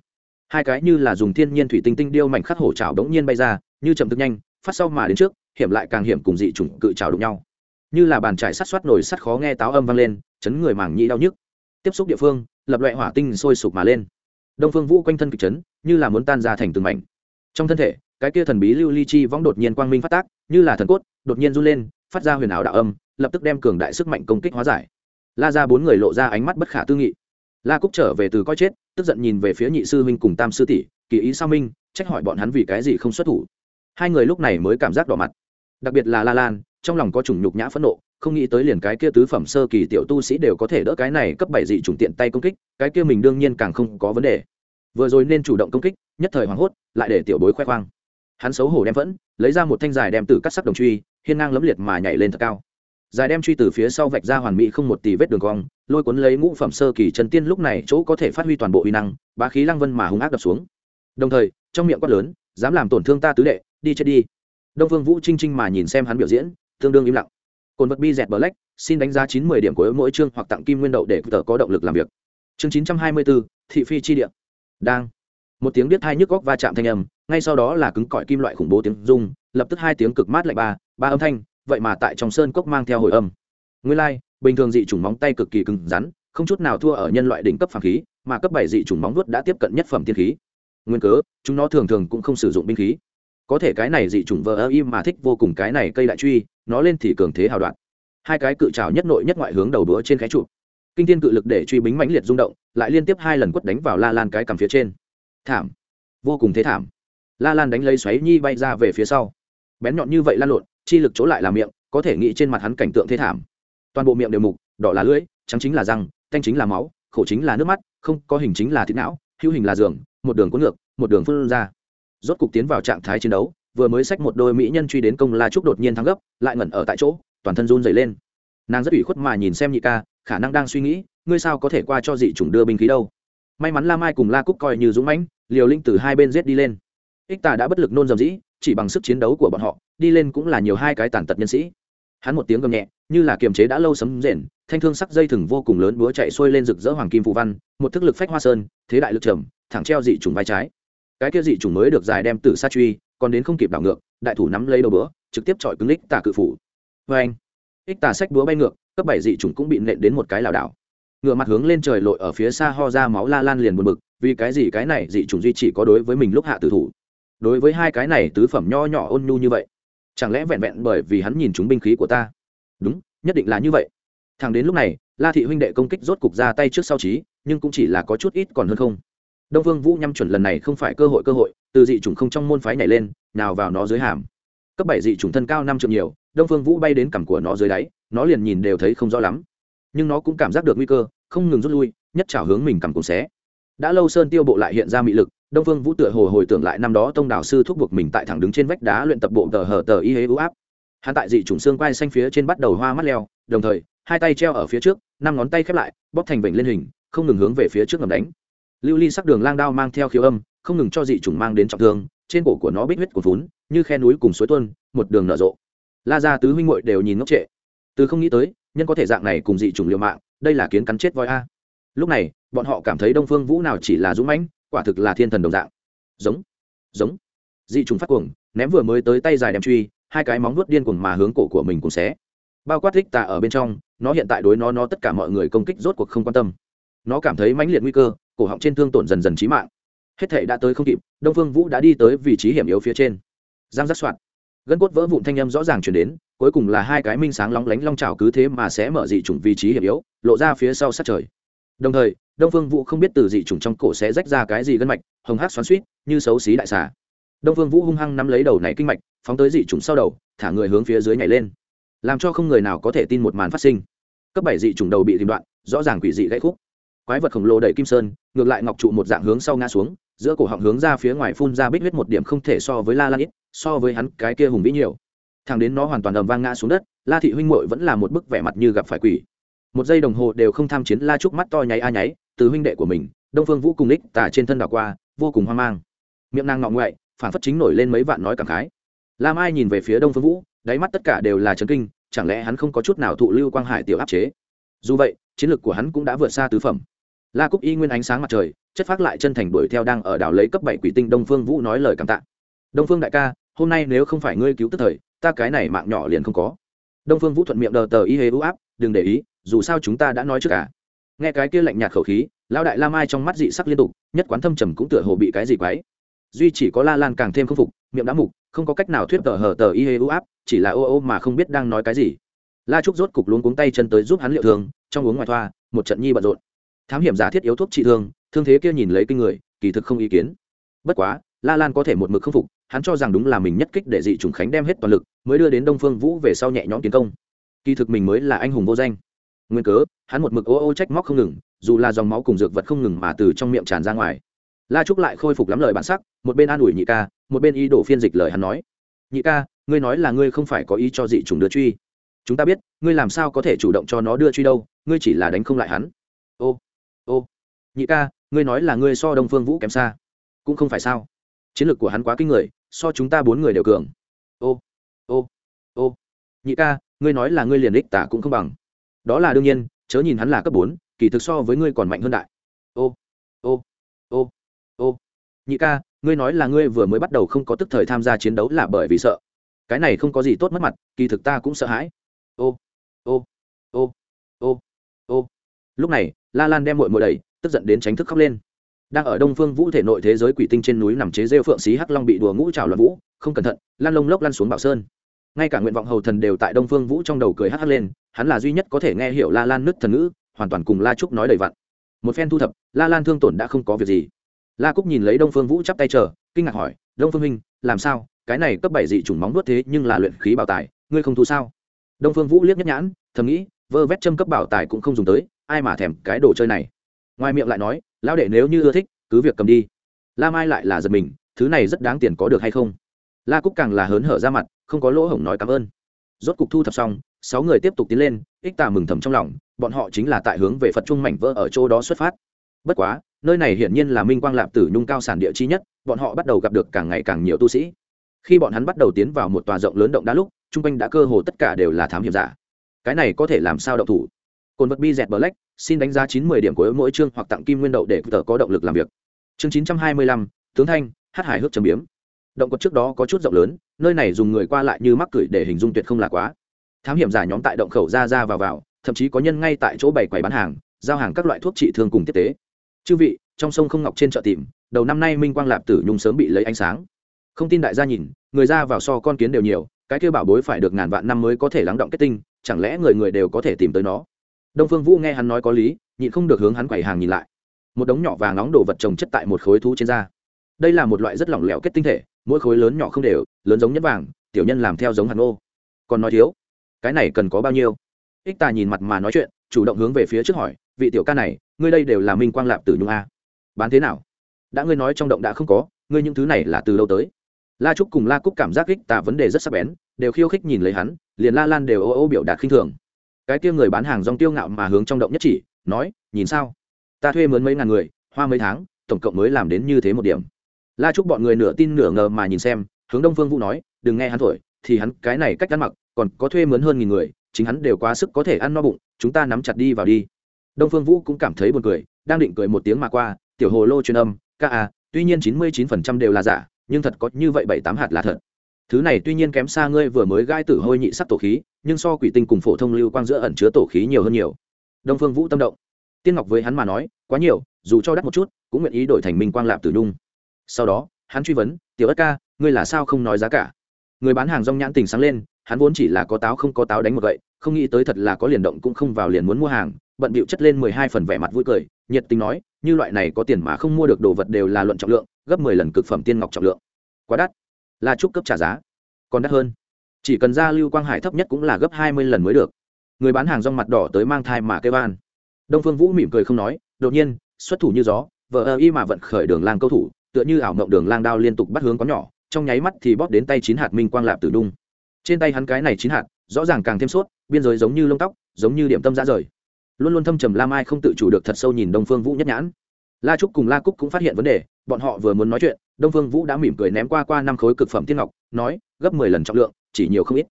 Hai cái như là dùng thiên nhiên thủy tinh tinh điêu mảnh khắc hổ trào đống nhiên bay ra, như chậm thức nhanh, phát sau mà đến trước, hiểm lại càng hiểm cùng dị chủng cự trào đụng nhau. Như là bàn trải sát soát nổi sắt khó nghe táo âm vang lên, chấn người màng nhĩ đau nhức. Tiếp xúc địa phương, lập loại hỏa tinh sôi sục mà lên. Đông phương vũ quanh thân kịch chấn, như là muốn tan ra thành từng mảnh. Trong thân thể cái kia thần bí lưu ly chi võng đột nhiên quang minh phát tác, như là thần cốt, đột nhiên run lên, phát ra huyền ảo đạo âm, lập tức đem cường đại sức mạnh công kích hóa giải. La ra bốn người lộ ra ánh mắt bất khả tư nghị. La cúc trở về từ coi chết, tức giận nhìn về phía nhị sư huynh cùng tam sư tỷ, kỳ ý sao minh, trách hỏi bọn hắn vì cái gì không xuất thủ? Hai người lúc này mới cảm giác đỏ mặt. Đặc biệt là la lan, trong lòng có chủng nhục nhã phẫn nộ, không nghĩ tới liền cái kia tứ phẩm sơ kỳ tiểu tu sĩ đều có thể đỡ cái này cấp bảy dị chủng tiện tay công kích, cái kia mình đương nhiên càng không có vấn đề. Vừa rồi nên chủ động công kích, nhất thời hoảng hốt, lại để tiểu bối khoe khoang hắn xấu hổ đem vẫn, lấy ra một thanh dài đem từ cắt sắc đồng truy, hiên ngang lấm liệt mà nhảy lên thật cao. Dài đem truy từ phía sau vạch ra hoàn mỹ không một tỷ vết đường cong, lôi cuốn lấy ngũ phẩm sơ kỳ trần tiên lúc này chỗ có thể phát huy toàn bộ uy năng, bá khí lăng vân mà hung ác đập xuống. Đồng thời, trong miệng quát lớn, dám làm tổn thương ta tứ đệ, đi chết đi. Đông vương vũ trinh trinh mà nhìn xem hắn biểu diễn, tương đương im lặng. Cồn vật bi dẹt black xin đánh giá chín mười điểm của mỗi chương hoặc tặng kim nguyên đậu để tờ có động lực làm việc. Chương chín trăm hai mươi bốn thị phi chi địa. Đang. Một tiếng biết hai nhức góc va chạm thanh âm ngay sau đó là cứng cỏi kim loại khủng bố tiếng rung lập tức hai tiếng cực mát lạnh ba ba âm thanh vậy mà tại trong sơn cốc mang theo hồi âm. Nguyên lai、like, bình thường dị chủng móng tay cực kỳ cứng rắn không chút nào thua ở nhân loại đỉnh cấp phàm khí mà cấp bảy dị chủng móng vuốt đã tiếp cận nhất phẩm tiên khí. Nguyên cớ chúng nó thường thường cũng không sử dụng binh khí. Có thể cái này dị chủng vờ ơ im mà thích vô cùng cái này cây đại truy nó lên thì cường thế hào đoạn. Hai cái cự trào nhất nội nhất ngoại hướng đầu đũa trên cái trụ. Kinh thiên cự lực để truy bính mãnh liệt rung động lại liên tiếp hai lần quất đánh vào la lan cái cằm phía trên. Thảm. Vô cùng thế thảm la lan đánh lấy xoáy nhi bay ra về phía sau. Bén nhọn như vậy lan lộn, chi lực chỗ lại là miệng, có thể nghĩ trên mặt hắn cảnh tượng thế thảm. Toàn bộ miệng đều mục, đỏ là lưỡi, trắng chính là răng, thanh chính là máu, khổ chính là nước mắt, không có hình chính là thịt não, hữu hình là giường, một đường cuốn ngược, một đường phân ra. Rốt cục tiến vào trạng thái chiến đấu, vừa mới xách một đôi mỹ nhân truy đến công la trúc đột nhiên thắng gấp, lại ngẩn ở tại chỗ, toàn thân run dày lên. Nàng rất ủy khuất mà nhìn xem nhị ca, khả năng đang suy nghĩ, ngươi sao có thể qua cho dị chủng đưa binh khí đâu? May mắn la mai cùng la cúc coi như dũng mãnh, liều linh từ hai bên giết đi lên ích tà đã bất lực nôn dầm dĩ, chỉ bằng sức chiến đấu của bọn họ, đi lên cũng là nhiều hai cái tàn tật nhân sĩ. Hắn một tiếng gầm nhẹ, như là kiềm chế đã lâu sấm rền, thanh thương sắc dây thừng vô cùng lớn búa chạy xuôi lên rực rỡ hoàng kim phù văn, một thức lực phách hoa sơn, thế đại lực trầm, thẳng treo dị trùng vai trái. Cái kia dị trùng mới được dài đem từ sa truy, còn đến không kịp đảo ngược, đại thủ nắm lấy đầu búa, trực tiếp chọi cứng ích tà cự phủ. Vê anh ích tà sách búa bay ngược, cấp bảy dị trùng cũng bị nện đến một cái lảo đảo. Ngựa mặt hướng lên trời lội ở phía xa ho ra máu la lan liền buồn bực, vì cái gì cái này dị trùng duy chỉ có đối với mình lúc hạ tử thủ? Đối với hai cái này tứ phẩm nho nhỏ ôn nhu như vậy, chẳng lẽ vẹn vẹn bởi vì hắn nhìn chúng binh khí của ta? Đúng, nhất định là như vậy. Thằng đến lúc này, la thị huynh đệ công kích rốt cục ra tay trước sau trí, nhưng cũng chỉ là có chút ít còn hơn không. Đông vương vũ nhăm chuẩn lần này không phải cơ hội cơ hội, từ dị chủng không trong môn phái nhảy lên, nào vào nó dưới hàm. Cấp bảy dị chủng thân cao năm trượng nhiều, đông Vương vũ bay đến cằm của nó dưới đáy, nó liền nhìn đều thấy không rõ lắm. Nhưng nó cũng cảm giác được nguy cơ, không ngừng rút lui, nhất trào hướng mình cầm cùng xé. Đã lâu sơn tiêu bộ lại hiện ra mị lực đông phương vũ tựa hồ hồi tưởng lại năm đó tông đạo sư thúc buộc mình tại thẳng đứng trên vách đá luyện tập bộ tờ hờ tờ y hế ưu áp. Hắn tại dị trùng xương quai xanh phía trên bắt đầu hoa mắt leo, đồng thời, hai tay treo ở phía trước, năm ngón tay khép lại, bóp thành vịnh lên hình, không ngừng hướng về phía trước ngầm đánh. Lưu ly sắc đường lang đao mang theo khiếu âm, không ngừng cho dị trùng mang đến trọng thương, trên cổ của nó bích huyết của vốn như khe núi cùng suối tuôn, một đường nở rộ. La ra tứ huynh muội đều nhìn ngốc trệ. Từ không nghĩ tới, nhân có thể dạng này cùng dị chủng liều mạng, đây là kiến cắn chết voi a. Lúc này, bọn họ cảm thấy đông phương vũ nào chỉ là dũng mãnh quả thực là thiên thần đồng dạng. Giống giống. Dị trùng phát cuồng, ném vừa mới tới tay dài đem truy, hai cái móng vuốt điên cuồng mà hướng cổ của mình cùng xé. Bao quát thích tà ở bên trong, nó hiện tại đối nó nó tất cả mọi người công kích rốt cuộc không quan tâm. Nó cảm thấy mãnh liệt nguy cơ, cổ họng trên thương tổn dần dần trí mạng. Hết thể đã tới không kịp, đông phương vũ đã đi tới vị trí hiểm yếu phía trên. Giang giác soạn gân cốt vỡ vụn thanh âm rõ ràng chuyển đến, cuối cùng là hai cái minh sáng lóng lánh long trào cứ thế mà sẽ mở dị chủng vị trí hiểm yếu, lộ ra phía sau sát trời. Đồng thời đông phương vũ không biết từ dị chủng trong cổ sẽ rách ra cái gì gân mạch, hồng hát xoắn suýt như xấu xí đại xà. Đông phương vũ hung hăng nắm lấy đầu này kinh mạch, phóng tới dị chủng sau đầu, thả người hướng phía dưới nhảy lên. Làm cho không người nào có thể tin một màn phát sinh. Cấp bảy dị chủng đầu bị tìm đoạn, rõ ràng quỷ dị gãy khúc. Quái vật khổng lồ đẩy kim sơn, ngược lại ngọc trụ một dạng hướng sau ngã xuống, giữa cổ họng hướng ra phía ngoài phun ra bích huyết một điểm không thể so với la lan ít, so với hắn cái kia hùng vĩ nhiều. Thằng đến nó hoàn toàn ầm vang ngã xuống đất, la thị huynh muội vẫn là một bức vẻ mặt như gặp phải quỷ. Một giây đồng hồ đều không tham chiến, la trúc mắt to nháy a nháy từ huynh đệ của mình, đông phương vũ cùng ních tả trên thân đảo qua, vô cùng hoang mang. Miệng nàng ngọng ngoại, phản phất chính nổi lên mấy vạn nói cảm khái. Lam ai nhìn về phía đông phương vũ, đáy mắt tất cả đều là trấn kinh, chẳng lẽ hắn không có chút nào thụ lưu quang hải tiểu áp chế? Dù vậy, chiến lược của hắn cũng đã vượt xa tứ phẩm. La cúc y nguyên ánh sáng mặt trời, chất phát lại chân thành đuổi theo đang ở đảo lấy cấp bảy quỷ tinh đông phương vũ nói lời cảm tạ. Đông phương đại ca, hôm nay nếu không phải ngươi cứu tức thời, ta cái này mạng nhỏ liền không có. Đông phương vũ thuận miệng đờ tờ y hê ưu áp, đừng để ý, dù sao chúng ta đã nói trước cả nghe cái kia lạnh nhạt khẩu khí lao đại la mai trong mắt dị sắc liên tục, nhất quán thâm trầm cũng tựa hồ bị cái gì quái duy chỉ có la lan càng thêm k phục, miệng đã mục, không có cách nào thuyết tờ hờ tờ y hê u áp, chỉ là ô ô mà không biết đang nói cái gì. La trúc rốt cục luống cuống tay chân tới giúp hắn liệu thương trong uống ngoài thoa, một trận nhi bận rộn. Thám hiểm giả thiết yếu thuốc trị thương thương thế kia nhìn lấy kinh người, kỳ thực không ý kiến. Bất quá, la lan có thể một mực k phục, hắn cho rằng đúng là mình nhất kích để dị trùng khánh đem hết toàn lực, mới đưa đến đông phương vũ về sau nhẹ nhõm tiến công. Kỳ thực mình mới là anh hùng vô danh nguyên cớ, hắn một mực ô ô trách móc không ngừng, dù là dòng máu cùng dược vật không ngừng mà từ trong miệng tràn ra ngoài. La trúc lại khôi phục lắm lời bản sắc, một bên an ủi nhị ca, một bên ý đổ phiên dịch lời hắn nói. Nhị ca, ngươi nói là ngươi không phải có ý cho dị trùng đưa truy. Chúng ta biết, ngươi làm sao có thể chủ động cho nó đưa truy đâu, ngươi chỉ là đánh không lại hắn. Ô ô, nhị ca, ngươi nói là ngươi so đông phương vũ kém xa. Cũng không phải sao. Chiến lược của hắn quá kinh người, so chúng ta bốn người đều cường. Ô ô ô, nhị ca, ngươi nói là ngươi liền đích tả cũng không bằng đó là đương nhiên, chớ nhìn hắn là cấp bốn, kỳ thực so với ngươi còn mạnh hơn đại. Ô ô ô ô. Nhị ca, ngươi nói là ngươi vừa mới bắt đầu không có tức thời tham gia chiến đấu là bởi vì sợ. Cái này không có gì tốt mất mặt, kỳ thực ta cũng sợ hãi. Ô ô ô ô ô. Lúc này, la lan đem mội mội đầy tức giận đến tránh thức khóc lên. Đang ở đông phương vũ thể nội thế giới quỷ tinh trên núi nằm chế rêu phượng xí hắc long bị đùa ngũ trào loạn vũ, không cẩn thận, lan lông lốc lăn xuống bảo sơn ngay cả nguyện vọng hầu thần đều tại đông phương vũ trong đầu cười hắc lên, hắn là duy nhất có thể nghe hiểu la lan nứt thần ngữ, hoàn toàn cùng la trúc nói đầy vặn. Một phen thu thập, la lan thương tổn đã không có việc gì. La cúc nhìn lấy đông phương vũ chắp tay chờ, kinh ngạc hỏi, đông phương minh, làm sao? Cái này cấp bảy dị chủng móng nuốt thế nhưng là luyện khí bảo tài, ngươi không thu sao? Đông phương vũ liếc nhất nhãn, thầm nghĩ, vơ vét châm cấp bảo tài cũng không dùng tới, ai mà thèm cái đồ chơi này? Ngoài miệng lại nói, lão đệ nếu như ưa thích, cứ việc cầm đi. La mai lại là giật mình, thứ này rất đáng tiền có được hay không? La cúc càng là hớn hở ra mặt không có lỗ hổng nói cảm ơn. Rốt cục thu thập xong, sáu người tiếp tục tiến lên, ích tà mừng thầm trong lòng, bọn họ chính là tại hướng về phật trung mảnh vỡ ở chỗ đó xuất phát. Bất quá, nơi này hiển nhiên là minh quang lạp tử nhung cao sản địa chi nhất, bọn họ bắt đầu gặp được càng ngày càng nhiều tu sĩ. Khi bọn hắn bắt đầu tiến vào một tòa rộng lớn động đá lúc, chung quanh đã cơ hồ tất cả đều là thám hiểm giả. Cái này có thể làm sao động thủ? Cồn vật bi dẹt black, xin đánh giá chín mươi điểm của mỗi chương hoặc tặng kim nguyên đậu để tờ có động lực làm việc. Chương chín trăm hai mươi lăm, tướng thanh hát hải hước trầm biếm. Động quật trước đó có chút rộng lớn nơi này dùng người qua lại như mắc cửi để hình dung tuyệt không là quá. Thám hiểm giả nhóm tại động khẩu ra ra vào vào, thậm chí có nhân ngay tại chỗ bày quầy bán hàng, giao hàng các loại thuốc trị thương cùng tiếp tế. Chư vị, trong sông không ngọc trên chợ tìm, đầu năm nay minh quang lạp tử nhung sớm bị lấy ánh sáng. Không tin đại gia nhìn, người ra vào so con kiến đều nhiều, cái kêu bảo bối phải được ngàn vạn năm mới có thể lắng động kết tinh, chẳng lẽ người người đều có thể tìm tới nó? Đông phương vũ nghe hắn nói có lý, nhịn không được hướng hắn quầy hàng nhìn lại. Một đống nhỏ vàng nóng đồ vật trồng chất tại một khối thú trên da đây là một loại rất lỏng lẻo kết tinh thể, mỗi khối lớn nhỏ không đều, lớn giống nhất vàng, tiểu nhân làm theo giống hạt ngô. Còn nói thiếu, cái này cần có bao nhiêu? Ích tà nhìn mặt mà nói chuyện, chủ động hướng về phía trước hỏi, vị tiểu ca này, ngươi đây đều là minh quang lạp tử nhung a. Bán thế nào? Đã ngươi nói trong động đã không có, ngươi những thứ này là từ lâu tới? La trúc cùng la cúc cảm giác ích tà vấn đề rất sắc bén, đều khiêu khích nhìn lấy hắn, liền la lan đều ô ô biểu đạt khinh thường. Cái tiêu người bán hàng rong tiêu ngạo mà hướng trong động nhất chỉ, nói, nhìn sao? Ta thuê mướn mấy ngàn người, hoa mấy tháng, tổng cộng mới làm đến như thế một điểm la chúc bọn người nửa tin nửa ngờ mà nhìn xem, hướng đông phương vũ nói, đừng nghe hắn thổi, thì hắn cái này cách ăn mặc còn có thuê mướn hơn nghìn người, chính hắn đều quá sức có thể ăn no bụng, chúng ta nắm chặt đi vào đi. Đông phương vũ cũng cảm thấy buồn cười, đang định cười một tiếng mà qua, tiểu hồ lô truyền âm, ca à tuy nhiên chín mươi chín phần trăm đều là giả, nhưng thật có như vậy bảy tám hạt là thật. Thứ này tuy nhiên kém xa ngươi vừa mới gai tử hôi nhị sắc tổ khí, nhưng so quỷ tinh cùng phổ thông lưu quang giữa ẩn chứa tổ khí nhiều hơn nhiều. Đông phương vũ tâm động. Tiên ngọc với hắn mà nói, quá nhiều, dù cho đắt một chút, cũng nguyện ý đổi thành minh quang lạp tử nhung sau đó, hắn truy vấn, tiểu ất ca, ngươi là sao không nói giá cả? Người bán hàng rong nhãn tình sáng lên, hắn vốn chỉ là có táo không có táo đánh một gậy, không nghĩ tới thật là có liền động cũng không vào liền muốn mua hàng, bận bịu chất lên mười hai phần vẻ mặt vui cười, nhiệt tình nói, như loại này có tiền mà không mua được đồ vật đều là luận trọng lượng, gấp mười lần cực phẩm tiên ngọc trọng lượng. Quá đắt. Là trúc cấp trả giá. Còn đắt hơn. Chỉ cần ra lưu quang hải thấp nhất cũng là gấp hai mươi lần mới được. Người bán hàng rong mặt đỏ tới mang thai mà kêu van đông phương vũ mỉm cười không nói, đột nhiên, xuất thủ như gió, vợ ơ y mà vận khởi đường lang câu thủ tựa như ảo mộng đường lang đao liên tục bắt hướng có nhỏ, trong nháy mắt thì bóp đến tay chín hạt minh quang lạp tử đung. Trên tay hắn cái này chín hạt, rõ ràng càng thêm suốt biên giới giống như lông tóc, giống như điểm tâm ra rời. Luôn luôn thâm trầm la mai không tự chủ được thật sâu nhìn đông phương vũ nhất nhãn. La trúc cùng la cúc cũng phát hiện vấn đề, bọn họ vừa muốn nói chuyện, đông phương vũ đã mỉm cười ném qua qua năm khối cực phẩm tiên ngọc, nói, gấp mười lần trọng lượng, chỉ nhiều không ít.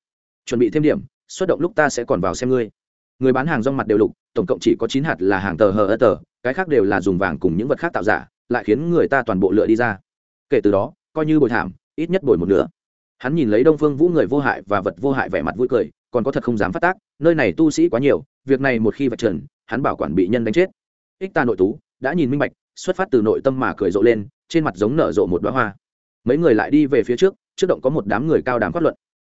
Chuẩn bị thêm điểm, xuất động lúc ta sẽ còn vào xem ngươi. Người bán hàng rong mặt đều lục, tổng cộng chỉ có chín hạt là hàng tờ hờ ơ tờ, cái khác đều là dùng vàng cùng những vật khác tạo giả lại khiến người ta toàn bộ lựa đi ra. Kể từ đó, coi như bồi thảm, ít nhất bồi một nửa. Hắn nhìn lấy đông phương vũ người vô hại và vật vô hại vẻ mặt vui cười, còn có thật không dám phát tác, nơi này tu sĩ quá nhiều, việc này một khi vạch trần, hắn bảo quản bị nhân đánh chết. Ích ta nội tú, đã nhìn minh bạch, xuất phát từ nội tâm mà cười rộ lên, trên mặt giống nở rộ một đoá hoa. Mấy người lại đi về phía trước trước động có một đám người cao đàm phát luận.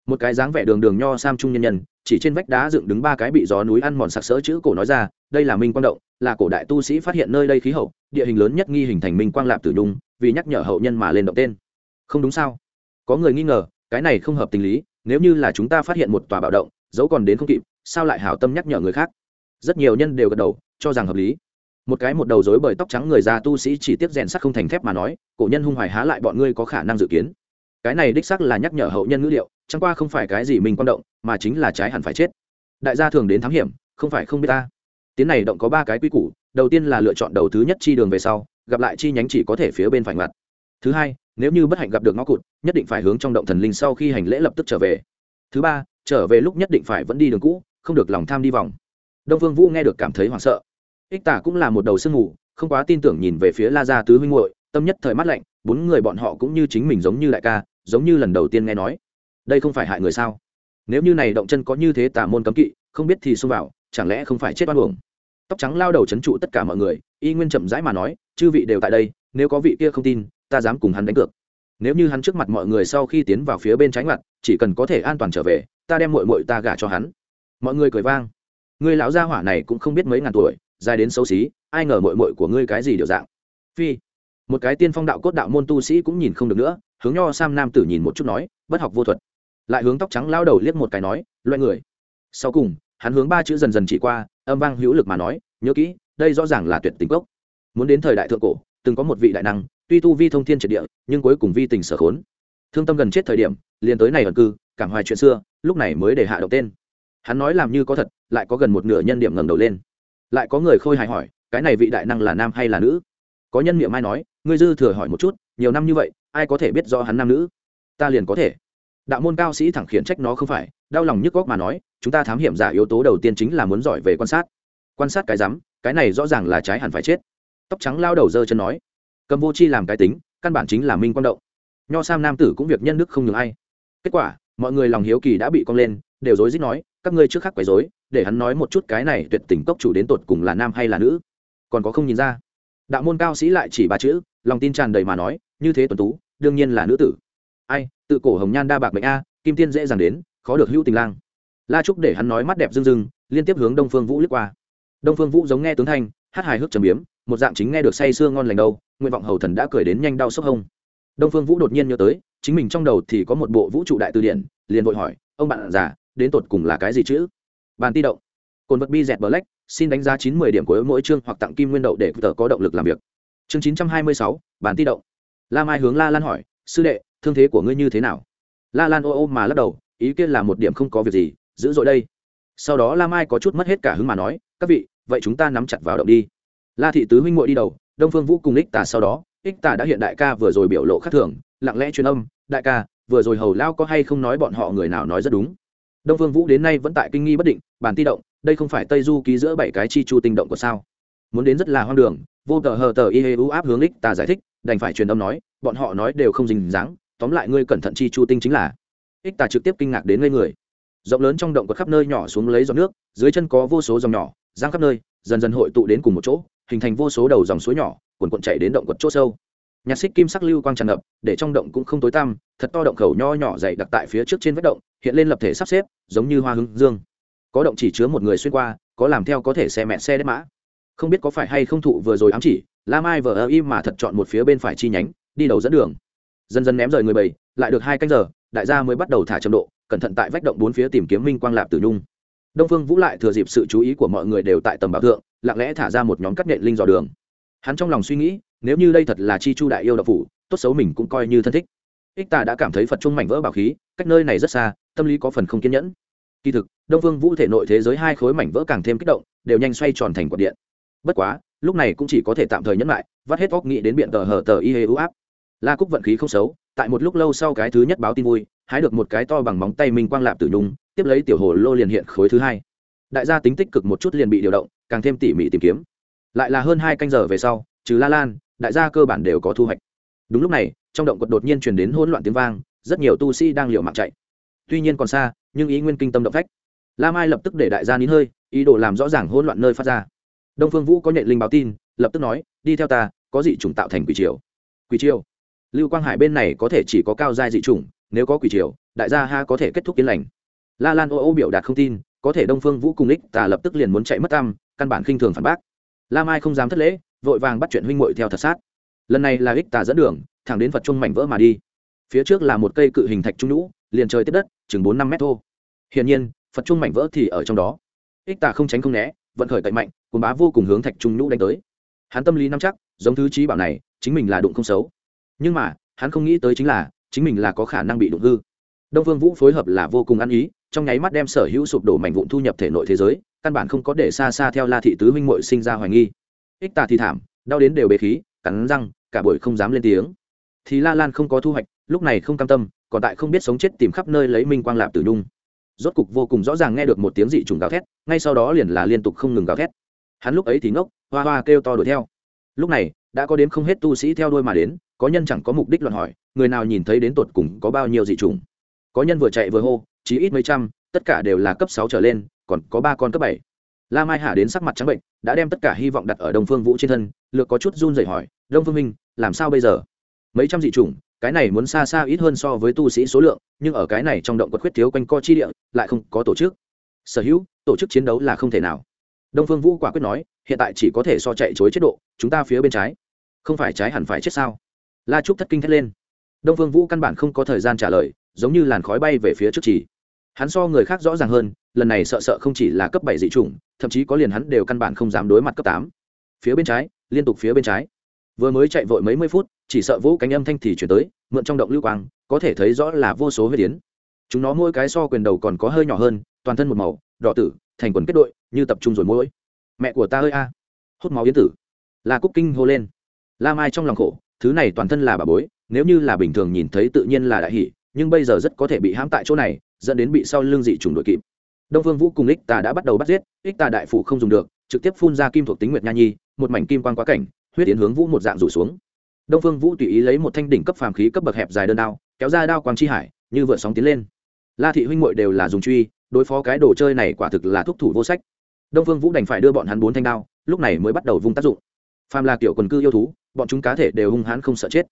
Một cái dáng vẻ đường đường nho sam trung nhân nhân, chỉ trên vách đá dựng đứng ba cái bị gió núi ăn mòn sặc sỡ chữ cổ nói ra, đây là minh quang động, là cổ đại tu sĩ phát hiện nơi đây khí hậu địa hình lớn nhất nghi hình thành minh quang lạp tử nhung, vì nhắc nhở hậu nhân mà lên động tên. Không đúng sao? Có người nghi ngờ, cái này không hợp tình lý, nếu như là chúng ta phát hiện một tòa bạo động dẫu còn đến không kịp, sao lại hảo tâm nhắc nhở người khác? Rất nhiều nhân đều gật đầu, cho rằng hợp lý. Một cái một đầu rối bởi tóc trắng người già tu sĩ chỉ tiếp rèn sắt không thành thép mà nói, cổ nhân hung hoài há lại bọn ngươi có khả năng dự kiến. Cái này đích xác là nhắc nhở hậu nhân ngữ liệu, chẳng qua không phải cái gì mình quan động, mà chính là trái hẳn phải chết. Đại gia thường đến thám hiểm, không phải không biết ta. Tiến này động có ba cái quy củ đầu tiên là lựa chọn đầu thứ nhất chi đường về sau, gặp lại chi nhánh chỉ có thể phía bên phải mặt thứ hai, nếu như bất hạnh gặp được ngõ cụt, nhất định phải hướng trong động thần linh sau khi hành lễ lập tức trở về. Thứ ba, trở về lúc nhất định phải vẫn đi đường cũ, không được lòng tham đi vòng. Đông vương vũ nghe được cảm thấy hoảng sợ. Ích tả cũng là một đầu sương mù, không quá tin tưởng nhìn về phía la gia tứ huynh muội, tâm nhất thời mắt lạnh, bốn người bọn họ cũng như chính mình giống như đại ca, giống như lần đầu tiên nghe nói. Đây không phải hại người sao? Nếu như này động chân có như thế tà môn cấm kỵ, không biết thì xông vào, chẳng lẽ không phải chết oan uổng? Tóc trắng lao đầu chấn trụ tất cả mọi người, y nguyên chậm rãi mà nói, chư vị đều tại đây, nếu có vị kia không tin, ta dám cùng hắn đánh cược. Nếu như hắn trước mặt mọi người sau khi tiến vào phía bên trái mặt chỉ cần có thể an toàn trở về, ta đem mội mội ta gả cho hắn. Mọi người cười vang. Người lão gia hỏa này cũng không biết mấy ngàn tuổi, dài đến xấu xí, ai ngờ mội mội của ngươi cái gì điều dạng. Phi. Một cái tiên phong đạo cốt đạo môn tu sĩ cũng nhìn không được nữa, hướng nho sam nam tử nhìn một chút nói, bất học vô thuật. Lại hướng tóc trắng lao đầu liếc một cái nói, loại người. Sau cùng hắn hướng ba chữ dần dần chỉ qua, âm vang hữu lực mà nói, nhớ kỹ, đây rõ ràng là tuyệt tình gốc muốn đến thời đại thượng cổ, từng có một vị đại năng, tuy tu vi thông thiên triệt địa, nhưng cuối cùng vi tình sở khốn. Thương tâm gần chết thời điểm, liền tới này ẩn cư, cảm hoài chuyện xưa, lúc này mới để hạ động tên. Hắn nói làm như có thật, lại có gần một nửa nhân điểm ngẩng đầu lên. Lại có người khôi hài hỏi, cái này vị đại năng là nam hay là nữ? Có nhân miệng mai nói, ngươi dư thừa hỏi một chút, nhiều năm như vậy, ai có thể biết rõ hắn nam nữ? Ta liền có thể đạo môn cao sĩ thẳng khiển trách nó không phải, đau lòng nhức góc mà nói, chúng ta thám hiểm giả yếu tố đầu tiên chính là muốn giỏi về quan sát. Quan sát cái rắm, cái này rõ ràng là trái hẳn phải chết. Tóc trắng lao đầu dơ chân nói, cầm vô chi làm cái tính, căn bản chính là minh quan động. Nho sam nam tử cũng việc nhân đức không ngừng ai. Kết quả, mọi người lòng hiếu kỳ đã bị cong lên, đều rối rít nói, các ngươi trước khắc quấy rối, để hắn nói một chút cái này tuyệt tình cốc chủ đến tột cùng là nam hay là nữ. Còn có không nhìn ra. Đạo môn cao sĩ lại chỉ ba chữ, lòng tin tràn đầy mà nói, như thế tuần tú, đương nhiên là nữ tử tự cổ hồng nhan đa bạc mệnh a, kim tiên dễ dàng đến, khó được hữu tình lang. La trúc để hắn nói mắt đẹp rưng rưng, liên tiếp hướng đông phương vũ lướt qua. Đông phương vũ giống nghe tướng thanh hát hài hước trầm biếm, một dạng chính nghe được say sưa ngon lành đâu, nguyện vọng hầu thần đã cười đến nhanh đau sốc hông. Đông phương vũ đột nhiên nhớ tới, chính mình trong đầu thì có một bộ vũ trụ đại từ điển, liền vội hỏi, ông bạn già, đến tột cùng là cái gì chữ bàn ti động. Cồn vật bi dẹt black, xin đánh giá chín mươi điểm của mỗi chương hoặc tặng kim nguyên đậu để tờ có động lực làm việc. Chương chín trăm hai mươi sáu, bàn ti động. La mai hướng la lan hỏi, sư đệ thương thế của ngươi như thế nào? La lan ô ô mà lắc đầu, ý kiến là một điểm không có việc gì dữ dội đây. Sau đó la mai có chút mất hết cả hứng mà nói, các vị, vậy chúng ta nắm chặt vào động đi. La thị tứ huynh muội đi đầu, đông phương vũ cùng ích tà sau đó, ích tà đã hiện đại ca vừa rồi biểu lộ khác thường, lặng lẽ truyền âm, đại ca, vừa rồi hầu lao có hay không nói bọn họ người nào nói rất đúng? Đông phương vũ đến nay vẫn tại kinh nghi bất định, bản ti động, đây không phải tây du ký giữa bảy cái chi chu tinh động của sao? Muốn đến rất là hoang đường. Vô tờ hờ tờ y hê u áp hướng ích tà giải thích, đành phải truyền âm nói, bọn họ nói đều không dình dáng tóm lại ngươi cẩn thận chi chu tinh chính là. Ích tà trực tiếp kinh ngạc đến ngây người. Rộng lớn trong động có khắp nơi nhỏ xuống lấy giọt nước, dưới chân có vô số dòng nhỏ, giang khắp nơi, dần dần hội tụ đến cùng một chỗ, hình thành vô số đầu dòng suối nhỏ, cuồn cuộn chảy đến động quật chỗ sâu. Nhạc xích kim sắc lưu quang tràn ngập, để trong động cũng không tối tăm, thật to động khẩu nho nhỏ dày đặc tại phía trước trên vết động, hiện lên lập thể sắp xếp, giống như hoa hướng dương. Có động chỉ chứa một người xuyên qua, có làm theo có thể xe mẹ xe đất mã. Không biết có phải hay không thụ vừa rồi ám chỉ, la mai vờ ơ im mà thật chọn một phía bên phải chi nhánh, đi đầu dẫn đường dần dần ném rời người bầy, lại được hai canh giờ, đại gia mới bắt đầu thả chậm độ, cẩn thận tại vách động bốn phía tìm kiếm minh quang lạp tử nhung. Đông phương vũ lại thừa dịp sự chú ý của mọi người đều tại tầm bảo thượng, lặng lẽ thả ra một nhóm cắt nhện linh dò đường. Hắn trong lòng suy nghĩ, nếu như đây thật là chi chu đại yêu đạo phủ, tốt xấu mình cũng coi như thân thích. Ích ta đã cảm thấy phật trung mảnh vỡ bảo khí, cách nơi này rất xa, tâm lý có phần không kiên nhẫn. Kỳ thực, đông phương vũ thể nội thế giới hai khối mảnh vỡ càng thêm kích động, đều nhanh xoay tròn thành quạt điện. Bất quá, lúc này cũng chỉ có thể tạm thời nhẫn lại, vắt hết óc nghĩ đến biện tờ hở tờ y hê ưu áp la cúc vận khí không xấu, tại một lúc lâu sau cái thứ nhất báo tin vui, hái được một cái to bằng móng tay minh quang lạp tử nhung, tiếp lấy tiểu hồ lô liền hiện khối thứ hai. Đại gia tính tích cực một chút liền bị điều động, càng thêm tỉ mỉ tìm kiếm. Lại là hơn hai canh giờ về sau, trừ la lan, đại gia cơ bản đều có thu hoạch. Đúng lúc này, trong động quật đột nhiên truyền đến hỗn loạn tiếng vang, rất nhiều tu sĩ đang liều mạng chạy. Tuy nhiên còn xa, nhưng ý nguyên kinh tâm động phách. La mai lập tức để đại gia nín hơi, ý đồ làm rõ ràng hỗn loạn nơi phát ra. Đông phương vũ có nhện linh báo tin, lập tức nói, đi theo ta, có gì chủng tạo thành quỷ triều. Quỷ triều? Lưu quang hải bên này có thể chỉ có cao giai dị chủng, nếu có quỷ triều, đại gia ha có thể kết thúc yên lành. La lan ô ô biểu đạt không tin, có thể đông phương vũ cùng ích tà lập tức liền muốn chạy mất tâm, căn bản khinh thường phản bác. La mai không dám thất lễ, vội vàng bắt chuyện huynh muội theo thật sát. Lần này là ích tà dẫn đường, thẳng đến phật trung mảnh vỡ mà đi. Phía trước là một cây cự hình thạch trung lũ liền trời tiếp đất, chừng bốn năm mét thô. Hiển nhiên, phật trung mảnh vỡ thì ở trong đó. Ích tà không tránh không né, vận khởi cậy mạnh cùng bá vô cùng hướng thạch trung nhũ đánh tới. Hắn tâm lý nắm chắc, giống thứ trí bảo này, chính mình là đụng không xấu nhưng mà, hắn không nghĩ tới chính là, chính mình là có khả năng bị đụng hư. Đông phương vũ phối hợp là vô cùng ăn ý, trong nháy mắt đem sở hữu sụp đổ mảnh vụn thu nhập thể nội thế giới, căn bản không có để xa xa theo la thị tứ minh mội sinh ra hoài nghi. Ích tà thì thảm, đau đến đều bế khí, cắn răng, cả buổi không dám lên tiếng. Thì la lan không có thu hoạch, lúc này không cam tâm, còn tại không biết sống chết tìm khắp nơi lấy minh quang lạp tử nhung. Rốt cục vô cùng rõ ràng nghe được một tiếng dị trùng gào thét, ngay sau đó liền là liên tục không ngừng gào thét. Hắn lúc ấy thì ngốc, hoa hoa kêu to đuổi theo. Lúc này, đã có đến không hết tu sĩ theo đuôi mà đến có nhân chẳng có mục đích luận hỏi người nào nhìn thấy đến tột cùng có bao nhiêu dị trùng có nhân vừa chạy vừa hô chỉ ít mấy trăm tất cả đều là cấp sáu trở lên còn có ba con cấp bảy. La mai hạ đến sắc mặt trắng bệnh đã đem tất cả hy vọng đặt ở đông phương vũ trên thân lược có chút run rẩy hỏi đông phương minh làm sao bây giờ? Mấy trăm dị trùng, cái này muốn xa xa ít hơn so với tu sĩ số lượng nhưng ở cái này trong động quật khuyết thiếu quanh co chi địa lại không có tổ chức. Sở hữu tổ chức chiến đấu là không thể nào. Đông phương vũ quả quyết nói hiện tại chỉ có thể so chạy chối chế độ chúng ta phía bên trái. Không phải trái hẳn phải chết sao? La trúc thất kinh thét lên. Đông phương vũ căn bản không có thời gian trả lời, giống như làn khói bay về phía trước chỉ. Hắn so người khác rõ ràng hơn, lần này sợ sợ không chỉ là cấp bảy dị chủng, thậm chí có liền hắn đều căn bản không dám đối mặt cấp tám. Phía bên trái, liên tục phía bên trái. Vừa mới chạy vội mấy mươi phút, chỉ sợ vũ cánh âm thanh thì chuyển tới, mượn trong động lưu quang, có thể thấy rõ là vô số huyết yến. Chúng nó mỗi cái so quyền đầu còn có hơi nhỏ hơn, toàn thân một màu, đỏ tử, thành quần kết đội, như tập trung rồi mỗi. Mẹ của ta ơi a. Hút máu yến tử. La cúc kinh hô lên. La mai trong lòng khổ thứ này toàn thân là bà bối, nếu như là bình thường nhìn thấy tự nhiên là đại hỷ, nhưng bây giờ rất có thể bị hãm tại chỗ này, dẫn đến bị sau lưng dị trùng đội kịp. Đông phương vũ cùng ích tà đã bắt đầu bắt giết, ích tà đại phủ không dùng được, trực tiếp phun ra kim thuộc tính nguyệt nha nhi, một mảnh kim quan quá cảnh, huyết tiến hướng vũ một dạng rủ xuống. Đông phương vũ tùy ý lấy một thanh đỉnh cấp phàm khí cấp bậc hẹp dài đơn đao, kéo ra đao quang chi hải, như vượt sóng tiến lên. La thị huynh muội đều là dùng truy, đối phó cái đồ chơi này quả thực là thúc thủ vô sách. Đông phương vũ đành phải đưa bọn hắn bốn thanh đao, lúc này mới bắt đầu vung tác dụng. Phàm là kiểu quần cư yêu thú bọn chúng cá thể đều hung hãn không sợ chết.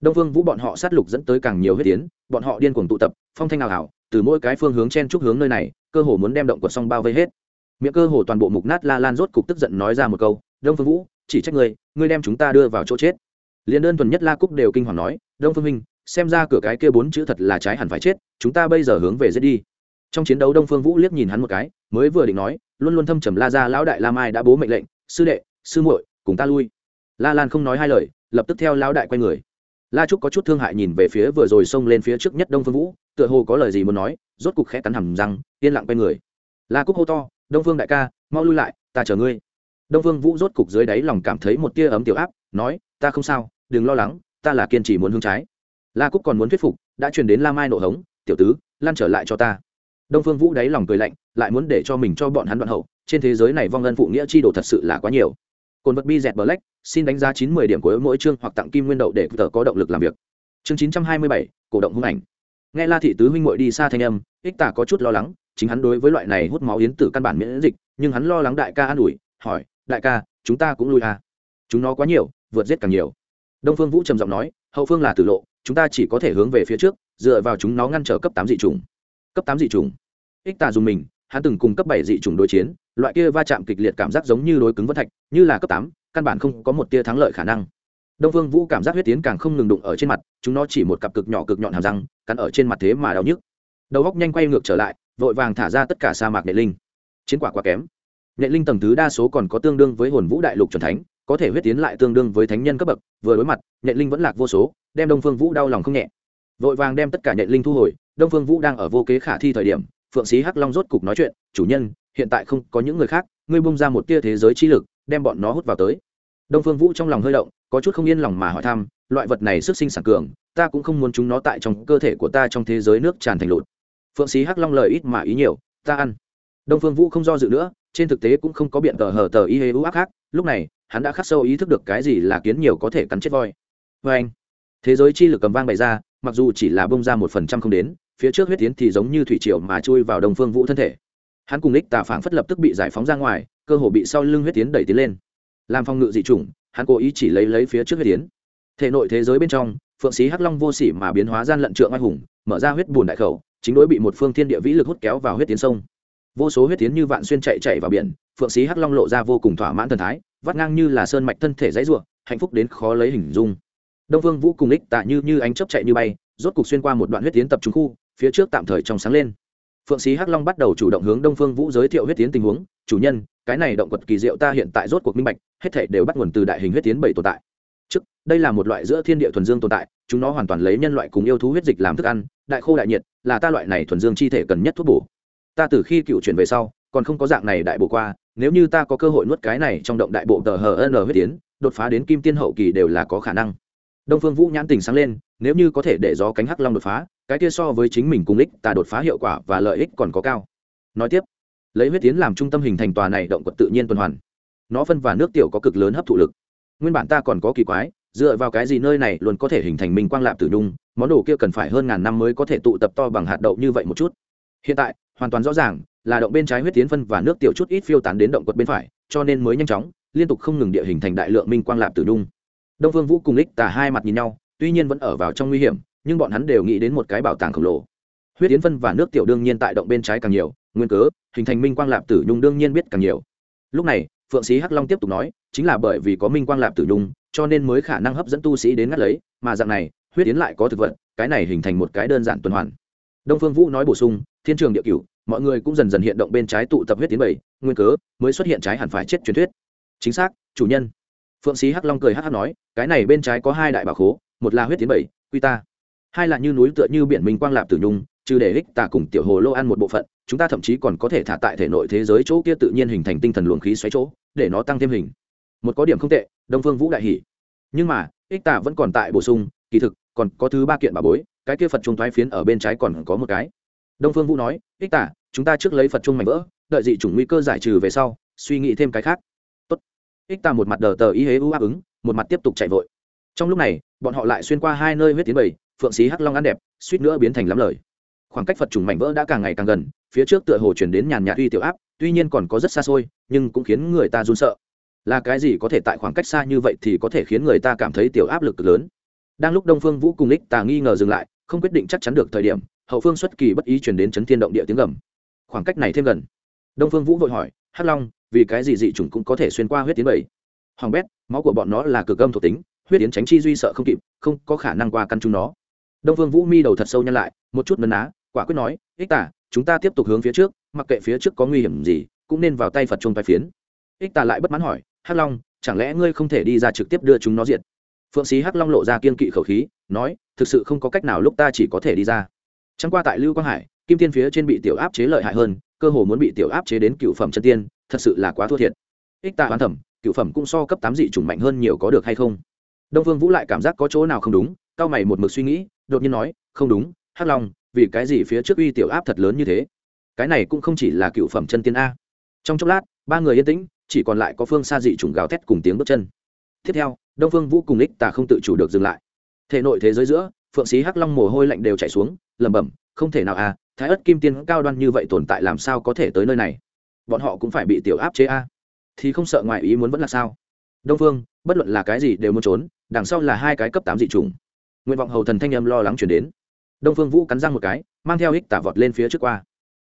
Đông phương vũ bọn họ sát lục dẫn tới càng nhiều huyết tiến, bọn họ điên cuồng tụ tập, phong thanh ảo ảo từ mỗi cái phương hướng chen trúc hướng nơi này, cơ hồ muốn đem động của song bao vây hết. Miệng cơ hồ toàn bộ mục nát la lan rốt cục tức giận nói ra một câu, đông phương vũ, chỉ trách ngươi ngươi đem chúng ta đưa vào chỗ chết. Liền đơn thuần nhất la cúc đều kinh hoàng nói, đông phương minh, xem ra cửa cái kia bốn chữ thật là trái hẳn phải chết, chúng ta bây giờ hướng về giết đi. Trong chiến đấu đông phương vũ liếc nhìn hắn một cái, mới vừa định nói, luôn luôn thâm trầm la ra lão đại la mai đã bố mệnh lệnh, sư đệ, sư muội, cùng ta lui la lan không nói hai lời, lập tức theo lão đại quay người. La trúc có chút thương hại nhìn về phía vừa rồi xông lên phía trước nhất đông phương vũ, tựa hồ có lời gì muốn nói, rốt cục khẽ cắn hầm răng, yên lặng quay người. La cúc hô to, đông phương đại ca, mau lui lại, ta chờ ngươi. Đông phương vũ rốt cục dưới đáy lòng cảm thấy một tia ấm tiểu áp, nói, ta không sao, đừng lo lắng, ta là kiên trì muốn hương trái. La cúc còn muốn thuyết phục, đã truyền đến la mai nộ hống, tiểu tứ, lan trở lại cho ta. Đông phương vũ đáy lòng cười lạnh, lại muốn để cho mình cho bọn hắn đoạn hậu, trên thế giới này vong ân phụ nghĩa chi đồ thật sự là quá nhiều. Cồn vật bi dẹt bờ lách xin đánh giá chín mươi điểm của mỗi chương hoặc tặng kim nguyên đậu để tờ có động lực làm việc. Chương chín trăm hai mươi bảy, cổ động hung ảnh. Nghe la thị tứ huynh muội đi xa thanh âm, ích tả có chút lo lắng, chính hắn đối với loại này hút máu yến tử căn bản miễn dịch, nhưng hắn lo lắng đại ca an ủi, hỏi, đại ca, chúng ta cũng lui à? Chúng nó quá nhiều, vượt giết càng nhiều. Đông phương vũ trầm giọng nói, hậu phương là tử lộ, chúng ta chỉ có thể hướng về phía trước, dựa vào chúng nó ngăn trở cấp tám dị trùng cấp tám dị trùng ích tà dùng mình hắn từng cùng cấp bảy dị trùng đối chiến, loại kia va chạm kịch liệt cảm giác giống như đối cứng vân thạch, như là cấp tám, căn bản không có một tia thắng lợi khả năng. Đông phương vũ cảm giác huyết tiến càng không ngừng đụng ở trên mặt, chúng nó chỉ một cặp cực nhỏ cực nhọn hàm răng, cắn ở trên mặt thế mà đau nhức. Đầu góc nhanh quay ngược trở lại, vội vàng thả ra tất cả sa mạc nệ linh. Chiến quả quá kém. Nệ linh tầng thứ đa số còn có tương đương với hồn vũ đại lục chuẩn thánh, có thể huyết tiến lại tương đương với thánh nhân cấp bậc, vừa đối mặt, nệ linh vẫn lạc vô số, đem đông phương vũ đau lòng không nhẹ. Vội vàng đem tất cả nệ linh thu hồi, đông phương vũ đang ở vô kế khả thi thời điểm phượng sĩ hắc long rốt cục nói chuyện, chủ nhân, hiện tại không có những người khác, ngươi bung ra một tia thế giới chi lực, đem bọn nó hút vào tới. Đông phương vũ trong lòng hơi động, có chút không yên lòng mà hỏi thăm, loại vật này sức sinh sản cường, ta cũng không muốn chúng nó tại trong cơ thể của ta trong thế giới nước tràn thành lụt. Phượng sĩ hắc long lời ít mà ý nhiều, ta ăn. Đông phương vũ không do dự nữa, trên thực tế cũng không có biện tờ hờ tờ y hê u ác khác, lúc này, hắn đã khắc sâu ý thức được cái gì là kiến nhiều có thể cắn chết voi. Vê anh thế giới chi lực cầm vang bày ra, mặc dù chỉ là bông ra một phần trăm không đến phía trước huyết tiến thì giống như thủy triều mà chui vào đồng phương vũ thân thể. Hắn cùng lích tà phảng phất lập tức bị giải phóng ra ngoài, cơ hồ bị sau lưng huyết tiến đẩy tiến lên. Làm phong ngự dị chủng, hắn cố ý chỉ lấy lấy phía trước huyết tiến. Thể nội thế giới bên trong, phượng sĩ hắc long vô sỉ mà biến hóa gian lận trượng oai hùng, mở ra huyết bùn đại khẩu, chính đối bị một phương thiên địa vĩ lực hút kéo vào huyết tiến sông. Vô số huyết tiến như vạn xuyên chạy chạy vào biển, phượng sĩ hắc long lộ ra vô cùng thỏa mãn thần thái, vắt ngang như là sơn mạch thân thể dãy ruộng hạnh phúc đến khó lấy hình dung. Đông vương vũ cùng ích tạ như như ánh chớp chạy như bay, rốt cục xuyên qua một đoạn huyết tiến tập trung khu phía trước tạm thời trong sáng lên. Phượng sĩ hắc long bắt đầu chủ động hướng đông phương vũ giới thiệu huyết tiến tình huống. Chủ nhân, cái này động vật kỳ diệu ta hiện tại rốt cuộc minh bạch, hết thể đều bắt nguồn từ đại hình huyết tiến bảy tồn tại. Trước, đây là một loại giữa thiên địa thuần dương tồn tại, chúng nó hoàn toàn lấy nhân loại cùng yêu thú huyết dịch làm thức ăn, đại khô đại nhiệt, là ta loại này thuần dương chi thể cần nhất thuốc bổ. Ta từ khi cựu chuyển về sau, còn không có dạng này đại bổ qua, nếu như ta có cơ hội nuốt cái này trong động đại bộ tờ hờ n huyết tiến, đột phá đến kim tiên hậu kỳ đều là có khả năng. Đông phương vũ nhãn tình sáng lên, nếu như có thể để gió cánh hắc long đột phá cái kia so với chính mình cùng ích, ta đột phá hiệu quả và lợi ích còn có cao. Nói tiếp, lấy huyết tiến làm trung tâm hình thành tòa này động vật tự nhiên tuần hoàn. Nó phân và nước tiểu có cực lớn hấp thụ lực. Nguyên bản ta còn có kỳ quái, dựa vào cái gì nơi này luôn có thể hình thành minh quang lạp tử nhung, món đồ kia cần phải hơn ngàn năm mới có thể tụ tập to bằng hạt đậu như vậy một chút. Hiện tại, hoàn toàn rõ ràng là động bên trái huyết tiến phân và nước tiểu chút ít phiêu tán đến động quật bên phải, cho nên mới nhanh chóng, liên tục không ngừng địa hình thành đại lượng minh quang lạp tử nhung. Đông phương vũ cùng lích tả hai mặt nhìn nhau, tuy nhiên vẫn ở vào trong nguy hiểm nhưng bọn hắn đều nghĩ đến một cái bảo tàng khổng lồ. Huyết tiến phân và nước tiểu đương nhiên tại động bên trái càng nhiều, nguyên cớ, hình thành minh quang lạp tử nhung đương nhiên biết càng nhiều. Lúc này, phượng sĩ hắc long tiếp tục nói, chính là bởi vì có minh quang lạp tử nhung, cho nên mới khả năng hấp dẫn tu sĩ đến ngắt lấy, mà dạng này, huyết tiến lại có thực vật, cái này hình thành một cái đơn giản tuần hoàn. Đông phương vũ nói bổ sung, thiên trường địa cửu, mọi người cũng dần dần hiện động bên trái tụ tập huyết tiến bảy, nguyên cớ, mới xuất hiện trái hẳn phải chết truyền thuyết. Chính xác, chủ nhân. Phượng sĩ hắc long cười hắc hắc nói, cái này bên trái có hai đại bảo khố, một là huyết tiến bảy, quy ta hai là như núi tựa như biển minh quang lạp tử nhung trừ để ích tà cùng tiểu hồ lô ăn một bộ phận, chúng ta thậm chí còn có thể thả tại thể nội thế giới chỗ kia tự nhiên hình thành tinh thần luồng khí xoáy chỗ, để nó tăng thêm hình một có điểm không tệ, đông phương vũ đại hỷ nhưng mà, ích tà vẫn còn tại bổ sung, kỳ thực, còn có thứ ba kiện bà bối, cái kia phật trung thoái phiến ở bên trái còn có một cái đông phương vũ nói, ích tà, chúng ta trước lấy phật trung mảnh vỡ, đợi dị chủng nguy cơ giải trừ về sau, suy nghĩ thêm cái khác Tốt. ích tà một mặt đờ tờ ý hế ưu áp ứng, một mặt tiếp tục chạy vội trong lúc này, bọn họ lại xuyên qua hai nơi huyết tiến bầy phượng xí hắc long ăn đẹp, suýt nữa biến thành lắm lời. Khoảng cách phật trùng mảnh vỡ đã càng ngày càng gần, phía trước tựa hồ chuyển đến nhàn nhạt uy tiểu áp, tuy nhiên còn có rất xa xôi, nhưng cũng khiến người ta run sợ. Là cái gì có thể tại khoảng cách xa như vậy thì có thể khiến người ta cảm thấy tiểu áp lực lớn. Đang lúc đông phương vũ cùng ích tà nghi ngờ dừng lại, không quyết định chắc chắn được thời điểm, hậu phương xuất kỳ bất ý chuyển đến chấn thiên động địa tiếng gầm. Khoảng cách này thêm gần. Đông phương vũ vội hỏi, hắc long, vì cái gì dị chủng cũng có thể xuyên qua huyết tiến bảy hoàng bét, máu của bọn nó là cực âm thuộc tính, huyết tiến tránh chi duy sợ không kịp, không có khả năng qua căn chúng nó đông phương vũ mi đầu thật sâu nhăn lại, một chút nấn á quả quyết nói, ích tả, chúng ta tiếp tục hướng phía trước, mặc kệ phía trước có nguy hiểm gì, cũng nên vào tay phật chung vai phiến. Ích tả lại bất mãn hỏi, hắc long, chẳng lẽ ngươi không thể đi ra trực tiếp đưa chúng nó diệt? Phượng sĩ hắc long lộ ra kiên kỵ khẩu khí, nói, thực sự không có cách nào lúc ta chỉ có thể đi ra. Chẳng qua tại lưu quang hải, kim tiên phía trên bị tiểu áp chế lợi hại hơn, cơ hồ muốn bị tiểu áp chế đến cựu phẩm chân tiên, thật sự là quá thua thiệt. Ích tạ hoán thẩm, cựu phẩm cũng so cấp tám dị chủng mạnh hơn nhiều có được hay không? Đông vương vũ lại cảm giác có chỗ nào không đúng cao mày một mực suy nghĩ, đột nhiên nói, không đúng, hắc long, vì cái gì phía trước uy tiểu áp thật lớn như thế? Cái này cũng không chỉ là cựu phẩm chân tiên a. Trong chốc lát, ba người yên tĩnh, chỉ còn lại có phương xa dị trùng gào thét cùng tiếng bước chân. Tiếp theo, đông phương vũ cùng ích tà không tự chủ được dừng lại. Thể nội thế giới giữa, phượng sĩ hắc long mồ hôi lạnh đều chảy xuống, lẩm bẩm, không thể nào à thái ất kim tiên cao đoan như vậy tồn tại làm sao có thể tới nơi này? Bọn họ cũng phải bị tiểu áp chế a. Thì không sợ ngoài ý muốn vẫn là sao? Đông phương, bất luận là cái gì đều muốn trốn, đằng sau là hai cái cấp tám dị trùng nguyện vọng hầu thần thanh âm lo lắng chuyển đến. Đông phương vũ cắn răng một cái, mang theo ích tả vọt lên phía trước qua.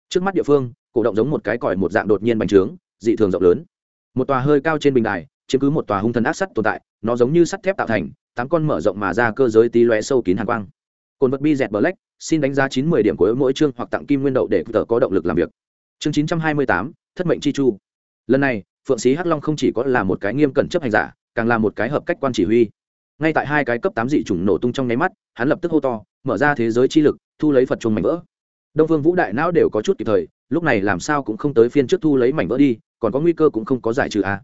Trước mắt địa phương, cổ động giống một cái còi một dạng đột nhiên bành trướng, dị thường rộng lớn. Một tòa hơi cao trên bình đài, chiếm cứ một tòa hung thần ác sắt tồn tại, nó giống như sắt thép tạo thành, tám con mở rộng mà ra cơ giới tí loe sâu kín hàng quang. Cồn vật bi dẹt black, xin đánh giá chín mươi điểm của mỗi chương hoặc tặng kim nguyên đậu để tờ có động lực làm việc. Chương chín trăm hai mươi tám, thất mệnh chi chu. Lần này, phượng sĩ hắc long không chỉ có là một cái nghiêm cẩn chấp hành giả, càng là một cái hợp cách quan chỉ huy ngay tại hai cái cấp tám dị chủng nổ tung trong nháy mắt, hắn lập tức hô to, mở ra thế giới chi lực, thu lấy phật chung mảnh vỡ. Đông phương vũ đại não đều có chút kịp thời, lúc này làm sao cũng không tới phiên trước thu lấy mảnh vỡ đi, còn có nguy cơ cũng không có giải trừ a à.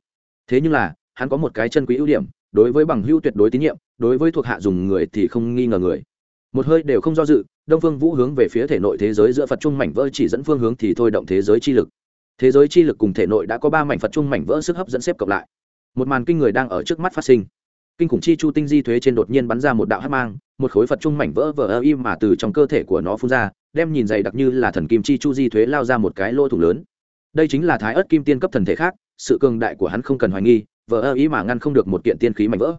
thế nhưng là, hắn có một cái chân quý ưu điểm, đối với bằng hữu tuyệt đối tín nhiệm, đối với thuộc hạ dùng người thì không nghi ngờ người. Một hơi đều không do dự, đông phương vũ hướng về phía thể nội thế giới giữa phật trung mảnh vỡ chỉ dẫn phương hướng thì thôi động thế giới chi lực. Thế giới chi lực cùng thể nội đã có ba mảnh phật trung mảnh vỡ sức hấp dẫn xếp cộng lại. Một màn kinh người đang ở trước mắt phát sinh kinh khủng chi chu tinh di thuế trên đột nhiên bắn ra một đạo hát mang, một khối phật chung mảnh vỡ vỡ ơ im mà từ trong cơ thể của nó phun ra, đem nhìn dày đặc như là thần kim chi chu di thuế lao ra một cái lỗ thủ lớn. Đây chính là thái ớt kim tiên cấp thần thể khác, sự cường đại của hắn không cần hoài nghi vỡ ơ ý mà ngăn không được một kiện tiên khí mảnh vỡ.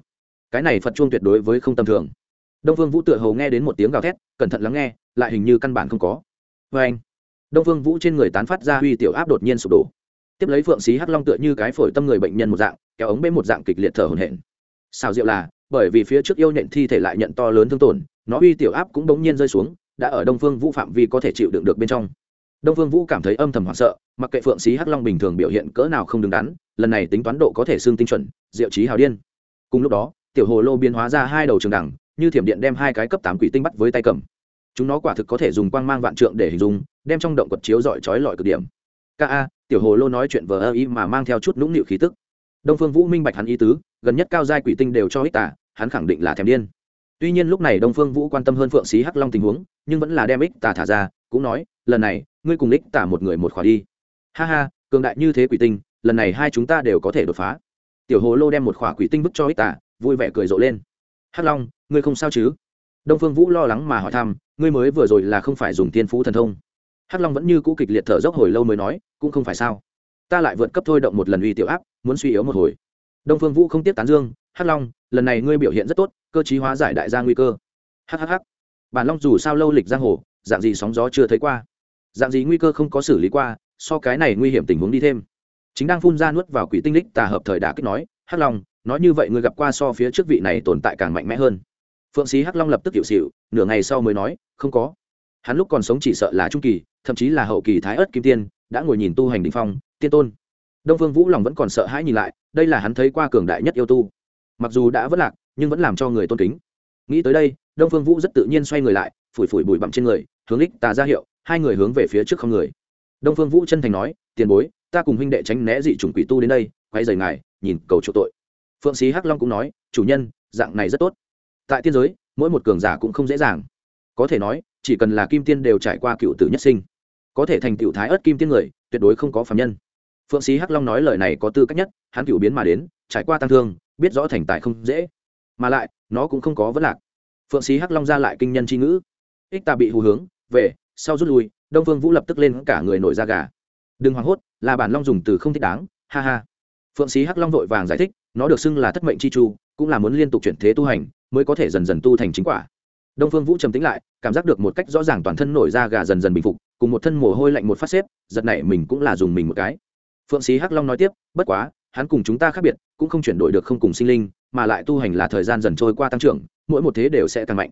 Cái này phật chuông tuyệt đối với không tầm thường. Đông phương vũ tựa hầu nghe đến một tiếng gào thét, cẩn thận lắng nghe, lại hình như căn bản không có. Vê anh, đông phương vũ trên người tán phát ra huy tiểu áp đột nhiên sụp đổ. Tiếp lấy phượng xí hắc long tựa như cái phổi tâm người bệnh nhân một dạng, kéo ống bế một dạng kịch liệt thở hổn hển sao diệu là, bởi vì phía trước yêu nhện thi thể lại nhận to lớn thương tổn, nó uy tiểu áp cũng đống nhiên rơi xuống, đã ở đông phương vũ phạm vi có thể chịu đựng được bên trong. Đông phương vũ cảm thấy âm thầm hoảng sợ, mặc kệ phượng xí hắc long bình thường biểu hiện cỡ nào không đứng đắn, lần này tính toán độ có thể xương tinh chuẩn, diệu trí hào điên. Cùng lúc đó, tiểu hồ lô biến hóa ra hai đầu trường đẳng, như thiểm điện đem hai cái cấp tám quỷ tinh bắt với tay cầm. Chúng nó quả thực có thể dùng quang mang vạn trượng để hình dung, đem trong động quật chiếu dọi trói lọi cực điểm. Ka tiểu hồ lô nói chuyện vờ ơ ý mà mang theo chút nũng nịu khí tức. Đông phương vũ minh bạch hắn ý tứ gần nhất cao giai quỷ tinh đều cho ích tả, hắn khẳng định là thèm điên. Tuy nhiên lúc này đông phương vũ quan tâm hơn phượng xí hắc long tình huống, nhưng vẫn là đem ích tả thả ra, cũng nói, lần này, ngươi cùng ích tả một người một khỏa đi. Ha ha, cường đại như thế quỷ tinh, lần này hai chúng ta đều có thể đột phá. Tiểu hồ lô đem một khỏa quỷ tinh bức cho ích tả, vui vẻ cười rộ lên. Hắc long, ngươi không sao chứ? Đông phương vũ lo lắng mà hỏi thăm, ngươi mới vừa rồi là không phải dùng tiên phú thần thông. Hắc long vẫn như cũ kịch liệt thở dốc hồi lâu mới nói, cũng không phải sao. Ta lại vượt cấp thôi động một lần uy tiểu áp, muốn suy yếu một hồi đông phương vũ không tiếp tán dương, hắc long, lần này ngươi biểu hiện rất tốt, cơ chí hóa giải đại gia nguy cơ. Hhh bản long dù sao lâu lịch giang hồ, dạng gì sóng gió chưa thấy qua. Dạng gì nguy cơ không có xử lý qua, so cái này nguy hiểm tình huống đi thêm. Chính đang phun ra nuốt vào quỷ tinh đích, tà hợp thời đã kích nói, hắc long, nói như vậy ngươi gặp qua so phía trước vị này tồn tại càng mạnh mẽ hơn. Phượng sĩ hắc long lập tức hiệu xịu nửa ngày sau mới nói, không có. Hắn lúc còn sống chỉ sợ là trung kỳ, thậm chí là hậu kỳ thái ớt kim tiên, đã ngồi nhìn tu hành đình phong, tiên tôn đông vương vũ lòng vẫn còn sợ hãi nhìn lại, đây là hắn thấy qua cường đại nhất yêu tu. Mặc dù đã vất lạc, nhưng vẫn làm cho người tôn kính. Nghĩ tới đây, đông phương vũ rất tự nhiên xoay người lại, phủi phủi bụi bặm trên người, hướng lích tà ra hiệu, hai người hướng về phía trước không người. Đông phương vũ chân thành nói, tiền bối, ta cùng huynh đệ tránh né dị chủng quỷ tu đến đây, quay rời ngài, nhìn cầu chỗ tội. Phượng sĩ hắc long cũng nói, chủ nhân, dạng này rất tốt. Tại tiên giới, mỗi một cường giả cũng không dễ dàng. Có thể nói, chỉ cần là kim tiên đều trải qua cựu tử nhất sinh. Có thể thành cựu thái ớt kim tiên người, tuyệt đối không có phạm nhân phượng sĩ hắc long nói lời này có tư cách nhất, hắn cựu biến mà đến, trải qua tăng thương, biết rõ thành tài không dễ. Mà lại, nó cũng không có vấn lạc. Phượng sĩ hắc long ra lại kinh nhân c h i ngữ. Ích ta bị hù hướng, về, sau rút lui, đông phương vũ lập tức lên cả người nổi da gà. Đừng hoảng hốt, là bản long dùng từ không thích đáng, ha ha. Phượng sĩ hắc long vội vàng giải thích, nó được xưng là thất mệnh chi chu, cũng là muốn liên tục chuyển thế tu hành, mới có thể dần dần tu thành chính quả. Đông phương vũ trầm tĩnh lại, cảm giác được một cách rõ ràng toàn thân nổi da gà dần dần bình phục, cùng một thân mồ hôi lạnh một phát xếp, giật này mình cũng là dùng mình một cái phượng sĩ hắc long nói tiếp, bất quá, hắn cùng chúng ta khác biệt, cũng không chuyển đổi được không cùng sinh linh, mà lại tu hành là thời gian dần trôi qua tăng trưởng, mỗi một thế đều sẽ tăng mạnh.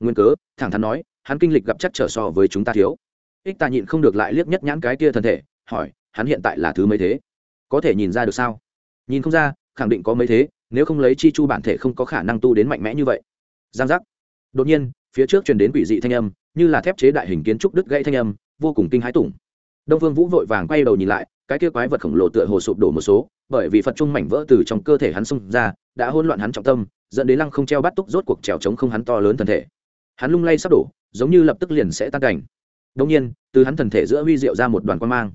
Nguyên cớ, thẳng thắn nói, hắn kinh lịch gặp chắc trở so với chúng ta thiếu. Ích ta nhịn không được lại liếc nhất nhãn cái kia thân thể, hỏi, hắn hiện tại là thứ mấy thế? Có thể nhìn ra được sao? Nhìn không ra, khẳng định có mấy thế, nếu không lấy chi chu bản thể không có khả năng tu đến mạnh mẽ như vậy. Giang giác. Đột nhiên, phía trước truyền đến quỷ dị thanh âm, như là thép chế đại hình kiến trúc đứt gãy thanh âm, vô cùng kinh hãi tủng. Đông vương vũ vội vàng quay đầu nhìn lại cái kia quái vật khổng lồ tựa hồ sụp đổ một số, bởi vì phật trung mảnh vỡ từ trong cơ thể hắn xông ra, đã hỗn loạn hắn trọng tâm, dẫn đến lăng không treo bắt túc rốt cuộc trèo chống không hắn to lớn thân thể. Hắn lung lay sắp đổ, giống như lập tức liền sẽ tan cảnh. Đông nhiên, từ hắn thần thể giữa huy diệu ra một đoàn quan mang.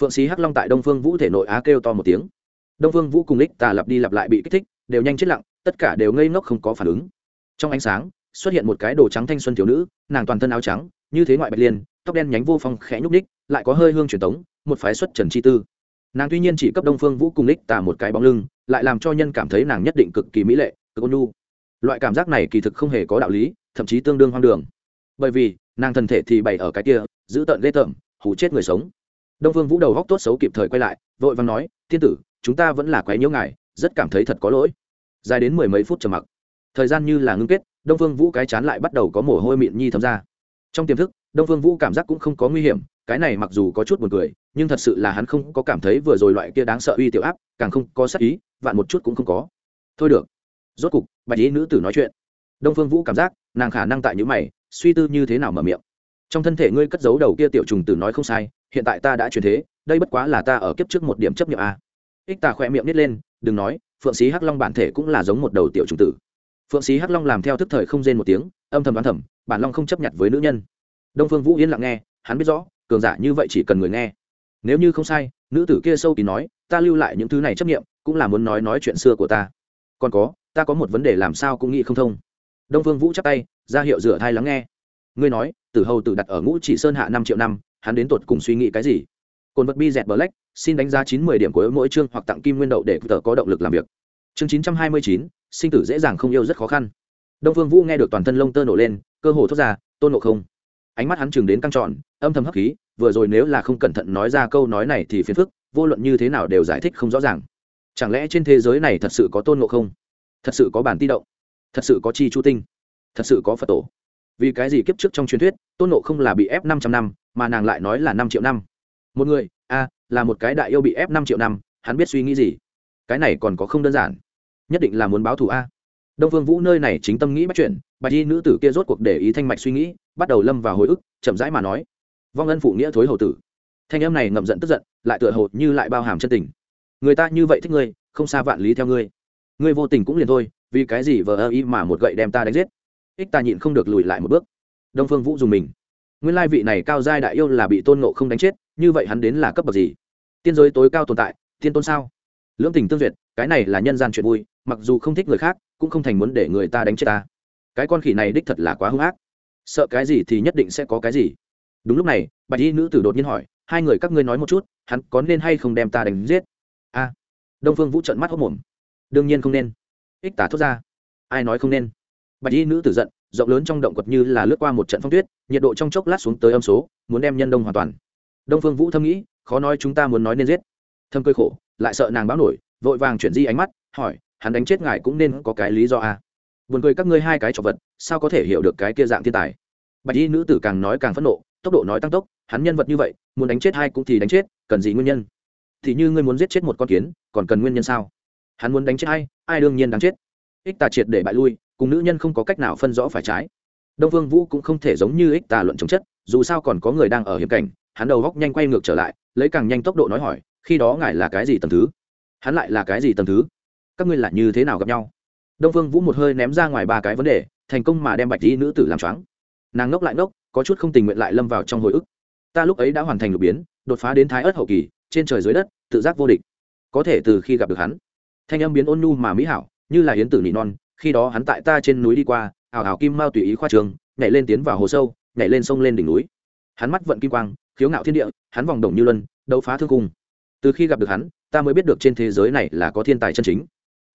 Phượng sĩ hắc long tại đông phương vũ thể nội á kêu to một tiếng. Đông phương vũ cùng lích tà lặp đi lặp lại bị kích thích, đều nhanh chết lặng, tất cả đều ngây ngốc không có phản ứng. Trong ánh sáng, xuất hiện một cái đồ trắng thanh xuân thiếu nữ, nàng toàn thân áo trắng, như thế ngoại bạch liên, tóc đen nhánh vô phong khẽ nhúc ních lại có hơi hương truyền tống một phái xuất trần chi tư. Nàng tuy nhiên chỉ cấp đông phương vũ cùng lích tà một cái bóng lưng, lại làm cho nhân cảm thấy nàng nhất định cực kỳ mỹ lệ, cực ôn nhu. Loại cảm giác này kỳ thực không hề có đạo lý, thậm chí tương đương hoang đường. Bởi vì, nàng thần thể thì bày ở cái kia, giữ tợn lê tởm hủ chết người sống. Đông phương vũ đầu góc tốt xấu kịp thời quay lại, vội vàng nói, thiên tử, chúng ta vẫn là quái nhiễu ngài, rất cảm thấy thật có lỗi. Dài đến mười mấy phút trầm mặc. Thời gian như là ngưng kết, đông phương vũ cái chán lại bắt đầu có mồ hôi mịn nhi thấm ra. Trong tiềm thức, đông phương vũ cảm giác cũng không có nguy hiểm, cái này mặc dù có chút buồn cười nhưng thật sự là hắn không có cảm thấy vừa rồi loại kia đáng sợ uy tiểu áp, càng không có sắc ý, vạn một chút cũng không có. Thôi được. Rốt cục, bạch ý nữ tử nói chuyện. Đông phương vũ cảm giác, nàng khả năng tại những mày, suy tư như thế nào mở miệng. Trong thân thể ngươi cất giấu đầu kia tiểu trùng tử nói không sai, hiện tại ta đã truyền thế, đây bất quá là ta ở kiếp trước một điểm chấp nhận a. Ích ta khỏe miệng nít lên, đừng nói, phượng sĩ hắc long bản thể cũng là giống một đầu tiểu trùng tử. Phượng sĩ hắc long làm theo thức thời không rên một tiếng, âm thầm đoán thầm, bản long không chấp nhận với nữ nhân. Đông phương vũ yên lặng nghe, hắn biết rõ, cường giả như vậy chỉ cần người nghe nếu như không sai, nữ tử kia sâu kỳ nói, ta lưu lại những thứ này chấp nghiệm cũng là muốn nói nói chuyện xưa của ta. Còn có, ta có một vấn đề làm sao cũng nghĩ không thông. Đông phương vũ chắp tay, ra hiệu rửa thai lắng nghe. Ngươi nói, tử hầu tử đặt ở ngũ chỉ sơn hạ năm triệu năm, hắn đến tột cùng suy nghĩ cái gì? Cồn vật bi dẹt black, xin đánh giá chín mươi điểm của mỗi chương hoặc tặng kim nguyên đậu để tờ có động lực làm việc. Chương chín trăm hai mươi chín, sinh tử dễ dàng không yêu rất khó khăn. Đông phương vũ nghe được toàn thân lông tơ nổ lên, cơ hồ thốt ra, tôn nộ không ánh mắt hắn chừng đến căng tròn, âm thầm hấp khí, vừa rồi nếu là không cẩn thận nói ra câu nói này thì phiền phức, vô luận như thế nào đều giải thích không rõ ràng. Chẳng lẽ trên thế giới này thật sự có tôn ngộ không? Thật sự có bản ti động? Thật sự có chi chu tinh? Thật sự có phật tổ? Vì cái gì kiếp trước trong truyền thuyết, tôn ngộ không là bị ép năm trăm năm, mà nàng lại nói là năm triệu năm? Một người, a, là một cái đại yêu bị ép năm triệu năm, hắn biết suy nghĩ gì? Cái này còn có không đơn giản. Nhất định là muốn báo thù a đông phương vũ nơi này chính tâm nghĩ bắt chuyện, bạch y nữ tử kia rốt cuộc để ý thanh mạch suy nghĩ, bắt đầu lâm vào hồi ức, chậm rãi mà nói. Vong ân phụ nghĩa thối hầu tử. Thanh em này ngậm giận tức giận, lại tựa hồ như lại bao hàm chân tình. Người ta như vậy thích ngươi, không xa vạn lý theo ngươi. Ngươi vô tình cũng liền thôi, vì cái gì vờ ơ y mà một gậy đem ta đánh giết? Ích ta nhịn không được lùi lại một bước. Đông phương vũ dùng mình. Nguyên lai vị này cao giai đại yêu là bị tôn nộ không đánh chết, như vậy hắn đến là cấp bậc gì? Tiên giới tối cao tồn tại, tiên tôn sao? Lưỡng tình tương duyệt, cái này là nhân gian chuyện vui mặc dù không thích người khác, cũng không thành muốn để người ta đánh chết ta. Cái con khỉ này đích thật là quá hung ác. Sợ cái gì thì nhất định sẽ có cái gì. Đúng lúc này, bạch y nữ tử đột nhiên hỏi, hai người các ngươi nói một chút, hắn có nên hay không đem ta đánh giết? A. Đông phương vũ trận mắt hốc mồm. Đương nhiên không nên. Ích tả thốt ra. Ai nói không nên? Bạch y nữ tử giận, rộng lớn trong động quật như là lướt qua một trận phong tuyết, nhiệt độ trong chốc lát xuống tới âm số, muốn đem nhân đông hoàn toàn. Đông phương vũ thâm nghĩ, khó nói chúng ta muốn nói nên giết. Thâm cơi khổ, lại sợ nàng báo nổi, vội vàng chuyển di ánh mắt, hỏi hắn đánh chết ngài cũng nên có cái lý do a. Buồn cười các ngươi hai cái trò vật, sao có thể hiểu được cái kia dạng thiên tài? Bạch y nữ tử càng nói càng phẫn nộ, tốc độ nói tăng tốc, hắn nhân vật như vậy, muốn đánh chết hai cũng thì đánh chết, cần gì nguyên nhân? Thì như ngươi muốn giết chết một con kiến, còn cần nguyên nhân sao? Hắn muốn đánh chết ai ai đương nhiên đáng chết. Ích tà triệt để bại lui, cùng nữ nhân không có cách nào phân rõ phải trái. Đông vương vũ cũng không thể giống như ích tà luận chống chất, dù sao còn có người đang ở hiểm cảnh, hắn đầu góc nhanh quay ngược trở lại, lấy càng nhanh tốc độ nói hỏi, khi đó ngài là cái gì tầm thứ? Hắn lại là cái gì tầm thứ? Các ngươi là như thế nào gặp nhau? Đông phương vũ một hơi ném ra ngoài ba cái vấn đề, thành công mà đem bạch y nữ tử làm choáng. Nàng ngốc lại ngốc, có chút không tình nguyện lại lâm vào trong hồi ức. Ta lúc ấy đã hoàn thành lục biến, đột phá đến thái ớt hậu kỳ, trên trời dưới đất, tự giác vô địch. Có thể từ khi gặp được hắn, thanh âm biến ôn nhu mà mỹ hảo, như là yến tử nỉ non, khi đó hắn tại ta trên núi đi qua ảo ảo kim mao tùy ý khoa trường, nhảy lên tiến vào hồ sâu, nhảy lên sông lên đỉnh núi. Hắn mắt vận kim quang, khiếu ngạo thiên địa, hắn vòng đồng như luân, đấu phá thương cung. Từ khi gặp được hắn, ta mới biết được trên thế giới này là có thiên tài chân chính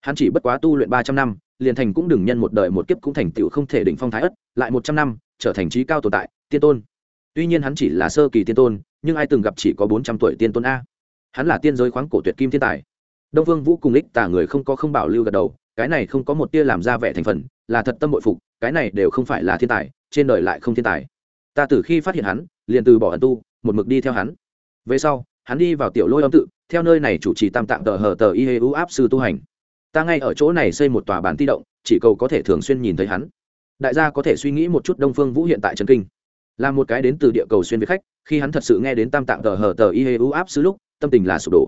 hắn chỉ bất quá tu luyện ba trăm năm, liền thành cũng đừng nhân một đời một kiếp cũng thành tựu không thể đỉnh phong thái ất, lại một trăm năm, trở thành trí cao tồn tại, tiên tôn. Tuy nhiên hắn chỉ là sơ kỳ tiên tôn, nhưng ai từng gặp chỉ có bốn trăm tuổi tiên tôn a. Hắn là tiên giới khoáng cổ tuyệt kim thiên tài. Đông vương vũ cùng lích tả người không có không bảo lưu gật đầu, cái này không có một tia làm ra vẻ thành phần, là thật tâm bội phục, cái này đều không phải là thiên tài, trên đời lại không thiên tài. Ta từ khi phát hiện hắn, liền từ bỏ ẩn tu, một mực đi theo hắn. Về sau, hắn đi vào tiểu lôi âm tự, theo nơi này chủ trì tam tạng tờ hờ tờ y hê u áp sư tu hành ta ngay ở chỗ này xây một tòa bản ti động, chỉ cầu có thể thường xuyên nhìn thấy hắn. Đại gia có thể suy nghĩ một chút đông phương vũ hiện tại trần kinh. Là một cái đến từ địa cầu xuyên với khách, khi hắn thật sự nghe đến tam tạng tờ hờ tờ y hê u áp sứ lúc, tâm tình là sụp đổ.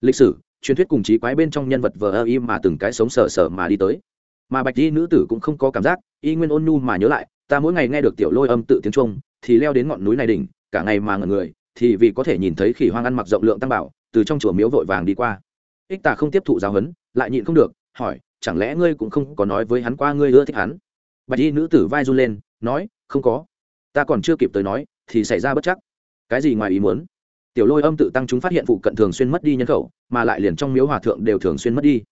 Lịch sử, truyền thuyết cùng trí quái bên trong nhân vật vờ ơ y mà từng cái sống sờ sờ mà đi tới. Mà bạch di nữ tử cũng không có cảm giác, y nguyên ôn nhu mà nhớ lại, ta mỗi ngày nghe được tiểu lôi âm tự tiếng trung, thì leo đến ngọn núi này đỉnh, cả ngày mà ngẩn người, thì vì có thể nhìn thấy khỉ hoang ăn mặc rộng lượng tăng bảo, từ trong chùa miếu vội vàng đi qua ích tà không tiếp thụ giáo huấn, lại nhịn không được, hỏi, chẳng lẽ ngươi cũng không có nói với hắn qua ngươi ưa thích hắn? Bạch y nữ tử vai run lên, nói, không có. Ta còn chưa kịp tới nói, thì xảy ra bất chắc. Cái gì ngoài ý muốn? Tiểu lôi âm tự tăng chúng phát hiện phụ cận thường xuyên mất đi nhân khẩu, mà lại liền trong miếu hòa thượng đều thường xuyên mất đi.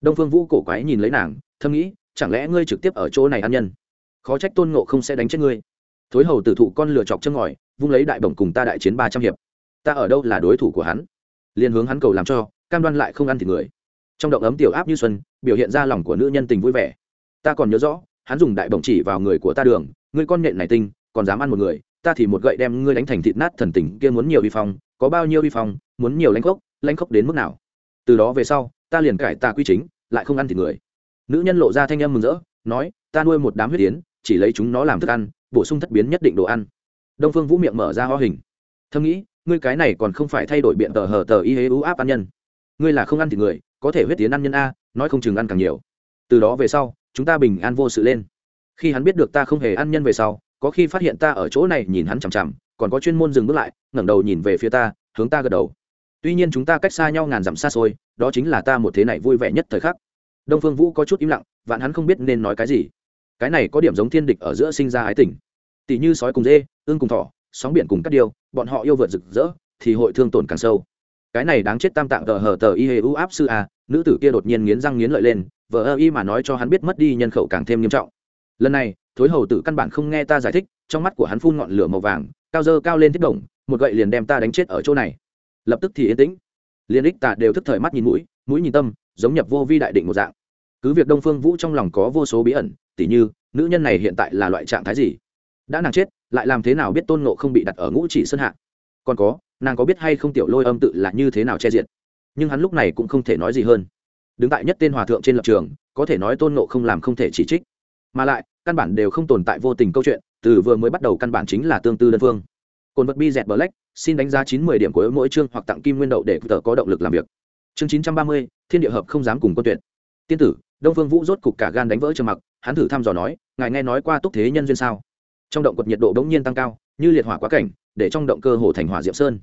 Đông phương vũ cổ quái nhìn lấy nàng, thầm nghĩ, chẳng lẽ ngươi trực tiếp ở chỗ này ăn nhân? Khó trách tôn ngộ không sẽ đánh chết ngươi. Thối hầu tử thụ con lửa chọc chân ngòi, vung lấy đại bổng cùng ta đại chiến ba trăm hiệp. Ta ở đâu là đối thủ của hắn? Liền hướng hắn cầu làm cho cam đoan lại không ăn thịt người. Trong động ấm tiểu áp như xuân, biểu hiện ra lòng của nữ nhân tình vui vẻ. Ta còn nhớ rõ, hắn dùng đại bổng chỉ vào người của ta đường, ngươi con nhện này tinh, còn dám ăn một người, ta thì một gậy đem ngươi đánh thành thịt nát thần tình, kia muốn nhiều vi phong, có bao nhiêu vi phong, muốn nhiều lãnh khốc lãnh khốc đến mức nào? Từ đó về sau, ta liền cải ta quy chính, lại không ăn thịt người. Nữ nhân lộ ra thanh âm mừng rỡ, nói, ta nuôi một đám huyết yến, chỉ lấy chúng nó làm thức ăn, bổ sung thất biến nhất định đồ ăn. Đông phương vũ miệng mở ra ho hình. Thầm nghĩ, ngươi cái này còn không phải thay đổi biện tờ hờ tờ y hế ưu áp ăn nhân ngươi là không ăn thịt người, có thể huyết tiến ăn nhân a, nói không chừng ăn càng nhiều. Từ đó về sau, chúng ta bình an vô sự lên. Khi hắn biết được ta không hề ăn nhân về sau, có khi phát hiện ta ở chỗ này nhìn hắn chằm chằm, còn có chuyên môn dừng bước lại, ngẩng đầu nhìn về phía ta, hướng ta gật đầu. Tuy nhiên chúng ta cách xa nhau ngàn dặm xa xôi, đó chính là ta một thế này vui vẻ nhất thời khắc. Đông phương vũ có chút im lặng, vạn hắn không biết nên nói cái gì. Cái này có điểm giống thiên địch ở giữa sinh ra ái tình. Tỷ như sói cùng dê, ương cùng thỏ, sóng biển cùng các điều bọn họ yêu vượt rực rỡ, thì hội thương tổn càng sâu cái này đáng chết tam tạng tờ hờ tờ y hê u áp sư a, nữ tử kia đột nhiên nghiến răng nghiến lợi lên vợ ơ y mà nói cho hắn biết mất đi nhân khẩu càng thêm nghiêm trọng. Lần này, thối hầu tử căn bản không nghe ta giải thích, trong mắt của hắn phun ngọn lửa màu vàng, cao dơ cao lên thiết đồng một gậy liền đem ta đánh chết ở chỗ này. Lập tức thì yên tĩnh. Liền ích tạ đều thức thời mắt nhìn mũi mũi nhìn tâm, giống nhập vô vi đại định một dạng. Cứ việc đông phương vũ trong lòng có vô số bí ẩn, tỉ như, nữ nhân này hiện tại là loại trạng thái gì? Đã nàng chết, lại làm thế nào biết tôn nộ không bị đặt ở ngũ chỉ sơn hạ? Còn có nàng có biết hay không tiểu lôi âm tự là như thế nào che diện nhưng hắn lúc này cũng không thể nói gì hơn. Đứng tại nhất tên hòa thượng trên lập trường, có thể nói tôn nộ không làm không thể chỉ trích. Mà lại, căn bản đều không tồn tại vô tình câu chuyện, từ vừa mới bắt đầu căn bản chính là tương tư đơn phương. Cồn vật bi dẹt black, xin đánh giá chín mươi điểm của mỗi chương hoặc tặng kim nguyên đậu để tờ có động lực làm việc. Chương chín trăm ba mươi, thiên địa hợp không dám cùng quân tuyển tiên tử, đông phương vũ rốt cục cả gan đánh vỡ trầm mặc, hắn thử thăm dò nói, ngài nghe nói qua túc thế nhân duyên sao? Trong động quật nhiệt độ bỗng nhiên tăng cao, như liệt hỏa quá cảnh, để trong động cơ hồ thành hỏa diệm sơn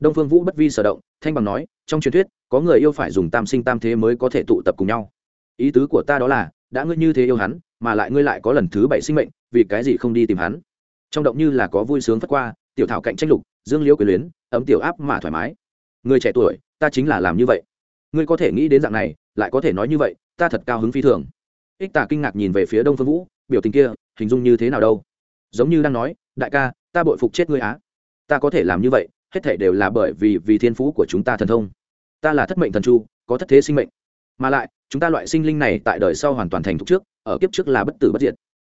đông phương vũ bất vi sở động, thanh bằng nói, trong truyền thuyết, có người yêu phải dùng tam sinh tam thế mới có thể tụ tập cùng nhau. Ý tứ của ta đó là, đã ngươi như thế yêu hắn, mà lại ngươi lại có lần thứ bảy sinh mệnh, vì cái gì không đi tìm hắn? Trong động như là có vui sướng phất qua, tiểu thảo cạnh tranh lục, dương liễu quyền luyến, ấm tiểu áp mà thoải mái. Người trẻ tuổi, ta chính là làm như vậy. Ngươi có thể nghĩ đến dạng này, lại có thể nói như vậy, ta thật cao hứng phi thường. Ích tà kinh ngạc nhìn về phía đông phương vũ, biểu tình kia, hình dung như thế nào đâu? Giống như đang nói, đại ca, ta bội phục chết ngươi á. Ta có thể làm như vậy hết thảy đều là bởi vì vì thiên phú của chúng ta thần thông. Ta là thất mệnh thần chu, có thất thế sinh mệnh. Mà lại, chúng ta loại sinh linh này tại đời sau hoàn toàn thành thục trước, ở kiếp trước là bất tử bất diệt.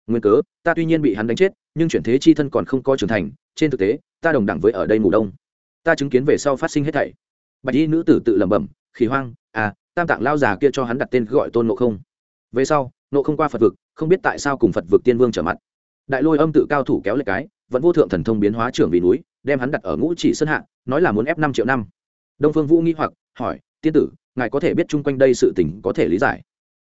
Nguyên cớ, ta tuy nhiên bị hắn đánh chết, nhưng chuyển thế chi thân còn không có trưởng thành. Trên thực tế, ta đồng đẳng với ở đây ngủ đông. Ta chứng kiến về sau phát sinh hết thảy. Bạch y nữ tử tự lẩm bẩm, khỉ hoang à tam tạng lao già kia cho hắn đặt tên gọi tôn nộ không. Về sau nộ không qua phật vực, không biết tại sao cùng phật vực tiên vương trở mặt. Đại lôi âm tự cao thủ kéo lệ cái, vẫn vô thượng thần thông biến hóa trưởng vì núi đem hắn đặt ở ngũ chỉ sơn hạ, nói là muốn ép năm triệu năm. Đông phương vũ nghĩ hoặc, hỏi, tiên tử, ngài có thể biết chung quanh đây sự tình có thể lý giải?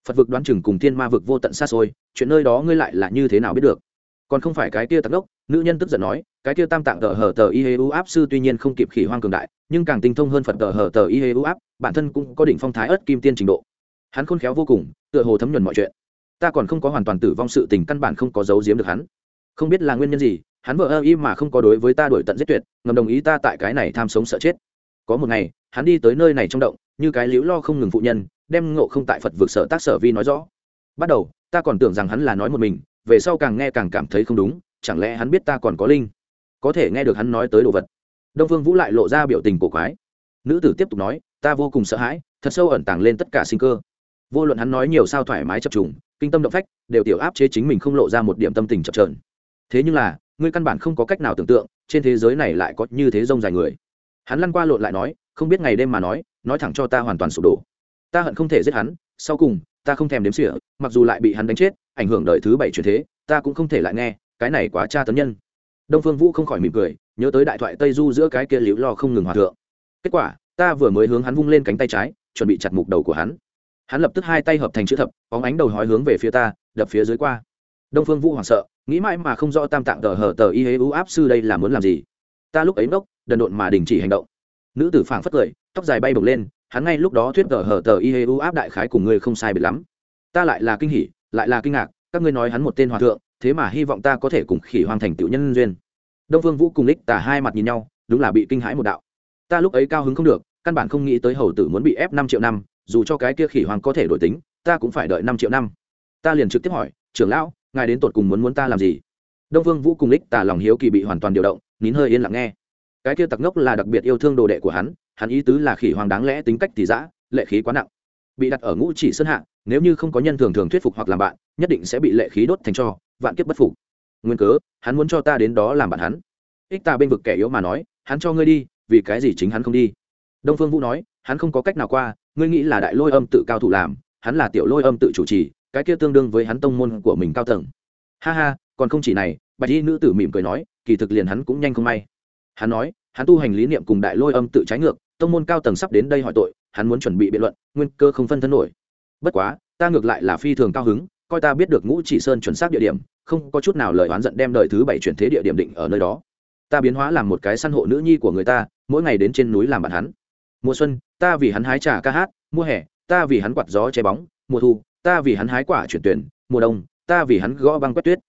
Phật vực đoán chừng cùng thiên ma vực vô tận xa xôi, chuyện nơi đó ngươi lại là như thế nào biết được? Còn không phải cái kia tắc đốc, nữ nhân tức giận nói, cái kia tam tạng tờ hờ tờ y hê u áp sư tuy nhiên không kịp khỉ hoang cường đại, nhưng càng tinh thông hơn phật tờ hờ tờ y hê u áp, bản thân cũng có đỉnh phong thái ớt kim tiên trình độ. Hắn khôn khéo vô cùng, tựa hồ thấm nhuần mọi chuyện. Ta còn không có hoàn toàn tử vong sự tình căn bản không có giấu giếm được hắn. Không biết là nguyên nhân gì hắn vợ ơ im mà không có đối với ta đổi tận giết tuyệt, ngầm đồng ý ta tại cái này tham sống sợ chết. Có một ngày, hắn đi tới nơi này trong động, như cái liễu lo không ngừng phụ nhân, đem ngộ không tại phật vực sở tác sở vi nói rõ. Bắt đầu, ta còn tưởng rằng hắn là nói một mình, về sau càng nghe càng cảm thấy không đúng, chẳng lẽ hắn biết ta còn có linh? Có thể nghe được hắn nói tới đồ vật. Đông phương vũ lại lộ ra biểu tình cổ quái. Nữ tử tiếp tục nói, ta vô cùng sợ hãi, thật sâu ẩn tàng lên tất cả sinh cơ. Vô luận hắn nói nhiều sao thoải mái chập trùng, kinh tâm động phách, đều tiểu áp chế chính mình không lộ ra một điểm tâm tình chập trờn thế nhưng là ngươi căn bản không có cách nào tưởng tượng, trên thế giới này lại có như thế rông dài người. Hắn lăn qua lộn lại nói, không biết ngày đêm mà nói nói thẳng cho ta hoàn toàn sụp đổ. Ta hận không thể giết hắn, sau cùng, ta không thèm đếm xỉa, mặc dù lại bị hắn đánh chết, ảnh hưởng đời thứ bảy chuyển thế, ta cũng không thể lại nghe, cái này quá tra tấn nhân. Đông phương vũ không khỏi mỉm cười, nhớ tới đại thoại tây du giữa cái kia liễu lo không ngừng hòa thượng. Kết quả, ta vừa mới hướng hắn vung lên cánh tay trái, chuẩn bị chặt mục đầu của hắn. Hắn lập tức hai tay hợp thành chữ thập, bóng ánh đầu hói hướng về phía ta, đập phía dưới qua. Đông phương vũ hoảng sợ nghĩ mãi mà không rõ tam tạng tờ hờ tờ y hế ưu áp sư đây là muốn làm gì. Ta lúc ấy mốc đần độn mà đình chỉ hành động. Nữ tử phảng phất cười, tóc dài bay bồng lên, hắn ngay lúc đó thuyết tờ hờ tờ y hế ưu áp đại khái cùng ngươi không sai biệt lắm. Ta lại là kinh hỉ, lại là kinh ngạc, các ngươi nói hắn một tên hòa thượng, thế mà hy vọng ta có thể cùng khỉ Hoàng thành tiểu nhân duyên. Đông phương vũ cùng lích tả hai mặt nhìn nhau, đúng là bị kinh hãi một đạo. Ta lúc ấy cao hứng không được, căn bản không nghĩ tới hầu tử muốn bị ép năm triệu năm, dù cho cái kia khỉ hoàng có thể đổi tính, ta cũng phải đợi năm triệu năm. Ta liền trực tiếp hỏi, trưởng lão ngài đến tột cùng muốn muốn ta làm gì? Đông vương vũ cùng lích tả lòng hiếu kỳ bị hoàn toàn điều động, nín hơi yên lặng nghe. Cái kia tặc ngốc là đặc biệt yêu thương đồ đệ của hắn hắn ý tứ là khỉ hoàng đáng lẽ tính cách thì dã, lệ khí quá nặng. Bị đặt ở ngũ chỉ sơn hạ, nếu như không có nhân thường thường thuyết phục hoặc làm bạn, nhất định sẽ bị lệ khí đốt thành cho, vạn kiếp bất phục. Nguyên cớ, hắn muốn cho ta đến đó làm bạn hắn. Ích ta bên vực kẻ yếu mà nói, hắn cho ngươi đi, vì cái gì chính hắn không đi? Đông phương vũ nói, hắn không có cách nào qua, ngươi nghĩ là đại lôi âm tự cao thủ làm, hắn là tiểu lôi âm tự chủ trì cái kia tương đương với hắn tông môn của mình cao tầng. Ha ha, còn không chỉ này, bạch y nữ tử mỉm cười nói, kỳ thực liền hắn cũng nhanh không may. Hắn nói, hắn tu hành lý niệm cùng đại lôi âm tự trái ngược, tông môn cao tầng sắp đến đây hỏi tội, hắn muốn chuẩn bị biện luận, nguyên cơ không phân thân nổi. Bất quá, ta ngược lại là phi thường cao hứng, coi ta biết được ngũ chỉ sơn chuẩn xác địa điểm, không có chút nào lời oán giận đem đời thứ bảy chuyển thế địa điểm định ở nơi đó. Ta biến hóa làm một cái săn hộ nữ nhi của người ta, mỗi ngày đến trên núi làm bạn hắn. Mùa xuân, ta vì hắn hái trà ca hát, mùa hè, ta vì hắn quạt gió che bóng, mùa thu ta vì hắn hái quả chuyển tuyển, mùa đông, ta vì hắn gõ băng quét tuyết.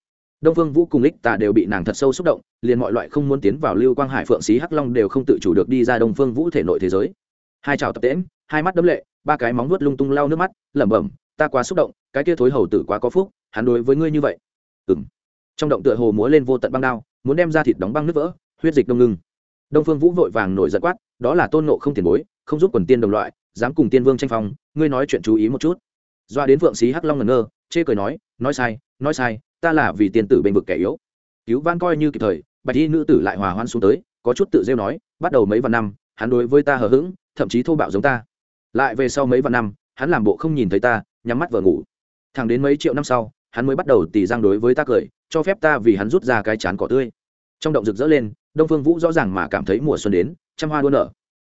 Đông phương vũ cùng ích ta đều bị nàng thật sâu xúc động, liền mọi loại không muốn tiến vào lưu quang hải, phượng xí hắc long đều không tự chủ được đi ra đông phương vũ thể nội thế giới. Hai chào tập tễm hai mắt đấm lệ, ba cái móng vuốt lung tung lau nước mắt, lẩm bẩm, ta quá xúc động, cái kia thối hầu tử quá có phúc, hắn đối với ngươi như vậy. Ừng trong động tựa hồ múa lên vô tận băng đao, muốn đem ra thịt đóng băng nước vỡ, huyết dịch đông ngưng. Đông phương vũ vội vàng nổi giận quát, đó là tôn nộ không tiền bối, không giúp quần tiên đồng loại, dám cùng tiên vương tranh phong, ngươi nói chuyện chú ý một chút doa đến phượng xí hắc long ngẩn ngơ, chê cười nói nói sai nói sai, ta là vì tiền tử bênh vực kẻ yếu. Cứu van coi như kịp thời, bạch y nữ tử lại hòa hoan xuống tới, có chút tự rêu nói, bắt đầu mấy vạn năm, hắn đối với ta hờ hững, thậm chí thô bạo giống ta. Lại về sau mấy vạn năm, hắn làm bộ không nhìn thấy ta, nhắm mắt vờ ngủ. Thẳng đến mấy triệu năm sau, hắn mới bắt đầu tỉ giang đối với ta cười, cho phép ta vì hắn rút ra cái chán cỏ tươi. Trong động rực rỡ lên, đông phương vũ rõ ràng mà cảm thấy mùa xuân đến, trăm hoa đua nở.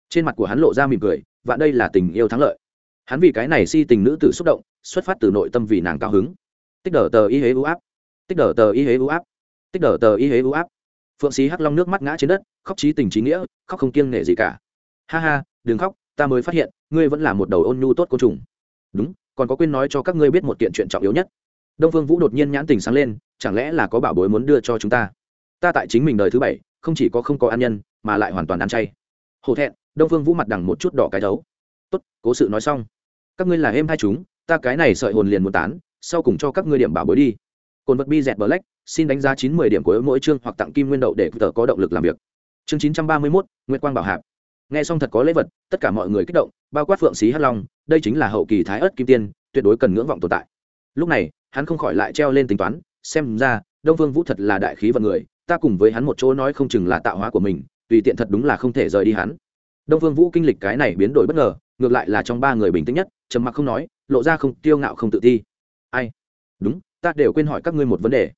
Trên mặt của hắn lộ ra mỉm cười và đây là tình yêu thắng lợi hắn vì cái này si tình nữ tử xúc động, xuất phát từ nội tâm vì nàng cao hứng. Tích đờ tờ y hế ưu áp. Tích đờ tờ y hế ưu áp. Tích đờ tờ y hế ưu áp. Phượng sĩ hắc long nước mắt ngã trên đất, khóc trí tình trí nghĩa, khóc không kiêng nể gì cả. Ha ha, đừng khóc, ta mới phát hiện, ngươi vẫn là một đầu ôn nhu tốt côn trùng. Đúng, còn có quên nói cho các ngươi biết một kiện chuyện trọng yếu nhất. Đông phương vũ đột nhiên nhãn tình sáng lên, chẳng lẽ là có bảo bối muốn đưa cho chúng ta? Ta tại chính mình đời thứ bảy, không chỉ có không có an nhân, mà lại hoàn toàn ăn chay. Hổ thẹn, đông phương vũ mặt đằng một chút đỏ cái thấu. Tốt, cố sự nói xong các ngươi là êm hai chúng, ta cái này sợi hồn liền muốn tán, sau cùng cho các ngươi điểm bảo bối đi. Cồn vật bi dẹt bờ lách xin đánh giá chín mươi điểm của mỗi chương hoặc tặng kim nguyên đậu để tờ có động lực làm việc. Chương chín trăm ba mươi mốt nguyễn quang bảo hạp. Nghe xong thật có lễ vật, tất cả mọi người kích động, bao quát phượng xí hắc long, đây chính là hậu kỳ thái ớt kim tiên, tuyệt đối cần ngưỡng vọng tồn tại. Lúc này, hắn không khỏi lại treo lên tính toán, xem ra, đông Vương vũ thật là đại khí vận người, ta cùng với hắn một chỗ nói không chừng là tạo hóa của mình, tùy tiện thật đúng là không thể rời đi hắn. Đông Vương vũ kinh lịch cái này biến đổi bất ngờ ngược lại là trong ba người bình tĩnh nhất, trầm mặc không nói, lộ ra không tiêu ngạo không tự ti. Ai? Đúng, ta đều quên hỏi các ngươi một vấn đề.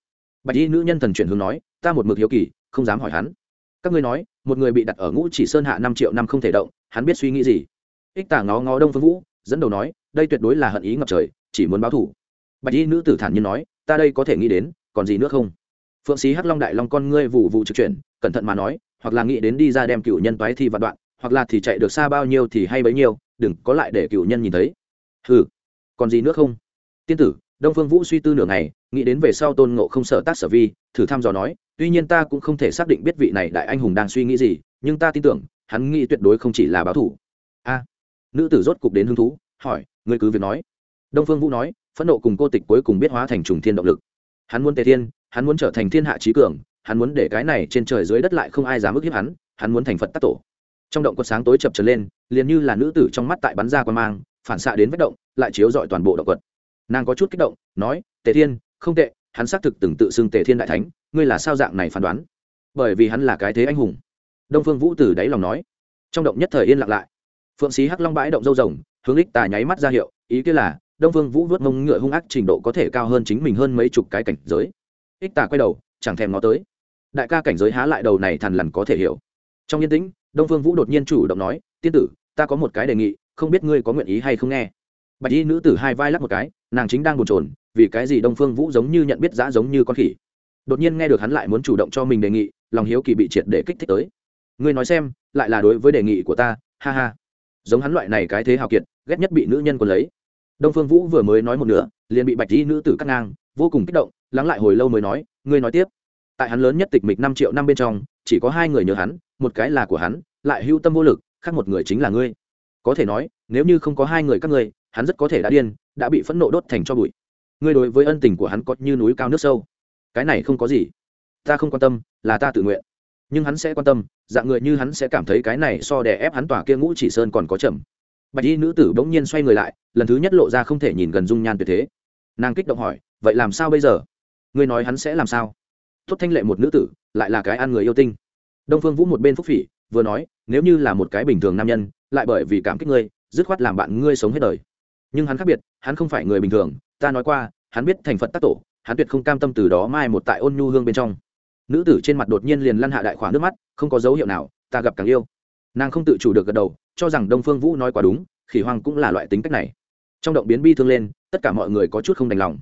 Bạch y nữ nhân thần chuyển hướng nói, ta một mực hiếu kỳ, không dám hỏi hắn. Các ngươi nói, một người bị đặt ở ngũ chỉ sơn hạ năm triệu năm không thể động, hắn biết suy nghĩ gì? Ích tả ngó ngó đông phương vũ, dẫn đầu nói, đây tuyệt đối là hận ý ngập trời, chỉ muốn báo thủ bạch y nữ tử thản nhiên nói, ta đây có thể nghĩ đến, còn gì nữa không? Phượng sĩ hắc long đại long con ngươi vụ vụ trực chuyển, cẩn thận mà nói, hoặc là nghĩ đến đi ra đem cựu nhân toái thi vạn đoạn, hoặc là thì chạy được xa bao nhiêu thì hay bấy nhiêu đừng có lại để cựu nhân nhìn thấy. Hừ, còn gì nữa không? Tiên tử, đông phương vũ suy tư nửa ngày, nghĩ đến về sau tôn ngộ không sợ tác sở vi, thử thăm dò nói, tuy nhiên ta cũng không thể xác định biết vị này đại anh hùng đang suy nghĩ gì, nhưng ta tin tưởng, hắn nghĩ tuyệt đối không chỉ là báo thủ. A, nữ tử rốt cục đến hứng thú, hỏi, ngươi cứ việc nói. Đông phương vũ nói, phẫn nộ cùng cô tịch cuối cùng biết hóa thành trùng thiên động lực. Hắn muốn tề thiên, hắn muốn trở thành thiên hạ trí cường, hắn muốn để cái này trên trời dưới đất lại không ai dám ức hiếp hắn hắn muốn thành phật tác tổ trong động quật sáng tối chập trở lên, liền như là nữ tử trong mắt tại bắn ra quan mang, phản xạ đến vết động, lại chiếu dọi toàn bộ động quật. Nàng có chút kích động, nói, tề thiên, không tệ, hắn xác thực từng tự xưng tề thiên đại thánh, ngươi là sao dạng này phán đoán? Bởi vì hắn là cái thế anh hùng. Đông phương vũ từ đáy lòng nói. Trong động nhất thời yên lặng lại. Phượng sĩ hắc long bãi động dâu rồng, hướng ích tà nháy mắt ra hiệu, ý kia là, đông phương vũ vớt mông ngựa hung ác trình độ có thể cao hơn chính mình hơn mấy chục cái cảnh giới. Ích tà quay đầu, chẳng thèm nó tới. Đại ca cảnh giới há lại đầu này thằn lằn có thể hiểu. Trong yên tĩnh đông phương vũ đột nhiên chủ động nói, tiên tử, ta có một cái đề nghị, không biết ngươi có nguyện ý hay không nghe? Bạch y nữ tử hai vai lắc một cái, nàng chính đang bồn chồn, vì cái gì đông phương vũ giống như nhận biết giã giống như con khỉ. Đột nhiên nghe được hắn lại muốn chủ động cho mình đề nghị, lòng hiếu kỳ bị triệt để kích thích tới. Ngươi nói xem, lại là đối với đề nghị của ta, ha ha. Giống hắn loại này cái thế hào kiệt, ghét nhất bị nữ nhân còn lấy. Đông phương vũ vừa mới nói một nửa, liền bị bạch y nữ tử cắt ngang, vô cùng kích động, lắng lại hồi lâu mới nói, ngươi nói tiếp. Tại hắn lớn nhất tịch mịch năm triệu năm bên trong, chỉ có hai người nhớ hắn một cái là của hắn, lại hưu tâm vô lực, khác một người chính là ngươi. Có thể nói, nếu như không có hai người các ngươi, hắn rất có thể đã điên, đã bị phẫn nộ đốt thành cho bụi. Ngươi đối với ân tình của hắn có như núi cao nước sâu. Cái này không có gì. Ta không quan tâm, là ta tự nguyện. Nhưng hắn sẽ quan tâm, dạng người như hắn sẽ cảm thấy cái này so đè ép hắn tỏa kia ngũ chỉ sơn còn có chậm. Bạch y nữ tử bỗng nhiên xoay người lại, lần thứ nhất lộ ra không thể nhìn gần dung nhan tuyệt thế. Nàng kích động hỏi, vậy làm sao bây giờ? Ngươi nói hắn sẽ làm sao? Tốt thanh lệ một nữ tử, lại là cái ăn người yêu tinh đông phương vũ một bên phúc phỉ, vừa nói, nếu như là một cái bình thường nam nhân, lại bởi vì cảm kích ngươi, dứt khoát làm bạn ngươi sống hết đời. Nhưng hắn khác biệt, hắn không phải người bình thường, ta nói qua, hắn biết thành phật tác tổ, hắn tuyệt không cam tâm từ đó mai một tại ôn nhu hương bên trong. Nữ tử trên mặt đột nhiên liền lăn hạ đại khoảng nước mắt, không có dấu hiệu nào, ta gặp càng yêu. Nàng không tự chủ được gật đầu, cho rằng đông phương vũ nói quá đúng, khỉ hoang cũng là loại tính cách này. Trong động biến bi thương lên, tất cả mọi người có chút không đành lòng.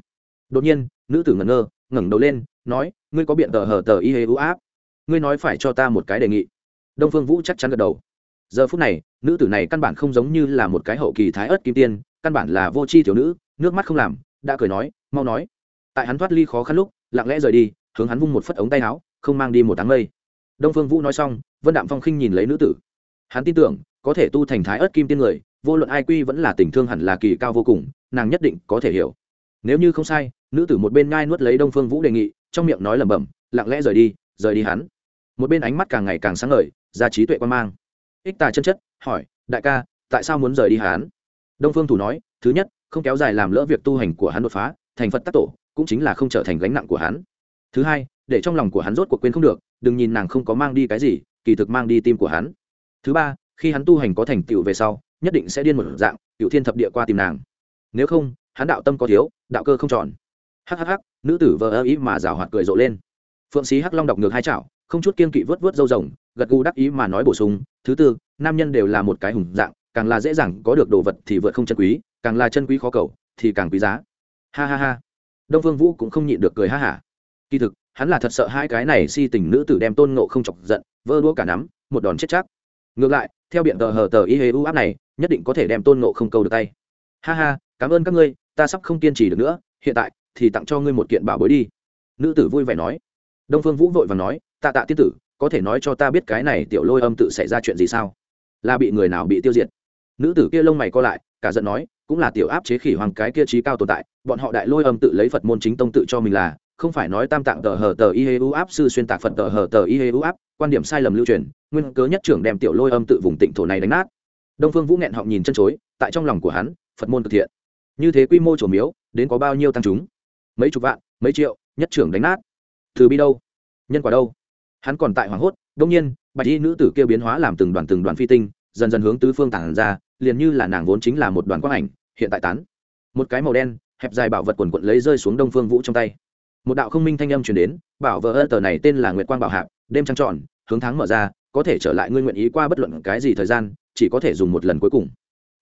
Đột nhiên, nữ tử ngẩn ngơ, ngẩng đầu lên, nói, ngươi có biện tờ hờ tờ y hê u áp? Ngươi nói phải cho ta một cái đề nghị. Đông phương vũ chắc chắn gật đầu. Giờ phút này, nữ tử này căn bản không giống như là một cái hậu kỳ thái ớt kim tiên, căn bản là vô tri thiếu nữ, nước mắt không làm, đã cười nói, mau nói. Tại hắn thoát ly khó khăn lúc, lặng lẽ rời đi, hướng hắn vung một phất ống tay áo, không mang đi một đám mây. Đông phương vũ nói xong, vân đạm phong khinh nhìn lấy nữ tử. Hắn tin tưởng, có thể tu thành thái ớt kim tiên người, vô luận ai quy vẫn là tình thương hẳn là kỳ cao vô cùng, nàng nhất định có thể hiểu. Nếu như không sai, nữ tử một bên ngai nuốt lấy đông phương vũ đề nghị, trong miệng nói lẩm bẩm, lặng lẽ rời đi rời đi hắn một bên ánh mắt càng ngày càng sáng ngời, ra trí tuệ quan mang. Ích tà chân chất, hỏi, đại ca, tại sao muốn rời đi hắn đông phương thủ nói, thứ nhất, không kéo dài làm lỡ việc tu hành của hắn đột phá, thành phật tác tổ, cũng chính là không trở thành gánh nặng của hắn. Thứ hai, để trong lòng của hắn rốt cuộc quên không được, đừng nhìn nàng không có mang đi cái gì, kỳ thực mang đi tim của hắn. Thứ ba, khi hắn tu hành có thành tựu về sau, nhất định sẽ điên một dạng cựu thiên thập địa qua tìm nàng. Nếu không, hắn đạo tâm có thiếu, đạo cơ không tròn. Hhh nữ tử vờ ơ ý mà rào hoạt cười rộ lên. Phượng sĩ hắc long đọc ngược hai chảo không chút kiên kỵ vớt vớt dâu rồng, gật gù đắc ý mà nói bổ sung, thứ tư, nam nhân đều là một cái hùng dạng, càng là dễ dàng có được đồ vật thì vượt không chân quý, càng là chân quý khó cầu thì càng quý giá. Ha ha ha. Đông phương vũ cũng không nhịn được cười ha hả. Kỳ thực, hắn là thật sợ hai cái này si tình nữ tử đem tôn ngộ không chọc giận, vơ đũa cả nắm, một đòn chết chắc. Ngược lại, theo biện tờ hờ tờ y hê u áp này, nhất định có thể đem tôn ngộ không câu được tay. Ha ha, cảm ơn các ngươi, ta sắp không kiên trì được nữa, hiện tại thì tặng cho ngươi một kiện bảo bối đi. Nữ tử vui vẻ nói. Đông phương vũ vội và nói tạ tạ tiên tử, có thể nói cho ta biết cái này tiểu lôi âm tự xảy ra chuyện gì sao? Là bị người nào bị tiêu diệt? Nữ tử kia lông mày co lại, cả giận nói, cũng là tiểu áp chế khỉ hoàng cái kia trí cao tồn tại, bọn họ đại lôi âm tự lấy phật môn chính tông tự cho mình là, không phải nói tam tạng tờ hờ tờ y hê u áp, sư xuyên tạc phật tờ hờ tờ y hê u áp, quan điểm sai lầm lưu truyền, nguyên cớ nhất trưởng đem tiểu lôi âm tự vùng tịnh thổ này đánh nát. Đông phương vũ nghẹn họng nhìn chân chối, tại trong lòng của hắn, phật môn thực thiện như thế quy mô trổ miếu, đến có bao nhiêu tăng chúng? Mấy chục vạn, mấy triệu, nhất trưởng đánh nát. Từ bi đâu? Nhân quả đâu? Hắn còn tại hoảng hốt đông nhiên, bạch y nữ tử kia biến hóa làm từng đoàn từng đoàn phi tinh, dần dần hướng tứ phương tản ra, liền như là nàng vốn chính là một đoàn quang ảnh, hiện tại tán. Một cái màu đen, hẹp dài bảo vật quần quận lấy rơi xuống đông phương vũ trong tay. Một đạo không minh thanh âm truyền đến, bảo vợ ơ tờ này tên là nguyệt quang bảo hạp, đêm trăng tròn, hướng tháng mở ra, có thể trở lại ngươi nguyện ý qua bất luận cái gì thời gian, chỉ có thể dùng một lần cuối cùng.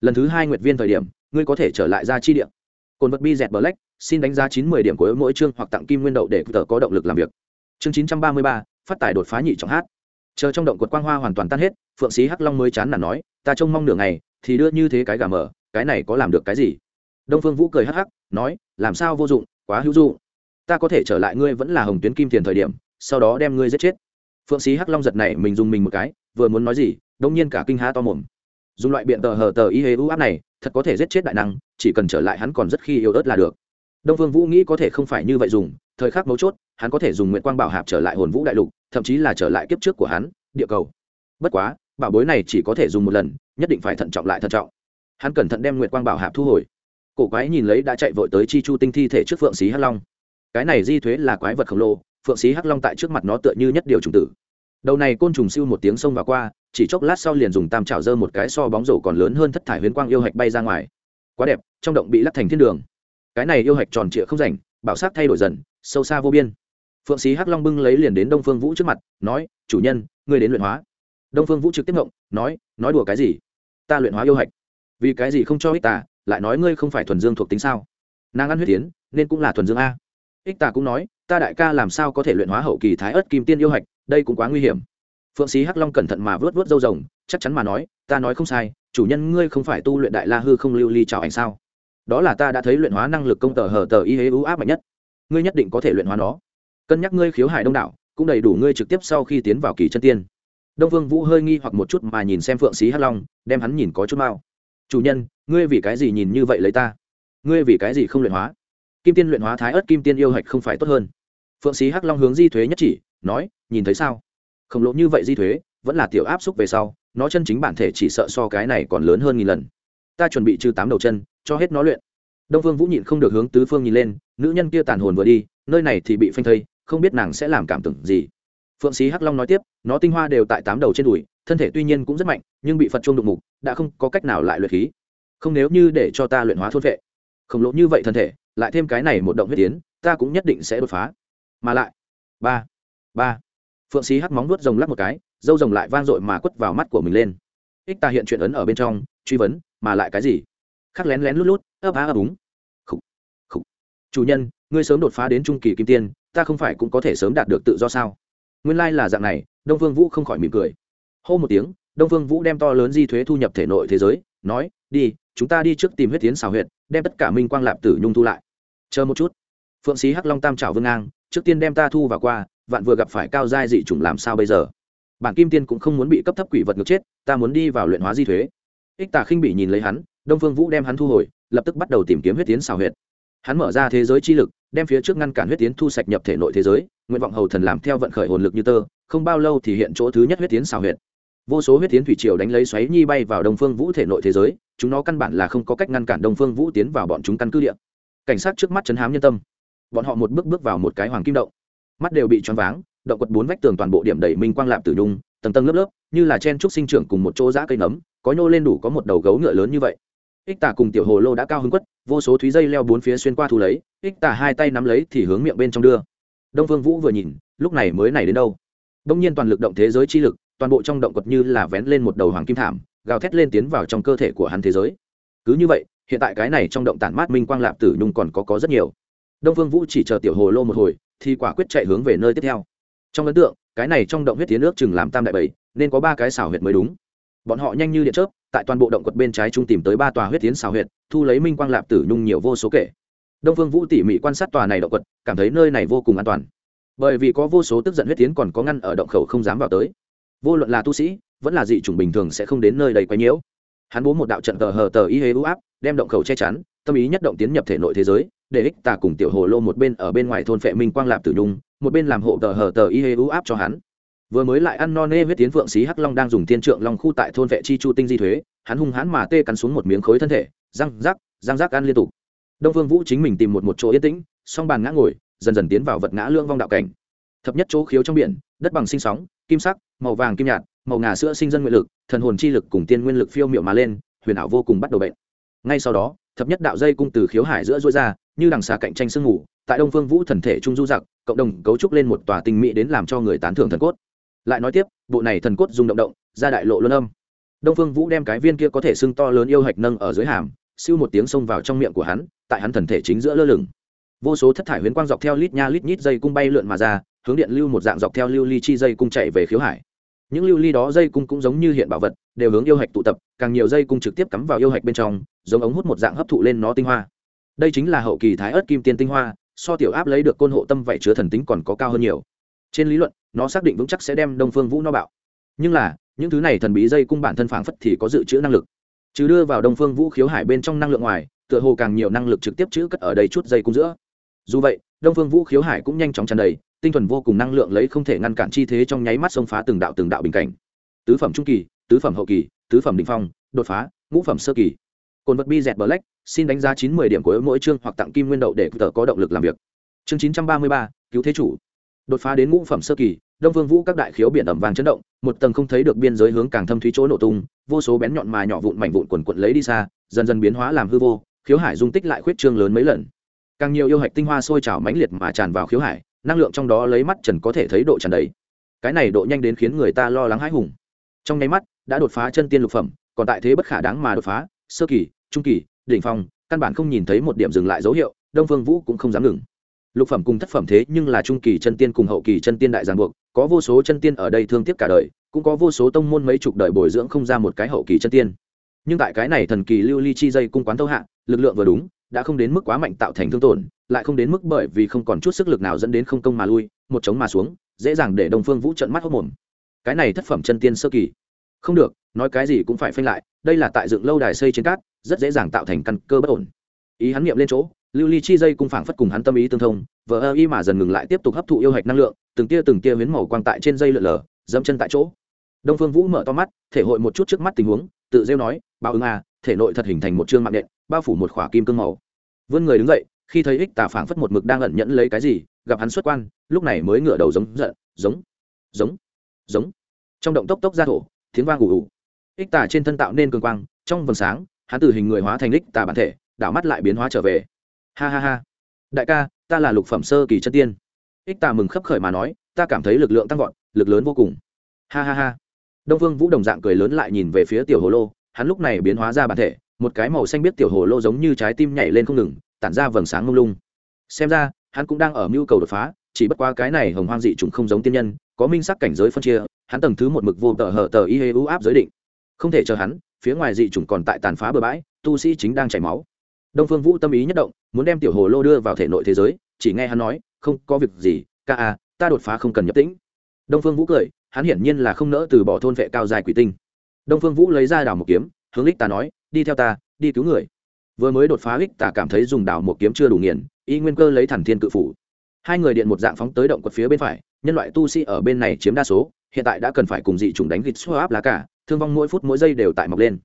Lần thứ hai nguyệt viên thời điểm, ngươi có thể trở lại ra chi điểm cồn vật bi dẹt black, xin đánh giá chín mươi điểm của mỗi chương hoặc tặng kim nguyên đậu để tờ có động lực làm việc. Chương chín trăm ba mươi ba phát tài đột phá nhị trọng hát. Chờ trong động quật quang hoa hoàn toàn tan hết, phượng sĩ hắc long mới chán là nói, ta trông mong nửa ngày, thì đưa như thế cái gà mở cái này có làm được cái gì? Đông phương vũ cười hắc hắc, nói, làm sao vô dụng, quá hữu dụng. Ta có thể trở lại ngươi vẫn là hồng tuyến kim tiền thời điểm, sau đó đem ngươi giết chết. Phượng sĩ hắc long giật này mình dùng mình một cái, vừa muốn nói gì, đông nhiên cả kinh há to mồm. Dùng loại biện tờ hờ tờ y hê u áp này, thật có thể giết chết đại năng, chỉ cần trở lại hắn còn rất khi yêu ớt là được. Đông phương vũ nghĩ có thể không phải như vậy dùng thời khắc mấu chốt, hắn có thể dùng nguyện quang bảo hạp trở lại hồn vũ đại lục, thậm chí là trở lại kiếp trước của hắn, địa cầu. Bất quá, bảo bối này chỉ có thể dùng một lần, nhất định phải thận trọng lại thận trọng. Hắn cẩn thận đem nguyện quang bảo hạp thu hồi. Cổ quái nhìn lấy đã chạy vội tới chi chu tinh thi thể trước phượng xí hắc long. Cái này di thuế là quái vật khổng lồ, phượng xí hắc long tại trước mặt nó tựa như nhất điều trùng tử. Đầu này côn trùng siêu một tiếng xông vào qua, chỉ chốc lát sau liền dùng tam trào dơ một cái so bóng rổ còn lớn hơn thất thải huyến quang yêu hạch bay ra ngoài. Quá đẹp, trong động bị lắc thành thiên đường. Cái này yêu hạch tròn trịa không rảnh bảo sát thay đổi dần, sâu xa vô biên. Phượng sĩ hắc long bưng lấy liền đến đông phương vũ trước mặt, nói, chủ nhân, ngươi đến luyện hóa. Đông phương vũ trực tiếp ngộng nói nói đùa cái gì? Ta luyện hóa yêu hạch. Vì cái gì không cho ích tà, lại nói ngươi không phải thuần dương thuộc tính sao? Nàng ăn huyết tiến, nên cũng là thuần dương a. Ích tà cũng nói, ta đại ca làm sao có thể luyện hóa hậu kỳ thái ớt kim tiên yêu hạch, đây cũng quá nguy hiểm. Phượng sĩ hắc long cẩn thận mà vớt vớt râu rồng, chắc chắn mà nói, ta nói không sai, chủ nhân ngươi không phải tu luyện đại la hư không lưu ly chào ảnh sao? Đó là ta đã thấy luyện hóa năng lực công tờ hờ tờ y hế ưu áp mạnh nhất. Ngươi nhất định có thể luyện hóa nó. Cân nhắc ngươi khiếu hải đông đảo, cũng đầy đủ ngươi trực tiếp sau khi tiến vào kỳ chân tiên. Đông vương vũ hơi nghi hoặc một chút mà nhìn xem phượng sĩ hắc long, đem hắn nhìn có chút mao chủ nhân, ngươi vì cái gì nhìn như vậy lấy ta? Ngươi vì cái gì không luyện hóa? Kim tiên luyện hóa thái ớt kim tiên yêu hạch không phải tốt hơn. Phượng sĩ hắc long hướng di thuế nhất chỉ, nói, nhìn thấy sao? Khổng lồ như vậy di thuế, vẫn là tiểu áp xúc về sau, nó chân chính bản thể chỉ sợ so cái này còn lớn hơn nghìn lần. Ta chuẩn bị trừ tám đầu chân cho hết nó luyện. Đông phương vũ nhịn không được hướng tứ phương nhìn lên, nữ nhân kia tàn hồn vừa đi, nơi này thì bị phanh thây, không biết nàng sẽ làm cảm tưởng gì. Phượng sĩ hắc long nói tiếp, nó tinh hoa đều tại tám đầu trên đùi, thân thể tuy nhiên cũng rất mạnh, nhưng bị phật chuông đụng mục, đã không có cách nào lại luyện khí. Không nếu như để cho ta luyện hóa thôn vệ. Khổng lồ như vậy thân thể, lại thêm cái này một động huyết tiến, ta cũng nhất định sẽ đột phá. Mà lại, ba ba. Phượng sĩ hắc móng nuốt rồng lắc một cái dâu rồng lại vang dội mà quất vào mắt của mình lên. Ích ta hiện chuyện ấn ở bên trong, truy vấn, mà lại cái gì? Khắc lén lén lút lút ấp á ấp úng. Khủ, khủ. chủ nhân ngươi sớm đột phá đến trung kỳ kim tiên ta không phải cũng có thể sớm đạt được tự do sao? Nguyên lai là dạng này đông phương vũ không khỏi mỉm cười. Hô một tiếng đông phương vũ đem to lớn di thuế thu nhập thể nội thế giới nói đi chúng ta đi trước tìm huyết tiến xào huyệt đem tất cả minh quang lạp tử nhung thu lại. Chờ một chút. Phượng sĩ hắc long tam trào vương ngang trước tiên đem ta thu vào qua vạn vừa gặp phải cao giai dị chủng làm sao bây giờ? Bản kim tiên cũng không muốn bị cấp thấp quỷ vật ngược chết ta muốn đi vào luyện hóa di thuế. Ích tà khinh bị nhìn lấy hắn đông phương vũ đem hắn thu hồi, lập tức bắt đầu tìm kiếm huyết tiến xào huyệt. Hắn mở ra thế giới chi lực, đem phía trước ngăn cản huyết tiến thu sạch nhập thể nội thế giới, nguyện vọng hầu thần làm theo vận khởi hồn lực như tơ, không bao lâu thì hiện chỗ thứ nhất huyết tiến xào huyệt. Vô số huyết tiến thủy triều đánh lấy xoáy nhi bay vào đông phương vũ thể nội thế giới, chúng nó căn bản là không có cách ngăn cản đông phương vũ tiến vào bọn chúng căn cứ địa. Cảnh sát trước mắt chấn hám nhân tâm. Bọn họ một bước bước vào một cái hoàng kim động. Mắt đều bị choáng váng, động quật bốn vách tường toàn bộ điểm đầy minh quang lạp tử nhung, tầng tầng lớp lớp, như là chen trúc sinh trưởng cùng một chỗ giã cây nấm, có nhô lên đủ có một đầu gấu ngựa lớn như vậy ích tà cùng tiểu hồ lô đã cao hứng quất, vô số thúy dây leo bốn phía xuyên qua thu lấy, ích tà hai tay nắm lấy thì hướng miệng bên trong đưa. Đông phương vũ vừa nhìn, lúc này mới này đến đâu? Đông nhiên toàn lực động thế giới chi lực, toàn bộ trong động quật như là vén lên một đầu hoàng kim thảm, gào thét lên tiến vào trong cơ thể của hắn thế giới. Cứ như vậy, hiện tại cái này trong động tản mát minh quang lạp tử nhung còn có có rất nhiều. Đông phương vũ chỉ chờ tiểu hồ lô một hồi, thì quả quyết chạy hướng về nơi tiếp theo. Trong ấn tượng, cái này trong động huyết tiến nước chừng làm tam đại bảy nên có ba cái xảo huyệt mới đúng. Bọn họ nhanh như điện chớp tại toàn bộ động quật bên trái trung tìm tới ba tòa huyết tiến xào huyệt, thu lấy minh quang lạp tử nhung nhiều vô số kể. Đông phương vũ tỉ mỉ quan sát tòa này động quật, cảm thấy nơi này vô cùng an toàn. Bởi vì có vô số tức giận huyết tiến còn có ngăn ở động khẩu không dám vào tới. Vô luận là tu sĩ, vẫn là dị chủng bình thường sẽ không đến nơi đầy quấy nhiễu. Hắn bố một đạo trận tờ hờ tờ y hê ưu áp, đem động khẩu che chắn, tâm ý nhất động tiến nhập thể nội thế giới, để ích tà cùng tiểu hồ lô một bên ở bên ngoài thôn phệ minh quang lạp tử nhung, một bên làm hộ tờ hờ tờ y hê ưu áp cho hắn vừa mới lại ăn no nê huyết tiến phượng xí hắc long đang dùng thiên trượng long khu tại thôn vệ chi chu tinh di thuế, hắn hung hãn mà tê cắn xuống một miếng khối thân thể, răng rắc răng rắc ăn liên tục. Đông vương vũ chính mình tìm một một chỗ yên tĩnh, song bàn ngã ngồi, dần dần tiến vào vật ngã lương vong đạo cảnh. Thập nhất chỗ khiếu trong biển, đất bằng sinh sóng, kim sắc, màu vàng kim nhạt, màu ngà sữa sinh dân nguyện lực, thần hồn chi lực cùng tiên nguyên lực phiêu miệu mà lên, huyền ảo vô cùng bắt đầu bệnh. Ngay sau đó, thập nhất đạo dây cung từ khiếu hải giữa rối ra, như đằng xà cạnh tranh sương ngủ tại đông phương vũ thần thể trung du giặc, cộng đồng cấu trúc lên một tòa tinh mỹ đến làm cho người tán thưởng thần cốt lại nói tiếp, bộ này thần cốt dùng động động, ra đại lộ luân âm. Đông phương vũ đem cái viên kia có thể xưng to lớn yêu hạch nâng ở dưới hàm, siêu một tiếng xông vào trong miệng của hắn, tại hắn thần thể chính giữa lơ lửng. Vô số thất thải huyến quang dọc theo lít nha lít nhít dây cung bay lượn mà ra, hướng điện lưu một dạng dọc theo lưu ly chi dây cung chạy về khiếu hải. Những lưu ly đó dây cung cũng giống như hiện bảo vật, đều hướng yêu hạch tụ tập, càng nhiều dây cung trực tiếp cắm vào yêu hạch bên trong, giống ống hút một dạng hấp thụ lên nó tinh hoa. Đây chính là hậu kỳ thái ớt kim tiên tinh hoa, so tiểu áp lấy được côn hộ tâm vậy chứa thần tính còn có cao hơn nhiều. Trên lý luận nó xác định vững chắc sẽ đem đông phương vũ no bạo. Nhưng là, những thứ này thần bí dây cung bản thân phảng phất thì có dự trữ năng lực. Chứ đưa vào đông phương vũ khiếu hải bên trong năng lượng ngoài, tựa hồ càng nhiều năng lực trực tiếp chữ cất ở đây chút dây cung giữa. Dù vậy, đông phương vũ khiếu hải cũng nhanh chóng tràn đầy, tinh thuần vô cùng năng lượng lấy không thể ngăn cản chi thế trong nháy mắt xông phá từng đạo từng đạo bình cảnh. Tứ phẩm trung kỳ, tứ phẩm hậu kỳ, tứ phẩm đỉnh phong, đột phá, ngũ phẩm sơ kỳ. Cồn vật bi dẹt black, xin đánh giá chín mươi điểm của mỗi chương hoặc tặng kim nguyên đậu để tờ có động lực làm việc. Chương chín trăm ba mươi ba, cứu thế chủ đột phá đến ngũ phẩm sơ kỳ, đông vương vũ các đại khiếu biển ẩm vàng chấn động, một tầng không thấy được biên giới hướng càng thâm thúy chỗ nổ tung, vô số bén nhọn mà nhỏ vụn mảnh vụn quần quận lấy đi xa, dần dần biến hóa làm hư vô, khiếu hải dung tích lại khuyết trương lớn mấy lần. Càng nhiều yêu hạch tinh hoa sôi trào mãnh liệt mà tràn vào khiếu hải, năng lượng trong đó lấy mắt trần có thể thấy độ tràn đầy. Cái này độ nhanh đến khiến người ta lo lắng hãi hùng. Trong nháy mắt, đã đột phá chân tiên lục phẩm, còn tại thế bất khả đáng mà đột phá, sơ kỳ, trung kỳ, đỉnh phong, căn bản không nhìn thấy một điểm dừng lại dấu hiệu, đông phương vũ cũng không dám ngừng lục phẩm cùng thất phẩm thế nhưng là trung kỳ chân tiên cùng hậu kỳ chân tiên đại giang buộc, có vô số chân tiên ở đây thương tiếc cả đời, cũng có vô số tông môn mấy chục đời bồi dưỡng không ra một cái hậu kỳ chân tiên. Nhưng tại cái này thần kỳ lưu ly chi dây cung quán thâu hạ, lực lượng vừa đúng, đã không đến mức quá mạnh tạo thành thương tổn, lại không đến mức bởi vì không còn chút sức lực nào dẫn đến không công mà lui, một chống mà xuống, dễ dàng để đồng phương vũ trận mắt hốc mồm. Cái này thất phẩm chân tiên sơ kỳ. Không được, nói cái gì cũng phải phanh lại, đây là tại dựng lâu đài xây trên cát, rất dễ dàng tạo thành căn cơ bất ổn. Ý hắn nghiệm lên chỗ lưu ly chi dây cung phảng phất cùng hắn tâm ý tương thông, vờ ơ y mà dần ngừng lại tiếp tục hấp thụ yêu hạch năng lượng, từng tia từng tia huyến màu quang tại trên dây lượn lờ, dẫm chân tại chỗ. Đông phương vũ mở to mắt, thể hội một chút trước mắt tình huống, tự rêu nói bao ứng à thể nội thật hình thành một chương mạng nện bao phủ một khỏa kim cương màu. Vươn người đứng dậy, khi thấy ích tà phảng phất một mực đang ẩn nhẫn lấy cái gì, gặp hắn xuất quan, lúc này mới ngửa đầu giống giận, giống giống giống. Trong động tốc tốc ra thổ, tiếng vang ủ ủ ích tà trên thân tạo nên cường quang, trong vầng sáng, hắn từ hình người hóa thành ích tà bản thể, đảo mắt lại biến hóa trở về ha ha ha. Đại ca, ta là lục phẩm sơ kỳ chân tiên. Ích tà mừng khấp khởi mà nói, ta cảm thấy lực lượng tăng vọt, lực lớn vô cùng. Ha ha ha. Đông phương vũ đồng dạng cười lớn lại nhìn về phía tiểu hồ lô, hắn lúc này biến hóa ra bản thể, một cái màu xanh biết tiểu hồ lô giống như trái tim nhảy lên không ngừng, tản ra vầng sáng mông lung. Xem ra, hắn cũng đang ở mưu cầu đột phá, chỉ bất qua cái này hồng hoang dị trùng không giống tiên nhân, có minh sắc cảnh giới phân chia, hắn tầng thứ một mực vô tờ hở tờ y hê u áp giới định. Không thể chờ hắn, phía ngoài dị trùng còn tại tàn phá bừa bãi, tu sĩ chính đang chảy máu đông phương vũ tâm ý nhất động, muốn đem tiểu hồ lô đưa vào thể nội thế giới, chỉ nghe hắn nói, không, có việc gì, ca a ta đột phá không cần nhập tĩnh. Đông phương vũ cười, hắn hiển nhiên là không nỡ từ bỏ thôn vệ cao dài quỷ tinh. Đông phương vũ lấy ra đảo một kiếm, hướng lích ta nói, đi theo ta, đi cứu người. Vừa mới đột phá lích ta cảm thấy dùng đảo một kiếm chưa đủ nghiền, y nguyên cơ lấy thẳng thiên cự phủ. Hai người điện một dạng phóng tới động quật phía bên phải, nhân loại tu sĩ ở bên này chiếm đa số, hiện tại đã cần phải cùng dị chủng đánh gịt xô áp lá cả, thương vong mỗi phút mỗi giây đều tại mọc lên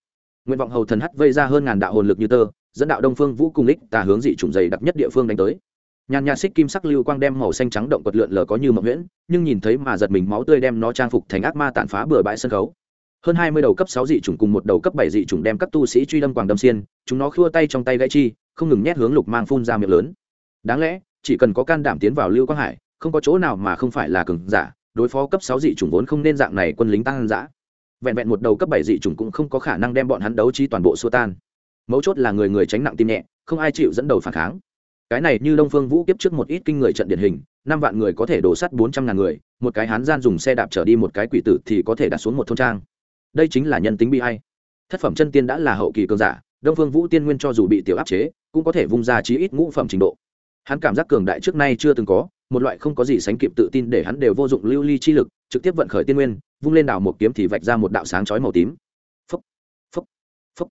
nguyện vọng hầu thần hắt vây ra hơn ngàn đạo hồn lực như tơ, dẫn đạo đông phương vũ cùng lích tà hướng dị chủng dày đặc nhất địa phương đánh tới. Nhàn nhạt xích kim sắc lưu quang đem màu xanh trắng động quật lượn lờ có như mộng nguyễn nhưng nhìn thấy mà giật mình máu tươi đem nó trang phục thành ác ma tàn phá bừa bãi sân khấu. Hơn hai mươi đầu cấp sáu dị chủng cùng một đầu cấp bảy dị chủng đem các tu sĩ truy đâm quàng đâm xiên, chúng nó khua tay trong tay gãy chi, không ngừng nhét hướng lục mang phun ra miệng lớn. Đáng lẽ, chỉ cần có can đảm tiến vào lưu quang hải, không có chỗ nào mà không phải là cường giả, đối phó cấp sáu dị chủng vốn không nên dạng này quân lính tăng dã vẹn vẹn một đầu cấp bảy dị chủng cũng không có khả năng đem bọn hắn đấu trí toàn bộ xua tan. Mấu chốt là người người tránh nặng tim nhẹ, không ai chịu dẫn đầu phản kháng. Cái này như đông phương vũ kiếp trước một ít kinh người trận điển hình, năm vạn người có thể đổ sắt bốn trăm ngàn người, một cái hán gian dùng xe đạp trở đi một cái quỷ tử thì có thể đặt xuống một thôn trang. Đây chính là nhân tính bi hay thất phẩm chân tiên đã là hậu kỳ cường giả, đông phương vũ tiên nguyên cho dù bị tiểu áp chế, cũng có thể vung ra chí ít ngũ phẩm trình độ. Hắn cảm giác cường đại trước nay chưa từng có, một loại không có gì sánh kịp tự tin để hắn đều vô dụng lưu ly chi lực, trực tiếp vận khởi tiên nguyên vung lên đảo một kiếm thì vạch ra một đạo sáng chói màu tím. Phấp, phấp, phấp,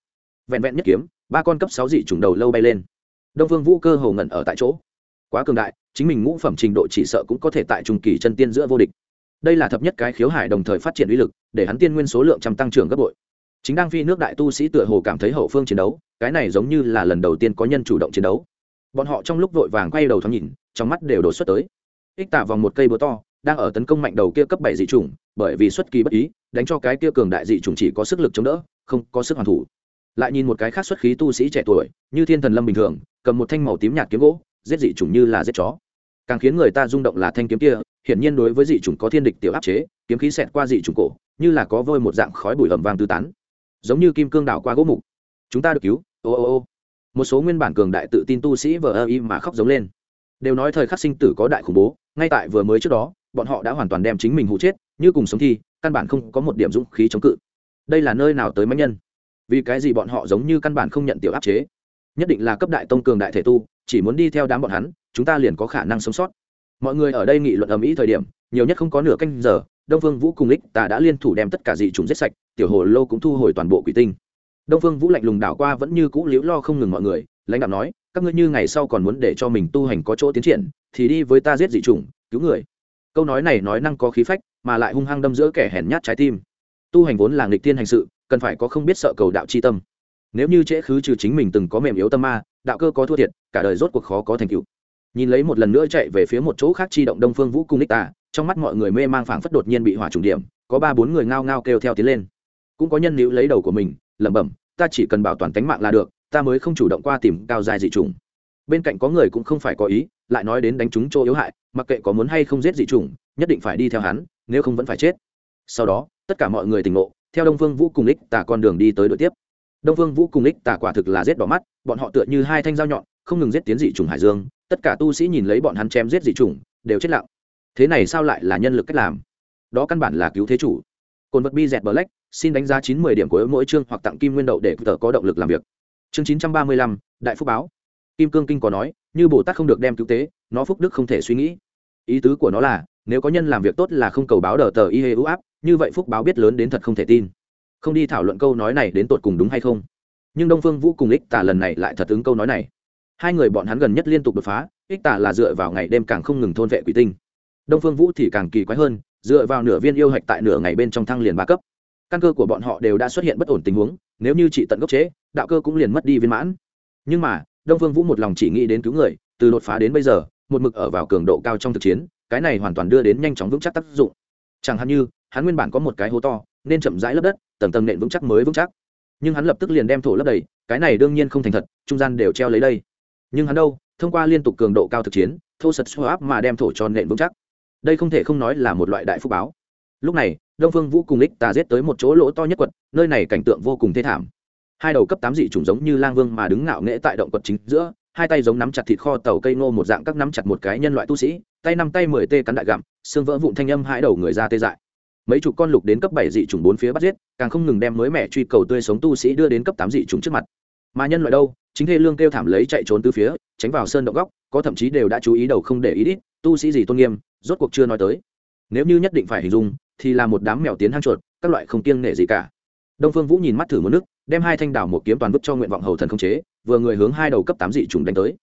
vẹn vẹn nhất kiếm ba con cấp sáu dị trùng đầu lâu bay lên. Đông phương vũ cơ hồ ngẩn ở tại chỗ. Quá cường đại chính mình ngũ phẩm trình độ chỉ sợ cũng có thể tại trung kỳ chân tiên giữa vô địch. Đây là thập nhất cái khiếu hải đồng thời phát triển uy lực để hắn tiên nguyên số lượng trăm tăng trưởng gấp bội. Chính đang phi nước đại tu sĩ tựa hồ cảm thấy hậu phương chiến đấu cái này giống như là lần đầu tiên có nhân chủ động chiến đấu. Bọn họ trong lúc vội vàng quay đầu thoáng nhìn trong mắt đều đổ xuất tới. Ích tạ vòng một cây búa to đang ở tấn công mạnh đầu kia cấp bảy dị chủng, bởi vì xuất kỳ bất ý, đánh cho cái kia cường đại dị chủng chỉ có sức lực chống đỡ, không có sức hoàn thủ. Lại nhìn một cái khác xuất khí tu sĩ trẻ tuổi, như thiên thần lâm bình thường, cầm một thanh màu tím nhạt kiếm gỗ, giết dị chủng như là giết chó. Càng khiến người ta rung động là thanh kiếm kia, hiển nhiên đối với dị chủng có thiên địch tiểu áp chế, kiếm khí xẹt qua dị chủng cổ, như là có vôi một dạng khói bụi ẩm vang tư tán. Giống như kim cương đảo qua gỗ mục. Chúng ta được cứu. Ô ô ô. Một số nguyên bản cường đại tự tin tu sĩ vờ ơ y mà khóc giống lên. Đều nói thời khắc sinh tử có đại khủng bố, ngay tại vừa mới trước đó bọn họ đã hoàn toàn đem chính mình hụ chết, như cùng sống thi, căn bản không có một điểm dũng khí chống cự. Đây là nơi nào tới mạnh nhân? Vì cái gì bọn họ giống như căn bản không nhận tiểu áp chế? Nhất định là cấp đại tông cường đại thể tu, chỉ muốn đi theo đám bọn hắn, chúng ta liền có khả năng sống sót. Mọi người ở đây nghị luận ầm ĩ thời điểm, nhiều nhất không có nửa canh giờ, đông phương vũ cùng lích ta đã liên thủ đem tất cả dị trùng giết sạch, tiểu hồ lô cũng thu hồi toàn bộ quỷ tinh. Đông phương vũ lạnh lùng đảo qua vẫn như cũ liễu lo không ngừng mọi người, lãnh đạo nói, các ngươi như ngày sau còn muốn để cho mình tu hành có chỗ tiến triển, thì đi với ta giết dị chủng, cứu người câu nói này nói năng có khí phách, mà lại hung hăng đâm giữa kẻ hèn nhát trái tim. Tu hành vốn là nghịch tiên hành sự, cần phải có không biết sợ cầu đạo c h i tâm. Nếu như trễ khứ trừ chính mình từng có mềm yếu tâm ma, đạo cơ có thua thiệt, cả đời rốt cuộc khó có thành tựu. Nhìn lấy một lần nữa chạy về phía một chỗ khác chi động đông phương vũ cung ních tà, trong mắt mọi người mê mang phảng phất đột nhiên bị hỏa trùng điểm, có ba bốn người ngao ngao kêu theo tiến lên. Cũng có nhân nữ lấy đầu của mình, lẩm bẩm, ta chỉ cần bảo toàn tánh mạng là được, ta mới không chủ động qua tìm cao dài dị trùng bên cạnh có người cũng không phải có ý, lại nói đến đánh chúng chỗ yếu hại mặc kệ có muốn hay không giết dị trùng nhất định phải đi theo hắn, nếu không vẫn phải chết. Sau đó, tất cả mọi người tỉnh ngộ, theo đông phương vũ cùng ích tả con đường đi tới đội tiếp. Đông phương vũ cùng ích tả quả thực là giết đỏ mắt, bọn họ tựa như hai thanh dao nhọn, không ngừng giết tiến dị trùng hải dương, tất cả tu sĩ nhìn lấy bọn hắn chém giết dị trùng đều chết lặng. Thế này sao lại là nhân lực cách làm? Đó căn bản là cứu thế chủ. Cồn vật bi dẹt black, xin đánh giá chín mươi điểm của mỗi chương hoặc tặng kim nguyên đậu để tờ có động lực làm việc. Chương chín trăm ba mươi lăm, đại phúc báo. Kim cương kinh có nói, như bồ tát không được đem cứu tế, nó phúc đức không thể suy nghĩ ý tứ của nó là, nếu có nhân làm việc tốt là không cầu báo đờ tờ y hê ưu áp, như vậy phúc báo biết lớn đến thật không thể tin. Không đi thảo luận câu nói này đến tột cùng đúng hay không. Nhưng đông phương vũ cùng ích tả lần này lại thật ứng câu nói này. Hai người bọn hắn gần nhất liên tục đột phá, ích tả là dựa vào ngày đêm càng không ngừng thôn vệ quỷ tinh. Đông phương vũ thì càng kỳ quái hơn, dựa vào nửa viên yêu hạch tại nửa ngày bên trong thăng liền ba cấp. Căn cơ của bọn họ đều đã xuất hiện bất ổn tình huống, nếu như chỉ tận gốc chế, đạo cơ cũng liền mất đi viên mãn. Nhưng mà, đông phương vũ một lòng chỉ nghĩ đến cứu người, từ đột phá đến bây giờ một mực ở vào cường độ cao trong thực chiến, cái này hoàn toàn đưa đến nhanh chóng vững chắc tác dụng. Chẳng hạn như, hắn nguyên bản có một cái hố to, nên chậm rãi lấp đất, tầng tầng nện vững chắc mới vững chắc. Nhưng hắn lập tức liền đem thổ lấp đầy, cái này đương nhiên không thành thật, trung gian đều treo lấy đây. Nhưng hắn đâu, thông qua liên tục cường độ cao thực chiến, thô sật xô áp mà đem thổ cho nện vững chắc. Đây không thể không nói là một loại đại phúc báo. Lúc này, đông phương vũ cùng lích tà giết tới một chỗ lỗ to nhất quật, nơi này cảnh tượng vô cùng thê thảm. Hai đầu cấp tám dị chủng giống như lang vương mà đứng ngạo nghễ tại động quật chính giữa hai tay giống nắm chặt thịt kho tàu cây ngô một dạng các nắm chặt một cái nhân loại tu sĩ, tay năm tay mười tê cắn đại gặm, xương vỡ vụn thanh âm hai đầu người ra tê dại. Mấy chục con lục đến cấp bảy dị chủng bốn phía bắt giết, càng không ngừng đem mới mẹ truy cầu tươi sống tu sĩ đưa đến cấp tám dị chủng trước mặt. Mà nhân loại đâu? Chính thê lương kêu thảm lấy chạy trốn từ phía, tránh vào sơn động góc, có thậm chí đều đã chú ý đầu không để ý đít, tu sĩ gì tôn nghiêm, rốt cuộc chưa nói tới. Nếu như nhất định phải hình dung, thì là một đám mèo tiến hang chuột, các loại không kiêng nể gì cả. Đông phương vũ nhìn mắt thử một nước, đem hai thanh đảo một kiếm toàn vứt cho nguyện vọng hầu thần không chế vừa người hướng hai đầu cấp tám dị trùng đánh tới.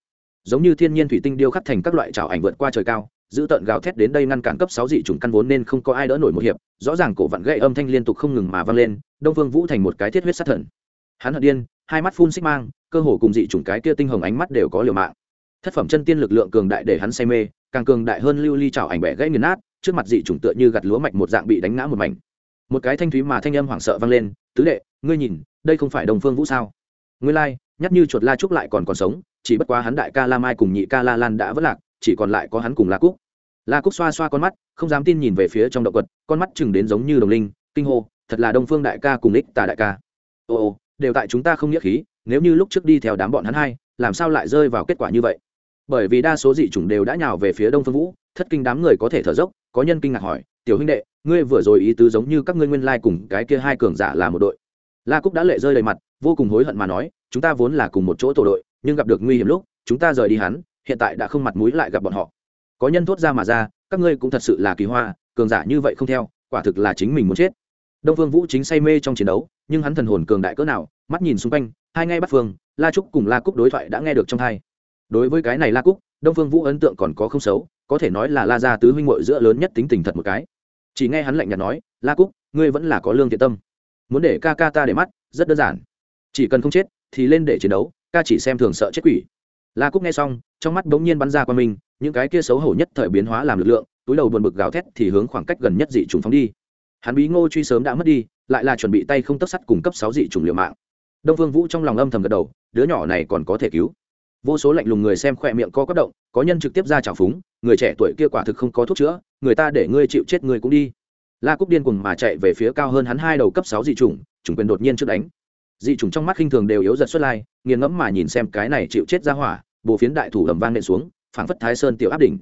Giống như thiên nhiên thủy tinh điêu khắc thành các loại trào ảnh vượt qua trời cao giữ tận gào thét đến đây ngăn cản cấp sáu dị trùng căn vốn nên không có ai đỡ nổi một hiệp rõ ràng cổ vặn gậy âm thanh liên tục không ngừng mà vang lên đông vương vũ thành một cái thiết huyết sát thần. Hắn hận điên hai mắt phun xích mang cơ hồ cùng dị trùng cái kia tinh hồng ánh mắt đều có liều mạng. Thất phẩm chân tiên lực lượng cường đại để hắn say mê càng cường đại hơn lưu ly trào ảnh bẻ gãy nghiền nát trước mặt dị trùng tựa như gặt lúa mạch một dạng bị đánh ngã một mảnh. Một cái thanh thúy mà thanh âm hoảng sợ vang lên tứ đệ ngươi nhìn đây không phải đồng phương vũ sao? Ngươi lai、like, nhắc như chuột la trúc lại còn còn sống, chỉ bất quá hắn đại ca la mai cùng nhị ca la lan đã vất lạc, chỉ còn lại có hắn cùng la cúc. La cúc xoa xoa con mắt, không dám tin nhìn về phía trong động quật, con mắt chừng đến giống như đồng linh, kinh hô, thật là đông phương đại ca cùng ích tà đại ca. Ồ ồ đều tại chúng ta không nghĩa khí, nếu như lúc trước đi theo đám bọn hắn hai, làm sao lại rơi vào kết quả như vậy? Bởi vì đa số dị chủng đều đã nhào về phía đông phương vũ, thất kinh đám người có thể thở dốc, có nhân kinh ngạc hỏi, tiểu huynh đệ, ngươi vừa rồi ý tứ giống như các ngươi nguyên lai cùng cái kia hai cường giả là một đội. La cúc đã lệ rơi đầy mặt, vô cùng hối hận mà nói chúng ta vốn là cùng một chỗ tổ đội, nhưng gặp được nguy hiểm lúc, chúng ta rời đi hắn, hiện tại đã không mặt mũi lại gặp bọn họ. Có nhân thốt ra mà ra, các ngươi cũng thật sự là kỳ hoa, cường giả như vậy không theo, quả thực là chính mình muốn chết. Đông phương vũ chính say mê trong chiến đấu, nhưng hắn thần hồn cường đại cỡ nào, mắt nhìn xung quanh, hai ngay bắt phương, la trúc cùng la cúc đối thoại đã nghe được trong hai. Đối với cái này la cúc, đông phương vũ ấn tượng còn có không xấu, có thể nói là la gia tứ huynh muội giữa lớn nhất tính tình thật một cái. Chỉ nghe hắn lạnh nhạt nói, la cúc, ngươi vẫn là có lương thiện tâm. Muốn để ca ca ta để mắt, rất đơn giản. Chỉ cần không chết thì lên để chiến đấu, ca chỉ xem thường sợ chết quỷ. La cúc nghe xong, trong mắt bỗng nhiên bắn ra qua mình những cái kia xấu hổ nhất thời biến hóa làm lực lượng, túi đầu buồn bực gào thét thì hướng khoảng cách gần nhất dị trùng phóng đi. Hắn bí ngô truy sớm đã mất đi, lại là chuẩn bị tay không tấp sắt cùng cấp sáu dị trùng liều mạng. Đông phương vũ trong lòng âm thầm gật đầu, đứa nhỏ này còn có thể cứu. Vô số lạnh lùng người xem khỏe miệng co quất động, có nhân trực tiếp ra trào phúng, người trẻ tuổi kia quả thực không có thuốc chữa, người ta để ngươi chịu chết người cũng đi. La cúc điên cùng mà chạy về phía cao hơn hắn hai đầu cấp sáu dị chủng chủng quyền đột nhiên trước đánh dị chủng trong mắt khinh thường đều yếu giật xuất lai, nghiền ngẫm mà nhìn xem cái này chịu chết ra hỏa bộ phiến đại thủ ầm vang nện xuống, phảng phất thái sơn tiểu áp đỉnh.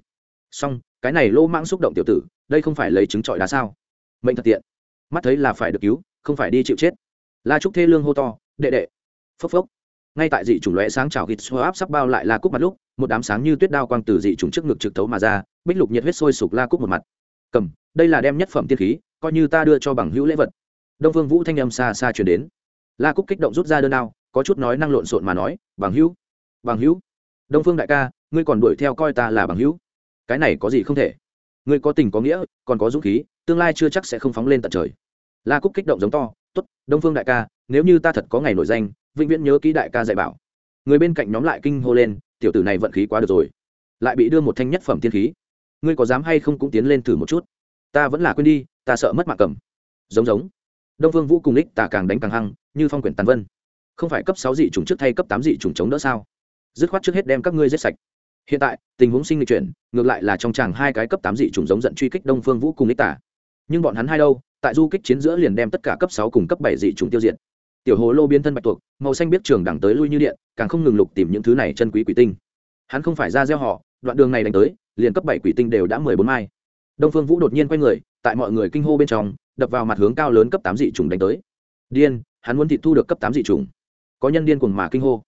Xong, cái này lô mãng xúc động tiểu tử, đây không phải lấy trứng trọi đá sao? Mệnh thật tiện. Mắt thấy là phải được cứu, không phải đi chịu chết. La trúc thê lương hô to, đệ đệ. Phốc phốc. Ngay tại dị chủng lóe sáng trào hít xô áp sắp bao lại la cúc mặt lúc, một đám sáng như tuyết đao quang từ dị chủng trước ngực trực thấu mà ra, bích lục nhiệt huyết sôi sục la cúc một mặt. Cầm, đây là đem nhất phẩm tiên khí, coi như ta đưa cho bằng hữu lễ vật. Đông vương vũ thanh âm xa xa truyền đến la cúc kích động rút ra đơn đao có chút nói năng lộn xộn mà nói, bằng hữu bằng hữu, đông phương đại ca, ngươi còn đuổi theo coi ta là bằng hữu. Cái này có gì không thể? Ngươi có tình có nghĩa, còn có dũng khí, tương lai chưa chắc sẽ không phóng lên tận trời. La cúc kích động giống to t ố t đông phương đại ca, nếu như ta thật có ngày nổi danh, vĩnh viễn nhớ kỹ đại ca dạy bảo. Người bên cạnh nhóm lại kinh hô lên, tiểu tử này vận khí quá được rồi. Lại bị đưa một thanh nhất phẩm tiên khí. Ngươi có dám hay không cũng tiến lên thử một chút. Ta vẫn là quên đi, ta sợ mất mạng cầm. Giống giống đông phương vũ cùng lích tà càng đánh càng hăng, như phong quyển tàn vân. Không phải cấp sáu dị chủng trước thay cấp tám dị chủng chống đỡ sao? Dứt khoát trước hết đem các ngươi giết sạch. Hiện tại, tình huống sinh lịch chuyển, ngược lại là trong chàng hai cái cấp tám dị chủng giống giận truy kích đông phương vũ cùng lích tà. Nhưng bọn hắn hai đâu, tại du kích chiến giữa liền đem tất cả cấp sáu cùng cấp bảy dị chủng tiêu diệt. Tiểu hồ lô biến thân bạch tuộc, màu xanh biết trường đẳng tới lui như điện, càng không ngừng lục tìm những thứ này chân quý quỷ tinh. Hắn không phải ra gieo họ, đoạn đường này đánh tới, liền cấp bảy quỷ tinh đều đã mười bốn mai đông phương vũ đột nhiên quay người, tại mọi người kinh hô bên trong, đập vào mặt hướng cao lớn cấp tám dị trùng đánh tới. Điên, hắn muốn thị thu được cấp tám dị trùng. có nhân điên cùng mà kinh hô.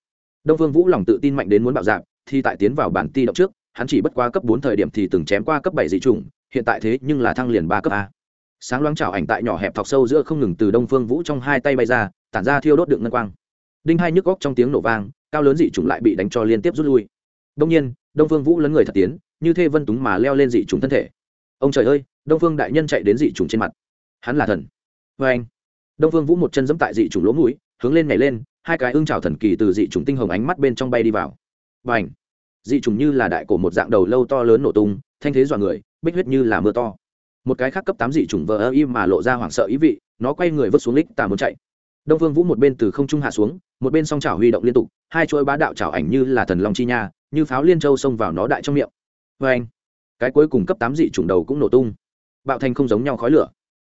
Đông phương vũ lòng tự tin mạnh đến muốn bạo dạp thì tại tiến vào bản ti động trước, hắn chỉ bất qua cấp bốn thời điểm thì từng chém qua cấp bảy dị chủng, hiện tại thế nhưng là thăng liền ba cấp a. Sáng loáng chảo ảnh tại nhỏ hẹp thọc sâu giữa không ngừng từ đông phương vũ trong hai tay bay ra, tản ra thiêu đốt đựng ngân quang. Đinh hai nhức góc trong tiếng nổ vang, cao lớn dị chủng lại bị đánh cho liên tiếp rút lui. Đông nhiên, đông phương vũ lấn người thật tiến, như thê vân túng mà leo lên dị chủng thân thể ông trời ơi, đông phương đại nhân chạy đến dị trùng trên mặt. Hắn là thần. Vê anh. Đông phương vũ một chân dẫm tại dị trùng lỗ mũi, hướng lên nhảy lên, hai cái ưng trào thần kỳ từ dị trùng tinh hồng ánh mắt bên trong bay đi vào. Và ảnh dị trùng như là đại cổ một dạng đầu lâu to lớn nổ tung, thanh thế dọa người, bích huyết như là mưa to. Một cái khác cấp tám dị trùng vờ ơ im mà lộ ra hoảng sợ ý vị, nó quay người vứt xuống lích tà muốn chạy. Đông phương vũ một bên từ không trung hạ xuống, một bên song trào huy động liên tục, hai chuỗi bá đạo trào ảnh như là thần long chi nha, như pháo liên châu xông vào nó đại trong miệng. Vê anh cái cuối cùng cấp tám dị chủng đầu cũng nổ tung. Bạo thành không giống nhau khói lửa.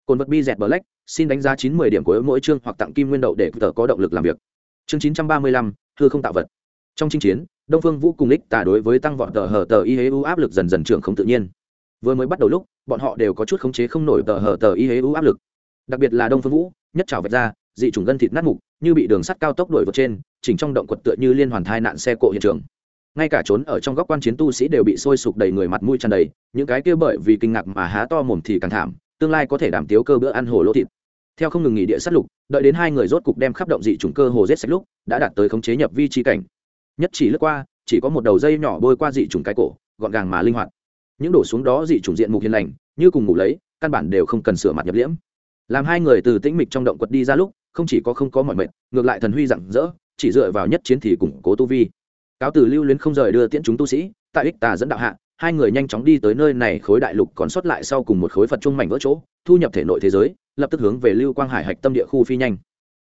Cồn vật bi dẹt black xin đánh giá chín mươi điểm của mỗi chương hoặc tặng kim nguyên đậu để tờ có động lực làm việc. Chương chín trăm ba mươi lăm thư không tạo vật. Trong chinh chiến, đông phương vũ cùng ích tả đối với tăng vọt tờ hờ tờ y hế u áp lực dần dần trưởng không tự nhiên. Vừa mới bắt đầu lúc, bọn họ đều có chút khống chế không nổi tờ hờ tờ y hế u áp lực. Đặc biệt là đông phương vũ, nhất trào vạch ra, dị chủng gân thịt nát mục, như bị đường sắt cao tốc đuổi vượt trên, chỉnh trong động quật tựa như liên hoàn thai nạn xe cộ hiện trường ngay cả trốn ở trong góc quan chiến tu sĩ đều bị sôi sục đầy người mặt mũi tràn đầy, những cái kia bởi vì kinh ngạc mà há to mồm thì càng thảm, tương lai có thể đảm tiếu cơ bữa ăn hồ lô thịt. Theo không ngừng nghỉ địa sát lục, đợi đến hai người rốt cục đem khắp động dị chủng cơ hồ rết sạch lúc, đã đạt tới khống chế nhập vi trí cảnh. Nhất chỉ lướt qua, chỉ có một đầu dây nhỏ bôi qua dị chủng cái cổ, gọn gàng mà linh hoạt. Những đổ xuống đó dị chủng diện mục hiền lành, như cùng ngủ lấy, căn bản đều không cần sửa mặt nhập liễm. Làm hai người từ tĩnh mịch trong động quật đi ra lúc, không chỉ có không có mọi mệnh, ngược lại thần huy rặng rỡ, chỉ dựa vào nhất chiến thì củng cố tu vi cáo từ lưu luyến không rời đưa tiễn chúng tu sĩ, tại ích tà dẫn đạo hạ, hai người nhanh chóng đi tới nơi này khối đại lục còn sót lại sau cùng một khối phật trung mảnh vỡ chỗ, thu nhập thể nội thế giới, lập tức hướng về lưu quang hải hạch tâm địa khu phi nhanh.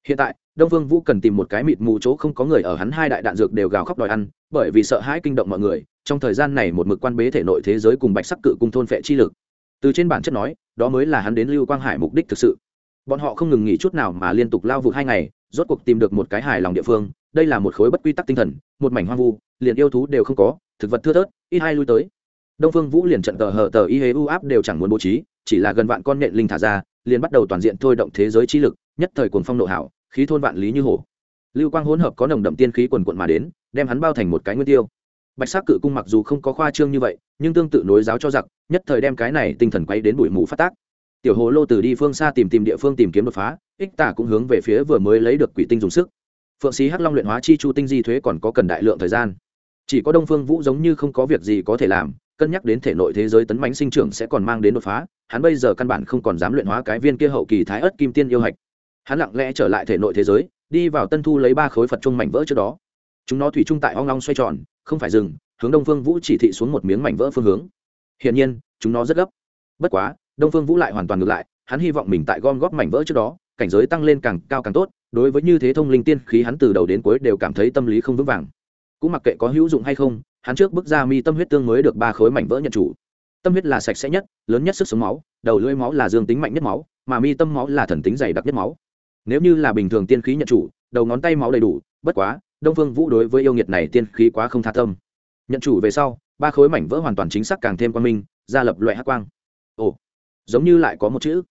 Hiện tại, đông vương vũ cần tìm một cái mịt mù chỗ không có người ở hắn hai đại đạn dược đều gào khóc đòi ăn, bởi vì sợ hãi kinh động mọi người, trong thời gian này một mực quan bế thể nội thế giới cùng bạch sắc cự cung thôn phệ chi lực. Từ trên bản chất nói, đó mới là hắn đến lưu quang hải mục đích thực sự. Bọn họ không ngừng nghỉ chút nào mà liên tục lao vụt hai ngày, rốt cuộc tìm được một cái hài lòng địa phương đây là một khối bất quy tắc tinh thần, một mảnh hoang vu, liền yêu thú đều không có, thực vật thưa thớt, ít hai lui tới. Đông phương vũ liền trận tờ hờ tờ y hế u áp đều chẳng muốn bố trí, chỉ là gần vạn con nhện linh thả ra, liền bắt đầu toàn diện thôi động thế giới trí lực, nhất thời cuồng phong nộ hảo, khí thôn vạn lý như hổ. Lưu quang hỗn hợp có nồng đậm tiên khí quần quận mà đến, đem hắn bao thành một cái nguyên tiêu. Bạch sắc cự cung mặc dù không có khoa trương như vậy, nhưng tương tự nối giáo cho giặc, nhất thời đem cái này tinh thần quay đến bụi mù phát tác. Tiểu hồ lô từ đi phương xa tìm tìm địa phương tìm kiếm đột phá, ích tả cũng hướng về phía vừa mới lấy được quỷ tinh dùng sức phượng sĩ hắc long luyện hóa chi chu tinh di thuế còn có cần đại lượng thời gian. Chỉ có đông phương vũ giống như không có việc gì có thể làm, cân nhắc đến thể nội thế giới tấn mánh sinh trưởng sẽ còn mang đến đột phá, hắn bây giờ căn bản không còn dám luyện hóa cái viên kia hậu kỳ thái ớt kim tiên yêu hạch. Hắn lặng lẽ trở lại thể nội thế giới, đi vào tân thu lấy ba khối phật trung mảnh vỡ trước đó. Chúng nó thủy chung tại hoang long xoay tròn, không phải dừng hướng đông phương vũ chỉ thị xuống một miếng mảnh vỡ phương hướng. Hiển nhiên, chúng nó rất gấp. Bất quá, đông phương vũ lại hoàn toàn ngược lại, hắn hy vọng mình tại gom góp mảnh vỡ trước đó cảnh giới tăng lên càng cao càng tốt, đối với như thế thông linh tiên khí hắn từ đầu đến cuối đều cảm thấy tâm lý không vững vàng. Cũng mặc kệ có hữu dụng hay không, hắn trước bước ra mi tâm huyết tương mới được ba khối mảnh vỡ nhận chủ. Tâm huyết là sạch sẽ nhất, lớn nhất sức sống máu, đầu lưỡi máu là dương tính mạnh nhất máu, mà mi tâm máu là thần tính dày đặc nhất máu. Nếu như là bình thường tiên khí nhận chủ, đầu ngón tay máu đầy đủ, bất quá, đông phương vũ đối với yêu nghiệt này tiên khí quá không tha tâm. Nhận chủ về sau, ba khối mảnh vỡ hoàn toàn chính xác càng thêm quan minh, gia lập loại hắc quang. Ồ, giống như lại có một chữ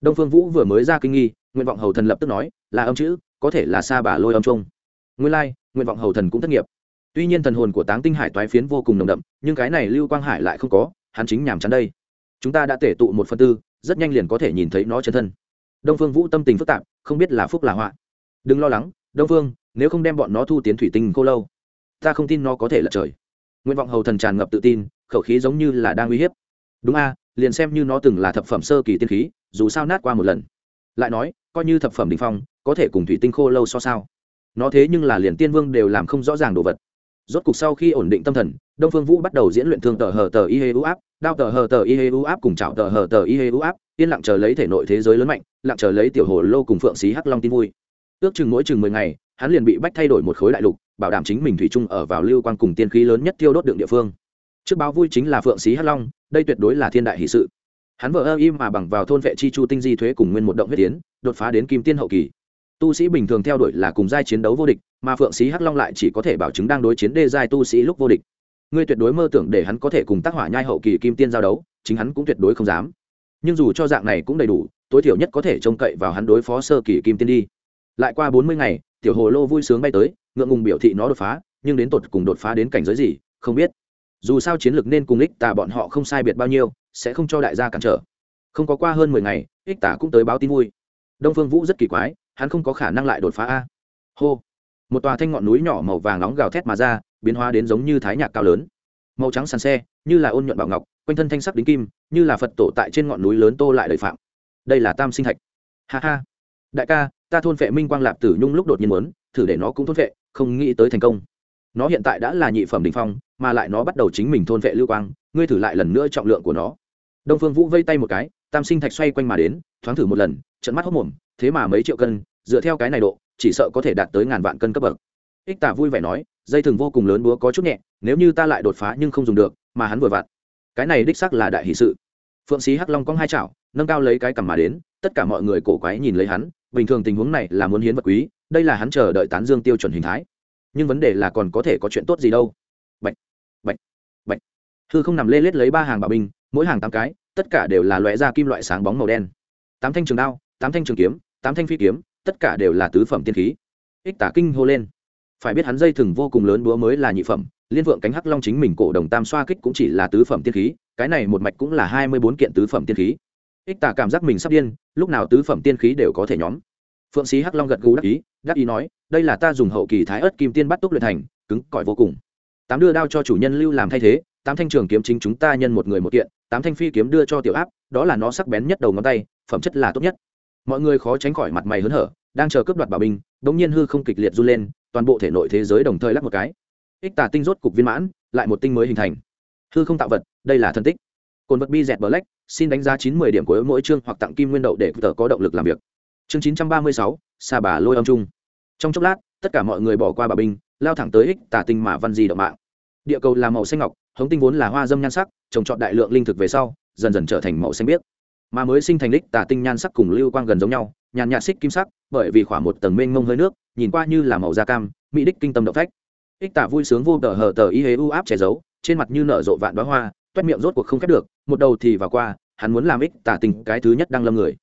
đông phương vũ vừa mới ra kinh nghi nguyện vọng hầu thần lập tức nói là âm chữ có thể là sa bà lôi âm trung. Nguyên lai、like, nguyện vọng hầu thần cũng thất nghiệp. Tuy nhiên thần hồn của táng tinh hải toái phiến vô cùng nồng đậm nhưng cái này lưu quang hải lại không có hắn chính nhàm chán đây. Chúng ta đã tể tụ một phần tư rất nhanh liền có thể nhìn thấy nó chân thân. Đông phương vũ tâm tình phức tạp không biết là phúc là họa. Đừng lo lắng đông phương nếu không đem bọn nó thu tiến thủy tinh cô lâu ta không tin nó có thể lật trời. Nguyện vọng hầu thần tràn ngập tự tin khẩu khí giống như là đang uy hiếp. Đúng a liền xem như nó từng là thập phẩm sơ kỳ tiên khí dù sao nát qua một lần. Lại nói, coi như thập phẩm đình phong, có thể cùng thủy tinh khô lâu so sao? Nó thế nhưng là liền tiên vương đều làm không rõ ràng đồ vật. Rốt cục sau khi ổn định tâm thần, đông phương vũ bắt đầu diễn luyện thương tờ hờ tờ y hê u áp, đao tờ hờ tờ y hê u áp cùng chảo tờ hờ tờ y hê u áp, yên lặng chờ lấy thể nội thế giới lớn mạnh, lặng chờ lấy tiểu hồ lô cùng phượng xí hắc long tin vui. Ước chừng mỗi chừng mười ngày, hắn liền bị bách thay đổi một khối đại lục, bảo đảm chính mình thủy chung ở vào lưu quan cùng tiên khí lớn nhất tiêu đốt đựng địa phương. Trước báo vui chính là phượng xí hắc long, đây tuyệt đối là thiên đại hỷ sự hắn vợ ơ im mà bằng vào thôn vệ chi chu tinh di thuế cùng nguyên một động huyết tiến, đột phá đến kim tiên hậu kỳ. Tu sĩ bình thường theo đuổi là cùng giai chiến đấu vô địch, mà phượng sĩ hắc long lại chỉ có thể bảo chứng đang đối chiến đê giai tu sĩ lúc vô địch. Ngươi tuyệt đối mơ tưởng để hắn có thể cùng tác hỏa nhai hậu kỳ kim tiên giao đấu, chính hắn cũng tuyệt đối không dám. Nhưng dù cho dạng này cũng đầy đủ, tối thiểu nhất có thể trông cậy vào hắn đối phó sơ kỳ kim tiên đi. Lại qua bốn mươi ngày, tiểu hồ lô vui sướng bay tới, ngượng ngùng biểu thị nó đột phá, nhưng đến tột cùng đột phá đến cảnh giới gì, không biết dù sao chiến lược nên cùng ích tà bọn họ không sai biệt bao nhiêu, sẽ không cho đại gia cản trở. Không có qua hơn mười ngày, ích tả cũng tới báo tin vui. Đông phương vũ rất kỳ quái, hắn không có khả năng lại đột phá a. Hô. Một tòa thanh ngọn núi nhỏ màu vàng nóng gào thét mà ra, biến hóa đến giống như thái nhạc cao lớn. Màu trắng sàn xe, như là ôn nhuận bảo ngọc, quanh thân thanh sắc đính kim, như là phật tổ tại trên ngọn núi lớn tô lại đời phạm. Đây là tam sinh thạch. Ha ha. Đại ca, ta thôn vệ minh quang lạp tử nhung lúc đột nhiên muốn, thử để nó cũng thôn vệ không nghĩ tới thành công. Nó hiện tại đã là nhị phẩm đình phong mà lại nó bắt đầu chính mình thôn vệ lưu quang, ngươi thử lại lần nữa trọng lượng của nó. Đông phương vũ vây tay một cái, tam sinh thạch xoay quanh mà đến, thoáng thử một lần trận mắt hốc mồm, thế mà mấy triệu cân, dựa theo cái này độ, chỉ sợ có thể đạt tới ngàn vạn cân cấp bậc. Ích tả vui vẻ nói, dây thừng vô cùng lớn búa có chút nhẹ, nếu như ta lại đột phá nhưng không dùng được, mà hắn vừa vặn. Cái này đích sắc là đại hỷ sự. Phượng sĩ hắc long cong hai chảo, nâng cao lấy cái cằm mà đến, tất cả mọi người cổ quái nhìn lấy hắn, bình thường tình huống này là muốn hiến vật quý, đây là hắn chờ đợi tán dương tiêu chuẩn hình thái. Nhưng vấn đề là còn có thể có chuyện tốt gì đâu. Bạch hư không nằm lê lết lấy ba hàng bảo binh, mỗi hàng tám cái, tất cả đều là loại da kim loại sáng bóng màu đen. Tám thanh trường đao, tám thanh trường kiếm, tám thanh phi kiếm, tất cả đều là tứ phẩm tiên khí. Ích tả kinh hô lên. Phải biết hắn dây thừng vô cùng lớn búa mới là nhị phẩm, liên vượng cánh hắc long chính mình cổ đồng tam xoa kích cũng chỉ là tứ phẩm tiên khí, cái này một mạch cũng là hai mươi bốn kiện tứ phẩm tiên khí. Ích tả cảm giác mình sắp điên, lúc nào tứ phẩm tiên khí đều có thể nhóm. Phượng sĩ hắc long gật gù đắc ý đắc ý nói, đây là ta dùng hậu kỳ thái ớt kim tiên bắt túc luyện thành, cứng cỏi vô cùng. Tám đưa đao cho chủ nhân lưu làm thay thế tám thanh trường kiếm chính chúng ta nhân một người một kiện, tám thanh phi kiếm đưa cho tiểu áp, đó là nó sắc bén nhất đầu ngón tay, phẩm chất là tốt nhất. Mọi người khó tránh khỏi mặt mày hớn hở, đang chờ cướp đoạt bảo binh bỗng nhiên hư không kịch liệt run lên, toàn bộ thể nội thế giới đồng thời lắc một cái. Ích tà tinh rốt cục viên mãn, lại một tinh mới hình thành. Hư không tạo vật, đây là thân tích. Cồn vật bi dẹt black, xin đánh giá chín mươi điểm của mỗi chương hoặc tặng kim nguyên đậu để tờ có động lực làm việc. Chương chín trăm ba mươi sáu, sa bà lôi âm trung. Trong chốc lát, tất cả mọi người bỏ qua bà binh, lao thẳng tới ích tà tinh mà văn di động mạng. Địa cầu là màu xanh ngọc hống tinh vốn là hoa dâm nhan sắc, trồng trọt đại lượng linh thực về sau, dần dần trở thành màu xanh biếc. Mà mới sinh thành đích tà tinh nhan sắc cùng lưu quang gần giống nhau, nhàn nhạt xích kim sắc, bởi vì khoảng một tầng mênh mông hơi nước, nhìn qua như là màu da cam, mỹ đích kinh tâm động phách. Ích tả vui sướng vô tờ hờ tờ y hế u áp che giấu, trên mặt như nở rộ vạn đoá hoa, toét miệng rốt cuộc không khép được, một đầu thì vào qua, hắn muốn làm ích tả tình cái thứ nhất đang lâm người.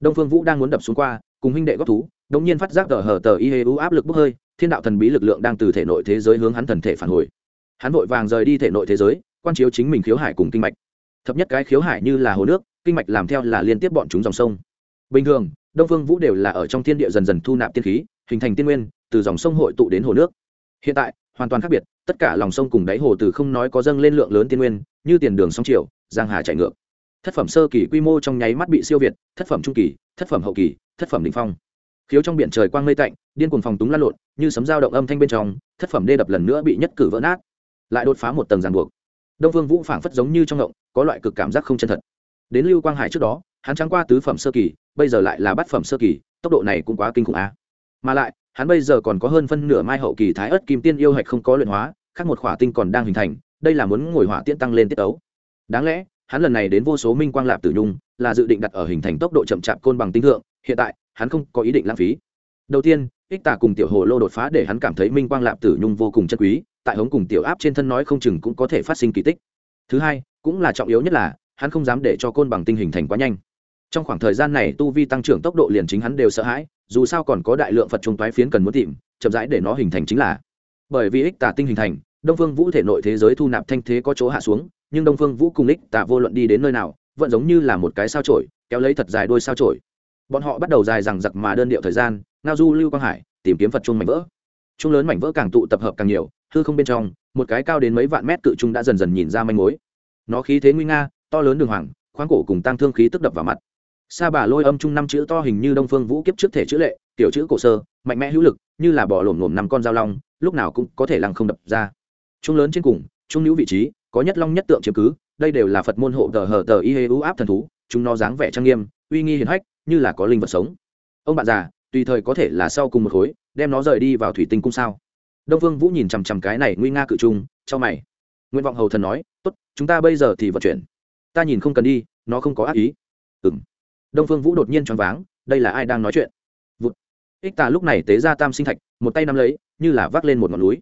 Đông phương vũ đang muốn đập xuống qua, cùng huynh đệ góp thú, đống nhiên phát giác tờ hờ tờ y hế u áp lực bốc hơi, thiên đạo thần bí lực lượng đang từ thể nội thế giới hướng hắn thần thể phản hồi hắn vội vàng rời đi thể nội thế giới, quan chiếu chính mình khiếu hải cùng kinh mạch. Thấp nhất cái khiếu hải như là hồ nước, kinh mạch làm theo là liên tiếp bọn chúng dòng sông. Bình thường, đông phương vũ đều là ở trong thiên địa dần dần thu nạp tiên khí, hình thành tiên nguyên, từ dòng sông hội tụ đến hồ nước. Hiện tại, hoàn toàn khác biệt, tất cả lòng sông cùng đáy hồ từ không nói có dâng lên lượng lớn tiên nguyên, như tiền đường sông triều giang hà chạy ngược. Thất phẩm sơ kỳ quy mô trong nháy mắt bị siêu việt, thất phẩm trung kỳ, thất phẩm hậu kỳ, thất phẩm đình phong. Khiếu trong biển trời quang mây tạnh, điên cuồng phòng túng lăn lộn, như sấm dao động âm thanh bên trong, thất phẩm đê đập lần nữa bị nhất cử vỡ nát lại đột phá một tầng ràng buộc. Đông vương vũ phảng phất giống như trong ngộng, có loại cực cảm giác không chân thật. Đến lưu quang hải trước đó, hắn trắng qua tứ phẩm sơ kỳ, bây giờ lại là bát phẩm sơ kỳ, tốc độ này cũng quá kinh khủng á mà lại, hắn bây giờ còn có hơn phân nửa mai hậu kỳ thái ớt kim tiên yêu hạch không có luyện hóa, khác một khỏa tinh còn đang hình thành, đây là muốn ngồi hỏa tiễn tăng lên tiết tấu. Đáng lẽ, hắn lần này đến vô số minh quang lạp tử nhung, là dự định đặt ở hình thành tốc độ chậm chạp côn bằng tinh thượng, hiện tại, hắn không có ý định lãng phí. Đầu tiên ích tà cùng tiểu hồ lô đột phá để hắn cảm thấy minh quang lạp tử nhung vô cùng chân quý, tại hống cùng tiểu áp trên thân nói không chừng cũng có thể phát sinh kỳ tích. Thứ hai, cũng là trọng yếu nhất là, hắn không dám để cho côn bằng tinh hình thành quá nhanh. Trong khoảng thời gian này tu vi tăng trưởng tốc độ liền chính hắn đều sợ hãi, dù sao còn có đại lượng phật trung toái phiến cần muốn tìm, chậm rãi để nó hình thành chính là. Bởi vì ích tà tinh hình thành, đông phương vũ thể nội thế giới thu nạp thanh thế có chỗ hạ xuống, nhưng đông phương vũ cùng ích tà vô luận đi đến nơi nào, vẫn giống như là một cái sao trổi kéo lấy thật dài đôi sao trổi bọn họ bắt đầu dài rằng giặc mà đơn điệu thời gian ngao du lưu quang hải, tìm kiếm phật chung mảnh vỡ. Chung lớn mảnh vỡ càng tụ tập hợp càng nhiều, hư không bên trong, một cái cao đến mấy vạn mét cự trung đã dần dần nhìn ra manh mối. Nó khí thế nguy nga, to lớn đường hoàng, khoáng cổ cùng tăng thương khí tức đập vào mặt. Sa bà lôi âm chung năm chữ to hình như đông phương vũ kiếp trước thể chữ lệ tiểu chữ cổ sơ, mạnh mẽ hữu lực, như là bỏ lổm lổm năm con dao long, lúc nào cũng có thể lăng không đập ra. Chung lớn trên cùng Chung nữ vị trí, có nhất long nhất tượng chiếm cứ, đây đều là phật môn hộ tờ hờ tờ y hê ưu áp thần thú, chúng nó dáng vẻ trang nghiêm, uy nghi hiền hách, như là có linh vật sống. Ông bạn già tùy thời có thể là sau cùng một khối, đem nó rời đi vào thủy tinh cung sao? Đông phương vũ nhìn chằm chằm cái này nguy nga cự trung, cho mày. Nguyện vọng hầu thần nói, tốt, chúng ta bây giờ thì vận chuyển. Ta nhìn không cần đi, nó không có ác ý. Ừng đông phương vũ đột nhiên choáng váng, đây là ai đang nói chuyện? Vụt. Ích tà lúc này tế ra tam sinh thạch, một tay nắm lấy, như là vác lên một ngọn núi.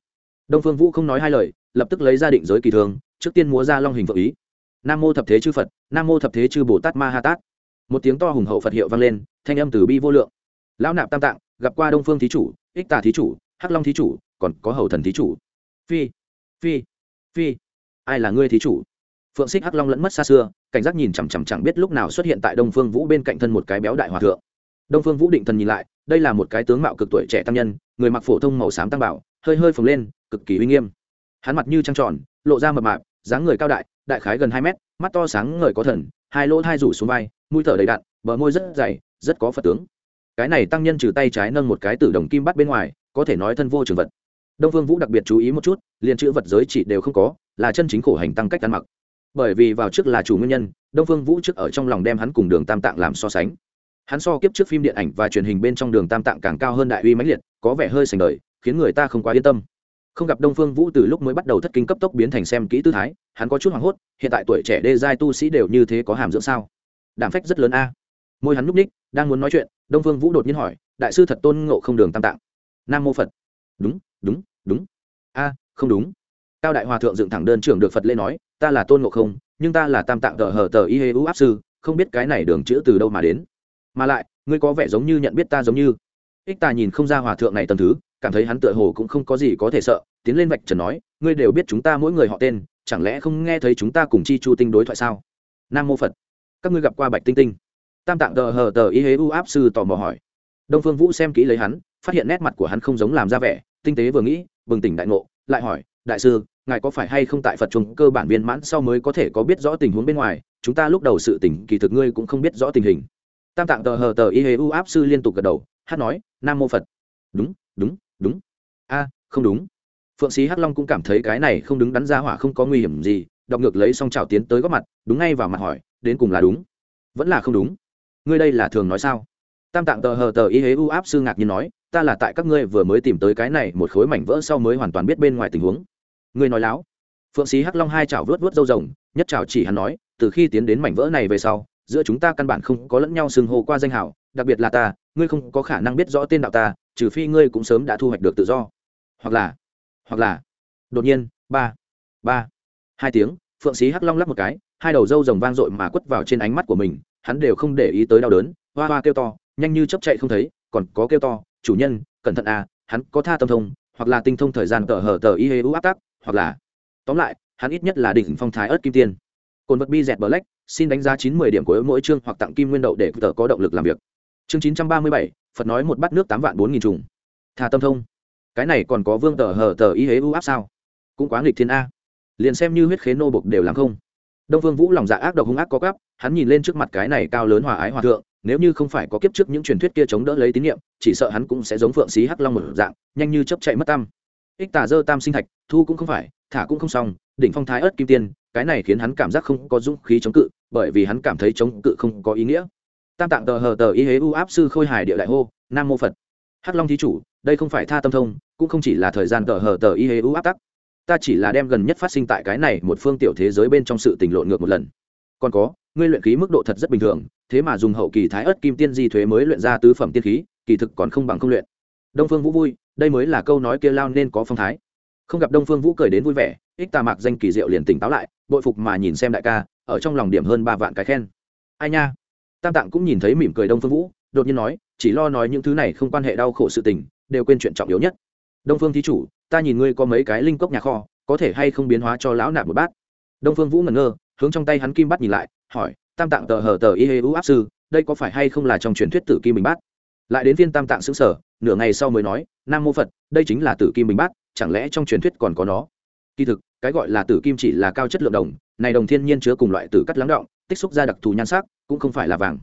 Đông phương vũ không nói hai lời, lập tức lấy ra định giới kỳ thường, trước tiên múa ra long hình vợ ý. Nam mô thập thế chư phật, nam mô thập thế chư bồ tát ma ha tát. Một tiếng to hùng hậu phật hiệu vang lên, thanh âm từ bi vô lượng lão nạp tam tạng, gặp qua đông phương thí chủ, ích tà thí chủ, hắc long thí chủ, còn có hầu thần thí chủ. Phi phi phi. Ai là ngươi thí chủ? Phượng xích hắc long lẫn mất xa xưa, cảnh giác nhìn chằm chằm chẳng biết lúc nào xuất hiện tại đông phương vũ bên cạnh thân một cái béo đại hòa thượng. Đông phương vũ định thần nhìn lại, đây là một cái tướng mạo cực tuổi trẻ tăng nhân, người mặc phổ thông màu xám tăng bảo, hơi hơi phồng lên, cực kỳ uy nghiêm. Hắn mặt như trăng tròn, lộ ra mập mạp, dáng người cao đại đại khái gần hai mét, mắt to sáng ngời có thần, hai lỗ thai rủ xuống vai, mũi thở đầy đạn bờ môi rất dày, rất có phật tướng cái này tăng nhân trừ tay trái nâng một cái tử đồng kim bắt bên ngoài, có thể nói thân vô trường vật. Đông phương vũ đặc biệt chú ý một chút, liền chữ vật giới chỉ đều không có, là chân chính khổ hành tăng cách ăn mặc. Bởi vì vào trước là chủ nguyên nhân, đông phương vũ trước ở trong lòng đem hắn cùng đường tam tạng làm so sánh. Hắn so kiếp trước phim điện ảnh và truyền hình bên trong đường tam tạng càng cao hơn đại uy mãnh liệt, có vẻ hơi sành đời, khiến người ta không quá yên tâm. Không gặp đông phương vũ từ lúc mới bắt đầu thất kinh cấp tốc biến thành xem kỹ tư thái, hắn có chút hoảng hốt, hiện tại tuổi trẻ đê giai tu sĩ đều như thế có hàm dưỡng sao? Đảm phách rất lớn a môi hắn núp ních đang muốn nói chuyện, đông phương vũ đột nhiên hỏi, đại sư thật tôn ngộ không đường tam tạng? Nam mô phật. Đúng đúng đúng. A, không đúng. Cao đại hòa thượng dựng thẳng đơn trưởng được phật lễ nói, ta là tôn ngộ không, nhưng ta là tam tạng tờ hờ tờ y hê u áp sư, không biết cái này đường chữ từ đâu mà đến. Mà lại, ngươi có vẻ giống như nhận biết ta giống như. Ích ta nhìn không ra hòa thượng này tầm thứ, cảm thấy hắn tựa hồ cũng không có gì có thể sợ, tiến lên vạch trần nói, ngươi đều biết chúng ta mỗi người họ tên, chẳng lẽ không nghe thấy chúng ta cùng chi chu tinh đối thoại sao? Nam mô phật. Các ngươi gặp qua bạch tinh tinh tam tạng tờ hờ tờ y hế u áp sư tò mò hỏi. Đông phương vũ xem kỹ lấy hắn, phát hiện nét mặt của hắn không giống làm ra vẻ, tinh tế vừa nghĩ, bừng tỉnh đại ngộ, lại hỏi, đại sư, ngài có phải hay không tại phật chung cơ bản viên mãn sau mới có thể có biết rõ tình huống bên ngoài? Chúng ta lúc đầu sự tỉnh kỳ thực ngươi cũng không biết rõ tình hình. Tam tạng tờ hờ tờ y hế u áp sư liên tục gật đầu, hát nói, nam mô phật. Đúng đúng đúng. A, không đúng. Phượng sĩ hắc long cũng cảm thấy cái này không đứng đắn ra hỏa không có nguy hiểm gì, đọc ngược lấy xong trào tiến tới góp mặt, đúng ngay vào mặt hỏi, đến cùng là đúng? Vẫn là không đúng ngươi đây là thường nói sao? Tam tạng tờ hờ tờ y hế u áp sư ngạc nhiên nói, ta là tại các ngươi vừa mới tìm tới cái này một khối mảnh vỡ sau mới hoàn toàn biết bên ngoài tình huống. Ngươi nói láo. Phượng sĩ hắc long hai chảo vớt vớt râu rồng, nhất chảo chỉ hắn nói, từ khi tiến đến mảnh vỡ này về sau, giữa chúng ta căn bản không có lẫn nhau xưng hô qua danh hảo đặc biệt là ta, ngươi không có khả năng biết rõ tên đạo ta, trừ phi ngươi cũng sớm đã thu hoạch được tự do. Hoặc là hoặc là, đột nhiên, ba ba, hai tiếng, phượng sĩ hắc long lắc một cái, hai đầu râu rồng vang dội mà quất vào trên ánh mắt của mình hắn đều không để ý tới đau đớn, hoa hoa kêu to, nhanh như chấp chạy không thấy, còn có kêu to, chủ nhân, cẩn thận à hắn có tha tâm thông, hoặc là tinh thông thời gian tờ hở tờ y hê u áp tắc, hoặc là tóm lại, hắn ít nhất là đỉnh phong thái ớt kim tiên. Cồn vật bi dẹt black xin đánh giá chín mươi điểm của mỗi chương hoặc tặng kim nguyên đậu để tờ có động lực làm việc. Chương chín trăm ba mươi bảy, phật nói một bát nước tám vạn bốn nghìn trùng. Thà tâm thông. Cái này còn có vương tờ hờ tờ y hế u áp sao? Cũng quá nghịch thiên a. Liền xem như huyết khế nô bục đều làm không đông vương vũ lòng dạ ác độc hung ác có gắp hắn nhìn lên trước mặt cái này cao lớn hòa ái hòa thượng, nếu như không phải có kiếp trước những truyền thuyết kia chống đỡ lấy tín nhiệm chỉ sợ hắn cũng sẽ giống phượng xí hắc long một dạng, nhanh như chấp chạy mất tam ích tà dơ tam sinh thạch, thu cũng không phải, thả cũng không xong, đỉnh phong thái ớt kim tiên, cái này khiến hắn cảm giác không có dũng khí chống cự, bởi vì hắn cảm thấy chống cự không có ý nghĩa. Tam tạng tờ hờ tờ y hế u áp sư khôi hài địa đại hô, nam mô phật. Hắc long thí chủ, đây không phải tha tâm thông, cũng không chỉ là thời gian tờ hờ tờ y hế u áp tắc ta chỉ là đem gần nhất phát sinh tại cái này một phương tiểu thế giới bên trong sự tình lộn ngược một lần. Còn có, ngươi luyện khí mức độ thật rất bình thường, thế mà dùng hậu kỳ thái ớt kim tiên di thuế mới luyện ra tứ phẩm tiên khí, kỳ thực còn không bằng không luyện. Đông phương vũ vui, đây mới là câu nói kia lao nên có phong thái. Không gặp đông phương vũ cười đến vui vẻ, ích tà mạc danh kỳ diệu liền tỉnh táo lại, bội phục mà nhìn xem đại ca, ở trong lòng điểm hơn ba vạn cái khen. Ai nha? Tam tạng cũng nhìn thấy mỉm cười đông phương vũ, đột nhiên nói, chỉ lo nói những thứ này không quan hệ đau khổ sự tình, đều quên chuyện trọng yếu nhất đông phương thí chủ, ta nhìn ngươi có mấy cái linh cốc nhà kho, có thể hay không biến hóa cho lão nạp một bát? Đông phương vũ ngẩn ngơ, hướng trong tay hắn kim bắt nhìn lại, hỏi, tam tạng tờ hờ tờ y hê u áp sư, đây có phải hay không là trong truyền thuyết tử kim bình bát? Lại đến viên tam tạng xứng sở, nửa ngày sau mới nói, nam mô phật, đây chính là tử kim bình bát, chẳng lẽ trong truyền thuyết còn có nó? Kỳ thực, cái gọi là tử kim chỉ là cao chất lượng đồng, này đồng thiên nhiên chứa cùng loại tử cắt lắng động, tích xúc ra đặc thù nhan sắc, cũng không phải là vàng.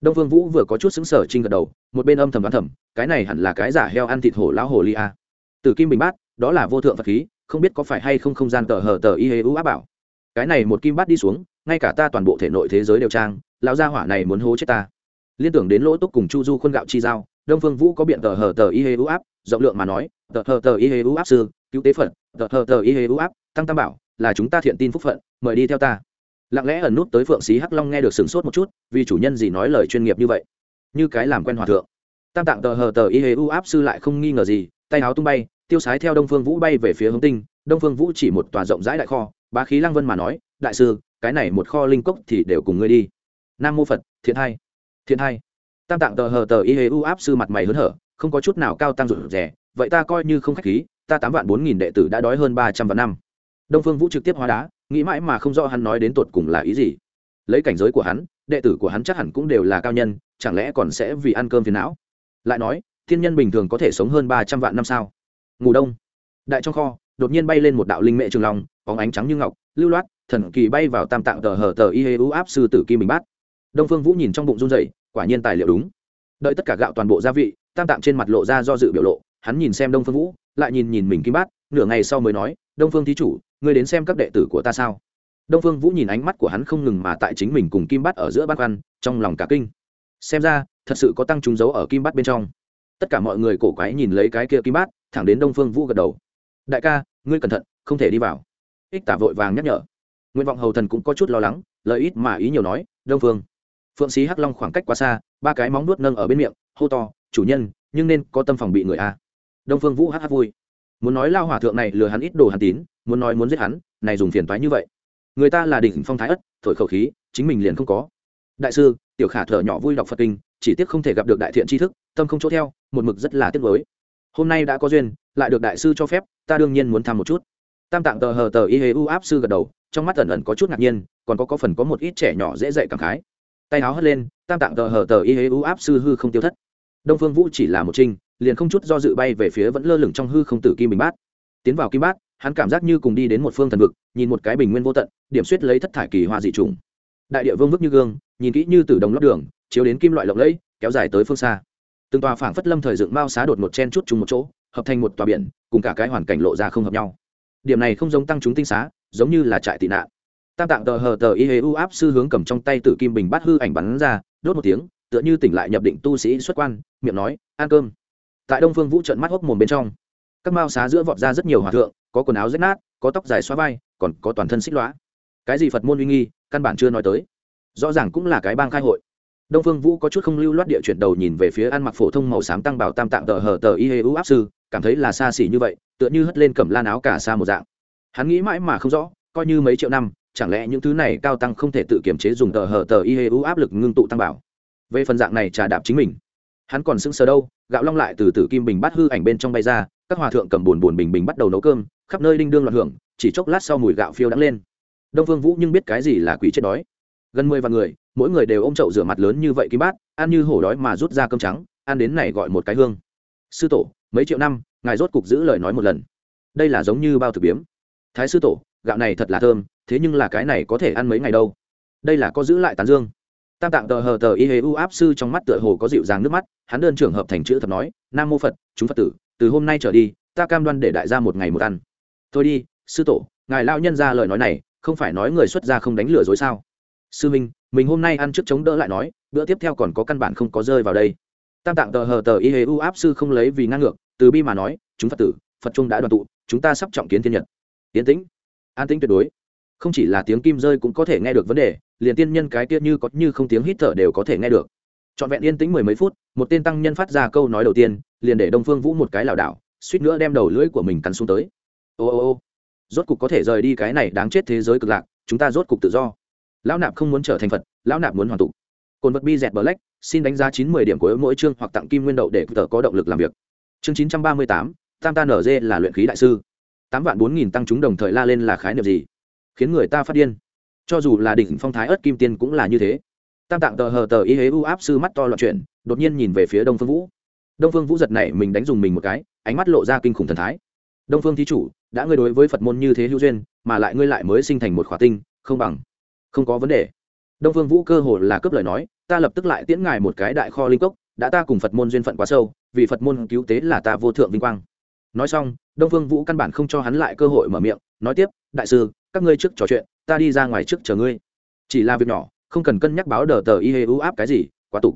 Đông phương vũ vừa có chút xứng sở trinh gật đầu, một bên âm thầm đoán thầm, cái này hẳn là cái giả heo ăn thịt hổ lão hồ ly a tử kim bình bát, đó là vô thượng vật khí, không biết có phải hay không không gian tờ hờ tờ y hê ưu áp bảo. Cái này một kim bát đi xuống, ngay cả ta toàn bộ thể nội thế giới đều trang, lão gia hỏa này muốn hố chết ta. Liên tưởng đến lỗ túc cùng chu du khuôn gạo chi giao, đông phương vũ có biện tờ hờ tờ y hê ưu áp, rộng lượng mà nói, tờ hờ tờ y hê ưu áp sư, cứu tế phật, tờ hờ tờ y hê ưu áp, tăng tam bảo, là chúng ta thiện tin phúc phận, mời đi theo ta. Lặng lẽ ẩn nút tới phượng xí hắc long nghe được sửng sốt một chút, vì chủ nhân gì nói lời chuyên nghiệp như vậy? Như cái làm quen hòa thượng. Tam tạng tờ hờ tờ y hê u áp sư lại không nghi ngờ gì, tay áo tung bay tiêu sái theo đông phương vũ bay về phía hướng tinh, đông phương vũ chỉ một tòa rộng rãi đại kho, bá khí lăng vân mà nói, đại sư, cái này một kho linh cốc thì đều cùng ngươi đi. Nam mô phật, thiện hai thiện hai tam tạng tờ hờ tờ y hê u áp sư mặt mày hớn hở, không có chút nào cao tăng rụt rẻ vậy ta coi như không khách khí, ta tám vạn bốn nghìn đệ tử đã đói hơn ba trăm vạn năm. Đông phương vũ trực tiếp hóa đá, nghĩ mãi mà không rõ hắn nói đến tột cùng là ý gì. Lấy cảnh giới của hắn, đệ tử của hắn chắc hẳn cũng đều là cao nhân, chẳng lẽ còn sẽ vì ăn cơm phiền não? Lại nói, thiên nhân bình thường có thể sống hơn ba trăm vạn năm sao? Ngủ đông. Đại trong kho, đột nhiên bay lên một đạo linh mệ trường long, bóng ánh trắng như ngọc, lưu loát, thần kỳ bay vào tam tạng tờ hờ tờ y hê u áp sư tử kim bình bát. Đông phương vũ nhìn trong bụng run dày quả nhiên tài liệu đúng. Đợi tất cả gạo toàn bộ gia vị, tam tạng trên mặt lộ ra do dự biểu lộ, hắn nhìn xem đông phương vũ, lại nhìn nhìn mình kim bát, nửa ngày sau mới nói, đông phương thí chủ, ngươi đến xem các đệ tử của ta sao? Đông phương vũ nhìn ánh mắt của hắn không ngừng mà tại chính mình cùng kim bát ở giữa bát văn trong lòng cả kinh. Xem ra, thật sự có tăng trúng dấu ở kim bát bên trong. Tất cả mọi người cổ quái nhìn lấy cái kia kim bát thẳng đến đông phương vũ gật đầu. Đại ca, ngươi cẩn thận, không thể đi vào. Ích tả vội vàng nhắc nhở. Nguyện vọng hầu thần cũng có chút lo lắng lợi ít mà ý nhiều nói, đông phương. Phượng sĩ hắc long khoảng cách quá xa, ba cái móng nuốt nâng ở bên miệng, hô to, chủ nhân, nhưng nên có tâm phòng bị người a. Đông phương vũ hắc hắc vui. Muốn nói lao hòa thượng này lừa hắn ít đồ hắn tín, muốn nói muốn giết hắn, này dùng phiền toái như vậy. Người ta là đỉnh phong thái ất, thổi khẩu khí, chính mình liền không có. Đại sư, tiểu khả thở nhỏ vui đọc phật kinh, chỉ tiếc không thể gặp được đại thiện tri thức, tâm không chỗ theo, một mực rất là tiếc với hôm nay đã có duyên, lại được đại sư cho phép, ta đương nhiên muốn thăm một chút. Tam tạng tờ hờ tờ y hê u áp sư gật đầu, trong mắt ẩn ẩn có chút ngạc nhiên, còn có có phần có một ít trẻ nhỏ dễ dạy cảm khái. Tay áo hất lên, tam tạng tờ hờ tờ y hê u áp sư hư không tiêu thất. Đông phương vũ chỉ là một trinh liền không chút do dự bay về phía vẫn lơ lửng trong hư không tử kim bình bát. Tiến vào kim bát, hắn cảm giác như cùng đi đến một phương thần vực, nhìn một cái bình nguyên vô tận, điểm suýt lấy thất thải kỳ hoa dị trùng. Đại địa vương vức như gương, nhìn kỹ như từ đồng lót đường, chiếu đến kim loại lộng lẫy, kéo dài tới phương xa từng tòa phảng phất lâm thời dựng mao xá đột một chen chút chung một chỗ, hợp thành một tòa biển, cùng cả cái hoàn cảnh lộ ra không hợp nhau. Điểm này không giống tăng chúng tinh xá, giống như là trại tị nạn. Tam tạng tờ hờ tờ y hê u áp sư hướng cầm trong tay tử kim bình bát hư ảnh bắn ra, đốt một tiếng, tựa như tỉnh lại nhập định tu sĩ xuất quan, miệng nói, ăn cơm. Tại đông phương vũ trận mắt hốc mồm bên trong, các mao xá giữa vọt ra rất nhiều hòa thượng, có quần áo rách nát, có tóc dài xóa vai, còn có toàn thân xích lõa. Cái gì phật môn uy nghi, căn bản chưa nói tới. Rõ ràng cũng là cái bang khai hội đông phương vũ có chút không lưu loát địa chuyển đầu nhìn về phía ăn mặc phổ thông màu xám tăng bảo tam tạng tờ hờ tờ y hê u áp sư, cảm thấy là xa xỉ như vậy, tựa như hất lên cầm lan áo cả xa một dạng. Hắn nghĩ mãi mà không rõ, coi như mấy triệu năm, chẳng lẽ những thứ này cao tăng không thể tự kiểm chế dùng tờ hờ tờ y hê u áp lực ngưng tụ tăng bảo? Về phần dạng này trà đạp chính mình, hắn còn sững sờ đâu, gạo long lại từ từ kim bình bắt hư ảnh bên trong bay ra, các hòa thượng cầm buồn buồn bình bình bắt đầu nấu cơm, khắp nơi đinh đương loạn hưởng, chỉ chốc lát sau mùi gạo phiêu đắng lên. Đông phương vũ nhưng biết cái gì là quỷ chết đói gần mười vạn người, mỗi người đều ôm chậu rửa mặt lớn như vậy kim bát, ăn như hổ đói mà rút ra cơm trắng, ăn đến này gọi một cái hương. Sư tổ, mấy triệu năm, ngài rốt cục giữ lời nói một lần. Đây là giống như bao thực biếm. Thái sư tổ, gạo này thật là thơm, thế nhưng là cái này có thể ăn mấy ngày đâu? Đây là có giữ lại tán dương. Tam tạng tờ hờ tờ y hê u áp sư trong mắt tựa hồ có dịu dàng nước mắt, hắn đơn trưởng hợp thành chữ thập nói, nam mô phật, chúng phật tử, từ hôm nay trở đi, ta cam đoan để đại gia một ngày một ăn. Thôi đi, sư tổ, ngài lao nhân ra lời nói này, không phải nói người xuất gia không đánh lừa dối sao? Sư minh, mình hôm nay ăn trước chống đỡ lại nói, bữa tiếp theo còn có căn bản không có rơi vào đây. Tam tạng tờ hờ tờ y hê u áp sư không lấy vì ngang ngược, từ bi mà nói, chúng phật tử, phật trung đã đoàn tụ, chúng ta sắp trọng kiến thiên nhật. Tiến tĩnh. An tĩnh tuyệt đối. Không chỉ là tiếng kim rơi cũng có thể nghe được vấn đề, liền tiên nhân cái kia như có như không tiếng hít thở đều có thể nghe được. Trọn vẹn yên tĩnh mười mấy phút, một tên tăng nhân phát ra câu nói đầu tiên, liền để đông phương vũ một cái lảo đảo, suýt nữa đem đầu lưỡi của mình cắn xuống tới. Ô ô ô. Rốt cục có thể rời đi cái này đáng chết thế giới cực lạc, chúng ta rốt cục tự do lão nạp không muốn trở thành phật lão nạp muốn hoàn tụ cồn vật bi dẹt bờ lách, xin đánh giá chín mươi điểm của mỗi chương hoặc tặng kim nguyên đậu để tờ có động lực làm việc. Chương chín trăm ba mươi tám tam ta nở dê là luyện khí đại sư. Tám vạn bốn nghìn tăng chúng đồng thời la lên là khái niệm gì? Khiến người ta phát điên. Cho dù là đỉnh phong thái ớt kim tiên cũng là như thế. Tam tạng tờ hờ tờ y hế u áp sư mắt to loạn chuyển đột nhiên nhìn về phía đông phương vũ. Đông phương vũ giật này mình đánh dùng mình một cái ánh mắt lộ ra kinh khủng thần thái. Đông phương thí chủ đã ngươi đối với phật môn như thế hữu duyên mà lại ngươi lại mới sinh thành một khỏa tinh không bằng không có vấn đề. Đông phương vũ cơ hồ là cướp lời nói, ta lập tức lại tiễn ngài một cái đại kho linh cốc, đã ta cùng phật môn duyên phận quá sâu, vì phật môn cứu tế là ta vô thượng vinh quang. Nói xong, đông phương vũ căn bản không cho hắn lại cơ hội mở miệng, nói tiếp, đại sư, các ngươi trước trò chuyện, ta đi ra ngoài trước chờ ngươi. Chỉ là việc nhỏ, không cần cân nhắc báo đờ tờ y hê ưu áp cái gì, quá tục.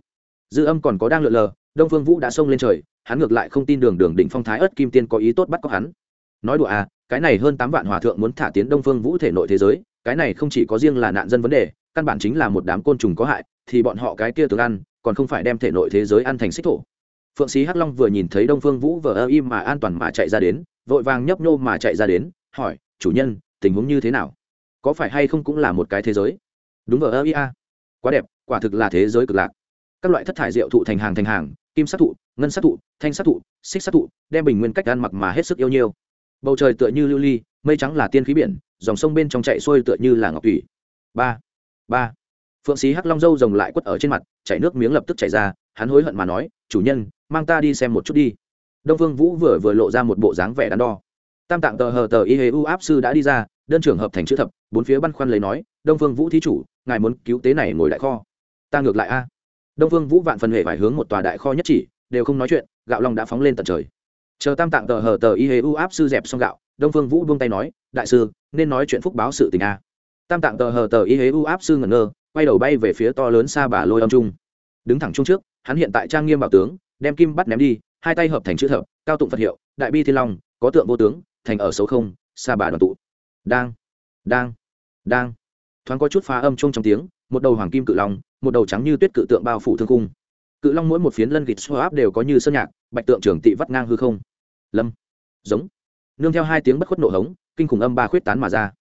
Dư âm còn có đang lượn lờ, đông phương vũ đã xông lên trời, hắn ngược lại không tin đường đường đỉnh phong thái ớt kim tiên có ý tốt bắt có hắn. Nói đùa à cái này hơn tám vạn hòa thượng muốn thả tiến đông phương vũ thể nội thế giới cái này không chỉ có riêng là nạn dân vấn đề, căn bản chính là một đám côn trùng có hại, thì bọn họ cái kia tướng ăn, còn không phải đem thể nội thế giới ăn thành xích thổ. Phượng sĩ hắc long vừa nhìn thấy đông phương vũ vờ ơ im mà an toàn mà chạy ra đến, vội vàng nhấp nhô mà chạy ra đến, hỏi, chủ nhân, tình huống như thế nào? Có phải hay không cũng là một cái thế giới? Đúng vờ ơ ia quá đẹp, quả thực là thế giới cực lạc. Các loại thất thải rượu thụ thành hàng thành hàng, kim sắc thụ, ngân sắc thụ, thanh sắc thụ, xích sắc thụ, đem bình nguyên cách ăn mặc mà hết sức yêu nhiêu bầu trời tựa như lưu ly, mây trắng là tiên khí biển dòng sông bên trong chạy xuôi tựa như là ngọc thủy. Ba ba. Phượng sĩ hắc long dâu rồng lại quất ở trên mặt, chảy nước miếng lập tức chảy ra, hắn hối hận mà nói, chủ nhân, mang ta đi xem một chút đi. Đông phương vũ vừa vừa lộ ra một bộ dáng vẻ đắn đo. Tam tạng tờ hờ tờ y hê u áp sư đã đi ra, đơn trưởng hợp thành chữ thập, bốn phía băn khoăn lấy nói, đông phương vũ thí chủ, ngài muốn cứu tế này ngồi đại kho. Ta ngược lại a. Đông phương vũ vạn phần hệ phải hướng một tòa đại kho nhất chỉ, đều không nói chuyện, gạo long đã phóng lên tận trời. Chờ tam tạng tờ hờ tờ y hê u áp sư dẹp xong gạo, đông phương vũ buông tay nói đại sư, nên nói chuyện phúc báo sự tình a. Tam tạng tờ hờ tờ y hế u áp sư ngẩn ngơ, quay đầu bay về phía to lớn xa bà lôi âm trung. Đứng thẳng trung trước, hắn hiện tại trang nghiêm bảo tướng, đem kim bắt ném đi, hai tay hợp thành chữ thập, cao tụng phật hiệu, đại bi thiên long, có tượng vô tướng, thành ở xấu không, xa bà đoàn tụ. Đang đang đang. Thoáng có chút phá âm chung trong tiếng, một đầu hoàng kim cự long, một đầu trắng như tuyết cự tượng bao phủ thương cung. Cự long mỗi một phiến lân gịt xô áp đều có như sơn nhạc, bạch tượng trưởng tị vắt ngang hư không. Lâm, giống nương theo hai tiếng bất khuất nộ hống, kinh khủng âm ba khuyết tán mà ra.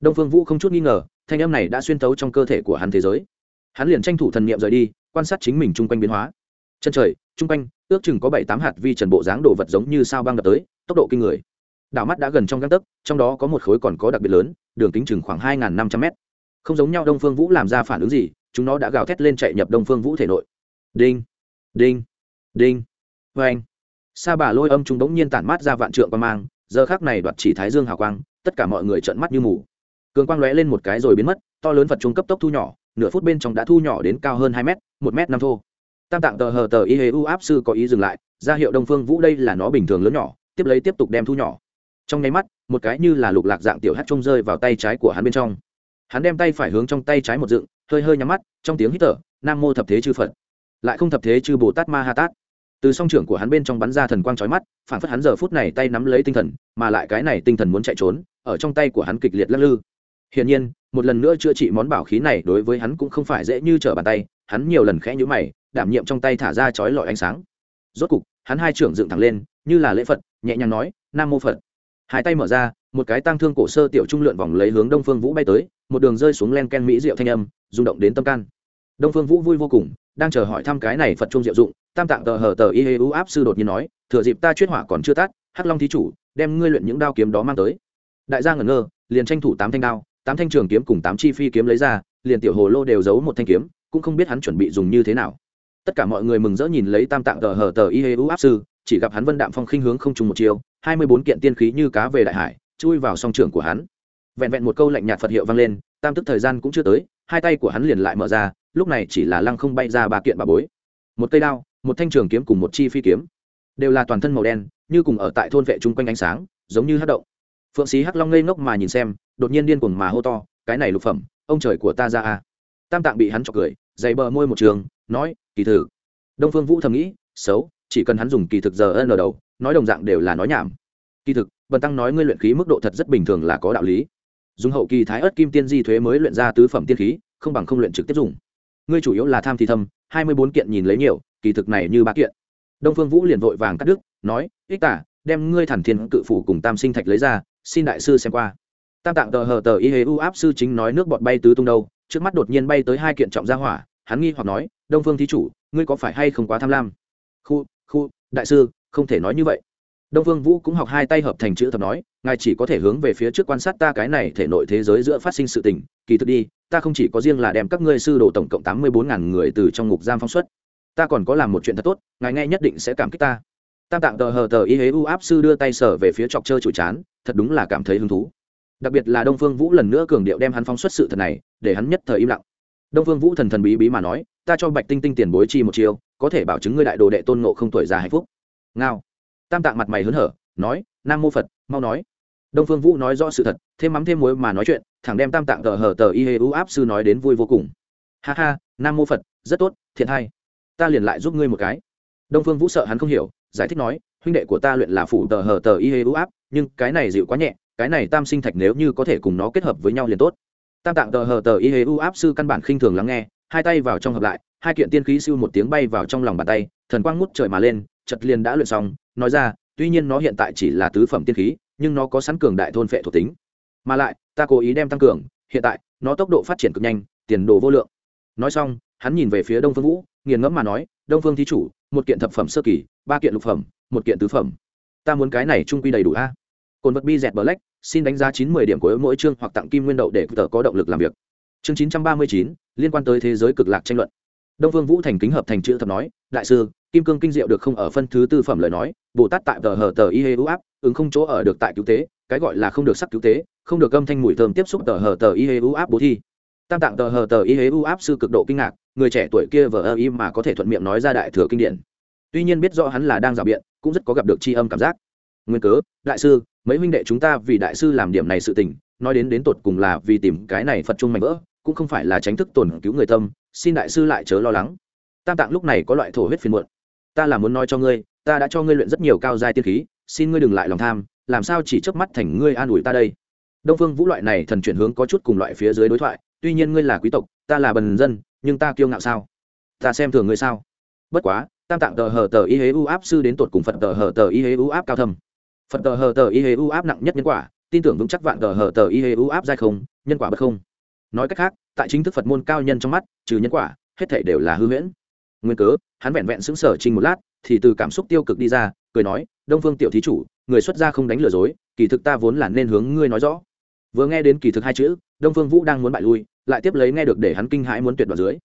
Đông phương vũ không chút nghi ngờ, thanh âm này đã xuyên tấu trong cơ thể của hắn thế giới. Hắn liền tranh thủ thần niệm rời đi, quan sát chính mình chung quanh biến hóa. Chân trời, chung quanh, ước chừng có bảy tám hạt vi trần bộ dáng đồ vật giống như sao băng đập tới, tốc độ kinh người. Đảo mắt đã gần trong găng tấc, trong đó có một khối còn có đặc biệt lớn, đường kính chừng khoảng hai năm trăm mét. Không giống nhau đông phương vũ làm ra phản ứng gì, chúng nó đã gào thét lên chạy nhập đông phương vũ thể nội. Đinh đinh đinh. Vê anh sa bà lôi âm chúng đống nhiên tản mát ra vạn trượng quan mang giờ khác này đoạt chỉ thái dương hào quang, tất cả mọi người trợn mắt như mù. Cường quang lóe lên một cái rồi biến mất, to lớn vật trung cấp tốc thu nhỏ, nửa phút bên trong đã thu nhỏ đến cao hơn hai m một m năm thô. Tam tạng tờ hờ tờ y hê u áp sư có ý dừng lại, ra hiệu đông phương vũ đây là nó bình thường lớn nhỏ, tiếp lấy tiếp tục đem thu nhỏ. Trong nháy mắt, một cái như là lục lạc dạng tiểu hát trông rơi vào tay trái của hắn bên trong. Hắn đem tay phải hướng trong tay trái một dựng, hơi hơi nhắm mắt, trong tiếng hít thở, nam mô thập thế chư phật. Lại không thập thế chư bồ tát ma ha tát từ song trưởng của hắn bên trong bắn ra thần quang trói mắt phản phất hắn giờ phút này tay nắm lấy tinh thần, mà lại cái này tinh thần muốn chạy trốn, ở trong tay của hắn kịch liệt lắc lư. Hiển nhiên, một lần nữa chữa trị món bảo khí này đối với hắn cũng không phải dễ như trở bàn tay, hắn nhiều lần khẽ nhũ mày, đảm nhiệm trong tay thả ra chói lọi ánh sáng. Rốt cục, hắn hai trưởng dựng thẳng lên, như là lễ phật, nhẹ nhàng nói, nam mô phật. Hai tay mở ra, một cái tang thương cổ sơ tiểu trung lượn vòng lấy hướng đông phương vũ bay tới, một đường rơi xuống len ken mỹ diệu thanh âm, rung động đến tâm can. Đông phương vũ vui vô cùng đang chờ hỏi thăm cái này phật trung diệu dụng, tam tạng tờ hờ tờ y hê u áp sư đột nhiên nói, thừa dịp ta chuyết hỏa còn chưa tát hắc long thí chủ, đem ngươi luyện những đao kiếm đó mang tới. Đại gia ngẩn ngơ, liền tranh thủ tám thanh đao, tám thanh trường kiếm cùng tám chi phi kiếm lấy ra, liền tiểu hồ lô đều giấu một thanh kiếm, cũng không biết hắn chuẩn bị dùng như thế nào. Tất cả mọi người mừng rỡ nhìn lấy tam tạng tờ hờ tờ y hê u áp sư, chỉ gặp hắn vân đạm phong khinh hướng không trùng một chiều hai mươi bốn kiện tiên khí như cá về đại hải, chui vào song trường của hắn. Vẹn vẹn một câu lạnh nhạt phật hiệu vang lên, tam tức thời gian cũng chưa tới, hai tay của hắn liền lại mở ra lúc này chỉ là lăng không bay ra ba kiện bà bối. Một cây đao, một thanh trường kiếm cùng một chi phi kiếm. Đều là toàn thân màu đen, như cùng ở tại thôn vệ chung quanh ánh sáng, giống như hát động. Phượng sĩ hắc long ngây ngốc mà nhìn xem, đột nhiên điên cuồng mà hô to, cái này lục phẩm, ông trời của ta ra a. Tam tạng bị hắn chọc cười, dày bờ môi một trường, nói, kỳ thực. Đông phương vũ thầm nghĩ, xấu, chỉ cần hắn dùng kỳ thực giờ ân ở đầu, nói đồng dạng đều là nói nhảm. Kỳ thực bần tăng nói ngươi luyện khí mức độ thật rất bình thường là có đạo lý. Dùng hậu kỳ thái ớt kim tiên di thuế mới luyện ra tứ phẩm tiên khí, không bằng không luyện trực tiếp dùng ngươi chủ yếu là tham thì thâm, hai mươi bốn kiện nhìn lấy nhiều, kỳ thực này như ba kiện. Đông phương vũ liền vội vàng cắt đứt, nói, ích tả, đem ngươi thản thiên cự phủ cùng tam sinh thạch lấy ra, xin đại sư xem qua. Tam tạng tờ hờ tờ y hê u áp sư chính nói nước bọt bay tứ tung đâu, trước mắt đột nhiên bay tới hai kiện trọng gia hỏa, hắn nghi hoặc nói, đông phương thí chủ, ngươi có phải hay không quá tham lam? Khu khu, đại sư, không thể nói như vậy đông phương vũ cũng học hai tay hợp thành chữ thập nói, ngài chỉ có thể hướng về phía trước quan sát ta cái này thể nội thế giới giữa phát sinh sự tình. Kỳ thực đi, ta không chỉ có riêng là đem các ngươi sư đồ tổng cộng tám mươi bốn ngàn người từ trong ngục giam phóng xuất. Ta còn có làm một chuyện thật tốt, ngài nghe nhất định sẽ cảm kích ta. Tam tạng tờ hờ tờ y hế u áp sư đưa tay sở về phía chọc chơi chủ chán, thật đúng là cảm thấy hứng thú. Đặc biệt là đông phương vũ lần nữa cường điệu đem hắn phóng xuất sự thật này, để hắn nhất thời im lặng. Đông phương vũ thần thần bí bí mà nói, ta cho bạch tinh tinh tiền bối chi một chiêu, có thể bảo chứng ngươi đại đồ đệ tôn nộ không tuổi già hạnh phúc. Ngao tam tạng mặt mày hớn hở, nói, nam mô phật, mau nói. Đông phương vũ nói rõ sự thật, thêm mắm thêm muối mà nói chuyện, thẳng đem tam tạng tờ hở tờ y hê u áp sư nói đến vui vô cùng. Ha ha, nam mô phật, rất tốt, thiện hay. Ta liền lại giúp ngươi một cái. Đông phương vũ sợ hắn không hiểu, giải thích nói, huynh đệ của ta luyện là phủ tờ hở tờ y hê u áp, nhưng cái này dịu quá nhẹ, cái này tam sinh thạch nếu như có thể cùng nó kết hợp với nhau liền tốt. Tam tạng tờ hờ tờ y hê u áp sư căn bản khinh thường lắng nghe hai tay vào trong hợp lại, hai kiện tiên khí siêu một tiếng bay vào trong lòng bàn tay, thần quang ngút trời mà lên chật liền đã luyện xong. Nói ra, tuy nhiên nó hiện tại chỉ là tứ phẩm tiên khí, nhưng nó có sẵn cường đại thôn phệ thuộc tính. Mà lại, ta cố ý đem tăng cường, hiện tại, nó tốc độ phát triển cực nhanh, tiền đồ vô lượng. Nói xong, hắn nhìn về phía đông phương vũ, nghiền ngẫm mà nói, đông phương thí chủ, một kiện thập phẩm sơ kỳ, ba kiện lục phẩm, một kiện tứ phẩm. Ta muốn cái này trung quy đầy đủ a. Cồn vật bi dẹt bờ lách xin đánh giá chín mươi điểm của mỗi chương hoặc tặng kim nguyên đậu để tờ có động lực làm việc chương chín trăm ba mươi chín, liên quan tới thế giới cực lạc tranh luận. Đông vương vũ thành kính hợp thành chữ thập nói, đại sư, kim cương kinh diệu được không ở phân thứ tư phẩm lời nói, bồ tát tại tờ hờ tờ y hê u áp, ứng không chỗ ở được tại cứu tế, cái gọi là không được sắc cứu tế, không được âm thanh mùi thơm tiếp xúc tờ hờ tờ y hê u áp bố thi. Tam tạng tờ hờ tờ y hê u áp sư cực độ kinh ngạc, người trẻ tuổi kia vờ ơ y mà có thể thuận miệng nói ra đại thừa kinh điển. Tuy nhiên biết rõ hắn là đang rào biện, cũng rất có gặp được tri âm cảm giác. Nguyên cớ, đại sư, mấy huynh đệ chúng ta vì đại sư làm điểm này sự tình, nói đến đến tột cùng là vì tìm cái này phật chung mạnh vỡ cũng không phải là tránh thức tổn cứu người tâm, xin đại sư lại chớ lo lắng. Tam tạng lúc này có loại thổ huyết phiền muộn. Ta là muốn nói cho ngươi, ta đã cho ngươi luyện rất nhiều cao giai tiên khí, xin ngươi đừng lại lòng tham, làm sao chỉ chớp mắt thành ngươi an ủi ta đây? Đông phương vũ loại này thần chuyển hướng có chút cùng loại phía dưới đối thoại, tuy nhiên ngươi là quý tộc, ta là bần dân, nhưng ta kiêu ngạo sao? Ta xem thường ngươi sao? Bất quá, tam tạng tờ hờ tờ y hế u áp sư đến tột cùng phật tờ hờ tờ y hế u áp cao thâm. Phật tờ hờ tờ y hế u áp nặng nhất nhân quả, tin tưởng vững chắc vạn tờ hờ tờ y hế u áp dai không, nhân quả bất không nói cách khác, tại chính thức phật môn cao nhân trong mắt, trừ nhân quả, hết thể đều là hư huyễn. Nguyên cớ, hắn vẹn vẹn xứng sở trình một lát, thì từ cảm xúc tiêu cực đi ra, cười nói, đông phương tiểu thí chủ, người xuất gia không đánh lừa dối, kỳ thực ta vốn là nên hướng ngươi nói rõ. Vừa nghe đến kỳ thực hai chữ, đông phương vũ đang muốn bại lui, lại tiếp lấy nghe được để hắn kinh hãi muốn tuyệt vào dưới.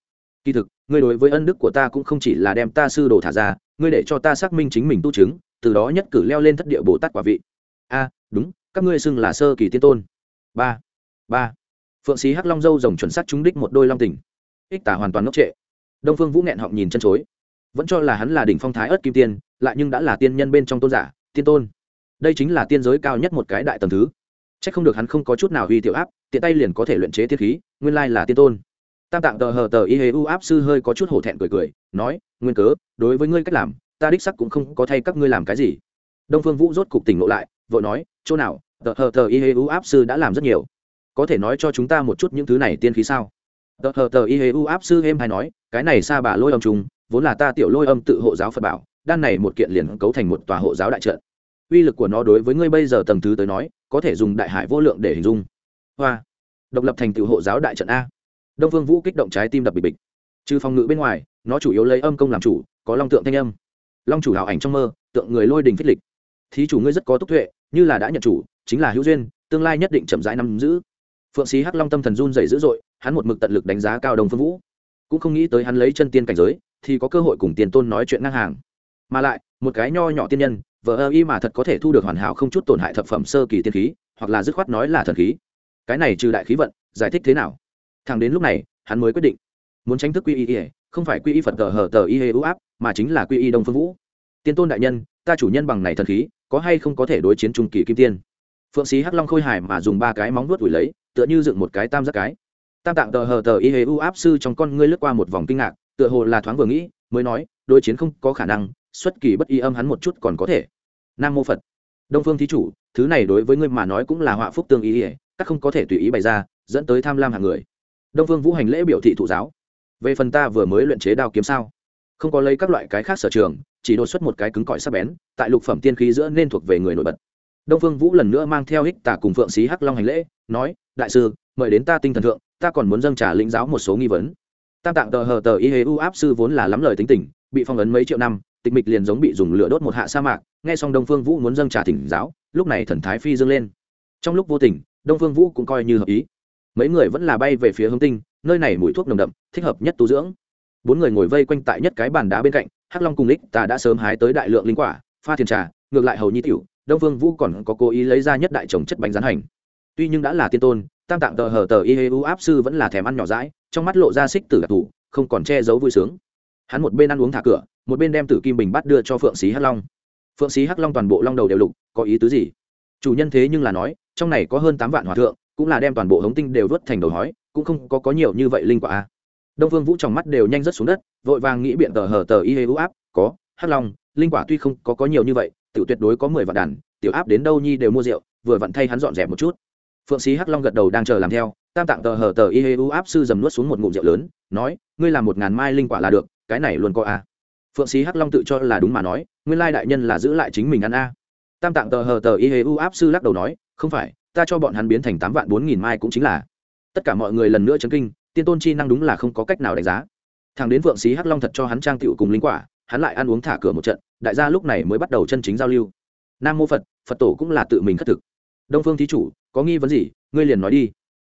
Kỳ thực, ngươi đối với ân đức của ta cũng không chỉ là đem ta sư đồ thả ra, ngươi để cho ta xác minh chính mình tu chứng, từ đó nhất cử leo lên thất địa bồ tát quả vị. A, đúng, các ngươi xưng là sơ kỳ tiên tôn. Ba ba phượng sĩ hắc long dâu rồng chuẩn xác trúng đích một đôi long tình. Ích tả hoàn toàn ngốc trệ. Đông phương vũ nghẹn họng nhìn chân chối. Vẫn cho là hắn là đỉnh phong thái ớt kim tiên, lại nhưng đã là tiên nhân bên trong tôn giả, tiên tôn. Đây chính là tiên giới cao nhất một cái đại tầm thứ. C h ắ c không được hắn không có chút nào huy tiểu áp, tiện tay liền có thể luyện chế tiết khí, nguyên lai là tiên tôn. Tam tạng tờ hờ tờ y hê u áp sư hơi có chút hổ thẹn cười cười, nói, nguyên cớ, đối với ngươi cách làm, ta đích sắc cũng không có thay các ngươi làm cái gì. Đông phương vũ rốt cục tỉnh lộ lại, vội nói, chỗ nào, tờ hờ tờ y hê u áp sư đã làm rất nhiều có thể nói cho chúng ta một chút những thứ này tiên khí sao? Tờ hờ tờ, y hê u áp sư êm hay nói, cái này xa bà lôi âm trùng, vốn là ta tiểu lôi âm tự hộ giáo phật bảo, đan này một kiện liền cấu thành một tòa hộ giáo đại trận. Uy lực của nó đối với ngươi bây giờ tầng thứ tới nói, có thể dùng đại hải vô lượng để hình dung. Hoa. Độc lập thành tiểu hộ giáo đại trận a. Đông phương vũ kích động trái tim đập bịch bịch. Trừ phòng ngự bên ngoài, nó chủ yếu lấy âm công làm chủ, có long tượng thanh âm. Long chủ hào ảnh trong mơ, tượng người lôi đình phích lịch. Thí chủ ngươi rất có túc tuệ, như là đã nhận chủ, chính là hữu duyên, tương lai nhất định chậm rãi nắm giữ phượng sĩ hắc long tâm thần run dày dữ dội, hắn một mực tận lực đánh giá cao đông phương vũ. Cũng không nghĩ tới hắn lấy chân tiên cảnh giới, thì có cơ hội cùng tiền tôn nói chuyện ngang hàng. Mà lại, một cái nho nhỏ tiên nhân vợ ơ y mà thật có thể thu được hoàn hảo không chút tổn hại thập phẩm sơ kỳ tiên khí, hoặc là dứt khoát nói là thần khí. Cái này trừ đại khí vận, giải thích thế nào? Thằng đến lúc này, hắn mới quyết định. Muốn tránh thức quy y ỉa không phải quy y phật tờ hờ tờ y hê ưu áp, mà chính là quy y đông phương vũ. Tiên tôn đại nhân, ta chủ nhân bằng này thần khí, có hay không có thể đối chiến trung kỳ kim tiên? Phượng sĩ hắc long khôi hài mà dùng ba cái móng vuốt ủi lấy tựa như dựng một cái tam giác cái. Tam tạng tờ hờ tờ y hê u áp sư trong con ngươi lướt qua một vòng kinh ngạc, tựa hồ là thoáng vừa nghĩ, mới nói, đối chiến không có khả năng, xuất kỳ bất y âm hắn một chút còn có thể. Nam mô phật. Đông phương thí chủ, thứ này đối với ngươi mà nói cũng là họa phúc tương ý ỉa các không có thể tùy ý bày ra, dẫn tới tham lam hàng người. Đông phương vũ hành lễ biểu thị thụ giáo. Về phần ta vừa mới luyện chế đao kiếm sao? Không có lấy các loại cái khác sở trường, chỉ đột xuất một cái cứng cỏi sắc bén, tại lục phẩm tiên khí giữa nên thuộc về người nổi bật. Đông phương vũ lần nữa mang theo hích tả cùng phượng xí hắc long hành lễ nói, đại sư, mời đến ta tinh thần thượng, ta còn muốn dâng trả lĩnh giáo một số nghi vấn. Tam tạng tờ hờ tờ y hê u áp sư vốn là lắm lời tính tình, bị phong ấn mấy triệu năm, tịch mịch liền giống bị dùng lửa đốt một hạ sa mạc, nghe xong đông phương vũ muốn dâng trả thỉnh giáo, lúc này thần thái phi dâng lên. Trong lúc vô tình, đông phương vũ cũng coi như hợp ý. Mấy người vẫn là bay về phía hướng tinh, nơi này mùi thuốc nồng đậm, thích hợp nhất tu dưỡng. Bốn người ngồi vây quanh tại nhất cái bàn đá bên cạnh, hắc long cùng lích ta đã sớm hái tới đại lượng linh quả, pha thiền trà, ngược lại hầu nhi tiểu, đông phương vũ còn có cố ý lấy ra nhất đại trồng chất bánh rán hành tuy nhưng đã là tiên tôn, tam tạng tờ hờ tờ y hê u áp sư vẫn là thèm ăn nhỏ rãi trong mắt lộ ra xích tử đặc thù, không còn che giấu vui sướng. Hắn một bên ăn uống thả cửa, một bên đem tử kim bình bắt đưa cho phượng xí hắc long. Phượng xí hắc long toàn bộ long đầu đều lục, có ý tứ gì? Chủ nhân thế nhưng là nói, trong này có hơn tám vạn hòa thượng, cũng là đem toàn bộ hống tinh đều vớt thành đầu hói, cũng không có có nhiều như vậy linh quả. A đông phương vũ trong mắt đều nhanh rất xuống đất, vội vàng nghĩ biện tờ hờ tờ y hê u áp, có, hắc long, linh quả tuy không có có nhiều như vậy tự tuyệt đối có mười vạn đàn, tiểu áp đến đâu nhi đều mua rượu, vừa vặn thay hắn dọn dẹp một chút phượng sĩ hắc long gật đầu đang chờ làm theo, tam tạng tờ hờ tờ y hê u áp sư dầm nuốt xuống một ngụm rượu lớn, nói, ngươi làm một ngàn mai linh quả là được, cái này luôn có a. Phượng sĩ hắc long tự cho là đúng mà nói, nguyên lai đại nhân là giữ lại chính mình ăn a. Tam tạng tờ hờ tờ y hê u áp sư lắc đầu nói, không phải, ta cho bọn hắn biến thành tám vạn bốn nghìn mai cũng chính là. Tất cả mọi người lần nữa chấn kinh, tiên tôn chi năng đúng là không có cách nào đánh giá. Thằng đến phượng sĩ hắc long thật cho hắn trang tựu cùng linh quả, hắn lại ăn uống thả cửa một trận, đại gia lúc này mới bắt đầu chân chính giao lưu. Nam mô phật phật tổ cũng là tự mình khất thực. Đông phương thí chủ có nghi vấn gì, ngươi liền nói đi.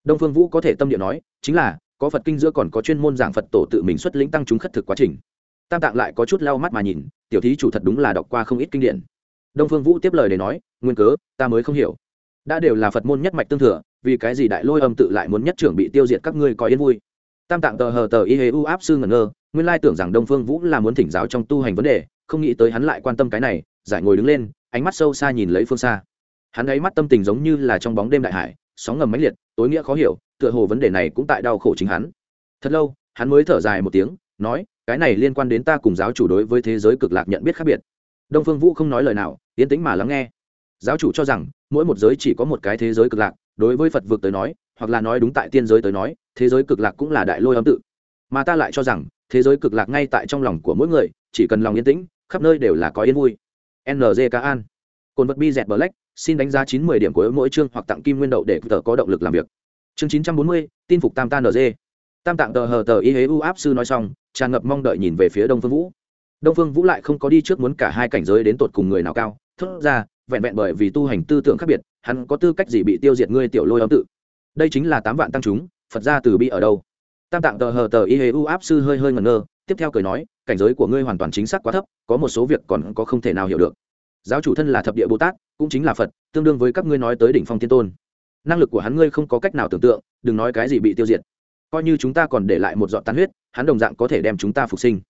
Đông phương vũ có thể tâm địa nói, chính là, có phật kinh giữa còn có chuyên môn giảng phật tổ tự mình xuất lĩnh tăng chúng khất thực quá trình. Tam tạng lại có chút lau mắt mà nhìn, tiểu thí chủ thật đúng là đọc qua không ít kinh điển. Đông phương vũ tiếp lời để nói, nguyên cớ, ta mới không hiểu. Đã đều là phật môn nhất mạch tương thừa, vì cái gì đại lôi âm tự lại muốn nhất trưởng bị tiêu diệt các ngươi có yên vui? Tam tạng tờ hờ tờ y hê u áp sư ngẩn ngơ, nguyên lai tưởng rằng đông phương vũ là muốn thỉnh giáo trong tu hành vấn đề, không nghĩ tới hắn lại quan tâm cái này, giải ngồi đứng lên, ánh mắt sâu xa nhìn lấy phương xa hắn ấy mắt tâm tình giống như là trong bóng đêm đại hải, sóng ngầm mãnh liệt, tối nghĩa khó hiểu, tựa hồ vấn đề này cũng tại đau khổ chính hắn. Thật lâu, hắn mới thở dài một tiếng, nói, cái này liên quan đến ta cùng giáo chủ đối với thế giới cực lạc nhận biết khác biệt. Đông phương vũ không nói lời nào, yên tĩnh mà lắng nghe. Giáo chủ cho rằng, mỗi một giới chỉ có một cái thế giới cực lạc, đối với phật vực tới nói, hoặc là nói đúng tại tiên giới tới nói, thế giới cực lạc cũng là đại lôi âm tự. Mà ta lại cho rằng, thế giới cực lạc ngay tại trong lòng của mỗi người, chỉ cần lòng yên tĩnh, khắp nơi đều là có yên vui. Nzk an. Cồn vật bi dẹt black xin đánh giá chín mươi điểm của mỗi chương hoặc tặng kim nguyên đậu để tờ có động lực làm việc. Chương chín trăm bốn mươi, tin phục tam ta nd tam tạng tờ hờ tờ y hế u áp sư nói xong, tràn ngập mong đợi nhìn về phía đông phương vũ. Đông phương vũ lại không có đi trước muốn cả hai cảnh giới đến tột cùng người nào cao. Thốt ra, vẹn vẹn bởi vì tu hành tư tưởng khác biệt, hắn có tư cách gì bị tiêu diệt ngươi tiểu lôi âm tự? Đây chính là tám vạn tăng chúng, phật gia từ bi ở đâu? Tam tạng tờ hờ tờ y hế u áp sư hơi hơi ngẩn ngơ, tiếp theo cười nói, cảnh giới của ngươi hoàn toàn chính xác quá thấp, có một số việc còn có không thể nào hiểu được. Giáo chủ thân là thập địa bồ tát cũng chính là phật, tương đương với các ngươi nói tới đỉnh phong tiên tôn. Năng lực của hắn ngươi không có cách nào tưởng tượng, đừng nói cái gì bị tiêu diệt. Coi như chúng ta còn để lại một giọt tán huyết, hắn đồng dạng có thể đem chúng ta phục sinh.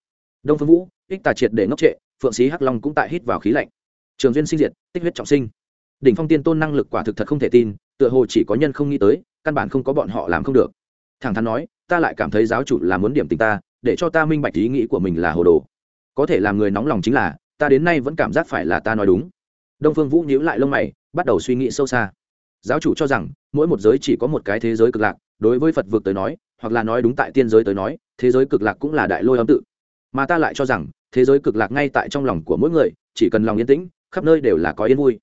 Đông phương vũ, ích tà triệt để ngốc trệ, phượng sĩ hắc long cũng tại hít vào khí lạnh. Trường duyên sinh diệt, tích huyết trọng sinh. Đỉnh phong tiên tôn năng lực quả thực thật không thể tin, tựa hồ chỉ có nhân không nghĩ tới, căn bản không có bọn họ làm không được. Thẳng thắn nói, ta lại cảm thấy giáo chủ là muốn điểm tình ta, để cho ta minh bạch ý nghĩ của mình là hồ đồ. Có thể làm người nóng lòng chính là, ta đến nay vẫn cảm giác phải là ta nói đúng đông phương vũ nhíu lại lông mày, bắt đầu suy nghĩ sâu xa. Giáo chủ cho rằng, mỗi một giới chỉ có một cái thế giới cực lạc, đối với phật vực tới nói, hoặc là nói đúng tại tiên giới tới nói, thế giới cực lạc cũng là đại lôi âm tự. Mà ta lại cho rằng, thế giới cực lạc ngay tại trong lòng của mỗi người, chỉ cần lòng yên tĩnh, khắp nơi đều là có yên vui.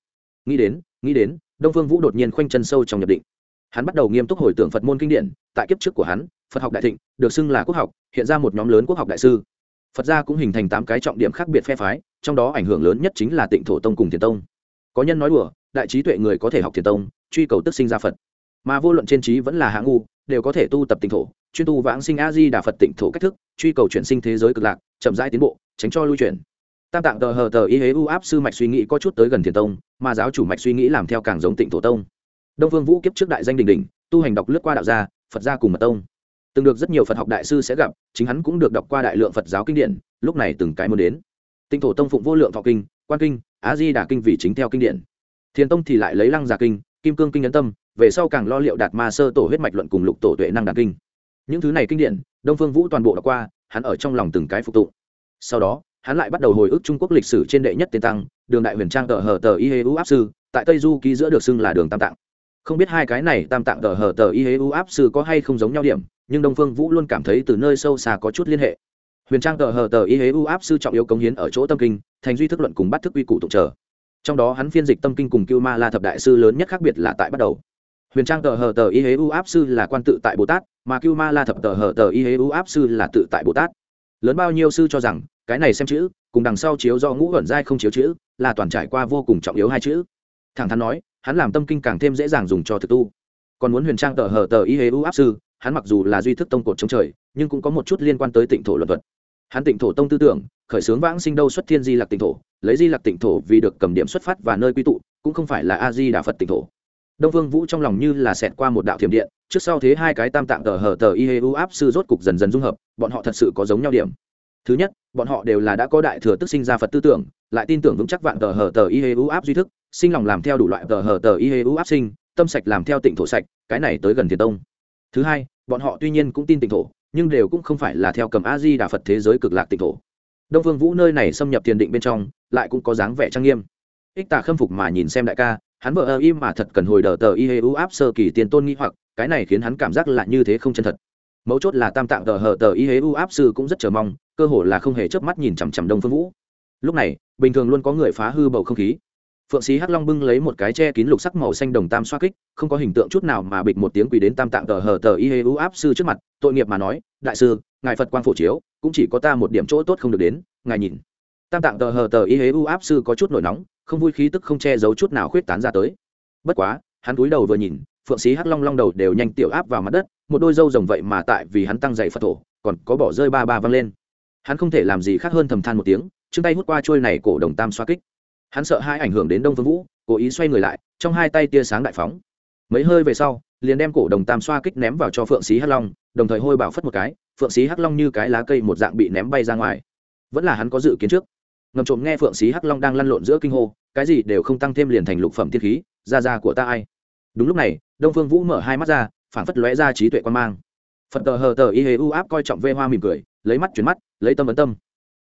Nghĩ đến nghĩ đến, đông phương vũ đột nhiên khoanh chân sâu trong nhập định. Hắn bắt đầu nghiêm túc hồi tưởng phật môn kinh điển, tại kiếp trước của hắn, phật học đại thịnh, được xưng là quốc học, hiện ra một nhóm lớn quốc học đại sư phật gia cũng hình thành tám cái trọng điểm khác biệt phe phái, trong đó ảnh hưởng lớn nhất chính là tịnh thổ tông cùng thiền tông. Có nhân nói đùa, đại trí tuệ người có thể học thiền tông, truy cầu tức sinh ra phật. Mà vô luận trên trí vẫn là hạ ngu, đều có thể tu tập tịnh thổ, chuyên tu vãng sinh a di đà phật tịnh thổ cách thức, truy cầu chuyển sinh thế giới cực lạc, chậm rãi tiến bộ, tránh cho lưu chuyển. Tam tạng tờ hờ tờ y hế u áp sư mạch suy nghĩ có chút tới gần thiền tông, mà giáo chủ mạch suy nghĩ làm theo càng giống tịnh thổ tông. Đông phương vũ kiếp trước đại danh đình đình tu hành đọc lướt qua đạo gia, phật gia cùng mật tông từng được rất nhiều phật học đại sư sẽ gặp, chính hắn cũng được đọc qua đại lượng phật giáo kinh điển, lúc này từng cái muốn đến. Tinh thổ tông phụng vô lượng thọ kinh, quan kinh, á di đà kinh vì chính theo kinh điển. Thiền tông thì lại lấy lăng giả kinh, kim cương kinh ấn tâm, về sau càng lo liệu đạt ma sơ tổ huyết mạch luận cùng lục tổ tuệ năng đạt kinh. Những thứ này kinh điển, đông phương vũ toàn bộ đọc qua, hắn ở trong lòng từng cái phục tụ sau đó, hắn lại bắt đầu hồi ức trung quốc lịch sử trên đệ nhất tên tăng, đường đại huyền trang tờ hờ tờ y hê u áp sư, tại tây du ký giữa được xưng là đường tam tạng. Không biết hai cái này tam tạng tờ hờ tờ y hê u áp sư có hay không giống nhau điểm nhưng đông phương vũ luôn cảm thấy từ nơi sâu xa có chút liên hệ. Huyền trang tờ hờ tờ y hế u áp sư trọng yếu cống hiến ở chỗ tâm kinh, thành duy thức luận cùng bắt thức uy cụ tụng trở. Trong đó hắn phiên dịch tâm kinh cùng cưu ma la thập đại sư lớn nhất khác biệt là tại bắt đầu. Huyền trang tờ hờ tờ y hế u áp sư là quan tự tại bồ tát, mà cưu ma la thập tờ hờ tờ y hế u áp sư là tự tại bồ tát. Lớn bao nhiêu sư cho rằng, cái này xem chữ, cùng đằng sau chiếu do ngũ ẩn giai không chiếu chữ, là toàn trải qua vô cùng trọng yếu hai chữ. Thẳng thắn nói, hắn làm tâm kinh càng thêm dễ dàng dùng cho thực tu. Còn muốn huyền trang tờ hờ tờ y hế u áp sư hắn mặc dù là duy thức tông cột chống trời, nhưng cũng có một chút liên quan tới tịnh thổ luận thuật. Hắn tịnh thổ tông tư tưởng, khởi xướng vãng sinh đâu xuất thiên di lạc tịnh thổ, lấy di lạc tịnh thổ vì được cầm điểm xuất phát và nơi quy tụ, cũng không phải là a di đà phật tịnh thổ. Đông vương vũ trong lòng như là xẹt qua một đạo thiểm điện, trước sau thế hai cái tam tạng tờ hờ tờ y hê u áp sư rốt cục dần dần dung hợp, bọn họ thật sự có giống nhau điểm. Thứ nhất, bọn họ đều là đã có đại thừa tức sinh ra phật tư tưởng, lại tin tưởng vững chắc vạn tờ hờ tờ y hê u áp duy thức, sinh lòng làm theo đủ loại tờ hờ tờ y hê u áp sinh, tâm sạch làm theo tịnh thổ sạch, cái này tới gần thiền tông thứ hai, bọn họ tuy nhiên cũng tin tịnh thổ, nhưng đều cũng không phải là theo cầm a di đà phật thế giới cực lạc tịnh thổ. Đông phương vũ nơi này xâm nhập tiền định bên trong, lại cũng có dáng vẻ trang nghiêm. Ích tà khâm phục mà nhìn xem đại ca, hắn vợ ơ im mà thật cần hồi đờ tờ y hê u áp sơ kỳ tiền tôn nghi hoặc, cái này khiến hắn cảm giác lạ như thế không chân thật. Mấu chốt là tam tạng tờ hờ tờ y hê u áp sư cũng rất chờ mong, cơ hồ là không hề chớp mắt nhìn chằm chằm đông phương vũ. Lúc này, bình thường luôn có người phá hư bầu không khí phượng sĩ hắc long bưng lấy một cái che kín lục sắc màu xanh đồng tam xoa kích, không có hình tượng chút nào mà bịch một tiếng quỳ đến tam tạng tờ hờ tờ y hê u áp sư trước mặt, tội nghiệp mà nói, đại sư, ngài phật quang phổ chiếu, cũng chỉ có ta một điểm chỗ tốt không được đến, ngài nhìn. Tam tạng tờ hờ tờ y hê u áp sư có chút nổi nóng, không vui khí tức không che giấu chút nào khuyết tán ra tới. Bất quá, hắn cúi đầu vừa nhìn, phượng sĩ hắc long long đầu đều nhanh tiểu áp vào mặt đất, một đôi dâu rồng vậy mà tại vì hắn tăng dày phật thổ, còn có bỏ rơi ba ba văng lên. Hắn không thể làm gì khác hơn thầm than một tiếng chân tay hút qua trôi này cổ đồng tam xoa kích hắn sợ hai ảnh hưởng đến đông phương vũ, cố ý xoay người lại, trong hai tay tia sáng đại phóng. Mấy hơi về sau, liền đem cổ đồng tam xoa kích ném vào cho phượng sĩ hắc long, đồng thời hôi bảo phất một cái, phượng sĩ hắc long như cái lá cây một dạng bị ném bay ra ngoài. Vẫn là hắn có dự kiến trước. Ngầm trộm nghe phượng sĩ hắc long đang lăn lộn giữa kinh hô, cái gì đều không tăng thêm liền thành lục phẩm tiên khí, ra ra của ta ai? Đúng lúc này, đông phương vũ mở hai mắt ra phản phất lóe ra trí tuệ quan mang. Phật tờ hờ tờ y hề u áp coi trọng vê hoa mỉm cười, lấy mắt chuyển mắt, lấy tâm ấn tâm.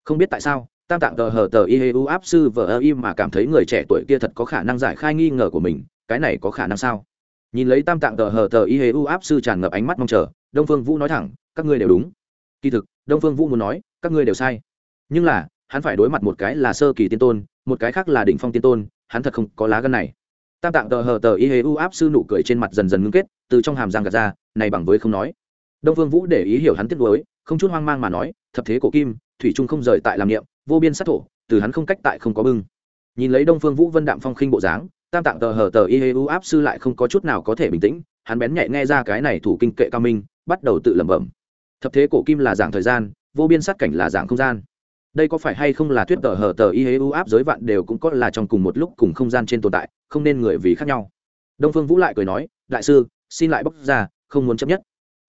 Không biết tại sao tam tạng tờ hờ tờ y hê u áp sư vờ ơ im mà cảm thấy người trẻ tuổi kia thật có khả năng giải khai nghi ngờ của mình, cái này có khả năng sao? Nhìn lấy tam tạng tờ hờ tờ y hê u áp sư tràn ngập ánh mắt mong chờ, đông phương vũ nói thẳng, các ngươi đều đúng. Kỳ thực, đông phương vũ muốn nói, các ngươi đều sai. Nhưng là, hắn phải đối mặt một cái là sơ kỳ tiên tôn, một cái khác là đỉnh phong tiên tôn, hắn thật không có lá gân này. Tam tạng tờ hờ tờ y hê u áp sư nụ cười trên mặt dần dần ngưng kết, từ trong hàm giang gạt ra, này bằng với không nói. Đông phương vũ để ý hiểu hắn tiếc nuối, không chút hoang mang mà nói, thập thế cổ kim, thủy trung không rời tại làm niệm vô biên sát thổ, từ hắn không cách tại không có bưng. Nhìn lấy đông phương vũ vân đạm phong khinh bộ dáng, tam tạng tờ hờ tờ y hê u áp sư lại không có chút nào có thể bình tĩnh, hắn bén nhạy nghe ra cái này thủ kinh kệ cao minh, bắt đầu tự lẩm bẩm. Thập thế cổ kim là dạng thời gian, vô biên sát cảnh là dạng không gian. Đây có phải hay không là thuyết tờ hờ tờ y hê u áp giới vạn đều cũng có là trong cùng một lúc cùng không gian trên tồn tại, không nên người vì khác nhau. Đông phương vũ lại cười nói, đại sư, xin lại bóc ra, không muốn chấp nhất.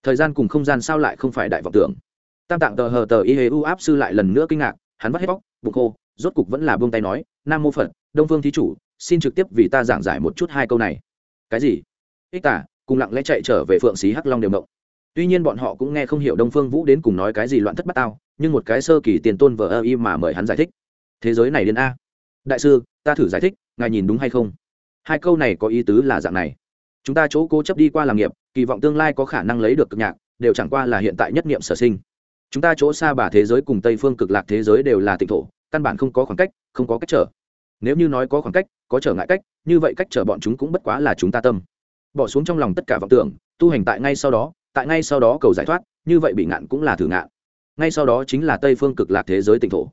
Thời gian cùng không gian sao lại không phải đại vọng tưởng? Tam tạng tờ hờ tờ y hê u áp sư lại lần nữa kinh ngạc hắn vắt hết bóc, bụng khô, rốt cục vẫn là buông tay nói, nam mô phật, đông phương thí chủ, xin trực tiếp vì ta giảng giải một chút hai câu này. Cái gì? Ích tả, cùng lặng lẽ chạy trở về phượng xí hắc long đều động. Tuy nhiên bọn họ cũng nghe không hiểu đông phương vũ đến cùng nói cái gì loạn thất bát tao, nhưng một cái sơ kỳ tiền tôn vờ ơ y mà mời hắn giải thích. Thế giới này đến a. Đại sư, ta thử giải thích, ngài nhìn đúng hay không? Hai câu này có ý tứ là dạng này. Chúng ta chỗ cố chấp đi qua làm nghiệp, kỳ vọng tương lai có khả năng lấy được cực nhạc, đều chẳng qua là hiện tại nhất niệm sở sinh chúng ta chỗ xa bà thế giới cùng tây phương cực lạc thế giới đều là tịnh thổ, căn bản không có khoảng cách, không có cách trở. Nếu như nói có khoảng cách, có trở ngại cách, như vậy cách trở bọn chúng cũng bất quá là chúng ta tâm. Bỏ xuống trong lòng tất cả vọng tưởng, tu hành tại ngay sau đó, tại ngay sau đó cầu giải thoát, như vậy bị ngạn cũng là thử ngạn. Ngay sau đó chính là tây phương cực lạc thế giới tịnh thổ.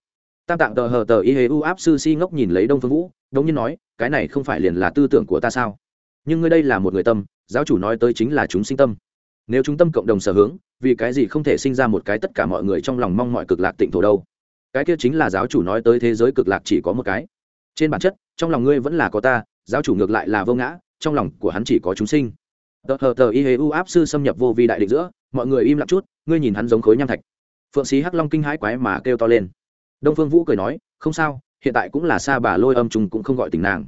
Tam tạng tờ hờ tờ y hê u áp sư si ngốc nhìn lấy đông phương vũ đông nhiên nói, cái này không phải liền là tư tưởng của ta sao? Nhưng ngươi đây là một người tâm, giáo chủ nói tới chính là chúng sinh tâm nếu chúng tâm cộng đồng sở hướng, vì cái gì không thể sinh ra một cái tất cả mọi người trong lòng mong mọi cực lạc tịnh thổ đâu? Cái kia chính là giáo chủ nói tới thế giới cực lạc chỉ có một cái. Trên bản chất, trong lòng ngươi vẫn là có ta, giáo chủ ngược lại là vô ngã, trong lòng của hắn chỉ có chúng sinh. Tờ hờ tờ y hê u áp sư xâm nhập vô vi đại định giữa, mọi người im lặng chút, ngươi nhìn hắn giống khối nham thạch. Phượng sĩ hắc long kinh hãi quái mà kêu to lên. Đông phương vũ cười nói, không sao, hiện tại cũng là xa bà lôi âm trùng cũng không gọi tình nàng.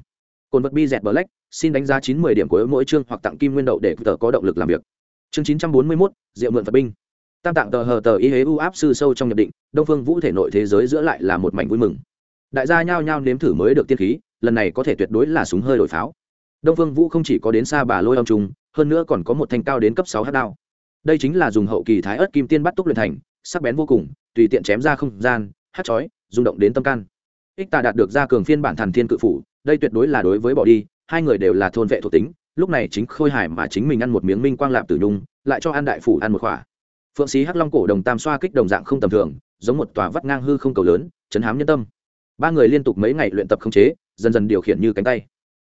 Cồn vật bi dẹt black, xin đánh giá chín mươi điểm của mỗi chương hoặc tặng kim nguyên đậu để tờ có động lực làm việc chương chín trăm bốn mươi mốt, diệu mượn phật binh. Tam tạng tờ hờ tờ y hế u áp sư sâu trong nhập định, đông phương vũ thể nội thế giới giữa lại là một mảnh vui mừng. Đại gia nhao nhao nếm thử mới được tiên khí, lần này có thể tuyệt đối là súng hơi đổi pháo. Đông phương vũ không chỉ có đến xa bà lôi âm trùng, hơn nữa còn có một thanh cao đến cấp sáu hắc đao. Đây chính là dùng hậu kỳ thái ớt kim tiên bắt túc luyện thành, sắc bén vô cùng, tùy tiện chém ra không gian hát chói, rung động đến tâm can. Ích tà đạt được ra cường phiên bản thần thiên cự phủ, đây tuyệt đối là đối với bỏ đi, hai người đều là thôn vệ thuộc tính lúc này chính khôi hài mà chính mình ăn một miếng minh quang lạp tử nhung, lại cho an đại phủ ăn một khỏa phượng sĩ hắc long cổ đồng tam xoa kích đồng dạng không tầm thường, giống một tòa vắt ngang hư không cầu lớn, chấn hám nhân tâm. Ba người liên tục mấy ngày luyện tập khống chế, dần dần điều khiển như cánh tay.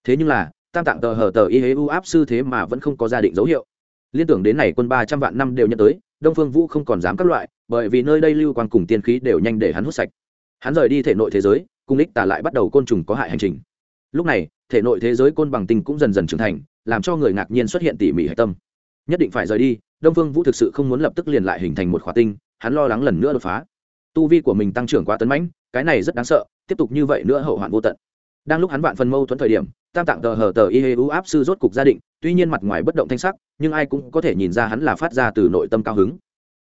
Thế nhưng là, tam tạng tờ hờ tờ y hế u áp sư thế mà vẫn không có gia định dấu hiệu. Liên tưởng đến này quân ba trăm vạn năm đều nhận tới, đông phương vũ không còn dám các loại, bởi vì nơi đây lưu quan cùng tiên khí đều nhanh để hắn hút sạch. Hắn rời đi thể nội thế giới cung ích tả lại bắt đầu côn trùng có hại hành trình. Lúc này, thể nội thế giới côn bằng tinh cũng dần dần trưởng thành làm cho người ngạc nhiên xuất hiện tỉ mỉ hạch tâm. Nhất định phải rời đi, đông phương vũ thực sự không muốn lập tức liền lại hình thành một khóa tinh, hắn lo lắng lần nữa đột phá. Tu vi của mình tăng trưởng quá tấn mãnh, cái này rất đáng sợ, tiếp tục như vậy nữa hậu hoạn vô tận. Đang lúc hắn vạn phần mâu thuẫn thời điểm, tam tạng tờ hờ tờ y hê u áp sư rốt cục gia định, tuy nhiên mặt ngoài bất động thanh sắc, nhưng ai cũng có thể nhìn ra hắn là phát ra từ nội tâm cao hứng.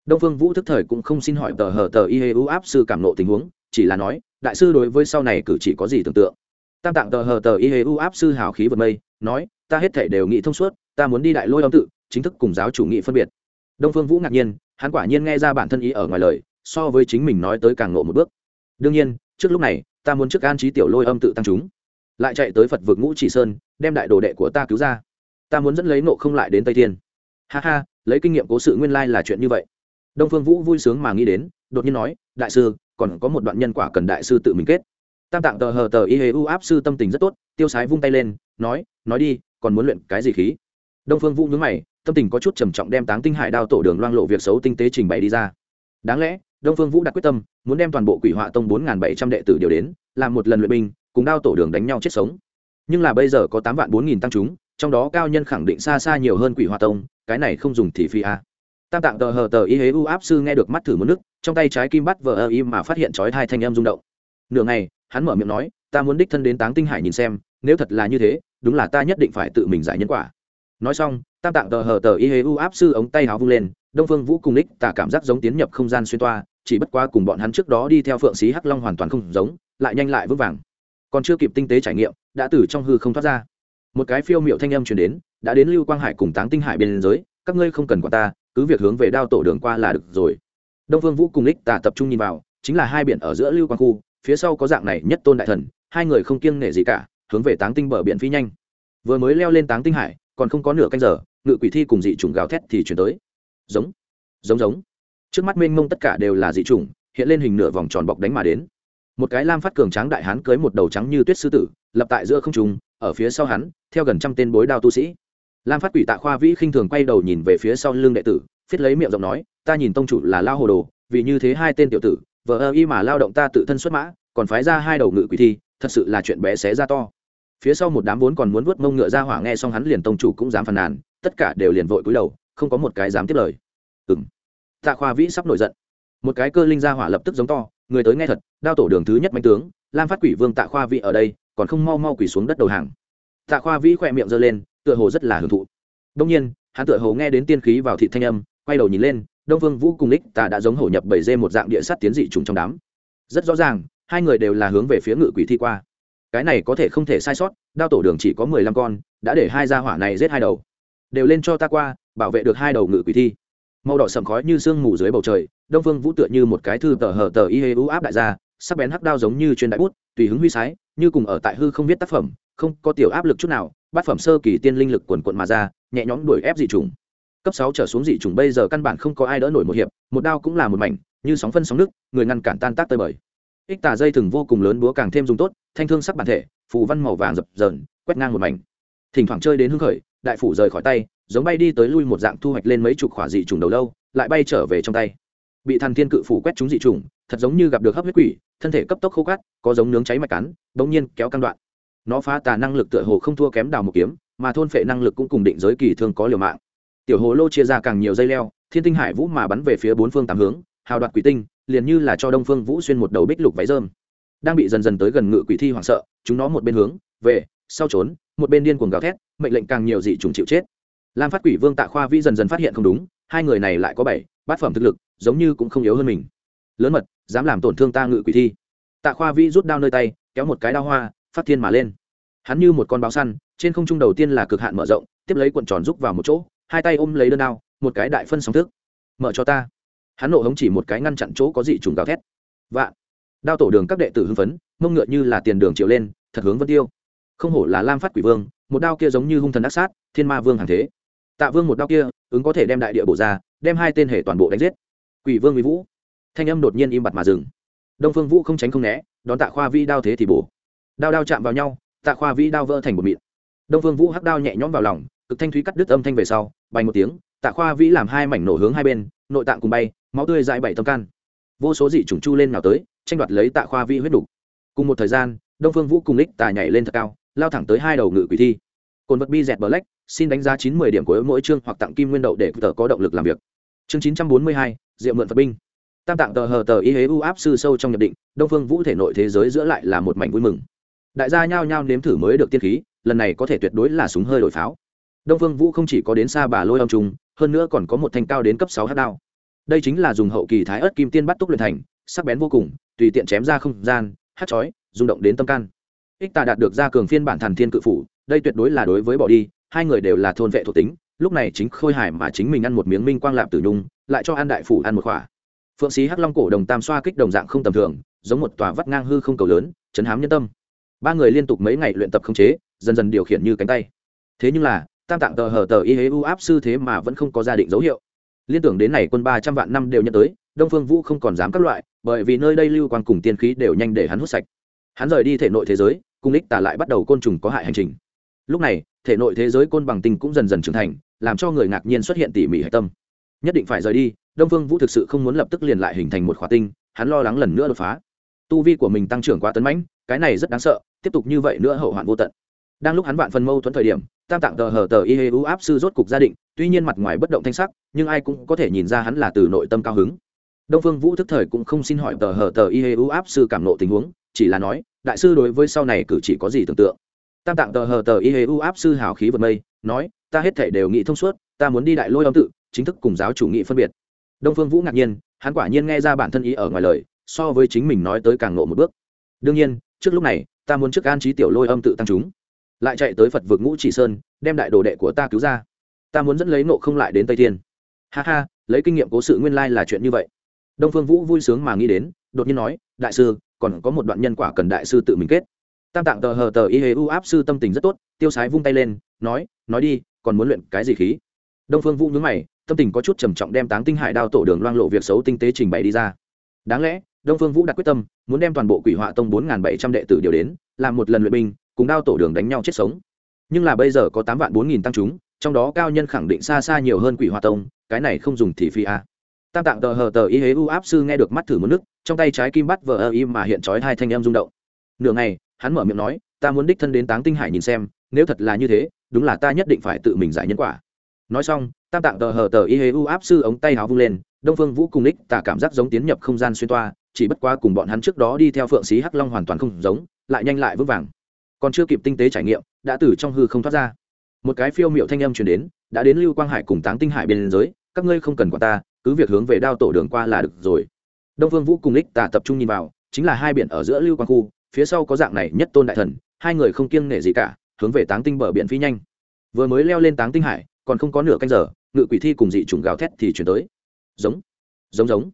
Đông phương vũ thức thời cũng không xin hỏi tờ hờ tờ y hê u áp sư cảm nộ tình huống, chỉ là nói, đại sư đối với sau này cử chỉ có gì tưởng tượng? Tam tạng tờ hờ tờ y hê u áp sư hào khí vượt mây, nói ta hết thể đều nghĩ thông suốt, ta muốn đi đại lôi âm tự, chính thức cùng giáo chủ nghị phân biệt. Đông phương vũ ngạc nhiên, hắn quả nhiên nghe ra bản thân ý ở ngoài lời, so với chính mình nói tới càng nộ một bước. Đương nhiên, trước lúc này, ta muốn trước an trí tiểu lôi âm tự tăng chúng. Lại chạy tới phật vực ngũ chỉ sơn, đem đại đồ đệ của ta cứu ra. Ta muốn dẫn lấy nộ không lại đến tây thiên. Ha ha, lấy kinh nghiệm cố sự nguyên lai là chuyện như vậy. Đông phương vũ vui sướng mà nghĩ đến, đột nhiên nói, đại sư, còn có một đoạn nhân quả cần đại sư tự mình kết. Tam tạng tờ hờ tờ y hề u áp sư tâm tình rất tốt, tiêu sái vung tay lên, nói nói đi, còn muốn luyện cái gì khí? Đông phương vũ nhớ mày, tâm tình có chút trầm trọng đem táng tinh hải đao tổ đường loang lộ việc xấu tinh tế trình bày đi ra. Đáng lẽ, đông phương vũ đặt quyết tâm, muốn đem toàn bộ quỷ họa tông bốn bảy trăm đệ tử điều đến, làm một lần luyện binh, cùng đao tổ đường đánh nhau chết sống. Nhưng là bây giờ có tám vạn bốn nghìn tăng chúng, trong đó cao nhân khẳng định xa xa nhiều hơn quỷ họa tông, cái này không dùng thì phi a. Tam tạng tờ hờ tờ y hế u áp sư nghe được mắt thử một nước, trong tay trái kim bắt vờ ơ y mà phát hiện trói hai thanh em rung động. Nửa ngày, hắn mở miệng nói, ta muốn đích thân đến táng tinh hải nhìn xem, nếu thật là như thế đúng là ta nhất định phải tự mình giải nhân quả. Nói xong, tam tạng tờ hờ tờ y hê u áp sư ống tay háo vung lên, đông phương vũ cùng ních tả cảm giác giống tiến nhập không gian xuyên toa, chỉ bất quá cùng bọn hắn trước đó đi theo phượng sĩ hắc long hoàn toàn không giống, lại nhanh lại vững vàng. Còn chưa kịp tinh tế trải nghiệm, đã từ trong hư không thoát ra. Một cái phiêu miệu thanh âm truyền đến, đã đến lưu quang hải cùng táng tinh hải bên giới, các ngươi không cần quản ta, cứ việc hướng về đao tổ đường qua là được rồi. Đông phương vũ cùng ních tả tập trung nhìn vào, chính là hai biển ở giữa lưu quang khu, phía sau có dạng này nhất tôn đại thần, hai người không kiêng nể gì cả hướng về táng tinh bờ biển phi nhanh. Vừa mới leo lên táng tinh hải, còn không có nửa canh giờ, ngự quỷ thi cùng dị chủng gào thét thì chuyển tới. Giống giống giống. Trước mắt mênh mông tất cả đều là dị chủng, hiện lên hình nửa vòng tròn bọc đánh mà đến. Một cái lam phát cường tráng đại hán cưới một đầu trắng như tuyết sư tử, lập tại giữa không trung, ở phía sau hắn, theo gần trăm tên bối đao tu sĩ. Lam phát quỷ tạ khoa vĩ khinh thường quay đầu nhìn về phía sau lưng đệ tử viết lấy miệng giọng nói, ta nhìn tông chủ là lao hồ đồ, vì như thế hai tên tiểu tử vợ ơ y mà lao động ta tự thân xuất mã, còn phái ra hai đầu ngự quỷ thi, thật sự là chuyện bé xé ra to phía sau một đám vốn còn muốn vớt mông ngựa ra hỏa nghe xong hắn liền tông chủ cũng dám phàn nàn, tất cả đều liền vội cúi đầu, không có một cái dám tiếp lời. Ừng tạ khoa vĩ sắp nổi giận. Một cái cơ linh ra hỏa lập tức giống to, người tới nghe thật, đao tổ đường thứ nhất mạnh tướng, lam phát quỷ vương tạ khoa vĩ ở đây, còn không mau mau quỷ xuống đất đầu hàng. Tạ khoa vĩ khỏe miệng giơ lên, tựa hồ rất là hưởng thụ. Đông nhiên, hắn tựa hồ nghe đến tiên khí vào thị thanh âm, quay đầu nhìn lên, đông vương vũ cùng ních tạ đã giống hổ nhập bảy dê một dạng địa sắt tiến dị trùng trong đám. Rất rõ ràng, hai người đều là hướng về phía ngự quỷ thi qua cái này có thể không thể sai sót, đao tổ đường chỉ có mười lăm con, đã để hai gia hỏa này giết hai đầu. Đều lên cho ta qua, bảo vệ được hai đầu ngự quỷ thi. Màu đỏ sầm khói như sương mù dưới bầu trời, đông phương vũ tựa như một cái thư tờ hờ tờ y hê u áp đại gia, sắc bén hắc đao giống như chuyên đại bút, tùy hứng huy sái, như cùng ở tại hư không viết tác phẩm, không có tiểu áp lực chút nào, bát phẩm sơ kỳ tiên linh lực quần quận mà ra, nhẹ nhõm đuổi ép dị trùng cấp sáu trở xuống dị trùng bây giờ căn bản không có ai đỡ nổi một hiệp, một đao cũng là một mảnh, như sóng phân sóng nước, người ngăn cản tan tác tơi bời ích tà dây thừng vô cùng lớn búa càng thêm dùng tốt, thanh thương sắc bản thể, phù văn màu vàng dập dờn quét ngang một mảnh. Thỉnh thoảng chơi đến hưng khởi, đại phủ rời khỏi tay, giống bay đi tới lui một dạng thu hoạch lên mấy chục khỏa dị trùng đầu lâu, lại bay trở về trong tay. Bị thần thiên cự phủ quét trúng dị trùng, thật giống như gặp được hấp huyết quỷ, thân thể cấp tốc khô cát có giống nướng cháy mạch cắn, bỗng nhiên kéo căn đoạn. Nó phá tà năng lực tựa hồ không thua kém đào một kiếm, mà thôn phệ năng lực cũng cùng định giới kỳ thương có liều mạng. Tiểu hồ lô chia ra càng nhiều dây leo, thiên tinh hải vũ mà bắn về phía bốn phương tám hướng, hào đoạt quỷ tinh liền như là cho đông phương vũ xuyên một đầu bích lục váy rơm. Đang bị dần dần tới gần ngự quỷ thi hoảng sợ, chúng nó một bên hướng, về, sau trốn, một bên điên cuồng gào thét, mệnh lệnh càng nhiều dị trùng chịu chết. Lam phát quỷ vương tạ khoa vĩ dần dần phát hiện không đúng, hai người này lại có bảy, bát phẩm thực lực, giống như cũng không yếu hơn mình. Lớn mật, dám làm tổn thương ta ngự quỷ thi. Tạ khoa vĩ rút đao nơi tay, kéo một cái đao hoa, phát thiên mà lên. Hắn như một con báo săn, trên không trung đầu tiên là cực hạn mở rộng, tiếp lấy cuộn tròn rúc vào một chỗ, hai tay ôm lấy đơn đao, một cái đại phân sóng thức. Mở cho ta hắn nộ hống chỉ một cái ngăn chặn chỗ có dị trùng gào thét. Vạn đao tổ đường các đệ tử hưng phấn, mông ngựa như là tiền đường triệu lên, thật hướng vân tiêu. Không hổ là lam phát quỷ vương, một đao kia giống như hung thần ác sát, thiên ma vương hàng thế. Tạ vương một đao kia, ứng có thể đem đại địa bổ ra, đem hai tên hệ toàn bộ đánh giết. Quỷ vương mỹ vũ. Thanh âm đột nhiên im bặt mà dừng. Đông phương vũ không tránh không né, đón tạ khoa vĩ đao thế thì bổ. Đao đao chạm vào nhau, tạ khoa vĩ đao vỡ thành một mịn. Đông phương vũ hắc đao nhẹ nhõm vào lòng, cực thanh thúy cắt đứt âm thanh về sau, bay một tiếng, tạ khoa vĩ làm hai mảnh nổ hướng hai bên, nội tạng cùng bay máu tươi dãi bảy tâm can. Vô số dị chủng chu lên nào tới, tranh đoạt lấy tạ khoa vi huyết đủ. cùng một thời gian, đông phương vũ cùng lích tà nhảy lên thật cao, lao thẳng tới hai đầu ngự quỷ thi. Cồn vật bi dẹt black, xin đánh giá chín mươi điểm của mỗi chương hoặc tặng kim nguyên đậu để tờ có động lực làm việc. Chương chín trăm bốn mươi hai Diệm mượn phật binh. Tam tạng tờ hờ tờ y hế u áp sư sâu trong nhập định, đông phương vũ thể nội thế giới giữa lại là một mảnh vui mừng. Đại gia nhao nhao nếm thử mới được tiên khí, lần này có thể tuyệt đối là súng hơi đổi pháo. Đông phương vũ không chỉ có đến xa bà lôi âm trùng, hơn nữa còn có một thanh cao đến cấp sáu h đao đây chính là dùng hậu kỳ thái ớt kim tiên bắt túc luyện thành, sắc bén vô cùng, tùy tiện chém ra không gian, hát chói, rung động đến tâm can. Ích tà đạt được ra cường phiên bản thần thiên cự phủ, đây tuyệt đối là đối với bỏ đi, hai người đều là thôn vệ thuộc tính, lúc này chính khôi hải mà chính mình ăn một miếng minh quang lạp tử nhung, lại cho an đại phủ ăn một khỏa phượng sĩ hắc long cổ đồng tam xoa kích đồng dạng không tầm thường, giống một tòa vắt ngang hư không cầu lớn, chấn hám nhân tâm. Ba người liên tục mấy ngày luyện tập khống chế, dần dần điều khiển như cánh tay. Thế nhưng là, tam tạng tờ hờ tờ y hế u áp sư thế mà vẫn không có gia định dấu hiệu liên tưởng đến này quân ba trăm vạn năm đều nhận tới, đông phương vũ không còn dám các loại, bởi vì nơi đây lưu quang cùng tiên khí đều nhanh để hắn hút sạch. Hắn rời đi thể nội thế giới cung lích tả lại bắt đầu côn trùng có hại hành trình. Lúc này, thể nội thế giới côn bằng tinh cũng dần dần trưởng thành, làm cho người ngạc nhiên xuất hiện tỉ mỉ hạch tâm. Nhất định phải rời đi, đông phương vũ thực sự không muốn lập tức liền lại hình thành một khóa tinh, hắn lo lắng lần nữa đột phá. Tu vi của mình tăng trưởng quá tấn mãnh, cái này rất đáng sợ, tiếp tục như vậy nữa hậu hoạn vô tận. Đang lúc hắn vạn phần mâu thuẫn thời điểm tam tạng tờ hờ tờ y hê u áp sư rốt cục gia định, tuy nhiên mặt ngoài bất động thanh sắc, nhưng ai cũng có thể nhìn ra hắn là từ nội tâm cao hứng. Đông phương vũ thức thời cũng không xin hỏi tờ hờ tờ y hê u áp sư cảm nộ tình huống, chỉ là nói, đại sư đối với sau này cử chỉ có gì tưởng tượng? Tam tạng tờ hờ tờ y hê u áp sư hào khí vượt mây, nói, ta hết thể đều nghĩ thông suốt, ta muốn đi đại lôi âm tự, chính thức cùng giáo chủ nghị phân biệt. Đông phương vũ ngạc nhiên, hắn quả nhiên nghe ra bản thân ý ở ngoài lời, so với chính mình nói tới càng nộ một bước. Đương nhiên, trước lúc này, ta muốn trước an trí tiểu lôi âm tự tăng chúng lại chạy tới phật vực ngũ chỉ sơn, đem đại đồ đệ của ta cứu ra. Ta muốn dẫn lấy nộ không lại đến tây thiên. Ha ha, lấy kinh nghiệm cố sự nguyên lai là chuyện như vậy. Đông phương vũ vui sướng mà nghĩ đến, đột nhiên nói, đại sư, còn có một đoạn nhân quả cần đại sư tự mình kết. Tam tạng tờ hờ tờ y hề u áp sư tâm tình rất tốt, tiêu sái vung tay lên, nói nói đi, còn muốn luyện cái gì khí? Đông phương vũ nhớ mày, tâm tình có chút trầm trọng đem táng tinh hải đao tổ đường loang lộ việc xấu tinh tế trình bày đi ra. Đáng lẽ, đông phương vũ đặt quyết tâm, muốn đem toàn bộ quỷ họa tông bốn bảy trăm đệ tử điều đến, làm một lần luyện binh cùng đao tổ đường đánh nhau chết sống. Nhưng là bây giờ có tám vạn bốn nghìn tăng chúng, trong đó cao nhân khẳng định xa xa nhiều hơn quỷ hoa tông, cái này không dùng thì phi a. Tam tạng tờ hờ tờ y hế u áp sư nghe được mắt thử một nước, trong tay trái kim bắt vờ ơ y mà hiện trói hai thanh em rung động. Nửa ngày, hắn mở miệng nói, ta muốn đích thân đến táng tinh hải nhìn xem, nếu thật là như thế, đúng là ta nhất định phải tự mình giải nhân quả. Nói xong, tam tạng tờ hờ tờ y hế u áp sư ống tay háo vung lên, đông phương vũ cùng ních tả cảm giác giống tiến nhập không gian xuyên toa, chỉ bất qua cùng bọn hắn trước đó đi theo phượng sĩ hắc long hoàn toàn không giống, lại nhanh lại vững vàng còn chưa kịp tinh tế trải nghiệm, đã từ trong hư không thoát ra. Một cái phiêu miệu thanh âm truyền đến, đã đến lưu quang hải cùng táng tinh hải bên giới, các ngươi không cần quản ta, cứ việc hướng về đao tổ đường qua là được rồi. Đông phương vũ cùng ních tà tập trung nhìn vào, chính là hai biển ở giữa lưu quang khu, phía sau có dạng này nhất tôn đại thần, hai người không kiêng nể gì cả, hướng về táng tinh bờ biển phi nhanh. Vừa mới leo lên táng tinh hải, còn không có nửa canh giờ, ngự quỷ thi cùng dị chủng gào thét thì chuyển tới. Giống giống giống.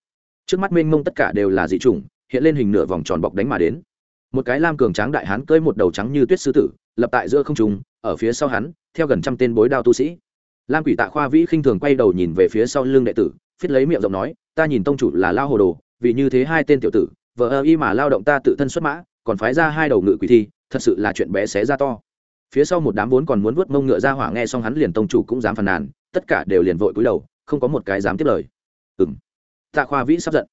Trước mắt mênh mông tất cả đều là dị chủng, hiện lên hình nửa vòng tròn bọc đánh mà đến một cái lam cường tráng đại hán cơi một đầu trắng như tuyết sư tử, lập tại giữa không trùng ở phía sau hắn, theo gần trăm tên bối đao tu sĩ. Lam quỷ tạ khoa vĩ khinh thường quay đầu nhìn về phía sau lưng đệ tử, phết lấy miệng rộng nói, ta nhìn tông chủ là lao hồ đồ, vì như thế hai tên tiểu tử vợ ơ y mà lao động ta tự thân xuất mã, còn phái ra hai đầu ngự quỷ thi, thật sự là chuyện bé xé ra to. Phía sau một đám vốn còn muốn vuốt mông ngựa ra hỏa nghe xong hắn liền tông chủ cũng dám phàn nàn, tất cả đều liền vội cúi đầu, không có một cái dám tiếp lời. Ừ m tạ khoa vĩ sắp giận.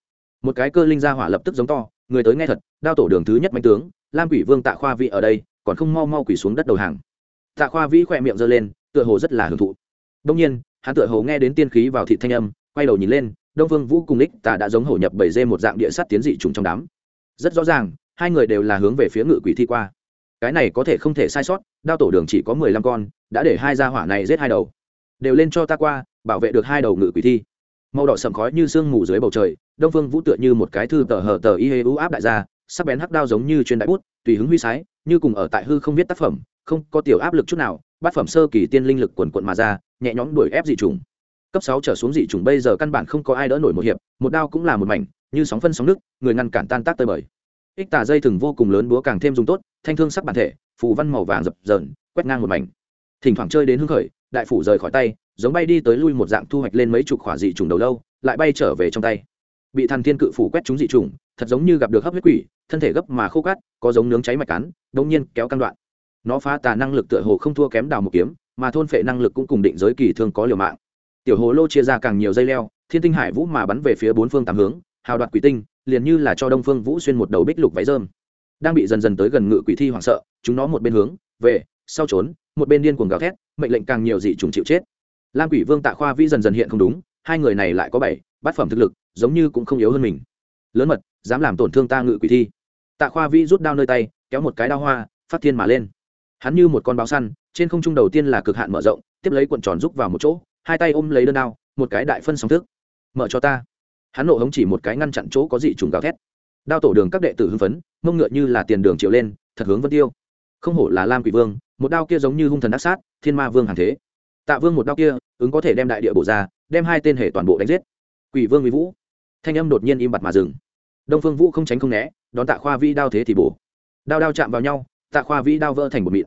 Một cái cơ linh ra hỏa lập tức giống to người tới nghe thật, đao tổ đường thứ nhất mạnh tướng, lam quỷ vương tạ khoa vĩ ở đây, còn không mau mau quỷ xuống đất đầu hàng. Tạ khoa vĩ khỏe miệng giơ lên, tựa hồ rất là hưởng thụ. Đông nhiên, hắn tựa hồ nghe đến tiên khí vào thị thanh âm, quay đầu nhìn lên, đông vương vũ cùng ních tạ đã giống hổ nhập bảy dê một dạng địa sắt tiến dị trùng trong đám. Rất rõ ràng, hai người đều là hướng về phía ngự quỷ thi qua. Cái này có thể không thể sai sót, đao tổ đường chỉ có mười lăm con, đã để hai gia hỏa này giết hai đầu. Đều lên cho ta qua, bảo vệ được hai đầu ngự quỷ thi. Màu đỏ sầm khói như sương mù dưới bầu trời đông phương vũ tựa như một cái thư tờ hờ tờ y hê u áp đại gia, sắc bén hắc đao giống như chuyên đại bút, tùy hứng huy sái, như cùng ở tại hư không viết tác phẩm, không có tiểu áp lực chút nào, bát phẩm sơ kỳ tiên linh lực quần quận mà ra, nhẹ nhõm đuổi ép dị trùng cấp sáu trở xuống dị trùng bây giờ căn bản không có ai đỡ nổi một hiệp, một đao cũng là một mảnh, như sóng phân sóng nước, người ngăn cản tan tác tơi bời. Ích tà dây thừng vô cùng lớn búa càng thêm dùng tốt, thanh thương sắc bản thể, phù văn màu vàng dập dờn quét ngang một mảnh. Thỉnh thoảng chơi đến hưng khởi, đại phủ rời khỏi tay, giống bay đi tới lui một dạng thu hoạch lên mấy chục khỏa dị trùng đầu lâu, lại bay trở về trong tay bị thần thiên cự phủ quét trúng dị trùng thật giống như gặp được hấp huyết quỷ, thân thể gấp mà khô cát, có giống nướng cháy mạch cắn đông nhiên kéo căng đoạn. Nó phá tà năng lực tựa hồ không thua kém đào một kiếm, mà thôn phệ năng lực cũng cùng định giới kỳ thương có liều mạng. Tiểu hồ lô chia ra càng nhiều dây leo, thiên tinh hải vũ mà bắn về phía bốn phương tám hướng, hào đoạt quỷ tinh, liền như là cho đông phương vũ xuyên một đầu bích lục váy rơm. Đang bị dần dần tới gần ngự quỷ thi hoảng sợ, chúng nó một bên hướng, về, sau trốn, một bên điên cuồng gào thét, mệnh lệnh càng nhiều dị trùng chịu chết. Lam quỷ vương tạ khoa vĩ dần dần hiện không đúng hai người này lại có bảy, bát phẩm thực lực, giống như cũng không yếu hơn mình. Lớn mật, dám làm tổn thương ta ngự quỷ thi. Tạ khoa vĩ rút đao nơi tay, kéo một cái đao hoa, phát thiên mà lên. Hắn như một con báo săn, trên không trung đầu tiên là cực hạn mở rộng, tiếp lấy cuộn tròn rúc vào một chỗ, hai tay ôm lấy đơn đao, một cái đại phân sóng thức. Mở cho ta. Hắn nộ hống chỉ một cái ngăn chặn chỗ có dị trùng gào thét. Đao tổ đường các đệ tử hưng phấn, mông ngựa như là tiền đường triệu lên, thật hướng vân tiêu. Không hổ là lam quỷ vương, một đao kia giống như hung thần ác sát, thiên ma vương hàng thế. Tạ vương một đao kia, ứng có thể đem đại địa bổ ra đem hai tên hệ toàn bộ đánh giết. Quỷ vương mỹ vũ. Thanh âm đột nhiên im bặt mà dừng. Đông phương vũ không tránh không né, đón tạ khoa vĩ đao thế thì bổ. Đao đao chạm vào nhau, tạ khoa vĩ đao vỡ thành một mịn.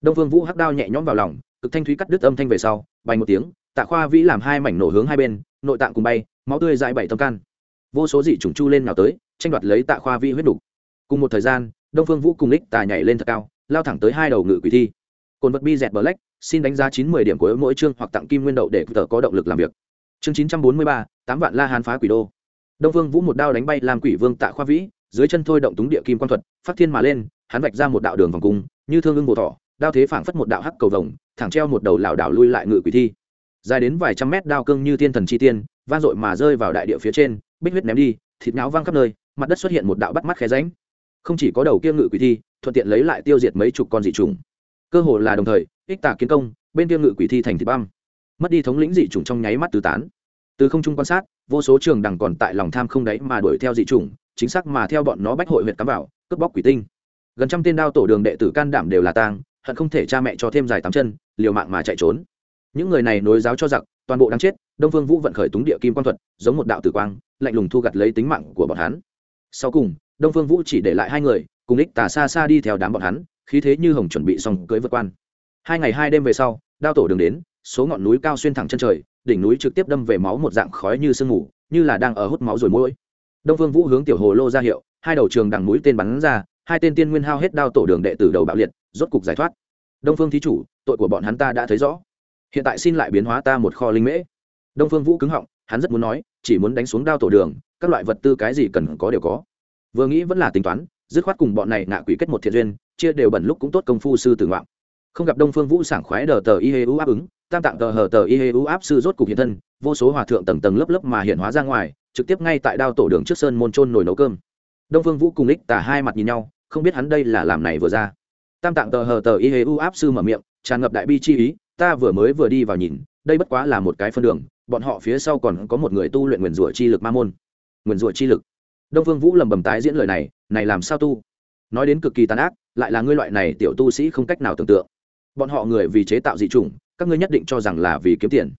Đông phương vũ hắc đao nhẹ nhõm vào lòng, cực thanh thúy cắt đứt âm thanh về sau, bay một tiếng, tạ khoa vĩ làm hai mảnh nổ hướng hai bên, nội tạng cùng bay, máu tươi dại bảy tâm can. Vô số dị chủng chu lên nào tới, tranh đoạt lấy tạ khoa vĩ huyết đục cùng một thời gian, đông phương vũ cùng lích tà nhảy lên thật cao, lao thẳng tới hai đầu ngự quỷ thi. Cồn vật bi dẹt black, xin đánh giá chín mươi điểm của mỗi chương hoặc tặng kim nguyên đậu để tờ có động lực làm việc chương chín trăm bốn mươi ba, tám vạn la hán phá quỷ đô. Đông Vương vũ một đao đánh bay làm quỷ vương tạ khoa vĩ, dưới chân thôi động túng địa kim quan thuật, phát thiên mà lên, hắn vạch ra một đạo đường vòng cung, như thương ưng bồ thỏ, đao thế phảng phất một đạo hắc cầu vồng, thẳng treo một đầu lảo đảo lui lại ngự quỷ thi. Dài đến vài trăm mét đao cương như thiên thần chi tiên, vang dội mà rơi vào đại địa phía trên, bích huyết ném đi, thịt nháo văng khắp nơi, mặt đất xuất hiện một đạo bắt mắt khe ránh không chỉ có đầu kia ngự quỷ thi, thuận tiện lấy lại tiêu diệt mấy chục con dị trùng. Cơ hồ là đồng thời, ích tà kiến công, bên kia ngự quỷ thi thành thịt băm mất đi thống lĩnh dị trùng trong nháy mắt tứ tán. Từ không trung quan sát, vô số trường đằng còn tại lòng tham không đáy mà đuổi theo dị trùng chính xác mà theo bọn nó bách hội huyện cắm vào, cướp bóc quỷ tinh. Gần trăm tên đao tổ đường đệ tử can đảm đều là tang, hận không thể cha mẹ cho thêm dài tám chân, liều mạng mà chạy trốn. Những người này nối giáo cho giặc, toàn bộ đáng chết, đông phương vũ vận khởi túng địa kim quan thuật, giống một đạo tử quang, lạnh lùng thu gặt lấy tính mạng của bọn hắn. Sau cùng, đông phương vũ chỉ để lại hai người, cùng ích tà xa xa đi theo đám bọn hắn, khí thế như hồng chuẩn bị xong cưới vượt quan. Hai ngày hai đêm về sau, đao tổ đường đến số ngọn núi cao xuyên thẳng chân trời, đỉnh núi trực tiếp đâm về máu một dạng khói như sương mù, như là đang ở hút máu rồi mũi. Đông phương vũ hướng tiểu hồ lô ra hiệu, hai đầu trường đằng mũi tên bắn ra, hai tên tiên nguyên hao hết đao tổ đường đệ tử đầu bạo liệt, rốt cục giải thoát. Đông phương thí chủ, tội của bọn hắn ta đã thấy rõ. Hiện tại xin lại biến hóa ta một kho linh mễ. Đông phương vũ cứng họng, hắn rất muốn nói, chỉ muốn đánh xuống đao tổ đường, các loại vật tư cái gì cần có đều có. Vừa nghĩ vẫn là tính toán, dứt khoát cùng bọn này ngạ quỷ kết một thiện duyên, chia đều bẩn lúc cũng tốt công phu sư tử ngoạm. Không gặp đông phương vũ sảng khoái đờ tờ y hê u áp ứng tam tạng tờ Hở tờ y hê u áp sư rốt cục hiện thân, vô số hòa thượng tầng tầng lớp lớp mà hiện hóa ra ngoài, trực tiếp ngay tại đao tổ đường trước sơn môn trôn nồi nấu cơm. Đông phương vũ cùng Lích tả hai mặt nhìn nhau, không biết hắn đây là làm này vừa ra. Tam tạng tờ hờ tờ y hê u áp sư mở miệng, tràn ngập đại bi chi ý, ta vừa mới vừa đi vào nhìn, đây bất quá là một cái phân đường, bọn họ phía sau còn có một người tu luyện nguyền rủa chi lực ma môn. Nguyền rủa chi lực. Đông phương vũ lầm bầm tái diễn lời này này làm sao tu? Nói đến cực kỳ tàn ác, lại là ngươi loại này tiểu tu sĩ không cách nào tưởng tượng. Bọn họ người vì chế tạo dị chủng các ngươi nhất định cho rằng là vì kiếm tiền.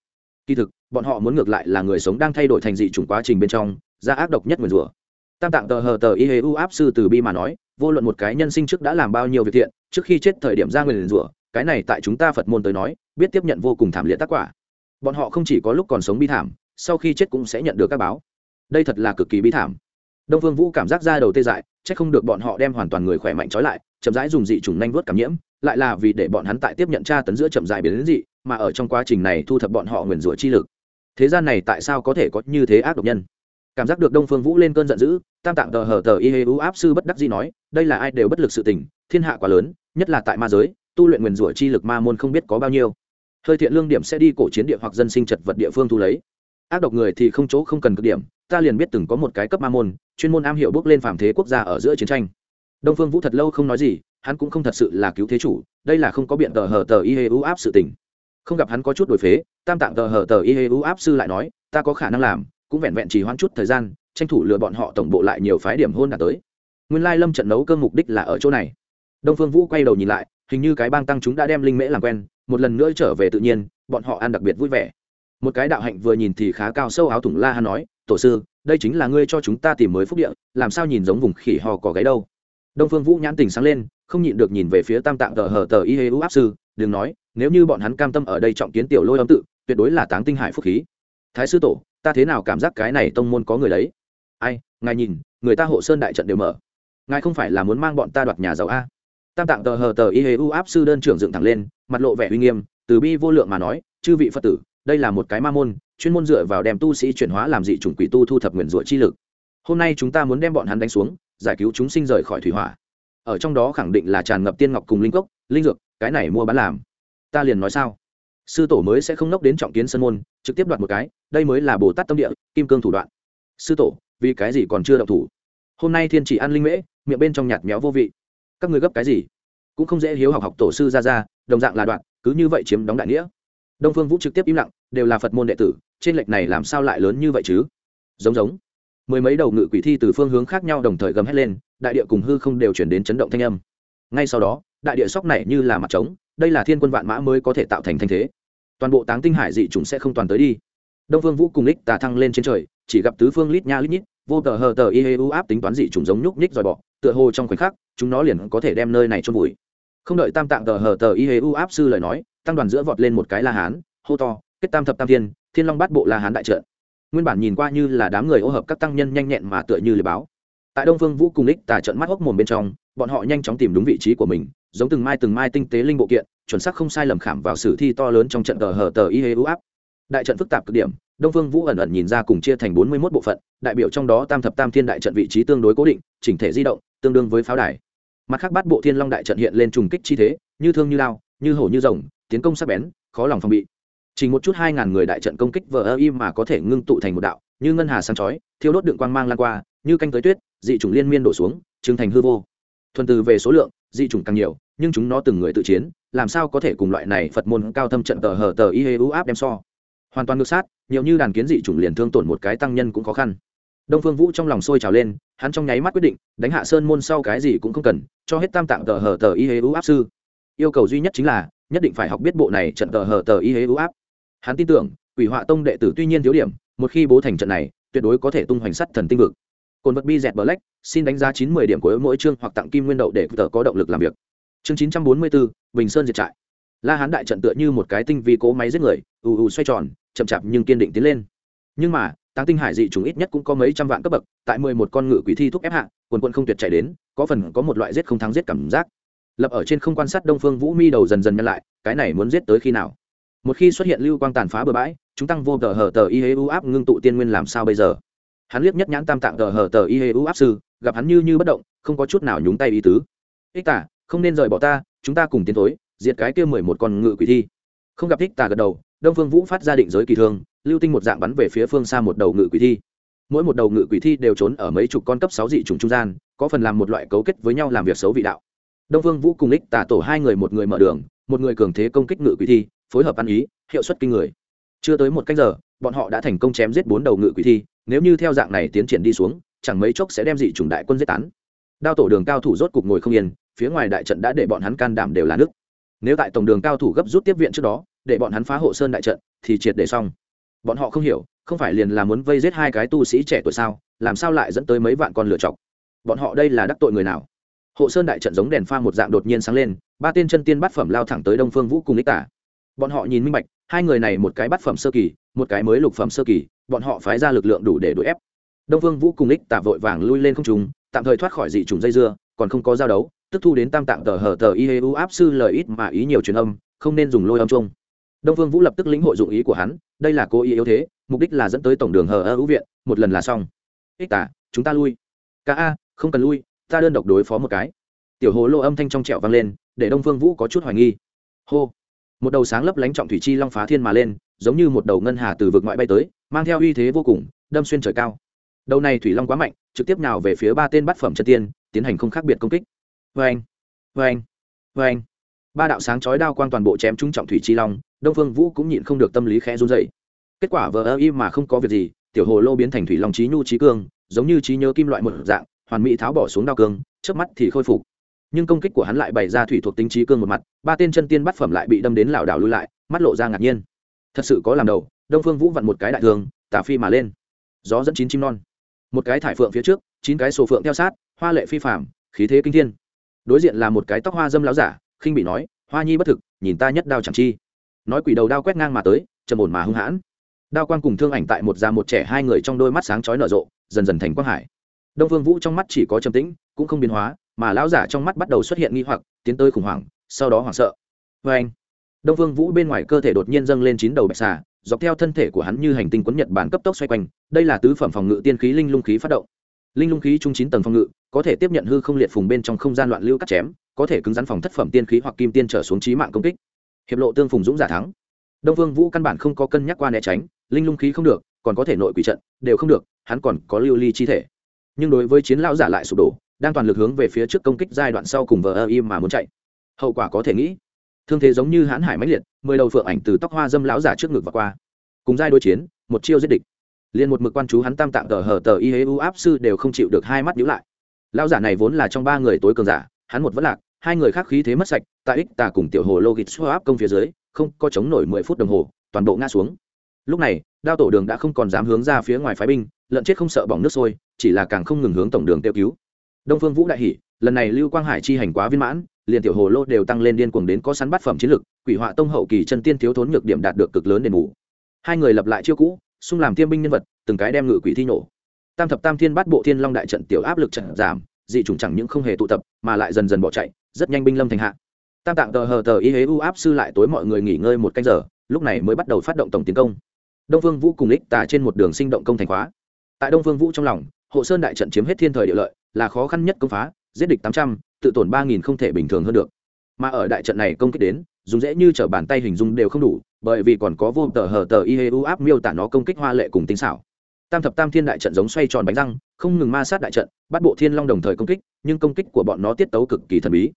Kỳ thực, bọn họ muốn ngược lại là người sống đang thay đổi thành dị chủng quá trình bên trong, ra ác độc nhất nguyền rủa. Tam tạng tờ hờ tờ y hê u áp sư từ bi mà nói, vô luận một cái nhân sinh trước đã làm bao nhiêu việc thiện, trước khi chết thời điểm ra nguyền rủa, cái này tại chúng ta phật môn tới nói, biết tiếp nhận vô cùng thảm liệt tác quả. Bọn họ không chỉ có lúc còn sống bi thảm, sau khi chết cũng sẽ nhận được các báo. Đây thật là cực kỳ bi thảm. Đông phương vũ cảm giác ra đầu tê dại c h ắ c không được bọn họ đem hoàn toàn người khỏe mạnh trói lại, chậm rãi dùng dị trùng nanh vớt cảm nhiễm lại là vì để bọn hắn tại tiếp nhận tra tấn giữa chậm dài biến đến dị, mà ở trong quá trình này thu thập bọn họ nguyền rủa chi lực. Thế gian này tại sao có thể có như thế ác độc nhân? Cảm giác được đông phương vũ lên cơn giận dữ, tam tạng tờ hờ tờ y hê u áp sư bất đắc dĩ nói, đây là ai đều bất lực sự tình, thiên hạ quá lớn, nhất là tại ma giới, tu luyện nguyền rủa chi lực ma môn không biết có bao nhiêu. Hơi thiện lương điểm sẽ đi cổ chiến địa hoặc dân sinh trật vật địa phương thu lấy. Ác độc người thì không chỗ không cần cực điểm, ta liền biết từng có một cái cấp ma môn, chuyên môn am hiểu bước lên phạm thế quốc gia ở giữa chiến tranh. Đông phương vũ thật lâu không nói gì hắn cũng không thật sự là cứu thế chủ, đây là không có biện tờ hờ tờ y hê u áp sự tình. Không gặp hắn có chút đổi phế, tam tạng tờ hờ tờ y hê u áp sư lại nói, ta có khả năng làm, cũng vẹn vẹn chỉ hoãn chút thời gian, tranh thủ lừa bọn họ tổng bộ lại nhiều phái điểm hôn đạt tới. Nguyên lai lâm trận nấu cơm mục đích là ở chỗ này. Đông phương vũ quay đầu nhìn lại, hình như cái bang tăng chúng đã đem linh mễ làm quen, một lần nữa trở về tự nhiên, bọn họ ăn đặc biệt vui vẻ. Một cái đạo hạnh vừa nhìn thì khá cao sâu áo thủng la hắn nói, tổ sư, đây chính là ngươi cho chúng ta tìm mới phúc địa, làm sao nhìn giống vùng khỉ hò cỏ gáy đâu? Đông phương vũ nhãn tình sáng lên không nhịn được nhìn về phía tam tạng tờ hờ tờ y hê u áp sư, đừng nói, nếu như bọn hắn cam tâm ở đây trọng kiến tiểu lôi âm tự, tuyệt đối là táng tinh hải phúc khí. Thái sư tổ, ta thế nào cảm giác cái này tông môn có người đấy? Ai, ngài nhìn, người ta hộ sơn đại trận đều mở. Ngài không phải là muốn mang bọn ta đoạt nhà giàu a. Tam tạng tờ hờ tờ y hê u áp sư đơn trưởng dựng thẳng lên, mặt lộ vẻ uy nghiêm, từ bi vô lượng mà nói, chư vị phật tử, đây là một cái ma môn, chuyên môn dựa vào đem tu sĩ chuyển hóa làm dị chủng quỷ tu thu thập nguyền rủa chi lực. Hôm nay chúng ta muốn đem bọn hắn đánh xuống, giải cứu chúng sinh rời khỏi thủy hỏa ở trong đó khẳng định là tràn ngập tiên ngọc cùng linh cốc, linh dược, cái này mua bán làm. Ta liền nói sao? Sư tổ mới sẽ không nốc đến trọng kiến sân môn, trực tiếp đoạt một cái, đây mới là bồ tát tâm địa, kim cương thủ đoạn. Sư tổ, vì cái gì còn chưa động thủ? Hôm nay thiên chỉ ăn linh mễ, miệng bên trong nhạt méo vô vị. Các người gấp cái gì? Cũng không dễ hiếu học học tổ sư ra ra, đồng dạng là đoạn, cứ như vậy chiếm đóng đại nghĩa. Đông phương vũ trực tiếp im lặng, đều là phật môn đệ tử, trên lệch này làm sao lại lớn như vậy chứ? Giống giống mười mấy đầu ngự quỷ thi từ phương hướng khác nhau đồng thời gầm hét lên, đại địa cùng hư không đều chuyển đến chấn động thanh âm. Ngay sau đó, đại địa sóc này như là mặt trống, đây là thiên quân vạn mã mới có thể tạo thành thanh thế. Toàn bộ táng tinh hải dị chúng sẽ không toàn tới đi. Đông phương vũ cùng lích tà thăng lên trên trời, chỉ gặp tứ phương lít nha lít nhít, vô tờ hờ tờ y hê u áp tính toán dị chúng giống nhúc nhích dòi bọ, tựa hồ trong khoảnh khắc, chúng nó liền có thể đem nơi này chôn vùi. Không đợi tam tạng tờ hờ tờ y hê u áp sư lời nói, tăng đoàn giữa vọt lên một cái la hán, hô to, kết tam thập tam thiên thiên long bát bộ la hán đại trợn nguyên bản nhìn qua như là đám người ô hợp các tăng nhân nhanh nhẹn mà tựa như lời báo. Tại đông phương vũ cùng lích tà trận mắt hốc mồm bên trong, bọn họ nhanh chóng tìm đúng vị trí của mình, giống từng mai từng mai tinh tế linh bộ kiện, chuẩn xác không sai lầm khảm vào sử thi to lớn trong trận tờ hờ tờ y hê u áp. Đại trận phức tạp cực điểm, đông phương vũ ẩn ẩn nhìn ra cùng chia thành bốn mươi một bộ phận, đại biểu trong đó tam thập tam thiên đại trận vị trí tương đối cố định, chỉnh thể di động, tương đương với pháo đài. Mặt khác bát bộ thiên long đại trận hiện lên trùng kích chi thế, như thương như lao như hổ như rồng, tiến công sắc bén, khó lòng phòng bị chỉ một chút hai ngàn người đại trận công kích vờ ơ im mà có thể ngưng tụ thành một đạo, như ngân hà sáng chói, thiêu đốt đựng quang mang lan qua, như canh tới tuyết, dị chủng liên miên đổ xuống, chứng thành hư vô. Thuần từ về số lượng, dị chủng càng nhiều, nhưng chúng nó từng người tự chiến, làm sao có thể cùng loại này phật môn cao thâm trận tờ hờ tờ y hê u áp đem so? Hoàn toàn ngược sát, nhiều như đàn kiến dị chủng liền thương tổn một cái tăng nhân cũng khó khăn. Đông phương vũ trong lòng sôi trào lên, hắn trong nháy mắt quyết định, đánh hạ sơn môn sau cái gì cũng không cần, cho hết tam tạng tờ hờ tờ y hê u áp sư. Yêu cầu duy nhất chính là, nhất định phải học biết bộ này trận tờ hờ tờ y hê u áp hắn tin tưởng, quỷ họa tông đệ tử tuy nhiên thiếu điểm, một khi bố thành trận này, tuyệt đối có thể tung hoành sắt thần tinh vực. Cồn vật bi dẹt black, xin đánh giá chín mươi điểm của mỗi chương hoặc tặng kim nguyên đậu để tờ có động lực làm việc. Chương chín trăm bốn mươi bốn, bình sơn diệt trại. La hán đại trận tựa như một cái tinh vi cố máy giết người, ù ù xoay tròn, chậm chạp nhưng kiên định tiến lên. Nhưng mà, táng tinh hải dị chúng ít nhất cũng có mấy trăm vạn cấp bậc, tại mười một con ngự quỷ thi thúc ép hạ, quần quân không tuyệt chạy đến, có phần có một loại giết không thắng giết cảm giác. Lập ở trên không quan sát đông phương vũ mi đầu dần dần nhăn lại, cái này muốn giết tới khi nào? Một khi xuất hiện lưu quang tàn phá bờ bãi, chúng tăng vô tờ hờ tờ y hê u áp ngưng tụ tiên nguyên làm sao bây giờ? Hắn liếc nhất nhãn tam tạng tờ hờ tờ y hê u áp sư, gặp hắn như như bất động, không có chút nào nhúng tay ý tứ. Ích tả không nên rời bỏ ta, chúng ta cùng tiến thối, diệt cái kia mười một con ngự quỷ thi. Không gặp ích tả gật đầu, đông phương vũ phát ra định giới kỳ thương lưu tinh một dạng bắn về phía phương xa một đầu ngự quỷ thi. Mỗi một đầu ngự quỷ thi đều trốn ở mấy chục con cấp sáu dị trùng trung gian, có phần làm một loại cấu kết với nhau làm việc xấu vị đạo. Đông phương vũ cùng ích tả tổ hai người một người mở đường, một người cường thế công kích ngự quỷ thi phối hợp ăn ý, hiệu suất kinh người. Chưa tới một cách giờ, bọn họ đã thành công chém giết bốn đầu ngự quỷ thi, nếu như theo dạng này tiến triển đi xuống, chẳng mấy chốc sẽ đem dị chủng đại quân giết tán. Đao tổ đường cao thủ rốt cục ngồi không yên, phía ngoài đại trận đã để bọn hắn can đảm đều là nước. Nếu tại tổng đường cao thủ gấp rút tiếp viện trước đó, để bọn hắn phá hộ sơn đại trận, thì triệt để xong. Bọn họ không hiểu, không phải liền là muốn vây giết hai cái tu sĩ trẻ tuổi sao, làm sao lại dẫn tới mấy vạn con lửa chọc? Bọn họ đây là đắc tội người nào? Hộ sơn đại trận giống đèn pha một dạng đột nhiên sáng lên, ba tên chân tiên bát phẩm lao thẳng tới đông phương vũ cùng ích tả bọn họ nhìn minh bạch, hai người này một cái bát phẩm sơ kỳ, một cái mới lục phẩm sơ kỳ, bọn họ phái ra lực lượng đủ để đuổi ép. Đông vương vũ cùng ních tả vội vàng lui lên không trùng tạm thời thoát khỏi dị trùng dây dưa, còn không có giao đấu, tức thu đến tam tạng tờ hở tờ y u áp sư lời ít mà ý nhiều truyền âm, không nên dùng lôi âm chung đông vương vũ lập tức lĩnh hội dụng ý của hắn, đây là cố ý yếu thế, mục đích là dẫn tới tổng đường hở ơ viện, một lần là xong. Ích tả, chúng ta lui. Ca a, không cần lui, ta đơn độc đối phó một cái. Tiểu hồ lô âm thanh trong trẹo vang lên, để đông vương vũ có chút hoài nghi. Hô một đầu sáng lấp lánh trọng thủy chi long phá thiên mà lên, giống như một đầu ngân hà từ vực ngoại bay tới, mang theo uy thế vô cùng, đâm xuyên trời cao. Đầu này thủy long quá mạnh, trực tiếp nào về phía ba tên bát phẩm chân tiên, tiến hành không khác biệt công kích. Vê anh vê anh vê anh ba đạo sáng chói đao quang toàn bộ chém trúng trọng thủy chi long, đông phương vũ cũng nhịn không được tâm lý khẽ run dậy kết quả vờ ơ y mà không có việc gì, tiểu hồ lô biến thành thủy long trí nhu trí cương, giống như trí nhớ kim loại một dạng, hoàn mỹ tháo bỏ xuống đao cương trước mắt thì khôi phục nhưng công kích của hắn lại bày ra thủy thuộc tính trí cương một mặt, ba tên chân tiên bắt phẩm lại bị đâm đến lảo đảo lui lại, mắt lộ ra ngạc nhiên. Thật sự có làm đầu, đông phương vũ vặn một cái đại thường tả phi mà lên. Gió dẫn chín chim non. Một cái thải phượng phía trước, chín cái sổ phượng theo sát, hoa lệ phi phạm khí thế kinh thiên. Đối diện là một cái tóc hoa dâm láo giả, khinh bị nói, hoa nhi bất thực, nhìn ta nhất đao chẳng chi. Nói quỷ đầu đao quét ngang mà tới, trầm ổn mà hung hãn. Đao quang cùng thương ảnh tại một già một trẻ hai người trong đôi mắt sáng chói nở rộ, dần dần thành quang hải. Đông phương vũ trong mắt chỉ có trầm tĩnh, cũng không biến hóa mà lão giả trong mắt bắt đầu xuất hiện nghi hoặc, tiến tới khủng hoảng, sau đó hoảng sợ. Vê anh, đông phương vũ bên ngoài cơ thể đột nhiên dâng lên chín đầu bạch xà, dọc theo thân thể của hắn như hành tinh quấn nhật bản cấp tốc xoay quanh, đây là tứ phẩm phòng ngự tiên khí linh lung khí phát động. Linh lung khí trung chín tầng phòng ngự, có thể tiếp nhận hư không liệt phùng bên trong không gian loạn lưu cắt chém, có thể cứng rắn phòng thất phẩm tiên khí hoặc kim tiên trở xuống trí mạng công kích. Hiệp lộ tương phùng dũng giả thắng. Đông vương vũ căn bản không có cân nhắc qua né tránh, linh lung khí không được, còn có thể nội quỷ trận, đều không được, hắn còn có lưu ly chi thể. Nhưng đối với chiến lão giả lại sụp đổ đang toàn lực hướng về phía trước công kích giai đoạn sau cùng vờ ơ im mà muốn chạy. Hậu quả có thể nghĩ, thương thế giống như hãn hải mãnh liệt, mười đầu phượng ảnh từ tóc hoa dâm lão giả trước ngực và qua. Cùng giai đối chiến, một chiêu giết địch. Liền một mực quan chú hắn tam tạng tờ hờ tờ y hế u áp sư đều không chịu được hai mắt nhíu lại. Lão giả này vốn là trong ba người tối cường giả, hắn một vẫn lạc, hai người khác khí thế mất sạch, tại ích tà cùng tiểu hồ lô gịt xô áp công phía dưới, không có chống nổi mười phút đồng hồ, toàn bộ ngã xuống. Lúc này, đao tổ đường đã không còn dám hướng ra phía ngoài phái binh, lợn chết không sợ bỏng nước sôi, chỉ là càng không ngừng hướng tổng đường tiêu cứu đông phương vũ đại hỷ lần này lưu quang hải chi hành quá viên mãn, liền tiểu hồ lô đều tăng lên điên cuồng đến có sắn bắt phẩm chiến lực, quỷ họa tông hậu kỳ chân tiên thiếu thốn nhược điểm đạt được cực lớn đền bù. Hai người lập lại chiêu cũ, xung làm tiêm binh nhân vật, từng cái đem ngự quỷ thi nổ. Tam thập tam thiên bát bộ thiên long đại trận tiểu áp lực trận giảm, dị chủng chẳng những không hề tụ tập, mà lại dần dần bỏ chạy, rất nhanh binh lâm thành hạ. Tam tạng tờ hờ tờ y hế u áp sư lại tối mọi người nghỉ ngơi một canh giờ, lúc này mới bắt đầu phát động tổng tiến công. Đông phương vũ cùng ích tà trên một đường sinh động công thành khóa. Tại đông phương vũ trong lòng hộ sơn đại trận chiếm hết thiên thời địa lợi, là khó khăn nhất công phá, giết địch tám trăm, tự tổn ba nghìn không thể bình thường hơn được. Mà ở đại trận này công kích đến, dùng dễ như t bàn tay hình dung đều không đủ, bởi vì còn có vô tờ hờ tờ y hê u áp miêu tả nó công kích hoa lệ cùng tinh xảo. Tam thập tam thiên đại trận giống xoay tròn bánh răng, không ngừng ma sát đại trận, bắt bộ thiên long đồng thời công kích, nhưng công kích của bọn nó tiết tấu cực kỳ thần bí.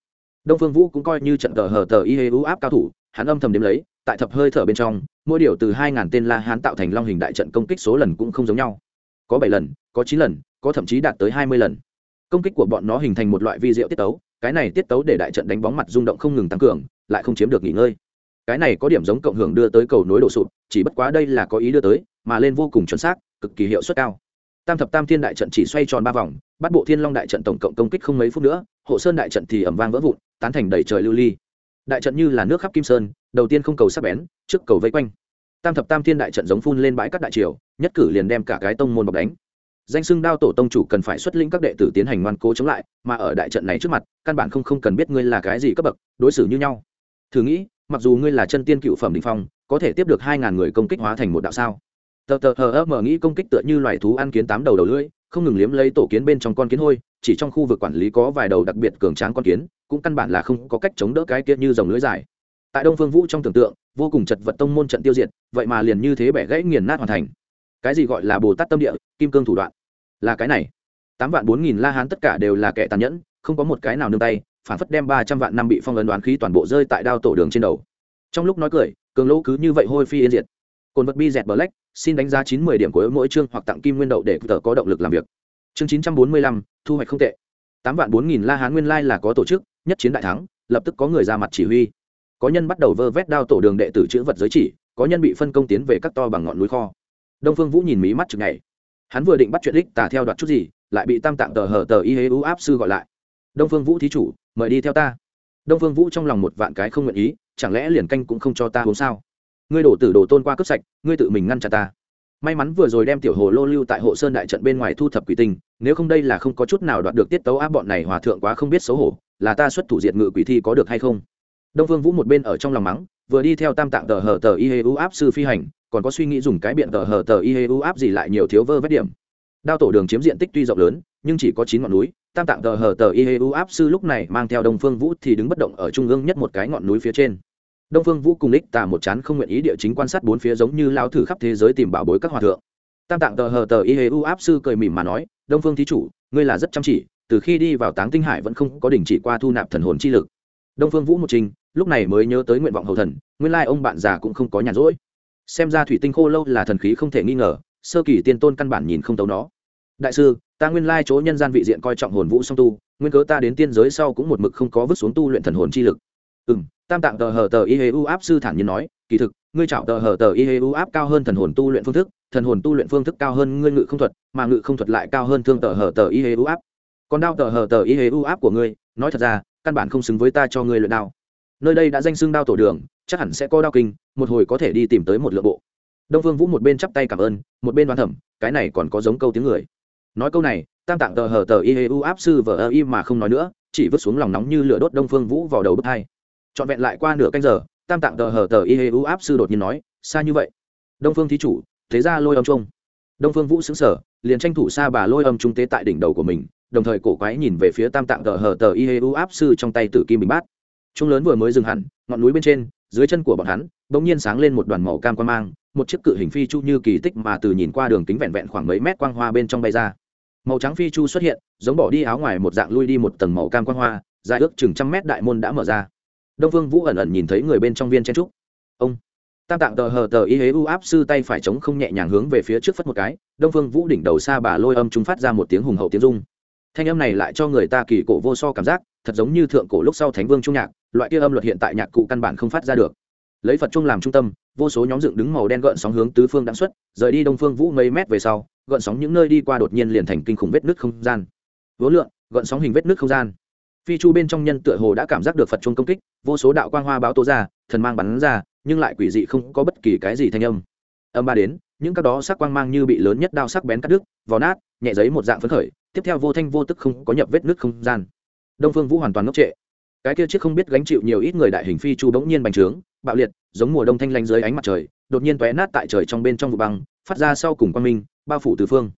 Đông phương vũ cũng coi như trận tờ hờ tờ y hê u áp cao thủ, hắn âm thầm đếm lấy, tại thập hơi thở bên trong, mỗi điều từ hai ngàn tên la hán tạo thành long hình đại trận công kích số lần cũng không giống nhau có bảy lần, có chín lần, có thậm chí đạt tới hai mươi lần. Công kích của bọn nó hình thành một loại vi diệu tiết tấu, cái này tiết tấu để đại trận đánh bóng mặt rung động không ngừng tăng cường, lại không chiếm được nghỉ ngơi. Cái này có điểm giống cộng hưởng đưa tới cầu nối đổ sụp, chỉ bất quá đây là có ý đưa tới, mà lên vô cùng chuẩn xác, cực kỳ hiệu suất cao. Tam thập tam thiên đại trận chỉ xoay tròn ba vòng, bắt bộ thiên long đại trận tổng cộng công kích không mấy phút nữa, hộ sơn đại trận thì ẩm vang vỡ vụn, tán thành đầy trời lưu ly. Đại trận như là nước khắp kim sơn, đầu tiên không cầu sắc bén, trước cầu vây quanh tam thập tam thiên đại trận giống phun lên bãi các đại triều, nhất cử liền đem cả cái tông môn bọc đánh. Danh xưng đao tổ tông chủ cần phải xuất lĩnh các đệ tử tiến hành ngoan cố chống lại, mà ở đại trận này trước mặt, căn bản không không cần biết ngươi là cái gì cấp bậc, đối xử như nhau. Thử nghĩ, mặc dù ngươi là chân tiên cựu phẩm đình phong, có thể tiếp được hai ngàn người công kích hóa thành một đạo sao? Tờ tờ hờ ơ, mở nghĩ công kích tựa như loài thú ăn kiến tám đầu đầu lưỡi, không ngừng liếm lấy tổ kiến bên trong con kiến hôi, chỉ trong khu vực quản lý có vài đầu đặc biệt cường tráng con kiến, cũng căn bản là không có cách chống đỡ cái kia như dòng lưỡi dài tại đông phương vũ trong tưởng tượng vô cùng chật vật tông môn trận tiêu diệt vậy mà liền như thế bẻ gãy nghiền nát hoàn thành. Cái gì gọi là bồ tát tâm địa kim cương thủ đoạn? Là cái này. Tám vạn bốn nghìn la hán tất cả đều là kẻ tàn nhẫn không có một cái nào nương tay phản phất đem ba trăm vạn năm bị phong ấn đoán khí toàn bộ rơi tại đao tổ đường trên đầu. Trong lúc nói cười cường lỗ cứ như vậy hôi phi yên diệt. Cồn vật bi dẹt bờ lách, xin đánh giá chín mươi điểm của mỗi chương hoặc tặng kim nguyên đậu để tờ có động lực làm việc. Chương chín trăm bốn mươi lăm thu hoạch không tệ. Tám vạn bốn nghìn la hán nguyên lai là có tổ chức nhất chiến đại thắng lập tức có người ra mặt chỉ huy có nhân bắt đầu vơ vét đao tổ đường đệ tử chữ vật giới chỉ, có nhân bị phân công tiến về các to bằng ngọn núi kho. Đông phương vũ nhìn mí mắt chừng ngày hắn vừa định bắt chuyện đích tà theo đoạt chút gì, lại bị tam tạng tờ hở tờ y hế ưu áp sư gọi lại. Đông phương vũ thí chủ, mời đi theo ta. Đông phương vũ trong lòng một vạn cái không nguyện ý, chẳng lẽ liền canh cũng không cho ta uống sao? Ngươi đổ tử đổ tôn qua cướp sạch, ngươi tự mình ngăn chặn ta. May mắn vừa rồi đem tiểu hồ lô lưu tại hộ sơn đại trận bên ngoài thu thập quỷ tinh, nếu không đây là không có chút nào đoạt được tiết tấu áp bọn này hòa thượng quá không biết xấu hổ, là ta xuất thủ diệt ngự quỷ thi có được hay không? Đông phương vũ một bên ở trong lòng mắng, vừa đi theo tam tạng tờ hờ tờ y hê u áp sư phi hành, còn có suy nghĩ dùng cái biện tờ hờ tờ y hê u áp gì lại nhiều thiếu vơ vét điểm. Đao tổ đường chiếm diện tích tuy rộng lớn, nhưng chỉ có chín ngọn núi, tam tạng tờ hờ tờ y hê u áp sư lúc này mang theo đông phương vũ thì đứng bất động ở trung ương nhất một cái ngọn núi phía trên. Đông phương vũ cùng đích tà một chán không nguyện ý địa chính quan sát bốn phía giống như lao thử khắp thế giới tìm bảo bối các hòa thượng. Tam tạng tờ hờ tờ y hê u áp sư cười mỉm mà nói, đông phương thí chủ, ngươi là rất chăm chỉ, từ khi đi vào táng tinh hải vẫn không có đình chỉ qua thu nạp thần hồn chi lực. Đông phương vũ một trình lúc này mới nhớ tới nguyện vọng hầu thần, nguyên lai ông bạn già cũng không có nhàn rỗi. Xem ra thủy tinh khô lâu là thần khí không thể nghi ngờ, sơ kỳ tiên tôn căn bản nhìn không tấu nó. Đại sư, ta nguyên lai chỗ nhân gian vị diện coi trọng hồn vũ song tu, nguyên cớ ta đến tiên giới sau cũng một mực không có vứt xuống tu luyện thần hồn chi lực. Ừ m tam tạng tờ hờ tờ y hê u áp sư thản nhiên nói, kỳ thực, ngươi chảo tờ hờ tờ y hê u áp cao hơn thần hồn tu luyện phương thức, thần hồn tu luyện phương thức cao hơn ngươi ngự không thuật, mà ngự không thuật lại cao hơn thương tờ hờ tờ y hê u áp. Còn đao tờ hờ tờ y hê u áp của ngươi, nói thật ra, căn bản không xứng với ta cho ngươi luyện đao nơi đây đã danh xưng đao tổ đường, chắc hẳn sẽ có đao kinh, một hồi có thể đi tìm tới một lượng bộ. Đông phương vũ một bên chắp tay cảm ơn, một bên đoán thẩm cái này còn có giống câu tiếng người. Nói câu này, tam tạng tờ hờ tờ y hê u áp sư vờ ơ y mà không nói nữa, chỉ vứt xuống lòng nóng như lửa đốt đông phương vũ vào đầu bước hai. Trọn vẹn lại qua nửa canh giờ, tam tạng tờ hờ tờ y hê u áp sư đột nhiên nói, xa như vậy. Đông phương thí chủ, thế ra lôi âm trung đông phương vũ xứng sở liền tranh thủ xa bà lôi âm trung tế tại đỉnh đầu của mình, đồng thời cổ quái nhìn về phía tam tạng tờ hờ tờ y hê u áp sư trong tay tử kim bình bát trung lớn vừa mới dừng hẳn, ngọn núi bên trên, dưới chân của bọn hắn, bỗng nhiên sáng lên một đoàn màu cam quan mang, một chiếc cự hình phi chu như kỳ tích mà từ nhìn qua đường kính vẹn vẹn khoảng mấy mét quang hoa bên trong bay ra. Màu trắng phi chu xuất hiện, giống bỏ đi áo ngoài một dạng lui đi một tầng màu cam quang hoa, dài ước chừng trăm mét đại môn đã mở ra. Đông vương vũ ẩn ẩn nhìn thấy người bên trong viên chen trúc. Ông, tam tạng tờ hờ tờ y hế u áp sư tay phải chống không nhẹ nhàng hướng về phía trước phất một cái, đông phương vũ đỉnh đầu xa bà lôi âm chúng phát ra một tiếng hùng hậu tiếng rung. thanh âm này lại cho người ta kỳ cổ vô so cảm giác, thật giống như thượng cổ lúc sau thánh vương trung nhạc loại kia âm luật hiện tại nhạc cụ căn bản không phát ra được. Lấy phật chung làm trung tâm, vô số nhóm dựng đứng màu đen gợn sóng hướng tứ phương đáng xuất, rời đi đông phương vũ mấy mét về sau, gợn sóng những nơi đi qua đột nhiên liền thành kinh khủng vết nước không gian. Vô lượng, gợn sóng hình vết nước không gian. Phi chu bên trong nhân tựa hồ đã cảm giác được phật chung công kích, vô số đạo quang hoa báo tố ra, thần mang bắn ra, nhưng lại quỷ dị không có bất kỳ cái gì thanh âm. Âm ba đến, những các đó sắc quang mang như bị lớn nhất đao sắc bén cắt đứt, vò nát, nhẹ giấy một dạng phấn khởi, tiếp theo vô thanh vô tức không có nhập vết nứt không gian. Đông phương vũ hoàn toàn ngốc trệ cái kia chiếc không biết gánh chịu nhiều ít người đại hình phi chu bỗng nhiên bành trướng, bạo liệt, giống mùa đông thanh lanh dưới ánh mặt trời, đột nhiên tóe nát tại trời trong bên trong vụ băng, phát ra sau cùng quang minh, bao phủ từ phương.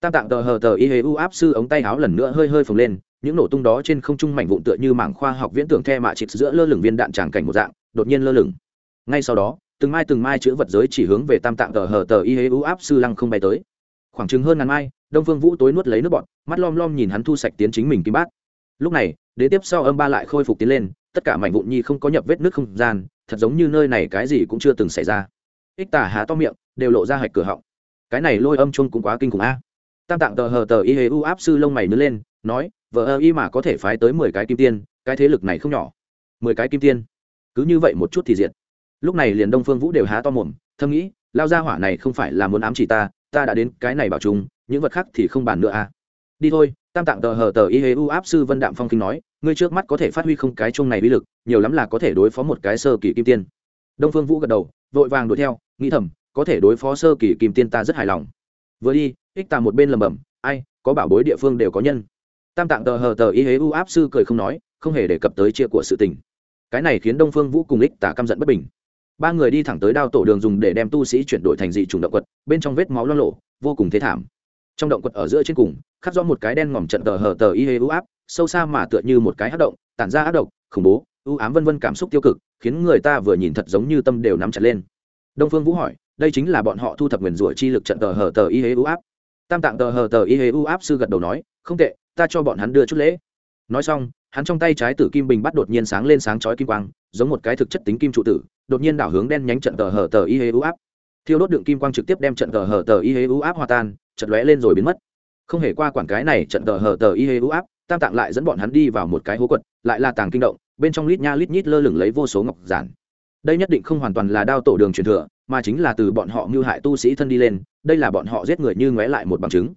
Tam tạng tờ hờ tờ y hê u áp sư ống tay áo lần nữa hơi hơi phồng lên, những nổ tung đó trên không trung mảnh vụn tựa như mảng khoa học viễn tưởng the mạ chịt giữa lơ lửng viên đạn tràng cảnh một dạng, đột nhiên lơ lửng. Ngay sau đó, từng mai từng mai chữ vật giới chỉ hướng về tam tạng tờ hờ tờ y hê u áp sư lăng không bay tới. Khoảng chừng hơn ngàn mai, đông phương vũ tối nuốt lấy nước bọn mắt lom lom nhìn hắn thu sạch tiến chính mình kim bát lúc này, đế tiếp sau âm ba lại khôi phục tiến lên, tất cả mảnh vụn nhi không có nhập vết nước không gian, thật giống như nơi này cái gì cũng chưa từng xảy ra. Ích tả há to miệng, đều lộ ra hạch cửa họng. Cái này lôi âm chung cũng quá kinh khủng a. Tam tạng tờ hờ tờ y hê u áp sư lông mày nứt lên, nói, vợ ơ y mà có thể phái tới mười cái kim tiên, cái thế lực này không nhỏ. Mười cái kim tiên? Cứ như vậy một chút thì diệt. Lúc này liền đông phương vũ đều há to mồm, thầm nghĩ, lao ra hỏa này không phải là muốn ám chỉ ta ta đã đến cái này bảo chúng những vật khác thì không bàn nữa a. Đi thôi tam tạng tờ hờ tờ y hê u áp sư vân đạm phong kinh nói, ngươi trước mắt có thể phát huy không cái chung này uy lực, nhiều lắm là có thể đối phó một cái sơ kỳ kim tiên. Đông phương vũ gật đầu, vội vàng đuổi theo, nghĩ thầm, có thể đối phó sơ kỳ kim tiên ta rất hài lòng. Vừa đi, ích tà một bên lầm bầm ai, có bảo bối địa phương đều có nhân. Tam tạng tờ hờ tờ y hế u áp sư cười không nói, không hề đề cập tới chia của sự tình. Cái này khiến đông phương vũ cùng ích tà căm giận bất bình. Ba người đi thẳng tới đao tổ đường dùng để đem tu sĩ chuyển đổi thành dị trùng động quật bên trong vết máu lo lộ vô cùng thế thảm trong động quật ở giữa trên cùng, khắc do một cái đen ngòm trận tờ hờ tờ y hê u áp, sâu xa mà tựa như một cái hát động, tản ra ác độc, khủng bố ưu ám vân vân cảm xúc tiêu cực, khiến người ta vừa nhìn thật giống như tâm đều nắm chặt lên. Đông phương vũ hỏi, đây chính là bọn họ thu thập nguyền rủa chi lực trận tờ hờ tờ y hê ưu áp. Tam tạng tờ hờ tờ y hê ưu áp sư gật đầu nói, không tệ, ta cho bọn hắn đưa chút lễ. Nói xong, hắn trong tay trái tử kim bình bắt đột nhiên sáng lên sáng chói kim quang, giống một cái thực chất tính kim trụ tử, đột nhiên đảo hướng đen nhánh trận tờ hờ tờ y hê ưu áp. Thiêu đốt đựng kim quang trực tiếp đem trận tờ hờ tờ y hế ưu áp hòa tan chật lóe lên rồi biến mất. Không hề qua quản cái này trận tờ hờ tờ y hê u áp, tam tạng lại dẫn bọn hắn đi vào một cái hố quật, lại là tàng kinh động, bên trong lít nha lít nhít lơ lửng lấy vô số ngọc giản. Đây nhất định không hoàn toàn là đao tổ đường truyền thừa, mà chính là từ bọn họ mưu hại tu sĩ thân đi lên, đây là bọn họ giết người như ngóe lại một bằng chứng.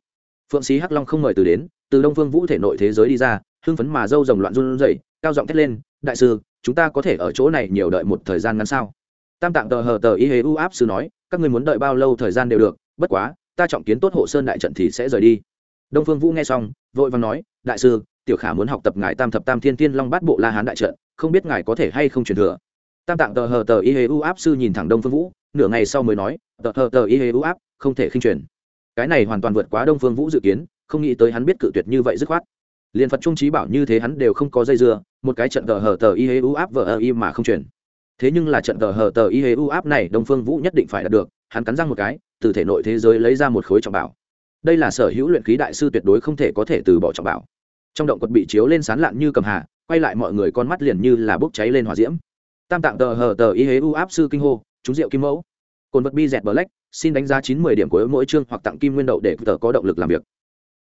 Phượng sĩ hắc long không mời từ đến, từ đông phương vũ thể nội thế giới đi ra, hưng phấn mà dâu rồng loạn run rẩy, cao giọng thét lên, đại sư, chúng ta có thể ở chỗ này nhiều đợi một thời gian ngắn sao? Tam tạng tờ hờ tờ y hế u áp sư nói, các người muốn đợi bao lâu thời gian đều được, bất quá ta trọng kiến tốt hộ sơn đại trận thì sẽ rời đi. Đông phương vũ nghe xong, vội và nói, đại sư, tiểu khả muốn học tập ngài tam thập tam thiên tiên long bát bộ la hán đại trận, không biết ngài có thể hay không truyền thừa? Tam tạng tờ hờ tờ y hê u áp sư nhìn thẳng đông phương vũ, nửa ngày sau mới nói, tờ hờ tờ y hê u áp, không thể khinh truyền. Cái này hoàn toàn vượt quá đông phương vũ dự kiến, không nghĩ tới hắn biết cự tuyệt như vậy dứt khoát. Liền phật trung trí bảo như thế hắn đều không có dây dưa, một cái trận tờ hờ tờ y hê u áp vờ ơ y mà không truyền. Thế nhưng là trận tờ hờ tờ y hê u áp này đông phương vũ nhất định phải đạt được hắn cắn răng một cái, từ thể nội thế giới lấy ra một khối trọng bảo. Đây là sở hữu luyện khí đại sư tuyệt đối không thể có thể từ bỏ trọng bảo. Trong động quật bị chiếu lên sán lạn như cầm hà, quay lại mọi người con mắt liền như là bốc cháy lên hỏa diễm. Tam tạng tờ hờ tờ y hế u áp sư kinh hô, chúng rượu kim mẫu. Cồn vật bi dẹt bờ lách xin đánh giá chín mươi điểm của mỗi chương hoặc tặng kim nguyên đậu để tờ có động lực làm việc.